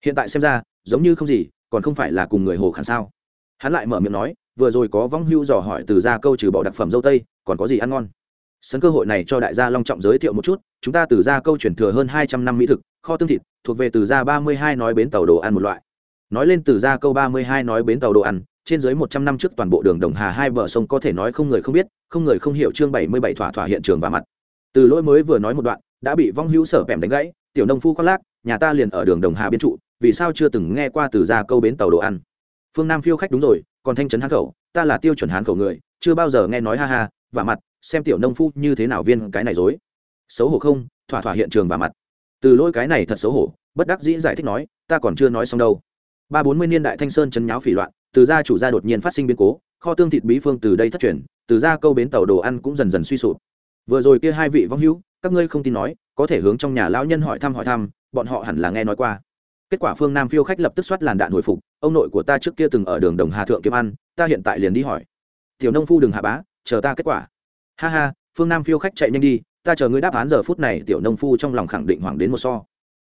Hiện tại xem ra, giống như không gì, còn không phải là cùng người hồ khản sao hắn lại mở miệng nói, vừa rồi có vong hưu dò hỏi từ ra câu trừ bỏ đặc phẩm dâu tây, còn có gì ăn ngon? Sân cơ hội này cho đại gia long trọng giới thiệu một chút, chúng ta từ ra câu chuyển thừa hơn hai trăm năm mỹ thực, kho tương thịt, thuộc về từ ra ba mươi hai nói bến tàu đồ ăn một loại. Nói lên từ ra câu ba mươi hai nói bến tàu đồ ăn, trên dưới một trăm năm trước toàn bộ đường đồng hà hai bờ sông có thể nói không người không biết, không người không hiểu chương bảy mươi bảy thỏa thỏa hiện trường và mặt. Từ lỗi mới vừa nói một đoạn, đã bị vong hữu sở bẻm đánh gãy, tiểu nông phu khoác lác, nhà ta liền ở đường đồng hà biên trụ, vì sao chưa từng nghe qua từ ra câu bến tàu đồ ăn? Phương nam phiêu khách đúng rồi, còn thanh trấn hán khẩu, ta là tiêu chuẩn hán khẩu người, chưa bao giờ nghe nói ha ha và mặt, xem tiểu nông phu như thế nào viên cái này dối. Xấu hổ không? Thỏa thỏa hiện trường và mặt. Từ lỗi cái này thật xấu hổ, bất đắc dĩ giải thích nói, ta còn chưa nói xong đâu. Ba bốn mươi niên đại thanh sơn chấn nháo phỉ loạn, từ gia chủ gia đột nhiên phát sinh biến cố, kho tương thịt bí phương từ đây thất truyền, từ gia câu bến tàu đồ ăn cũng dần dần suy sụp. Vừa rồi kia hai vị vong hữu, các ngươi không tin nói, có thể hướng trong nhà lão nhân hỏi thăm hỏi thăm, bọn họ hẳn là nghe nói qua. Kết quả phương nam phiêu khách lập tức soát làn đạn hồi phục ông nội của ta trước kia từng ở đường đồng hà thượng kiếm ăn, ta hiện tại liền đi hỏi. Tiểu nông phu đừng hạ bá, chờ ta kết quả. Ha ha, phương nam phiêu khách chạy nhanh đi, ta chờ ngươi đáp án giờ phút này, tiểu nông phu trong lòng khẳng định hoảng đến một so.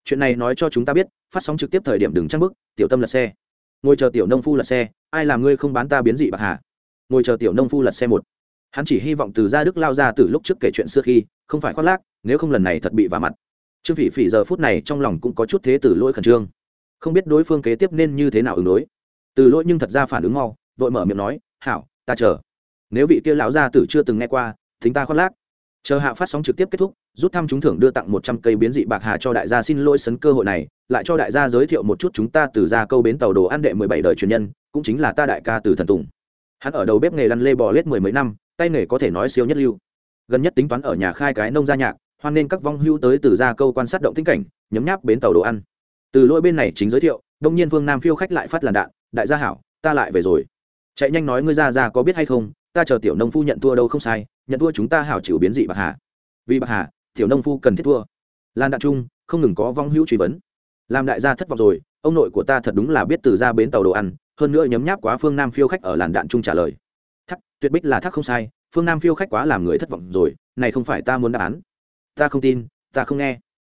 Chuyện này nói cho chúng ta biết, phát sóng trực tiếp thời điểm đừng trăng bức tiểu tâm lật xe. Ngồi chờ tiểu nông phu lật xe, ai làm ngươi không bán ta biến dị bạc hà? Ngồi chờ tiểu nông phu lật xe một. Hắn chỉ hy vọng từ gia đức lao ra từ lúc trước kể chuyện xưa khi, không phải khoác lác, nếu không lần này thật bị vả mặt. Trương phỉ phỉ giờ phút này trong lòng cũng có chút thế từ lỗi khẩn trương không biết đối phương kế tiếp nên như thế nào ứng đối. Từ lỗi nhưng thật ra phản ứng mau, vội mở miệng nói, hảo, ta chờ. Nếu vị kia lão gia tử chưa từng nghe qua, thính ta khoác lác. Chờ hạ phát sóng trực tiếp kết thúc, rút thăm trúng thưởng đưa tặng một trăm cây biến dị bạc hà cho đại gia xin lỗi sấn cơ hội này, lại cho đại gia giới thiệu một chút chúng ta từ ra câu bến tàu đồ ăn đệ mười bảy đời truyền nhân, cũng chính là ta đại ca từ thần tùng. Hắn ở đầu bếp nghề lăn lê bò lết mười mấy năm, tay nghề có thể nói siêu nhất lưu. Gần nhất tính toán ở nhà khai cái nông gia nhạc, hoan nên các vong hưu tới từ ra câu quan sát động tĩnh cảnh, nhấm nháp bến tàu đồ ăn từ lỗi bên này chính giới thiệu, đông nhiên vương nam phiêu khách lại phát làn đạn, đại gia hảo, ta lại về rồi. Chạy nhanh nói ngươi ra ra có biết hay không, ta chờ tiểu nông phu nhận thua đâu không sai, nhận thua chúng ta hảo chịu biến dị bạc hà. Vì bạc hà, tiểu nông phu cần thiết thua. Lan đạn chung, không ngừng có vong hữu truy vấn. Làm đại gia thất vọng rồi, ông nội của ta thật đúng là biết từ ra bến tàu đồ ăn, hơn nữa nhấm nháp quá phương nam phiêu khách ở làn đạn chung trả lời. Thắc, tuyệt bích là thắc không sai, phương nam phiêu khách quá làm người thất vọng rồi, này không phải ta muốn đáp án. Ta không tin, ta không nghe.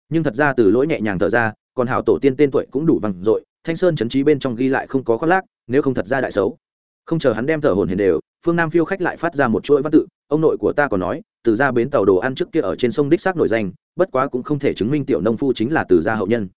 Nhưng thật ra từ lỗi nhẹ nhàng thở ra còn hảo tổ tiên tên tuổi cũng đủ vằng dội, thanh sơn chấn trí bên trong ghi lại không có khoác lác, nếu không thật ra đại xấu. Không chờ hắn đem thở hồn hiền đều, phương nam phiêu khách lại phát ra một chuỗi văn tự, ông nội của ta còn nói, từ ra bến tàu đồ ăn trước kia ở trên sông đích xác nổi danh, bất quá cũng không thể chứng minh tiểu nông phu chính là từ gia hậu nhân.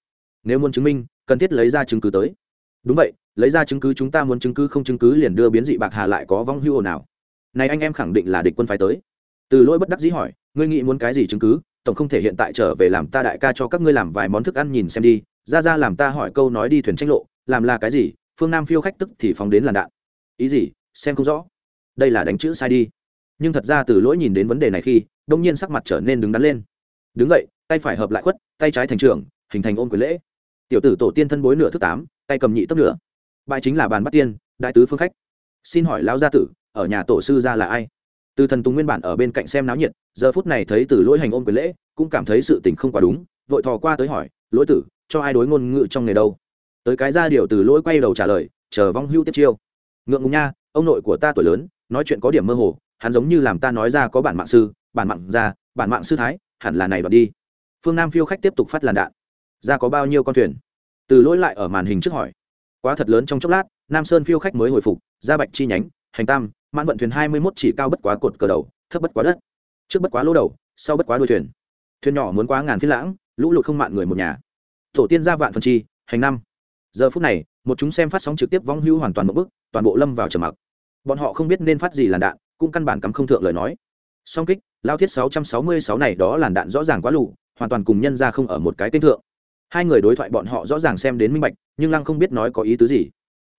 Nếu muốn chứng minh, cần thiết lấy ra chứng cứ tới. Đúng vậy, lấy ra chứng cứ chúng ta muốn chứng cứ không chứng cứ liền đưa biến dị bạc hà lại có vong hưu ồn nào. Này anh em khẳng định là địch quân phái tới. Từ lỗi bất đắc dĩ hỏi, ngươi nghĩ muốn cái gì chứng cứ? Tổng không thể hiện tại trở về làm ta đại ca cho các ngươi làm vài món thức ăn nhìn xem đi, ra ra làm ta hỏi câu nói đi thuyền tranh lộ, làm là cái gì, phương nam phiêu khách tức thì phóng đến làn đạn. Ý gì, xem không rõ. Đây là đánh chữ sai đi. Nhưng thật ra từ lỗi nhìn đến vấn đề này khi, đông nhiên sắc mặt trở nên đứng đắn lên. Đứng vậy tay phải hợp lại khuất, tay trái thành trường hình thành ôm quyền lễ. Tiểu tử tổ tiên thân bối nửa thứ tám, tay cầm nhị tấp nửa. Bài chính là bàn bắt tiên, đại tứ phương khách. Xin hỏi lão gia tử, ở nhà tổ sư ra là ai? Từ thần tùng nguyên bản ở bên cạnh xem náo nhiệt giờ phút này thấy từ lỗi hành ôm quyền lễ, cũng cảm thấy sự tình không quá đúng, vội thò qua tới hỏi, lỗi tử, cho ai đối ngôn ngữ trong nghề đâu? Tới cái ra điều từ lỗi quay đầu trả lời, chờ vong hưu tiếp chiêu. Ngượng ngùng nha, ông nội của ta tuổi lớn, nói chuyện có điểm mơ hồ, hắn giống như làm ta nói ra có bản mạng sư, bản mạng ra bản mạng sư thái, hẳn là này đoạt đi. Phương nam phiêu khách tiếp tục phát làn đạn. Ra có bao nhiêu con thuyền? Từ lỗi lại ở màn hình trước hỏi. Quá thật lớn trong chốc lát, nam sơn phiêu khách mới hồi phục, ra bạch chi nhánh, hành tam, mãn vận thuyền hai mươi mốt chỉ cao bất quá cột cờ đầu, thấp bất quá đất trước bất quá lỗ đầu, sau bất quá đuôi thuyền. Thuyền nhỏ muốn quá ngàn phiên lãng, lũ lụt không mạn người một nhà. Tổ tiên ra vạn phần chi, hành năm. Giờ phút này, một chúng xem phát sóng trực tiếp vong hưu hoàn toàn một bức toàn bộ lâm vào trầm mặc. Bọn họ không biết nên phát gì làn đạn, cũng căn bản cắm không thượng lời nói. Song kích, lao thiết 666 này đó làn đạn rõ ràng quá lụ hoàn toàn cùng nhân ra không ở một cái kênh thượng. Hai người đối thoại bọn họ rõ ràng xem đến minh bạch, nhưng lăng không biết nói có ý tứ gì.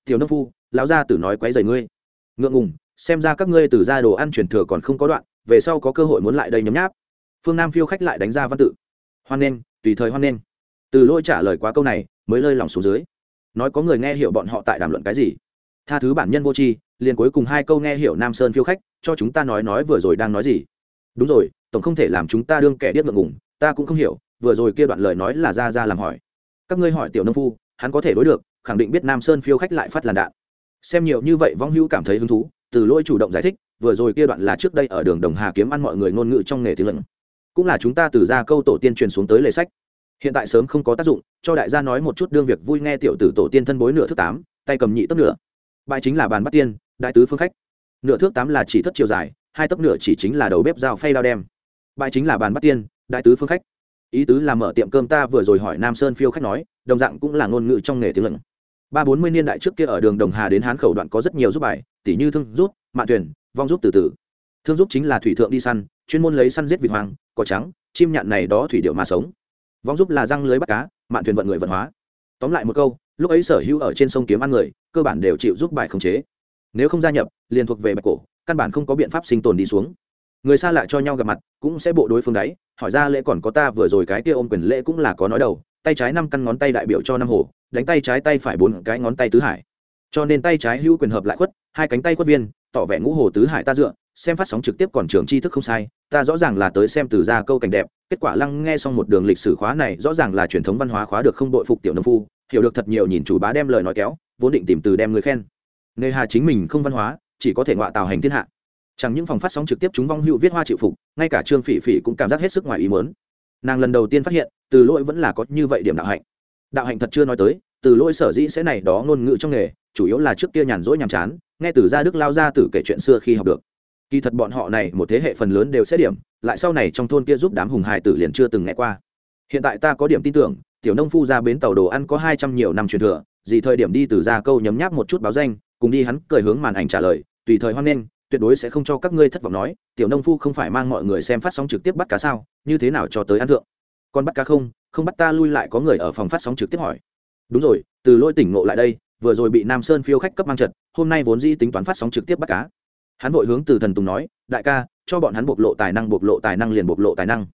Tiểu nông phu, lão gia tử nói quấy rầy ngươi. Ngượng ngùng, xem ra các ngươi từ ra đồ ăn truyền thừa còn không có đoạn về sau có cơ hội muốn lại đây nhấm nháp. Phương nam phiêu khách lại đánh ra văn tự. Hoan nghênh, tùy thời hoan nghênh. Từ lôi trả lời quá câu này, mới lơi lòng xuống dưới. Nói có người nghe hiểu bọn họ tại đàm luận cái gì. Tha thứ bản nhân vô tri, liền cuối cùng hai câu nghe hiểu nam sơn phiêu khách, cho chúng ta nói nói vừa rồi đang nói gì. Đúng rồi, tổng không thể làm chúng ta đương kẻ điếc ngượng ngủng ta cũng không hiểu, vừa rồi kia đoạn lời nói là ra ra làm hỏi. Các ngươi hỏi tiểu nông phu, hắn có thể đối được, khẳng định biết nam sơn phiêu khách lại phát làn đạn. Xem nhiều như vậy vong hữu cảm thấy hứng thú từ lỗi chủ động giải thích, vừa rồi kia đoạn là trước đây ở đường đồng hà kiếm ăn mọi người ngôn ngữ trong nghề tiếng lận. Cũng là chúng ta từ ra câu tổ tiên truyền xuống tới lề sách. Hiện tại sớm không có tác dụng, cho đại gia nói một chút đương việc vui nghe tiểu tử tổ tiên thân bối nửa thứ tám, tay cầm nhị tấc nửa. Bài chính là bàn bắt tiên, đại tứ phương khách. Nửa thước tám là chỉ thất chiều dài, hai tấc nửa chỉ chính là đầu bếp dao phay đao đem. Bài chính là bàn bắt tiên, đại tứ phương khách. Ý tứ là mở tiệm cơm ta vừa rồi hỏi nam sơn phiêu khách nói, đồng dạng cũng là ngôn ngữ trong nghề tiếng lận ba bốn mươi niên đại trước kia ở đường đồng hà đến hán khẩu đoạn có rất nhiều giúp bài tỷ như thương rút mạn tuyển vong rút từ từ. Thương giúp chính là thủy thượng đi săn, chuyên môn lấy săn giết vịt hoang, cỏ trắng, chim nhạn này đó thủy điệu mà sống. Vong giúp là răng lưới bắt cá, mạn thuyền vận người vận hóa. Tóm lại một câu, lúc ấy sở hữu ở trên sông kiếm ăn người, cơ bản đều chịu giúp bài khống chế. Nếu không gia nhập, liền thuộc về bạch cổ, căn bản không có biện pháp sinh tồn đi xuống. Người xa lạ cho nhau gặp mặt, cũng sẽ bộ đối phương đấy, hỏi ra lễ còn có ta vừa rồi cái kia ôm quyền lễ cũng là có nói đầu tay trái năm căn ngón tay đại biểu cho năm hồ, đánh tay trái tay phải bốn cái ngón tay tứ hải. Cho nên tay trái hữu quyền hợp lại khuất, hai cánh tay khuất viên, tỏ vẻ ngũ hồ tứ hải ta dựa, xem phát sóng trực tiếp còn trường tri thức không sai, ta rõ ràng là tới xem từ ra câu cảnh đẹp, kết quả lăng nghe xong một đường lịch sử khóa này, rõ ràng là truyền thống văn hóa khóa được không đội phục tiểu nông phu, hiểu được thật nhiều nhìn chủ bá đem lời nói kéo, vốn định tìm từ đem người khen. Nghề hà chính mình không văn hóa, chỉ có thể ngọa tào hành thiên hạ. Chẳng những phòng phát sóng trực tiếp chúng vong hữu viết hoa chịu phục, ngay cả trương phỉ phỉ cũng cảm giác hết sức ngoài ý mớn nàng lần đầu tiên phát hiện, từ lỗi vẫn là có như vậy điểm đạo hạnh. Đạo hạnh thật chưa nói tới, từ lỗi sở dĩ sẽ này đó ngôn ngữ trong nghề, chủ yếu là trước kia nhàn rỗi nhàm chán, nghe từ gia đức lao ra từ kể chuyện xưa khi học được. Kỳ thật bọn họ này một thế hệ phần lớn đều sẽ điểm, lại sau này trong thôn kia giúp đám hùng hài tử liền chưa từng nghe qua. Hiện tại ta có điểm tin tưởng, tiểu nông phu ra bến tàu đồ ăn có hai trăm nhiều năm truyền thừa, gì thời điểm đi từ ra câu nhấm nháp một chút báo danh, cùng đi hắn cười hướng màn ảnh trả lời, tùy thời hoan nghênh tuyệt đối sẽ không cho các ngươi thất vọng nói, tiểu nông phu không phải mang mọi người xem phát sóng trực tiếp bắt cá sao, như thế nào cho tới ăn thượng? Còn bắt cá không? Không bắt ta lui lại có người ở phòng phát sóng trực tiếp hỏi. Đúng rồi, từ lôi tỉnh ngộ lại đây, vừa rồi bị nam sơn phiêu khách cấp mang trật, hôm nay vốn dĩ tính toán phát sóng trực tiếp bắt cá. Hắn vội hướng từ thần tùng nói, đại ca, cho bọn hắn bộc lộ tài năng, bộc lộ tài năng liền bộc lộ tài năng.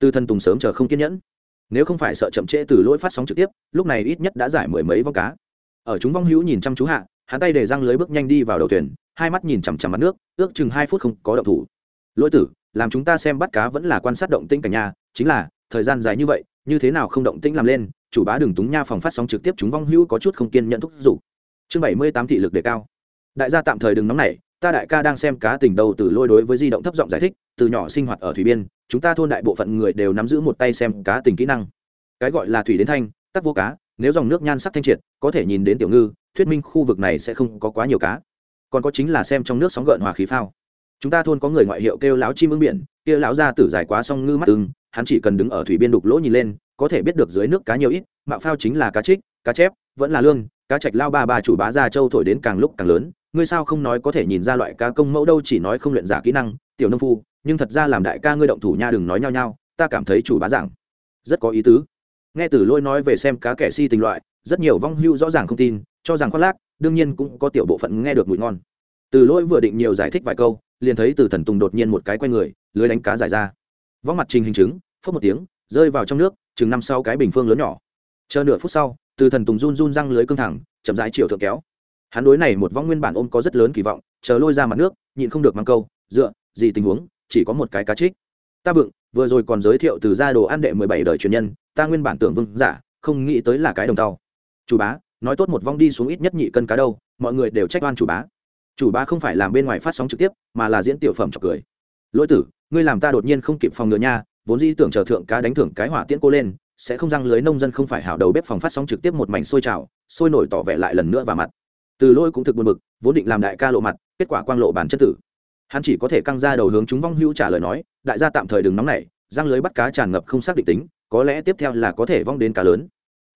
Từ thần tùng sớm chờ không kiên nhẫn. Nếu không phải sợ chậm trễ từ lỗi phát sóng trực tiếp, lúc này ít nhất đã giải mười mấy vong cá. Ở chúng vong hữu nhìn chăm chú hạ, hắn tay để răng lưới bước nhanh đi vào đầu thuyền hai mắt nhìn chằm chằm mặt nước, ước chừng hai phút không có động thủ. Lỗi tử, làm chúng ta xem bắt cá vẫn là quan sát động tĩnh cả nhà, chính là, thời gian dài như vậy, như thế nào không động tĩnh làm lên, chủ bá đừng túng nha phòng phát sóng trực tiếp chúng vong hữu có chút không kiên nhận thúc giục. Chương bảy mươi tám thị lực đề cao. Đại gia tạm thời đừng nóng nảy, ta đại ca đang xem cá tình đầu từ lôi đối với di động thấp giọng giải thích, từ nhỏ sinh hoạt ở thủy biên, chúng ta thôn đại bộ phận người đều nắm giữ một tay xem cá tình kỹ năng. Cái gọi là thủy đến thanh, tắc vô cá, nếu dòng nước nhan sắc thanh triệt, có thể nhìn đến tiểu ngư, thuyết minh khu vực này sẽ không có quá nhiều cá còn có chính là xem trong nước sóng gợn hòa khí phao. Chúng ta thôn có người ngoại hiệu kêu láo chim ưng biển, kia láo ra tử dài quá song ngư mắt ưng, hắn chỉ cần đứng ở thủy biên đục lỗ nhìn lên, có thể biết được dưới nước cá nhiều ít, mạo phao chính là cá trích, cá chép, vẫn là lương, cá trạch lao ba bà chủ bá ra châu thổi đến càng lúc càng lớn, ngươi sao không nói có thể nhìn ra loại cá công mẫu đâu chỉ nói không luyện giả kỹ năng, tiểu nông phu, nhưng thật ra làm đại ca ngươi động thủ nha đừng nói nhau nhau ta cảm thấy chủ bá giảng rất có ý tứ. Nghe từ lôi nói về xem cá kẻ si tình loại, rất nhiều vong hưu rõ ràng không tin, cho rằng khoác lác đương nhiên cũng có tiểu bộ phận nghe được mùi ngon. Từ Lỗi vừa định nhiều giải thích vài câu, liền thấy từ thần tùng đột nhiên một cái quay người, lưới đánh cá dài ra. Vóc mặt trình hình chứng phớt một tiếng, rơi vào trong nước, chừng năm sau cái bình phương lớn nhỏ. Chờ nửa phút sau, từ thần tùng run run răng lưới cưng thẳng, chậm rãi chiều thượng kéo. Hắn đối này một vong nguyên bản ôm có rất lớn kỳ vọng, chờ lôi ra mặt nước, nhịn không được mang câu, dựa, gì tình huống, chỉ có một cái cá trích. Ta vựng vừa rồi còn giới thiệu từ gia đồ ăn đệ mười bảy đời truyền nhân, ta nguyên bản tưởng vương giả, không nghĩ tới là cái đồng tàu chủ bá nói tốt một vong đi xuống ít nhất nhị cân cá đâu, mọi người đều trách oan chủ bá. Chủ bá không phải làm bên ngoài phát sóng trực tiếp, mà là diễn tiểu phẩm trọc cười. Lỗi tử, ngươi làm ta đột nhiên không kịp phòng ngừa nha, vốn dĩ tưởng chờ thượng cá đánh thưởng cái hỏa tiễn cô lên, sẽ không răng lưới nông dân không phải hảo đầu bếp phòng phát sóng trực tiếp một mảnh sôi trào, sôi nổi tỏ vẻ lại lần nữa vào mặt. Từ lôi cũng thực buồn bực, vốn định làm đại ca lộ mặt, kết quả quang lộ bản chất tử. Hắn chỉ có thể căng ra đầu hướng chúng vong hữu trả lời nói, đại gia tạm thời đừng nóng nảy, răng lưới bắt cá tràn ngập không xác định tính, có lẽ tiếp theo là có thể vong đến cá lớn.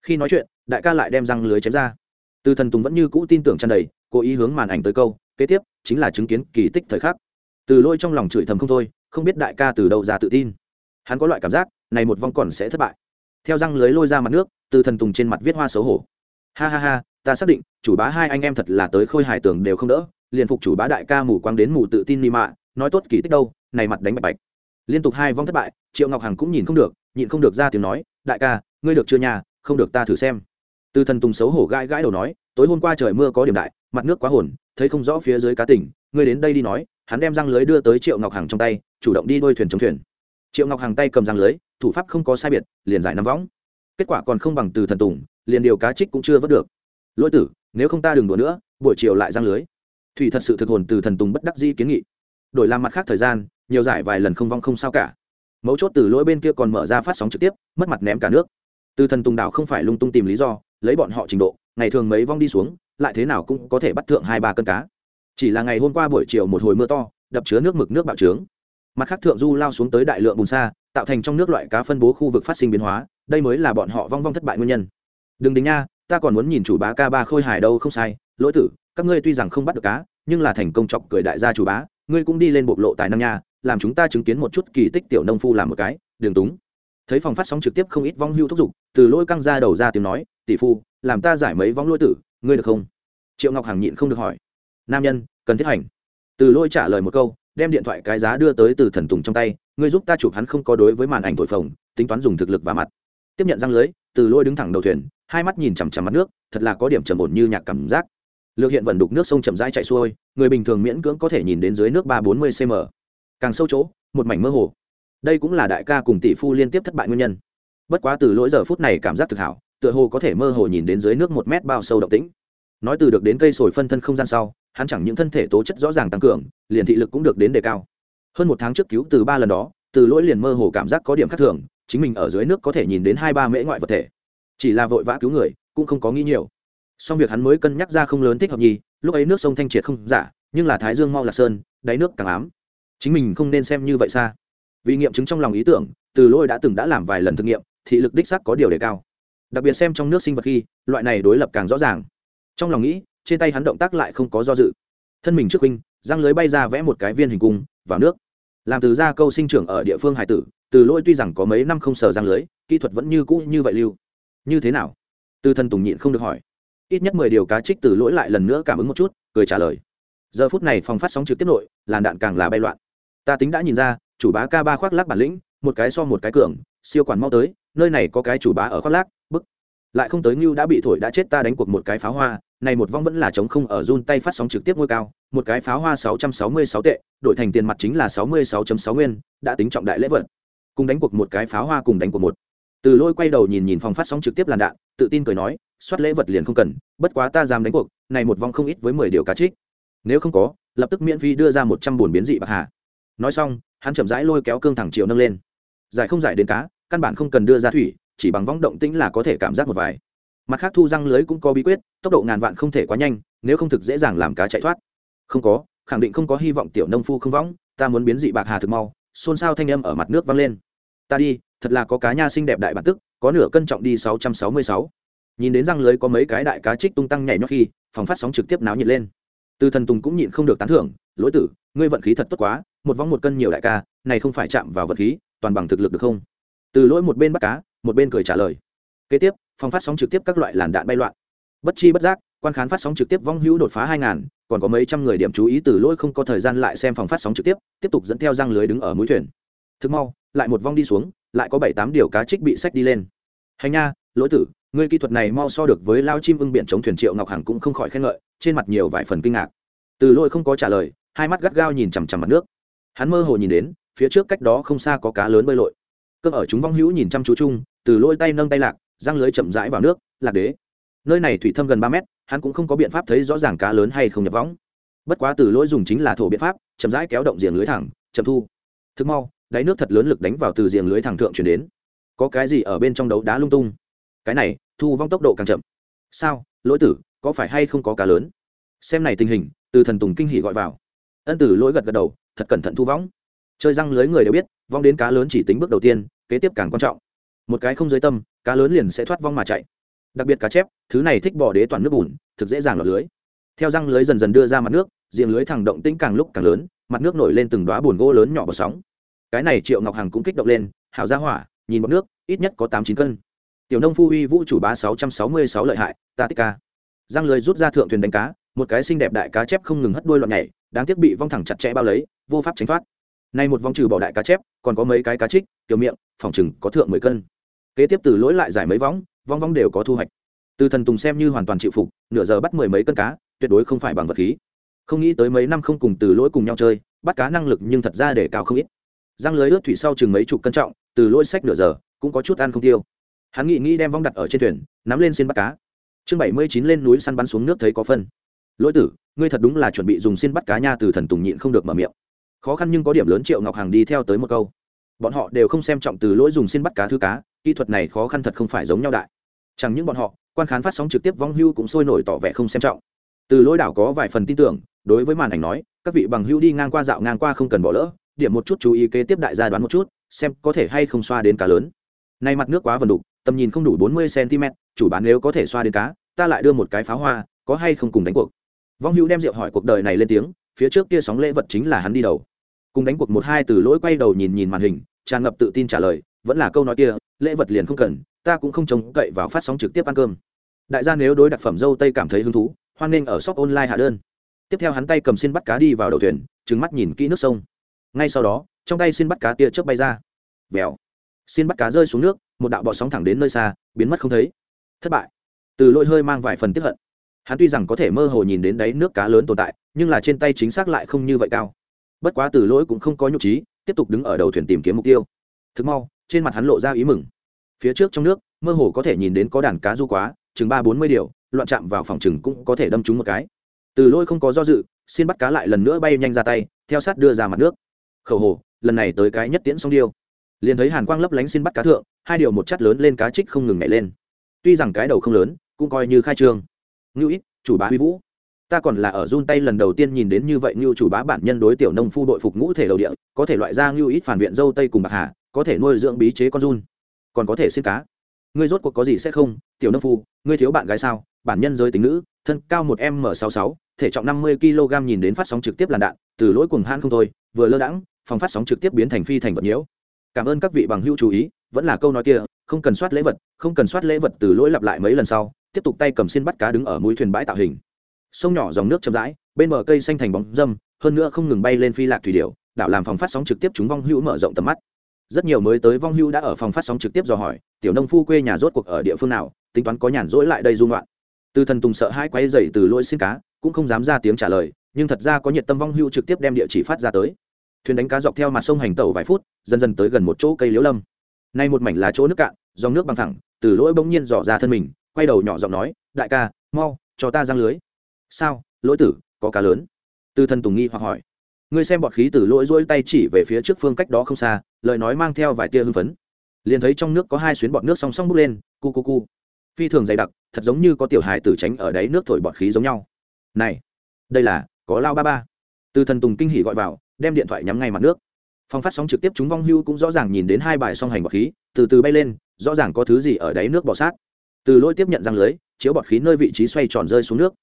Khi nói chuyện đại ca lại đem răng lưới chém ra. Từ thần tùng vẫn như cũ tin tưởng tràn đầy, cố ý hướng màn ảnh tới câu, kế tiếp, chính là chứng kiến kỳ tích thời khắc. Từ lôi trong lòng chửi thầm không thôi, không biết đại ca từ đâu ra tự tin. Hắn có loại cảm giác, này một vong còn sẽ thất bại. Theo răng lưới lôi ra mặt nước, từ thần tùng trên mặt viết hoa xấu hổ. Ha ha ha, ta xác định, chủ bá hai anh em thật là tới khôi hài tưởng đều không đỡ, liền phục chủ bá đại ca mù quang đến mù tự tin ni mạ nói tốt kỳ tích đâu, này mặt đánh bạch bạch. Liên tục hai vong thất bại, triệu ngọc hằng cũng nhìn không được, nhịn không được ra tiếng nói, đại ca, ngươi được chưa nhà, không được ta thử xem từ thần tùng xấu hổ gãi gãi đầu nói, tối hôm qua trời mưa có điểm đại, mặt nước quá hồn, thấy không rõ phía dưới cá tỉnh, ngươi đến đây đi nói. Hắn đem răng lưới đưa tới triệu ngọc hằng trong tay, chủ động đi đôi thuyền chống thuyền. Triệu ngọc hằng tay cầm răng lưới, thủ pháp không có sai biệt, liền giải năm võng. Kết quả còn không bằng từ thần tùng, liền điều cá trích cũng chưa vớt được. Lỗi tử, nếu không ta đừng đùa nữa, buổi chiều lại răng lưới. Thủy thật sự thực hồn từ thần tùng bất đắc di kiến nghị. Đổi làm mặt khác thời gian, nhiều giải vài lần không vong không sao cả. Mấu chốt từ lỗi bên kia còn mở ra phát sóng trực tiếp, mất mặt ném cả nước. Từ thần tùng đảo không phải lung tung tìm lý do lấy bọn họ trình độ, ngày thường mấy vong đi xuống, lại thế nào cũng có thể bắt thượng hai ba cân cá. Chỉ là ngày hôm qua buổi chiều một hồi mưa to, đập chứa nước mực nước bạo trướng. Mặt khác thượng du lao xuống tới đại lượng bùn xa tạo thành trong nước loại cá phân bố khu vực phát sinh biến hóa, đây mới là bọn họ vong vong thất bại nguyên nhân. Đừng đính nha, ta còn muốn nhìn chủ bá ca ba khôi hài đâu không sai. Lỗi tử, các ngươi tuy rằng không bắt được cá, nhưng là thành công chọc cười đại gia chủ bá, ngươi cũng đi lên bộc lộ tài năng nha, làm chúng ta chứng kiến một chút kỳ tích tiểu nông phu làm một cái, đường túng. Thấy phòng phát sóng trực tiếp không ít vong hưu thúc giục, từ lỗi căng ra đầu ra tiếng nói tỷ phu, làm ta giải mấy vong lỗi tử, ngươi được không? Triệu ngọc hằng nhịn không được hỏi. Nam nhân, cần thiết hành. Từ lỗi trả lời một câu, đem điện thoại cái giá đưa tới từ thần tùng trong tay, ngươi giúp ta chụp hắn không có đối với màn ảnh thổi phồng, tính toán dùng thực lực và mặt. Tiếp nhận răng lưới, từ lôi đứng thẳng đầu thuyền, hai mắt nhìn chằm chằm mặt nước, thật là có điểm trầm ổn như nhạc cảm giác. Lược hiện vận đục nước sông chậm rãi chạy xuôi, người bình thường miễn cưỡng có thể nhìn đến dưới nước ba bốn mươi cm càng sâu chỗ, một mảnh mơ hồ. Đây cũng là đại ca cùng tỷ phu liên tiếp thất bại nguyên nhân. Bất quá từ lỗi giờ phút này cảm giác thực hảo tựa hồ có thể mơ hồ nhìn đến dưới nước một mét bao sâu động tĩnh. Nói từ được đến cây sồi phân thân không gian sau, hắn chẳng những thân thể tố chất rõ ràng tăng cường, liền thị lực cũng được đến đề cao. Hơn một tháng trước cứu từ ba lần đó, từ lỗi liền mơ hồ cảm giác có điểm khác thường, chính mình ở dưới nước có thể nhìn đến hai ba mễ ngoại vật thể. Chỉ là vội vã cứu người, cũng không có nghĩ nhiều. Song việc hắn mới cân nhắc ra không lớn thích hợp nhi lúc ấy nước sông thanh triệt không giả, nhưng là thái dương mau lạc sơn, đáy nước càng ám. Chính mình không nên xem như vậy xa. Vì nghiệm chứng trong lòng ý tưởng, từ lỗi đã từng đã làm vài lần thực nghiệm, thị lực đích sắc có điều đề cao đặc biệt xem trong nước sinh vật khi, loại này đối lập càng rõ ràng. Trong lòng nghĩ, trên tay hắn động tác lại không có do dự. Thân mình trước huynh, răng lưới bay ra vẽ một cái viên hình cung, vào nước. Làm từ ra câu sinh trưởng ở địa phương hải tử, từ lôi tuy rằng có mấy năm không sờ răng lưới, kỹ thuật vẫn như cũ như vậy lưu. Như thế nào? Từ thân tùng nhịn không được hỏi. Ít nhất mười điều cá trích từ lỗi lại lần nữa cảm ứng một chút, cười trả lời. Giờ phút này phòng phát sóng trực tiếp nội, làn đạn càng là bay loạn. Ta tính đã nhìn ra, chủ bá ca ba khoác lác bản lĩnh, một cái so một cái cường, siêu quản mau tới, nơi này có cái chủ bá ở khoác lác lại không tới như đã bị thổi đã chết ta đánh cuộc một cái pháo hoa, này một vong vẫn là chống không ở run tay phát sóng trực tiếp ngôi cao, một cái pháo hoa sáu trăm sáu mươi sáu tệ, đổi thành tiền mặt chính là sáu mươi sáu sáu nguyên, đã tính trọng đại lễ vật. Cùng đánh cuộc một cái pháo hoa cùng đánh cuộc một. Từ lôi quay đầu nhìn nhìn phòng phát sóng trực tiếp làn đạn, tự tin cười nói, soát lễ vật liền không cần, bất quá ta dám đánh cuộc, này một vong không ít với mười điều cá trích. Nếu không có, lập tức miễn phí đưa ra một trăm buồn biến dị bạc hà. Nói xong, hắn chậm rãi lôi kéo cương thẳng chiều nâng lên. Giải không giải đến cá, căn bản không cần đưa ra thủy chỉ bằng vong động tĩnh là có thể cảm giác một vài. Mặt khác thu răng lưới cũng có bí quyết, tốc độ ngàn vạn không thể quá nhanh, nếu không thực dễ dàng làm cá chạy thoát. Không có, khẳng định không có hy vọng tiểu nông phu không võng, ta muốn biến dị bạc hà thực mau, xôn xao thanh âm ở mặt nước vang lên. Ta đi, thật là có cá nha xinh đẹp đại bản tức, có nửa cân trọng đi sáu trăm sáu mươi sáu. Nhìn đến răng lưới có mấy cái đại cá trích tung tăng nhảy nhót khi, phòng phát sóng trực tiếp náo nhiệt lên. Từ thần tùng cũng nhịn không được tán thưởng, lỗi tử, ngươi vận khí thật tốt quá, một vong một cân nhiều đại ca, này không phải chạm vào vật khí, toàn bằng thực lực được không? Từ lỗi một bên bắt cá một bên cười trả lời. Kế tiếp, phòng phát sóng trực tiếp các loại làn đạn bay loạn. Bất chi bất giác, quan khán phát sóng trực tiếp vong hữu đột phá hai ngàn, còn có mấy trăm người điểm chú ý từ lỗi không có thời gian lại xem phòng phát sóng trực tiếp tiếp tục dẫn theo răng lưới đứng ở mũi thuyền. Thực mau, lại một vong đi xuống, lại có bảy tám điều cá trích bị sách đi lên. Hành nha, lỗi tử, ngươi kỹ thuật này mau so được với lao chim ưng biển chống thuyền triệu ngọc hằng cũng không khỏi khen ngợi, trên mặt nhiều vài phần kinh ngạc. Từ lỗi không có trả lời, hai mắt gắt gao nhìn chằm chằm mặt nước. Hắn mơ hồ nhìn đến, phía trước cách đó không xa có cá lớn bơi lội cơm ở chúng vong hữu nhìn chăm chú chung, từ lôi tay nâng tay lạc, răng lưới chậm rãi vào nước, lạc đế, nơi này thủy thâm gần ba mét, hắn cũng không có biện pháp thấy rõ ràng cá lớn hay không nhập võng. Bất quá từ lỗi dùng chính là thổ biện pháp, chậm rãi kéo động giềng lưới thẳng, chậm thu. Thức mau, đáy nước thật lớn lực đánh vào từ giềng lưới thẳng thượng chuyển đến. Có cái gì ở bên trong đấu đá lung tung? Cái này, thu vong tốc độ càng chậm. Sao, lỗi tử, có phải hay không có cá lớn? Xem này tình hình, từ thần tùng kinh hỉ gọi vào. Ân tử lỗi gật gật đầu, thật cẩn thận thu võng chơi răng lưới người đều biết vong đến cá lớn chỉ tính bước đầu tiên, kế tiếp càng quan trọng. Một cái không dưới tâm, cá lớn liền sẽ thoát vong mà chạy. Đặc biệt cá chép, thứ này thích bỏ đế toàn nước bùn, thực dễ dàng lọt lưới. Theo răng lưới dần dần đưa ra mặt nước riêng lưới thẳng động tĩnh càng lúc càng lớn, mặt nước nổi lên từng đoá bùn gỗ lớn nhỏ vào sóng. Cái này triệu ngọc hằng cũng kích động lên, hảo ra hỏa, nhìn bọc nước, ít nhất có tám chín cân. Tiểu nông phu uy vũ chủ bá sáu trăm sáu mươi sáu lợi hại, ta tích ca. Răng lưới rút ra thượng thuyền đánh cá, một cái xinh đẹp đại cá chép không ngừng hất đuôi loạn nhảy, đáng tiếc bị vong thẳng chặt chẽ bao lấy, vô pháp tránh thoát nay một vòng trừ bỏ đại cá chép, còn có mấy cái cá trích, kiểu miệng, phòng chừng có thượng mười cân. Kế tiếp từ lỗi lại giải mấy võng vong vong đều có thu hoạch. Từ thần tùng xem như hoàn toàn chịu phục, nửa giờ bắt mười mấy cân cá, tuyệt đối không phải bằng vật khí. Không nghĩ tới mấy năm không cùng từ lỗi cùng nhau chơi, bắt cá năng lực nhưng thật ra để cao không ít. Răng lưới ướt thủy sau chừng mấy chục cân trọng, từ lỗi sách nửa giờ, cũng có chút ăn không tiêu. Hắn nghĩ nghĩ đem vong đặt ở trên thuyền, nắm lên xin bắt cá. Chương bảy mươi chín lên núi săn bắn xuống nước thấy có phân. Lỗi tử, ngươi thật đúng là chuẩn bị dùng xin bắt cá nha, từ thần tùng nhịn không được mở miệng khó khăn nhưng có điểm lớn triệu ngọc hằng đi theo tới một câu. Bọn họ đều không xem trọng từ lỗi dùng xin bắt cá thứ cá, kỹ thuật này khó khăn thật không phải giống nhau đại. Chẳng những bọn họ, quan khán phát sóng trực tiếp vong hưu cũng sôi nổi tỏ vẻ không xem trọng. Từ lỗi đảo có vài phần tin tưởng, đối với màn ảnh nói, các vị bằng hưu đi ngang qua dạo ngang qua không cần bỏ lỡ, điểm một chút chú ý kế tiếp đại gia đoán một chút, xem có thể hay không xoa đến cá lớn. Nay mặt nước quá vần đục, tầm nhìn không đủ bốn mươi cm chủ bán nếu có thể xoa đến cá, ta lại đưa một cái pháo hoa, có hay không cùng đánh cuộc. Vong hữu đem rượu hỏi cuộc đời này lên tiếng, phía trước kia sóng lễ vật chính là hắn đi đầu cùng đánh cuộc một hai từ lỗi quay đầu nhìn nhìn màn hình tràn ngập tự tin trả lời, vẫn là câu nói kia, lễ vật liền không cần, ta cũng không trông cậy vào phát sóng trực tiếp ăn cơm. Đại gia nếu đối đặc phẩm dâu tây cảm thấy hứng thú, hoan nghênh ở shop online hạ đơn. Tiếp theo hắn tay cầm xin bắt cá đi vào đầu thuyền trứng mắt nhìn kỹ nước sông. Ngay sau đó, trong tay xin bắt cá tia chớp bay ra. Vèo. Xin bắt cá rơi xuống nước, một đạo bọ sóng thẳng đến nơi xa, biến mất không thấy. Thất bại. Từ lỗi hơi mang vài phần tiếp hận. Hắn tuy rằng có thể mơ hồ nhìn đến đáy nước cá lớn tồn tại, nhưng là trên tay chính xác lại không như vậy cao bất quá từ lỗi cũng không có nhục trí, tiếp tục đứng ở đầu thuyền tìm kiếm mục tiêu. Thực mau, trên mặt hắn lộ ra ý mừng. Phía trước trong nước, mơ hồ có thể nhìn đến có đàn cá du quá, chừng ba bốn mươi điều, loạn chạm vào phòng chừng cũng có thể đâm trúng một cái. Từ lỗi không có do dự, xin bắt cá lại lần nữa bay nhanh ra tay, theo sát đưa ra mặt nước. Khẩu hồ, lần này tới cái nhất tiễn song điêu. Liền thấy hàn quang lấp lánh xin bắt cá thượng, hai điều một chắt lớn lên cá trích không ngừng nhảy lên. Tuy rằng cái đầu không lớn, cũng coi như khai trương. Ngưu ít, chủ bá huy vũ ta còn là ở run tay lần đầu tiên nhìn đến như vậy như chủ bá bản nhân đối tiểu nông phu đội phục ngũ thể đầu địa, có thể loại ra như ít phản viện dâu tây cùng bạc hà, có thể nuôi dưỡng bí chế con run. Còn có thể xin cá. Ngươi rốt cuộc có gì sẽ không, tiểu nông phu, ngươi thiếu bạn gái sao? Bản nhân giới tính nữ, thân cao một m sáu sáu, thể trọng năm mươi kg nhìn đến phát sóng trực tiếp làn đạn, từ lỗi cuồng han không thôi, vừa lơ đãng, phòng phát sóng trực tiếp biến thành phi thành vật nhiễu. Cảm ơn các vị bằng hữu chú ý, vẫn là câu nói kia, không cần soát lễ vật, không cần soát lễ vật từ lỗi lặp lại mấy lần sau, tiếp tục tay cầm xin bắt cá đứng ở mũi thuyền bãi tạo hình sông nhỏ dòng nước chậm rãi, bên bờ cây xanh thành bóng dâm, hơn nữa không ngừng bay lên phi lạc thủy điệu đảo làm phòng phát sóng trực tiếp chúng vong hữu mở rộng tầm mắt. Rất nhiều mới tới vong hữu đã ở phòng phát sóng trực tiếp dò hỏi, tiểu nông phu quê nhà rốt cuộc ở địa phương nào? Tính toán có nhàn rỗi lại đây dung loạn từ thần tùng sợ hai quay dậy từ lỗi xin cá, cũng không dám ra tiếng trả lời, nhưng thật ra có nhiệt tâm vong hữu trực tiếp đem địa chỉ phát ra tới. Thuyền đánh cá dọc theo mặt sông hành tẩu vài phút, dần dần tới gần một chỗ cây liễu lâm. Nay một mảnh là chỗ nước cạn, dòng nước bằng thẳng, từ lỗi bỗng nhiên dò ra thân mình, quay đầu nhỏ giọng nói, đại ca, mau, cho ta giang lưới sao? Lỗi tử, có cá lớn. Từ thần tùng nghi hoặc hỏi. Ngươi xem bọt khí từ lỗi rỗi tay chỉ về phía trước phương cách đó không xa, lời nói mang theo vài tia hưng phấn. Liền thấy trong nước có hai xuyến bọt nước song song bốc lên, cu cu cu. Phi thường dày đặc, thật giống như có tiểu hài tử tránh ở đáy nước thổi bọt khí giống nhau. Này, đây là, có lao ba ba. Từ thần tùng kinh hỉ gọi vào, đem điện thoại nhắm ngay mặt nước. Phong phát sóng trực tiếp chúng vong hưu cũng rõ ràng nhìn đến hai bài song hành bọt khí, từ từ bay lên, rõ ràng có thứ gì ở đáy nước bọ sát. Từ lỗi tiếp nhận răng lưới, chiếu bọt khí nơi vị trí xoay tròn rơi xuống nước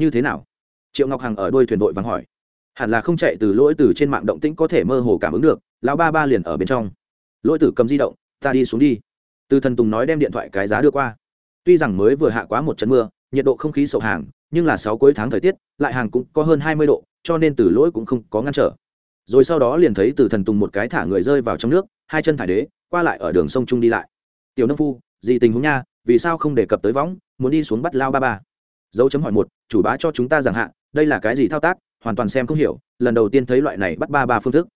như thế nào? Triệu ngọc hằng ở đuôi thuyền vội vàng hỏi. Hẳn là không chạy từ lỗi từ trên mạng động tĩnh có thể mơ hồ cảm ứng được, lão ba ba liền ở bên trong. Lỗi tử cầm di động, ta đi xuống đi. Từ thần tùng nói đem điện thoại cái giá đưa qua. Tuy rằng mới vừa hạ quá một trận mưa, nhiệt độ không khí sậu hàng, nhưng là sáu cuối tháng thời tiết, lại hàng cũng có hơn hai mươi độ, cho nên từ lỗi cũng không có ngăn trở. Rồi sau đó liền thấy từ thần tùng một cái thả người rơi vào trong nước, hai chân thải đế, qua lại ở đường sông trung đi lại. Tiểu nông phu, gì tình huống nha? Vì sao không đề cập tới võng, muốn đi xuống bắt lao ba ba? Dấu chấm hỏi một, chủ bá cho chúng ta giảng hạ, đây là cái gì thao tác? Hoàn toàn xem không hiểu, lần đầu tiên thấy loại này bắt ba ba phương thức.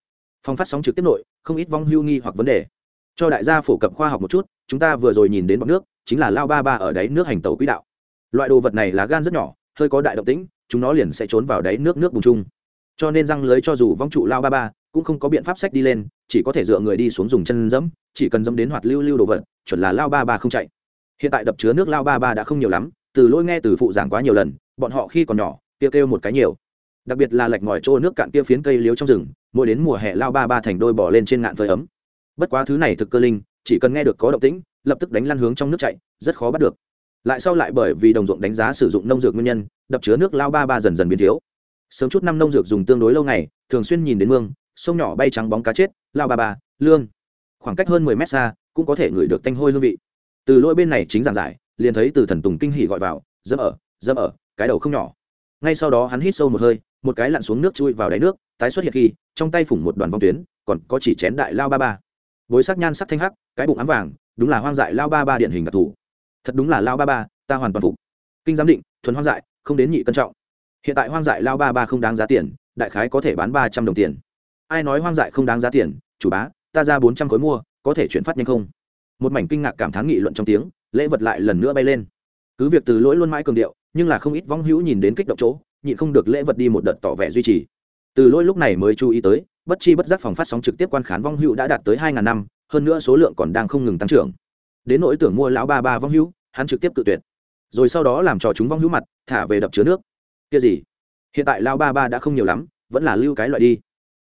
Phong phát sóng trực tiếp nội, không ít vong hưu nghi hoặc vấn đề. Cho đại gia phổ cập khoa học một chút, chúng ta vừa rồi nhìn đến bọc nước, chính là lao ba ba ở đáy nước hành tàu quỹ đạo. Loại đồ vật này là gan rất nhỏ, hơi có đại động tĩnh, chúng nó liền sẽ trốn vào đáy nước nước bùng chung cho nên răng lưới cho dù vong trụ lao ba ba, cũng không có biện pháp sách đi lên, chỉ có thể dựa người đi xuống dùng chân dẫm chỉ cần dẫm đến hoạt lưu lưu đồ vật, chuẩn là lao ba ba không chạy. Hiện tại đập chứa nước lao ba ba đã không nhiều lắm từ lỗi nghe từ phụ giảng quá nhiều lần, bọn họ khi còn nhỏ kia kêu một cái nhiều. Đặc biệt là lạch ngòi trô nước cạn kia phiến cây liếu trong rừng, mỗi đến mùa hè lao ba ba thành đôi bỏ lên trên ngạn phơi ấm. Bất quá thứ này thực cơ linh, chỉ cần nghe được có động tĩnh, lập tức đánh lăn hướng trong nước chạy, rất khó bắt được. Lại sau lại bởi vì đồng ruộng đánh giá sử dụng nông dược nguyên nhân, đập chứa nước lao ba ba dần dần biến thiếu. Sớm chút năm nông dược dùng tương đối lâu ngày, thường xuyên nhìn đến mương, sông nhỏ bay trắng bóng cá chết, lao ba ba, lương. Khoảng cách hơn mười mét xa, cũng có thể ngửi được tanh hôi hương vị. Từ lỗi bên này chính giảng giải liền thấy từ thần tùng kinh hỉ gọi vào, dẫm ở dẫm ở, cái đầu không nhỏ. Ngay sau đó hắn hít sâu một hơi, một cái lặn xuống nước chui vào đáy nước, tái xuất hiện khi, trong tay phủng một đoàn vong tuyến, còn có chỉ chén đại lao ba ba. Bối sắc nhan sắc thanh hắc, cái bụng ám vàng, đúng là hoang dại lao ba ba điển hình đặc thù. Thật đúng là lao ba ba, ta hoàn toàn phục. Kinh giám định, thuần hoang dại, không đến nhị cân trọng. Hiện tại hoang dại lao ba ba không đáng giá tiền, đại khái có thể bán ba trăm đồng tiền. Ai nói hoang dại không đáng giá tiền? Chủ bá, ta ra bốn trăm khối mua, có thể chuyển phát nhanh không? Một mảnh kinh ngạc cảm thán nghị luận trong tiếng lễ vật lại lần nữa bay lên. Cứ việc từ lỗi luôn mãi cường điệu, nhưng là không ít vong hữu nhìn đến kích động chỗ, nhịn không được lễ vật đi một đợt tỏ vẻ duy trì. Từ lỗi lúc này mới chú ý tới, bất chi bất giác phòng phát sóng trực tiếp quan khán vong hữu đã đạt tới hai ngàn năm, hơn nữa số lượng còn đang không ngừng tăng trưởng. Đến nỗi tưởng mua lão ba ba vong hữu, hắn trực tiếp tự tuyệt. Rồi sau đó làm cho chúng vong hữu mặt, thả về đập chứa nước. Kia gì? Hiện tại lão ba ba đã không nhiều lắm, vẫn là lưu cái loại đi.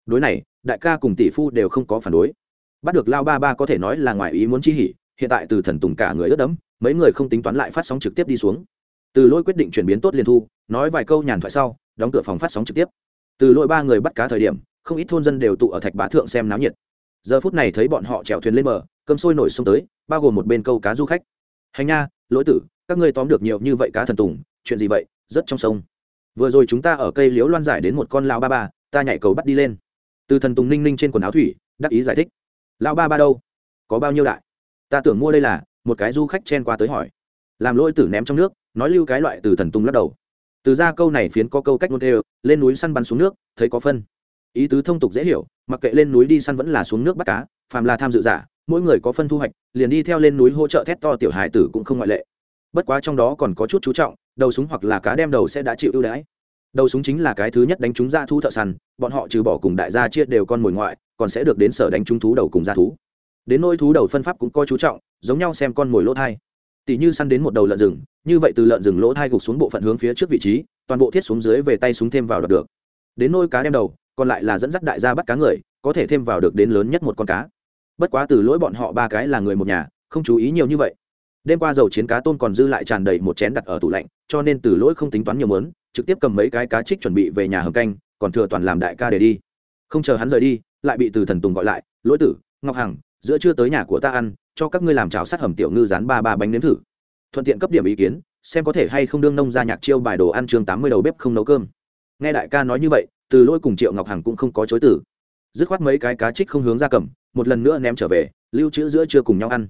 Đối này, đại ca cùng tỷ phu đều không có phản đối. Bắt được lao ba ba có thể nói là ngoài ý muốn chi hỉ hiện tại từ thần tùng cả người ướt đẫm, mấy người không tính toán lại phát sóng trực tiếp đi xuống. Từ lỗi quyết định chuyển biến tốt liền thu, nói vài câu nhàn thoại sau, đóng cửa phòng phát sóng trực tiếp. Từ lỗi ba người bắt cá thời điểm, không ít thôn dân đều tụ ở thạch bá thượng xem náo nhiệt. Giờ phút này thấy bọn họ chèo thuyền lên bờ, cơm sôi nổi xông tới, bao gồm một bên câu cá du khách. Hành nha, lỗi tử, các ngươi tóm được nhiều như vậy cá thần tùng, chuyện gì vậy? Rất trong sông. Vừa rồi chúng ta ở cây liễu loan giải đến một con lão ba ba, ta nhảy cầu bắt đi lên. Từ thần tùng ninh ninh trên quần áo thủy, đắc ý giải thích. Lão ba ba đâu? Có bao nhiêu đại? Ta tưởng mua đây là, một cái du khách chen qua tới hỏi. Làm lỗi tử ném trong nước, nói lưu cái loại từ thần tung lắc đầu. Từ ra câu này phiến có câu cách ngôn đều, lên núi săn bắn xuống nước, thấy có phân. Ý tứ thông tục dễ hiểu, mặc kệ lên núi đi săn vẫn là xuống nước bắt cá, phàm là tham dự giả, mỗi người có phân thu hoạch, liền đi theo lên núi hỗ trợ thét to tiểu hải tử cũng không ngoại lệ. Bất quá trong đó còn có chút chú trọng, đầu súng hoặc là cá đem đầu sẽ đã chịu ưu đãi. Đầu súng chính là cái thứ nhất đánh trúng ra thu thợ săn, bọn họ trừ bỏ cùng đại gia chia đều con mồi ngoại, còn sẽ được đến sở đánh trúng thú đầu cùng gia thú đến nôi thú đầu phân pháp cũng coi chú trọng, giống nhau xem con mồi lỗ thai. Tỷ như săn đến một đầu lợn rừng, như vậy từ lợn rừng lỗ thai gục xuống bộ phận hướng phía trước vị trí, toàn bộ thiết xuống dưới về tay súng thêm vào được. Đến nôi cá đem đầu, còn lại là dẫn dắt đại gia bắt cá người, có thể thêm vào được đến lớn nhất một con cá. Bất quá từ lỗi bọn họ ba cái là người một nhà, không chú ý nhiều như vậy. Đêm qua dầu chiến cá tôm còn dư lại tràn đầy một chén đặt ở tủ lạnh, cho nên từ lỗi không tính toán nhiều mớn, trực tiếp cầm mấy cái cá trích chuẩn bị về nhà hầm canh, còn thừa toàn làm đại ca để đi. Không chờ hắn rời đi, lại bị từ thần tùng gọi lại, lỗi tử, ngọc hằng giữa trưa tới nhà của ta ăn, cho các ngươi làm chảo sát hầm tiểu ngư rán ba ba bánh nếm thử. Thuận tiện cấp điểm ý kiến, xem có thể hay không đương nông ra nhạc chiêu bài đồ ăn chương tám mươi đầu bếp không nấu cơm. Nghe đại ca nói như vậy, từ lỗi cùng triệu ngọc hằng cũng không có chối tử dứt khoát mấy cái cá trích không hướng ra cầm, một lần nữa ném trở về, lưu trữ giữa trưa cùng nhau ăn.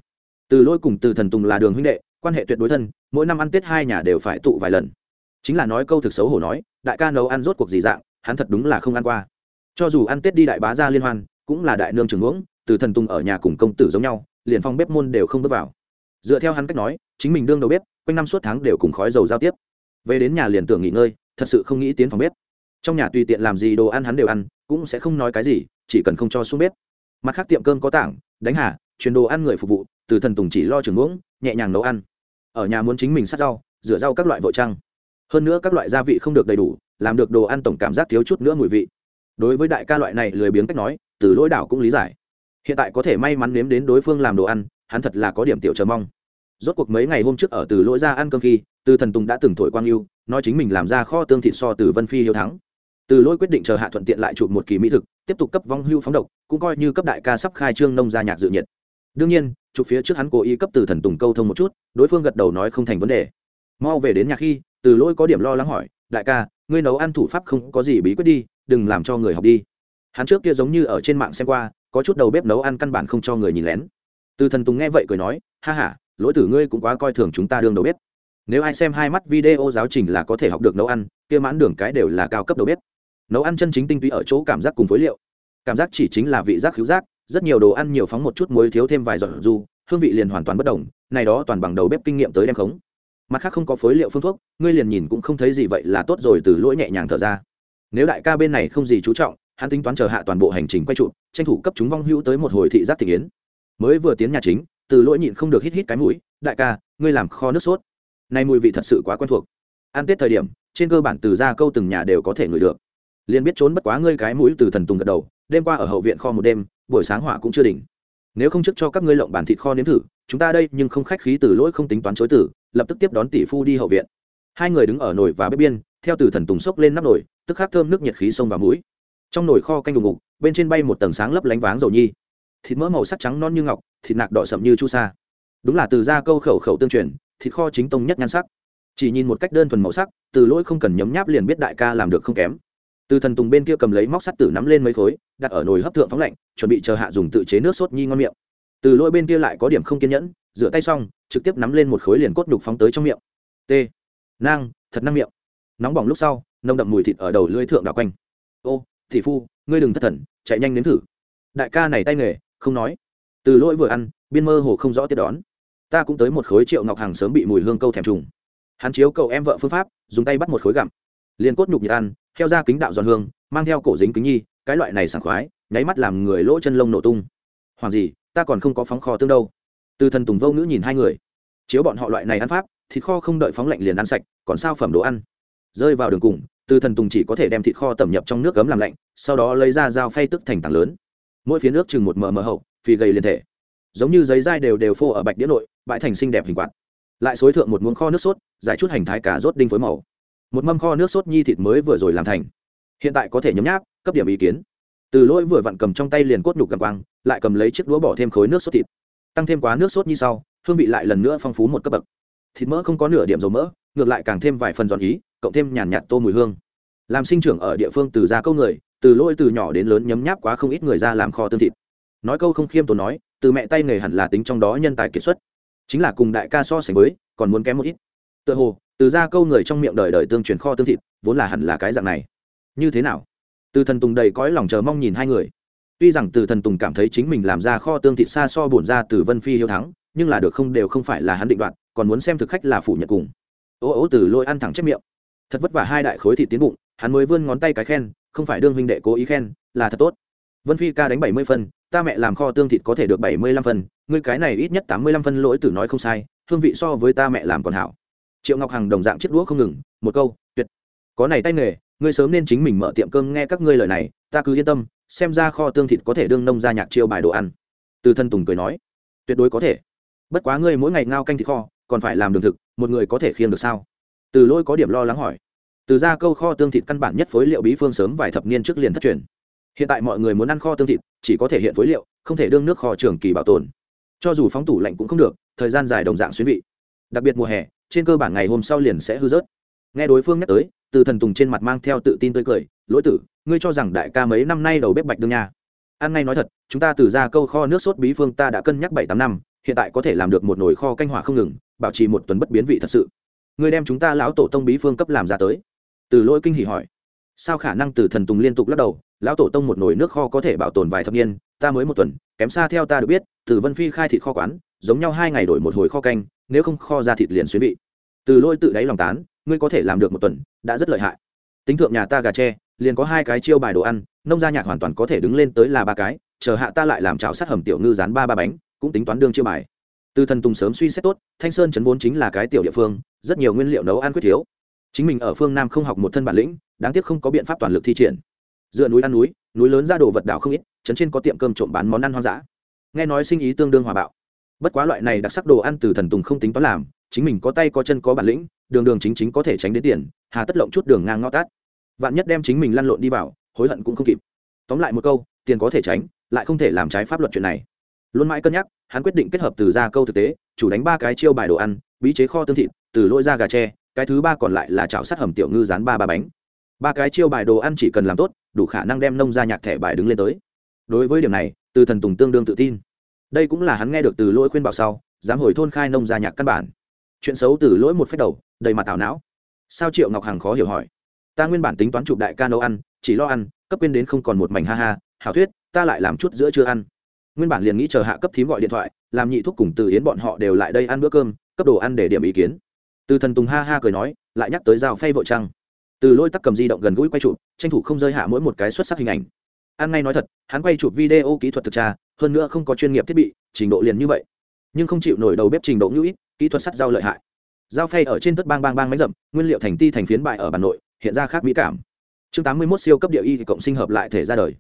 Từ lỗi cùng từ thần tùng là đường huynh đệ, quan hệ tuyệt đối thân, mỗi năm ăn tết hai nhà đều phải tụ vài lần. Chính là nói câu thực xấu hổ nói, đại ca nấu ăn rốt cuộc gì dạng, hắn thật đúng là không ăn qua. Cho dù ăn tết đi đại bá ra liên hoan, cũng là đại nương trường uống từ thần tùng ở nhà cùng công tử giống nhau, liền phong bếp môn đều không bước vào. Dựa theo hắn cách nói, chính mình đương đầu bếp, quanh năm suốt tháng đều cùng khói dầu giao tiếp. Về đến nhà liền tưởng nghỉ ngơi, thật sự không nghĩ tiến phòng bếp. Trong nhà tùy tiện làm gì đồ ăn hắn đều ăn, cũng sẽ không nói cái gì, chỉ cần không cho xuống bếp. Mặt khác tiệm cơm có tảng, đánh hà chuyển đồ ăn người phục vụ, từ thần tùng chỉ lo trường muỗng, nhẹ nhàng nấu ăn. Ở nhà muốn chính mình sát rau, rửa rau các loại vội trăng. Hơn nữa các loại gia vị không được đầy đủ, làm được đồ ăn tổng cảm giác thiếu chút nữa mùi vị. Đối với đại ca loại này lười biếng cách nói, từ lỗi đảo cũng lý giải hiện tại có thể may mắn nếm đến đối phương làm đồ ăn, hắn thật là có điểm tiểu chờ mong. Rốt cuộc mấy ngày hôm trước ở từ lỗi ra ăn cơm khi, từ thần tùng đã từng thổi quang yêu, nói chính mình làm ra kho tương thịt so từ vân phi hiếu thắng. Từ lỗi quyết định chờ hạ thuận tiện lại chụp một kỳ mỹ thực, tiếp tục cấp vong hưu phóng độc, cũng coi như cấp đại ca sắp khai trương nông gia nhạc dự nhiệt. Đương nhiên, chụp phía trước hắn cố ý cấp từ thần tùng câu thông một chút, đối phương gật đầu nói không thành vấn đề. Mau về đến nhà khi, từ lỗi có điểm lo lắng hỏi, đại ca, ngươi nấu ăn thủ pháp không có gì bí quyết đi, đừng làm cho người học đi. Hắn trước kia giống như ở trên mạng xem qua có chút đầu bếp nấu ăn căn bản không cho người nhìn lén. Từ thần tùng nghe vậy cười nói, ha h a lỗi tử ngươi cũng quá coi thường chúng ta đương đầu bếp. Nếu ai xem hai mắt video giáo trình là có thể học được nấu ăn, kia mãn đường cái đều là cao cấp đầu bếp. Nấu ăn chân chính tinh túy ở chỗ cảm giác cùng phối liệu. Cảm giác chỉ chính là vị giác khứu giác, rất nhiều đồ ăn nhiều phóng một chút muối thiếu thêm vài giọt du hương vị liền hoàn toàn bất đồng, này đó toàn bằng đầu bếp kinh nghiệm tới đem khống. Mặt khác không có phối liệu phương thuốc, ngươi liền nhìn cũng không thấy gì vậy là tốt rồi từ lỗi nhẹ nhàng thở ra. Nếu đại ca bên này không gì chú trọng hắn tính toán chờ hạ toàn bộ hành trình quay trụ, tranh thủ cấp chúng vong hữu tới một hồi thị giác thị kiến. Mới vừa tiến nhà chính, từ lỗi nhịn không được hít hít cái mũi, đại ca, ngươi làm kho nước sốt. Nay mùi vị thật sự quá quen thuộc. Ăn tết thời điểm, trên cơ bản từ ra câu từng nhà đều có thể ngửi được. Liền biết trốn bất quá ngươi cái mũi từ thần tùng gật đầu, đêm qua ở hậu viện kho một đêm, buổi sáng hỏa cũng chưa đỉnh. Nếu không trước cho các ngươi lộng bản thịt kho nếm thử, chúng ta đây nhưng không khách khí từ lỗi không tính toán chối tử lập tức tiếp đón tỷ phu đi hậu viện. Hai người đứng ở nồi và bếp biên, theo từ thần tùng xốc lên nắp nồi, tức khắc thơm nước nhiệt khí xông vào mũi trong nồi kho canh đùng ngục, bên trên bay một tầng sáng lấp lánh váng dầu nhi. Thịt mỡ màu sắc trắng non như ngọc, thịt nạc đỏ sậm như chu sa. Đúng là từ ra câu khẩu khẩu tương truyền, thịt kho chính tông nhất nhan sắc. Chỉ nhìn một cách đơn thuần màu sắc, từ lỗi không cần nhấm nháp liền biết đại ca làm được không kém. Từ thần tùng bên kia cầm lấy móc sắt tử nắm lên mấy khối, đặt ở nồi hấp thượng phóng lạnh, chuẩn bị chờ hạ dùng tự chế nước sốt nhi ngon miệng. Từ lỗi bên kia lại có điểm không kiên nhẫn, rửa tay xong, trực tiếp nắm lên một khối liền cốt nhục phóng tới trong miệng. T. Nang, thật năng miệng. Nóng bỏng lúc sau, nồng đậm mùi thịt ở đầu lưỡi thượng đảo quanh. Ô thị phu, ngươi đừng thất thần, chạy nhanh đến thử. Đại ca này tay nghề, không nói. Từ lỗi vừa ăn, biên mơ hồ không rõ tiếp đón. Ta cũng tới một khối triệu ngọc hàng sớm bị mùi hương câu thèm trùng. Hắn chiếu cậu em vợ phương pháp, dùng tay bắt một khối gặm. Liền cốt nhục nhiệt ăn theo ra kính đạo giòn hương, mang theo cổ dính kính nhi, cái loại này sảng khoái, nháy mắt làm người lỗ chân lông nổ tung. Hoàng gì, ta còn không có phóng kho tương đâu. Từ thần tùng vô ngữ nhìn hai người. Chiếu bọn họ loại này ăn pháp, thịt kho không đợi phóng lạnh liền ăn sạch, còn sao phẩm đồ ăn? Rơi vào đường cùng từ thần tùng chỉ có thể đem thịt kho tẩm nhập trong nước cấm làm lạnh, sau đó lấy ra dao phay tức thành tảng lớn. Mỗi phía nước chừng một mờ mờ hậu, phì gầy liền thể. Giống như giấy dai đều đều phô ở bạch đĩa nội, bãi thành xinh đẹp hình quạt. Lại xối thượng một muỗng kho nước sốt, giải chút hành thái cả rốt đinh phối màu. Một mâm kho nước sốt nhi thịt mới vừa rồi làm thành. Hiện tại có thể nhấm nháp, cấp điểm ý kiến. Từ lỗi vừa vặn cầm trong tay liền cốt nhục cầm quang, lại cầm lấy chiếc đũa bỏ thêm khối nước sốt thịt. Tăng thêm quá nước sốt như sau, hương vị lại lần nữa phong phú một cấp bậc. Thịt mỡ không có nửa điểm dầu mỡ, ngược lại càng thêm vài phần giòn ý cộng thêm nhàn nhạt tô mùi hương. Làm sinh trưởng ở địa phương từ ra câu người, từ lỗi từ nhỏ đến lớn nhấm nháp quá không ít người ra làm kho tương thịt. Nói câu không khiêm tốn nói, từ mẹ tay nghề hẳn là tính trong đó nhân tài kiệt xuất. Chính là cùng đại ca so sánh với, còn muốn kém một ít. Tựa hồ, từ ra câu người trong miệng đời đời tương truyền kho tương thịt, vốn là hẳn là cái dạng này. Như thế nào? Từ thần tùng đầy cõi lòng chờ mong nhìn hai người. Tuy rằng từ thần tùng cảm thấy chính mình làm ra kho tương thịt xa so bổn ra từ vân phi hiếu thắng, nhưng là được không đều không phải là hắn định đoạt, còn muốn xem thực khách là phủ nhận cùng. Ô ô, từ lôi ăn thẳng chép miệng thật vất vả hai đại khối thịt tiến bụng, hắn mới vươn ngón tay cái khen, không phải đương huynh đệ cố ý khen, là thật tốt. Vân phi ca đánh bảy mươi phân, ta mẹ làm kho tương thịt có thể được bảy mươi lăm phân, ngươi cái này ít nhất tám mươi lăm phân lỗi tử nói không sai, hương vị so với ta mẹ làm còn hảo. Triệu ngọc hằng đồng dạng chiếc đũa không ngừng, một câu, tuyệt. Có này tay nghề, ngươi sớm nên chính mình mở tiệm cơm nghe các ngươi lời này, ta cứ yên tâm, xem ra kho tương thịt có thể đương nông ra nhạc chiêu bài đồ ăn. Từ thân tùng cười nói, tuyệt đối có thể. Bất quá ngươi mỗi ngày ngao canh thịt kho, còn phải làm đường thực, một người có thể khiêng được sao? Từ lôi có điểm lo lắng hỏi. Từ ra câu kho tương thịt căn bản nhất phối liệu bí phương sớm vài thập niên trước liền thất truyền. Hiện tại mọi người muốn ăn kho tương thịt, chỉ có thể hiện phối liệu, không thể đương nước kho trường kỳ bảo tồn. Cho dù phóng tủ lạnh cũng không được, thời gian dài đồng dạng xuyến vị. Đặc biệt mùa hè, trên cơ bản ngày hôm sau liền sẽ hư rớt. Nghe đối phương nhắc tới, từ thần tùng trên mặt mang theo tự tin tươi cười, lỗi tử, ngươi cho rằng đại ca mấy năm nay đầu bếp bạch đương nha. Ăn ngay nói thật, chúng ta từ ra câu kho nước sốt bí phương ta đã cân nhắc bảy tám năm, hiện tại có thể làm được một nồi kho canh hỏa không ngừng, bảo trì một tuần bất biến vị thật sự ngươi đem chúng ta lão tổ tông bí phương cấp làm ra tới. Từ lỗi kinh hỉ hỏi. Sao khả năng từ thần tùng liên tục lắc đầu, lão tổ tông một nồi nước kho có thể bảo tồn vài thập niên, ta mới một tuần, kém xa theo ta được biết, từ vân phi khai thịt kho quán, giống nhau hai ngày đổi một hồi kho canh, nếu không kho ra thịt liền xuyến vị. Từ lỗi tự đáy lòng tán, ngươi có thể làm được một tuần, đã rất lợi hại. Tính thượng nhà ta gà tre, liền có hai cái chiêu bài đồ ăn, nông gia nhạc hoàn toàn có thể đứng lên tới là ba cái, chờ hạ ta lại làm chảo sát hầm tiểu ngư rán ba ba bánh, cũng tính toán đương chiêu bài. Từ thần tùng sớm suy xét tốt, thanh sơn chấn vốn chính là cái tiểu địa phương rất nhiều nguyên liệu nấu ăn quyết thiếu. Chính mình ở phương nam không học một thân bản lĩnh, đáng tiếc không có biện pháp toàn lực thi triển. Dựa núi ăn núi núi lớn ra đồ vật đảo không ít chấn trên có tiệm cơm trộm bán món ăn hoang dã. Nghe nói sinh ý tương đương hòa bạo. Bất quá loại này đặc sắc đồ ăn từ thần tùng không tính toán làm, chính mình có tay có chân có bản lĩnh, đường đường chính chính có thể tránh đến tiền, hà tất lộng chút đường ngang ngõ tát. Vạn nhất đem chính mình lăn lộn đi vào, hối hận cũng không kịp. Tóm lại một câu, tiền có thể tránh, lại không thể làm trái pháp luật chuyện này. Luôn mãi cân nhắc, hắn quyết định kết hợp từ ra câu thực tế, chủ đánh ba cái chiêu bài đồ ăn, bí chế kho tương thịt từ lỗi ra gà tre, cái thứ ba còn lại là chảo sát hầm tiểu ngư rán ba ba bánh. Ba cái chiêu bài đồ ăn chỉ cần làm tốt, đủ khả năng đem nông ra nhạc thẻ bài đứng lên tới. Đối với điểm này, từ thần tùng tương đương tự tin. Đây cũng là hắn nghe được từ lỗi khuyên bảo sau, dám hồi thôn khai nông ra nhạc căn bản. Chuyện xấu từ lỗi một phép đầu, đầy mặt tảo não. Sao triệu ngọc hằng khó hiểu hỏi. Ta nguyên bản tính toán chụp đại ca nấu ăn, chỉ lo ăn, cấp quên đến không còn một mảnh ha ha, hảo thuyết, ta lại làm chút giữa chưa ăn. Nguyên bản liền nghĩ chờ hạ cấp thím gọi điện thoại, làm nhị thuốc cùng từ yến bọn họ đều lại đây ăn bữa cơm, cấp đồ ăn để điểm ý kiến từ thần tùng ha ha cười nói, lại nhắc tới dao phay vội trăng. Từ lôi tắc cầm di động gần gũi quay chụp, tranh thủ không rơi hạ mỗi một cái xuất sắc hình ảnh. An ngay nói thật, hắn quay chụp video kỹ thuật thực tra, hơn nữa không có chuyên nghiệp thiết bị, trình độ liền như vậy. Nhưng không chịu nổi đầu bếp trình độ ngữ ít, kỹ thuật sắt dao lợi hại. Dao phay ở trên tất bang bang bang máy rậm, nguyên liệu thành ti thành phiến bại ở bà nội, hiện ra khác mỹ cảm. Chương tám mươi 81 siêu cấp địa y thì cộng sinh hợp lại thể ra đời.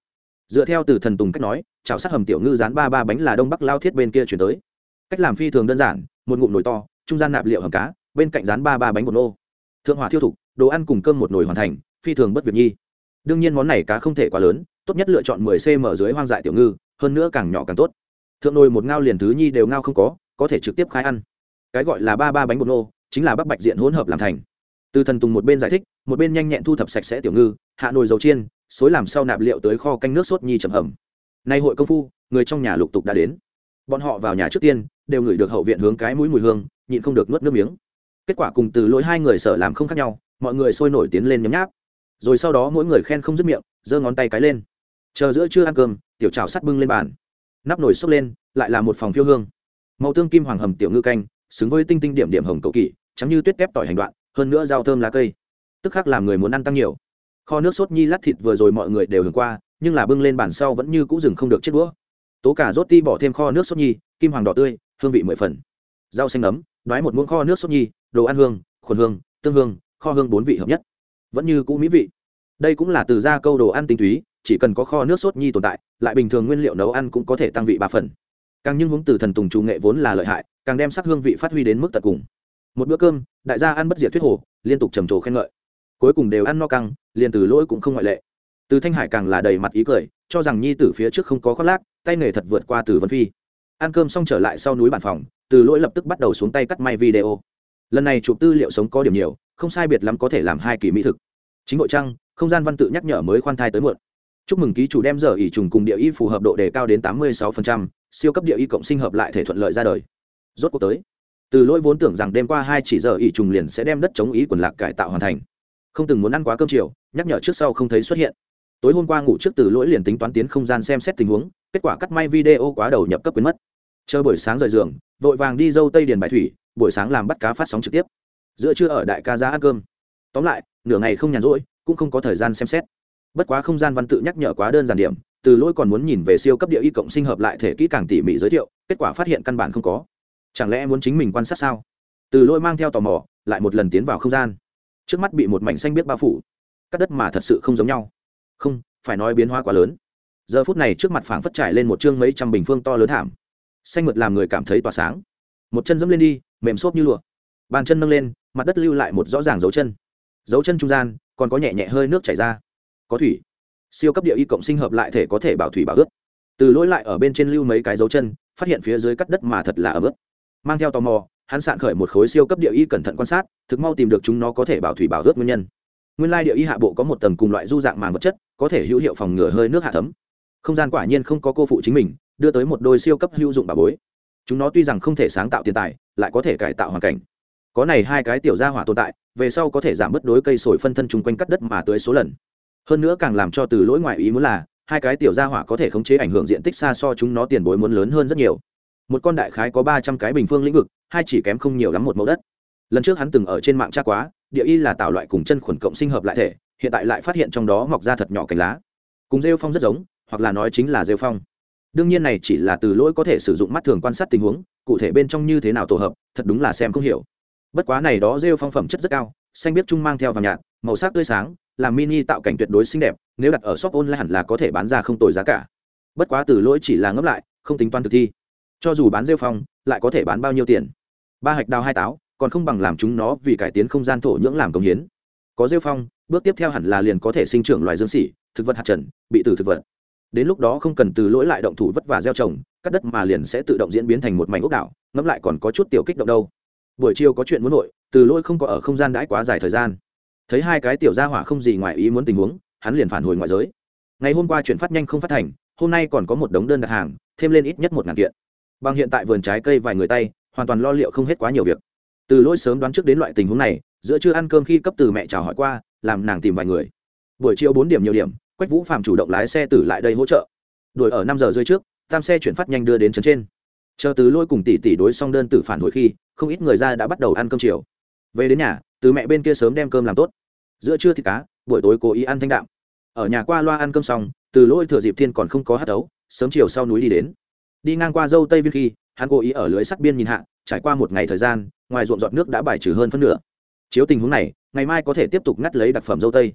Dựa theo từ thần tùng cách nói, chảo sát hầm tiểu ngư rán ba ba bánh là đông bắc lao thiết bên kia chuyển tới. Cách làm phi thường đơn giản, một ngụm nồi to, trung gian nạp liệu hầm cá bên cạnh rán ba ba bánh bột nô. Thượng hỏa thiêu thục, đồ ăn cùng cơm một nồi hoàn thành, phi thường bất việc nhi. Đương nhiên món này cá không thể quá lớn, tốt nhất lựa chọn 10 cm dưới hoang dại tiểu ngư, hơn nữa càng nhỏ càng tốt. Thượng nồi một ngao liền thứ nhi đều ngao không có có thể trực tiếp khai ăn. Cái gọi là ba ba bánh bột nô, chính là bắp bạch diện hỗn hợp làm thành. Từ thần tùng một bên giải thích, một bên nhanh nhẹn thu thập sạch sẽ tiểu ngư, hạ nồi dầu chiên, xối làm sau nạp liệu tới kho canh nước sốt nhi chầm hầm. Nay hội công phu, người trong nhà lục tục đã đến. Bọn họ vào nhà trước tiên, đều ngửi được hậu viện hướng cái mũi mùi hương, nhịn không được nuốt nước miếng kết quả cùng từ lỗi hai người sở làm không khác nhau, mọi người sôi nổi tiến lên nhấm nháp. Rồi sau đó mỗi người khen không dứt miệng, giơ ngón tay cái lên. Chờ giữa chưa ăn cơm, tiểu trào sắt bưng lên bàn. Nắp nồi xốc lên, lại là một phòng phiêu hương. Màu tương kim hoàng hầm tiểu ngư canh, xứng với tinh tinh điểm điểm hồng cầu kỳ, trắng như tuyết kép tỏi hành đoạn, hơn nữa rau thơm lá cây. Tức khắc làm người muốn ăn tăng nhiều. Kho nước sốt nhi lát thịt vừa rồi mọi người đều hưởng qua, nhưng là bưng lên bàn sau vẫn như cũ rừng không được chết đũa. Tố cả rốt ti bỏ thêm kho nước sốt nhi, kim hoàng đỏ tươi, hương vị mười phần. Rau xanh ấm đoái một muỗng kho nước sốt nhi đồ ăn hương, khuẩn hương, tương hương, kho hương bốn vị hợp nhất. Vẫn như cũ mỹ vị. Đây cũng là từ gia câu đồ ăn tinh túy, chỉ cần có kho nước sốt nhi tồn tại, lại bình thường nguyên liệu nấu ăn cũng có thể tăng vị ba phần. Càng những hướng từ thần tùng chủ nghệ vốn là lợi hại, càng đem sắc hương vị phát huy đến mức tận cùng. Một bữa cơm, đại gia ăn bất diệt thuyết hồ, liên tục trầm trồ khen ngợi. Cuối cùng đều ăn no căng, liền từ lỗi cũng không ngoại lệ. Từ thanh hải càng là đầy mặt ý cười, cho rằng nhi tử phía trước không có khoác lác, tay nghề thật vượt qua từ vân phi. Ăn cơm xong trở lại sau núi bản phòng, từ lỗi lập tức bắt đầu xuống tay cắt may video lần này chụp tư liệu sống có điểm nhiều không sai biệt lắm có thể làm hai kỳ mỹ thực. Chính hội trăng không gian văn tự nhắc nhở mới khoan thai tới muộn. Chúc mừng ký chủ đem giờ ỉ trùng cùng địa y phù hợp độ đề cao đến tám mươi 86%, siêu cấp địa y cộng sinh hợp lại thể thuận lợi ra đời. Rốt cuộc tới. Từ lỗi vốn tưởng rằng đêm qua hai chỉ giờ ỉ trùng liền sẽ đem đất chống ý quần lạc cải tạo hoàn thành. Không từng muốn ăn quá cơm chiều nhắc nhở trước sau không thấy xuất hiện. Tối hôm qua ngủ trước từ lỗi liền tính toán tiến không gian xem xét tình huống kết quả cắt may video quá đầu nhập cấp quyến mất. Chờ buổi sáng rời giường vội vàng đi dâu tây điền bài thủy buổi sáng làm bắt cá phát sóng trực tiếp. Giữa trưa ở đại ca giá ăn cơm. Tóm lại, nửa ngày không nhàn rỗi, cũng không có thời gian xem xét. Bất quá không gian văn tự nhắc nhở quá đơn giản điểm, từ lỗi còn muốn nhìn về siêu cấp địa y cộng sinh hợp lại thể kỹ càng tỉ mỉ giới thiệu, kết quả phát hiện căn bản không có. Chẳng lẽ muốn chính mình quan sát sao? Từ lỗi mang theo tò mò, lại một lần tiến vào không gian. Trước mắt bị một mảnh xanh biết bao phủ. Các đất mà thật sự không giống nhau. Không, phải nói biến hóa quá lớn. Giờ phút này trước mặt phảng phất trải lên một chương mấy trăm bình phương to lớn thảm. Xanh mượt làm người cảm thấy tỏa sáng. Một chân dẫm lên đi mềm xốp như lụa. Bàn chân nâng lên, mặt đất lưu lại một rõ ràng dấu chân. Dấu chân trung gian còn có nhẹ nhẹ hơi nước chảy ra. Có thủy. Siêu cấp địa y cộng sinh hợp lại thể có thể bảo thủy bảo ướt. Từ lỗi lại ở bên trên lưu mấy cái dấu chân, phát hiện phía dưới cắt đất mà thật là ấm ướt. Mang theo tò mò, hắn sạn khởi một khối siêu cấp địa y cẩn thận quan sát, thực mau tìm được chúng nó có thể bảo thủy bảo ướt nguyên nhân. Nguyên lai địa y hạ bộ có một tầng cùng loại du dạng màng vật chất, có thể hữu hiệu phòng ngừa hơi nước hạ thấm. Không gian quả nhiên không có cô phụ chính mình, đưa tới một đôi siêu cấp hữu dụng bà bối chúng nó tuy rằng không thể sáng tạo tiền tài, lại có thể cải tạo hoàn cảnh. Có này hai cái tiểu gia hỏa tồn tại, về sau có thể giảm bớt đối cây sồi phân thân chung quanh cắt đất mà tới số lần. Hơn nữa càng làm cho từ lỗi ngoại ý muốn là, hai cái tiểu gia hỏa có thể khống chế ảnh hưởng diện tích xa so chúng nó tiền bối muốn lớn hơn rất nhiều. Một con đại khái có ba trăm cái bình phương lĩnh vực, hai chỉ kém không nhiều lắm một mẫu đất. Lần trước hắn từng ở trên mạng tra quá, địa y là tạo loại cùng chân khuẩn cộng sinh hợp lại thể, hiện tại lại phát hiện trong đó mọc ra thật nhỏ cành lá. Cùng rêu phong rất giống, hoặc là nói chính là rêu phong đương nhiên này chỉ là từ lỗi có thể sử dụng mắt thường quan sát tình huống, cụ thể bên trong như thế nào tổ hợp, thật đúng là xem không hiểu. Bất quá này đó rêu phong phẩm chất rất cao, xanh biết trung mang theo vàng nhạt, màu sắc tươi sáng, làm mini tạo cảnh tuyệt đối xinh đẹp, nếu đặt ở shop online hẳn là có thể bán ra không tồi giá cả. Bất quá từ lỗi chỉ là ngấp lại, không tính toán thực thi. Cho dù bán rêu phong, lại có thể bán bao nhiêu tiền? Ba hạch đào hai táo, còn không bằng làm chúng nó vì cải tiến không gian thổ nhưỡng làm công hiến. Có rêu phong, bước tiếp theo hẳn là liền có thể sinh trưởng loài dương xỉ thực vật hạt trần, bị tử thực vật đến lúc đó không cần từ lỗi lại động thủ vất vả gieo trồng, cắt đất mà liền sẽ tự động diễn biến thành một mảnh ốc đảo, ngẫm lại còn có chút tiểu kích động đâu. Buổi chiều có chuyện muốn nội từ lỗi không có ở không gian đãi quá dài thời gian. Thấy hai cái tiểu gia hỏa không gì ngoài ý muốn tình huống, hắn liền phản hồi ngoại giới. Ngày hôm qua chuyển phát nhanh không phát thành, hôm nay còn có một đống đơn đặt hàng, thêm lên ít nhất một ngàn kiện. Bằng hiện tại vườn trái cây vài người tay, hoàn toàn lo liệu không hết quá nhiều việc. Từ lỗi sớm đoán trước đến loại tình huống này, giữa chưa ăn cơm khi cấp từ mẹ chào hỏi qua, làm nàng tìm vài người. Buổi chiều bốn điểm nhiều điểm quách vũ phạm chủ động lái xe tử lại đây hỗ trợ. Đuổi ở năm giờ rưỡi trước, tam xe chuyển phát nhanh đưa đến trấn trên. Chờ từ lôi cùng tỷ tỷ đối xong đơn tử phản hồi khi, không ít người ra đã bắt đầu ăn cơm chiều. Về đến nhà, từ mẹ bên kia sớm đem cơm làm tốt. Giữa trưa thịt cá, buổi tối cố ý ăn thanh đạm. Ở nhà qua loa ăn cơm xong, từ lôi thừa dịp thiên còn không có hát đấu sớm chiều sau núi đi đến. Đi ngang qua dâu tây viên khi, hắn cố ý ở lưới sắt biên nhìn hạ, trải qua một ngày thời gian, ngoài ruộng giọt nước đã bài trừ hơn phân nửa. Chiếu tình huống này, ngày mai có thể tiếp tục ngắt lấy đặc phẩm dâu tây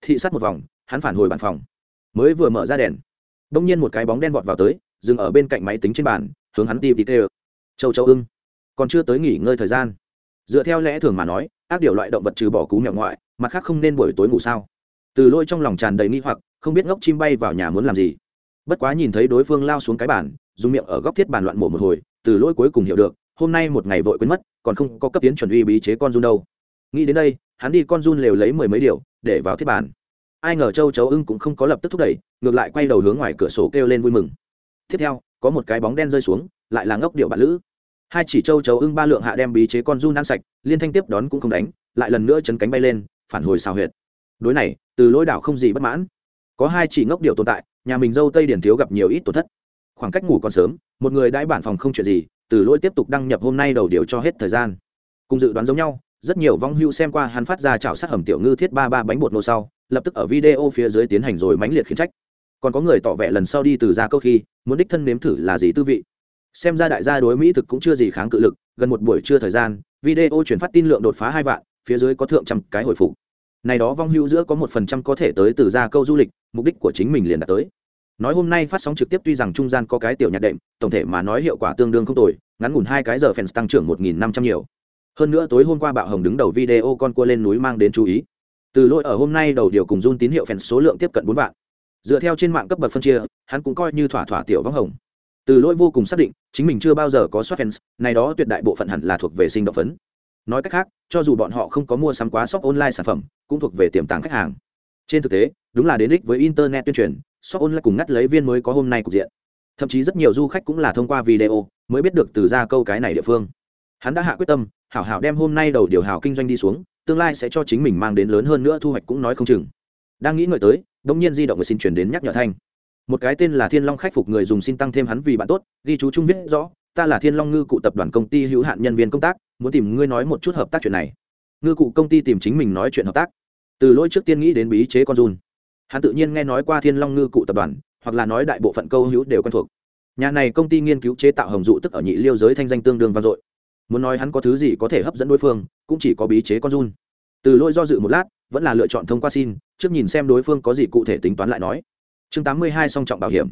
thị sát một vòng, hắn phản hồi bàn phòng, mới vừa mở ra đèn. Đông nhiên một cái bóng đen vọt vào tới, dừng ở bên cạnh máy tính trên bàn, hướng hắn tìm tí tê châu châu ưng. Còn chưa tới nghỉ ngơi thời gian. Dựa theo lẽ thường mà nói, ác điều loại động vật trừ bỏ cú mèo ngoại, mặt khác không nên buổi tối ngủ sao? Từ lôi trong lòng tràn đầy nghi hoặc, không biết ngốc chim bay vào nhà muốn làm gì. Bất quá nhìn thấy đối phương lao xuống cái bàn, dùng miệng ở góc thiết bàn loạn mổ một hồi, từ lôi cuối cùng hiểu được, hôm nay một ngày vội quên mất, còn không có cấp tiến chuẩn uy bí chế con run đâu nghĩ đến đây, hắn đi con run lều lấy mười mấy điều, để vào thiết bàn. Ai ngờ châu chấu ưng cũng không có lập tức thúc đẩy, ngược lại quay đầu hướng ngoài cửa sổ kêu lên vui mừng. Tiếp theo, có một cái bóng đen rơi xuống, lại là ngốc điệu bạn lữ. Hai chỉ châu chấu ưng ba lượng hạ đem bí chế con run ăn sạch, liên thanh tiếp đón cũng không đánh, lại lần nữa chấn cánh bay lên, phản hồi xào huyệt. Đối này, từ lỗi đảo không gì bất mãn. Có hai chỉ ngốc điệu tồn tại, nhà mình dâu tây điển thiếu gặp nhiều ít tổn thất. Khoảng cách ngủ còn sớm, một người đãi bản phòng không chuyện gì, từ lỗi tiếp tục đăng nhập hôm nay đầu điều cho hết thời gian. Cùng dự đoán giống nhau rất nhiều vong hưu xem qua hắn phát ra chảo sát hầm tiểu ngư thiết ba ba bánh bột nô sau, lập tức ở video phía dưới tiến hành rồi mãnh liệt khiển trách. Còn có người tỏ vẻ lần sau đi từ ra câu khi, muốn đích thân nếm thử là gì tư vị. Xem ra đại gia đối mỹ thực cũng chưa gì kháng cự lực, gần một buổi trưa thời gian, video chuyển phát tin lượng đột phá hai vạn, phía dưới có thượng trăm cái hồi phục. Này đó vong hưu giữa có một phần trăm có thể tới từ ra câu du lịch, mục đích của chính mình liền đã tới. Nói hôm nay phát sóng trực tiếp tuy rằng trung gian có cái tiểu nhạc đệm, tổng thể mà nói hiệu quả tương đương không tồi, ngắn ngủn hai cái giờ fans tăng trưởng một nghìn năm trăm nhiều hơn nữa tối hôm qua bạo hồng đứng đầu video con cua lên núi mang đến chú ý. Từ lỗi ở hôm nay đầu điều cùng run tín hiệu phèn số lượng tiếp cận bốn vạn. Dựa theo trên mạng cấp bậc phân chia, hắn cũng coi như thỏa thỏa tiểu vắng hồng. Từ lỗi vô cùng xác định, chính mình chưa bao giờ có soát fans, này đó tuyệt đại bộ phận hẳn là thuộc về sinh động phấn. Nói cách khác, cho dù bọn họ không có mua sắm quá shop online sản phẩm, cũng thuộc về tiềm tàng khách hàng. Trên thực tế, đúng là đến đích với internet tuyên truyền, shop online cùng ngắt lấy viên mới có hôm nay cục diện. Thậm chí rất nhiều du khách cũng là thông qua video mới biết được từ ra câu cái này địa phương. Hắn đã hạ quyết tâm hảo hảo đem hôm nay đầu điều hảo kinh doanh đi xuống, tương lai sẽ cho chính mình mang đến lớn hơn nữa thu hoạch cũng nói không chừng. Đang nghĩ ngợi tới đông nhiên di động người xin chuyển đến nhắc nhở thanh. Một cái tên là thiên long khách phục người dùng xin tăng thêm hắn vì bạn tốt, ghi chú chung viết rõ, ta là thiên long ngư cụ tập đoàn công ty hữu hạn nhân viên công tác, muốn tìm ngươi nói một chút hợp tác chuyện này. Ngư cụ công ty tìm chính mình nói chuyện hợp tác. Từ lỗi trước tiên nghĩ đến bí chế con run. Hắn tự nhiên nghe nói qua thiên long ngư cụ tập đoàn, hoặc là nói đại bộ phận câu hữu đều quen thuộc. Nhà này công ty nghiên cứu chế tạo hồng dụ tức ở nhị liêu giới thanh danh tương đương vang dội muốn nói hắn có thứ gì có thể hấp dẫn đối phương, cũng chỉ có bí chế con run. Từ lỗi do dự một lát, vẫn là lựa chọn thông qua xin, trước nhìn xem đối phương có gì cụ thể tính toán lại nói. Chương tám mươi hai song trọng bảo hiểm.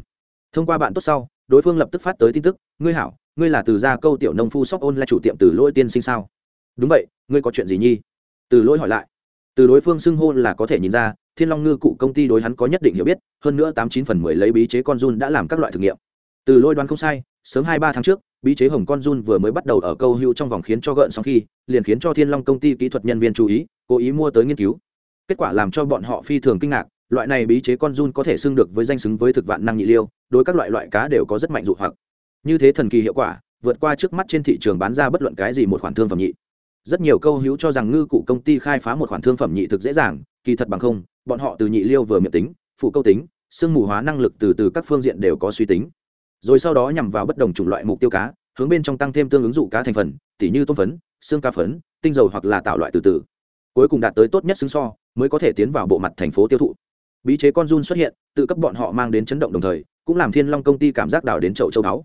Thông qua bạn tốt sau, đối phương lập tức phát tới tin tức, ngươi hảo, ngươi là từ gia câu tiểu nông phu sóc ôn là chủ tiệm từ lỗi tiên sinh sao? Đúng vậy, ngươi có chuyện gì nhi? Từ lỗi hỏi lại. Từ đối phương xưng hô là có thể nhìn ra, thiên long ngư cụ công ty đối hắn có nhất định hiểu biết, hơn nữa tám chín phần mười lấy bí chế con run đã làm các loại thử nghiệm từ lôi đoán không sai, sớm hai ba tháng trước, bí chế hồng con run vừa mới bắt đầu ở câu hưu trong vòng khiến cho gợn sau khi, liền khiến cho thiên long công ty kỹ thuật nhân viên chú ý, cố ý mua tới nghiên cứu. Kết quả làm cho bọn họ phi thường kinh ngạc, loại này bí chế con run có thể xưng được với danh xứng với thực vạn năng nhị liêu, đối các loại loại cá đều có rất mạnh dụ hoặc. Như thế thần kỳ hiệu quả, vượt qua trước mắt trên thị trường bán ra bất luận cái gì một khoản thương phẩm nhị. Rất nhiều câu hữu cho rằng ngư cụ công ty khai phá một khoản thương phẩm nhị thực dễ dàng, kỳ thật bằng không, bọn họ từ nhị liêu vừa miệng tính, phụ câu tính sương mù hóa năng lực từ từ các phương diện đều có suy tính rồi sau đó nhằm vào bất đồng chủng loại mục tiêu cá, hướng bên trong tăng thêm tương ứng dụ cá thành phần, tỉ như tôm phấn, xương cá phấn, tinh dầu hoặc là tạo loại từ từ. Cuối cùng đạt tới tốt nhất xứng so, mới có thể tiến vào bộ mặt thành phố tiêu thụ. Bí chế con run xuất hiện, tự cấp bọn họ mang đến chấn động đồng thời, cũng làm thiên long công ty cảm giác đào đến chậu châu đáo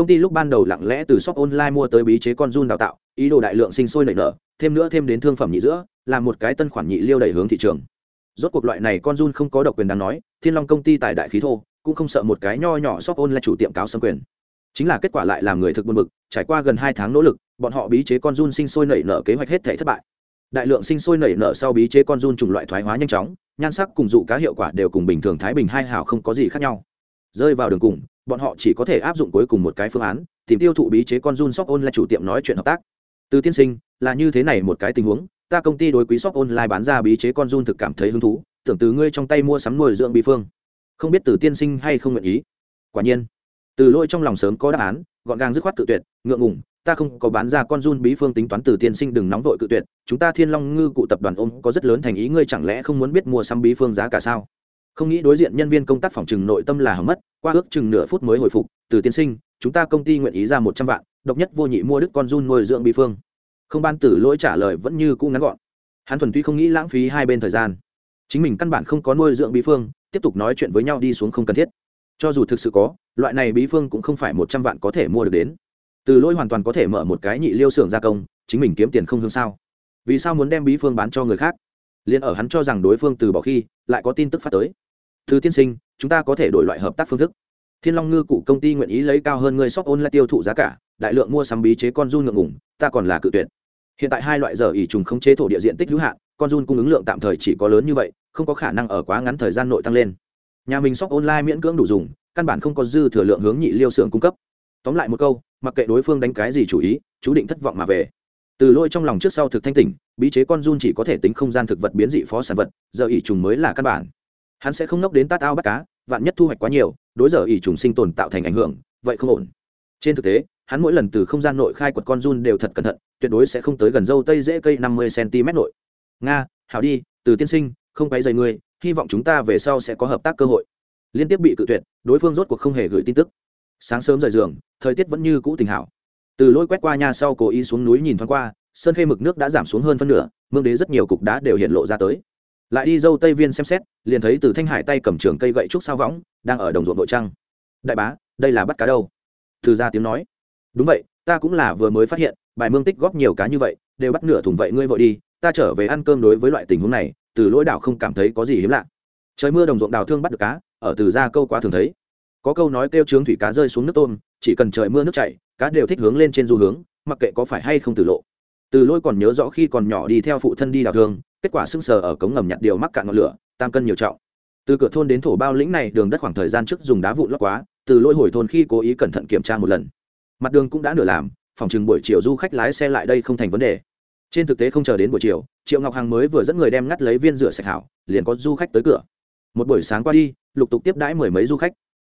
công ty lúc ban đầu lặng lẽ từ shop online mua tới bí chế con run đào tạo, ý đồ đại lượng sinh sôi nảy nở, thêm nữa thêm đến thương phẩm nhị giữa là một cái tân khoản nhị liêu đẩy hướng thị trường. Rốt cuộc loại này con run không có độc quyền đáng nói, thiên long công ty tài đại khí thô cũng không sợ một cái nho nhỏ shop online chủ tiệm cáo xâm quyền. Chính là kết quả lại làm người thực buồn bực, trải qua gần hai tháng nỗ lực, bọn họ bí chế con run sinh sôi nảy nở kế hoạch hết thể thất bại. Đại lượng sinh sôi nảy nở sau bí chế con run chủng loại thoái hóa nhanh chóng, nhan sắc cùng dụ cá hiệu quả đều cùng bình thường thái bình hai hảo không có gì khác nhau. Rơi vào đường cùng, bọn họ chỉ có thể áp dụng cuối cùng một cái phương án, tìm tiêu thụ bí chế con run shop online chủ tiệm nói chuyện hợp tác. Từ tiên sinh, là như thế này một cái tình huống, ta công ty đối quý shop online bán ra bí chế con run thực cảm thấy hứng thú, tưởng từ ngươi trong tay mua sắm nuôi dưỡng bí phương không biết từ tiên sinh hay không nguyện ý. Quả nhiên, từ lôi trong lòng sớm có đáp án, gọn gàng dứt khoát cự tuyệt, ngượng ngủng ta không có bán ra con run bí phương tính toán từ tiên sinh đừng nóng vội cự tuyệt, chúng ta thiên long ngư cụ tập đoàn ôm có rất lớn thành ý, ngươi chẳng lẽ không muốn biết mua xăm bí phương giá cả sao? Không nghĩ đối diện nhân viên công tác phòng trừng nội tâm là hỏng mất, qua ước chừng nửa phút mới hồi phục, từ tiên sinh, chúng ta công ty nguyện ý ra một trăm vạn, độc nhất vô nhị mua đức con run nuôi dưỡng bí phương. Không ban tử lỗi trả lời vẫn như cũ ngắn gọn. Hắn thuần tuy không nghĩ lãng phí hai bên thời gian. Chính mình căn bản không có nuôi dưỡng bí phương tiếp tục nói chuyện với nhau đi xuống không cần thiết. Cho dù thực sự có, loại này bí phương cũng không phải một trăm vạn có thể mua được đến. Từ lỗi hoàn toàn có thể mở một cái nhị liêu xưởng gia công, chính mình kiếm tiền không hương sao. Vì sao muốn đem bí phương bán cho người khác? Liền ở hắn cho rằng đối phương từ bỏ khi, lại có tin tức phát tới. Thứ tiên sinh, chúng ta có thể đổi loại hợp tác phương thức. Thiên long ngư cụ công ty nguyện ý lấy cao hơn người shop ôn lại tiêu thụ giá cả, đại lượng mua sắm bí chế con run ngượng ngủng ta còn là cự tuyệt. Hiện tại hai loại giờ ỉ trùng không chế thổ địa diện tích hữu hạn, con run cung ứng lượng tạm thời chỉ có lớn như vậy không có khả năng ở quá ngắn thời gian nội tăng lên. Nhà mình shop online miễn cưỡng đủ dùng, căn bản không có dư thừa lượng hướng nhị liêu xưởng cung cấp. Tóm lại một câu, mặc kệ đối phương đánh cái gì chủ ý, chú định thất vọng mà về. Từ lôi trong lòng trước sau thực thanh tỉnh, bí chế con run chỉ có thể tính không gian thực vật biến dị phó sản vật, giờ ỉ trùng mới là căn bản. Hắn sẽ không nốc đến tát ao bắt cá, vạn nhất thu hoạch quá nhiều, đối giờ ỉ trùng sinh tồn tạo thành ảnh hưởng, vậy không ổn. Trên thực tế, hắn mỗi lần từ không gian nội khai quật con run đều thật cẩn thận, tuyệt đối sẽ không tới gần dâu tây dễ cây năm mươi cm nội. Nga, hảo đi, từ tiên sinh không quấy rầy ngươi, hy vọng chúng ta về sau sẽ có hợp tác cơ hội. Liên tiếp bị cự tuyệt, đối phương rốt cuộc không hề gửi tin tức. Sáng sớm rời giường, thời tiết vẫn như cũ tình hảo. Từ lôi quét qua nhà sau cố ý xuống núi nhìn thoáng qua, sơn khê mực nước đã giảm xuống hơn phân nửa, mương đế rất nhiều cục đá đều hiện lộ ra tới. Lại đi dâu tây viên xem xét, liền thấy từ thanh hải tay cầm trường cây gậy trúc sao võng, đang ở đồng ruộng nội trăng. Đại bá, đây là bắt cá đâu? Từ ra tiếng nói. Đúng vậy, ta cũng là vừa mới phát hiện, bài mương tích góp nhiều cá như vậy, đều bắt nửa thùng vậy ngươi vội đi, ta trở về ăn cơm đối với loại tình huống này từ lỗi đảo không cảm thấy có gì hiếm lạ. Trời mưa đồng ruộng đào thương bắt được cá, ở từ ra câu quá thường thấy. Có câu nói kêu trướng thủy cá rơi xuống nước tôm, chỉ cần trời mưa nước chảy, cá đều thích hướng lên trên du hướng, mặc kệ có phải hay không từ lộ. Từ Lỗi còn nhớ rõ khi còn nhỏ đi theo phụ thân đi đào thương, kết quả sưng sờ ở cống ngầm nhặt điều mắc cạn ngọn lửa, tam cân nhiều trọng. Từ cửa thôn đến thổ bao lĩnh này, đường đất khoảng thời gian trước dùng đá vụn lót quá, từ Lỗi hồi thôn khi cố ý cẩn thận kiểm tra một lần. Mặt đường cũng đã nửa làm, phòng chừng buổi chiều du khách lái xe lại đây không thành vấn đề trên thực tế không chờ đến buổi chiều, triệu ngọc hằng mới vừa dẫn người đem ngắt lấy viên rửa sạch hảo, liền có du khách tới cửa. Một buổi sáng qua đi, lục tục tiếp đãi mười mấy du khách.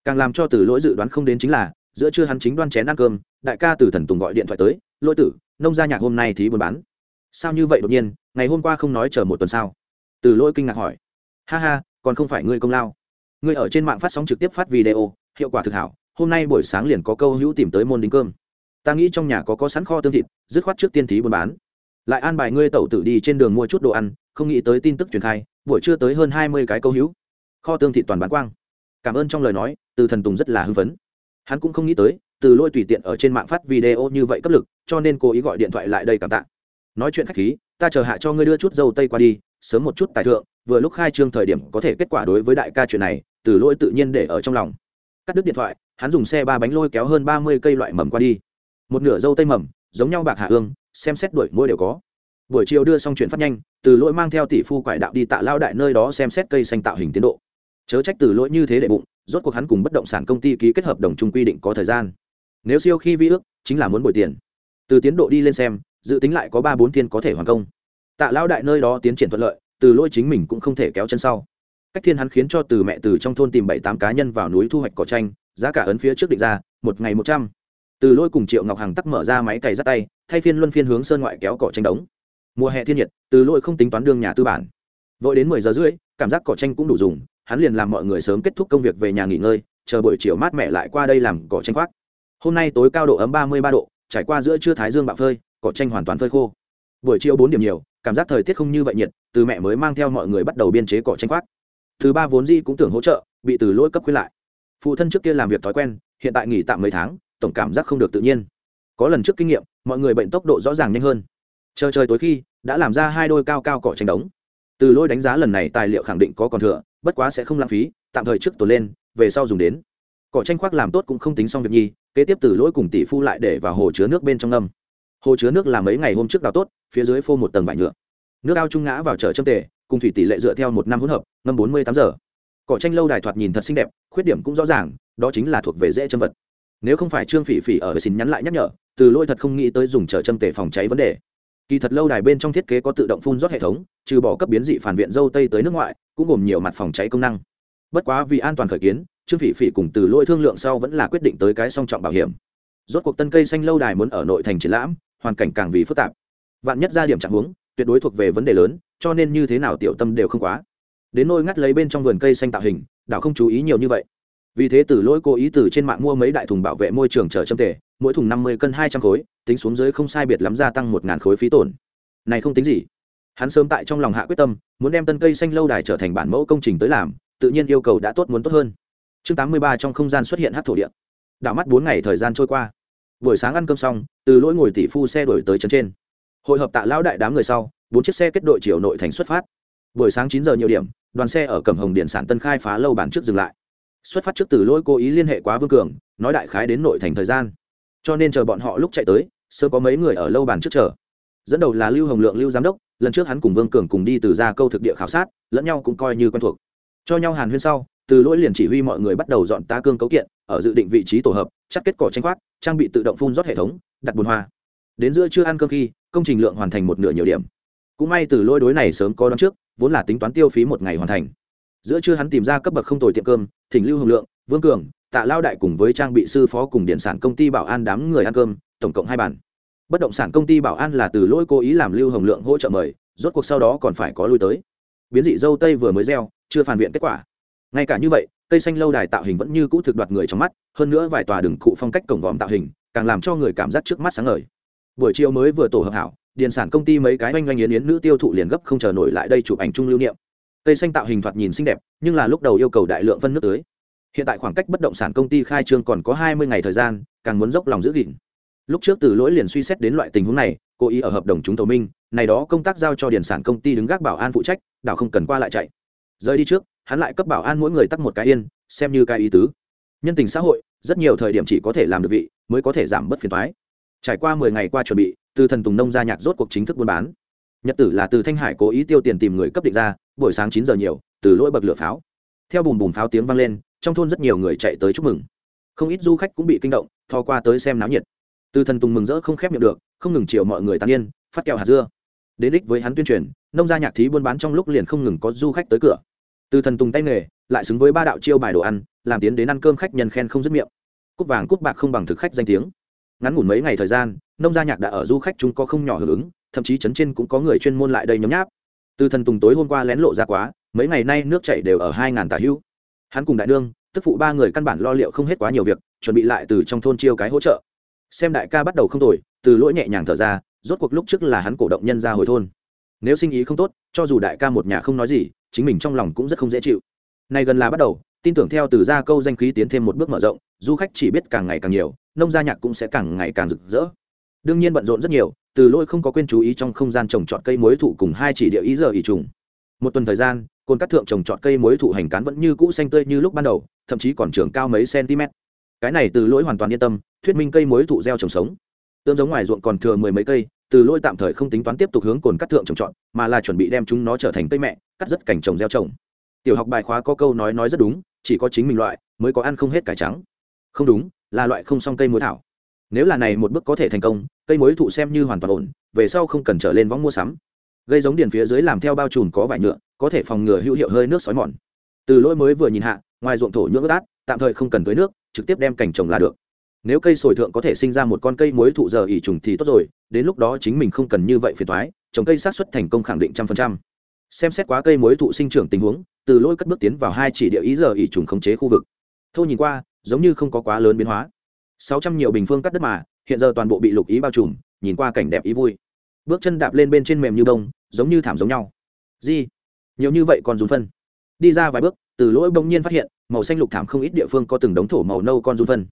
Càng làm cho từ lỗi dự đoán không đến chính là, giữa trưa hắn chính đoan chén ăn cơm, đại ca từ thần tùng gọi điện thoại tới, lỗi tử, nông gia nhạc hôm nay thì buôn bán. Sao như vậy đột nhiên, ngày hôm qua không nói chờ một tuần sao? Từ lỗi kinh ngạc hỏi. Ha ha, còn không phải ngươi công lao. Ngươi ở trên mạng phát sóng trực tiếp phát video, hiệu quả thực hảo, hôm nay buổi sáng liền có câu hữu tìm tới môn đính cơm. Ta nghĩ trong nhà có có sẵn kho tương thịt, dứt khoát trước tiên thí buôn bán lại an bài ngươi tẩu tử đi trên đường mua chút đồ ăn, không nghĩ tới tin tức truyền khai, buổi trưa tới hơn hai mươi cái câu hữu. Kho tương thịt toàn bán quang. Cảm ơn trong lời nói, từ thần tùng rất là hưng phấn. Hắn cũng không nghĩ tới, từ lôi tùy tiện ở trên mạng phát video như vậy cấp lực, cho nên cố ý gọi điện thoại lại đây cảm tạ. Nói chuyện khách khí, ta chờ hạ cho ngươi đưa chút dâu tây qua đi, sớm một chút tài thượng, vừa lúc khai trương thời điểm có thể kết quả đối với đại ca chuyện này, từ lỗi tự nhiên để ở trong lòng. Cắt đứt điện thoại, hắn dùng xe ba bánh lôi kéo hơn ba mươi cây loại mầm qua đi. Một nửa dâu tây mầm, giống nhau bạc hạ ương xem xét đuổi mỗi đều có. Buổi chiều đưa xong chuyện phát nhanh, từ lỗi mang theo tỷ phu quải đạo đi tạ lao đại nơi đó xem xét cây xanh tạo hình tiến độ. Chớ trách từ lỗi như thế để bụng, rốt cuộc hắn cùng bất động sản công ty ký kết hợp đồng chung quy định có thời gian. Nếu siêu khi vi ước, chính là muốn bồi tiền. Từ tiến độ đi lên xem, dự tính lại có ba bốn thiên có thể hoàn công. Tạ lao đại nơi đó tiến triển thuận lợi, từ lỗi chính mình cũng không thể kéo chân sau. Cách thiên hắn khiến cho từ mẹ từ trong thôn tìm bảy tám cá nhân vào núi thu hoạch cỏ tranh giá cả ấn phía trước định ra, một ngày một trăm từ lỗi cùng triệu ngọc hằng tắc mở ra máy cày ra tay, thay phiên luân phiên hướng sơn ngoại kéo cỏ tranh đống. Mùa hè thiên nhiệt, từ lỗi không tính toán đương nhà tư bản. Vội đến mười giờ rưỡi, cảm giác cỏ tranh cũng đủ dùng, hắn liền làm mọi người sớm kết thúc công việc về nhà nghỉ ngơi, chờ buổi chiều mát mẻ lại qua đây làm cỏ tranh khoác. Hôm nay tối cao độ ấm ba mươi ba độ, trải qua giữa trưa thái dương bạo phơi, cỏ tranh hoàn toàn phơi khô. Buổi chiều bốn điểm nhiều, cảm giác thời tiết không như vậy nhiệt, từ mẹ mới mang theo mọi người bắt đầu biên chế cỏ tranh khoác. Thứ ba vốn di cũng tưởng hỗ trợ, bị từ lỗi cấp khuyên lại. Phụ thân trước kia làm việc thói quen, hiện tại nghỉ tạm mấy tháng tổng cảm giác không được tự nhiên. Có lần trước kinh nghiệm, mọi người bệnh tốc độ rõ ràng nhanh hơn. Chờ trời tối khi, đã làm ra hai đôi cao cao cỏ tranh đống. Từ lôi đánh giá lần này tài liệu khẳng định có còn thừa, bất quá sẽ không lãng phí, tạm thời trước tổ lên, về sau dùng đến. Cỏ tranh khoác làm tốt cũng không tính xong việc nhi, kế tiếp từ lỗi cùng tỷ phu lại để vào hồ chứa nước bên trong ngâm. Hồ chứa nước là mấy ngày hôm trước đào tốt, phía dưới phô một tầng vải nhựa. Nước ao trung ngã vào chợ châm tề, cùng thủy tỷ lệ dựa theo một năm hỗn hợp, ngâm bốn mươi tám giờ. Cỏ tranh lâu đài thoạt nhìn thật xinh đẹp, khuyết điểm cũng rõ ràng, đó chính là thuộc về dễ châm vật nếu không phải trương phỉ phỉ ở xin nhắn lại nhắc nhở, từ lỗi thật không nghĩ tới dùng chở châm tề phòng cháy vấn đề. Kỳ thật lâu đài bên trong thiết kế có tự động phun rót hệ thống, trừ bỏ cấp biến dị phản viện dâu tây tới nước ngoại, cũng gồm nhiều mặt phòng cháy công năng. Bất quá vì an toàn khởi kiến, trương phỉ phỉ cùng từ lỗi thương lượng sau vẫn là quyết định tới cái song trọng bảo hiểm. Rốt cuộc tân cây xanh lâu đài muốn ở nội thành triển lãm, hoàn cảnh càng vì phức tạp. Vạn nhất ra điểm trạng huống tuyệt đối thuộc về vấn đề lớn, cho nên như thế nào tiểu tâm đều không quá. Đến nôi ngắt lấy bên trong vườn cây xanh tạo hình, đảo không chú ý nhiều như vậy vì thế từ lỗi cố ý từ trên mạng mua mấy đại thùng bảo vệ môi trường chở châm tề, mỗi thùng năm mươi cân hai trăm khối, tính xuống dưới không sai biệt lắm gia tăng một ngàn khối phí tổn. Này không tính gì. Hắn sớm tại trong lòng hạ quyết tâm, muốn đem tân cây xanh lâu đài trở thành bản mẫu công trình tới làm, tự nhiên yêu cầu đã tốt muốn tốt hơn. Chương tám mươi ba trong không gian xuất hiện hát thổ địa. Đảo mắt bốn ngày thời gian trôi qua. Buổi sáng ăn cơm xong, từ lỗi ngồi tỷ phu xe đổi tới trấn trên. Hội hợp tạ lão đại đám người sau, bốn chiếc xe kết đội chiều nội thành xuất phát. Buổi sáng chín giờ nhiều điểm, đoàn xe ở cẩm hồng điện sản tân khai phá lâu bản trước dừng lại xuất phát trước từ lỗi cố ý liên hệ quá vương cường, nói đại khái đến nội thành thời gian. Cho nên chờ bọn họ lúc chạy tới, sớm có mấy người ở lâu bàn trước chờ. Dẫn đầu là lưu hồng lượng, lưu giám đốc, lần trước hắn cùng vương cường cùng đi từ ra câu thực địa khảo sát, lẫn nhau cũng coi như quen thuộc. Cho nhau hàn huyên sau, từ lỗi liền chỉ huy mọi người bắt đầu dọn tá cương cấu kiện, ở dự định vị trí tổ hợp, chắc kết cỏ tranh khoác, trang bị tự động phun rót hệ thống, đặt bùn hoa. Đến giữa chưa ăn cơm khi, công trình lượng hoàn thành một nửa nhiều điểm. Cũng may từ lỗi đối này sớm có đón trước, vốn là tính toán tiêu phí một ngày hoàn thành giữa trưa hắn tìm ra cấp bậc không tồi tiệm cơm, thỉnh lưu hồng lượng, vương cường, tạ lao đại cùng với trang bị sư phó cùng điện sản công ty bảo an đám người ăn cơm, tổng cộng hai bàn. Bất động sản công ty bảo an là từ lỗi cố ý làm lưu hồng lượng hỗ trợ mời, rốt cuộc sau đó còn phải có lui tới. Biến dị dâu tây vừa mới gieo, chưa phản viện kết quả. Ngay cả như vậy, cây xanh lâu đài tạo hình vẫn như cũ thực đoạt người trong mắt, hơn nữa vài tòa đường cụ phong cách cổng vòm tạo hình, càng làm cho người cảm giác trước mắt sáng ngời. Buổi chiều mới vừa tổ hợp hảo điền sản công ty mấy cái oanh oanh yến yến nữ tiêu thụ liền gấp không chờ nổi lại đây chụp ảnh chung lưu niệm cây xanh tạo hình thoạt nhìn xinh đẹp, nhưng là lúc đầu yêu cầu đại lượng phân nước tưới. Hiện tại khoảng cách bất động sản công ty khai trương còn có hai mươi ngày thời gian, càng muốn dốc lòng giữ gìn. Lúc trước từ lỗi liền suy xét đến loại tình huống này, cố ý ở hợp đồng chúng thầu minh, này đó công tác giao cho điển sản công ty đứng gác bảo an phụ trách, đảo không cần qua lại chạy. Rời đi trước, hắn lại cấp bảo an mỗi người tắt một cái yên, xem như cái ý tứ. Nhân tình xã hội, rất nhiều thời điểm chỉ có thể làm được vị, mới có thể giảm bớt phiền thoái trải qua mười ngày qua chuẩn bị, từ thần tùng nông ra nhạc rốt cuộc chính thức buôn bán. Nhật tử là từ thanh hải cố ý tiêu tiền tìm người cấp định ra buổi sáng chín giờ nhiều, từ lỗi bậc lửa pháo. Theo bùm bùm pháo tiếng vang lên, trong thôn rất nhiều người chạy tới chúc mừng. Không ít du khách cũng bị kinh động thò qua tới xem náo nhiệt. Từ thần tùng mừng rỡ không khép miệng được, không ngừng chiều mọi người tàn yên, phát kẹo hạt dưa. Đến đích với hắn tuyên truyền, nông gia nhạc thí buôn bán trong lúc liền không ngừng có du khách tới cửa. Từ thần tùng tay nghề, lại xứng với ba đạo chiêu bài đồ ăn, làm tiến đến ăn cơm khách nhân khen không dứt miệng. Cúp vàng cúp bạc không bằng thực khách danh tiếng. Ngắn ngủn mấy ngày thời gian, nông gia nhạc đã ở du khách chúng có không nhỏ hưởng ứng, thậm chí chấn trên cũng có người chuyên môn lại đây nhóm nháp từ thần tùng tối hôm qua lén lộ ra quá, mấy ngày nay nước chảy đều ở hai ngàn tà hữu. Hắn cùng đại nương, tức phụ ba người căn bản lo liệu không hết quá nhiều việc, chuẩn bị lại từ trong thôn chiêu cái hỗ trợ. Xem đại ca bắt đầu không tồi, từ lỗi nhẹ nhàng thở ra, rốt cuộc lúc trước là hắn cổ động nhân ra hồi thôn. Nếu sinh ý không tốt, cho dù đại ca một nhà không nói gì, chính mình trong lòng cũng rất không dễ chịu. Nay gần là bắt đầu, tin tưởng theo từ gia câu danh khí tiến thêm một bước mở rộng, du khách chỉ biết càng ngày càng nhiều, nông gia nhạc cũng sẽ càng ngày càng rực rỡ. Đương nhiên bận rộn rất nhiều từ lỗi không có quên chú ý trong không gian trồng trọt cây muối thụ cùng hai chỉ địa ý giờ ý trùng. Một tuần thời gian, cồn cắt thượng trồng trọt cây muối thụ hành cán vẫn như cũ xanh tươi như lúc ban đầu, thậm chí còn trưởng cao mấy cm cái này từ lỗi hoàn toàn yên tâm, thuyết minh cây muối thụ gieo trồng sống. Tương giống ngoài ruộng còn thừa mười mấy cây, từ lỗi tạm thời không tính toán tiếp tục hướng cồn cắt thượng trồng trọt, mà là chuẩn bị đem chúng nó trở thành cây mẹ, cắt rất cảnh trồng gieo trồng. Tiểu học bài khóa có câu nói nói rất đúng, chỉ có chính mình loại mới có ăn không hết cải trắng. Không đúng, là loại không xong cây muối thảo. Nếu là này một bước có thể thành công cây muối thụ xem như hoàn toàn ổn, về sau không cần trở lên võng mua sắm. Gây giống điền phía dưới làm theo bao trùm có vải nhựa, có thể phòng ngừa hữu hiệu hơi nước xói mòn. Từ lỗi mới vừa nhìn hạ, ngoài ruộng thổ nhưỡng ướt tạm thời không cần tới nước, trực tiếp đem cảnh trồng là được. Nếu cây sồi thượng có thể sinh ra một con cây muối thụ giờ ỉ trùng thì tốt rồi, đến lúc đó chính mình không cần như vậy phiền thoái trồng cây sát xuất thành công khẳng định trăm phần trăm. Xem xét quá cây muối thụ sinh trưởng tình huống, từ lỗi cất bước tiến vào hai chỉ địa ý giờ ỉ trùng khống chế khu vực. Thô nhìn qua, giống như không có quá lớn biến hóa. Sáu trăm nhiều bình phương cắt đất mà hiện giờ toàn bộ bị lục ý bao trùm, nhìn qua cảnh đẹp ý vui. Bước chân đạp lên bên trên mềm như bông, giống như thảm giống nhau. Di nhiều như vậy còn dùng phân. Đi ra vài bước, từ lỗi bỗng nhiên phát hiện, màu xanh lục thảm không ít địa phương có từng đống thổ màu nâu con run phân.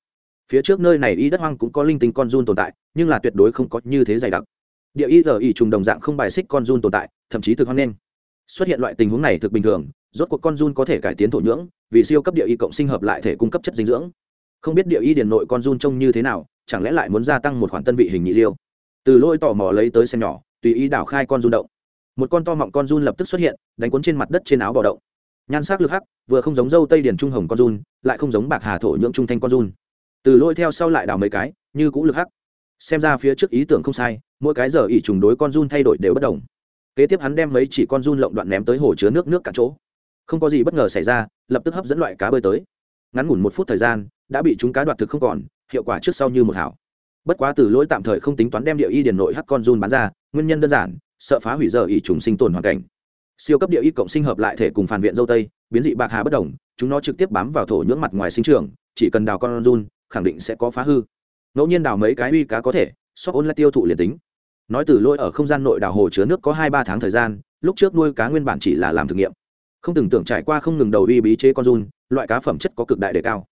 Phía trước nơi này y đất hoang cũng có linh tinh con run tồn tại, nhưng là tuyệt đối không có như thế dày đặc. Địa y giờ y trùng đồng dạng không bài xích con run tồn tại, thậm chí thực hoang nên xuất hiện loại tình huống này thực bình thường, rốt cuộc con run có thể cải tiến thổ nhưỡng, vì siêu cấp địa y cộng sinh hợp lại thể cung cấp chất dinh dưỡng. Không biết địa y điền nội con run trông như thế nào chẳng lẽ lại muốn gia tăng một khoản tân vị hình nhị liêu? Từ lôi tò mò lấy tới xem nhỏ, tùy ý đảo khai con run động. Một con to mọng con run lập tức xuất hiện, đánh cuốn trên mặt đất trên áo bò động. Nhan sắc lực hắc, vừa không giống dâu tây điền trung hồng con run, lại không giống bạc hà thổ nhưỡng trung thanh con run. Từ lôi theo sau lại đảo mấy cái, như cũ lực hắc. Xem ra phía trước ý tưởng không sai, mỗi cái giờ ỉ trùng đối con run thay đổi đều bất đồng. Kế tiếp hắn đem mấy chỉ con run lộng đoạn ném tới hồ chứa nước nước cả chỗ. Không có gì bất ngờ xảy ra, lập tức hấp dẫn loại cá bơi tới. Ngắn ngủn một phút thời gian, đã bị chúng cá đoạt thực không còn hiệu quả trước sau như một hảo. Bất quá từ lỗi tạm thời không tính toán đem địa y điền nội hắc con run bán ra, nguyên nhân đơn giản, sợ phá hủy giờ ỉ trùng sinh tồn hoàn cảnh. Siêu cấp địa y cộng sinh hợp lại thể cùng phản viện dâu tây, biến dị bạc hà bất đồng, chúng nó trực tiếp bám vào thổ nhưỡng mặt ngoài sinh trường chỉ cần đào con run, khẳng định sẽ có phá hư. Ngẫu nhiên đào mấy cái uy cá có thể sóc ôn lại tiêu thụ liền tính. Nói từ lỗi ở không gian nội đào hồ chứa nước có hai ba tháng thời gian, lúc trước nuôi cá nguyên bản chỉ là làm thử nghiệm. Không từng tưởng trải qua không ngừng đầu uy bí chế con run, loại cá phẩm chất có cực đại đề cao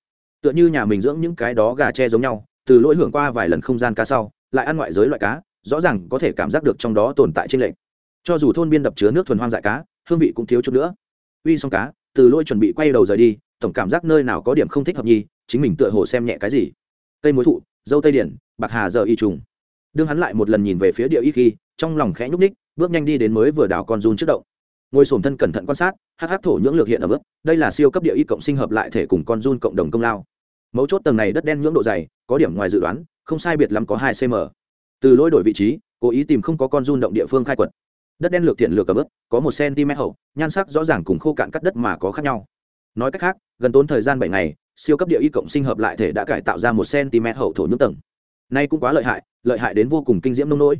tựa như nhà mình dưỡng những cái đó gà tre giống nhau, từ lỗi hưởng qua vài lần không gian cá sau, lại ăn ngoại giới loại cá, rõ ràng có thể cảm giác được trong đó tồn tại trên lệnh cho dù thôn biên đập chứa nước thuần hoang dại cá, hương vị cũng thiếu chút nữa. Uy xong cá, từ lỗi chuẩn bị quay đầu rời đi, tổng cảm giác nơi nào có điểm không thích hợp nhi, chính mình tựa hồ xem nhẹ cái gì. Cây mối thụ, dâu tây điển, bạc hà giờ y trùng. Đương hắn lại một lần nhìn về phía địa y khi, trong lòng khẽ nhúc ních bước nhanh đi đến mới vừa đào con run trước động. Ngồi sổm thân cẩn thận quan sát, hắc hắc thổ nhưỡng lược hiện ở bước đây là siêu cấp địa y cộng sinh hợp lại thể cùng con run cộng đồng công lao mấu chốt tầng này đất đen nhưỡng độ dày, có điểm ngoài dự đoán, không sai biệt lắm có hai cm từ lỗi đổi vị trí, cố ý tìm không có con run động địa phương khai quật. Đất đen lược thiện lược cầm ướp có một cm hậu, nhan sắc rõ ràng cùng khô cạn cắt đất mà có khác nhau. Nói cách khác, gần tốn thời gian bảy ngày, siêu cấp địa y cộng sinh hợp lại thể đã cải tạo ra một cm hậu thổ nhưỡng tầng. Nay cũng quá lợi hại lợi hại đến vô cùng kinh diễm nông nỗi.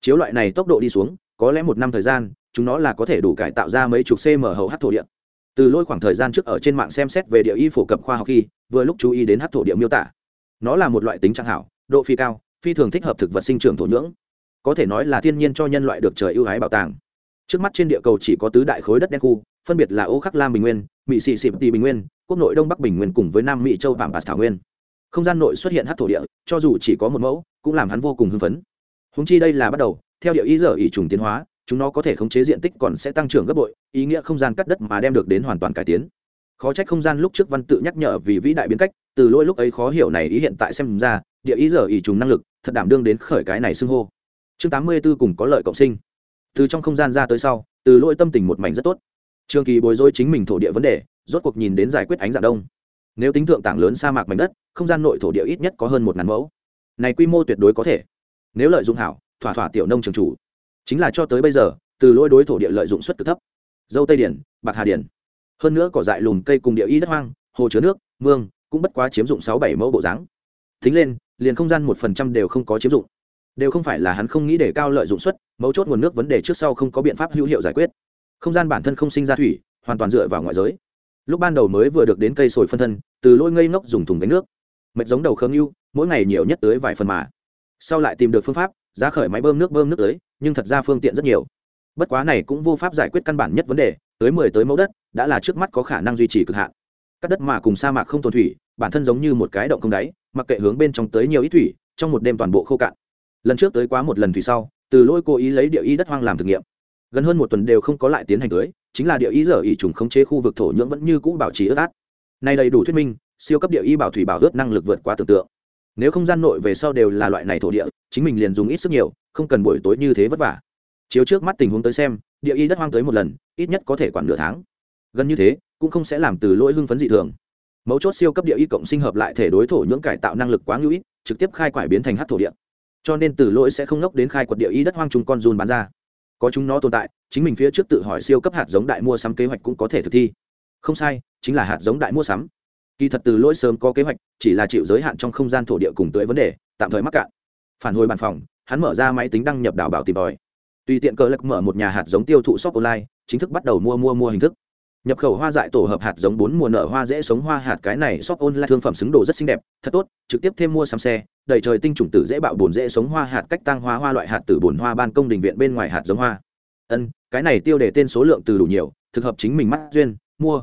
Chiếu loại này tốc độ đi xuống, có lẽ một năm thời gian, chúng nó là có thể đủ cải tạo ra mấy chục cm hậu hát thổ địa từ lôi khoảng thời gian trước ở trên mạng xem xét về địa y phổ cập khoa học khi vừa lúc chú ý đến hát thổ địa miêu tả. Nó là một loại tính trạng hảo, độ phi cao, phi thường thích hợp thực vật sinh trưởng thổ nhưỡng. Có thể nói là thiên nhiên cho nhân loại được trời ưu ái bảo tàng. Trước mắt trên địa cầu chỉ có tứ đại khối đất đen khu, phân biệt là ô khắc lam bình nguyên, mỹ sĩ xịp tì bình nguyên, quốc nội đông bắc bình nguyên cùng với nam mỹ châu vàng bà thảo nguyên. Không gian nội xuất hiện hát thổ địa, cho dù chỉ có một mẫu, cũng làm hắn vô cùng hưng phấn. Húng chi đây là bắt đầu, theo địa ý giờ ỉ trùng tiến hóa chúng nó có thể khống chế diện tích còn sẽ tăng trưởng gấp bội, ý nghĩa không gian cắt đất mà đem được đến hoàn toàn cải tiến. Khó trách không gian lúc trước văn tự nhắc nhở vì vĩ đại biến cách, từ lỗi lúc ấy khó hiểu này ý hiện tại xem ra, địa ý giờ ý trùng năng lực, thật đảm đương đến khởi cái này xưng hô. Chương tám mươi b ố cùng có lợi cộng sinh. Từ trong không gian ra tới sau, từ lỗi tâm tình một mảnh rất tốt. Trường kỳ bồi dối chính mình thổ địa vấn đề, rốt cuộc nhìn đến giải quyết ánh dạng đông. Nếu tính thượng tảng lớn sa mạc mảnh đất, không gian nội thổ địa ít nhất có hơn một ngàn mẫu. Này quy mô tuyệt đối có thể. Nếu lợi dụng hảo, thỏa thỏa tiểu nông trường chủ chính là cho tới bây giờ, từ lỗi đối thổ địa lợi dụng suất cực thấp. Dâu tây điển, bạc hà điển. Hơn nữa cỏ dại lùm cây cùng địa y đất hoang, hồ chứa nước, mương, cũng bất quá chiếm dụng sáu bảy mẫu bộ dáng. Tính lên, liền không gian một phần trăm đều không có chiếm dụng. Đều không phải là hắn không nghĩ để cao lợi dụng suất, mấu chốt nguồn nước vấn đề trước sau không có biện pháp hữu hiệu giải quyết. Không gian bản thân không sinh ra thủy, hoàn toàn dựa vào ngoại giới. Lúc ban đầu mới vừa được đến cây sồi phân thân, từ lôi ngây ngốc dùng thùng gánh nước. Mệt giống đầu khớm yêu mỗi ngày nhiều nhất tới vài phần mà. Sau lại tìm được phương pháp ra khởi máy bơm nước bơm nước tới nhưng thật ra phương tiện rất nhiều. Bất quá này cũng vô pháp giải quyết căn bản nhất vấn đề, tới mười tới mẫu đất, đã là trước mắt có khả năng duy trì cực hạn. Các đất mà cùng sa mạc không tồn thủy, bản thân giống như một cái động không đáy, mặc kệ hướng bên trong tới nhiều ít thủy, trong một đêm toàn bộ khô cạn. Lần trước tới quá một lần thủy sau, từ lôi cố ý lấy địa y đất hoang làm thử nghiệm. Gần hơn một tuần đều không có lại tiến hành tưới, chính là địa y giờ ỉ trùng khống chế khu vực thổ nhưỡng vẫn như cũ bảo trì ướt át. Nay đầy đủ thuyết minh, siêu cấp địa y bảo thủy bảo ướt năng lực vượt quá tưởng tượng. Nếu không gian nội về sau đều là loại này thổ địa chính mình liền dùng ít sức nhiều, không cần buổi tối như thế vất vả. Chiếu trước mắt tình huống tới xem, địa y đất hoang tới một lần, ít nhất có thể quản nửa tháng. Gần như thế, cũng không sẽ làm từ lỗi hưng phấn dị thường. Mấu chốt siêu cấp địa y cộng sinh hợp lại thể đối thổ nhưỡng cải tạo năng lực quá ngữ ít trực tiếp khai quải biến thành hát thổ địa. Cho nên từ lỗi sẽ không ngốc đến khai quật địa y đất hoang chung con run bán ra. Có chúng nó tồn tại, chính mình phía trước tự hỏi siêu cấp hạt giống đại mua sắm kế hoạch cũng có thể thực thi. Không sai, chính là hạt giống đại mua sắm. Kỳ thật từ lỗi sớm có kế hoạch, chỉ là chịu giới hạn trong không gian thổ địa cùng tới vấn đề, tạm thời mắc cạn phản hồi bàn phòng, hắn mở ra máy tính đăng nhập đảo bảo tìm tòi. Tùy tiện cờ lật mở một nhà hạt giống tiêu thụ shop online, chính thức bắt đầu mua mua mua hình thức. Nhập khẩu hoa dại tổ hợp hạt giống bốn mùa nở hoa dễ sống hoa hạt, cái này shop online thương phẩm xứng đồ rất xinh đẹp, thật tốt, trực tiếp thêm mua sắm xe, đầy trời tinh trùng tử dễ bạo bồn dễ sống hoa hạt, cách tăng hoa hoa loại hạt tử bồn hoa ban công đình viện bên ngoài hạt giống hoa. Ân, cái này tiêu đề tên số lượng từ đủ nhiều, thực hợp chính mình mắt duyên, mua.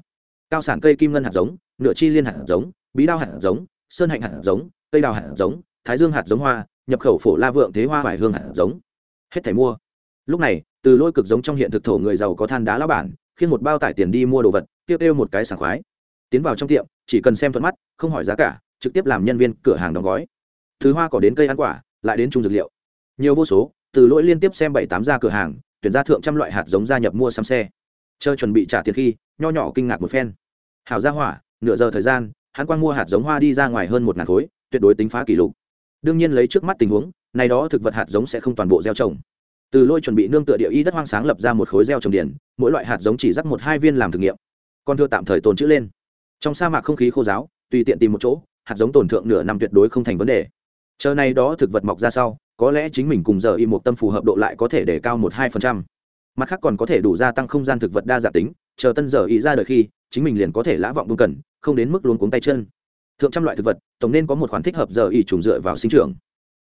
Cao sản cây kim ngân hạt giống, nửa chi liên hạt giống, bí đao hạt giống, sơn hạnh hạt giống, cây đào hạt giống, thái dương hạt giống hoa nhập khẩu phổ la vượng thế hoa vải hương hạt giống. Hết thảy mua. Lúc này, từ lôi cực giống trong hiện thực thổ người giàu có than đá lão bản khiến một bao tải tiền đi mua đồ vật tiêu tiêu một cái sảng khoái. Tiến vào trong tiệm, chỉ cần xem thuận mắt, không hỏi giá cả, trực tiếp làm nhân viên cửa hàng đóng gói. Thứ hoa cỏ đến cây ăn quả, lại đến trung dược liệu. Nhiều vô số, từ lỗi liên tiếp xem bảy tám ra cửa hàng, tuyển ra thượng trăm loại hạt giống gia nhập mua xăm xe. Chờ chuẩn bị trả tiền khi, nho nhỏ kinh ngạc một phen. Hảo ra hỏa, nửa giờ thời gian, hắn quang mua hạt giống hoa đi ra ngoài hơn một ngàn khối, tuyệt đối tính phá kỷ lục đương nhiên lấy trước mắt tình huống, này đó thực vật hạt giống sẽ không toàn bộ gieo trồng. Từ lôi chuẩn bị nương tựa địa y đất hoang sáng lập ra một khối gieo trồng điển mỗi loại hạt giống chỉ rắc một hai viên làm thử nghiệm. Con thưa tạm thời tồn chữ lên. Trong sa mạc không khí khô giáo, tùy tiện tìm một chỗ, hạt giống tồn thượng nửa năm tuyệt đối không thành vấn đề. Chờ này đó thực vật mọc ra sau, có lẽ chính mình cùng giờ y một tâm phù hợp độ lại có thể để cao một hai phần trăm. Mặt khác còn có thể đủ gia tăng không gian thực vật đa dạng tính, chờ tân giờ y ra đời khi, chính mình liền có thể lã vọng đúng cần, không đến mức luôn cuống tay chân thượng trăm loại thực vật, tổng nên có một khoản thích hợp giờ ỉ trùng dựa vào sinh trưởng.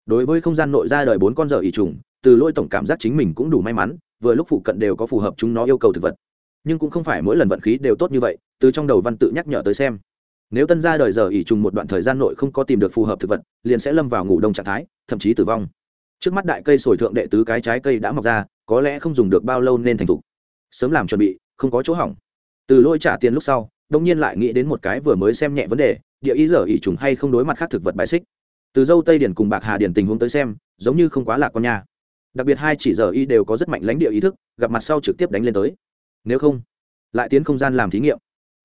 Đối với không gian nội ra đời bốn con giờ ỉ trùng, từ lôi tổng cảm giác chính mình cũng đủ may mắn, vừa lúc phụ cận đều có phù hợp chúng nó yêu cầu thực vật. Nhưng cũng không phải mỗi lần vận khí đều tốt như vậy, từ trong đầu văn tự nhắc nhở tới xem. Nếu tân ra đời giờ ỉ trùng một đoạn thời gian nội không có tìm được phù hợp thực vật, liền sẽ lâm vào ngủ đông trạng thái, thậm chí tử vong. Trước mắt đại cây sồi thượng đệ tứ cái trái cây đã mọc ra, có lẽ không dùng được bao lâu nên thành thục. Sớm làm chuẩn bị, không có chỗ hỏng. Từ lôi trả tiền lúc sau, đông nhiên lại nghĩ đến một cái vừa mới xem nhẹ vấn đề địa ý giờ ỉ trùng hay không đối mặt khác thực vật bài xích. Từ dâu tây điển cùng bạc hà điển tình huống tới xem, giống như không quá lạc con nha. Đặc biệt hai chỉ giờ y đều có rất mạnh lãnh địa ý thức, gặp mặt sau trực tiếp đánh lên tới. Nếu không, lại tiến không gian làm thí nghiệm.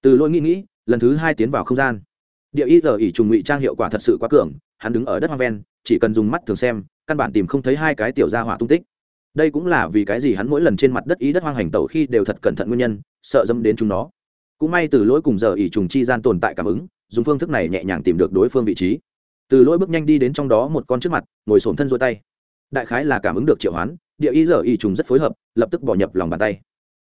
Từ lỗi nghĩ nghĩ, lần thứ hai tiến vào không gian. Địa y giờ ỉ trùng ngụy trang hiệu quả thật sự quá cường, hắn đứng ở đất hoang ven, chỉ cần dùng mắt thường xem, căn bản tìm không thấy hai cái tiểu gia hỏa tung tích. Đây cũng là vì cái gì hắn mỗi lần trên mặt đất ý đất hoang hành tẩu khi đều thật cẩn thận nguyên nhân, sợ dâm đến chúng nó. Cũng may từ lỗi cùng giờ ỉ trùng chi gian tồn tại cảm ứng dùng phương thức này nhẹ nhàng tìm được đối phương vị trí. Từ lỗi bước nhanh đi đến trong đó một con trước mặt, ngồi sổm thân dôi tay. Đại khái là cảm ứng được triệu hoán, địa y giờ y trùng rất phối hợp, lập tức bỏ nhập lòng bàn tay.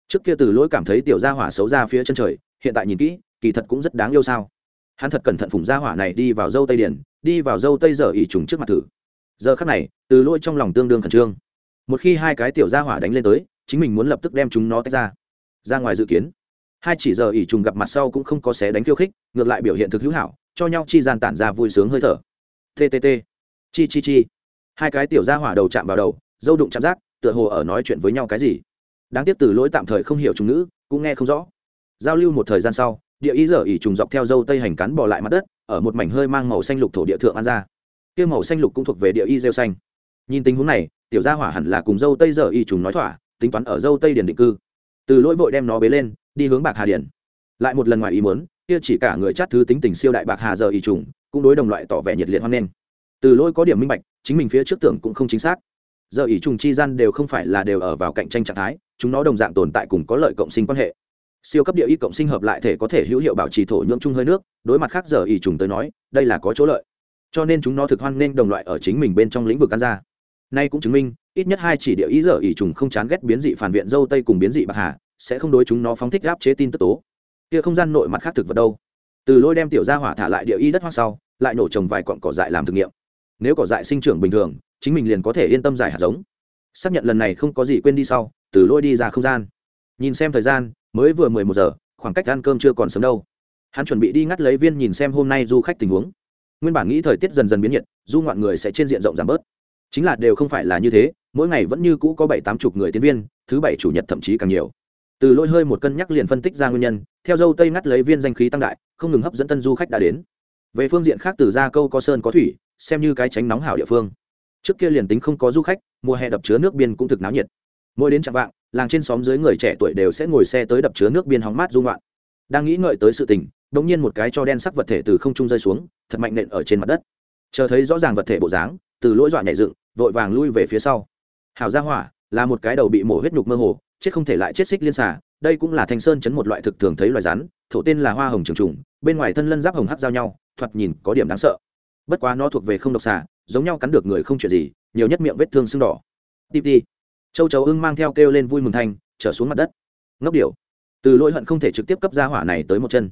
Trước kia từ lỗi cảm thấy tiểu gia hỏa xấu ra phía chân trời, hiện tại nhìn kỹ, kỳ thật cũng rất đáng yêu sao. Hắn thật cẩn thận phùng gia hỏa này đi vào dâu tây điển, đi vào dâu tây giờ y trùng trước mặt thử. Giờ khắc này, từ lỗi trong lòng tương đương khẩn trương. Một khi hai cái tiểu gia hỏa đánh lên tới, chính mình muốn lập tức đem chúng nó tách ra. Ra ngoài dự kiến hai chỉ giờ ỉ trùng gặp mặt sau cũng không có xé đánh khiêu khích ngược lại biểu hiện thực hữu hảo cho nhau chi gian tản ra vui sướng hơi thở. Ttt chi chi chi. Hai cái tiểu gia hỏa đầu chạm vào đầu dâu đụng chạm rác tựa hồ ở nói chuyện với nhau cái gì. Đáng tiếc từ lỗi tạm thời không hiểu trung nữ, cũng nghe không rõ. Giao lưu một thời gian sau địa ý giờ ỉ trùng dọc theo dâu tây hành cắn bỏ lại mặt đất ở một mảnh hơi mang màu xanh lục thổ địa thượng an ra. Kia màu xanh lục cũng thuộc về địa y rêu xanh. Nhìn tình huống này tiểu gia hỏa hẳn là cùng dâu tây giờ y trùng nói thỏa tính toán ở dâu tây điền định cư. Từ lỗi vội đem nó bế lên đi hướng bạc hà điền lại một lần ngoài ý muốn, kia chỉ cả người chát thứ tính tình siêu đại bạc hà giờ y trùng, cũng đối đồng loại tỏ vẻ nhiệt liệt hoan nghênh. Từ lỗi có điểm minh bạch, chính mình phía trước tưởng cũng không chính xác. Giờ Ý trùng chi gian đều không phải là đều ở vào cạnh tranh trạng thái, chúng nó đồng dạng tồn tại cùng có lợi cộng sinh quan hệ. Siêu cấp địa y cộng sinh hợp lại thể có thể hữu hiệu bảo trì thổ nhưỡng chung hơi nước, đối mặt khác giờ Ý trùng tới nói, đây là có chỗ lợi. Cho nên chúng nó thực hoan nên đồng loại ở chính mình bên trong lĩnh vực ăn ra. Nay cũng chứng minh, ít nhất hai chỉ địa ý giờ Ý trùng không chán ghét biến dị phản viện dâu tây cùng biến dị bạc hà sẽ không đối chúng nó phóng thích áp chế tin tức tố. Kia không gian nội mặt khác thực vật đâu? Từ lôi đem tiểu gia hỏa thả lại địa y đất hoang sau, lại nổ trồng vài cọn cỏ dại làm thực nghiệm. Nếu cỏ dại sinh trưởng bình thường, chính mình liền có thể yên tâm giải hạt giống. Xác nhận lần này không có gì quên đi sau, từ lôi đi ra không gian. Nhìn xem thời gian, mới vừa mười một giờ, khoảng cách ăn cơm chưa còn sớm đâu. Hắn chuẩn bị đi ngắt lấy viên nhìn xem hôm nay du khách tình huống. Nguyên bản nghĩ thời tiết dần dần biến nhiệt, du ngoạn người sẽ trên diện rộng giảm bớt. Chính là đều không phải là như thế, mỗi ngày vẫn như cũ có bảy tám chục người tiến viên, thứ bảy chủ nhật thậm chí càng nhiều từ lỗi hơi một cân nhắc liền phân tích ra nguyên nhân, theo dâu tây ngắt lấy viên danh khí tăng đại, không ngừng hấp dẫn tân du khách đã đến. Về phương diện khác từ ra câu có sơn có thủy, xem như cái tránh nóng hảo địa phương. Trước kia liền tính không có du khách, mùa hè đập chứa nước biên cũng thực náo nhiệt. Mỗi đến chạm vạng, làng trên xóm dưới người trẻ tuổi đều sẽ ngồi xe tới đập chứa nước biên hóng mát dung loạn đang nghĩ ngợi tới sự tình đ ỗ n g nhiên một cái cho đen sắc vật thể từ không trung rơi xuống, thật mạnh nện ở trên mặt đất. Chờ thấy rõ ràng vật thể bộ dáng, từ lỗi dọa nhảy dựng, vội vàng lui về phía sau. Hảo gia hỏa, là một cái đầu bị mổ huyết nhục mơ hồ chết không thể lại chết xích liên xả đây cũng là thanh sơn chấn một loại thực thường thấy loài rắn, thổ tên là hoa hồng trường trùng, bên ngoài thân lân giáp hồng hắc giao nhau, thoạt nhìn có điểm đáng sợ. Bất quá nó thuộc về không độc xả giống nhau cắn được người không chuyện gì, nhiều nhất miệng vết thương sưng đỏ. Tip đi. Châu chấu ưng mang theo kêu lên vui mừng thanh, trở xuống mặt đất. Ngốc điệu từ lỗi hận không thể trực tiếp cấp ra hỏa này tới một chân.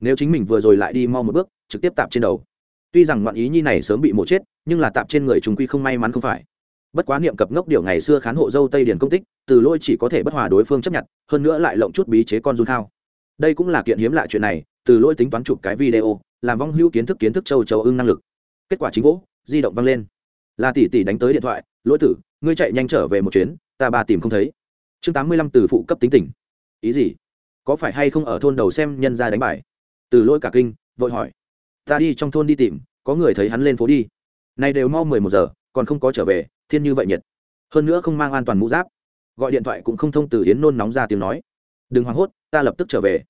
Nếu chính mình vừa rồi lại đi mau một bước, trực tiếp tạp trên đầu. Tuy rằng ngoạn ý nhi này sớm bị mổ chết, nhưng là tạp trên người chúng quy không may mắn không phải bất quá niệm cập ngốc điều ngày xưa khán hộ dâu tây điền công tích, từ Lôi chỉ có thể bất hòa đối phương chấp nhận, hơn nữa lại lộng chút bí chế con run thao. Đây cũng là kiện hiếm lạ chuyện này, từ Lôi tính toán chụp cái video, làm vong hữu kiến thức kiến thức châu châu ưng năng lực. Kết quả chính vỗ, di động văng lên. Là tỷ tỷ đánh tới điện thoại, lỗi tử, ngươi chạy nhanh trở về một chuyến, ta ba tìm không thấy. Chương tám mươi lăm từ phụ cấp tính tỉnh ý gì? Có phải hay không ở thôn đầu xem nhân ra đánh bài? Từ lỗi cả kinh, vội hỏi. Ta đi trong thôn đi tìm, có người thấy hắn lên phố đi. Này đều mau mười một giờ, còn không có trở về thiên như vậy nhiệt. Hơn nữa không mang an toàn mũ giáp. Gọi điện thoại cũng không thông từ yến nôn nóng ra tiếng nói. Đừng hoảng hốt, ta lập tức trở về.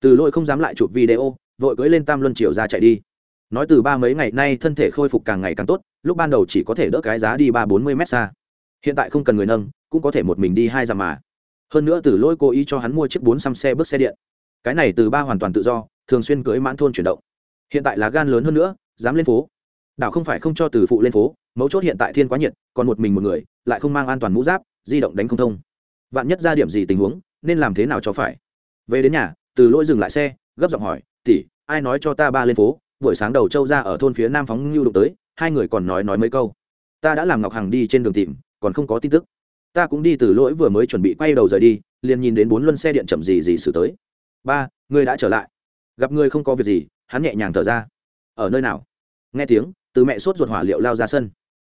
Từ lỗi không dám lại chụp video, vội cưỡi lên tam luân triều ra chạy đi. Nói từ ba mấy ngày nay thân thể khôi phục càng ngày càng tốt, lúc ban đầu chỉ có thể đỡ cái giá đi ba bốn mươi mét xa. Hiện tại không cần người nâng, cũng có thể một mình đi hai dặm mà. Hơn nữa từ lôi cố ý cho hắn mua chiếc bốn xăm xe bước xe điện. Cái này từ ba hoàn toàn tự do, thường xuyên cưới mãn thôn chuyển động. Hiện tại là gan lớn hơn nữa, dám lên phố đảo không phải không cho từ phụ lên phố, mấu chốt hiện tại thiên quá nhiệt, còn một mình một người, lại không mang an toàn mũ giáp, di động đánh không thông. Vạn nhất ra điểm gì tình huống, nên làm thế nào cho phải? Về đến nhà, từ lỗi dừng lại xe, gấp giọng hỏi tỉ ai nói cho ta ba lên phố? Buổi sáng đầu châu ra ở thôn phía nam phóng ngưu đụng tới, hai người còn nói nói mấy câu. Ta đã làm ngọc hằng đi trên đường tìm, còn không có tin tức. Ta cũng đi từ lỗi vừa mới chuẩn bị quay đầu rời đi, liền nhìn đến bốn luân xe điện chậm gì gì xử tới. Ba ngươi đã trở lại. Gặp ngươi không có việc gì, hắn nhẹ nhàng thở ra. Ở nơi nào? Nghe tiếng từ mẹ sốt ruột hỏa liệu lao ra sân.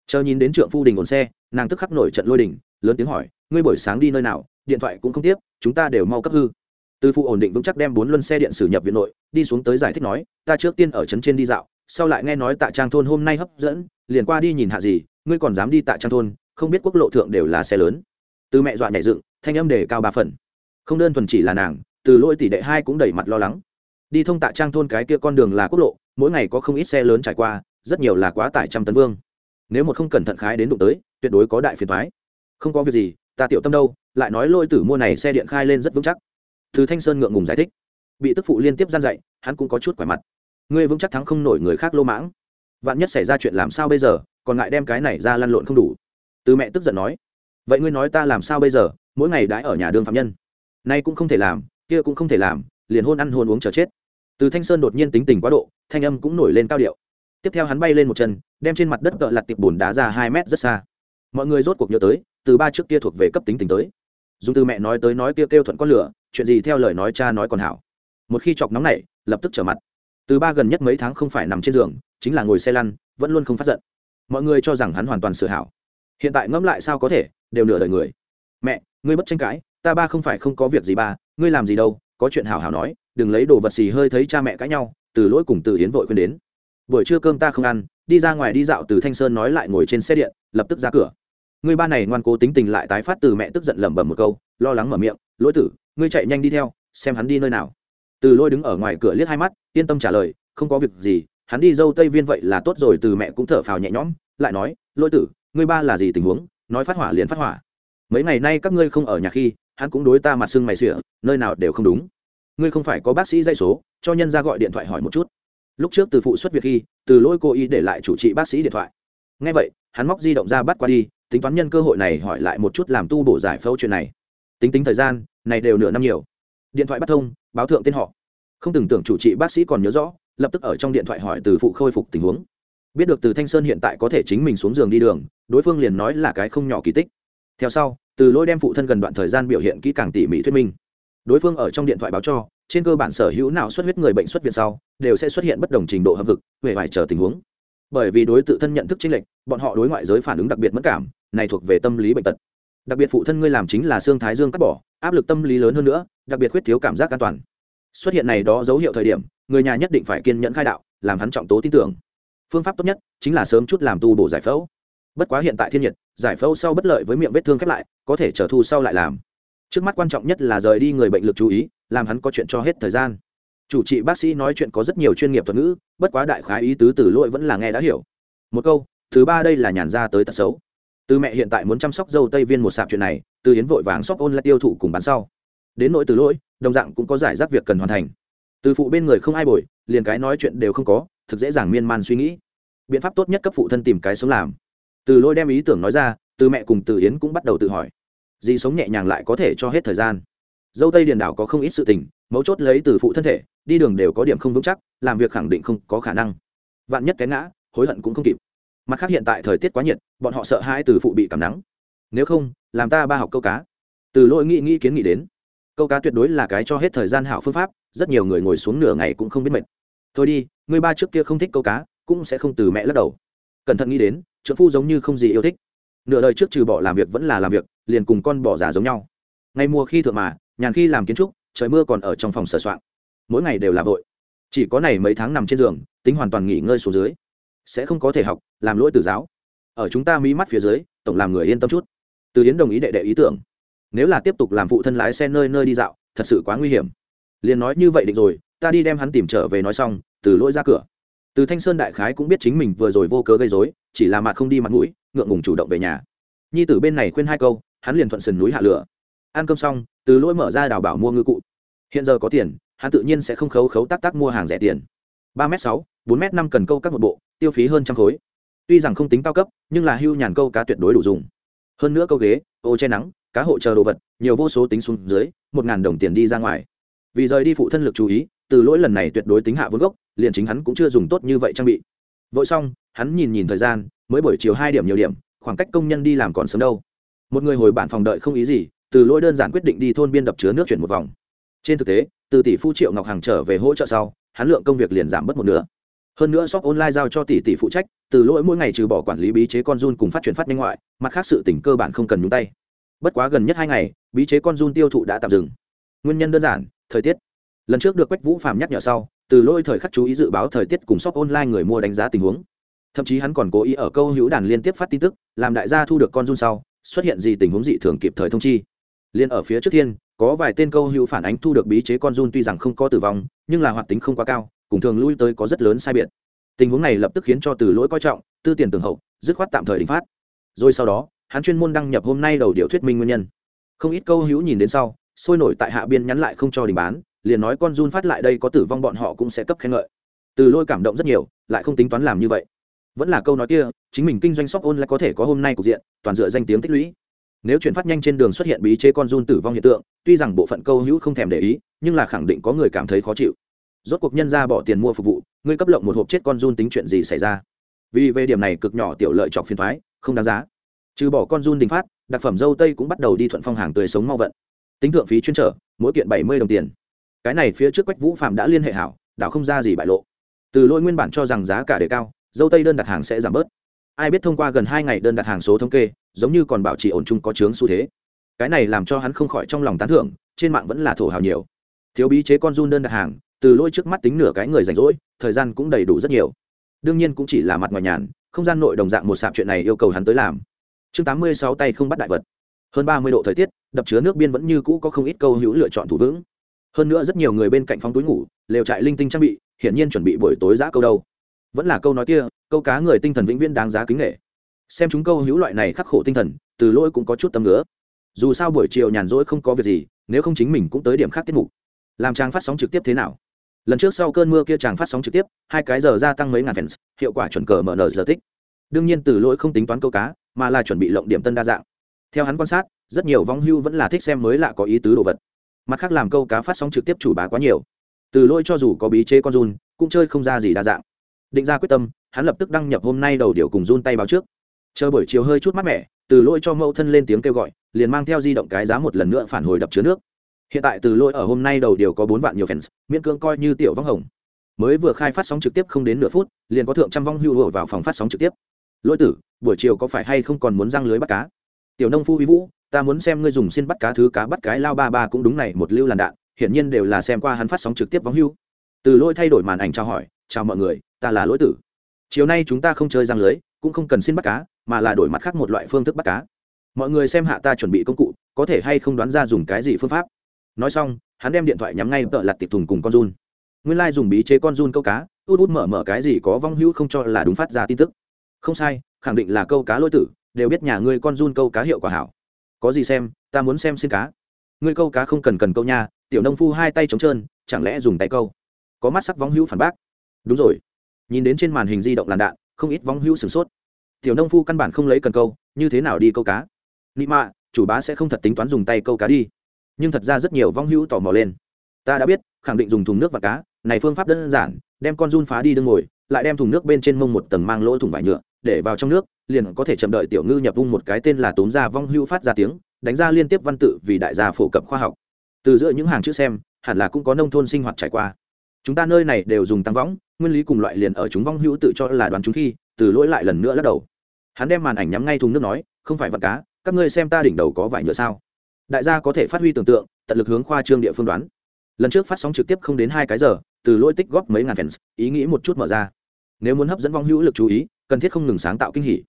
Chờ nhìn đến trượng phu đình ổn xe, nàng tức khắc nổi trận lôi đình, lớn tiếng hỏi, ngươi buổi sáng đi nơi nào? Điện thoại cũng không tiếp, chúng ta đều mau cấp hư. Từ phụ ổn định vững chắc đem bốn luân xe điện sử nhập viện nội, đi xuống tới giải thích nói, ta trước tiên ở trấn trên đi dạo, sau lại nghe nói tạ trang thôn hôm nay hấp dẫn, liền qua đi nhìn hạ gì, ngươi còn dám đi tạ trang thôn, không biết quốc lộ thượng đều là xe lớn. Từ mẹ dọa nhảy dựng, thanh âm đề cao ba phần. Không đơn thuần chỉ là nàng, từ lỗi tỷ đệ hai cũng đẩy mặt lo lắng. Đi thông tạ trang thôn cái kia con đường là quốc lộ, mỗi ngày có không ít xe lớn trải qua rất nhiều là quá tải trăm tấn vương. Nếu một không cẩn thận khái đến đụng tới, tuyệt đối có đại phiền thoái không có việc gì, ta tiểu tâm đâu, lại nói lôi tử mua này xe điện khai lên rất vững chắc. Từ thanh sơn ngượng ngùng giải thích. Bị tức phụ liên tiếp gian dạy, hắn cũng có chút quẻ mặt. Ngươi vững chắc thắng không nổi người khác lô mãng. Vạn nhất xảy ra chuyện làm sao bây giờ, còn ngại đem cái này ra lăn lộn không đủ. Từ mẹ tức giận nói. Vậy ngươi nói ta làm sao bây giờ, mỗi ngày đãi ở nhà đương phạm nhân. Nay cũng không thể làm, kia cũng không thể làm, liền hôn ăn hôn uống chờ chết. Từ thanh sơn đột nhiên tính tình quá độ, thanh âm cũng nổi lên cao điệu tiếp theo hắn bay lên một chân, đem trên mặt đất cỡ lặt tiệp bùn đá ra hai mét rất xa. Mọi người rốt cuộc nhớ tới, từ ba trước kia thuộc về cấp tính tình tới. Dùng từ mẹ nói tới nói kia kêu thuận con lửa, chuyện gì theo lời nói cha nói còn hảo. Một khi chọc nóng này, lập tức trở mặt. Từ ba gần nhất mấy tháng không phải nằm trên giường, chính là ngồi xe lăn, vẫn luôn không phát giận. Mọi người cho rằng hắn hoàn toàn sửa hảo. Hiện tại ngẫm lại sao có thể, đều nửa đời người. Mẹ, ngươi bất tranh cãi, ta ba không phải không có việc gì ba, ngươi làm gì đâu, có chuyện hảo hảo nói, đừng lấy đồ vật xì hơi thấy cha mẹ cãi nhau, từ lỗi cùng từ hiến vội khuyên đến buổi trưa cơm ta không ăn, đi ra ngoài đi dạo từ thanh sơn nói lại ngồi trên xe điện, lập tức ra cửa. Người ba này ngoan cố tính tình lại tái phát từ mẹ tức giận lẩm bẩm một câu, lo lắng mở miệng, lỗi tử, ngươi chạy nhanh đi theo, xem hắn đi nơi nào. Từ lôi đứng ở ngoài cửa liếc hai mắt, yên tâm trả lời, không có việc gì, hắn đi dâu tây viên vậy là tốt rồi. Từ mẹ cũng thở phào nhẹ nhõm, lại nói lôi tử, ngươi ba là gì tình huống? Nói phát hỏa liền phát hỏa. Mấy ngày nay các ngươi không ở nhà khi, hắn cũng đối ta mặt sưng mày xỉa nơi nào đều không đúng. Ngươi không phải có bác sĩ dây số, cho nhân ra gọi điện thoại hỏi một chút lúc trước từ phụ xuất việc khi, từ lỗi cô y để lại chủ trị bác sĩ điện thoại. Ngay vậy, hắn móc di động ra bắt qua đi, tính toán nhân cơ hội này hỏi lại một chút làm tu bổ giải phẫu chuyện này. Tính tính thời gian, này đều nửa năm nhiều. Điện thoại bắt thông, báo thượng tên họ. Không từng tưởng chủ trị bác sĩ còn nhớ rõ, lập tức ở trong điện thoại hỏi từ phụ khôi phục tình huống. Biết được từ thanh sơn hiện tại có thể chính mình xuống giường đi đường, đối phương liền nói là cái không nhỏ kỳ tích. Theo sau, từ lỗi đem phụ thân gần đoạn thời gian biểu hiện kỹ càng tỉ mỉ thuyết minh. Đối phương ở trong điện thoại báo cho trên cơ bản sở hữu nào xuất huyết người bệnh xuất viện sau, đều sẽ xuất hiện bất đồng trình độ hâm vực về vài chờ tình huống. Bởi vì đối tự thân nhận thức chênh lệch, bọn họ đối ngoại giới phản ứng đặc biệt mất cảm, này thuộc về tâm lý bệnh tật. Đặc biệt phụ thân ngươi làm chính là xương thái dương cắt bỏ, áp lực tâm lý lớn hơn nữa, đặc biệt khuyết thiếu cảm giác an toàn. Xuất hiện này đó dấu hiệu thời điểm, người nhà nhất định phải kiên nhẫn khai đạo, làm hắn trọng tố tin tưởng. Phương pháp tốt nhất chính là sớm chút làm tu bổ giải phẫu. Bất quá hiện tại thiên nhiệt, giải phẫu sau bất lợi với miệng vết thương khép lại, có thể trở thu sau lại làm. Trước mắt quan trọng nhất là rời đi người bệnh lực chú ý làm hắn có chuyện cho hết thời gian. Chủ trị bác sĩ nói chuyện có rất nhiều chuyên nghiệp thuật ngữ, bất quá đại khái ý tứ từ lỗi vẫn là nghe đã hiểu. Một câu, thứ ba đây là nhàn ra tới tật xấu. Từ mẹ hiện tại muốn chăm sóc dâu tây viên một sạp chuyện này, từ hiến vội vàng shop ôn lại tiêu thụ cùng bán sau. Đến nỗi từ lỗi, đồng dạng cũng có giải rác việc cần hoàn thành. Từ phụ bên người không ai bồi, liền cái nói chuyện đều không có, thực dễ dàng miên man suy nghĩ. Biện pháp tốt nhất cấp phụ thân tìm cái sống làm. Từ lỗi đem ý tưởng nói ra, từ mẹ cùng từ yến cũng bắt đầu tự hỏi. Gì sống nhẹ nhàng lại có thể cho hết thời gian dâu tây điền đảo có không ít sự tình, mấu chốt lấy từ phụ thân thể, đi đường đều có điểm không vững chắc, làm việc khẳng định không có khả năng. Vạn nhất cái ngã, hối hận cũng không kịp. Mặt khác hiện tại thời tiết quá nhiệt, bọn họ sợ hai từ phụ bị cảm nắng. Nếu không, làm ta ba học câu cá. Từ lỗi nghĩ nghĩ kiến nghị đến. Câu cá tuyệt đối là cái cho hết thời gian hảo phương pháp, rất nhiều người ngồi xuống nửa ngày cũng không biết mệt. Thôi đi, người ba trước kia không thích câu cá, cũng sẽ không từ mẹ lắc đầu. Cẩn thận nghĩ đến trợ phu giống như không gì yêu thích. Nửa đời trước trừ bỏ làm việc vẫn là làm việc, liền cùng con bỏ giả giống nhau. Ngày mùa khi thượng mà nhàn khi làm kiến trúc, trời mưa còn ở trong phòng sửa soạn. Mỗi ngày đều là vội. Chỉ có này mấy tháng nằm trên giường, tính hoàn toàn nghỉ ngơi xuống dưới. Sẽ không có thể học, làm lỗi từ giáo. Ở chúng ta mỹ mắt phía dưới, tổng làm người yên tâm chút. Từ yến đồng ý đệ đệ ý tưởng. Nếu là tiếp tục làm phụ thân lái xe nơi nơi đi dạo, thật sự quá nguy hiểm. Liền nói như vậy định rồi, ta đi đem hắn tìm trở về nói xong, từ lỗi ra cửa. Từ thanh sơn đại khái cũng biết chính mình vừa rồi vô cớ gây dối chỉ là mặt không đi mặt mũi, ngượng ngùng chủ động về nhà. Nhi tử bên này khuyên hai câu, hắn liền thuận sườn núi hạ lửa. Ăn cơm xong từ lỗi mở ra đào bảo mua ngư cụ. Hiện giờ có tiền, hắn tự nhiên sẽ không khấu khấu tác tác mua hàng rẻ tiền. Ba m sáu, bốn m năm cần câu các một bộ, tiêu phí hơn trăm khối. Tuy rằng không tính cao cấp, nhưng là hưu nhàn câu cá tuyệt đối đủ dùng. Hơn nữa câu ghế, ô che nắng, cá hộ chờ đồ vật, nhiều vô số tính xuống dưới, một ngàn đồng tiền đi ra ngoài. Vì rời đi phụ thân lực chú ý, từ lỗi lần này tuyệt đối tính hạ vốn gốc, liền chính hắn cũng chưa dùng tốt như vậy trang bị. Vội xong, hắn nhìn nhìn thời gian, mới buổi chiều hai điểm nhiều điểm, khoảng cách công nhân đi làm còn sớm đâu. Một người hồi bản phòng đợi không ý gì từ lỗi đơn giản quyết định đi thôn biên đập chứa nước chuyển một vòng. Trên thực tế, từ tỷ phu triệu ngọc hàng trở về hỗ trợ sau, hắn lượng công việc liền giảm bớt một nửa. Hơn nữa shop online giao cho tỷ tỷ phụ trách, từ lỗi mỗi ngày trừ bỏ quản lý bí chế con run cùng phát triển phát nhanh ngoại, mặt khác sự tỉnh cơ bản không cần nhúng tay. Bất quá gần nhất hai ngày, bí chế con run tiêu thụ đã tạm dừng. Nguyên nhân đơn giản, thời tiết. Lần trước được quách vũ phạm nhắc nhở sau, từ lỗi thời khắc chú ý dự báo thời tiết cùng shop online người mua đánh giá tình huống. Thậm chí hắn còn cố ý ở câu hữu đàn liên tiếp phát tin tức, làm đại gia thu được con run sau, xuất hiện gì tình huống dị thường kịp thời thông chi liên ở phía trước thiên, có vài tên câu hữu phản ánh thu được bí chế con run tuy rằng không có tử vong, nhưng là hoạt tính không quá cao, cùng thường lui tới có rất lớn sai biệt. Tình huống này lập tức khiến cho từ lỗi coi trọng, tư tiền tường hậu, dứt khoát tạm thời đình phát. Rồi sau đó, hắn chuyên môn đăng nhập hôm nay đầu điều thuyết minh nguyên nhân. Không ít câu hữu nhìn đến sau, sôi nổi tại hạ biên nhắn lại không cho đình bán, liền nói con run phát lại đây có tử vong bọn họ cũng sẽ cấp khen ngợi. Từ lôi cảm động rất nhiều, lại không tính toán làm như vậy. Vẫn là câu nói kia, chính mình kinh doanh shop ôn lại có thể có hôm nay cục diện, toàn dựa danh tiếng tích lũy nếu chuyển phát nhanh trên đường xuất hiện bí chế con run tử vong hiện tượng, tuy rằng bộ phận câu hữu không thèm để ý, nhưng là khẳng định có người cảm thấy khó chịu. Rốt cuộc nhân ra bỏ tiền mua phục vụ, ngươi cấp lộng một hộp chết con run tính chuyện gì xảy ra? Vì về điểm này cực nhỏ tiểu lợi chọc phiền thoái, không đáng giá. Trừ bỏ con run đình phát, đặc phẩm dâu tây cũng bắt đầu đi thuận phong hàng tươi sống mau vận. Tính thượng phí chuyên trở, mỗi kiện bảy mươi đồng tiền. Cái này phía trước quách vũ phạm đã liên hệ hảo, đảo không ra gì bại lộ. Từ lỗi nguyên bản cho rằng giá cả đề cao, dâu tây đơn đặt hàng sẽ giảm bớt. Ai biết thông qua gần hai ngày đơn đặt hàng số thống kê giống như còn bảo trì ổn chung có chướng xu thế. Cái này làm cho hắn không khỏi trong lòng tán thưởng, trên mạng vẫn là thổ hào nhiều. Thiếu bí chế con run đơn đặt hàng, từ lỗi trước mắt tính nửa cái người rảnh rỗi, thời gian cũng đầy đủ rất nhiều. Đương nhiên cũng chỉ là mặt ngoài nhàn, không gian nội đồng dạng một sạp chuyện này yêu cầu hắn tới làm. Chương tám mươi sáu tay không bắt đại vật. Hơn ba mươi độ thời tiết, đập chứa nước biên vẫn như cũ có không ít câu hữu lựa chọn thủ vững. Hơn nữa rất nhiều người bên cạnh phóng túi ngủ, lều trại linh tinh trang bị, hiển nhiên chuẩn bị buổi tối giã câu đâu. Vẫn là câu nói kia, câu cá người tinh thần vĩnh viễn đáng giá kính nghệ xem chúng câu hữu loại này khắc khổ tinh thần, từ lỗi cũng có chút tâm nữa dù sao buổi chiều nhàn rỗi không có việc gì, nếu không chính mình cũng tới điểm khác tiết mục. Làm trang phát sóng trực tiếp thế nào? Lần trước sau cơn mưa kia chàng phát sóng trực tiếp, hai cái giờ gia tăng mấy ngàn fans, hiệu quả chuẩn cờ mở nở giờ tích. Đương nhiên từ lỗi không tính toán câu cá, mà là chuẩn bị lộng điểm tân đa dạng. Theo hắn quan sát, rất nhiều vong hưu vẫn là thích xem mới lạ có ý tứ đồ vật. Mặt khác làm câu cá phát sóng trực tiếp chủ bá quá nhiều. Từ lỗi cho dù có bí chế con run, cũng chơi không ra gì đa dạng. Định ra quyết tâm, hắn lập tức đăng nhập hôm nay đầu điều cùng run tay báo trước chờ buổi chiều hơi chút mát mẻ, từ lỗi cho mẫu thân lên tiếng kêu gọi, liền mang theo di động cái giá một lần nữa phản hồi đập chứa nước. Hiện tại từ lỗi ở hôm nay đầu điều có bốn vạn nhiều fans, miễn cưỡng coi như tiểu vong hồng. Mới vừa khai phát sóng trực tiếp không đến nửa phút, liền có thượng trăm vong hưu vào phòng phát sóng trực tiếp. Lỗi tử, buổi chiều có phải hay không còn muốn răng lưới bắt cá? Tiểu nông phu vi vũ, ta muốn xem ngươi dùng xin bắt cá thứ cá bắt cái lao ba ba cũng đúng này, một lưu làn đạn, hiển nhiên đều là xem qua hắn phát sóng trực tiếp vong hưu. Từ lỗi thay đổi màn ảnh chào hỏi, chào mọi người, ta là lỗi tử. Chiều nay chúng ta không chơi răng lưới, cũng không cần xin bắt cá mà là đổi mặt khác một loại phương thức bắt cá. Mọi người xem hạ ta chuẩn bị công cụ, có thể hay không đoán ra dùng cái gì phương pháp. Nói xong, hắn đem điện thoại nhắm ngay tợ lặt tiệp thùng cùng con run. Nguyên lai、like、dùng bí chế con run câu cá, út út mở mở cái gì có vong hữu không cho là đúng phát ra tin tức. Không sai, khẳng định là câu cá lôi tử, đều biết nhà ngươi con run câu cá hiệu quả hảo. Có gì xem, ta muốn xem xin cá. Ngươi câu cá không cần cần câu nha, tiểu nông phu hai tay trống trơn, chẳng lẽ dùng tay câu? Có mắt sắc vong hữu phản bác. Đúng rồi. Nhìn đến trên màn hình di động làn đạn, không ít vong hữu sửng sốt tiểu nông phu căn bản không lấy cần câu, như thế nào đi câu cá? Nị mạ, chủ bá sẽ không thật tính toán dùng tay câu cá đi. Nhưng thật ra rất nhiều vong hữu tò mò lên. Ta đã biết, khẳng định dùng thùng nước và cá, này phương pháp đơn giản, đem con run phá đi đương ngồi, lại đem thùng nước bên trên mông một tầng mang lỗ thùng vải nhựa, để vào trong nước, liền có thể chậm đợi tiểu ngư nhập vung một cái tên là tốn ra vong hữu phát ra tiếng, đánh ra liên tiếp văn tự vì đại gia phổ cập khoa học. Từ giữa những hàng chữ xem, hẳn là cũng có nông thôn sinh hoạt trải qua. Chúng ta nơi này đều dùng tăng võng, nguyên lý cùng loại liền ở chúng vong hữu tự cho là đoán chúng khi từ lỗi lại lần nữa lắc đầu. Hắn đem màn ảnh nhắm ngay thùng nước nói, không phải vật cá, các ngươi xem ta đỉnh đầu có vải nhựa sao? Đại gia có thể phát huy tưởng tượng, tận lực hướng khoa trương địa phương đoán. Lần trước phát sóng trực tiếp không đến hai cái giờ, từ lỗi tích góp mấy ngàn fans, ý nghĩ một chút mở ra. Nếu muốn hấp dẫn vong hữu lực chú ý, cần thiết không ngừng sáng tạo kinh hỉ.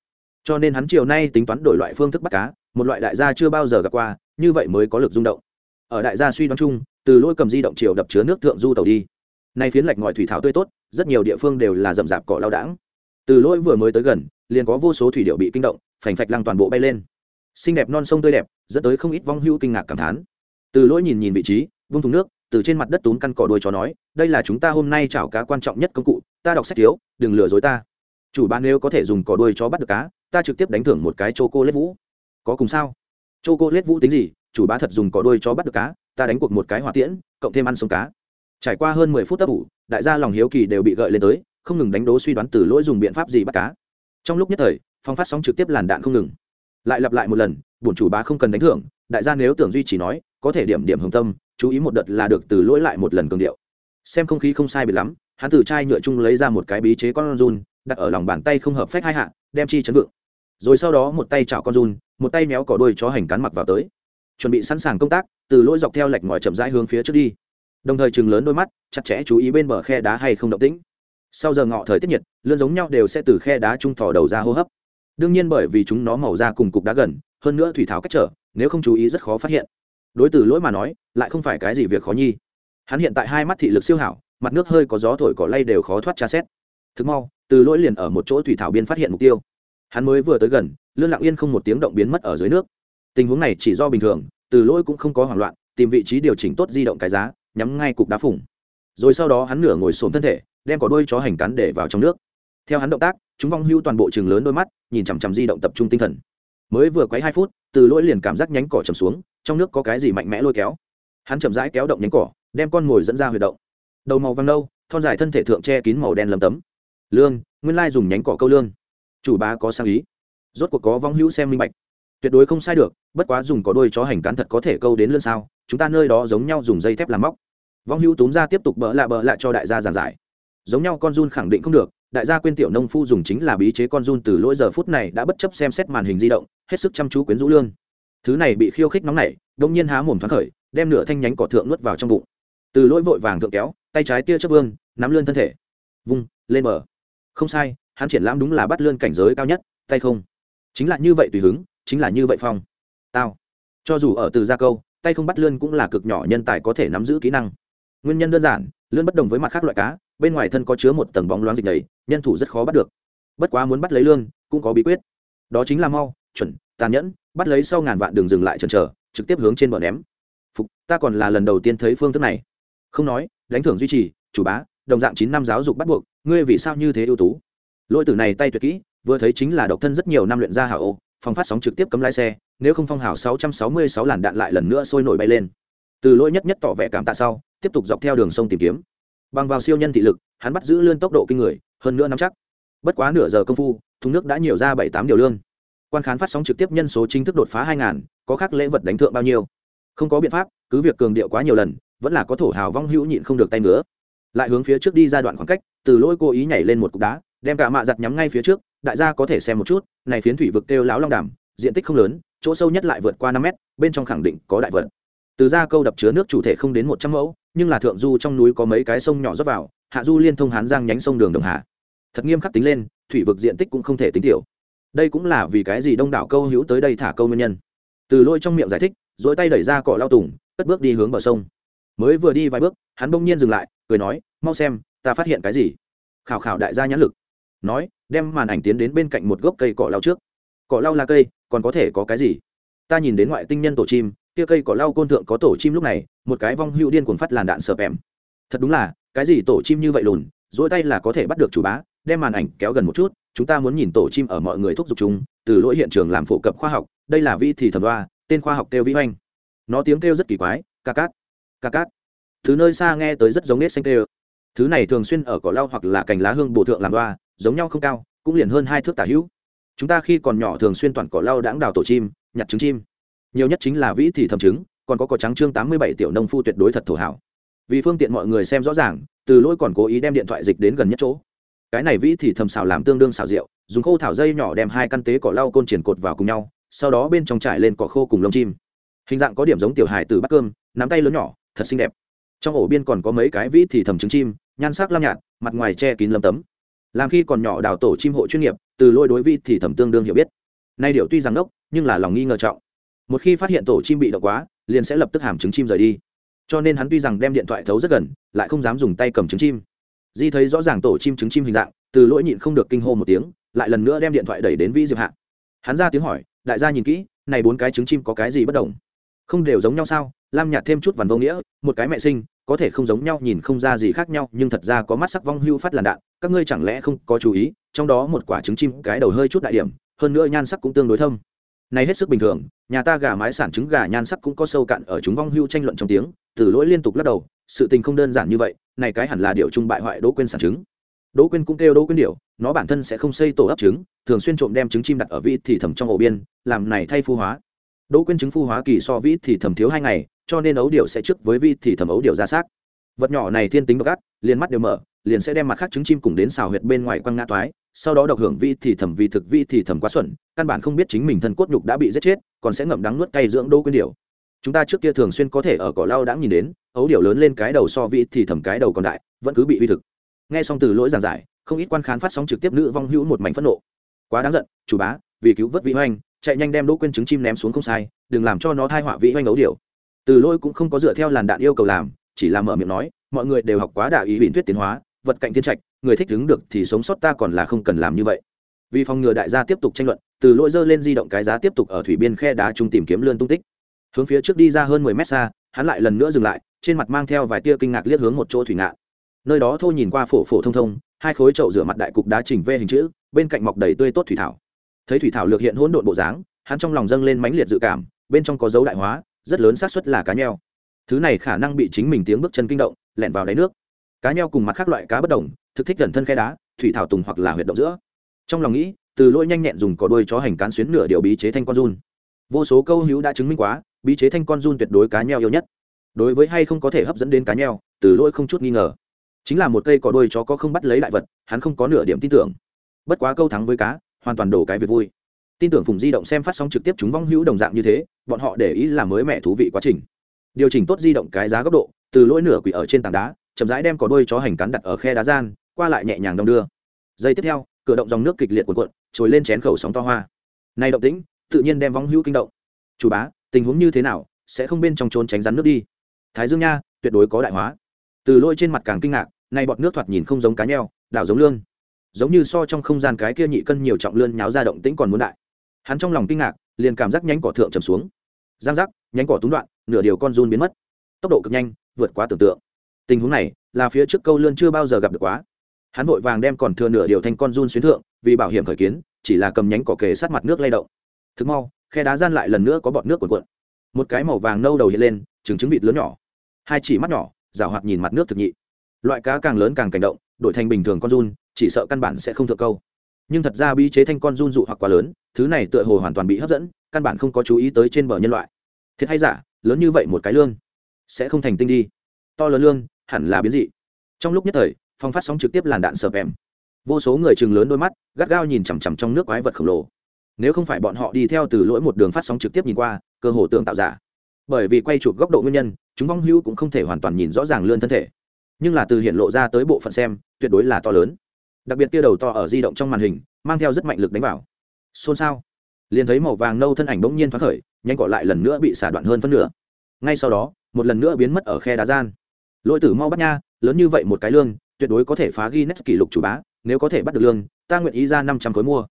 Cho nên hắn chiều nay tính toán đổi loại phương thức bắt cá, một loại đại gia chưa bao giờ gặp qua, như vậy mới có lực rung động. Ở đại gia suy đoán chung, từ lỗi cầm di động chiều đập chứa nước thượng du tàu đi. Nay phiến lạch ngòi thủy thảo tươi tốt, rất nhiều địa phương đều là rậm rạp cỏ lao đãng từ lỗi vừa mới tới gần, liền có vô số thủy điệu bị kinh động, phành phạch lăng toàn bộ bay lên. Xinh đẹp non sông tươi đẹp, dẫn tới không ít vong hưu kinh ngạc cảm thán. Từ lỗi nhìn nhìn vị trí, vung thùng nước, từ trên mặt đất tún căn cỏ đuôi chó nói, đây là chúng ta hôm nay chảo cá quan trọng nhất công cụ, ta đọc sách thiếu, đừng lừa dối ta. Chủ ban nếu có thể dùng cỏ đuôi chó bắt được cá, ta trực tiếp đánh thưởng một cái chô cô lết vũ. Có cùng sao? Chô cô lết vũ tính gì? Chủ bá thật dùng cỏ đuôi chó bắt được cá, ta đánh cuộc một cái hỏa tiễn, cộng thêm ăn sống cá. Trải qua hơn mười phút tấp ủ, đại gia lòng hiếu kỳ đều bị gợi lên tới không ngừng đánh đố suy đoán từ lỗi dùng biện pháp gì bắt cá. Trong lúc nhất thời, phong phát sóng trực tiếp làn đạn không ngừng. Lại lặp lại một lần, bổn chủ bá không cần đánh thưởng, đại gia nếu tưởng duy trì nói, có thể điểm điểm hồng tâm, chú ý một đợt là được từ lỗi lại một lần cường điệu. Xem không khí không sai biệt lắm hắn từ chai nhựa chung lấy ra một cái bí chế con run, đặt ở lòng bàn tay không hợp phép hai hạ, đem chi chấn vượng. Rồi sau đó một tay chảo con run, một tay méo cỏ đuôi chó hành cán mặc vào tới. Chuẩn bị sẵn sàng công tác, từ lỗi dọc theo lệch ngòi chậm rãi hướng phía trước đi. Đồng thời chừng lớn đôi mắt, chặt chẽ chú ý bên bờ khe đá hay không động tĩnh sau giờ ngọ thời tiết nhiệt, lươn giống nhau đều sẽ từ khe đá trung thò đầu ra hô hấp. Đương nhiên bởi vì chúng nó màu da cùng cục đá gần, hơn nữa thủy thảo cách trở, nếu không chú ý rất khó phát hiện. Đối từ lỗi mà nói, lại không phải cái gì việc khó nhi. Hắn hiện tại hai mắt thị lực siêu hảo, mặt nước hơi có gió thổi cỏ lay đều khó thoát tra xét. Thực mau, từ lỗi liền ở một chỗ thủy thảo biên phát hiện mục tiêu. Hắn mới vừa tới gần, lươn lặng yên không một tiếng động biến mất ở dưới nước. Tình huống này chỉ do bình thường, từ lỗi cũng không có hoảng loạn, tìm vị trí điều chỉnh tốt di động cái giá, nhắm ngay cục đá phủng. Rồi sau đó hắn nửa ngồi xổm thân thể đem có đuôi chó hành cắn để vào trong nước. Theo hắn động tác, chúng vong hưu toàn bộ chừng lớn đôi mắt, nhìn chằm chằm di động tập trung tinh thần. Mới vừa quấy hai phút, từ lỗi liền cảm giác nhánh cỏ chầm xuống, trong nước có cái gì mạnh mẽ lôi kéo. Hắn chậm rãi kéo động nhánh cỏ, đem con ngồi dẫn ra huy động. Đầu màu vàng nâu, thon dài thân thể thượng che kín màu đen lấm tấm. Lương, nguyên lai dùng nhánh cỏ câu lương. Chủ bá có sang ý. Rốt cuộc có vong hữu xem minh bạch. Tuyệt đối không sai được, bất quá dùng có đôi chó hành cán thật có thể câu đến lươn sao, chúng ta nơi đó giống nhau dùng dây thép làm móc. Vong hữu túm ra tiếp tục bỡ lạ bỡ lại cho đại gia giàn giải giống nhau con run khẳng định không được, đại gia quên tiểu nông phu dùng chính là bí chế con run từ lỗi giờ phút này đã bất chấp xem xét màn hình di động, hết sức chăm chú quyến rũ lương. Thứ này bị khiêu khích nóng nảy đông nhiên há mồm thoáng khởi, đem nửa thanh nhánh cỏ thượng nuốt vào trong bụng. Từ lỗi vội vàng thượng kéo, tay trái tia chấp vương, nắm lươn thân thể. Vung, lên bờ. Không sai, hắn triển lãm đúng là bắt lươn cảnh giới cao nhất, tay không. Chính là như vậy tùy hứng, chính là như vậy phong. Tao. Cho dù ở từ gia câu, tay không bắt lươn cũng là cực nhỏ nhân tài có thể nắm giữ kỹ năng nguyên nhân đơn giản, lươn bất đồng với mặt khác loại cá, bên ngoài thân có chứa một tầng bóng loáng dịch đầy nhân thủ rất khó bắt được. Bất quá muốn bắt lấy lươn, cũng có bí quyết. Đó chính là mau, chuẩn, tàn nhẫn, bắt lấy sau ngàn vạn đường dừng lại chần chờ, trực tiếp hướng trên bờ ném. Phục, ta còn là lần đầu tiên thấy phương thức này. Không nói, đánh thưởng duy trì, chủ bá, đồng dạng chín năm giáo dục bắt buộc, ngươi vì sao như thế ưu tú? Lỗi tử này tay tuyệt kỹ, vừa thấy chính là độc thân rất nhiều năm luyện ra hảo ô, phòng phát sóng trực tiếp cấm lái xe, nếu không phong hảo 666 làn đạn lại lần nữa sôi nổi bay lên. Từ lỗi nhất nhất tỏ vẻ cảm tạ sau tiếp tục dọc theo đường sông tìm kiếm. Bằng vào siêu nhân thị lực, hắn bắt giữ lươn tốc độ kinh người, hơn nữa nắm chắc. Bất quá nửa giờ công phu, thùng nước đã nhiều ra bảy tám điều lương. Quan khán phát sóng trực tiếp nhân số chính thức đột phá hai ngàn, có khác lễ vật đánh thượng bao nhiêu? Không có biện pháp, cứ việc cường điệu quá nhiều lần, vẫn là có thổ hào vong hữu nhịn không được tay nữa lại hướng phía trước đi ra đoạn khoảng cách, từ lỗi cố ý nhảy lên một cục đá, đem cả mạ giặt nhắm ngay phía trước, đại gia có thể xem một chút, này phiến thủy vực kêu láo long đàm, diện tích không lớn, chỗ sâu nhất lại vượt qua năm mét, bên trong khẳng định có đại vật. Từ ra câu đập chứa nước chủ thể không đến một trăm mẫu nhưng là thượng du trong núi có mấy cái sông nhỏ rót vào, hạ du liên thông hán giang nhánh sông đường đồng hạ. Thật nghiêm khắc tính lên, thủy vực diện tích cũng không thể tính tiểu. Đây cũng là vì cái gì đông đảo câu hữu tới đây thả câu nguyên nhân. Từ lôi trong miệng giải thích dỗi tay đẩy ra cỏ lao tùng, cất bước đi hướng bờ sông. Mới vừa đi vài bước, hắn bỗng nhiên dừng lại, cười nói, mau xem, ta phát hiện cái gì? Khảo khảo đại gia nhãn lực. Nói, đem màn ảnh tiến đến bên cạnh một gốc cây cỏ lao trước. Cỏ lao là cây, còn có thể có cái gì? Ta nhìn đến ngoại tinh nhân tổ chim kia cây cỏ lau côn thượng có tổ chim lúc này, một cái vong hữu điên cuồng phát làn đạn sợp em thật đúng là, cái gì tổ chim như vậy lùn dỗi tay là có thể bắt được chủ bá, đem màn ảnh kéo gần một chút, chúng ta muốn nhìn tổ chim ở mọi người thúc giục chúng, từ lỗi hiện trường làm phổ cập khoa học, đây là vi thì thầm đoa, tên khoa học kêu vĩ hoanh nó tiếng kêu rất kỳ quái, ca cát ca cát. Thứ nơi xa nghe tới rất giống nết xanh kêu. Thứ này thường xuyên ở cỏ lau hoặc là cành lá hương bổ thượng làm đoa, giống nhau không cao, cũng liền hơn hai thước tả hữu. Chúng ta khi còn nhỏ thường xuyên toàn cỏ lau đãng đào tổ chim, nhặt trứng chim nhiều nhất chính là vĩ thì thẩm chứng, còn có cỏ trắng chương tám mươi bảy tiểu nông phu tuyệt đối thật thổ hảo. Vì phương tiện mọi người xem rõ ràng từ lỗi còn cố ý đem điện thoại dịch đến gần nhất chỗ. Cái này vĩ thì thầm xào làm tương đương xào rượu dùng khô thảo dây nhỏ đem hai căn tế cỏ lau côn triển cột vào cùng nhau sau đó bên trong trải lên cỏ khô cùng lông chim. Hình dạng có điểm giống tiểu hài từ bắt cơm nắm tay lớn nhỏ thật xinh đẹp. Trong ổ biên còn có mấy cái vĩ thì thầm trứng chim nhan sắc lam nhạt mặt ngoài che kín lâm tấm. Làm khi còn nhỏ đào tổ chim hộ chuyên nghiệp từ lôi đối vĩ thì thầm tương đương hiểu biết. Nay điệu tuy rằng đốc nhưng là lòng nghi ngờ trọng một khi phát hiện tổ chim bị động quá, liền sẽ lập tức hàm trứng chim rời đi. Cho nên hắn tuy rằng đem điện thoại thấu rất gần, lại không dám dùng tay cầm trứng chim. Di thấy rõ ràng tổ chim trứng chim hình dạng, từ lỗi nhịn không được kinh hô một tiếng, lại lần nữa đem điện thoại đẩy đến vĩ diệp hạ. Hắn ra tiếng hỏi, đại gia nhìn kỹ, này bốn cái trứng chim có cái gì bất đồng? Không đều giống nhau sao? Lam nhạt thêm chút vằn vô nghĩa, một cái mẹ sinh, có thể không giống nhau, nhìn không ra gì khác nhau, nhưng thật ra có mắt sắc vong hưu phát làn đạn, các ngươi chẳng lẽ không có chú ý, trong đó một quả trứng chim cái đầu hơi chút đại điểm, hơn nữa nhan sắc cũng tương đối thông này hết sức bình thường nhà ta gà mái sản trứng gà nhan sắc cũng có sâu cạn ở chúng vong hưu tranh luận trong tiếng từ lỗi liên tục lắc đầu sự tình không đơn giản như vậy này cái hẳn là điều trung bại hoại đỗ quên sản trứng. Đỗ quên cũng kêu đỗ quên điều, nó bản thân sẽ không xây tổ ấp trứng thường xuyên trộm đem trứng chim đặt ở vị thì thầm trong ổ biên làm này thay phu hóa. Đỗ quên trứng phu hóa kỳ so vĩ thì thầm thiếu hai ngày cho nên ấu điều sẽ trước với vị thì thầm ấu điều ra xác. Vật nhỏ này thiên tính gắt liền mắt đều mở liền sẽ đem mặt khác trứng chim cùng đến xào huyệt bên ngoài quăng ngã toái, sau đó độc hưởng vi thì thẩm vi thực vi thì thẩm quá xuẩn, căn bản không biết chính mình thân cốt nhục đã bị giết chết, còn sẽ ngậm đắng nuốt cay dưỡng đô quyên điều. Chúng ta trước kia thường xuyên có thể ở cỏ lau đã nhìn đến, ấu điều lớn lên cái đầu so vi thì thẩm cái đầu còn đại, vẫn cứ bị uy thực. Nghe xong từ lỗi giảng giải, không ít quan khán phát sóng trực tiếp nữ vong hữu một mảnh phẫn nộ. Quá đáng giận, chủ bá, vì cứu vớt vị hoành chạy nhanh đem đỗ quên trứng chim ném xuống không sai, đừng làm cho nó thai họa vị hoành ấu điều. Từ lỗi cũng không có dựa theo làn đạn yêu cầu làm, chỉ là mở miệng nói, mọi người đều học quá đạo ý bình thuyết tiến hóa vật cạnh thiên trạch, người thích đứng được thì sống sót ta còn là không cần làm như vậy. Vì phòng ngừa đại gia tiếp tục tranh luận, từ lỗi dơ lên di động cái giá tiếp tục ở thủy biên khe đá trung tìm kiếm lươn tung tích. Hướng phía trước đi ra hơn mười mét xa, hắn lại lần nữa dừng lại, trên mặt mang theo vài tia kinh ngạc liếc hướng một chỗ thủy ngạn. Nơi đó thôi nhìn qua phổ phổ thông thông, hai khối chậu rửa mặt đại cục đá chỉnh vê hình chữ, bên cạnh mọc đầy tươi tốt thủy thảo. Thấy thủy thảo lược hiện hỗn độn bộ dáng, hắn trong lòng dâng lên mãnh liệt dự cảm, bên trong có dấu đại hóa, rất lớn xác suất là cá nheo. Thứ này khả năng bị chính mình tiếng bước chân kinh động lẹn vào đáy nước cá nheo cùng mặt khác loại cá bất đồng, thực thích gần thân khe đá, thủy thảo tùng hoặc là huyệt động giữa. Trong lòng nghĩ, từ lỗi nhanh nhẹn dùng cỏ đuôi chó hành cán xuyến nửa điều bí chế thanh con run. Vô số câu hữu đã chứng minh quá, bí chế thanh con run tuyệt đối cá nheo yêu nhất. Đối với hay không có thể hấp dẫn đến cá nheo, từ lỗi không chút nghi ngờ. Chính là một cây cỏ đuôi chó có không bắt lấy đại vật, hắn không có nửa điểm tin tưởng. Bất quá câu thắng với cá, hoàn toàn đổ cái việc vui. Tin tưởng phùng di động xem phát sóng trực tiếp chúng vong hữu đồng dạng như thế, bọn họ để ý là mới mẻ thú vị quá trình. Điều chỉnh tốt di động cái giá góc độ, từ lỗi nửa quỷ ở trên tảng đá chậm rãi đem có đuôi chó hành cắn đặt ở khe đá gian, qua lại nhẹ nhàng đong đưa. Giây tiếp theo, cửa động dòng nước kịch liệt cuộn cuộn, trồi lên chén khẩu sóng to hoa. Này động tĩnh, tự nhiên đem vong hữu kinh động. Chủ bá, tình huống như thế nào? Sẽ không bên trong trốn tránh rắn nước đi. Thái dương nha, tuyệt đối có đại hóa. Từ lôi trên mặt càng kinh ngạc, nay bọt nước thoạt nhìn không giống cá nheo, đảo giống lương giống như so trong không gian cái kia nhị cân nhiều trọng lươn nháo ra động tĩnh còn muốn đại. Hắn trong lòng kinh ngạc, liền cảm giác nhánh cỏ thượng trầm xuống. Giang giác, nhánh cỏ túng đoạn, nửa điều con run biến mất. Tốc độ cực nhanh, vượt quá tưởng tượng tình huống này là phía trước câu lươn chưa bao giờ gặp được quá. Hắn vội vàng đem còn thừa nửa điều thanh con run xuyến thượng, vì bảo hiểm khởi kiến, chỉ là cầm nhánh cỏ kề sát mặt nước lay động. Thực mau, khe đá gian lại lần nữa có bọt nước cuộn cuộn. Một cái màu vàng nâu đầu hiện lên trứng trứng vịt lớn nhỏ. Hai chỉ mắt nhỏ, rào hoạt nhìn mặt nước thực nhị. Loại cá càng lớn càng cảnh động, đổi thành bình thường con run, chỉ sợ căn bản sẽ không thượng câu. Nhưng thật ra bi chế thanh con run dụ hoặc quá lớn, thứ này tựa hồ hoàn toàn bị hấp dẫn, căn bản không có chú ý tới trên bờ nhân loại. Thiệt hay giả, lớn như vậy một cái lương sẽ không thành tinh đi. To lớn lương hẳn là biến dị. Trong lúc nhất thời, phong phát sóng trực tiếp làn đạn sợp em vô số người chừng lớn đôi mắt, gắt gao nhìn chằm chằm trong nước quái vật khổng lồ. Nếu không phải bọn họ đi theo từ lỗi một đường phát sóng trực tiếp nhìn qua, cơ hồ tưởng tạo giả. Bởi vì quay chụp góc độ nguyên nhân, chúng vong hữu cũng không thể hoàn toàn nhìn rõ ràng lươn thân thể. Nhưng là từ hiện lộ ra tới bộ phận xem, tuyệt đối là to lớn. Đặc biệt kia đầu to ở di động trong màn hình, mang theo rất mạnh lực đánh vào. Xôn xao. Liền thấy màu vàng nâu thân ảnh bỗng nhiên thoát khởi, nhanh cọ lại lần nữa bị xả đoạn hơn phân nửa. Ngay sau đó, một lần nữa biến mất ở khe đá gian lỗi tử mau bắt nha, lớn như vậy một cái lương, tuyệt đối có thể phá ghi nét kỷ lục chủ bá, nếu có thể bắt được lương, ta nguyện ý ra năm trăm khối mua.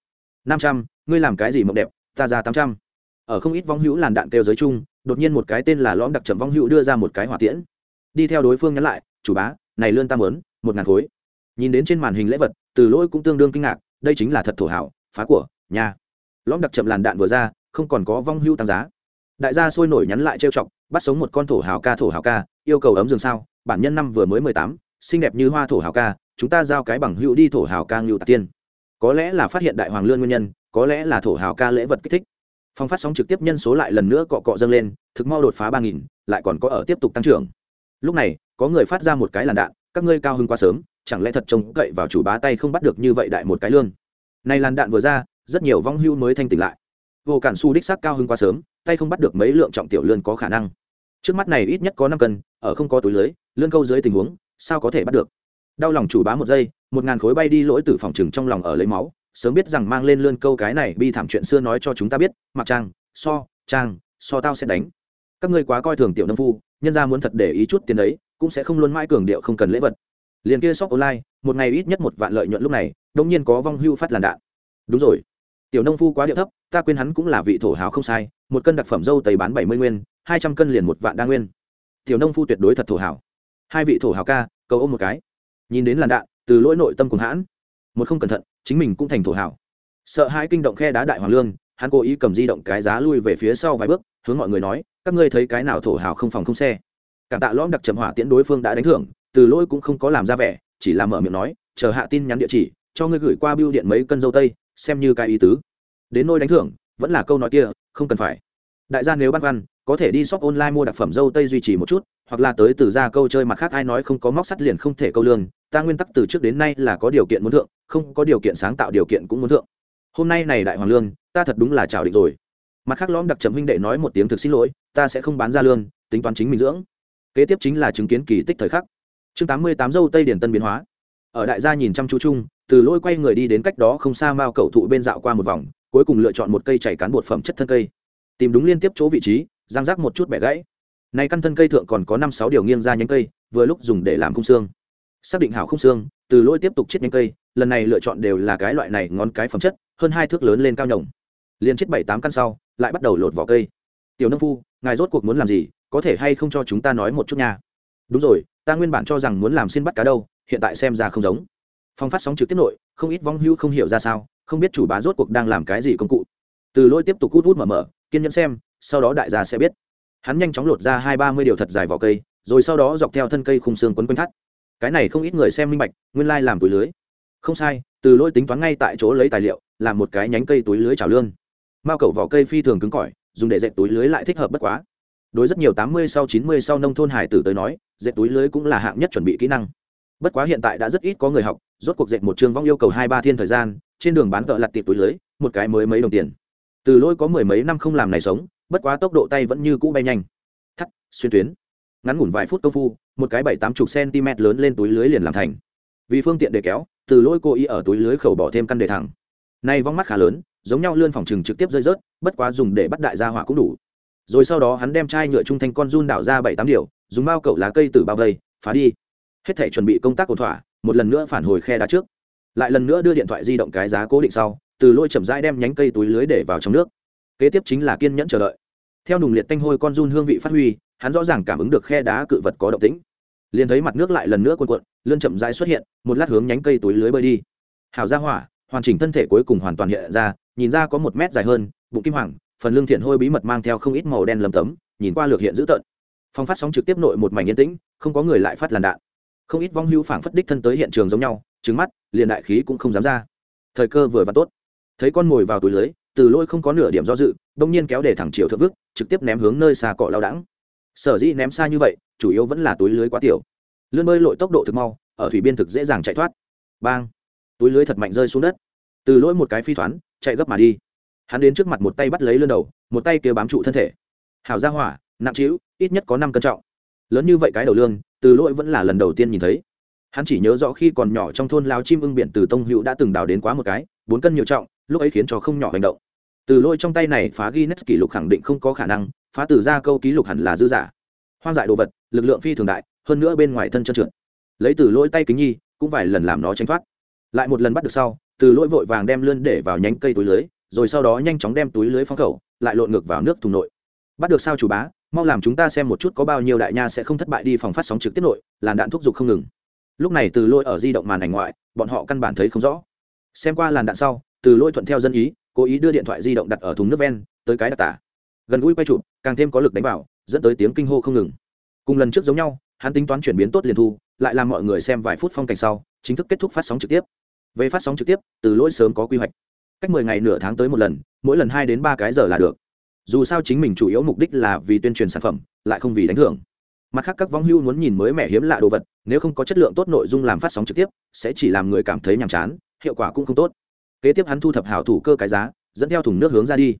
Năm trăm, ngươi làm cái gì mộng đẹp, ta ra tám trăm. Ở không ít vong hữu làn đạn kêu giới chung, đột nhiên một cái tên là lõm đặc trầm vong hữu đưa ra một cái hỏa tiễn. Đi theo đối phương nhắn lại, chủ bá, này lươn ta mớn một ngàn khối. Nhìn đến trên màn hình lễ vật, từ lỗi cũng tương đương kinh ngạc, đây chính là thật thổ hảo, phá của, nhà. Lõm đặc chậm làn đạn vừa ra, không còn có vong hữu tăng giá đại gia sôi nổi nhắn lại trêu chọc, bắt sống một con thổ hào ca thổ hào ca, yêu cầu ấm giường sao, bản nhân năm vừa mới mười tám, xinh đẹp như hoa thổ hào ca, chúng ta giao cái bằng hữu đi thổ hào ca ngưu tạc tiên. Có lẽ là phát hiện đại hoàng lươn nguyên nhân, có lẽ là thổ hào ca lễ vật kích thích. Phong phát sóng trực tiếp nhân số lại lần nữa cọ cọ dâng lên, thực mau đột phá ba nghìn, lại còn có ở tiếp tục tăng trưởng. Lúc này, có người phát ra một cái làn đạn, các ngươi cao hơn quá sớm, chẳng lẽ thật trông cậy vào chủ bá tay không bắt được như vậy đại một cái lương này làn đạn vừa ra, rất nhiều vong hưu mới thanh tỉnh lại. Vô cản su đích xác cao hơn quá sớm tay không bắt được mấy lượng trọng tiểu lươn có khả năng. Trước mắt này ít nhất có năm cân, ở không có túi lưới, lươn câu dưới tình huống, sao có thể bắt được? Đau lòng chủ bá một giây, một ngàn khối bay đi lỗi từ phòng trừng trong lòng ở lấy máu, sớm biết rằng mang lên lươn câu cái này bi thảm chuyện xưa nói cho chúng ta biết, mặc trang, so trang, so tao sẽ đánh. Các ngươi quá coi thường tiểu nông phu, nhân ra muốn thật để ý chút tiền đấy cũng sẽ không luôn mãi cường điệu không cần lễ vật. Liền kia shop online, một ngày ít nhất một vạn lợi nhuận lúc này đông nhiên có vong hưu phát làn đạn. Đúng rồi tiểu nông phu quá điệu thấp, ta quên hắn cũng là vị thổ hào không sai, một cân đặc phẩm dâu tây bán bảy mươi nguyên, hai trăm cân liền một vạn đa nguyên. Tiểu nông phu tuyệt đối thật thổ hào. Hai vị thổ hào ca, cầu ôm một cái. Nhìn đến làn đạn, từ lỗi nội tâm cùng hãn. Một không cẩn thận, chính mình cũng thành thổ hào. Sợ hai kinh động khe đá đại hoàng lương, hắn cố ý cầm di động cái giá lui về phía sau vài bước, hướng mọi người nói, các ngươi thấy cái nào thổ hào không phòng không xe? Cảm tạ lõm đặc trầm hỏa tiễn đối phương đã đánh thưởng, từ lỗi cũng không có làm ra vẻ, chỉ là mở miệng nói, chờ hạ tin nhắn địa chỉ, cho ngươi gửi qua bưu điện mấy cân dâu tây xem như cái ý tứ. Đến nôi đánh thưởng, vẫn là câu nói kia, không cần phải. Đại gia nếu băn khoăn, có thể đi shop online mua đặc phẩm dâu tây duy trì một chút, hoặc là tới từ ra câu chơi mặt khác ai nói không có móc sắt liền không thể câu lương, ta nguyên tắc từ trước đến nay là có điều kiện muốn thượng, không có điều kiện sáng tạo điều kiện cũng muốn thượng. Hôm nay này đại hoàng lương, ta thật đúng là chào định rồi. Mặt khác lõm đặc trầm huynh đệ nói một tiếng thực xin lỗi, ta sẽ không bán ra lương, tính toán chính mình dưỡng. Kế tiếp chính là chứng kiến kỳ tích thời khắc. Chương tám mươi tám dâu tây điển tân biến hóa. Ở đại gia nhìn chăm chú chung từ lôi quay người đi đến cách đó không xa mao cầu thụ bên dạo qua một vòng, cuối cùng lựa chọn một cây chảy cán bột phẩm chất thân cây. Tìm đúng liên tiếp chỗ vị trí giang rác một chút bẻ gãy. Này căn thân cây thượng còn có năm sáu điều nghiêng ra nhánh cây, vừa lúc dùng để làm khung xương. Xác định hảo khung xương, từ lôi tiếp tục chết nhánh cây, lần này lựa chọn đều là cái loại này ngón cái phẩm chất, hơn hai thước lớn lên cao nhồng liền chết bảy tám căn sau, lại bắt đầu lột vỏ cây. Tiểu nông phu, ngài rốt cuộc muốn làm gì, có thể hay không cho chúng ta nói một chút nha? Đúng rồi, ta nguyên bản cho rằng muốn làm xin bắt cá đâu, hiện tại xem ra không giống phòng phát sóng trực tiếp nội, không ít vong hưu không hiểu ra sao, không biết chủ bá rốt cuộc đang làm cái gì công cụ. Từ lôi tiếp tục cút hút mở mở, kiên nhẫn xem, sau đó đại gia sẽ biết. Hắn nhanh chóng lột ra hai ba mươi điều thật dài vỏ cây, rồi sau đó dọc theo thân cây khung xương quấn quanh thắt. Cái này không ít người xem minh bạch, nguyên lai làm túi lưới. Không sai, từ lôi tính toán ngay tại chỗ lấy tài liệu, làm một cái nhánh cây túi lưới trào lương. Mao cầu vỏ cây phi thường cứng cỏi, dùng để dệt túi lưới lại thích hợp bất quá. Đối rất nhiều tám mươi sau chín mươi sau nông thôn hải tử tới nói, dệt túi lưới cũng là hạng nhất chuẩn bị kỹ năng bất quá hiện tại đã rất ít có người học, rốt cuộc dệt một trường vong yêu cầu hai ba thiên thời gian, trên đường bán cỡ lặt tiệp túi lưới, một cái mới mấy đồng tiền. Từ lỗi có mười mấy năm không làm này sống, bất quá tốc độ tay vẫn như cũ bay nhanh. Thắt, xuyên tuyến. Ngắn ngủn vài phút công phu, một cái bảy tám chục cm lớn lên túi lưới liền làm thành. Vì phương tiện để kéo, từ lỗi cô ý ở túi lưới khẩu bỏ thêm căn đề thẳng. Nay vong mắt khá lớn, giống nhau lươn phòng trừng trực tiếp rơi rớt, bất quá dùng để bắt đại gia hỏa cũng đủ. Rồi sau đó hắn đem chai nhựa trung thanh con run đảo ra bảy tám điều, dùng bao cậu lá cây từ bao vây, phá đi hết thể chuẩn bị công tác ổn thỏa, một lần nữa phản hồi khe đá trước. Lại lần nữa đưa điện thoại di động cái giá cố định sau, từ lôi chậm rãi đem nhánh cây túi lưới để vào trong nước. Kế tiếp chính là kiên nhẫn chờ đợi. Theo nùng liệt tanh hôi con run hương vị phát huy, hắn rõ ràng cảm ứng được khe đá cự vật có động tĩnh. Liền thấy mặt nước lại lần nữa cuộn cuộn, lươn chậm rãi xuất hiện, một lát hướng nhánh cây túi lưới bơi đi. Hào ra hỏa, hoàn chỉnh thân thể cuối cùng hoàn toàn hiện ra, nhìn ra có một mét dài hơn, bụng kim hoàng, phần lương thiện hôi bí mật mang theo không ít màu đen lầm tấm, nhìn qua lược hiện dữ tợn. Phong phát sóng trực tiếp nội một mảnh yên tĩnh, không có người lại phát làn đạn không ít vong hữu phảng phất đích thân tới hiện trường giống nhau trứng mắt, liền đại khí cũng không dám ra. Thời cơ vừa và tốt. Thấy con mồi vào túi lưới, từ lôi không có nửa điểm do dự đông nhiên kéo để thẳng chiều thượng vức, trực tiếp ném hướng nơi xa cọ lao đẳng sở dĩ ném xa như vậy, chủ yếu vẫn là túi lưới quá tiểu. Lươn bơi lội tốc độ thực mau, ở thủy biên thực dễ dàng chạy thoát. Bang! Túi lưới thật mạnh rơi xuống đất. Từ lỗi một cái phi thoán, chạy gấp mà đi. Hắn đến trước mặt một tay bắt lấy lươn đầu, một tay kia bám trụ thân thể. Hào ra hỏa, nặng trĩu, ít nhất có năm cân trọng lớn như vậy cái đầu lương, từ lỗi vẫn là lần đầu tiên nhìn thấy. Hắn chỉ nhớ rõ khi còn nhỏ trong thôn lao chim ưng biển từ tông hữu đã từng đào đến quá một cái, bốn cân nhiều trọng, lúc ấy khiến cho không nhỏ hành động. Từ lỗi trong tay này phá Guinness kỷ lục khẳng định không có khả năng, phá từ ra câu ký lục hẳn là dư giả. Hoang dại đồ vật, lực lượng phi thường đại, hơn nữa bên ngoài thân trơn trượt. Lấy từ lỗi tay kính nhi, cũng vài lần làm nó tránh thoát. Lại một lần bắt được sau, từ lỗi vội vàng đem lươn để vào nhánh cây túi lưới, rồi sau đó nhanh chóng đem túi lưới phong khẩu, lại lộn ngược vào nước thùng nội. Bắt được sao chủ bá mau làm chúng ta xem một chút có bao nhiêu đại nha sẽ không thất bại đi phòng phát sóng trực tiếp nội, làn đạn thúc giục không ngừng. Lúc này từ lôi ở di động màn ảnh ngoại, bọn họ căn bản thấy không rõ. Xem qua làn đạn sau, từ lôi thuận theo dân ý, cố ý đưa điện thoại di động đặt ở thùng nước ven, tới cái đặc tả. Gần gũi quay chụp, càng thêm có lực đánh vào, dẫn tới tiếng kinh hô không ngừng. Cùng lần trước giống nhau, hắn tính toán chuyển biến tốt liền thu, lại làm mọi người xem vài phút phong cảnh sau, chính thức kết thúc phát sóng trực tiếp. Về phát sóng trực tiếp, từ lỗi sớm có quy hoạch. Cách mười ngày nửa tháng tới một lần, mỗi lần hai đến ba cái giờ là được dù sao chính mình chủ yếu mục đích là vì tuyên truyền sản phẩm, lại không vì đánh thưởng. Mặt khác, các vong hưu muốn nhìn mới mẻ hiếm lạ đồ vật, nếu không có chất lượng tốt nội dung làm phát sóng trực tiếp, sẽ chỉ làm người cảm thấy nhàm chán, hiệu quả cũng không tốt. Kế tiếp hắn thu thập hảo thủ cơ cái giá, dẫn theo thùng nước hướng ra đi.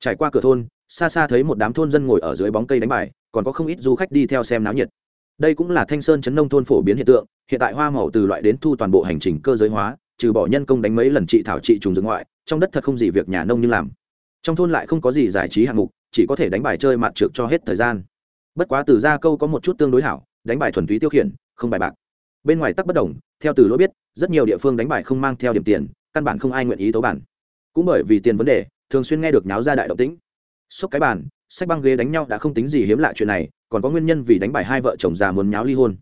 Trải qua cửa thôn, xa xa thấy một đám thôn dân ngồi ở dưới bóng cây đánh bài, còn có không ít du khách đi theo xem náo nhiệt. Đây cũng là thanh sơn chấn nông thôn phổ biến hiện tượng, hiện tại hoa màu từ loại đến thu toàn bộ hành trình cơ giới hóa, trừ bỏ nhân công đánh mấy lần trị thảo trị trùng rừng ngoại, trong đất thật không gì việc nhà nông như làm trong thôn lại không có gì giải trí hạng mục, chỉ có thể đánh bài chơi mặt trượt cho hết thời gian. Bất quá từ gia câu có một chút tương đối hảo, đánh bài thuần túy tiêu khiển, không bài bạc. Bên ngoài tắc bất đồng, theo từ lỗi biết, rất nhiều địa phương đánh bài không mang theo điểm tiền, căn bản không ai nguyện ý tấu bản. Cũng bởi vì tiền vấn đề, thường xuyên nghe được nháo ra đại động tĩnh. Xúc cái bàn, sách băng ghế đánh nhau đã không tính gì hiếm lạ chuyện này, còn có nguyên nhân vì đánh bài hai vợ chồng già muốn nháo ly hôn.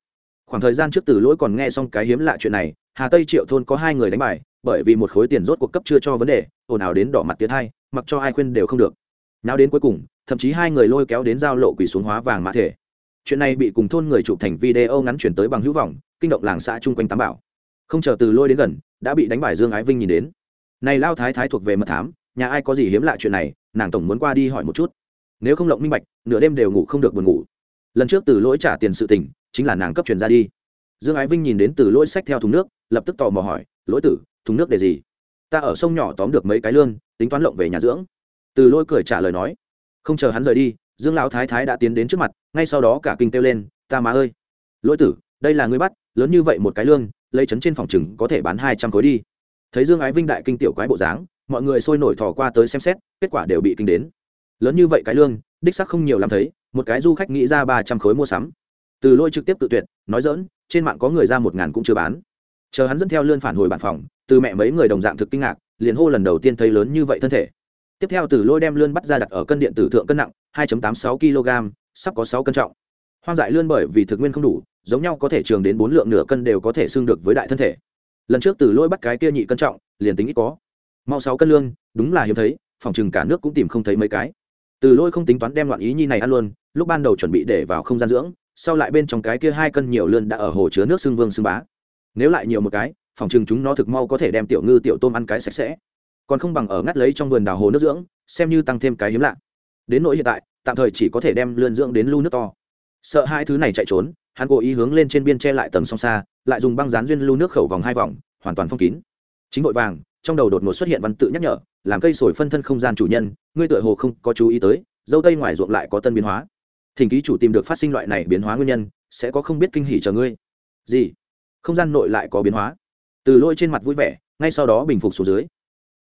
Khoảng thời gian trước từ lỗi còn nghe xong cái hiếm lạ chuyện này, hà tây triệu thôn có hai người đánh bài bởi vì một khối tiền rốt cuộc cấp chưa cho vấn đề, ồn ào đến đỏ mặt tiến hai, mặc cho ai khuyên đều không được. Nào đến cuối cùng, thậm chí hai người lôi kéo đến giao lộ quỷ xuống hóa vàng mã thể. Chuyện này bị cùng thôn người chụp thành video ngắn chuyển tới bằng hữu vọng, kinh động làng xã chung quanh tám bảo. Không chờ từ lôi đến gần, đã bị đánh bại dương ái vinh nhìn đến. Này lao thái thái thuộc về mật thám, nhà ai có gì hiếm lạ chuyện này, nàng tổng muốn qua đi hỏi một chút. Nếu không lộng minh bạch, nửa đêm đều ngủ không được buồn ngủ. Lần trước từ lỗi trả tiền sự tình, chính là nàng cấp truyền ra đi. Dương ái vinh nhìn đến từ lỗi sách theo thùng nước, lập tức tò mò hỏi, lỗi tử thùng nước để gì? Ta ở sông nhỏ tóm được mấy cái lương tính toán lộng về nhà dưỡng. Từ Lôi cười trả lời nói. Không chờ hắn rời đi, dương lão thái thái đã tiến đến trước mặt, ngay sau đó cả kinh kêu lên, ta má ơi! Lỗi tử, đây là ngươi bắt, lớn như vậy một cái lương lấy chấn trên phòng chừng có thể bán hai trăm khối đi. Thấy dương ái vinh đại kinh tiểu quái bộ dáng, mọi người sôi nổi thò qua tới xem xét, kết quả đều bị kinh đến. Lớn như vậy cái lương đích sắc không nhiều làm thấy, một cái du khách nghĩ ra ba trăm khối mua sắm. Từ lôi trực tiếp tự tuyệt, nói dỡn, trên mạng có người ra một ngàn cũng chưa bán. Chờ hắn dẫn theo lươn phản hồi bản phòng từ mẹ mấy người đồng dạng thực kinh ngạc, liền hô lần đầu tiên thấy lớn như vậy thân thể. Tiếp theo từ lôi đem lươn bắt ra đặt ở cân điện tử thượng cân nặng 2.86 kg, sắp có sáu cân trọng. Hoang dại lươn bởi vì thực nguyên không đủ, giống nhau có thể trường đến bốn lượng nửa cân đều có thể xương được với đại thân thể. Lần trước từ lôi bắt cái kia nhị cân trọng, liền tính ít có. Mau sáu cân lương, đúng là hiếm thấy, phòng chừng cả nước cũng tìm không thấy mấy cái. Từ lôi không tính toán đem loạn ý nhi này ăn luôn, lúc ban đầu chuẩn bị để vào không gian dưỡng, sau lại bên trong cái kia hai cân nhiều lươn đã ở hồ chứa nước xương vương xương bá. Nếu lại nhiều một cái phòng chừng chúng nó thực mau có thể đem tiểu ngư, tiểu tôm ăn cái sạch sẽ. Còn không bằng ở ngắt lấy trong vườn đào hồ nước dưỡng, xem như tăng thêm cái hiếm lạ. Đến nỗi hiện tại, tạm thời chỉ có thể đem lươn dưỡng đến lưu nước to. Sợ hai thứ này chạy trốn, hắn cố ý hướng lên trên biên che lại tầng song xa, lại dùng băng dán duyên lưu nước khẩu vòng hai vòng, hoàn toàn phong kín. Chính vội vàng, trong đầu đột ngột xuất hiện văn tự nhắc nhở, làm cây sồi phân thân không gian chủ nhân, ngươi tựa hồ không có chú ý tới, dâu tây ngoài ruộng lại có tân biến hóa. Thỉnh ký chủ tìm được phát sinh loại này biến hóa nguyên nhân, sẽ có không biết kinh hỉ chờ ngươi. Gì? Không gian nội lại có biến hóa từ lôi trên mặt vui vẻ ngay sau đó bình phục xuống dưới.